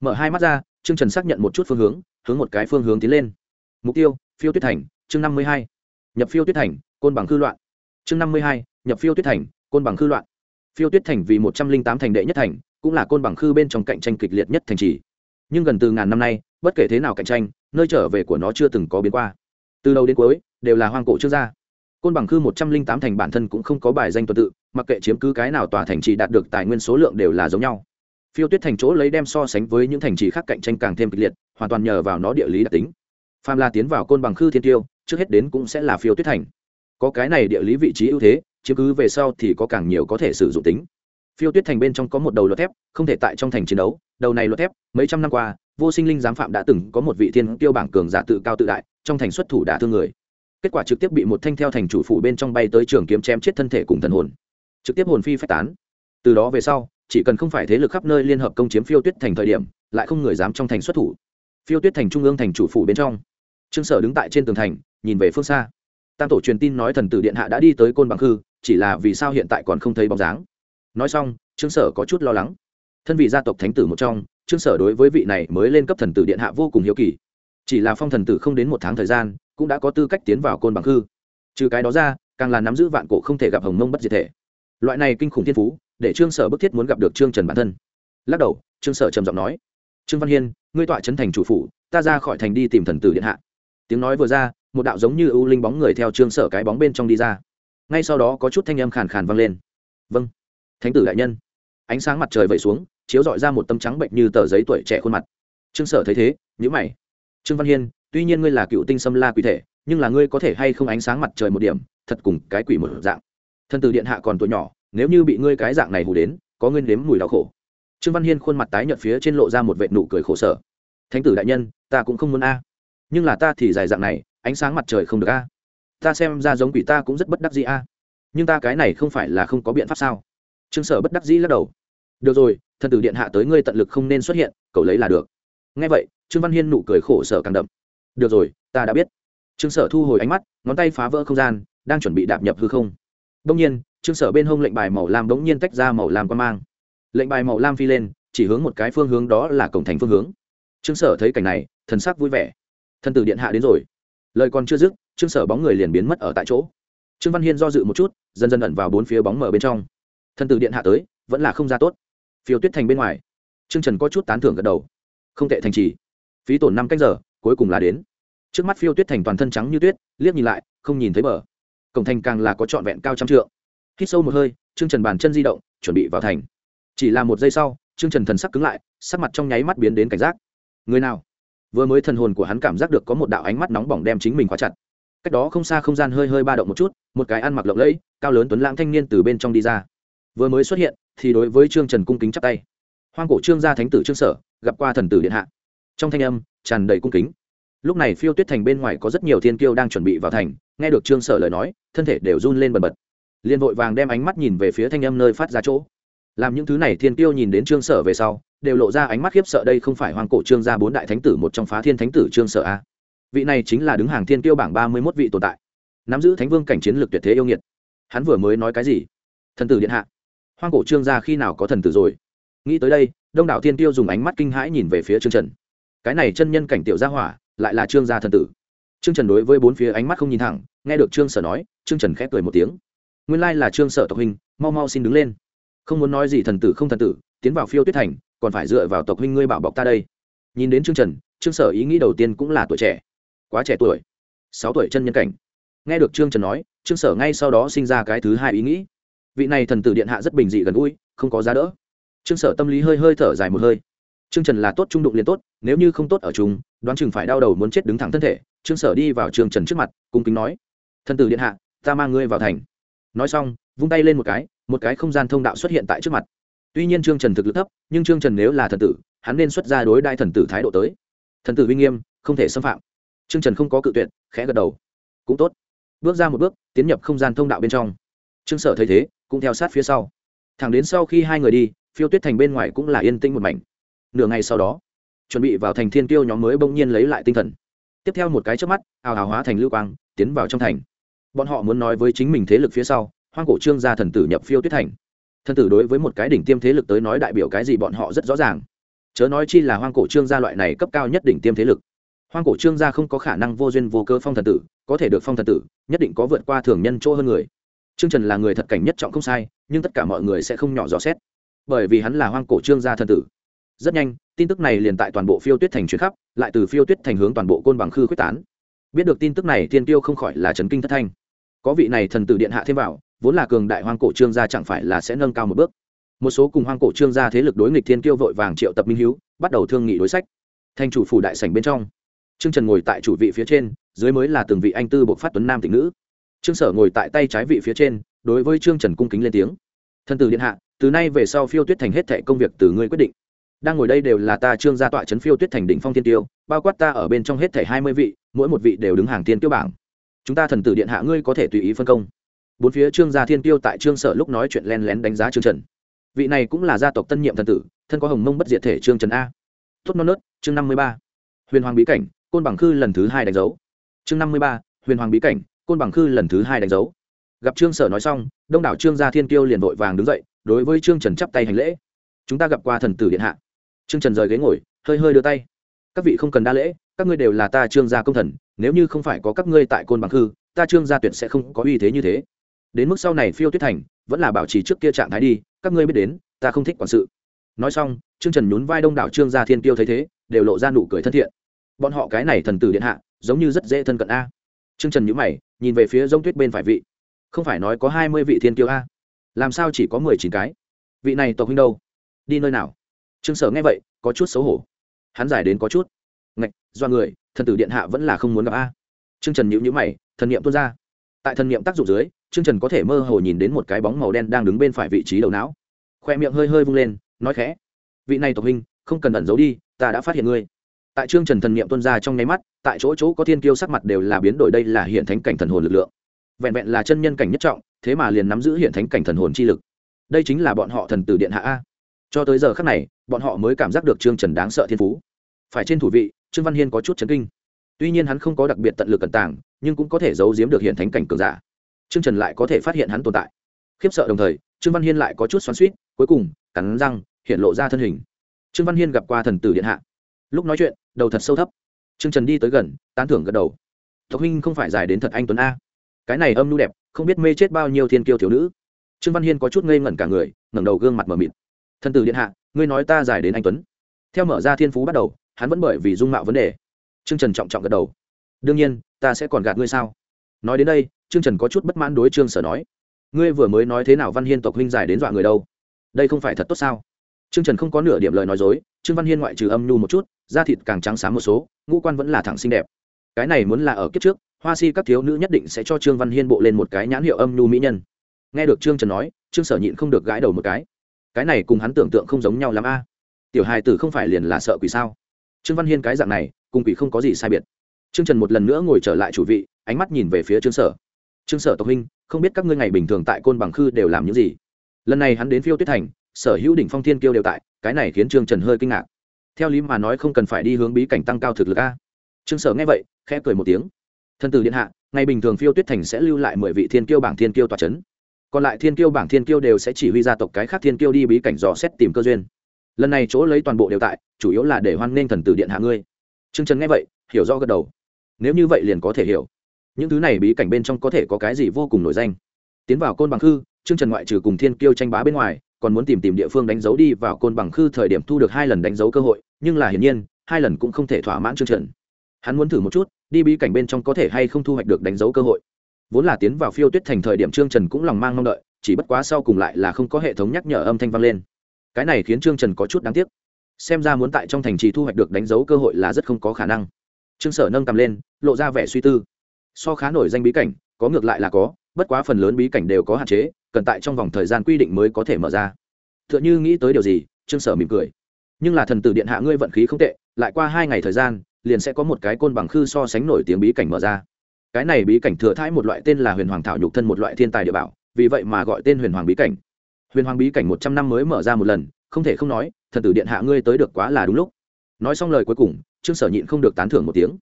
Mở hai mắt ra, Trương trần xác nhận một chút phương hướng hướng một cái phương hướng tiến lên. Mục tiêu, phiêu tuyết thành, chương năm mươi hai. Nhập phiêu tuyết thành, côn bằng cư loạn. Chương năm mươi hai, nhập phiêu tuyết thành côn bằng khư loạn. Phiêu tuyết thành vì một trăm linh tám thành đệ nhất thành, cũng là côn bằng khư bên trong cạnh tranh kịch liệt nhất thành trì. Nhưng gần từ ngàn năm nay, bất kể thế nào cạnh tranh, nơi trở về của nó chưa từng có biến qua. Từ đầu đến cuối, đều là hoang cổ trước gia. Côn bằng khư một trăm linh tám thành bản thân cũng không có bài danh tuần tự, mặc kệ chiếm cứ cái nào tòa thành trì đạt được tài nguyên số lượng đều là giống nhau. Phiêu tuyết thành chỗ lấy đem so sánh với những thành trì khác cạnh tranh càng thêm kịch liệt, hoàn toàn nhờ vào nó địa lý đặc tính. Phàm là tiến vào côn bằng khư thiên tiêu, trước hết đến cũng sẽ là phiêu tuyết thành. Có cái này địa lý vị trí ưu thế chiếm cứ về sau thì có càng nhiều có thể sử dụng tính. Phiêu tuyết thành bên trong có một đầu luật thép, không thể tại trong thành chiến đấu. Đầu này luật thép, mấy trăm năm qua, vô sinh linh giám phạm đã từng có một vị thiên tiêu bảng cường giả tự cao tự đại, trong thành xuất thủ đả thương người. Kết quả trực tiếp bị một thanh theo thành chủ phủ bên trong bay tới trường kiếm chém chết thân thể cùng thần hồn. Trực tiếp hồn phi phách tán. Từ đó về sau, chỉ cần không phải thế lực khắp nơi liên hợp công chiếm phiêu tuyết thành thời điểm, lại không người dám trong thành xuất thủ. Phiêu tuyết thành trung ương thành chủ phủ bên trong. Trương sở đứng tại trên tường thành, nhìn về phương xa. Tam tổ truyền tin nói thần tử điện hạ đã đi tới côn bằng khư chỉ là vì sao hiện tại còn không thấy bóng dáng. Nói xong, trương sở có chút lo lắng. Thân vị gia tộc thánh tử một trong, trương sở đối với vị này mới lên cấp thần tử điện hạ vô cùng hiếu kỳ. Chỉ là phong thần tử không đến một tháng thời gian, cũng đã có tư cách tiến vào côn bằng hư trừ cái đó ra, càng là nắm giữ vạn cổ không thể gặp hồng mông bất diệt thể. Loại này kinh khủng thiên phú, để trương sở bức thiết muốn gặp được trương trần bản thân. Lắc đầu, trương sở trầm giọng nói, trương văn hiên, ngươi tọa trấn thành chủ phủ, ta ra khỏi thành đi tìm thần tử điện hạ. Tiếng nói vừa ra, một đạo giống như ưu linh bóng người theo trương sở cái bóng bên trong đi ra ngay sau đó có chút thanh âm khàn khàn vang lên. Vâng thánh tử đại nhân. Ánh sáng mặt trời vẩy xuống, chiếu dọi ra một tấm trắng bệnh như tờ giấy tuổi trẻ khuôn mặt. Trương sở thấy thế nhữ mày. Trương văn hiên, tuy nhiên ngươi là cựu tinh xâm la quỷ thể, nhưng là ngươi có thể hay không ánh sáng mặt trời một điểm, thật cùng cái quỷ một dạng. Thân từ điện hạ còn tuổi nhỏ, nếu như bị ngươi cái dạng này hù đến, có ngươi nếm mùi đau khổ. Trương văn hiên khuôn mặt tái nhợt phía trên lộ ra một vệ nụ cười khổ sở. Thánh tử đại nhân, ta cũng không muốn a, nhưng là ta thì dài dạng này, ánh sáng mặt trời không được a ta xem ra giống quỷ ta cũng rất bất đắc dĩ a. Nhưng ta cái này không phải là không có biện pháp sao? Trương sở bất đắc dĩ lắc đầu. Được rồi, thần tử điện hạ tới ngươi tận lực không nên xuất hiện, cậu lấy là được. Ngay vậy, trương văn hiên nụ cười khổ sở càng đậm. Được rồi, ta đã biết. Trương sở thu hồi ánh mắt, ngón tay phá vỡ không gian, đang chuẩn bị đạp nhập hư không. Đông nhiên, trương sở bên hông lệnh bài màu lam đống nhiên tách ra màu lam quan mang. Lệnh bài màu lam phi lên, chỉ hướng một cái phương hướng đó là cổng thành phương hướng. Trương sở thấy cảnh này, thần sắc vui vẻ. Thần tử điện hạ đến rồi lời còn chưa dứt, trương sở bóng người liền biến mất ở tại chỗ. Trương văn hiên do dự một chút, dần dần ẩn vào bốn phía bóng mở bên trong. Thần từ điện hạ tới, vẫn là không ra tốt. Phiêu tuyết thành bên ngoài. Trương trần có chút tán thưởng gật đầu. Không tệ thành trì. Phí tổn năm cách giờ, cuối cùng là đến. Trước mắt phiêu tuyết thành toàn thân trắng như tuyết, liếc nhìn lại, không nhìn thấy bờ. Cổng thành càng là có trọn vẹn cao trăm trượng. Hít sâu một hơi, trương trần bàn chân di động, chuẩn bị vào thành. Chỉ là một giây sau, trương trần thần sắc cứng lại, sắc mặt trong nháy mắt biến đến cảnh giác. Người nào? Vừa mới thần hồn của hắn cảm giác được có một đạo ánh mắt nóng bỏng đem chính mình khóa chặt. Cách đó không xa không gian hơi hơi ba động một chút, một cái ăn mặc lộng lẫy, cao lớn tuấn lãng thanh niên từ bên trong đi ra. Vừa mới xuất hiện, thì đối với trương trần cung kính chắp tay. Hoang cổ trương gia thánh tử trương sở, gặp qua thần tử điện hạ. Trong thanh âm, tràn đầy cung kính. Lúc này phiêu tuyết thành bên ngoài có rất nhiều thiên kiêu đang chuẩn bị vào thành, nghe được trương sở lời nói, thân thể đều run lên bần bật. Liền vội vàng đem ánh mắt nhìn về phía thanh âm nơi phát ra chỗ làm những thứ này thiên Tiêu nhìn đến trương sở về sau, đều lộ ra ánh mắt khiếp sợ đây không phải hoang cổ trương gia bốn đại thánh tử một trong phá thiên thánh tử trương sở a. Vị này chính là đứng hàng thiên Tiêu bảng ba mươi mốt vị tồn tại, nắm giữ thánh vương cảnh chiến lược tuyệt thế yêu nghiệt. Hắn vừa mới nói cái gì? Thần tử điện hạ. Hoang cổ trương gia khi nào có thần tử rồi? Nghĩ tới đây, đông đảo thiên tiêu dùng ánh mắt kinh hãi nhìn về phía trương trần. Cái này chân nhân cảnh tiểu gia hỏa, lại là trương gia thần tử. Trương trần đối với bốn phía ánh mắt không nhìn thẳng, nghe được trương sở nói, trương trần khép cười một tiếng. Nguyên lai là trương sở tộc huynh, mau mau xin đứng lên không muốn nói gì thần tử không thần tử, tiến vào phiêu tuyết thành, còn phải dựa vào tộc huynh ngươi bảo bọc ta đây. Nhìn đến trương trần, trương sở ý nghĩ đầu tiên cũng là tuổi trẻ. Quá trẻ tuổi. Sáu tuổi chân nhân cảnh. Nghe được trương trần nói, trương sở ngay sau đó sinh ra cái thứ hai ý nghĩ. Vị này thần tử điện hạ rất bình dị gần gũi, không có giá đỡ. Trương sở tâm lý hơi hơi thở dài một hơi. Trương trần là tốt trung đụng liền tốt, nếu như không tốt ở chúng đoán chừng phải đau đầu muốn chết đứng thẳng thân thể. Trương sở đi vào trương trần trước mặt, cung kính nói, thần tử điện hạ, ta mang ngươi vào thành. Nói xong vung tay lên một cái một cái không gian thông đạo xuất hiện tại trước mặt. Tuy nhiên trương trần thực lực thấp, nhưng trương trần nếu là thần tử, hắn nên xuất ra đối đại thần tử thái độ tới. Thần tử uy nghiêm, không thể xâm phạm. Trương trần không có cự tuyệt, khẽ gật đầu. Cũng tốt. Bước ra một bước, tiến nhập không gian thông đạo bên trong. Trương sở thấy thế, cũng theo sát phía sau. Thẳng đến sau khi hai người đi, phiêu tuyết thành bên ngoài cũng là yên tĩnh một mảnh. Nửa ngày sau đó, chuẩn bị vào thành thiên tiêu nhóm mới bỗng nhiên lấy lại tinh thần. Tiếp theo một cái trước mắt, ào hào hóa thành lưu quang, tiến vào trong thành. Bọn họ muốn nói với chính mình thế lực phía sau hoang cổ trương gia thần tử nhập phiêu tuyết thành. Thần tử đối với một cái đỉnh tiêm thế lực tới nói đại biểu cái gì bọn họ rất rõ ràng. Chớ nói chi là hoang cổ trương gia loại này cấp cao nhất đỉnh tiêm thế lực. Hoang cổ trương gia không có khả năng vô duyên vô cơ phong thần tử, có thể được phong thần tử, nhất định có vượt qua thường nhân chỗ hơn người. Trương trần là người thật cảnh nhất trọng không sai, nhưng tất cả mọi người sẽ không nhỏ dò xét. Bởi vì hắn là hoang cổ trương gia thần tử. Rất nhanh, tin tức này liền tại toàn bộ phiêu tuyết thành chuyển khắp, lại từ phiêu tuyết thành hướng toàn bộ côn bằng khư quyết tán. Biết được tin tức này tiên tiêu không khỏi là trấn kinh thất thanh. Có vị này thần tử điện hạ thêm vào vốn là cường đại hoang cổ trương gia chẳng phải là sẽ nâng cao một bước. Một số cùng hoang cổ trương gia thế lực đối nghịch thiên tiêu vội vàng triệu tập minh hiếu, bắt đầu thương nghị đối sách. Thành chủ phủ đại sảnh bên trong, trương trần ngồi tại chủ vị phía trên, dưới mới là từng vị anh tư buộc phát tuấn nam tịnh nữ. Trương sở ngồi tại tay trái vị phía trên, đối với trương trần cung kính lên tiếng. Thân tử điện hạ, từ nay về sau phiêu tuyết thành hết thệ công việc từ ngươi quyết định. Đang ngồi đây đều là ta trương gia tọa trấn phiêu tuyết thành đỉnh phong thiên tiêu, bao quát ta ở bên trong hết thảy hai mươi vị, mỗi một vị đều đứng hàng tiên tiêu bảng. Chúng ta thần tử điện hạ ngươi có thể tùy ý phân công bốn phía trương gia thiên tiêu tại trương sở lúc nói chuyện len lén đánh giá trương trần. Vị này cũng là gia tộc tân nhiệm thần tử, thân có hồng mông bất diệt thể trương trần a. Tốt non nớt, chương năm mươi ba. Huyền hoàng bí cảnh, côn bằng khư lần thứ hai đánh dấu. Chương năm mươi ba, huyền hoàng bí cảnh, côn bằng khư lần thứ hai đánh dấu. Gặp trương sở nói xong, đông đảo trương gia thiên tiêu liền vội vàng đứng dậy, đối với trương trần chắp tay hành lễ. Chúng ta gặp qua thần tử điện hạ. Trương trần rời ghế ngồi, hơi hơi đưa tay. Các vị không cần đa lễ, các ngươi đều là ta trương gia công thần, nếu như không phải có các ngươi tại côn bằng khư, ta trương gia tuyệt sẽ không có uy thế như thế đến mức sau này phiêu tuyết thành, vẫn là bảo trì trước kia trạng thái đi, các ngươi biết đến, ta không thích quản sự. Nói xong, trương trần nhún vai đông đảo trương gia thiên tiêu thấy thế, đều lộ ra nụ cười thân thiện. Bọn họ cái này thần tử điện hạ, giống như rất dễ thân cận a. Trương trần nhữ mày, nhìn về phía giống tuyết bên phải vị. Không phải nói có hai mươi vị thiên tiêu a? Làm sao chỉ có mười chín cái? Vị này tộc huynh đâu? Đi nơi nào? Trương sở nghe vậy, có chút xấu hổ. Hắn giải đến có chút. Ngạch, do người, thần tử điện hạ vẫn là không muốn gặp a. Trương trần nhữ nhữ mày, thần niệm tuôn ra. Tại thần niệm tác dụng dưới trương trần có thể mơ hồ nhìn đến một cái bóng màu đen đang đứng bên phải vị trí đầu não. Khoe miệng hơi hơi vung lên, nói khẽ, vị này tộc huynh, không cần ẩn giấu đi, ta đã phát hiện ngươi. Tại trương trần thần niệm tuôn ra trong nháy mắt, tại chỗ chỗ có thiên kiêu sắc mặt đều là biến đổi, đây là hiện thánh cảnh thần hồn lực lượng. Vẹn vẹn là chân nhân cảnh nhất trọng, thế mà liền nắm giữ hiện thánh cảnh thần hồn chi lực. Đây chính là bọn họ thần tử điện hạ a. Cho tới giờ khắc này, bọn họ mới cảm giác được trương trần đáng sợ thiên phú. Phải trên thủ vị, trương văn hiên có chút chấn kinh. Tuy nhiên hắn không có đặc biệt tận lực cẩn tàng, nhưng cũng có thể giấu giếm được hiện thánh cảnh cường giả trương trần lại có thể phát hiện hắn tồn tại. Khiếp sợ đồng thời, trương văn hiên lại có chút xoắn suýt cuối cùng, cắn răng, hiện lộ ra thân hình. Trương văn hiên gặp qua thần tử điện hạ. Lúc nói chuyện, đầu thật sâu thấp. Trương trần đi tới gần, tán thưởng gật đầu. Tộc huynh không phải dài đến thật anh tuấn a. Cái này âm nu đẹp, không biết mê chết bao nhiêu thiên kiêu thiếu nữ. Trương văn hiên có chút ngây ngẩn cả người, ngẩng đầu gương mặt mờ mịt. Thần tử điện hạ, ngươi nói ta dài đến anh tuấn. Theo mở ra thiên phú bắt đầu, hắn vẫn bởi vì dung mạo vấn đề. Trương trần trọng trọng gật đầu. Đương nhiên, ta sẽ còn gạt ngươi sao? Nói đến đây trương trần có chút bất mãn đối trương sở nói, ngươi vừa mới nói thế nào văn hiên tộc huynh giải đến dọa người đâu? Đây không phải thật tốt sao? Trương trần không có nửa điểm lời nói dối, trương văn hiên ngoại trừ âm nhu một chút, da thịt càng trắng sáng một số, ngũ quan vẫn là thẳng xinh đẹp. Cái này muốn là ở kiếp trước, hoa si các thiếu nữ nhất định sẽ cho trương văn hiên bộ lên một cái nhãn hiệu âm nhu mỹ nhân. Nghe được trương trần nói, trương sở nhịn không được gãi đầu một cái. Cái này cùng hắn tưởng tượng không giống nhau l ắ m a. Tiểu hài tử không phải liền là sợ quỷ sao? Trương văn hiên cái dạng này, cùng quỷ không có gì sai biệt. Trương trần một lần nữa ngồi trở lại chủ vị, ánh mắt nhìn về phía trương sở trương sở tộc huynh, không biết các ngươi ngày bình thường tại côn bằng khư đều làm những gì? Lần này hắn đến phiêu tuyết thành, sở hữu đỉnh phong thiên kiêu đều tại, cái này khiến trương trần hơi kinh ngạc. Theo lý mà nói không cần phải đi hướng bí cảnh tăng cao thực lực a. Trương sở nghe vậy, khẽ cười một tiếng. Thân tử điện hạ, ngày bình thường phiêu tuyết thành sẽ lưu lại mười vị thiên kiêu bảng thiên kiêu tòa c h ấ n còn lại thiên kiêu bảng thiên kiêu đều sẽ chỉ huy gia tộc cái khác thiên kiêu đi bí cảnh dò xét tìm cơ duyên. Lần này chỗ lấy toàn bộ đều tại, chủ yếu là để hoan nghênh thần tử điện hạ ngươi. Trương trần nghe vậy, hiểu rõ gật đầu. Nếu như vậy liền có thể hiểu những thứ này bí cảnh bên trong có thể có cái gì vô cùng nổi danh? Tiến vào côn bằng khư, trương trần ngoại trừ cùng thiên kiêu tranh bá bên ngoài, còn muốn tìm tìm địa phương đánh dấu đi vào côn bằng khư thời điểm thu được hai lần đánh dấu cơ hội, nhưng là hiển nhiên, hai lần cũng không thể thỏa mãn chương trần. Hắn muốn thử một chút, đi bí cảnh bên trong có thể hay không thu hoạch được đánh dấu cơ hội. Vốn là tiến vào phiêu tuyết thành thời điểm trương trần cũng lòng mang mong đợi, chỉ bất quá sau cùng lại là không có hệ thống nhắc nhở âm thanh vang lên. Cái này khiến trương trần có chút đáng tiếc. Xem ra muốn tại trong thành trì thu hoạch được đánh dấu cơ hội là rất không có khả năng. Trương sở nâng cầm lên, lộ ra vẻ suy tư so khá nổi danh bí cảnh, có ngược lại là có, bất quá phần lớn bí cảnh đều có hạn chế, cần tại trong vòng thời gian quy định mới có thể mở ra. T h ư ợ n h ư nghĩ tới điều gì, trương sở mỉm cười. Nhưng là thần tử điện hạ ngươi vận khí không tệ, lại qua hai ngày thời gian, liền sẽ có một cái côn bằng khư so sánh nổi tiếng bí cảnh mở ra. Cái này bí cảnh thừa thãi một loại tên là huyền hoàng thảo nhục thân một loại thiên tài địa bảo, vì vậy mà gọi tên huyền hoàng bí cảnh. Huyền hoàng bí cảnh một trăm năm mới mở ra một lần, không thể không nói, thần tử điện hạ ngươi tới được quá là đúng lúc. Nói xong lời cuối cùng, trương sở nhịn không được tán thưởng một tiếng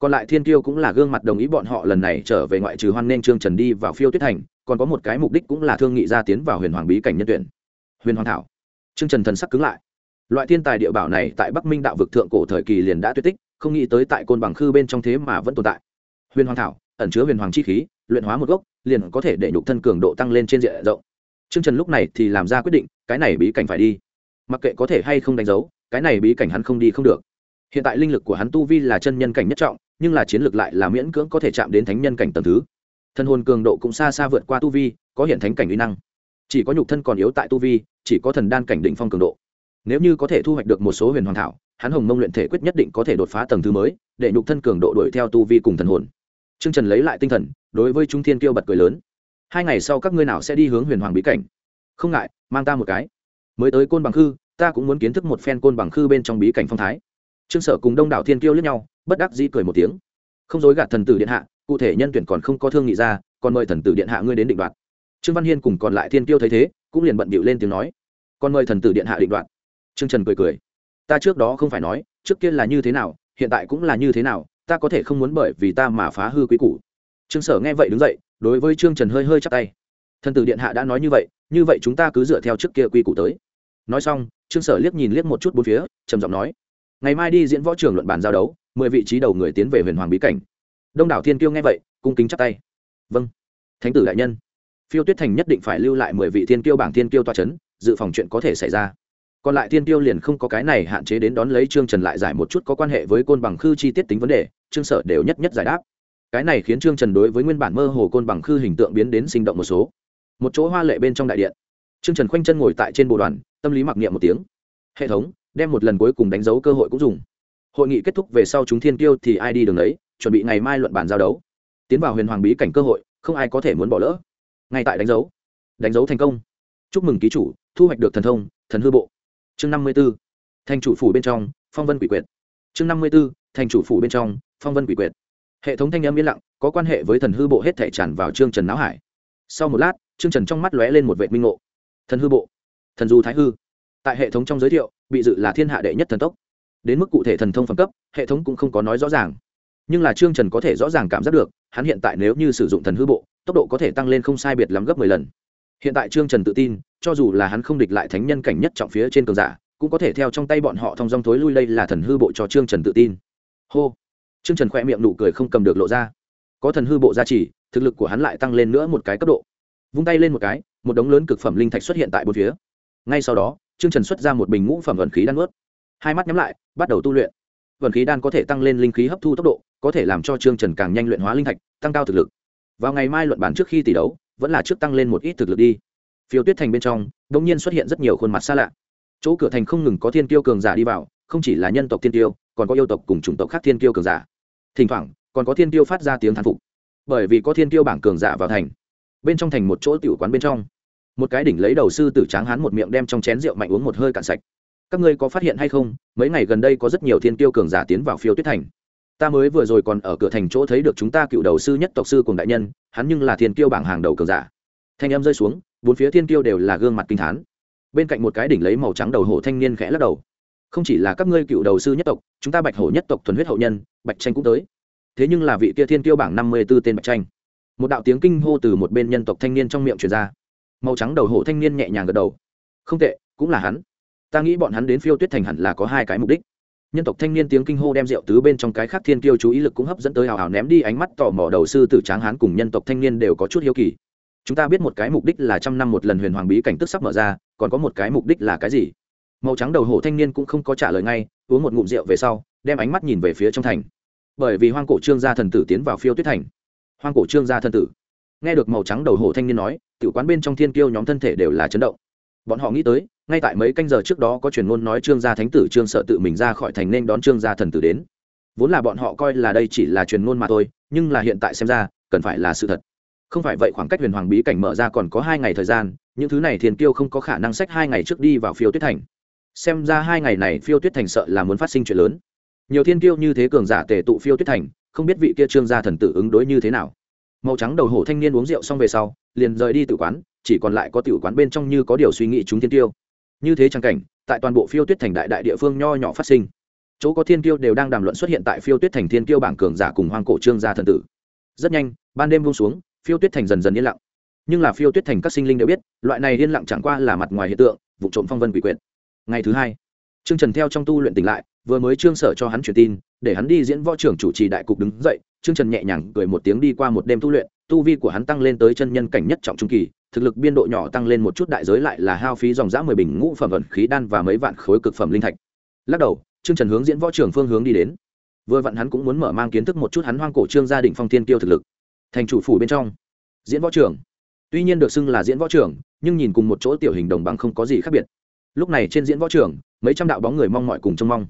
còn lại thiên kiêu cũng là gương mặt đồng ý bọn họ lần này trở về ngoại trừ hoan nên trương trần đi vào phiêu tuyết thành, còn có một cái mục đích cũng là thương nghị ra tiến vào huyền hoàng bí cảnh nhân tuyển. Huyền hoàng thảo. Trương trần thần sắc cứng lại. Loại thiên tài địa bảo này tại bắc minh đạo vực thượng cổ thời kỳ liền đã tuyệt tích, không nghĩ tới tại côn bằng khư bên trong thế mà vẫn tồn tại. Huyền hoàng thảo, ẩn chứa huyền hoàng chi khí, luyện hóa một gốc, liền có thể để nhục thân cường độ tăng lên trên diện rộng. Trương trần lúc này thì làm ra quyết định, cái này bí cảnh phải đi. Mặc kệ có thể hay không đánh dấu, cái này bí cảnh hắn không đi không được. Hiện tại linh lực của hắn tu vi là chân nhân cảnh nhất trọng nhưng là chiến lược lại là miễn cưỡng có thể chạm đến thánh nhân cảnh tầng thứ. Thân hồn cường độ cũng xa xa vượt qua tu vi, có hiện thánh cảnh uy năng. Chỉ có nhục thân còn yếu tại tu vi, chỉ có thần đan cảnh định phong cường độ. Nếu như có thể thu hoạch được một số huyền hoàng thảo, hắn hồng mông luyện thể quyết nhất định có thể đột phá tầng thứ mới, để nhục thân cường độ đuổi theo tu vi cùng thần hồn. T r ư ơ n g trần lấy lại tinh thần, đối với trung thiên kiêu bật cười lớn. Hai ngày sau các ngươi nào sẽ đi hướng huyền hoàng bí cảnh? Không ngại, mang ta một cái. Mới tới côn bằng khư, ta cũng muốn kiến thức một phen côn bằng khư bên trong bí cảnh phong thái. Trương sở cùng đông đảo thiên kiêu lẫn nhau bất đắc dĩ cười một tiếng. Không dối gạt thần tử điện hạ, cụ thể nhân tuyển còn không có thương nghị ra, còn mời thần tử điện hạ ngươi đến định đoạt. Trương văn hiên cùng còn lại thiên kiêu thấy thế, cũng liền bận bịu lên tiếng nói. Còn mời thần tử điện hạ định đoạt. Trương trần cười cười. Ta trước đó không phải nói, trước kia là như thế nào, hiện tại cũng là như thế nào, ta có thể không muốn bởi vì ta mà phá hư quý củ. Trương sở nghe vậy đứng dậy, đối với trương trần hơi hơi chắc tay. Thần tử điện hạ đã nói như vậy như vậy chúng ta cứ dựa theo trước kia quy củ tới. Nói xong, trương sở liếc nhìn liếc một chút bốn phía, trầm giọng nói. Ngày mai đi diễn võ trường luận bàn giao đấu mười vị trí đầu người tiến về huyền hoàng bí cảnh. Đông đảo thiên kiêu nghe vậy, cung kính chắp tay. Vâng thánh tử đại nhân. Phiêu tuyết thành nhất định phải lưu lại mười vị thiên kiêu bảng thiên kiêu toa c h ấ n dự phòng chuyện có thể xảy ra. Còn lại thiên kiêu liền không có cái này hạn chế đến đón lấy trương trần lại giải một chút có quan hệ với côn bằng khư chi tiết tính vấn đề, trương sở đều nhất nhất giải đáp. Cái này khiến trương trần đối với nguyên bản mơ hồ côn bằng khư hình tượng biến đến sinh động một số. Một chỗ hoa lệ bên trong đại điện. Trương trần khoanh chân ngồi tại trên bộ đoàn, tâm lý mặc niệm một tiếng. Hệ thống, đem một lần cuối cùng đánh dấu cơ hội cũng dùng hội nghị kết thúc về sau chúng thiên tiêu thì ai đi đường đấy chuẩn bị ngày mai luận bàn giao đấu. Tiến vào huyền hoàng bí cảnh cơ hội, không ai có thể muốn bỏ lỡ. Ngay tại đánh dấu. Đánh dấu thành công. Chúc mừng ký chủ, thu hoạch được thần thông, thần hư bộ. Chương năm mươi b ố thành chủ phủ bên trong, phong vân quỷ quyệt. Chương năm mươi b ố thành chủ phủ bên trong, phong vân quỷ quyệt. Hệ thống thanh âm yên lặng, có quan hệ với thần hư bộ hết thể tràn vào trương trần não hải. Sau một lát, trương trần trong mắt lóe lên một vệ minh ngộ. Thần hư bộ. Thần du thái hư. Tại hệ thống trong giới thiệu, bị dự là thiên hạ đệ nhất thần tốc đến mức cụ thể thần thông phẩm cấp, hệ thống cũng không có nói rõ ràng. Nhưng là trương trần có thể rõ ràng cảm giác được, hắn hiện tại nếu như sử dụng thần hư bộ, tốc độ có thể tăng lên không sai biệt lắm gấp mười lần. Hiện tại trương trần tự tin, cho dù là hắn không địch lại thánh nhân cảnh nhất trọng phía trên cường giả, cũng có thể theo trong tay bọn họ thông dong thối lui đây là thần hư bộ cho trương trần tự tin. Hô! Trương trần khoe miệng nụ cười không cầm được lộ ra. Có thần hư bộ gia trì, thực lực của hắn lại tăng lên nữa một cái cấp độ. Vung tay lên một cái, một đống lớn cực phẩm linh thạch xuất hiện tại bốn phía. Ngay sau đó, trương trần xuất ra một bình ngũ phẩm vận khí đan ướt hai mắt nhắm lại, bắt đầu tu luyện. Vận khí đan có thể tăng lên linh khí hấp thu tốc độ, có thể làm cho trương trần càng nhanh luyện hóa linh thạch, tăng cao thực lực. Vào ngày mai luận bàn trước khi tỷ đấu, vẫn là trước tăng lên một ít thực lực đi. Phiêu tuyết thành bên trong đ ỗ n g nhiên xuất hiện rất nhiều khuôn mặt xa lạ. Chỗ cửa thành không ngừng có thiên tiêu cường giả đi vào, không chỉ là nhân tộc thiên tiêu còn có yêu tộc cùng chủng tộc khác thiên tiêu cường giả. Thỉnh thoảng, còn có thiên tiêu phát ra tiếng thán phục. Bởi vì có thiên tiêu bảng cường giả vào thành, bên trong thành một chỗ tiểu quán bên trong. Một cái đỉnh lấy đầu sư tử tráng hán một miệng đem trong chén rượu mạnh uống một hơi cạn sạch các ngươi có phát hiện hay không? Mấy ngày gần đây có rất nhiều thiên tiêu cường giả tiến vào phiêu tuyết thành. Ta mới vừa rồi còn ở cửa thành chỗ thấy được chúng ta cựu đầu sư nhất tộc sư cùng đại nhân, hắn nhưng là thiên tiêu bảng hàng đầu cường giả. Thanh em rơi xuống, bốn phía thiên tiêu đều là gương mặt kinh thán. Bên cạnh một cái đỉnh lấy màu trắng đầu hổ thanh niên khẽ lắc đầu. Không chỉ là các ngươi cựu đầu sư nhất tộc, chúng ta bạch hổ nhất tộc thuần huyết hậu nhân, bạch tranh cũng tới. Thế nhưng là vị kia thiên tiêu bảng năm mươi b ố tên bạch tranh. Một đạo tiếng kinh hô từ một bên nhân tộc thanh niên trong miệng truyền ra. Màu trắng đầu hổ thanh niên nhẹ nhàng gật đầu. Không tệ, cũng là hắn ta nghĩ bọn hắn đến phiêu tuyết thành hẳn là có hai cái mục đích. Nhân tộc thanh niên tiếng kinh hô đem rượu tứ bên trong cái khác thiên kiêu chú ý lực cũng hấp dẫn tới hào hào ném đi ánh mắt tò mò đầu sư tử tráng hán cùng nhân tộc thanh niên đều có chút hiếu kỳ. Chúng ta biết một cái mục đích là trăm năm một lần huyền hoàng bí cảnh tức sắp mở ra, còn có một cái mục đích là cái gì? Màu trắng đầu hổ thanh niên cũng không có trả lời ngay, uống một ngụm rượu về sau, đem ánh mắt nhìn về phía trong thành. Bởi vì hoang cổ trương gia thần tử tiến vào phiêu tuyết thành. Hoang cổ trương gia thần tử. Nghe được màu trắng đầu hổ thanh niên nói tự quán bên trong thiên kiêu nhóm thân thể đều là chấn động. Bọn họ nghĩ tới ngay tại mấy canh giờ trước đó có truyền ngôn nói trương gia thánh tử trương sợ tự mình ra khỏi thành nên đón trương gia thần tử đến. Vốn là bọn họ coi là đây chỉ là truyền ngôn mà thôi, nhưng là hiện tại xem ra, cần phải là sự thật. Không phải vậy khoảng cách huyền hoàng bí cảnh mở ra còn có hai ngày thời gian, những thứ này thiên tiêu không có khả năng sách hai ngày trước đi vào phiêu tuyết thành. Xem ra hai ngày này phiêu tuyết thành sợ là muốn phát sinh chuyện lớn. Nhiều thiên tiêu như thế cường giả tề tụ phiêu tuyết thành, không biết vị kia trương gia thần tử ứng đối như thế nào. Màu trắng đầu hổ thanh niên uống rượu xong về sau, liền rời đi tự quán, chỉ còn lại có tiểu quán bên trong như có điều suy nghĩ chúng thiên tiêu như thế trang cảnh, tại toàn bộ phiêu tuyết thành đại đại địa phương nho nhỏ phát sinh. Chỗ có thiên tiêu đều đang đàm luận xuất hiện tại phiêu tuyết thành thiên tiêu bảng cường giả cùng hoang cổ trương gia thần tử. Rất nhanh, ban đêm buông xuống, phiêu tuyết thành dần dần yên lặng. Nhưng là phiêu tuyết thành các sinh linh đều biết, loại này yên lặng chẳng qua là mặt ngoài hiện tượng, vụ trộm phong vân quỷ quyệt. Ngày thứ hai, trương trần theo trong tu luyện tỉnh lại, vừa mới trương sở cho hắn truyền tin, để hắn đi diễn võ trưởng chủ trì đại cục đứng dậy, trương trần nhẹ nhàng cười một tiếng đi qua một đêm tu luyện, tu vi của hắn tăng lên tới chân nhân cảnh nhất trọng trung kỳ thực lực biên độ nhỏ tăng lên một chút đại giới lại là hao phí dòng dã mười bình ngũ phẩm ẩn khí đan và mấy vạn khối cực phẩm linh thạch. Lắc đầu, trương trần hướng diễn võ trưởng phương hướng đi đến. Vừa vặn hắn cũng muốn mở mang kiến thức một chút hắn hoang cổ trương gia đình phong thiên tiêu thực lực. Thành chủ phủ bên trong, diễn võ trưởng. Tuy nhiên được xưng là diễn võ trưởng, nhưng nhìn cùng một chỗ tiểu hình đồng bằng không có gì khác biệt. Lúc này trên diễn võ trưởng, mấy trăm đạo bóng người mong mỏi cùng trông mong.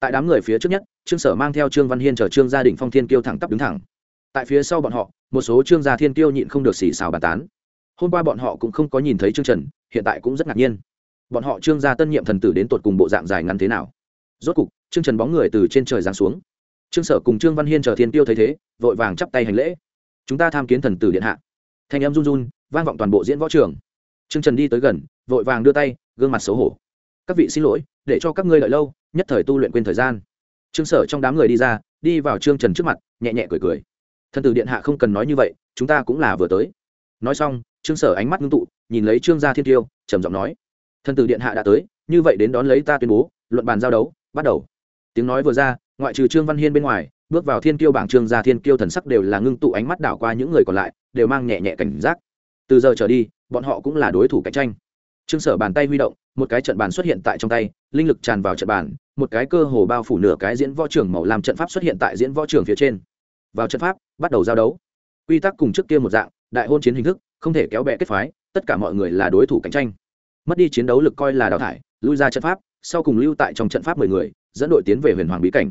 Tại đám người phía trước nhất, trương sở mang theo trương văn hiên chờ trương gia đình phong thiên kiêu thẳng tắp đứng thẳng. Tại phía sau bọn họ, một số trương gia thiên kiêu nhịn không được xì xào bàn tán hôm qua bọn họ cũng không có nhìn thấy trương trần, hiện tại cũng rất ngạc nhiên. Bọn họ trương gia tân nhiệm thần tử đến tột cùng bộ dạng dài ngắn thế nào? Rốt cục, trương trần bóng người từ trên trời giáng xuống. Trương sở cùng trương văn hiên chờ thiên tiêu thấy thế, vội vàng chắp tay hành lễ. Chúng ta tham kiến thần tử điện hạ. Thanh em run run, vang vọng toàn bộ diễn võ trường. Trương trần đi tới gần, vội vàng đưa tay, gương mặt xấu hổ. Các vị xin lỗi, để cho các ngươi lợi lâu, nhất thời tu luyện quên thời gian. Trương sở trong đám người đi ra, đi vào trương trần trước mặt, nhẹ nhẹ cười cười. Thần tử điện hạ không cần nói như vậy, chúng ta cũng là vừa tới. Nói xong trương sở ánh mắt ngưng tụ, nhìn lấy trương gia thiên tiêu, trầm giọng nói thần tử điện hạ đã tới, như vậy đến đón lấy ta tuyên bố, luận bàn giao đấu, bắt đầu. Tiếng nói vừa ra, ngoại trừ trương văn hiên bên ngoài, bước vào thiên kiêu bảng trương gia thiên kiêu thần sắc đều là ngưng tụ ánh mắt đảo qua những người còn lại, đều mang nhẹ nhẹ cảnh giác. Từ giờ trở đi, bọn họ cũng là đối thủ cạnh tranh. Trương sở bàn tay huy động, một cái trận bàn xuất hiện tại trong tay, linh lực tràn vào trận bàn, một cái cơ hồ bao phủ nửa cái diễn võ trưởng màu làm trận pháp xuất hiện tại diễn võ trưởng phía trên. Vào trận pháp, bắt đầu giao đấu. Quy tắc cùng trước kia một dạng, đại hôn chiến hình thức không thể kéo bè kết phái, tất cả mọi người là đối thủ cạnh tranh. Mất đi chiến đấu lực coi là đào thải, lui ra trận pháp, sau cùng lưu tại trong trận pháp mười người, dẫn đội tiến về huyền hoàng bí cảnh.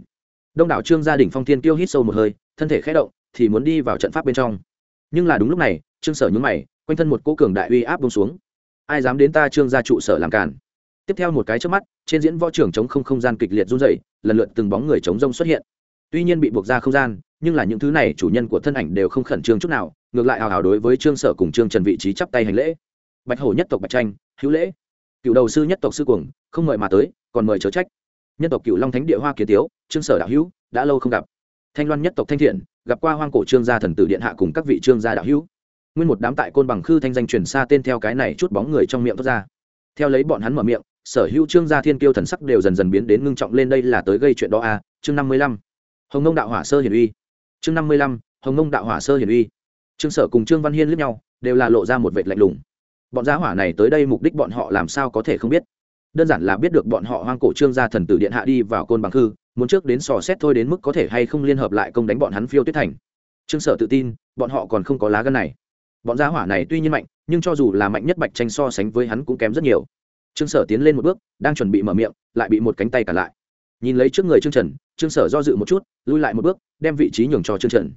Đông đảo trương gia đình phong thiên tiêu hít sâu một hơi, thân thể khé động, thì muốn đi vào trận pháp bên trong. Nhưng là đúng lúc này, trương sở nhúng mày, quanh thân một cỗ cường đại uy áp bông xuống. Ai dám đến ta trương gia trụ sở làm cản tiếp theo một cái trước mắt, trên diễn võ trưởng chống không không gian kịch liệt run dày lần lượt từng bóng người chống rông xuất hiện. Tuy nhiên bị buộc ra không gian, nhưng là những thứ này chủ nhân của thân ảnh đều không khẩn trương chút nào ngược lại hào hào đối với trương sở cùng trương trần vị trí chắp tay hành lễ. Bạch hổ nhất tộc bạch tranh hữu lễ. Cựu đầu sư nhất tộc sư cuồng không mời mà tới còn mời chớ trách. Nhân tộc cựu long thánh địa hoa kiến tiếu trương sở đạo hữu đã lâu không gặp. Thanh loan nhất tộc thanh thiện gặp qua hoang cổ trương gia thần tử điện hạ cùng các vị trương gia đạo hữu. Nguyên một đám tại côn bằng khư thanh danh truyền xa tên theo cái này chút bóng người trong miệng thoát ra. Theo lấy bọn hắn mở miệng sở hữu trương gia thiên kiêu thần sắc đều dần dần biến đến ngưng trọng lên đây là tới gây chuyện đó a. À, chương năm mươi lăm. Hồng nông đạo hỏa sơ hiển uy. Chương năm mươi lăm. Hồng nông đạo hỏa sơ hiển uy trương sở cùng trương văn hiên lướt nhau, đều là lộ ra một vệt lạnh lùng. Bọn gia hỏa này tới đây mục đích bọn họ làm sao có thể không biết? Đơn giản là biết được bọn họ hoang cổ trương gia thần tử điện hạ đi vào côn bằng khư, muốn trước đến sò xét thôi đến mức có thể hay không liên hợp lại công đánh bọn hắn phiêu tuyết thành. Trương sở tự tin, bọn họ còn không có lá gân này. Bọn gia hỏa này tuy nhiên mạnh, nhưng cho dù là mạnh nhất bạch tranh so sánh với hắn cũng kém rất nhiều. Trương sở tiến lên một bước, đang chuẩn bị mở miệng, lại bị một cánh tay cả lại. Nhìn lấy trước người trương trần, trương sở do dự một chút, lui lại một bước, đem vị trí nhường cho trương trần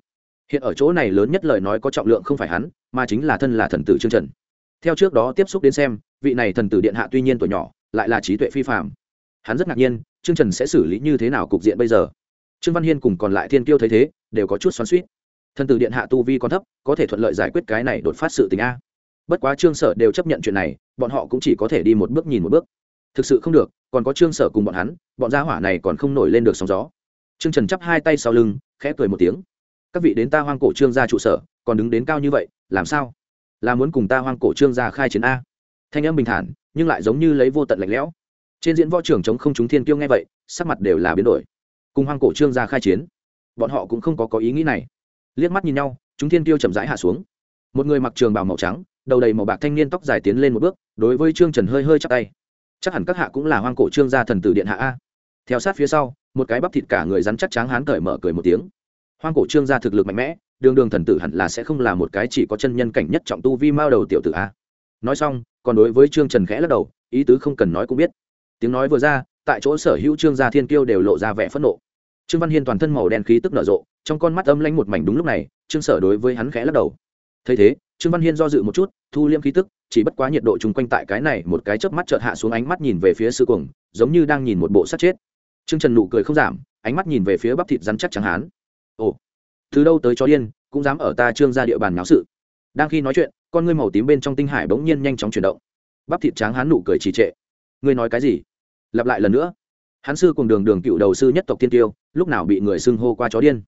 hiện ở chỗ này lớn nhất lời nói có trọng lượng không phải hắn, mà chính là thân là thần tử trương trần. Theo trước đó tiếp xúc đến xem, vị này thần tử điện hạ tuy nhiên tuổi nhỏ, lại là trí tuệ phi phạm hắn rất ngạc nhiên, trương trần sẽ xử lý như thế nào cục diện bây giờ. Trương văn hiên cùng còn lại thiên tiêu thấy thế, đều có chút xoắn suýt thần tử điện hạ tu vi còn thấp, có thể thuận lợi giải quyết cái này đột phát sự tình a. Bất quá trương sở đều chấp nhận chuyện này, bọn họ cũng chỉ có thể đi một bước nhìn một bước. Thực sự không được, còn có trương sở cùng bọn hắn, bọn gia hỏa này còn không nổi lên được sóng gió. Trương trần chắp hai tay sau lưng, khẽ cười một tiếng các vị đến ta hoang cổ trương gia trụ sở, còn đứng đến cao như vậy, làm sao? Là muốn cùng ta hoang cổ trương gia khai chiến a. Thanh âm bình thản, nhưng lại giống như lấy vô tận lạnh lẽo. Trên diễn võ trưởng chống không chúng thiên kiêu nghe vậy, sắc mặt đều là biến đổi. Cùng hoang cổ trương gia khai chiến, bọn họ cũng không có có ý nghĩ này. Liếc mắt nhìn nhau, chúng thiên kiêu chậm rãi hạ xuống. Một người mặc trường bào màu trắng, đầu đầy màu bạc thanh niên tóc dài tiến lên một bước, đối với trương trần hơi hơi chắp tay. Chắc hẳn các hạ cũng là hoang cổ trương gia thần tử điện hạ a. Theo sát phía sau, một cái bắp thịt cả người rắn chắc tráng hán cởi mở cười một tiếng hoang cổ trương gia thực lực mạnh mẽ, đường đường thần tử hẳn là sẽ không là một cái chỉ có chân nhân cảnh nhất trọng tu vi mao đầu tiểu tử a. Nói xong, còn đối với trương trần khẽ lắc đầu, ý tứ không cần nói cũng biết. Tiếng nói vừa ra, tại chỗ sở hữu trương gia thiên kiêu đều lộ ra vẻ phẫn nộ. Trương văn hiên toàn thân màu đen khí tức nở rộ, trong con mắt âm lanh một mảnh đúng lúc này, trương sở đối với hắn khẽ lắc đầu. Thấy thế, trương văn hiên do dự một chút, thu liêm khí tức, chỉ bất quá nhiệt độ chung quanh tại cái này một cái chớp mắt chợt hạ xuống ánh mắt nhìn về phía sư cuồng, giống như đang nhìn một bộ sát chết. Trương trần nụ cười không giảm, ánh mắt nhìn về phía bắp thịt rắn chắc chẳng hán ồ, từ đâu tới chó điên, cũng dám ở ta trương ra địa bàn náo sự. Đang khi nói chuyện, con ngươi màu tím bên trong tinh hải bỗng nhiên nhanh chóng chuyển động. Bắp thịt tráng hán nụ cười trì trệ. Ngươi nói cái gì? Lặp lại lần nữa. Hắn sư cùng đường đường cựu đầu sư nhất tộc thiên tiêu lúc nào bị người xưng hô qua chó điên?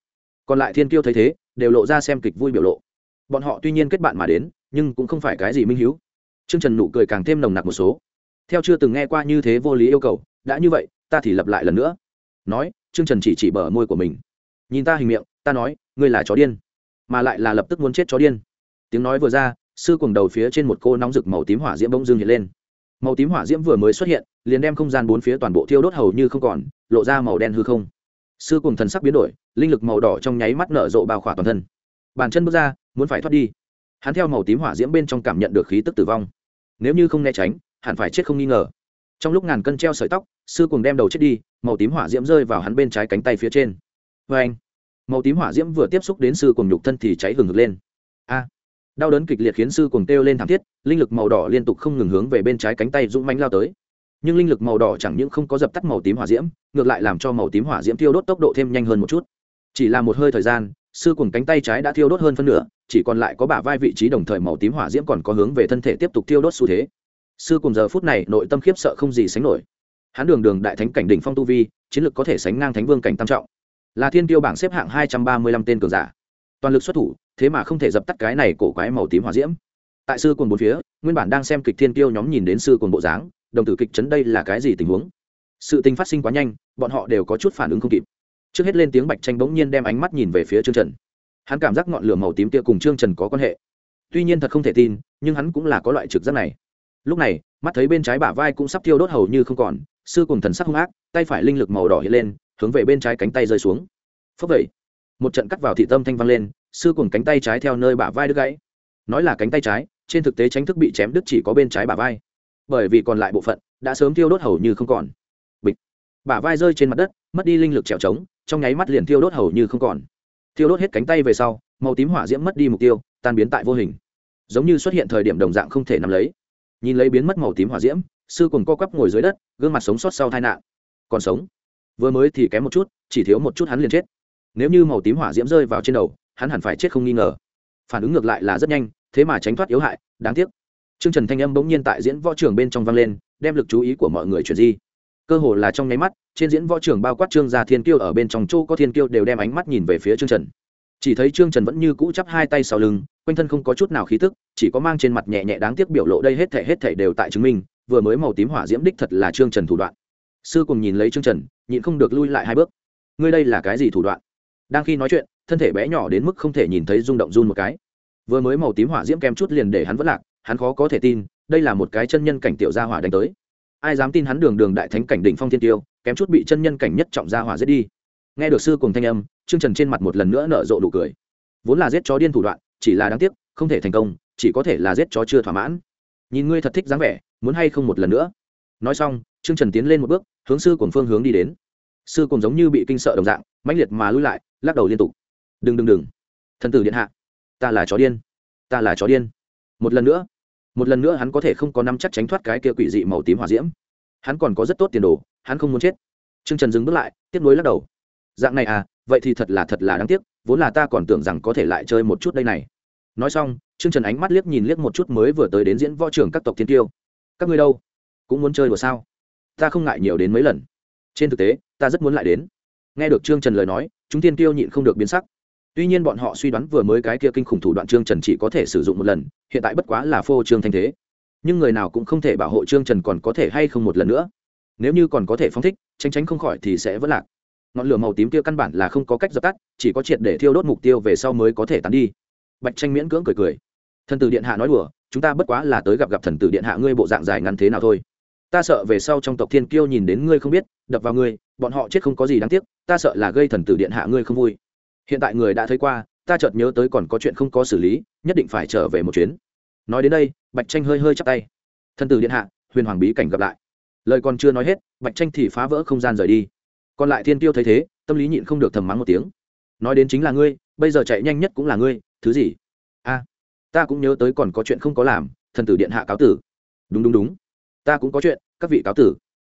Còn lại thiên tiêu thấy thế, đều lộ ra xem kịch vui biểu lộ. Bọn họ tuy nhiên kết bạn mà đến, nhưng cũng không phải cái gì minh hiếu. T trần nụ cười càng thêm nồng nặc một số. Theo chưa từng nghe qua như thế vô lý yêu cầu, đã như vậy, ta thì lặp lại lần nữa. Nói t trần chỉ chỉ bờ môi của mình nhìn ta hình miệng, ta nói, ngươi là chó điên. Mà lại là lập tức muốn chết chó điên. Tiếng nói vừa ra, sư cùng đầu phía trên một cô nóng rực màu tím hỏa diễm bông dương hiện lên. Màu tím hỏa diễm vừa mới xuất hiện, liền đem không gian bốn phía toàn bộ thiêu đốt hầu như không còn, lộ ra màu đen hư không. Sư cùng thần sắc biến đổi, linh lực màu đỏ trong nháy mắt nở rộ bao khỏa toàn thân. Bàn chân bước ra, muốn phải thoát đi. Hắn theo màu tím hỏa diễm bên trong cảm nhận được khí tức tử vong. Nếu như không né tránh, hẳn phải chết không nghi ngờ. Trong lúc ngàn cân treo sợi tóc, sư cùng đem đầu chết đi, màu tím hỏa diễm rơi vào hắn bên trái cánh tay phía trên vê anh. Màu tím hỏa diễm vừa tiếp xúc đến sư cùng nhục thân thì cháy hừng hực lên. A. À. Đau đớn kịch liệt khiến sư cùng kêu lên thảm thiết, linh lực màu đỏ liên tục không ngừng hướng về bên trái cánh tay dũng mánh lao tới. Nhưng linh lực màu đỏ chẳng những không có dập tắt màu tím hỏa diễm, ngược lại làm cho màu tím hỏa diễm tiêu đốt tốc độ thêm nhanh hơn một chút. Chỉ là một hơi thời gian, sư cùng cánh tay trái đã thiêu đốt hơn phân nửa, chỉ còn lại có bả vai vị trí đồng thời màu tím hỏa diễm còn có hướng về thân thể tiếp tục thiêu đốt xu thế. Sư cùng giờ phút này nội tâm khiếp sợ không gì sánh nổi. Hắn đường đường đại thánh cảnh đỉnh phong tu vi, chiến lược có thể sánh ngang thánh vương cảnh tam trọng là thiên tiêu bảng xếp hạng hai trăm ba mươi lăm tên cường giả. Toàn lực xuất thủ, thế mà không thể dập tắt cái này cổ quái màu tím hỏa diễm. Tại sư cuồng bốn phía, nguyên bản đang xem kịch thiên tiêu nhóm nhìn đến sư cuồng bộ dáng, đồng tử kịch chấn đây là cái gì tình huống? Sự tình phát sinh quá nhanh, bọn họ đều có chút phản ứng không kịp. Trước hết lên tiếng bạch tranh bỗng nhiên đem ánh mắt nhìn về phía trương trần. Hắn cảm giác ngọn lửa màu tím kia cùng trương trần có quan hệ. Tuy nhiên thật không thể tin, nhưng hắn cũng là có loại trực giác này. Lúc này, mắt thấy bên trái bả vai cũng sắp thiêu đốt hầu như không còn, sư cùng thần sắc hung ác, tay phải linh lực màu đỏ hiện lên hướng về bên trái cánh tay rơi xuống. Phấp vậy một trận cắt vào thị tâm thanh văng lên, sư cùng cánh tay trái theo nơi bả vai đứt gãy. Nói là cánh tay trái, trên thực tế tránh thức bị chém đứt chỉ có bên trái bả vai. Bởi vì còn lại bộ phận đã sớm thiêu đốt hầu như không còn. Bịch. Bả vai rơi trên mặt đất, mất đi linh lực trèo trống, trong nháy mắt liền thiêu đốt hầu như không còn. Thiêu đốt hết cánh tay về sau, màu tím hỏa diễm mất đi mục tiêu, tan biến tại vô hình. Giống như xuất hiện thời điểm đồng dạng không thể nắm lấy. Nhìn lấy biến mất màu tím hỏa diễm, sư cùng co quắp ngồi dưới đất, gương mặt sống sót sau tai nạn. Còn sống vừa mới thì kém một chút chỉ thiếu một chút hắn liền chết nếu như màu tím hỏa diễm rơi vào trên đầu hắn hẳn phải chết không nghi ngờ phản ứng ngược lại là rất nhanh thế mà tránh thoát yếu hại đáng tiếc Trương Trần thanh âm bỗng nhiên tại diễn võ trường bên trong vang lên, đem lực chú ý của mọi người chuyển di. Cơ hồ là trong nháy mắt, trên diễn võ trường bao quát Trương gia thiên kiêu ở bên trong chỗ có thiên kiêu đều đem ánh mắt nhìn về phía Trương Trần. Chỉ thấy Trương Trần vẫn như cũ chắp hai tay sau lưng, quanh thân không có chút nào khí tức, chỉ có mang trên mặt nhẹ nhẹ đáng tiếc biểu lộ đây hết thảy hết thảy đều tại chứng minh, vừa mới màu tím hỏa diễm đích thật là Trương Trần thủ đoạn. Sư cùng nhìn lấy Trương Trần, nhịn không được lui lại hai bước. Ngươi đây là cái gì thủ đoạn? Đang khi nói chuyện, thân thể bé nhỏ đến mức không thể nhìn thấy rung động run một cái. Vừa mới màu tím hỏa diễm kem chút liền để hắn vẫn lạc, hắn khó có thể tin đây là một cái chân nhân cảnh tiểu gia hỏa đánh tới ai dám tin hắn đường đường đại thánh cảnh đỉnh phong thiên tiêu kém chút bị chân nhân cảnh nhất trọng gia hỏa giết đi nghe được sư cùng thanh âm trương trần trên mặt một lần nữa nở rộ đủ cười vốn là giết chó điên thủ đoạn chỉ là đáng tiếc không thể thành công chỉ có thể là giết chó chưa thỏa mãn nhìn ngươi thật thích dáng vẻ muốn hay không một lần nữa nói xong trương trần tiến lên một bước, hướng sư cùng phương hướng đi đến. Sư cùng giống như bị kinh sợ đồng dạng, mãnh liệt mà lui lại, lắc đầu liên tục. Đừng đừng đừng. Thần tử điện hạ, ta là chó điên. Ta là chó điên. Một lần nữa, một lần nữa hắn có thể không có năm chắc tránh thoát cái kia quỷ dị màu tím hỏa diễm. Hắn còn có rất tốt tiền đồ, hắn không muốn chết. Trương trần dừng bước lại, tiếp nối lắc đầu. Dạng này à vậy thì thật là thật là đáng tiếc, vốn là ta còn tưởng rằng có thể lại chơi một chút đây này. Nói xong, Trương trần ánh mắt liếc nhìn liếc một chút mới vừa tới đến diễn võ trường các tộc thiên tiêu. Các ngươi đâu? Cũng muốn chơi đùa sao? Ta không ngại nhiều đến mấy lần. Trên thực tế, ta rất muốn lại đến. Nghe được trương trần lời nói, chúng tiên tiêu nhịn không được biến sắc. Tuy nhiên bọn họ suy đoán vừa mới cái kia kinh khủng thủ đoạn trương trần chỉ có thể sử dụng một lần, hiện tại bất quá là phô trương thanh thế. Nhưng người nào cũng không thể bảo hộ trương trần còn có thể hay không một lần nữa. Nếu như còn có thể phong thích, tránh tránh không khỏi thì sẽ vất lạc. Ngọn lửa màu tím kia căn bản là không có cách dập tắt, chỉ có triệt để thiêu đốt mục tiêu về sau mới có thể tán đi. Bạch tranh miễn cưỡng cười cười. Thần tử điện hạ nói đùa, chúng ta bất quá là tới gặp gặp thần tử điện hạ ngươi bộ dạng dài ngắn thế nào thôi ta sợ về sau trong tộc thiên kiêu nhìn đến ngươi không biết, đập vào ngươi, bọn họ chết không có gì đáng tiếc, ta sợ là gây thần tử điện hạ ngươi không vui. Hiện tại người đã thấy qua, ta chợt nhớ tới còn có chuyện không có xử lý, nhất định phải trở về một chuyến. Nói đến đây, bạch tranh hơi hơi chắp tay. Thần tử điện hạ, huyền hoàng bí cảnh gặp lại. Lời còn chưa nói hết, bạch tranh thì phá vỡ không gian rời đi. Còn lại thiên tiêu thấy thế, tâm lý nhịn không được thầm mắng một tiếng. Nói đến chính là ngươi, bây giờ chạy nhanh nhất cũng là ngươi, thứ gì? A, ta cũng nhớ tới còn có chuyện không có làm, thần tử điện hạ cáo tử. Đúng đúng đúng ta cũng có chuyện, các vị cáo tử.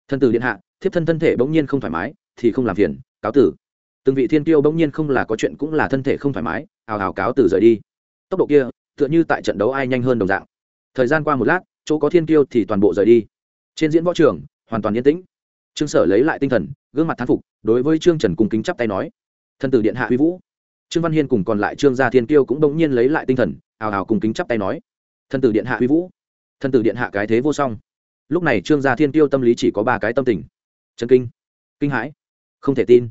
Thân tử điện hạ, thiếp thân thân thể bỗng nhiên không thoải mái, thì không làm phiền, cáo tử. Từng vị thiên tiêu bỗng nhiên không là có chuyện cũng là thân thể không thoải mái, ào ào cáo tử rời đi. Tốc độ kia, tựa như tại trận đấu ai nhanh hơn đồng dạng. Thời gian qua một lát, chỗ có thiên tiêu thì toàn bộ rời đi. Trên diễn võ trường, hoàn toàn yên tĩnh. Trương sở lấy lại tinh thần, gương mặt thán phục, đối với trương trần cùng kính chắp tay nói. Thân tử điện hạ huy vũ. Trương văn hiên cùng còn lại trương gia thiên tiêu cũng bỗng nhiên lấy lại tinh thần, ào ào cùng kính chắp tay nói. Thân tử điện hạ huy vũ. Thân tử điện hạ cái thế vô song lúc này trương gia thiên tiêu tâm lý chỉ có ba cái tâm tình. Chân kinh kinh hãi, không thể tin.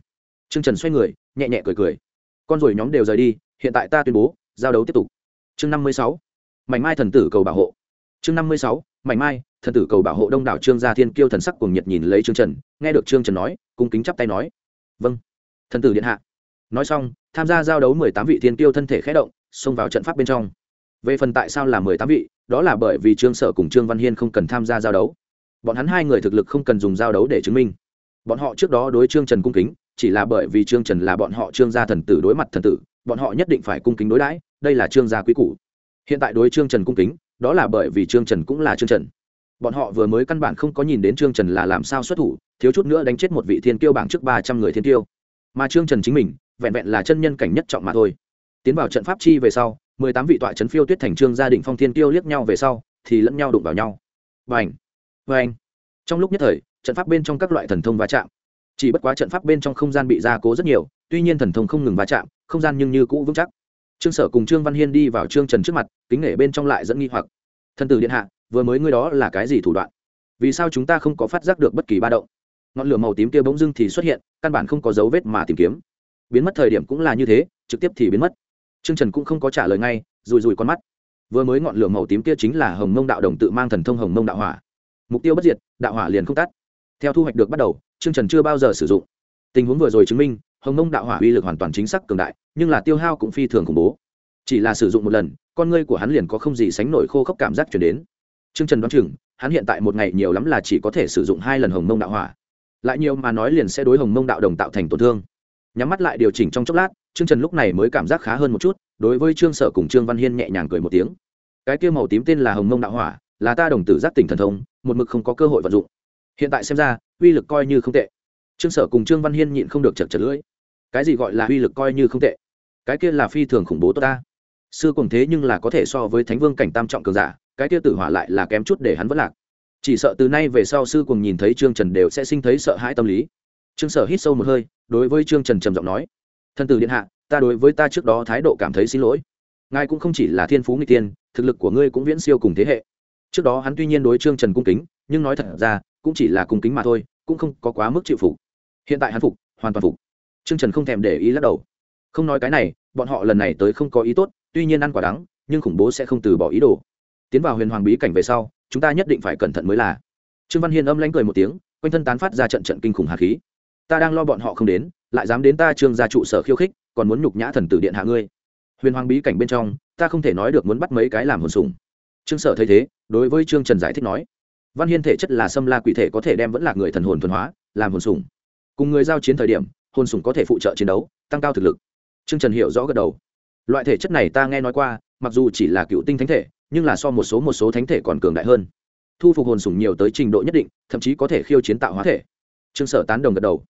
Trương trần xoay người, nhẹ nhẹ cười cười. Con ruồi nhóm đều rời đi, hiện tại ta tuyên bố, giao đấu tiếp tục. Chương năm mươi sáu, mảnh mai thần tử cầu bảo hộ. Chương năm mươi sáu, mảnh mai thần tử cầu bảo hộ đông đảo trương gia thiên kiêu thần sắc cùng nhiệt nhìn lấy trương trần, nghe được trương trần nói, cung kính chắp tay nói. Vâng. Thần tử điện hạ. Nói xong, tham gia giao đấu mười tám vị thiên kiêu thân thể khé động, xông vào trận pháp bên trong về phần tại sao là mười tám vị đó là bởi vì trương sở cùng trương văn hiên không cần tham gia giao đấu. Bọn hắn hai người thực lực không cần dùng giao đấu để chứng minh. Bọn họ trước đó đối trương trần cung kính chỉ là bởi vì trương trần là bọn họ trương gia thần tử đối mặt thần tử bọn họ nhất định phải cung kính đối đãi đây là trương gia quý cũ hiện tại đối trương trần cung kính đó là bởi vì trương trần cũng là trương trần. Bọn họ vừa mới căn bản không có nhìn đến trương trần là làm sao xuất thủ thiếu chút nữa đánh chết một vị thiên tiêu bảng trước ba trăm người thiên tiêu, mà trương trần chính mình vẹn vẹn là chân nhân cảnh nhất trọng mà thôi. Tiến vào trận pháp chi về sau mười tám vị tọa trấn phiêu tuyết thành trương gia đình phong thiên kiêu liếc nhau về sau, thì lẫn nhau đụng vào nhau. Và ảnh và ảnh trong lúc nhất thời, trận pháp bên trong các loại thần thông va chạm. Chỉ bất quá trận pháp bên trong không gian bị gia cố rất nhiều, tuy nhiên thần thông không ngừng va chạm, không gian nhưng như cũ vững chắc. Trương sở cùng trương văn hiên đi vào trương trần trước mặt, kính nể bên trong lại dẫn nghi hoặc. Thần tử điện hạ, vừa mới ngươi đó là cái gì thủ đoạn? Vì sao chúng ta không có phát giác được bất kỳ ba động? Ngọn lửa màu tím kia bỗng dưng thì xuất hiện, căn bản không có dấu vết mà tìm kiếm. Biến mất thời điểm cũng là như thế, trực tiếp thì biến mất trương trần cũng không có trả lời ngay, rùi rùi con mắt. Vừa mới ngọn lửa màu tím kia chính là hồng mông đạo đồng tự mang thần thông hồng mông đạo hỏa. Mục tiêu bất diệt, đạo hỏa liền không tắt. Theo thu hoạch được bắt đầu, trương trần chưa bao giờ sử dụng. Tình huống vừa rồi chứng minh, hồng mông đạo hỏa uy lực hoàn toàn chính xác cường đại, nhưng là tiêu hao cũng phi thường khủng bố. Chỉ là sử dụng một lần, con ngươi của hắn liền có không gì sánh nổi khô khốc cảm giác chuyển đến. Trương trần đoán chừng, hắn hiện tại một ngày nhiều lắm là chỉ có thể sử dụng hai lần hồng mông đạo hỏa. Lại nhiều mà nói liền sẽ đối hồng mông đạo đồng tạo thành tổn thương. Nhắm mắt lại điều chỉnh trong chốc lát trương trần lúc này mới cảm giác khá hơn một chút, đối với trương sở cùng trương văn hiên nhẹ nhàng cười một tiếng. Cái kia màu tím tên là hồng mông đạo hỏa, là ta đồng tử giác tỉnh thần thông, một mực không có cơ hội vận dụng. Hiện tại xem ra, uy lực coi như không tệ. Trương sở cùng trương văn hiên nhịn không được chật chật lưỡi. Cái gì gọi là uy lực coi như không tệ? Cái kia là phi thường khủng bố tốt ta. Sư cùng thế nhưng là có thể so với thánh vương cảnh tam trọng cường giả, cái kia tử hỏa lại là kém chút để hắn vẫn lạc. Chỉ sợ từ nay về sau sư cùng nhìn thấy trương trần đều sẽ sinh thấy sợ hãi tâm lý. Trương sở hít sâu một hơi, đối với trương trần trầm giọng nói thân tử điện hạ, ta đối với ta trước đó thái độ cảm thấy xin lỗi. Ngài cũng không chỉ là thiên phú người tiên thực lực của ngươi cũng viễn siêu cùng thế hệ. Trước đó hắn tuy nhiên đối trương trần cung kính, nhưng nói thật ra, cũng chỉ là cung kính mà thôi, cũng không có quá mức chịu phục. Hiện tại hắn phục, hoàn toàn phục. Trương trần không thèm để ý lắc đầu. Không nói cái này, bọn họ lần này tới không có ý tốt, tuy nhiên ăn quả đắng, nhưng khủng bố sẽ không từ bỏ ý đồ. Tiến vào huyền hoàng bí cảnh về sau, chúng ta nhất định phải cẩn thận mới là. Trương văn hiên âm lánh cười một tiếng, quanh thân tán phát ra trận trận kinh khủng hà khí. Ta đang lo bọn họ không đến lại dám đến ta trương gia trụ sở khiêu khích, còn muốn nhục nhã thần tử điện hạ ngươi. Huyền hoàng bí cảnh bên trong, ta không thể nói được muốn bắt mấy cái làm hồn sùng trương sở thấy thế, đối với trương trần giải thích nói, văn hiên thể chất là xâm la quỷ thể có thể đem vẫn là người thần hồn thuần hóa, làm hồn sùng cùng người giao chiến thời điểm, hồn sùng có thể phụ trợ chiến đấu, tăng cao thực lực. Trương trần hiểu rõ gật đầu. Loại thể chất này ta nghe nói qua, mặc dù chỉ là cựu tinh thánh thể, nhưng là so một số một số thánh thể còn cường đại hơn. Thu phục hồn sùng nhiều tới trình độ nhất định, thậm chí có thể khiêu chiến tạo hóa thể. Trương sở tán đồng gật đầu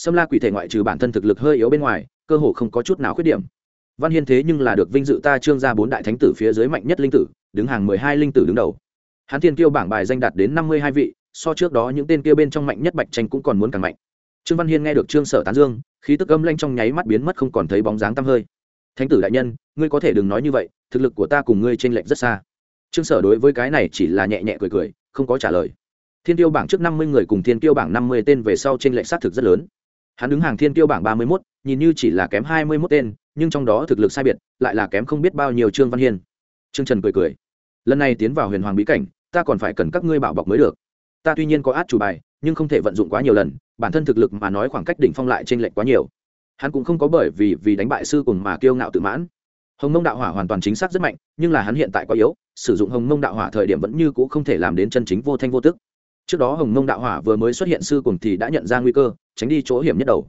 sâm la quỷ thể ngoại trừ bản thân thực lực hơi yếu bên ngoài, cơ hồ không có chút nào khuyết điểm. Văn hiên thế nhưng là được vinh dự ta trương gia bốn đại thánh tử phía dưới mạnh nhất linh tử, đứng hàng mười hai linh tử đứng đầu. Hắn thiên kiêu bảng bài danh đạt đến năm mươi hai vị, so trước đó những tên kia bên trong mạnh nhất bạch tranh cũng còn muốn càng mạnh. Trương văn hiên nghe được trương sở tán dương, khí tức âm lanh trong nháy mắt biến mất không còn thấy bóng dáng tăm hơi. Thánh tử đại nhân, ngươi có thể đừng nói như vậy, thực lực của ta cùng ngươi chênh lệch rất xa. Trương sở đối với cái này chỉ là nhẹ nhẹ cười cười, không có trả lời. Thiên tiêu bảng trước năm mươi người cùng thiên tiêu bảng năm mươi tên về sau chênh lệch xác thực rất lớn hắn đứng hàng thiên tiêu bảng ba mươi mốt, nhìn như chỉ là kém hai mươi mốt tên, nhưng trong đó thực lực sai biệt, lại là kém không biết bao nhiêu trương văn hiên. Trương trần cười cười. Lần này tiến vào huyền hoàng bí cảnh, ta còn phải cần các ngươi bảo bọc mới được. Ta tuy nhiên có át chủ bài, nhưng không thể vận dụng quá nhiều lần, bản thân thực lực mà nói khoảng cách đỉnh phong lại t r ê n lệch quá nhiều. Hắn cũng không có bởi vì vì đánh bại sư cùng mà kiêu ngạo tự mãn. Hồng mông đạo hỏa hoàn toàn chính xác rất mạnh, nhưng là hắn hiện tại quá yếu, sử dụng hồng mông đạo hỏa thời điểm vẫn như c ũ không thể làm đến chân chính vô thanh vô tức trước đó hồng mông đạo hỏa vừa mới xuất hiện sư cùng thì đã nhận ra nguy cơ, tránh đi chỗ hiểm nhất đầu.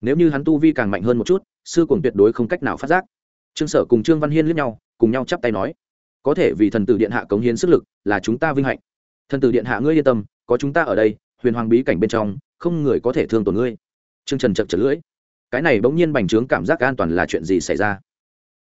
Nếu như hắn tu vi càng mạnh hơn một chút, sư cùng tuyệt đối không cách nào phát giác. Trương sở cùng trương văn hiên lướt nhau, cùng nhau chắp tay nói, có thể vì thần tử điện hạ cống hiến sức lực là chúng ta vinh hạnh. Thần tử điện hạ ngươi yên tâm, có chúng ta ở đây, huyền hoàng bí cảnh bên trong, không người có thể thương tổn ngươi. Trương trần chật chật lưỡi. Cái này bỗng nhiên bành trướng cảm giác an toàn là chuyện gì xảy ra?